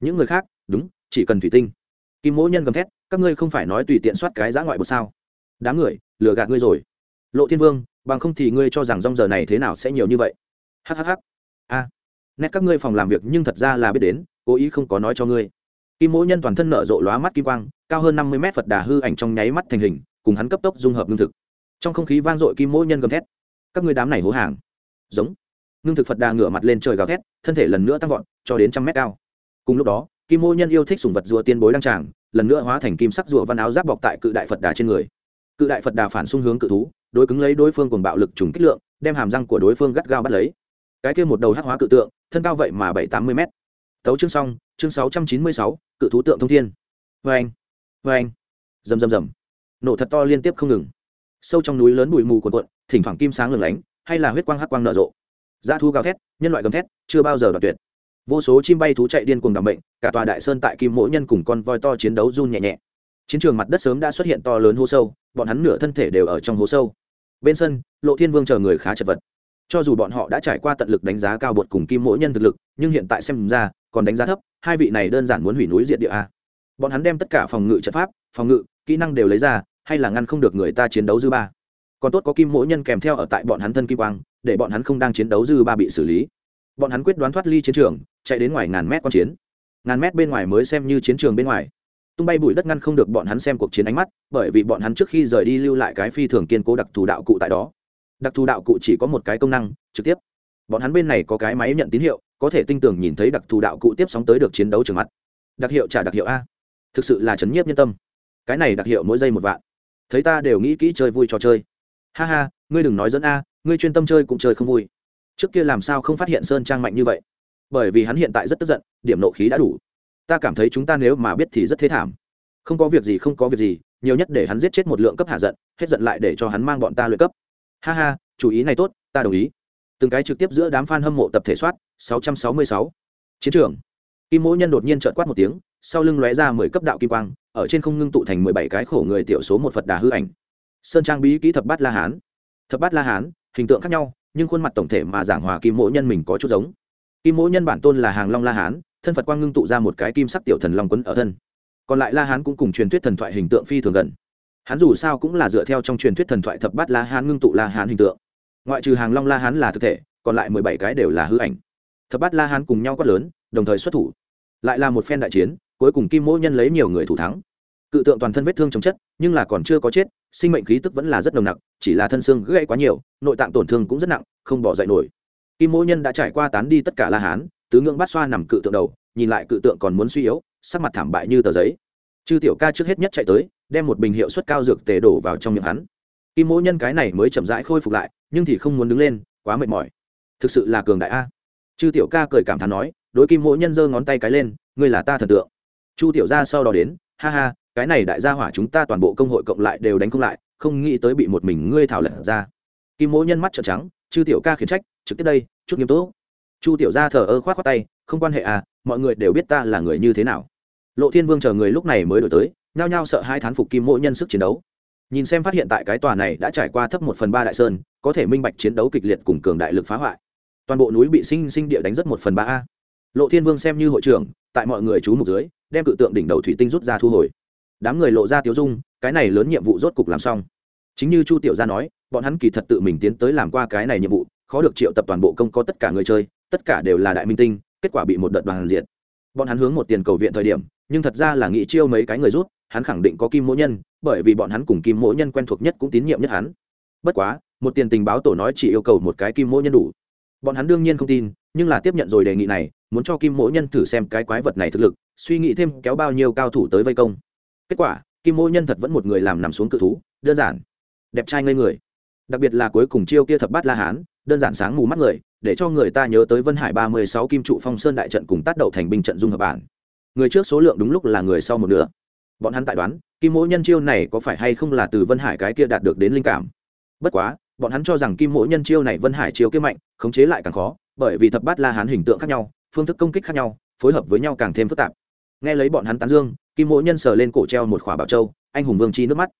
những người khác, đúng, chỉ cần thủy tinh. Kim mỗ nhân gầm thét, các ngươi không phải nói tùy tiện soát cái giã ngoại một sao? Đám người, lừa gạt ngươi rồi. Lộ thiên vương, bằng không thì ngươi cho rằng rong giờ này thế nào sẽ nhiều như vậy? Hhh a. Nét các ngươi phòng làm việc nhưng thật ra là biết đến, cố ý không có nói cho ngươi. Kim mỗ nhân toàn thân nở rộ lóa mắt kim quang, cao hơn năm mươi mét phật đà hư ảnh trong nháy mắt thành hình, cùng hắn cấp tốc dung hợp lương thực. Trong không khí vang dội kim mỗ nhân gầm thét. Các ngươi đám này hố hàng. Giống. Ngưng thực phật đà ngửa mặt lên trời gào thét, thân thể lần nữa tăng vọt, cho đến trăm mét cao cùng lúc đó, kim mô nhân yêu thích sùng vật rùa tiên bối đăng tràng, lần nữa hóa thành kim sắc rùa văn áo giáp bọc tại cự đại phật đà trên người. Cự đại phật đà phản xung hướng cự thú, đối cứng lấy đối phương cùng bạo lực trùng kích lượng, đem hàm răng của đối phương gắt gao bắt lấy. Cái kia một đầu hắc hóa cự tượng, thân cao vậy mà bảy tám mươi mét. Tấu chương xong, chương sáu trăm chín mươi sáu, cự thú tượng thông thiên. Vê anh vê anh rầm rầm rầm. Nổ thật to liên tiếp không ngừng. Sâu trong núi lớn bụi mù cuộn cuộn, thỉnh thoảng kim sáng lửng lánh, hay là huyết quang hắc quang nở rộ. Dã thu gào thét, nhân loại gầm thét, chưa bao giờ đoạt tuyệt vô số chim bay thú chạy điên cuồng đảm bệnh cả tòa đại sơn tại kim mỗi nhân cùng con voi to chiến đấu run nhẹ nhẹ. Chiến trường mặt đất sớm đã xuất hiện to lớn hố sâu, bọn hắn nửa thân thể đều ở trong hố sâu. Bên sân, lộ thiên vương chờ người khá chật vật. Cho dù bọn họ đã trải qua tận lực đánh giá cao bột cùng kim mỗi nhân thực lực, nhưng hiện tại xem ra, còn đánh giá thấp, hai vị này đơn giản muốn hủy núi diện địa a. Bọn hắn đem tất cả phòng ngự trận pháp, phòng ngự, kỹ năng đều lấy ra, hay là ngăn không được người ta chiến đấu dư ba. Còn tốt có kim mỗi nhân kèm theo ở tại bọn hắn thân kim quang, để bọn hắn không đang chiến đấu dư ba bị xử lý. Bọn hắn quyết đoán thoát ly chiến trường chạy đến ngoài ngàn mét q chiến. Ngàn mét bên ngoài mới xem như chiến trường bên ngoài. Tung bay bụi đất ngăn không được bọn hắn xem cuộc chiến ánh mắt, bởi vì bọn hắn trước khi rời đi lưu lại cái phi thường kiên cố đặc thù đạo cụ tại đó. Đặc thù đạo cụ chỉ có một cái công năng, trực tiếp. Bọn hắn bên này có cái máy nhận tín hiệu, có thể tinh tường nhìn thấy đặc thù đạo cụ tiếp sóng tới được chiến đấu trường mặt. Đặc hiệu trả đặc hiệu a. Thực sự là chấn nhiếp nhân tâm. Cái này đặc hiệu mỗi giây một vạn. Thấy ta đều nghĩ kỹ chơi vui trò chơi. Ha ha, ngươi đừng nói dẫn a, ngươi chuyên tâm chơi cũng chơi không vui. Trước kia làm sao không phát hiện sơn trang mạnh như vậy? Bởi vì hắn hiện tại rất tức giận, điểm nộ khí đã đủ. Ta cảm thấy chúng ta nếu mà biết thì rất thế thảm. Không có việc gì, không có việc gì, nhiều nhất để hắn giết chết một lượng cấp hạ giận, hết giận lại để cho hắn mang bọn ta luyện cấp. Ha ha, chủ ý này tốt, ta đồng ý. Từng cái trực tiếp giữa đám f a n hâm mộ tập thể soát 666. chiến trường. Kim mỗi nhân đột nhiên trợt quát một tiếng, sau lưng lóe ra mười cấp đạo kim quang, ở trên không ngưng tụ thành mười bảy cái khổ người tiểu số một phật đà hư ảnh. Sơn trang bí kỹ thập bát la hán. Thập bát la hán, hình tượng khác nhau, nhưng khuôn mặt tổng thể mà giảng hòa kim mỗi nhân mình có chút giống kim mỗ nhân bản tôn là hàng long la hán, thân phật quang ngưng tụ ra một cái kim sắc tiểu thần long quấn ở thân. Còn lại la hán cũng cùng truyền thuyết thần thoại hình tượng phi thường gần. Hắn dù sao cũng là dựa theo trong truyền thuyết thần thoại thập bát la hán ngưng tụ la hán hình tượng. Ngoại trừ hàng long la hán là thực thể, còn lại mười bảy cái đều là hư ảnh. Thập bát la hán cùng nhau quát lớn, đồng thời xuất thủ. Lại là một phen đại chiến, cuối cùng kim mỗ nhân lấy nhiều người thủ thắng. Cự tượng toàn thân vết thương chống chất, nhưng là còn chưa có chết, sinh mệnh khí tức vẫn là rất nồng nặc, chỉ là thân xương gãy quá nhiều, nội tạng tổn thương cũng rất nặng, không bỏ dậy nổi kim mỗ nhân đã trải qua tán đi tất cả la hán, tứ ngưỡng bát xoa nằm cự tượng đầu, nhìn lại cự tượng còn muốn suy yếu, sắc mặt thảm bại như tờ giấy. Chư tiểu ca trước hết nhất chạy tới, đem một bình hiệu suất cao dược tề đổ vào trong miệng hắn. Kim mỗ nhân cái này mới chậm rãi khôi phục lại, nhưng thì không muốn đứng lên, quá mệt mỏi. Thực sự là cường đại a. Chư tiểu ca cười cảm thán nói, đối kim mỗ nhân giơ ngón tay cái lên, ngươi là ta thần tượng. Chu tiểu gia sau đó đến, ha ha, cái này đại gia hỏa chúng ta toàn bộ công hội cộng lại đều đánh không lại, không nghĩ tới bị một mình ngươi thảo lật ra. Kim mỗ nhân mắt trợn trắng, chư tiểu ca khiển trách trực tiếp đây, chút nghiêm túc. Chu tiểu gia thờ ơ khoát khoát tay, không quan hệ à mọi người đều biết ta là người như thế nào. Lộ thiên vương chờ người lúc này mới đổi tới, nhao nhao sợ hai thán phục kim mỗi nhân sức chiến đấu. Nhìn xem phát hiện tại cái tòa này đã trải qua thấp một phần ba đại sơn, có thể minh bạch chiến đấu kịch liệt cùng cường đại lực phá hoại. Toàn bộ núi bị sinh sinh địa đánh rất một phần ba a. Lộ thiên vương xem như hội trưởng, tại mọi người chú mục dưới, đem cự tượng đỉnh đầu thủy tinh rút ra thu hồi. Đám người lộ ra tiếu dung, cái này lớn nhiệm vụ rốt cục làm xong. Chính như chu tiểu gia nói, bọn hắn kỳ thật tự mình tiến tới làm qua cái này nhiệm vụ khó được triệu tập toàn bộ công có tất cả người chơi, tất cả đều là đại minh tinh, kết quả bị một đợt đoàn diện bọn hắn hướng một tiền cầu viện thời điểm, nhưng thật ra là nghĩ chiêu mấy cái người rút, hắn khẳng định có kim mỗ nhân, bởi vì bọn hắn cùng kim mỗ nhân quen thuộc nhất cũng tín nhiệm nhất hắn. Bất quá, một tiền tình báo tổ nói chỉ yêu cầu một cái kim mỗ nhân đủ. Bọn hắn đương nhiên không tin, nhưng là tiếp nhận rồi đề nghị này, muốn cho kim mỗ nhân thử xem cái quái vật này thực lực, suy nghĩ thêm kéo bao nhiêu cao thủ tới vây công. Kết quả, kim mỗ nhân thật vẫn một người làm nằm xuống cự thú, đơn giản, đẹp trai ngây người. Đặc biệt là cuối cùng chiêu kia thập bát la hán đơn giản sáng mù mắt người, để cho người ta nhớ tới vân hải ba mươi sáu kim trụ phong sơn đại trận cùng tác đậu thành binh trận dung hợp bản. Người trước số lượng đúng lúc là người sau một nửa. Bọn hắn tại đoán, kim mỗ nhân chiêu này có phải hay không là từ vân hải cái kia đạt được đến linh cảm. Bất quá, bọn hắn cho rằng kim mỗ nhân chiêu này vân hải chiêu kia mạnh, khống chế lại càng khó, bởi vì thập bát la hán hình tượng khác nhau, phương thức công kích khác nhau, phối hợp với nhau càng thêm phức tạp. Nghe lấy bọn hắn tán dương, kim mỗ nhân sờ lên cổ treo một khỏa bảo châu, anh hùng vương chi nước mắt.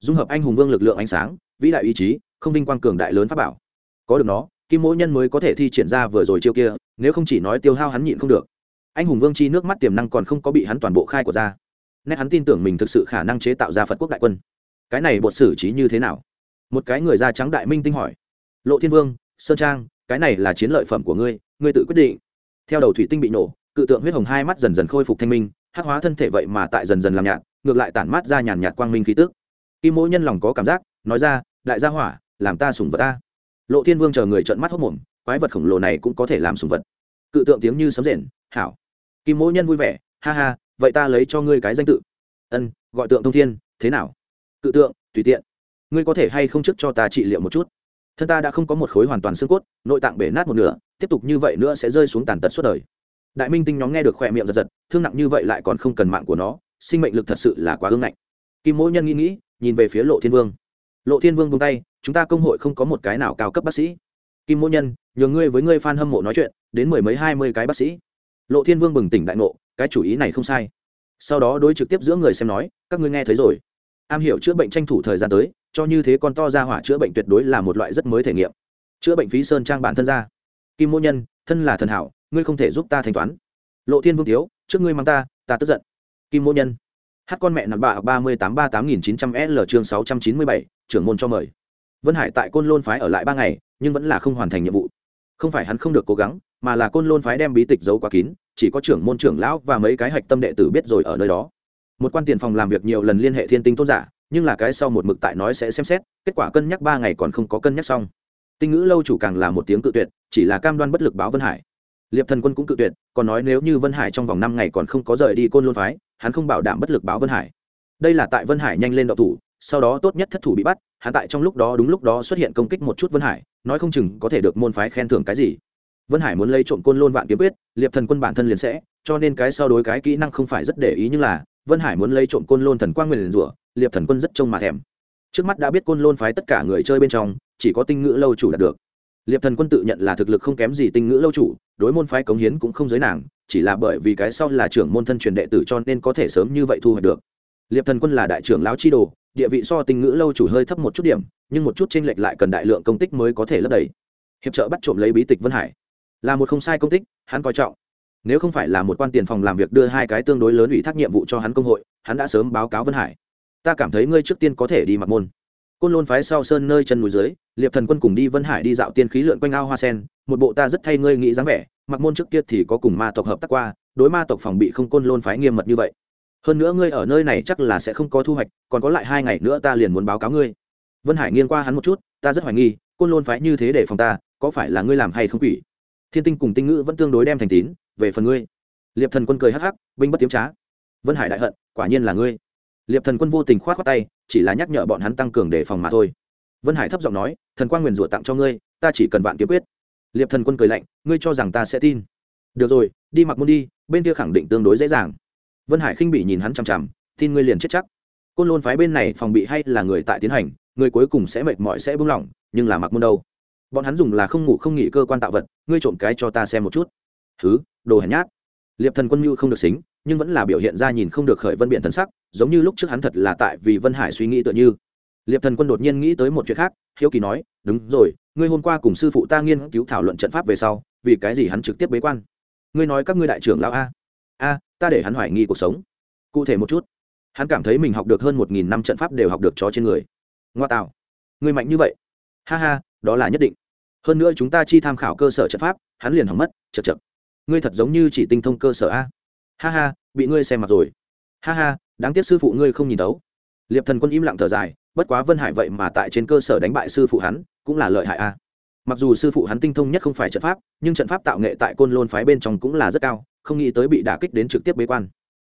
Dung hợp anh hùng vương lực lượng ánh sáng, vĩ đại ý chí, không vinh quang cường đại lớn pháp bảo có được nó, kim mỗi nhân mới có thể thi triển ra vừa rồi chiêu kia, nếu không chỉ nói tiêu hao hắn nhịn không được. Anh hùng vương chi nước mắt tiềm năng còn không có bị hắn toàn bộ khai của ra. Nét hắn tin tưởng mình thực sự khả năng chế tạo ra phật quốc đại quân. Cái này bột xử trí như thế nào? Một cái người da trắng đại minh tinh hỏi. Lộ thiên vương, sơn trang, cái này là chiến lợi phẩm của ngươi ngươi tự quyết định. Theo đầu thủy tinh bị nổ, cự tượng huyết hồng hai mắt dần dần khôi phục thanh minh, hắc hóa thân thể vậy mà tại dần dần làm nhạt, ngược lại tản mát ra nhàn nhạt quang minh khí tức. Kim mỗi nhân lòng có cảm giác, nói ra, đại gia hỏa, làm ta sùng vật ta lộ thiên vương chờ người trợn mắt hốc mồm, quái vật khổng lồ này cũng có thể làm sùng vật. Cự tượng tiếng như sấm rền, hảo. Kim mỗ nhân vui vẻ, ha ha, vậy ta lấy cho ngươi cái danh tự. Ân, gọi tượng thông thiên, thế nào? Cự tượng, tùy tiện. Ngươi có thể hay không trước cho ta trị liệu một chút? Thân ta đã không có một khối hoàn toàn xương cốt, nội tạng bể nát một nửa, tiếp tục như vậy nữa sẽ rơi xuống tàn tật suốt đời. Đại minh tinh nhóm nghe được khỏe miệng giật giật, thương nặng như vậy lại còn không cần mạng của nó, sinh mệnh lực thật sự là quá ương ngạnh. Kim mỗi nhân nghĩ nghĩ, nhìn về phía lộ thiên vương. Lộ thiên vương buông tay chúng ta công hội không có một cái nào cao cấp bác sĩ. Kim mỗ nhân nhường ngươi với ngươi f a n hâm mộ nói chuyện, đến mười mấy, hai mươi cái bác sĩ. Lộ thiên vương bừng tỉnh đại ngộ, cái chủ ý này không sai. Sau đó đối trực tiếp giữa người xem nói, các ngươi nghe thấy rồi. Am hiểu chữa bệnh tranh thủ thời gian tới, cho như thế con to ra hỏa chữa bệnh tuyệt đối là một loại rất mới thể nghiệm. Chữa bệnh phí sơn trang bản thân ra. Kim mỗ nhân, thân là thần hảo, ngươi không thể giúp ta thanh toán. Lộ thiên vương thiếu, trước ngươi mang ta ta tức giận. Kim mỗ nhân, hát con mẹ nằm bạ ba mươi tám ba tám nghìn chín trăm l chương sáu trăm chín mươi bảy, trưởng môn cho mời vân hải tại côn lôn phái ở lại ba ngày, nhưng vẫn là không hoàn thành nhiệm vụ. Không phải hắn không được cố gắng, mà là côn lôn phái đem bí tịch giấu quá kín, chỉ có trưởng môn trưởng lão và mấy cái hạch tâm đệ tử biết rồi ở nơi đó. Một quan tiền phòng làm việc nhiều lần liên hệ thiên tinh tôn giả, nhưng là cái sau một mực tại nói sẽ xem xét, kết quả cân nhắc ba ngày còn không có cân nhắc xong. Tinh ngữ lâu chủ càng là một tiếng cự tuyệt, chỉ là cam đoan bất lực báo vân hải. Liệp thần quân cũng cự tuyệt, còn nói nếu như vân hải trong vòng năm ngày còn không có rời đi côn lôn phái, hắn không bảo đảm bất lực báo vân hải. Đây là tại vân hải nhanh lên đậu thủ sau đó tốt nhất thất thủ bị bắt, hắn tại trong lúc đó đúng lúc đó xuất hiện công kích một chút vân hải, nói không chừng có thể được môn phái khen thưởng cái gì. Vân hải muốn lấy trộm côn lôn vạn kiếm quyết, liệp thần quân bản thân liền sẽ, cho nên cái sau đối cái kỹ năng không phải rất để ý nhưng là, vân hải muốn lấy trộm côn lôn thần quang nguyền rủa, liệp thần quân rất trông mà thèm. Trước mắt đã biết côn lôn phái tất cả người chơi bên trong, chỉ có tinh ngữ lâu chủ đạt được. Liệp thần quân tự nhận là thực lực không kém gì tinh ngữ lâu chủ, đối môn phái cống hiến cũng không giới nàng, chỉ là bởi vì cái sau là trưởng môn thân truyền đệ tử cho nên có thể sớm như vậy thu hoạch được. Liệp thần quân là đại trưởng lão chi đồ địa vị so tinh ngữ lâu chủ hơi thấp một chút điểm, nhưng một chút tranh lệch lại cần đại lượng công tích mới có thể lấp đầy. Hiệp trợ bắt trộm lấy bí tịch vân hải. Là một không sai công tích, hắn coi trọng. Nếu không phải là một quan tiền phòng làm việc đưa hai cái tương đối lớn ủy thác nhiệm vụ cho hắn công hội, hắn đã sớm báo cáo vân hải. Ta cảm thấy ngươi trước tiên có thể đi mặc môn. Côn lôn phái sau sơn nơi chân núi dưới, liệp thần quân cùng đi vân hải đi dạo tiên khí lượn quanh ao hoa sen, một bộ ta rất thay ngươi nghĩ dáng vẻ, mặc môn trước kia thì có cùng ma tộc hợp tác qua, đối ma tộc phòng bị không côn lôn phái nghiêm mật như vậy hơn nữa ngươi ở nơi này chắc là sẽ không có thu hoạch, còn có lại hai ngày nữa ta liền muốn báo cáo ngươi. Vân hải nghiêng qua hắn một chút, ta rất hoài nghi, côn lôn phái như thế để phòng ta, có phải là ngươi làm hay không quỷ? Thiên tinh cùng tinh ngữ vẫn tương đối đem thành tín, về phần ngươi. Liệp thần quân cười hắc hắc, binh bất tiếm trá. Vân hải đại hận, quả nhiên là ngươi. Liệp thần quân vô tình k h o á t khoác tay, chỉ là nhắc nhở bọn hắn tăng cường đề phòng mà thôi. Vân hải thấp giọng nói, thần quan nguyền rủa tặng cho ngươi, ta chỉ cần vạn kiếm quyết. Liệp thần quân cười lạnh, ngươi cho rằng ta sẽ tin. Được rồi, đi mặc môn đi, bên kia khẳng định tương đối dễ dàng vân hải khinh bị nhìn hắn chằm chằm, tin ngươi liền chết chắc. Côn lôn phái bên này phòng bị hay là người tại tiến hành, người cuối cùng sẽ mệt mỏi sẽ buông lỏng, nhưng là mặc môn đâu? Bọn hắn dùng là không ngủ không nghỉ cơ quan tạo vật, ngươi trộm cái cho ta xem một chút. Thứ đồ hèn nhát. Liệp thần quân mưu không được xính, nhưng vẫn là biểu hiện ra nhìn không được khởi vân biện thần sắc, giống như lúc trước hắn thật là tại vì vân hải suy nghĩ tựa như. Liệp thần quân đột nhiên nghĩ tới một chuyện khác, hiếu kỳ nói, đúng rồi, ngươi hôm qua cùng sư phụ ta nghiên cứu thảo luận trận pháp về sau, vì cái gì hắn trực tiếp bế quan? Ngươi nói các ngươi đại trưởng lão a? A ta để hắn hoài nghi cuộc sống. Cụ thể một chút. Hắn cảm thấy mình học được hơn một nghìn năm trận pháp đều học được chó trên người. Ngoa tạo. Người mạnh như vậy. Ha ha, đó là nhất định. Hơn nữa chúng ta chi tham khảo cơ sở trận pháp, hắn liền hỏng mất, chật chật. Ngươi thật giống như chỉ tinh thông cơ sở a. Ha ha, bị ngươi xem mặt rồi. Ha ha, đáng tiếc sư phụ ngươi không nhìn tấu. Liệp thần quân im lặng thở dài, bất quá vân hải vậy mà tại trên cơ sở đánh bại sư phụ hắn, cũng là lợi hại a. Mặc dù sư phụ hắn tinh thông nhất không phải trận pháp, nhưng trận pháp tạo nghệ tại côn lôn phái bên trong cũng là rất cao không nghĩ tới bị đả kích đến trực tiếp bế quan.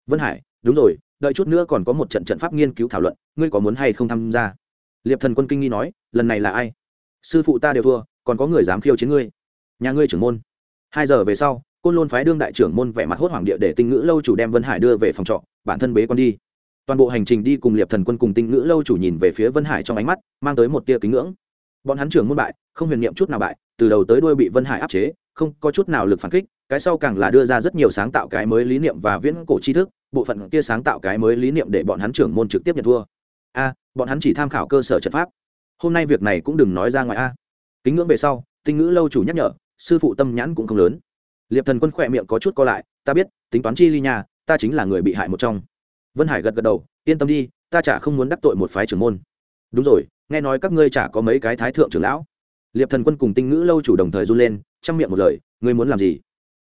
Vân hải, đúng rồi, đợi chút nữa còn có một trận trận pháp nghiên cứu thảo luận, ngươi có muốn hay không tham gia? Liệp thần quân kinh nghi nói, lần này là ai? Sư phụ ta đều thua, còn có người dám khiêu chiến ngươi? Nhà ngươi trưởng môn. Hai giờ về sau, côn lôn phái đương đại trưởng môn vẻ mặt hốt hoảng địa để tinh ngữ lâu chủ đem vân hải đưa về phòng trọ, bản thân bế quan đi. Toàn bộ hành trình đi cùng liệp thần quân cùng tinh ngữ lâu chủ nhìn về phía vân hải trong ánh mắt, mang tới một tia kính ngưỡng. Bọn hắn trưởng môn bại, không huyền niệm chút nào bại, từ đầu tới đuôi bị vân hải áp chế không có chút nào lực phản kích, cái sau càng là đưa ra rất nhiều sáng tạo cái mới lý niệm và viễn cổ tri thức, bộ phận kia sáng tạo cái mới lý niệm để bọn hắn trưởng môn trực tiếp nhận thua. A, bọn hắn chỉ tham khảo cơ sở trận pháp. Hôm nay việc này cũng đừng nói ra ngoài a. Kính ngưỡng về sau, tinh ngữ lâu chủ nhắc nhở, sư phụ tâm nhãn cũng không lớn. Liệp thần quân khỏe miệng có chút co lại, ta biết, tính toán chi ly nhà, ta chính là người bị hại một trong. Vân hải gật gật đầu, yên tâm đi, ta chả không muốn đắc tội một phái trưởng môn. Đúng rồi, nghe nói các ngươi chả có mấy cái thái thượng trưởng lão. Liệp thần quân cùng tinh ngữ lâu chủ đồng thời run lên chăm miệng một lời, ngươi muốn làm gì?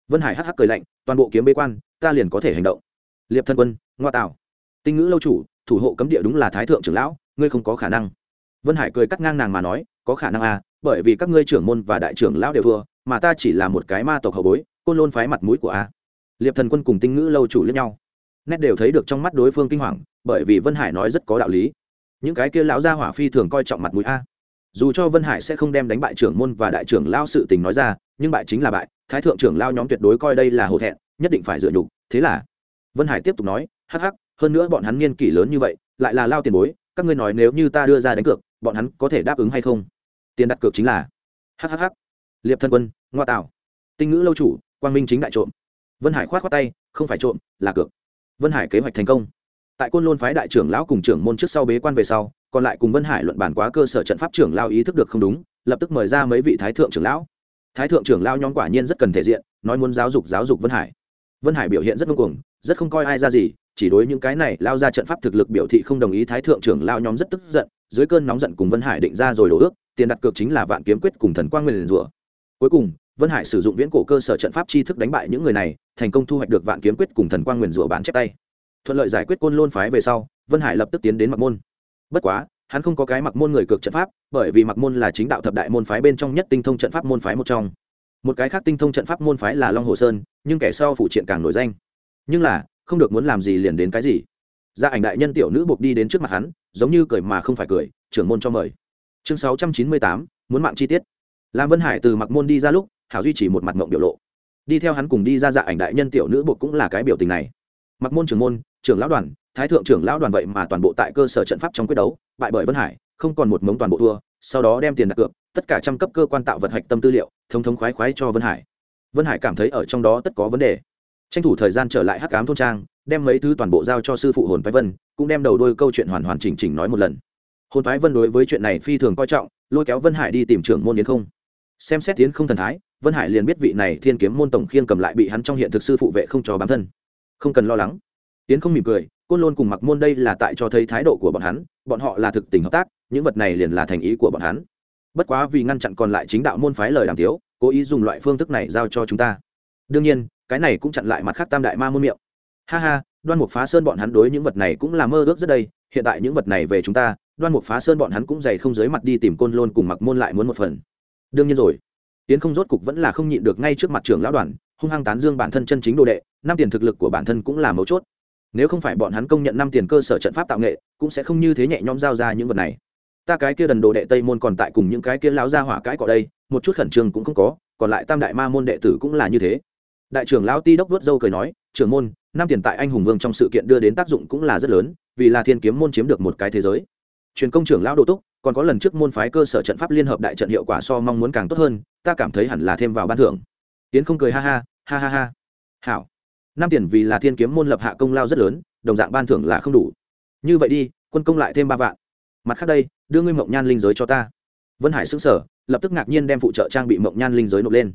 Vân hải hắc hắc cười lạnh, toàn bộ kiếm bế quan, ta liền có thể hành động. Liệp thần quân, ngoa tạo. Tinh ngữ lâu chủ, thủ hộ cấm địa đúng là thái thượng trưởng lão, ngươi không có khả năng. Vân hải cười cắt ngang nàng mà nói, có khả năng à bởi vì các ngươi trưởng môn và đại trưởng lão đều thua, mà ta chỉ là một cái ma tộc hậu bối, côn lôn phái mặt mũi của a. Liệp thần quân cùng tinh ngữ lâu chủ lẫn nhau. Nét đều thấy được trong mắt đối phương kinh hoàng, bởi vì vân hải nói rất có đạo lý. Những cái kia lão gia hỏa phi thường coi trọng mặt mũi a dù cho vân hải sẽ không đem đánh bại trưởng môn và đại trưởng lao sự tình nói ra nhưng bại chính là bại thái thượng trưởng lao nhóm tuyệt đối coi đây là hổ thẹn nhất định phải dựa nhục thế là vân hải tiếp tục nói hắc hắc hơn nữa bọn hắn niên kỷ lớn như vậy lại là lao tiền bối các ngươi nói nếu như ta đưa ra đánh cược bọn hắn có thể đáp ứng hay không? Tiền đặt cược chính là hắc hắc hắc, liệp thân quân ngoa tạo. Tinh ngữ lâu chủ quang minh chính đại trộm. Vân hải khoát khoát tay không phải trộm là cược. Vân hải kế hoạch thành công. Tại côn lôn phái đại trưởng lão cùng trưởng môn trước sau bế quan về sau còn lại cùng vân hải luận bàn quá cơ sở trận pháp trưởng lao ý thức được không đúng, lập tức mời ra mấy vị thái thượng trưởng lão. Thái thượng trưởng lao nhóm quả nhiên rất cần thể diện, nói muốn giáo dục giáo dục vân hải. Vân hải biểu hiện rất ngông cuồng, rất không coi ai ra gì, chỉ đối những cái này lao ra trận pháp thực lực biểu thị không đồng ý thái thượng trưởng lao nhóm rất tức giận, dưới cơn nóng giận cùng vân hải định ra rồi đổ ước, tiền đặt cược chính là vạn kiếm quyết cùng thần quang nguyên rủa. Cuối cùng, vân hải sử dụng viễn cổ cơ sở trận pháp tri thức đánh bại những người này, thành công thu hoạch được vạn kiếm quyết cùng thần quang nguyên rủa bán chép tay. Thuận lợi giải quyết côn lôn phái về sau, vân hải lập tức tiến đến mặc môn bất quá, hắn không có cái mặc môn người cược trận pháp, bởi vì mặc môn là chính đạo thập đại môn phái bên trong nhất tinh thông trận pháp môn phái một trong. Một cái khác tinh thông trận pháp môn phái là long hồ sơn, nhưng kẻ sau phụ triện càng nổi danh. Nhưng là, không được muốn làm gì liền đến cái gì. Gia ảnh đại nhân tiểu nữ buộc đi đến trước mặt hắn, giống như cười mà không phải cười, trưởng môn cho mời. Chương sáu trăm chín mươi tám, muốn mạng chi tiết. Làm vân hải từ mặc môn đi ra lúc, hảo duy chỉ một mặt mộng biểu lộ. Đi theo hắn cùng đi ra dạ ảnh đại nhân tiểu nữ buộc cũng là cái biểu tình này. Mặc môn trưởng môn, trưởng lão đoàn thái thượng trưởng lão đoàn vậy mà toàn bộ tại cơ sở trận pháp trong quyết đấu, bại bởi vân hải, không còn một mống toàn bộ thua, sau đó đem tiền đặt cược, tất cả trăm cấp cơ quan tạo vật hạch tâm tư liệu, thống thống khoái khoái cho vân hải. Vân hải cảm thấy ở trong đó tất có vấn đề. Tranh thủ thời gian trở lại hắc cám thôn trang, đem mấy thứ toàn bộ giao cho sư phụ hồn phái vân, cũng đem đầu đôi câu chuyện hoàn hoàn chỉnh chỉnh nói một lần. Hồn phái vân đối với chuyện này phi thường coi trọng, lôi kéo vân hải đi tìm trưởng môn yến không. Xem xét tiến không thần thái, vân hải liền biết vị này thiên kiếm môn tổng khiên cầm lại bị hắn trong hiện thực sư phụ vệ không cho bám thân. Không cần lo lắng tiến không mỉm cười, côn lôn cùng mặc môn đây là tại cho thấy thái độ của bọn hắn, bọn họ là thực tình hợp tác, những vật này liền là thành ý của bọn hắn. Bất quá vì ngăn chặn còn lại chính đạo môn phái lời đàm tiếu, cố ý dùng loại phương thức này giao cho chúng ta. Đương nhiên, cái này cũng chặn lại mặt khác tam đại ma môn miệng. Ha ha, đoan mục phá sơn bọn hắn đối những vật này cũng là mơ ước rất đây, hiện tại những vật này về chúng ta, đoan mục phá sơn bọn hắn cũng dày không dưới mặt đi tìm côn lôn cùng mặc môn lại muốn một phần. Đương nhiên rồi. Tiến không rốt cục vẫn là không nhịn được ngay trước mặt trưởng lão đoàn, hung hăng tán dương bản thân chân chính đồ đệ, năm tiền thực lực của bản thân cũng là mấu chốt nếu không phải bọn hắn công nhận năm tiền cơ sở trận pháp tạo nghệ, cũng sẽ không như thế nhẹ nhõm giao ra những vật này. Ta cái kia đần đồ đệ tây môn còn tại cùng những cái kia lão gia hỏa cãi cọ đây, một chút khẩn trương cũng không có, còn lại tam đại ma môn đệ tử cũng là như thế. Đại trưởng lão ti đốc vớt dâu cười nói, trưởng môn, năm tiền tại anh hùng vương trong sự kiện đưa đến tác dụng cũng là rất lớn, vì là thiên kiếm môn chiếm được một cái thế giới. Truyền công trưởng lão đồ túc, còn có lần trước môn phái cơ sở trận pháp liên hợp đại trận hiệu quả so mong muốn càng tốt hơn, ta cảm thấy hẳn là thêm vào ban thưởng. Tiến không cười ha ha ha ha ha. Hảo năm tiền vì là thiên kiếm môn lập hạ công lao rất lớn, đồng dạng ban thưởng là không đủ. Như vậy đi, quân công lại thêm ba vạn. Mặt khác đây, đưa ngươi mộng nhan linh giới cho ta. Vân hải xứng sở lập tức ngạc nhiên đem phụ trợ trang bị mộng nhan linh giới nộp lên.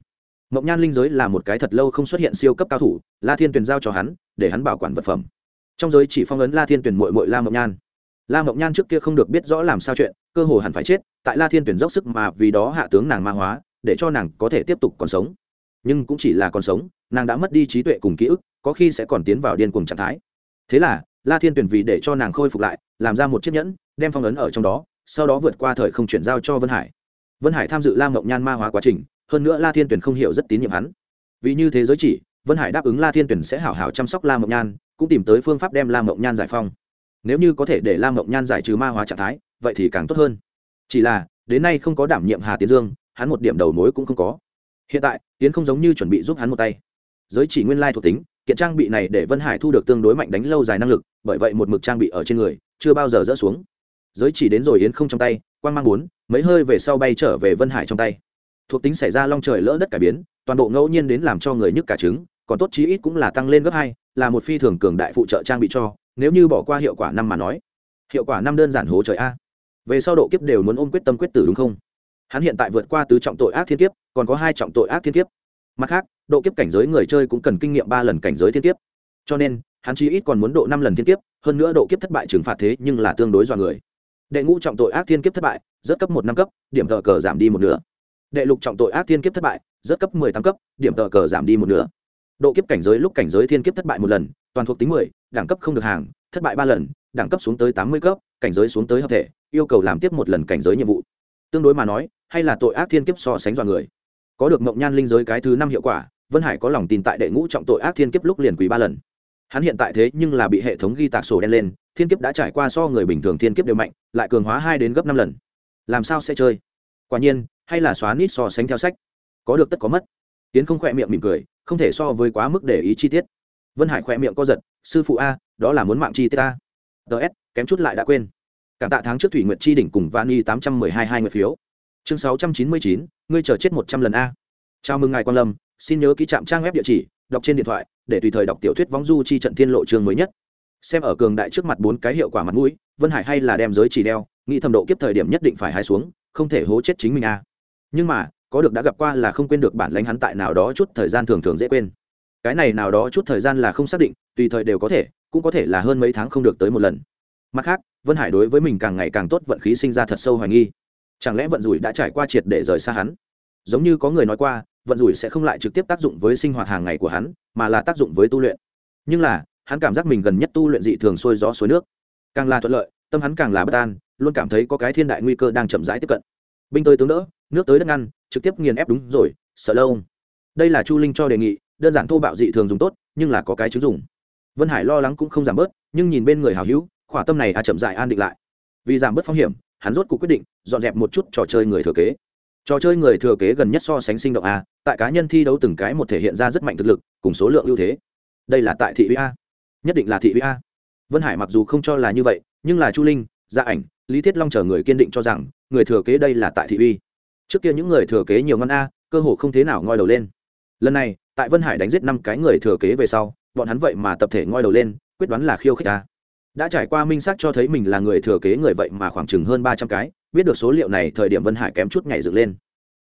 Mộng nhan linh giới là một cái thật lâu không xuất hiện siêu cấp cao thủ, la thiên tuyền giao cho hắn, để hắn bảo quản vật phẩm. Trong giới chỉ phong ấn la thiên tuyền mội mội la mộng nhan. La mộng nhan trước kia không được biết rõ làm sao chuyện, cơ hồ hẳn phải chết, tại la thiên tuyển dốc sức mà vì đó hạ tướng nàng ma hóa, để cho nàng có thể tiếp tục còn sống nhưng cũng chỉ là còn sống, nàng đã mất đi trí tuệ cùng ký ức, có khi sẽ còn tiến vào điên cuồng trạng thái. Thế là, la thiên tuyển vì để cho nàng khôi phục lại, làm ra một chiếc nhẫn, đem phong ấn ở trong đó, sau đó vượt qua thời không chuyển giao cho vân hải. Vân hải tham dự la mộng nhan ma hóa quá trình, hơn nữa la thiên tuyển không hiểu rất tín nhiệm hắn. Vì như thế giới chỉ, vân hải đáp ứng la thiên tuyển sẽ hảo hảo chăm sóc la mộng nhan, cũng tìm tới phương pháp đem la mộng nhan giải phong nếu như có thể để la mộng nhan giải trừ ma hóa trạng thái, vậy thì càng tốt hơn. Chỉ là, đến nay không có đảm nhiệm hà tiến dương, hắn một điểm đầu mối cũng không có hiện tại tiến không giống như chuẩn bị giúp hắn một tay. Giới chỉ nguyên lai thuộc tính, kiện trang bị này để vân hải thu được tương đối mạnh đánh lâu dài năng lực, bởi vậy một mực trang bị ở trên người, chưa bao giờ rỡ xuống. Giới chỉ đến rồi yến không trong tay quan mang bốn, mấy hơi về sau bay trở về vân hải trong tay. Thuộc tính xảy ra long trời lỡ đất cải biến, toàn bộ ngẫu nhiên đến làm cho người nhức cả trứng, còn tốt chí ít cũng là tăng lên gấp hai, là một phi thường cường đại phụ trợ trang bị cho, nếu như bỏ qua hiệu quả năm mà nói. Hiệu quả năm đơn giản hố trời a. Về sau độ kiếp đều muốn ôm quyết tâm quyết tử đúng không? Hắn hiện tại vượt qua tứ trọng tội ác thiên kiếp, còn có hai trọng tội ác thiên kiếp. Mặt khác, độ kiếp cảnh giới người chơi cũng cần kinh nghiệm ba lần cảnh giới thiên kiếp. Cho nên, hắn chí ít còn muốn độ năm lần thiên kiếp, hơn nữa độ kiếp thất bại trừng phạt thế nhưng là tương đối dọa người. Đệ ngũ trọng tội ác thiên kiếp thất bại rất cấp một năm cấp, điểm tờ cờ giảm đi một nửa. Đệ lục trọng tội ác thiên kiếp thất bại rất cấp mười tám cấp, điểm tờ cờ giảm đi một nửa. Độ kiếp cảnh giới lúc cảnh giới thiên kiếp thất bại một lần, toàn thuộc tính mười, đẳng cấp không được hàng, thất bại ba lần, đẳng cấp xuống tới tám mươi cấp, cảnh giới xuống tới hợp thể, yêu cầu làm tiếp một lần cảnh giới nhiệm vụ. Tương đối mà nói hay là tội ác thiên kiếp so sánh dọa người? Có được mộng nhan linh giới cái thứ năm hiệu quả, vân hải có lòng tin tại đệ ngũ trọng tội ác thiên kiếp lúc liền quý ba lần. Hắn hiện tại thế nhưng là bị hệ thống ghi tạc sổ đen lên, thiên kiếp đã trải qua so người bình thường thiên kiếp đều mạnh, lại cường hóa hai đến gấp năm lần. Làm sao sẽ chơi? Quả nhiên, hay là xóa nít so sánh theo sách. Có được tất có mất. Tiến không khỏe miệng mỉm cười, không thể so với quá mức để ý chi tiết. Vân hải khỏe miệng co giật, sư phụ a, đó là muốn mạng chi tiết a ts kém chút lại đã quên. Cảm tạ tháng trước thủy nguyệt chi đỉnh cùng vani tám trăm mười hai hai nguyệt phiếu chương sáu trăm chín mươi chín, ngươi chờ chết một trăm lần a. Chào mừng ngài quan lâm, xin nhớ ký trạm trang web địa chỉ, đọc trên điện thoại, để tùy thời đọc tiểu thuyết vong du chi trận thiên lộ trường mới nhất. Xem ở cường đại trước mặt bốn cái hiệu quả mặt mũi, vân hải hay là đem giới chỉ đeo, nghĩ thầm độ kiếp thời điểm nhất định phải hai xuống, không thể hố chết chính mình a. Nhưng mà, có được đã gặp qua là không quên được bản lãnh hắn tại nào đó chút thời gian thường thường dễ quên. Cái này nào đó chút thời gian là không xác định, tùy thời đều có thể, cũng có thể là hơn mấy tháng không được tới một lần. Mặt khác, vân hải đối với mình càng ngày càng tốt vận khí sinh ra thật sâu hoài nghi chẳng lẽ vận rủi đã trải qua triệt để rời xa hắn? Giống như có người nói qua, vận rủi sẽ không lại trực tiếp tác dụng với sinh hoạt hàng ngày của hắn, mà là tác dụng với tu luyện. Nhưng là, hắn cảm giác mình gần nhất tu luyện dị thường sôi gió suối nước. Càng là thuận lợi, tâm hắn càng là bất an, luôn cảm thấy có cái thiên đại nguy cơ đang chậm rãi tiếp cận. Binh tới tướng đỡ, nước tới đất ngăn, trực tiếp nghiền ép đúng rồi, sợ lâu. Đây là chu linh cho đề nghị, đơn giản thô bạo dị thường dùng tốt, nhưng là có cái chứng dùng vân hải lo lắng cũng không giảm bớt, nhưng nhìn bên người hào hữu, khỏa tâm này à chậm dại an định lại. Vì giảm bớt phong hiểm hắn rốt cuộc quyết định, dọn dẹp một chút trò chơi người thừa kế. Trò chơi người thừa kế gần nhất so sánh sinh động a, tại cá nhân thi đấu từng cái một thể hiện ra rất mạnh thực lực, cùng số lượng ưu thế. Đây là tại thị uy a. Nhất định là thị uy a. Vân hải mặc dù không cho là như vậy, nhưng là chu linh gia ảnh, lý thiết long chờ người kiên định cho rằng, người thừa kế đây là tại thị uy. Trước kia những người thừa kế nhiều ngon a, cơ hồ không thế nào ngoi đầu lên. Lần này, tại vân hải đánh giết năm cái người thừa kế về sau, bọn hắn vậy mà tập thể ngoi đầu lên, quyết đoán là khiêu khích a đã trải qua minh xác cho thấy mình là người thừa kế người vậy mà khoảng chừng hơn ba trăm cái, biết được số liệu này thời điểm vân hải kém chút ngày dựng lên.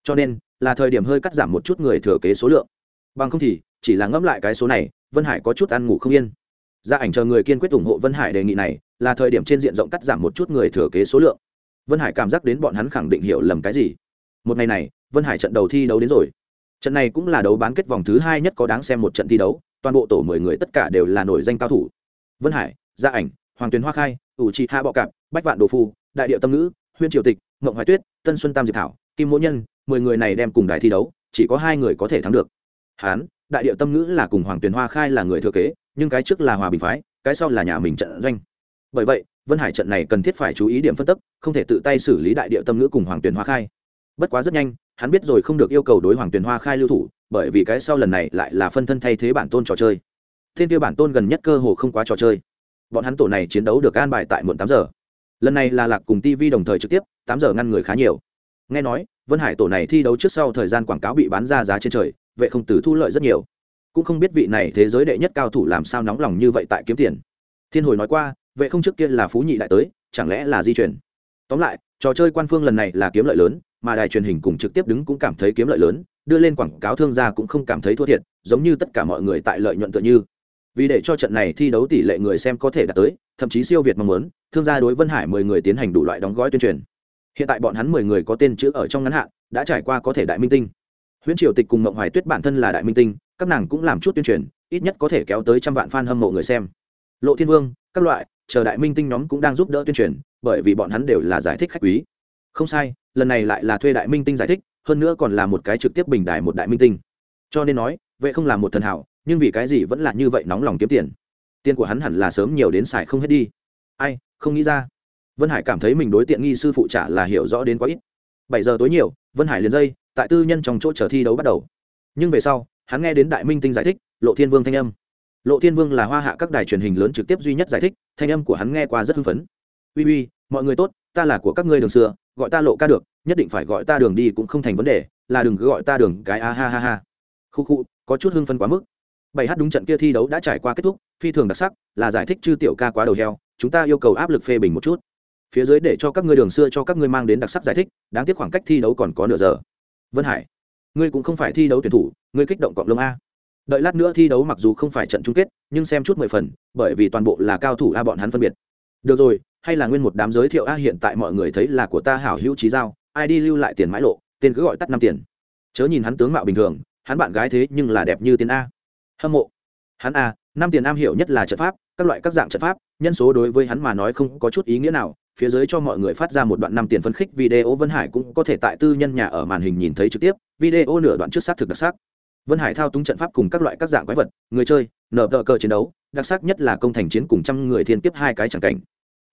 Cho nên, là thời điểm hơi cắt giảm một chút người thừa kế số lượng. Bằng không thì, chỉ là ngẫm lại cái số này, vân hải có chút ăn ngủ không yên. Gia ảnh chờ người kiên quyết ủng hộ vân hải đề nghị này, là thời điểm trên diện rộng cắt giảm một chút người thừa kế số lượng. Vân hải cảm giác đến bọn hắn khẳng định hiểu lầm cái gì. Một ngày này, vân hải trận đầu thi đấu đến rồi. Trận này cũng là đấu bán kết vòng thứ hai nhất có đáng xem một trận thi đấu, toàn bộ tổ mười người tất cả đều là nổi danh cao thủ. Vân hải gia ảnh hoàng tuyền hoa khai, ủ trị hạ bọ cạp, bách vạn đồ phu, đại điệu tâm ngữ, huyên triều tịch mộng hoài tuyết, tân xuân tam diệp thảo, kim mỗ nhân, mười người này đem cùng đài thi đấu, chỉ có hai người có thể thắng được. Hán, đại điệu tâm ngữ là cùng hoàng tuyền hoa khai là người thừa kế, nhưng cái trước là hòa bình phái, cái sau là nhà mình trận doanh. Bởi vậy, vân hải trận này cần thiết phải chú ý điểm phân tức, không thể tự tay xử lý đại điệu tâm ngữ cùng hoàng tuyền hoa khai. Bất quá rất nhanh, hắn biết rồi không được yêu cầu đối hoàng tuyền hoa khai lưu thủ, bởi vì cái sau lần này lại là phân thân thay thế bản tôn trò chơi. Thiên tiêu bản tôn gần nhất cơ hồ không quá trò chơi bọn hắn tổ này chiến đấu được an bài tại muộn tám giờ. Lần này là lạc cùng tv đồng thời trực tiếp, tám giờ ngăn người khá nhiều. Nghe nói, vân hải tổ này thi đấu trước sau thời gian quảng cáo bị bán ra giá trên trời, vệ không tử thu lợi rất nhiều. Cũng không biết vị này thế giới đệ nhất cao thủ làm sao nóng lòng như vậy tại kiếm tiền. Thiên hồi nói qua, vệ không trước kia là phú nhị đại tới, chẳng lẽ là di chuyển? Tóm lại, trò chơi quan phương lần này là kiếm lợi lớn, mà đài truyền hình cùng trực tiếp đứng cũng cảm thấy kiếm lợi lớn, đưa lên quảng cáo thương gia cũng không cảm thấy thua thiệt, giống như tất cả mọi người tại lợi nhuận tựa như vì để cho trận này thi đấu tỷ lệ người xem có thể đạt tới, thậm chí siêu việt mong muốn, thương gia đối vân hải mười người tiến hành đủ loại đóng gói tuyên truyền. Hiện tại bọn hắn mười người có tên chữ ở trong ngắn hạn, đã trải qua có thể đại minh tinh. Huyễn triều tịch cùng mộng hoài tuyết bản thân là đại minh tinh, các nàng cũng làm chút tuyên truyền, ít nhất có thể kéo tới trăm vạn fan hâm mộ người xem. Lộ thiên vương, các loại, chờ đại minh tinh nhóm cũng đang giúp đỡ tuyên truyền, bởi vì bọn hắn đều là giải thích khách quý. Không sai, lần này lại là thuê đại minh tinh giải thích, hơn nữa còn là một cái trực tiếp bình đài một đại minh tinh. Cho nên nói vậy không là một thần hảo nhưng vì cái gì vẫn là như vậy nóng lòng kiếm tiền? Tiền của hắn hẳn là sớm nhiều đến xài không hết đi. Ai, không nghĩ ra. Vân hải cảm thấy mình đối tiện nghi sư phụ trả là hiểu rõ đến quá ít. Bảy giờ tối nhiều, vân hải liền dây, tại tư nhân trong chỗ chờ thi đấu bắt đầu. Nhưng về sau, hắn nghe đến đại minh tinh giải thích, lộ thiên vương thanh âm. Lộ thiên vương là hoa hạ các đài truyền hình lớn trực tiếp duy nhất giải thích, thanh âm của hắn nghe qua rất hưng phấn. Uy uy, mọi người tốt, ta là của các ngươi đường xưa, gọi ta lộ ca được, nhất định phải gọi ta đường đi cũng không thành vấn đề, là đừng cứ gọi ta đường cái a ha ha ha. Khu khu, có chút hưng phấn quá mức bảy h đúng trận kia thi đấu đã trải qua kết thúc, phi thường đặc sắc, là giải thích chư tiểu ca quá đầu heo, chúng ta yêu cầu áp lực phê bình một chút. Phía dưới để cho các ngươi đường xưa cho các ngươi mang đến đặc sắc giải thích, đáng tiếc khoảng cách thi đấu còn có nửa giờ. Vân hải, ngươi cũng không phải thi đấu tuyển thủ, ngươi kích động cọng lông a. Đợi lát nữa thi đấu mặc dù không phải trận chung kết, nhưng xem chút mười phần, bởi vì toàn bộ là cao thủ a bọn hắn phân biệt. Được rồi, hay là nguyên một đám giới thiệu a hiện tại mọi người thấy là của ta hảo hữu trí giao, ai đi lưu lại tiền mãi lộ, tên cứ gọi tắt năm tiền. Chớ nhìn hắn tướng mạo bình thường, hắn bạn gái thế nhưng là đẹp như tiền a hâm mộ. Hắn a năm tiền am hiểu nhất là trận pháp, các loại các dạng trận pháp, nhân số đối với hắn mà nói không có chút ý nghĩa nào, phía dưới cho mọi người phát ra một đoạn năm tiền phân khích video, vân hải cũng có thể tại tư nhân nhà ở màn hình nhìn thấy trực tiếp, video nửa đoạn trước xác thực đặc sắc. Vân hải thao túng trận pháp cùng các loại các dạng quái vật, người chơi, nở tờ cờ chiến đấu, đặc sắc nhất là công thành chiến cùng trăm người thiên tiếp hai cái chẳng cảnh.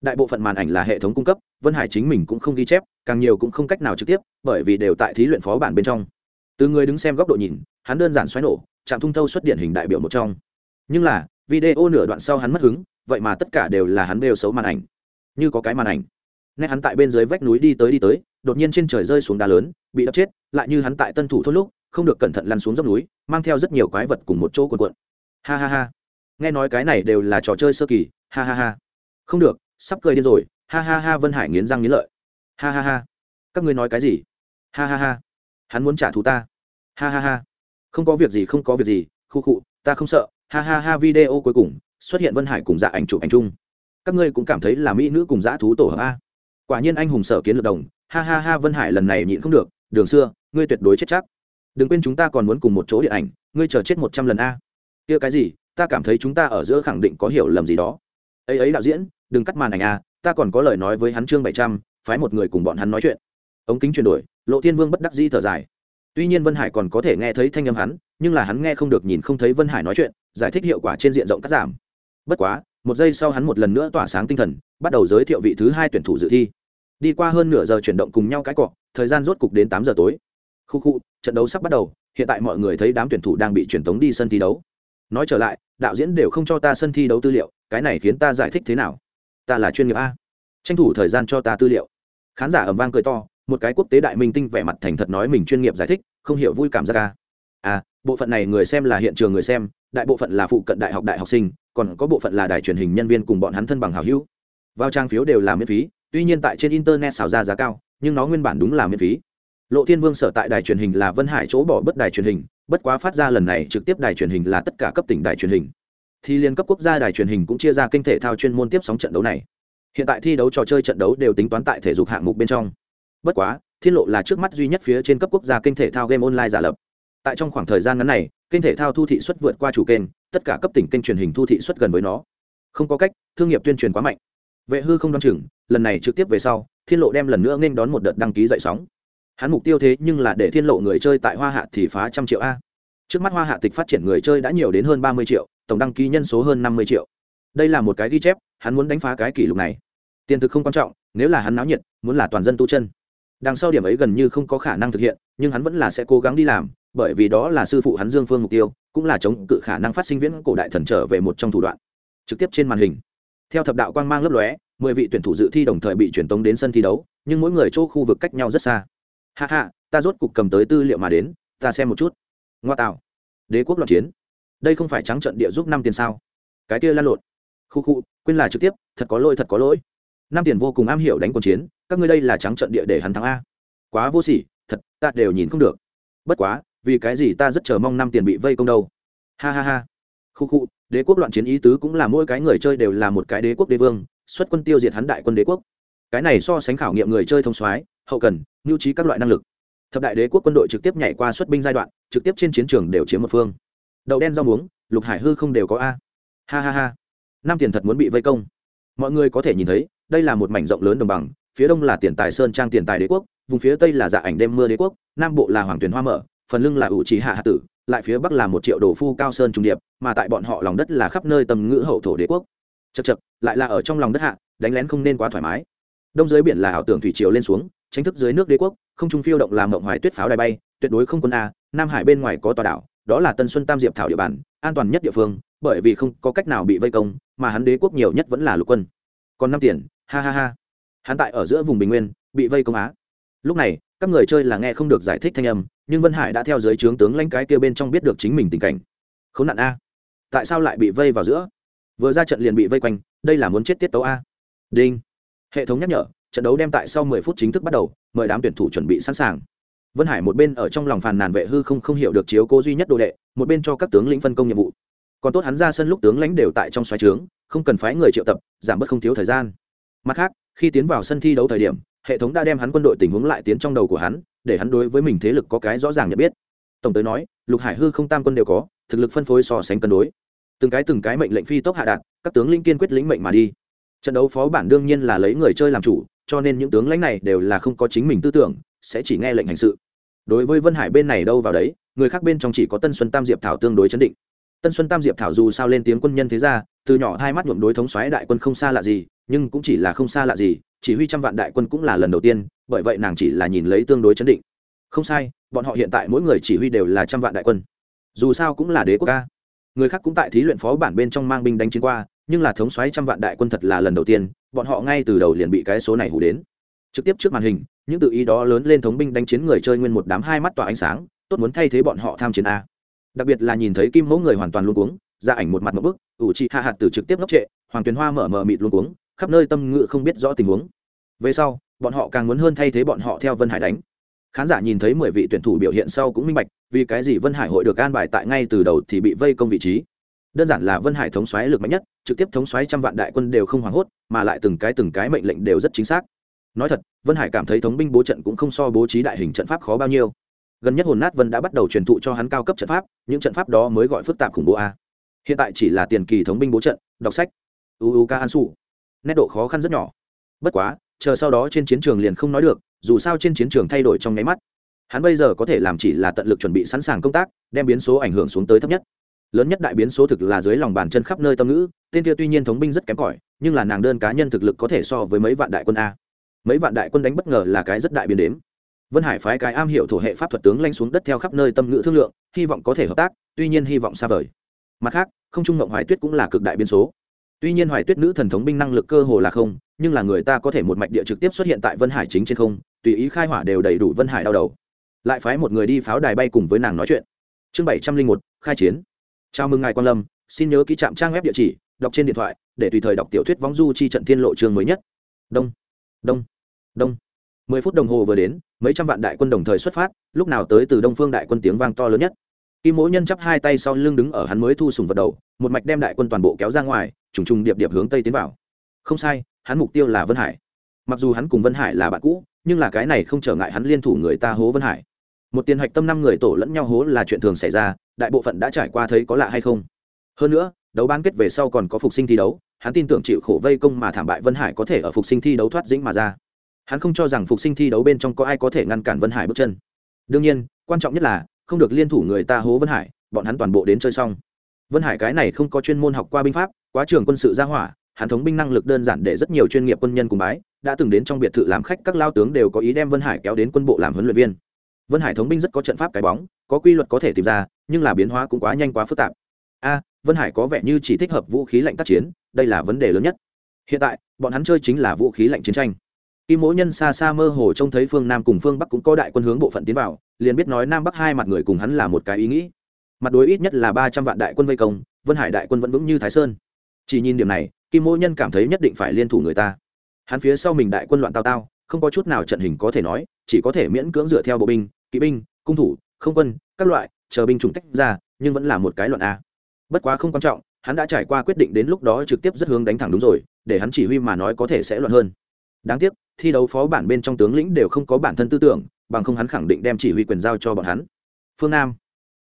Đại bộ phận màn ảnh là hệ thống cung cấp, vân hải chính mình cũng không ghi chép, càng nhiều cũng không cách nào trực tiếp, bởi vì đều tại thí luyện phó bản bên trong. Từ người đứng xem góc độ nhìn, hắn đơn giản xoáy nổ chạm thung thâu xuất điển hình đại biểu một trong. Nhưng là, video nửa đoạn sau hắn mất hứng, vậy mà tất cả đều là hắn đều xấu màn ảnh. Như có cái màn ảnh. Nét hắn tại bên dưới vách núi đi tới đi tới, đột nhiên trên trời rơi xuống đá lớn, bị đập chết, lại như hắn tại tân thủ thốt lúc, không được cẩn thận lăn xuống dốc núi, mang theo rất nhiều quái vật cùng một chỗ cuộn cuộn. Ha ha ha. Nghe nói cái này đều là trò chơi sơ kỳ, ha ha ha. Không được, sắp cười điên rồi, ha ha ha vân hải nghiến răng nghiến lợi. Ha ha ha. Các ngươi nói cái gì? Ha ha ha. Hắn muốn trả thù ta. Ha ha ha không có việc gì, không có việc gì, khu khụ ta không sợ. Ha ha ha, video cuối cùng, xuất hiện vân hải cùng dạ ảnh chụp ảnh chung. Các ngươi cũng cảm thấy là mỹ nữ cùng dã thú tổ hợp a. Quả nhiên anh hùng sở kiến lược đồng. Ha ha ha, vân hải lần này nhịn không được. Đường xưa, ngươi tuyệt đối chết chắc. Đừng quên chúng ta còn muốn cùng một chỗ điện ảnh. Ngươi chờ chết một trăm lần a. Kia cái gì? Ta cảm thấy chúng ta ở giữa khẳng định có hiểu lầm gì đó. Ấy ấy đạo diễn, đừng cắt màn ảnh a. Ta còn có lời nói với hắn chương bảy trăm, phái một người cùng bọn hắn nói chuyện. Ống kính chuyển đổi, lộ thiên vương bất đắc di thở dài tuy nhiên vân hải còn có thể nghe thấy thanh âm hắn, nhưng là hắn nghe không được nhìn không thấy vân hải nói chuyện, giải thích hiệu quả trên diện rộng cắt giảm. Bất quá, một giây sau hắn một lần nữa tỏa sáng tinh thần, bắt đầu giới thiệu vị thứ hai tuyển thủ dự thi. Đi qua hơn nửa giờ chuyển động cùng nhau cái cọ, thời gian rốt cục đến tám giờ tối. Khu khu, trận đấu sắp bắt đầu, hiện tại mọi người thấy đám tuyển thủ đang bị truyền tống đi sân thi đấu. Nói trở lại, đạo diễn đều không cho ta sân thi đấu tư liệu, cái này khiến ta giải thích thế nào? Ta là chuyên nghiệp a. Tranh thủ thời gian cho ta tư liệu. Khán giả ầm vang cười to một cái quốc tế đại minh tinh vẻ mặt thành thật nói mình chuyên nghiệp giải thích, không hiểu vui cảm giác ca à bộ phận này người xem là hiện trường người xem, đại bộ phận là phụ cận đại học đại học sinh, còn có bộ phận là đài truyền hình nhân viên cùng bọn hắn thân bằng hào hữu. Vào trang phiếu đều là miễn phí, tuy nhiên tại trên internet xào ra giá cao, nhưng nó nguyên bản đúng là miễn phí. Lộ thiên vương sở tại đài truyền hình là vân hải chỗ bỏ bất đài truyền hình, bất quá phát ra lần này trực tiếp đài truyền hình là tất cả cấp tỉnh đài truyền hình. Thì liên cấp quốc gia đài truyền hình cũng chia ra kênh thể thao chuyên môn tiếp sóng trận đấu này. Hiện tại thi đấu trò chơi trận đấu đều tính toán tại thể dục hạng mục bên trong bất quá, thiên lộ là trước mắt duy nhất phía trên cấp quốc gia kênh thể thao game online giả lập. Tại trong khoảng thời gian ngắn này, kênh thể thao thu thị suất vượt qua chủ kênh, tất cả cấp tỉnh kênh truyền hình thu thị suất gần với nó. Không có cách, thương nghiệp tuyên truyền quá mạnh. Vệ hư không đ o chừng, lần này trực tiếp về sau, thiên lộ đem lần nữa nghênh đón một đợt đăng ký dậy sóng. Hắn mục tiêu thế nhưng là để thiên lộ người chơi tại hoa hạ thì phá trăm triệu a. Trước mắt hoa hạ tịch phát triển người chơi đã nhiều đến hơn ba mươi triệu, tổng đăng ký nhân số hơn năm mươi triệu. Đây là một cái ghi chép, hắn muốn đánh phá cái kỷ lục này. Tiền thực không quan trọng, nếu là hắn náo nhiệt, muốn là toàn dân tu chân đằng sau điểm ấy gần như không có khả năng thực hiện, nhưng hắn vẫn là sẽ cố gắng đi làm, bởi vì đó là sư phụ hắn dương phương mục tiêu, cũng là chống cự khả năng phát sinh viễn cổ đại thần trở về một trong thủ đoạn. Trực tiếp trên màn hình, theo thập đạo quang mang lấp lóe, mười vị tuyển thủ dự thi đồng thời bị truyền tống đến sân thi đấu, nhưng mỗi người chỗ khu vực cách nhau rất xa. Hạ hạ ta rốt cục cầm tới tư liệu mà đến, ta xem một chút. Ngoa tạo, đế quốc loạn chiến. Đây không phải trắng trận địa giúp năm tiền sao? Cái kia lan lộn. Khu khu, quên là trực tiếp, thật có lỗi, thật có lỗi năm tiền vô cùng am hiểu đánh quân chiến, các ngươi đây là trắng trận địa để hắn thắng a. Quá vô sỉ, thật, ta đều nhìn không được. Bất quá, vì cái gì ta rất chờ mong năm tiền bị vây công đâu? Ha ha ha. Khu khu, đế quốc loạn chiến ý tứ cũng là mỗi cái người chơi đều là một cái đế quốc đế vương, xuất quân tiêu diệt hắn đại quân đế quốc. Cái này so sánh khảo nghiệm người chơi thông soái, hậu cần mưu trí các loại năng lực. Thập đại đế quốc quân đội trực tiếp nhảy qua xuất binh giai đoạn, trực tiếp trên chiến trường đều chiếm một phương. Đậu đen rau muống, lục hải hư không đều có a. Ha ha ha. Năm tiền thật muốn bị vây công. Mọi người có thể nhìn thấy đây là một mảnh rộng lớn đồng bằng, phía đông là tiền tài sơn trang tiền tài đế quốc, vùng phía tây là dạ ảnh đêm mưa đế quốc, nam bộ là hoàng tuyền hoa mở, phần lưng là ủ trí hạ hạ tử, lại phía bắc là một triệu đồ phu cao sơn trung điệp, mà tại bọn họ lòng đất là khắp nơi tầm ngữ hậu thổ đế quốc. Chật chật lại là ở trong lòng đất hạ, đánh lén không nên quá thoải mái. Đông dưới biển là ảo tưởng thủy triều lên xuống tránh thức dưới nước đế quốc, không trung phiêu động làm mộng hoài tuyết pháo đài bay, tuyệt đối không quân a, nam hải bên ngoài có tòa đảo, đó là tân xuân tam diệp thảo địa bàn, an toàn nhất địa phương, bởi vì không có cách nào bị vây công, mà hắn đế quốc nhiều nhất vẫn là lục quân. Còn năm tiền ha ha ha. Hắn tại ở giữa vùng bình nguyên, bị vây công á. Lúc này, các người chơi là nghe không được giải thích thanh âm, nhưng vân hải đã theo giới trướng tướng lãnh cái kia bên trong biết được chính mình tình cảnh. K h ố n nạn a. Tại sao lại bị vây vào giữa? Vừa ra trận liền bị vây quanh, đây là muốn chết tiết tấu a. Đinh. Hệ thống nhắc nhở, trận đấu đem tại sau mười phút chính thức bắt đầu, mời đám tuyển thủ chuẩn bị sẵn sàng. Vân hải một bên ở trong lòng phàn nàn vệ hư không không hiểu được chiếu cố duy nhất đồ đệ, một bên cho các tướng lĩnh phân công nhiệm vụ. Còn tốt hắn ra sân lúc tướng lãnh đều tại trong xoáy trướng, không cần phái người triệu tập, giảm bớt không thiếu thời gian mặt khác, khi tiến vào sân thi đấu thời điểm, hệ thống đã đem hắn quân đội tình huống lại tiến trong đầu của hắn, để hắn đối với mình thế lực có cái rõ ràng nhận biết. Tổng tới nói, lục hải hư không tam quân đều có, thực lực phân phối so sánh cân đối. Từng cái từng cái mệnh lệnh phi tốc hạ đạt, các tướng linh kiên quyết lĩnh mệnh mà đi. Trận đấu phó bản đương nhiên là lấy người chơi làm chủ, cho nên những tướng lãnh này đều là không có chính mình tư tưởng, sẽ chỉ nghe lệnh hành sự. Đối với vân hải bên này đâu vào đấy, người khác bên trong chỉ có tân xuân tam diệp thảo tương đối chấn định. Tân xuân tam diệp thảo dù sao lên tiếng quân nhân thế ra từ nhỏ hai mắt nhuộm đối thống xoáy đại quân không xa lạ gì nhưng cũng chỉ là không xa lạ gì, chỉ huy trăm vạn đại quân cũng là lần đầu tiên, bởi vậy nàng chỉ là nhìn lấy tương đối chấn định. Không sai, bọn họ hiện tại mỗi người chỉ huy đều là trăm vạn đại quân. Dù sao cũng là đế quốc ca người khác cũng tại thí luyện phó bản bên trong mang binh đánh chiến qua, nhưng là thống xoáy trăm vạn đại quân thật là lần đầu tiên, bọn họ ngay từ đầu liền bị cái số này hủ đến. Trực tiếp trước màn hình, những tự ý đó lớn lên thống binh đánh chiến người chơi nguyên một đám hai mắt tỏa ánh sáng, tốt muốn thay thế bọn họ tham chiến a. Đặc biệt là nhìn thấy kim mẫu người hoàn toàn luôn cuống, ra ảnh một mặt một bức, ủ chị hạ hạt từ trực tiếp ngốc trệ, hoàng tuyền hoa mở mờ mịt luôn cuống khắp nơi tâm ngự không biết rõ tình huống. Về sau, bọn họ càng muốn hơn thay thế bọn họ theo vân hải đánh. Khán giả nhìn thấy mười vị tuyển thủ biểu hiện sau cũng minh bạch, vì cái gì vân hải hội được an bài tại ngay từ đầu thì bị vây công vị trí. Đơn giản là vân hải thống xoáy lực mạnh nhất, trực tiếp thống xoáy trăm vạn đại quân đều không hoảng hốt, mà lại từng cái từng cái mệnh lệnh đều rất chính xác. Nói thật, vân hải cảm thấy thống binh bố trận cũng không so bố trí đại hình trận pháp khó bao nhiêu. Gần nhất hồn nát vân đã bắt đầu truyền thụ cho hắn cao cấp trận pháp, những trận pháp đó mới gọi phức tạp khủng bố a. Hiện tại chỉ là tiền kỳ thống binh bố trận, đọc sách. Uuka ca an su nét độ khó khăn rất nhỏ. Bất quá, chờ sau đó trên chiến trường liền không nói được, dù sao trên chiến trường thay đổi trong nháy mắt. Hắn bây giờ có thể làm chỉ là tận lực chuẩn bị sẵn sàng công tác, đem biến số ảnh hưởng xuống tới thấp nhất. Lớn nhất đại biến số thực là dưới lòng bàn chân khắp nơi tâm ngữ, tên kia tuy nhiên thống binh rất kém cỏi, nhưng là nàng đơn cá nhân thực lực có thể so với mấy vạn đại quân a. Mấy vạn đại quân đánh bất ngờ là cái rất đại biến đếm. Vân hải phái cái am hiểu thổ hệ pháp thuật tướng lanh xuống đất theo khắp nơi tâm ngữ thương lượng, hy vọng có thể hợp tác, tuy nhiên hy vọng xa vời. Mặt khác, không trung ngộng hoài tuyết cũng là cực đại biến số tuy nhiên hoài tuyết nữ thần thống binh năng lực cơ hồ là không, nhưng là người ta có thể một mạch địa trực tiếp xuất hiện tại vân hải chính trên không, tùy ý khai hỏa đều đầy đủ vân hải đau đầu. Lại phái một người đi pháo đài bay cùng với nàng nói chuyện. Chương bảy trăm linh một, khai chiến. Chào mừng ngài quan lâm, xin nhớ ký trạm trang web địa chỉ, đọc trên điện thoại, để tùy thời đọc tiểu thuyết võng du chi trận thiên lộ trường mới nhất. Đông đông đông. Mười phút đồng hồ vừa đến, mấy trăm vạn đại quân đồng thời xuất phát, lúc nào tới từ đông phương đại quân tiếng vang to lớn nhất. Kim mỗ nhân chắp hai tay sau lưng đứng ở hắn mới thu sùng vật đầu, một mạch đem đại quân toàn bộ kéo ra ngoài trùng trùng điệp điệp hướng tây tiến vào. Không sai, hắn mục tiêu là vân hải. Mặc dù hắn cùng vân hải là bạn cũ, nhưng là cái này không trở ngại hắn liên thủ người ta hố vân hải. Một tiền hạch tâm năm người tổ lẫn nhau hố là chuyện thường xảy ra, đại bộ phận đã trải qua thấy có lạ hay không. Hơn nữa, đấu bán kết về sau còn có phục sinh thi đấu, hắn tin tưởng chịu khổ vây công mà thảm bại vân hải có thể ở phục sinh thi đấu thoát dĩnh mà ra. Hắn không cho rằng phục sinh thi đấu bên trong có ai có thể ngăn cản vân hải bước chân. Đương nhiên, quan trọng nhất là, không được liên thủ người ta hố vân hải, bọn hắn toàn bộ đến chơi xong. Vân hải cái này không có chuyên môn học qua binh pháp quá trường quân sự gia hỏa, hắn thống binh năng lực đơn giản để rất nhiều chuyên nghiệp quân nhân cùng bái, đã từng đến trong biệt thự làm khách các lao tướng đều có ý đem vân hải kéo đến quân bộ làm huấn luyện viên. Vân hải thống binh rất có trận pháp cái bóng, có quy luật có thể tìm ra, nhưng là biến hóa cũng quá nhanh quá phức tạp. A, vân hải có vẻ như chỉ thích hợp vũ khí lạnh tác chiến, đây là vấn đề lớn nhất. Hiện tại, bọn hắn chơi chính là vũ khí lạnh chiến tranh. Kim mỗi nhân xa xa mơ hồ trông thấy phương nam cùng phương bắc cũng có đại quân hướng bộ phận tiến vào, liền biết nói nam bắc hai mặt người cùng hắn là một cái ý nghĩ. Mặt đối ít nhất là ba trăm vạn đại quân vây công, vân hải đại quân vẫn vững như thái sơn chỉ nhìn điểm này, kim mỗ nhân cảm thấy nhất định phải liên thủ người ta. Hắn phía sau mình đại quân loạn tao tao, không có chút nào trận hình có thể nói, chỉ có thể miễn cưỡng dựa theo bộ binh, kỵ binh, cung thủ, không quân, các loại, chờ binh chủng tách ra, nhưng vẫn là một cái loạn a. Bất quá không quan trọng, hắn đã trải qua quyết định đến lúc đó trực tiếp rất hướng đánh thẳng đúng rồi, để hắn chỉ huy mà nói có thể sẽ loạn hơn. Đáng tiếc, thi đấu phó bản bên trong tướng lĩnh đều không có bản thân tư tưởng, bằng không hắn khẳng định đem chỉ huy quyền giao cho bọn hắn. Phương nam,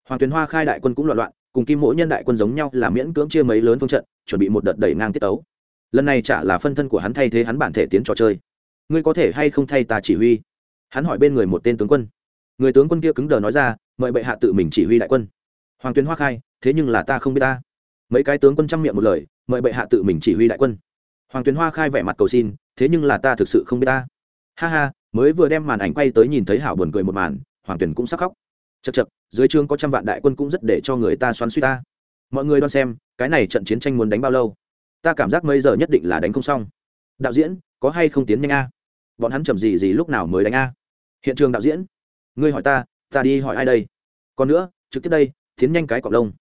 hoàng tuyền hoa khai đại quân cũng loạn loạn, cùng kim mỗi nhân đại quân giống nhau là miễn cưỡng chia mấy lớn phương trận chuẩn bị một đợt đẩy ngang tiết tấu. Lần này chả là phân thân của hắn thay thế hắn bản thể tiến trò chơi. Ngươi có thể hay không thay ta chỉ huy? Hắn hỏi bên người một tên tướng quân. Người tướng quân kia cứng đờ nói ra, mời bệ hạ tự mình chỉ huy đại quân. Hoàng tuyến hoa khai, thế nhưng là ta không biết ta. Mấy cái tướng quân chăm miệng một lời, mời bệ hạ tự mình chỉ huy đại quân. Hoàng tuyến hoa khai vẻ mặt cầu xin, thế nhưng là ta thực sự không biết ta. Ha ha, mới vừa đem màn ảnh quay tới nhìn thấy hảo buồn cười một màn, hoàng tuyền cũng sắc khóc. Chật chật dưới trương có trăm vạn đại quân cũng rất để cho người ta xoắn suy ta mọi người đoán xem, cái này trận chiến tranh muốn đánh bao lâu? Ta cảm giác mấy giờ nhất định là đánh không xong. Đạo diễn, có hay không tiến nhanh a? Bọn hắn chậm gì gì lúc nào mới đánh a? Hiện trường đạo diễn, ngươi hỏi ta ta đi hỏi ai đây? Còn nữa, trực tiếp đây, tiến nhanh cái cọc lông.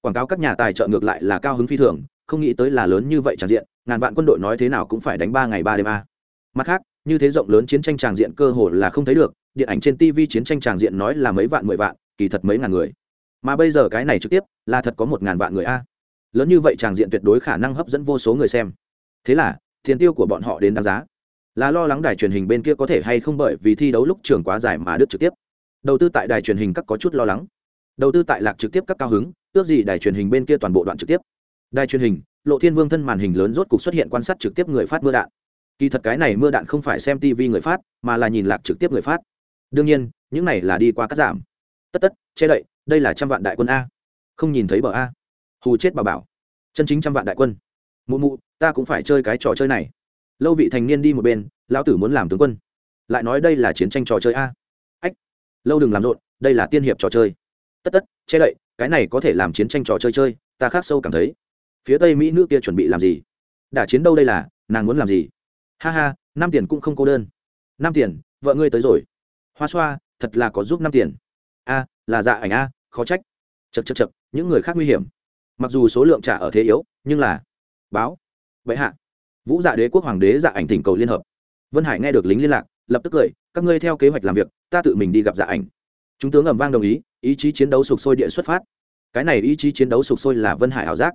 Quảng cáo các nhà tài trợ ngược lại là cao hứng phi thường, không nghĩ tới là lớn như vậy tràn diện, ngàn vạn quân đội nói thế nào cũng phải đánh ba ngày ba đêm a. Mặt khác, như thế rộng lớn chiến tranh tràng diện cơ hồ là không thấy được, điện ảnh trên tv chiến tranh tràng diện nói là mấy vạn mười vạn, kỳ thật mấy ngàn người mà bây giờ cái này trực tiếp là thật có một ngàn vạn người a. Lớn như vậy tràng diện tuyệt đối khả năng hấp dẫn vô số người xem. Thế là, tiền tiêu của bọn họ đến đáng giá. Là lo lắng đài truyền hình bên kia có thể hay không bởi vì thi đấu lúc trường quá dài mà đứt trực tiếp. Đầu tư tại đài truyền hình các có chút lo lắng. Đầu tư tại lạc trực tiếp các cao hứng, ước gì đài truyền hình bên kia toàn bộ đoạn trực tiếp. Đài truyền hình, lộ thiên vương thân màn hình lớn rốt cục xuất hiện quan sát trực tiếp người phát mưa đạn. Kỳ thật cái này mưa đạn không phải xem tv người phát, mà là nhìn lạc trực tiếp người phát. Đương nhiên, những này là đi qua cắt giảm. Tất tất, che đậy đây là trăm vạn đại quân a. Không nhìn thấy bờ a. Hù chết bà bảo. Chân chính trăm vạn đại quân. Mụ mụ, ta cũng phải chơi cái trò chơi này. Lâu vị thành niên đi một bên, lão tử muốn làm tướng quân. Lại nói đây là chiến tranh trò chơi a. Ách. Lâu đừng làm rộn, đây là tiên hiệp trò chơi. Tất tất, che đậy, cái này có thể làm chiến tranh trò chơi chơi, ta khác sâu cảm thấy. Phía tây mỹ nước kia chuẩn bị làm gì? Đả chiến đâu đây là, nàng muốn làm gì? Ha ha, năm tiền cũng không cô đơn. Năm tiền, vợ ngươi tới rồi. Hoa xoa, thật là có giúp năm tiền a, là dạ ảnh a, khó trách. Chật chật chật những người khác nguy hiểm. Mặc dù số lượng trả ở thế yếu, nhưng là báo. Vậy hạ, vũ dạ đế quốc hoàng đế dạ ảnh thỉnh cầu liên hợp. Vân hải nghe được lính liên lạc, lập tức cười, các ngươi theo kế hoạch làm việc, ta tự mình đi gặp dạ ảnh. Chúng tướng ẩm vang đồng ý ý chí chiến đấu sục sôi địa xuất phát. Cái này ý chí chiến đấu sục sôi là vân hải ảo giác.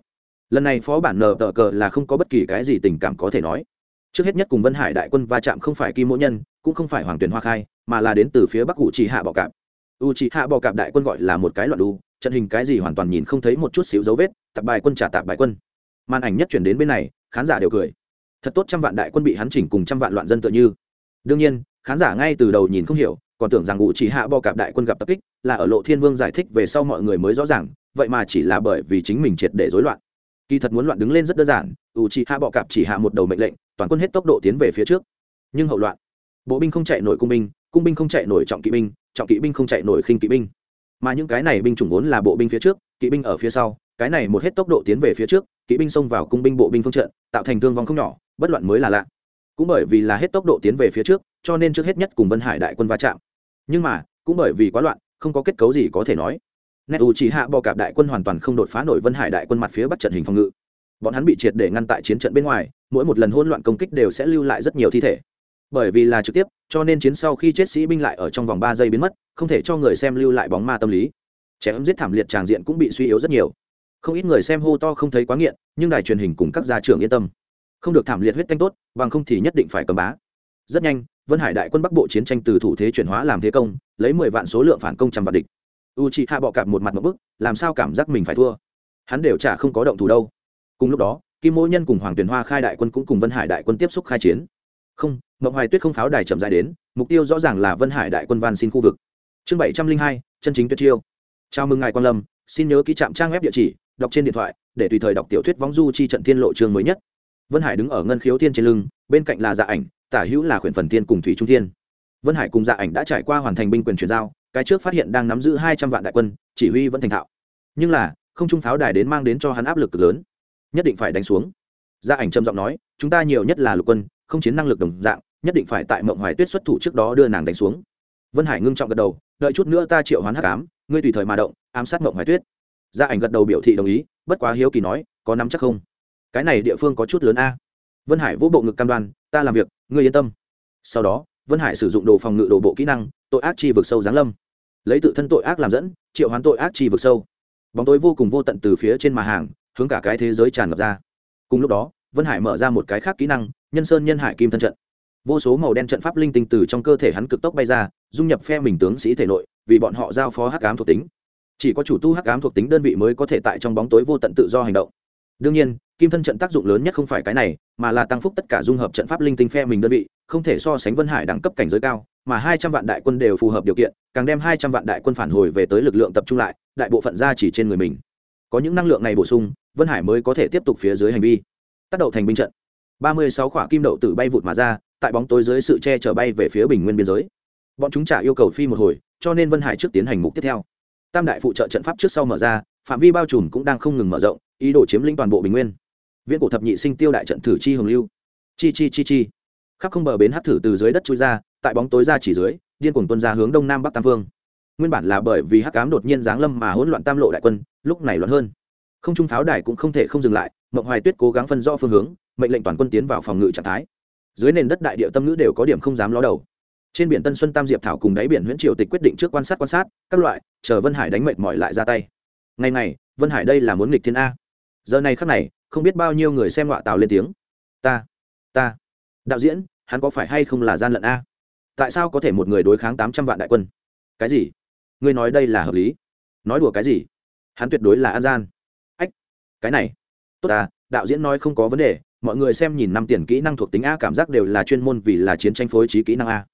Lần này phó bản nờ tờ cờ là không có bất kỳ cái gì tình cảm có thể nói. Trước hết nhất cùng vân hải đại quân va chạm không phải kim mỗ nhân, cũng không phải hoàng tuyển hoa khai, mà là đến từ phía bắc cụ trì hạ bọ cạp u trì hạ bò cạp đại quân gọi là một cái loạn đu, trận hình cái gì hoàn toàn nhìn không thấy một chút xíu dấu vết, tạp bài quân trả tạp bài quân. Màn ảnh nhất chuyển đến bên này, khán giả đều cười. Thật tốt trăm vạn đại quân bị hắn chỉnh cùng trăm vạn loạn dân tựa như. Đương nhiên, khán giả ngay từ đầu nhìn không hiểu, còn tưởng rằng ngụ chỉ hạ bò cạp đại quân gặp tập kích, là ở lộ thiên vương giải thích về sau mọi người mới rõ ràng, vậy mà chỉ là bởi vì chính mình triệt để rối loạn. Kỳ thật muốn loạn đứng lên rất đơn giản ủ chỉ hạ bọ cạp chỉ hạ một đầu mệnh lệnh, toàn quân hết tốc độ tiến về phía trước. Nhưng hậu loạn. Bộ binh không chạy nổi cung binh cung binh không chạy nổi trọng kỵ binh trọng kỵ binh không chạy nổi khinh kỵ binh. Mà những cái này binh chủng vốn là bộ binh phía trước, kỵ binh ở phía sau, cái này một hết tốc độ tiến về phía trước, kỵ binh xông vào cung binh bộ binh phương trận, tạo thành thương vong không nhỏ, bất loạn mới là lạ. Cũng bởi vì là hết tốc độ tiến về phía trước, cho nên trước hết nhất cùng vân hải đại quân va chạm. Nhưng mà, cũng bởi vì quá loạn, không có kết cấu gì có thể nói. Nét ủ chỉ hạ bò cạp đại quân hoàn toàn không đột phá nổi vân hải đại quân mặt phía bắc trận hình phòng ngự. Bọn hắn bị triệt để ngăn tại chiến trận bên ngoài, mỗi một lần hỗn loạn công kích đều sẽ lưu lại rất nhiều thi thể bởi vì là trực tiếp, cho nên chiến sau khi chết sĩ binh lại ở trong vòng ba giây biến mất, không thể cho người xem lưu lại bóng ma tâm lý. Trẻ ấm giết thảm liệt tràng diện cũng bị suy yếu rất nhiều. Không ít người xem hô to không thấy quá nghiện, nhưng đài truyền hình cùng các gia trưởng yên tâm. Không được thảm liệt huyết tanh tốt, bằng không thì nhất định phải cầm bá. Rất nhanh, vân hải đại quân bắc bộ chiến tranh từ thủ thế chuyển hóa làm thế công, lấy mười vạn số lượng phản công trăm vạn địch. U chị hạ bọ cạp một mặt một bức, làm sao cảm giác mình phải thua? Hắn đều chả không có động thủ đâu. Cùng lúc đó, kim mỗi nhân cùng hoàng tuyền hoa khai đại quân cũng cùng vân hải đại quân tiếp xúc khai chiến không mộng hoài tuyết không pháo đài chậm dài đến, mục tiêu rõ ràng là vân hải đại quân van xin khu vực. Chương bảy trăm linh hai, chân chính tuyệt chiêu. Chào mừng ngài quan lâm, xin nhớ ký trạm trang web địa chỉ, đọc trên điện thoại, để tùy thời đọc tiểu thuyết võng du chi trận thiên lộ trường mới nhất. Vân hải đứng ở ngân khiếu thiên trên lưng, bên cạnh là dạ ảnh, tả hữu là khuyển phần thiên cùng thủy trung thiên. Vân hải cùng dạ ảnh đã trải qua hoàn thành binh quyền chuyển giao, cái trước phát hiện đang nắm giữ hai trăm vạn đại quân, chỉ huy vẫn thành thạo. Nhưng là, không trung pháo đài đến mang đến cho hắn áp lực cực lớn, nhất định phải đánh xuống. Gia ảnh trầm giọng nói, chúng ta nhiều nhất là lục quân không chiến năng lực đồng dạng, nhất định phải tại mộng hoài tuyết xuất thủ trước đó đưa nàng đánh xuống. Vân hải ngưng trọng gật đầu, đợi chút nữa ta triệu hoán hắc ám, ngươi tùy thời mà động, ám sát mộng hoài tuyết. Gia ảnh gật đầu biểu thị đồng ý, bất quá hiếu kỳ nói, có nắm chắc không? Cái này địa phương có chút lớn a. Vân hải vỗ bộ ngực cam đoan, ta làm việc, ngươi yên tâm. Sau đó, vân hải sử dụng đồ phòng ngự đồ bộ kỹ năng, tội ác chi vực sâu giáng lâm. Lấy tự thân tội ác làm dẫn, triệu hoán tội ác chi vực sâu. Bóng tối vô cùng vô tận từ phía trên mà hàng, hướng cả cái thế giới tràn ngập ra. Cùng lúc đó vân hải mở ra một cái khác kỹ năng, nhân sơn nhân hải kim thân trận. Vô số màu đen trận pháp linh tinh từ trong cơ thể hắn cực tốc bay ra, dung nhập phe mình tướng sĩ thể nội, vì bọn họ giao phó hắc ám thuộc tính. Chỉ có chủ tu hắc ám thuộc tính đơn vị mới có thể tại trong bóng tối vô tận tự do hành động. Đương nhiên, kim thân trận tác dụng lớn nhất không phải cái này, mà là tăng phúc tất cả dung hợp trận pháp linh tinh phe mình đơn vị, không thể so sánh vân hải đẳng cấp cảnh giới cao, mà hai trăm vạn đại quân đều phù hợp điều kiện, càng đem hai trăm vạn đại quân phản hồi về tới lực lượng tập trung lại, đại bộ phận ra chỉ trên người mình. Có những năng lượng này bổ sung, vân hải mới có thể tiếp tục phía dưới hành vi tác đậu thành binh trận. Ba mươi sáu khỏa kim đậu tử bay vụt mà ra, tại bóng tối dưới sự che chở bay về phía bình nguyên biên giới. Bọn chúng trả yêu cầu phi một hồi, cho nên vân hải trước tiến hành mục tiếp theo. Tam đại phụ trợ trận pháp trước sau mở ra, phạm vi bao trùm cũng đang không ngừng mở rộng, ý đồ chiếm lĩnh toàn bộ bình nguyên. Viễn cổ thập nhị sinh tiêu đại trận thử chi hồng lưu. Chi chi chi chi. Khắp không bờ bến hát thử từ dưới đất chui ra, tại bóng tối ra chỉ dưới, điên cuồng tuân ra hướng đông nam bắc tam phương. Nguyên bản là bởi vì hắc cám đột nhiên giáng lâm mà hỗn loạn tam lộ đại quân, lúc này loạn hơn. Không trung pháo đài cũng không thể không dừng lại mộng hoài tuyết cố gắng phân rõ phương hướng, mệnh lệnh toàn quân tiến vào phòng ngự trạng thái. Dưới nền đất đại địa tâm ngữ đều có điểm không dám ló đầu. Trên biển tân xuân tam diệp thảo cùng đáy biển nguyễn triều tịch quyết định trước quan sát quan sát, các loại, chờ vân hải đánh mệt mỏi lại ra tay. Ngày này vân hải đây là muốn nghịch thiên a. Giờ này khắc này, không biết bao nhiêu người xem họa tào lên tiếng. Ta ta. Đạo diễn, hắn có phải hay không là gian lận a? Tại sao có thể một người đối kháng tám trăm vạn đại quân? Cái gì? Ngươi nói đây là hợp lý. Nói đùa cái gì? Hắn tuyệt đối là an gian. Ách, cái này tốt à đạo diễn nói không có vấn đề, mọi người xem nhìn năm tiền kỹ năng thuộc tính a cảm giác đều là chuyên môn vì là chiến tranh phối trí kỹ năng a.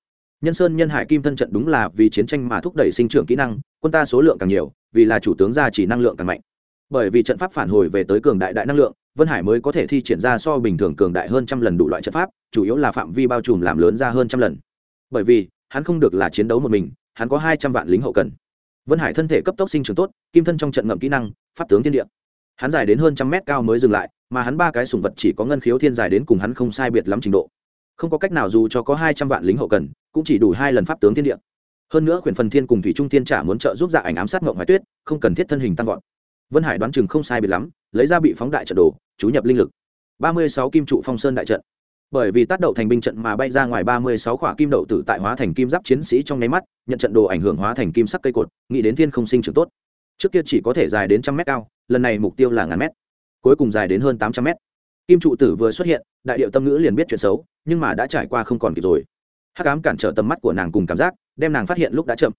Nhân sơn, nhân hải, kim thân trận đúng là vì chiến tranh mà thúc đẩy sinh trưởng kỹ năng, quân ta số lượng càng nhiều, vì là chủ tướng gia chỉ năng lượng càng mạnh. Bởi vì trận pháp phản hồi về tới cường đại đại năng lượng, vân hải mới có thể thi triển ra so bình thường cường đại hơn trăm lần đủ loại trận pháp, chủ yếu là phạm vi bao trùm làm lớn ra hơn trăm lần. Bởi vì, hắn không được là chiến đấu một mình, hắn có hai trăm vạn lính hậu cần. Vân hải thân thể cấp tốc sinh trưởng tốt, kim thân trong trận ngậm kỹ năng, pháp tướng thiên địa hắn dài đến hơn trăm mét cao mới dừng lại, mà hắn ba cái sùng vật chỉ có ngân khiếu thiên dài đến cùng hắn không sai biệt lắm trình độ. Không có cách nào dù cho có hai trăm vạn lính hậu cần, cũng chỉ đủ hai lần pháp tướng thiên địa. Hơn nữa khuyển phần thiên cùng thủy trung thiên trả muốn trợ giúp dạ ảnh ám sát mộng hoài tuyết, không cần thiết thân hình tăng vọt. Vân hải đoán chừng không sai biệt lắm, lấy ra bị phóng đại trận đồ, chú nhập linh lực. Ba mươi sáu kim trụ phong sơn đại trận. Bởi vì tác đậu thành binh trận mà bay ra ngoài ba mươi sáu khỏa kim đậu tử tại hóa thành kim giáp chiến sĩ trong nháy mắt, nhận trận đồ ảnh hưởng hóa thành kim sắc cây cột, nghĩ đến thiên không sinh trưởng tốt trước kia chỉ có thể dài đến trăm mét cao, lần này mục tiêu là ngàn mét. Cuối cùng dài đến hơn tám trăm mét. Kim trụ tử vừa xuất hiện, đại điệu tâm ngữ liền biết chuyện xấu, nhưng mà đã trải qua không còn kịp rồi. Hắc ám cản trở tầm mắt của nàng cùng cảm giác, đem nàng phát hiện lúc đã chậm.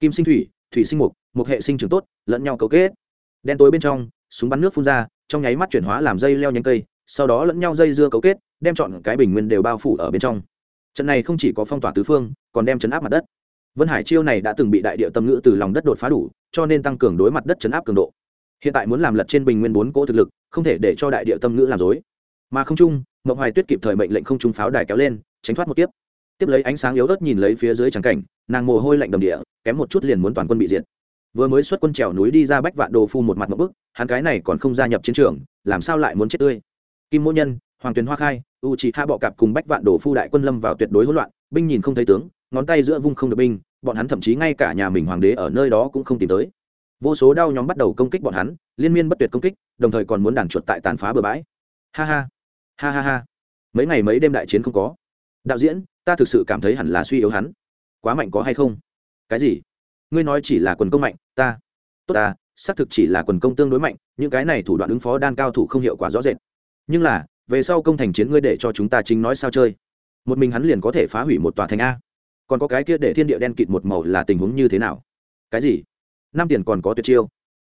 Kim sinh thủy thủy sinh mục một hệ sinh trưởng tốt, lẫn nhau cấu kết. Đen tối bên trong, súng bắn nước phun ra, trong nháy mắt chuyển hóa làm dây leo nhánh cây, sau đó lẫn nhau dây dưa cấu kết, đem chọn cái bình nguyên đều bao phủ ở bên trong. Trận này không chỉ có phong tỏa tứ phương, còn đem chấn áp mặt đất vân hải chiêu này đã từng bị đại địa tâm ngữ từ lòng đất đột phá đủ, cho nên tăng cường đối mặt đất chấn áp cường độ. Hiện tại muốn làm lật trên bình nguyên bốn cỗ thực lực, không thể để cho đại địa tâm ngữ làm dối mà không trung mộng hoài tuyết kịp thời mệnh lệnh không trung pháo đài kéo lên, tránh thoát một tiếp tiếp lấy ánh sáng yếu ớt nhìn lấy phía dưới trắng cảnh, nàng mồ hôi lạnh đầm địa, kém một chút liền muốn toàn quân bị diệt. Vừa mới xuất quân trèo núi đi ra bách vạn đồ phu một mặt một bức, hắn cái này còn không gia nhập chiến trường, làm sao lại muốn chết tươi? Kim mỗ nhân, hoàng tuyền hoa khai u chỉ hạ bọ cạp cùng bách vạn đồ phu đại quân lâm vào tuyệt đối hỗn loạn, binh nhìn không thấy tướng ngón tay giữa vung không được binh, bọn hắn thậm chí ngay cả nhà mình hoàng đế ở nơi đó cũng không tìm tới. Vô số đao nhóm bắt đầu công kích bọn hắn, liên miên bất tuyệt công kích, đồng thời còn muốn đàn chuột tại tàn phá bừa bãi. Ha ha ha ha ha. Mấy ngày mấy đêm đại chiến không có. Đạo diễn, ta thực sự cảm thấy hẳn là suy yếu hắn. Quá mạnh có hay không? Cái gì? Ngươi nói chỉ là quần công mạnh, ta. Tốt ta, xác thực chỉ là quần công tương đối mạnh, những cái này thủ đoạn ứng phó đan cao thủ không hiệu quả rõ rệt. Nhưng là, về sau công thành chiến ngươi để cho chúng ta chính nói sao chơi. Một mình hắn liền có thể phá hủy một tòa thành a còn có cái kia để thiên địa đen kịt một màu là tình huống như thế nào? Cái gì? Năm tiền còn có tuyệt chiêu.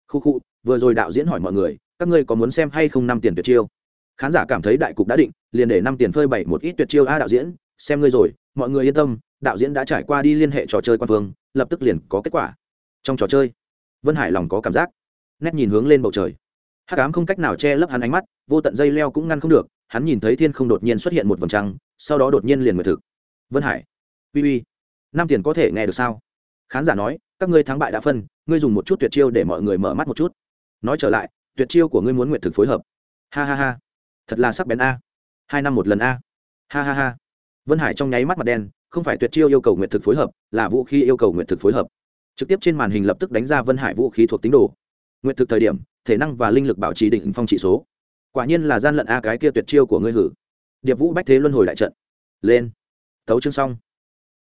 Khu khu, vừa rồi đạo diễn hỏi mọi người, các ngươi có muốn xem hay không năm tiền tuyệt chiêu? Khán giả cảm thấy đại cục đã định, liền để năm tiền phơi bày một ít tuyệt chiêu a đạo diễn, xem ngươi rồi, mọi người yên tâm, đạo diễn đã trải qua đi liên hệ trò chơi quan phương, lập tức liền có kết quả. Trong trò chơi, vân hải lòng có cảm giác. Nét nhìn hướng lên bầu trời. Hát cám không cách nào che lấp hắn ánh mắt, vô tận dây leo cũng ngăn không được, hắn nhìn thấy thiên không đột nhiên xuất hiện một vầng trăng, sau đó đột nhiên liền nguyệt thực. Vân hải, uy uy năm tiền có thể nghe được sao? Khán giả nói, các ngươi thắng bại đã phân, ngươi dùng một chút tuyệt chiêu để mọi người mở mắt một chút. Nói trở lại, tuyệt chiêu của ngươi muốn nguyện thực phối hợp. Ha ha ha. Thật là sắc bén a. Hai năm một lần a. Ha ha ha. Vân hải trong nháy mắt mặt đen, không phải tuyệt chiêu yêu cầu nguyện thực phối hợp, là vũ khí yêu cầu nguyện thực phối hợp. Trực tiếp trên màn hình lập tức đánh ra vân hải vũ khí thuộc tính đồ. Nguyện thực thời điểm, thể năng và linh lực bảo trì định phong trị số. Quả nhiên là gian lận a cái kia tuyệt chiêu của ngươi hử. Điệp vũ bách thế luân hồi đại trận. Lên. Tấu chương xong.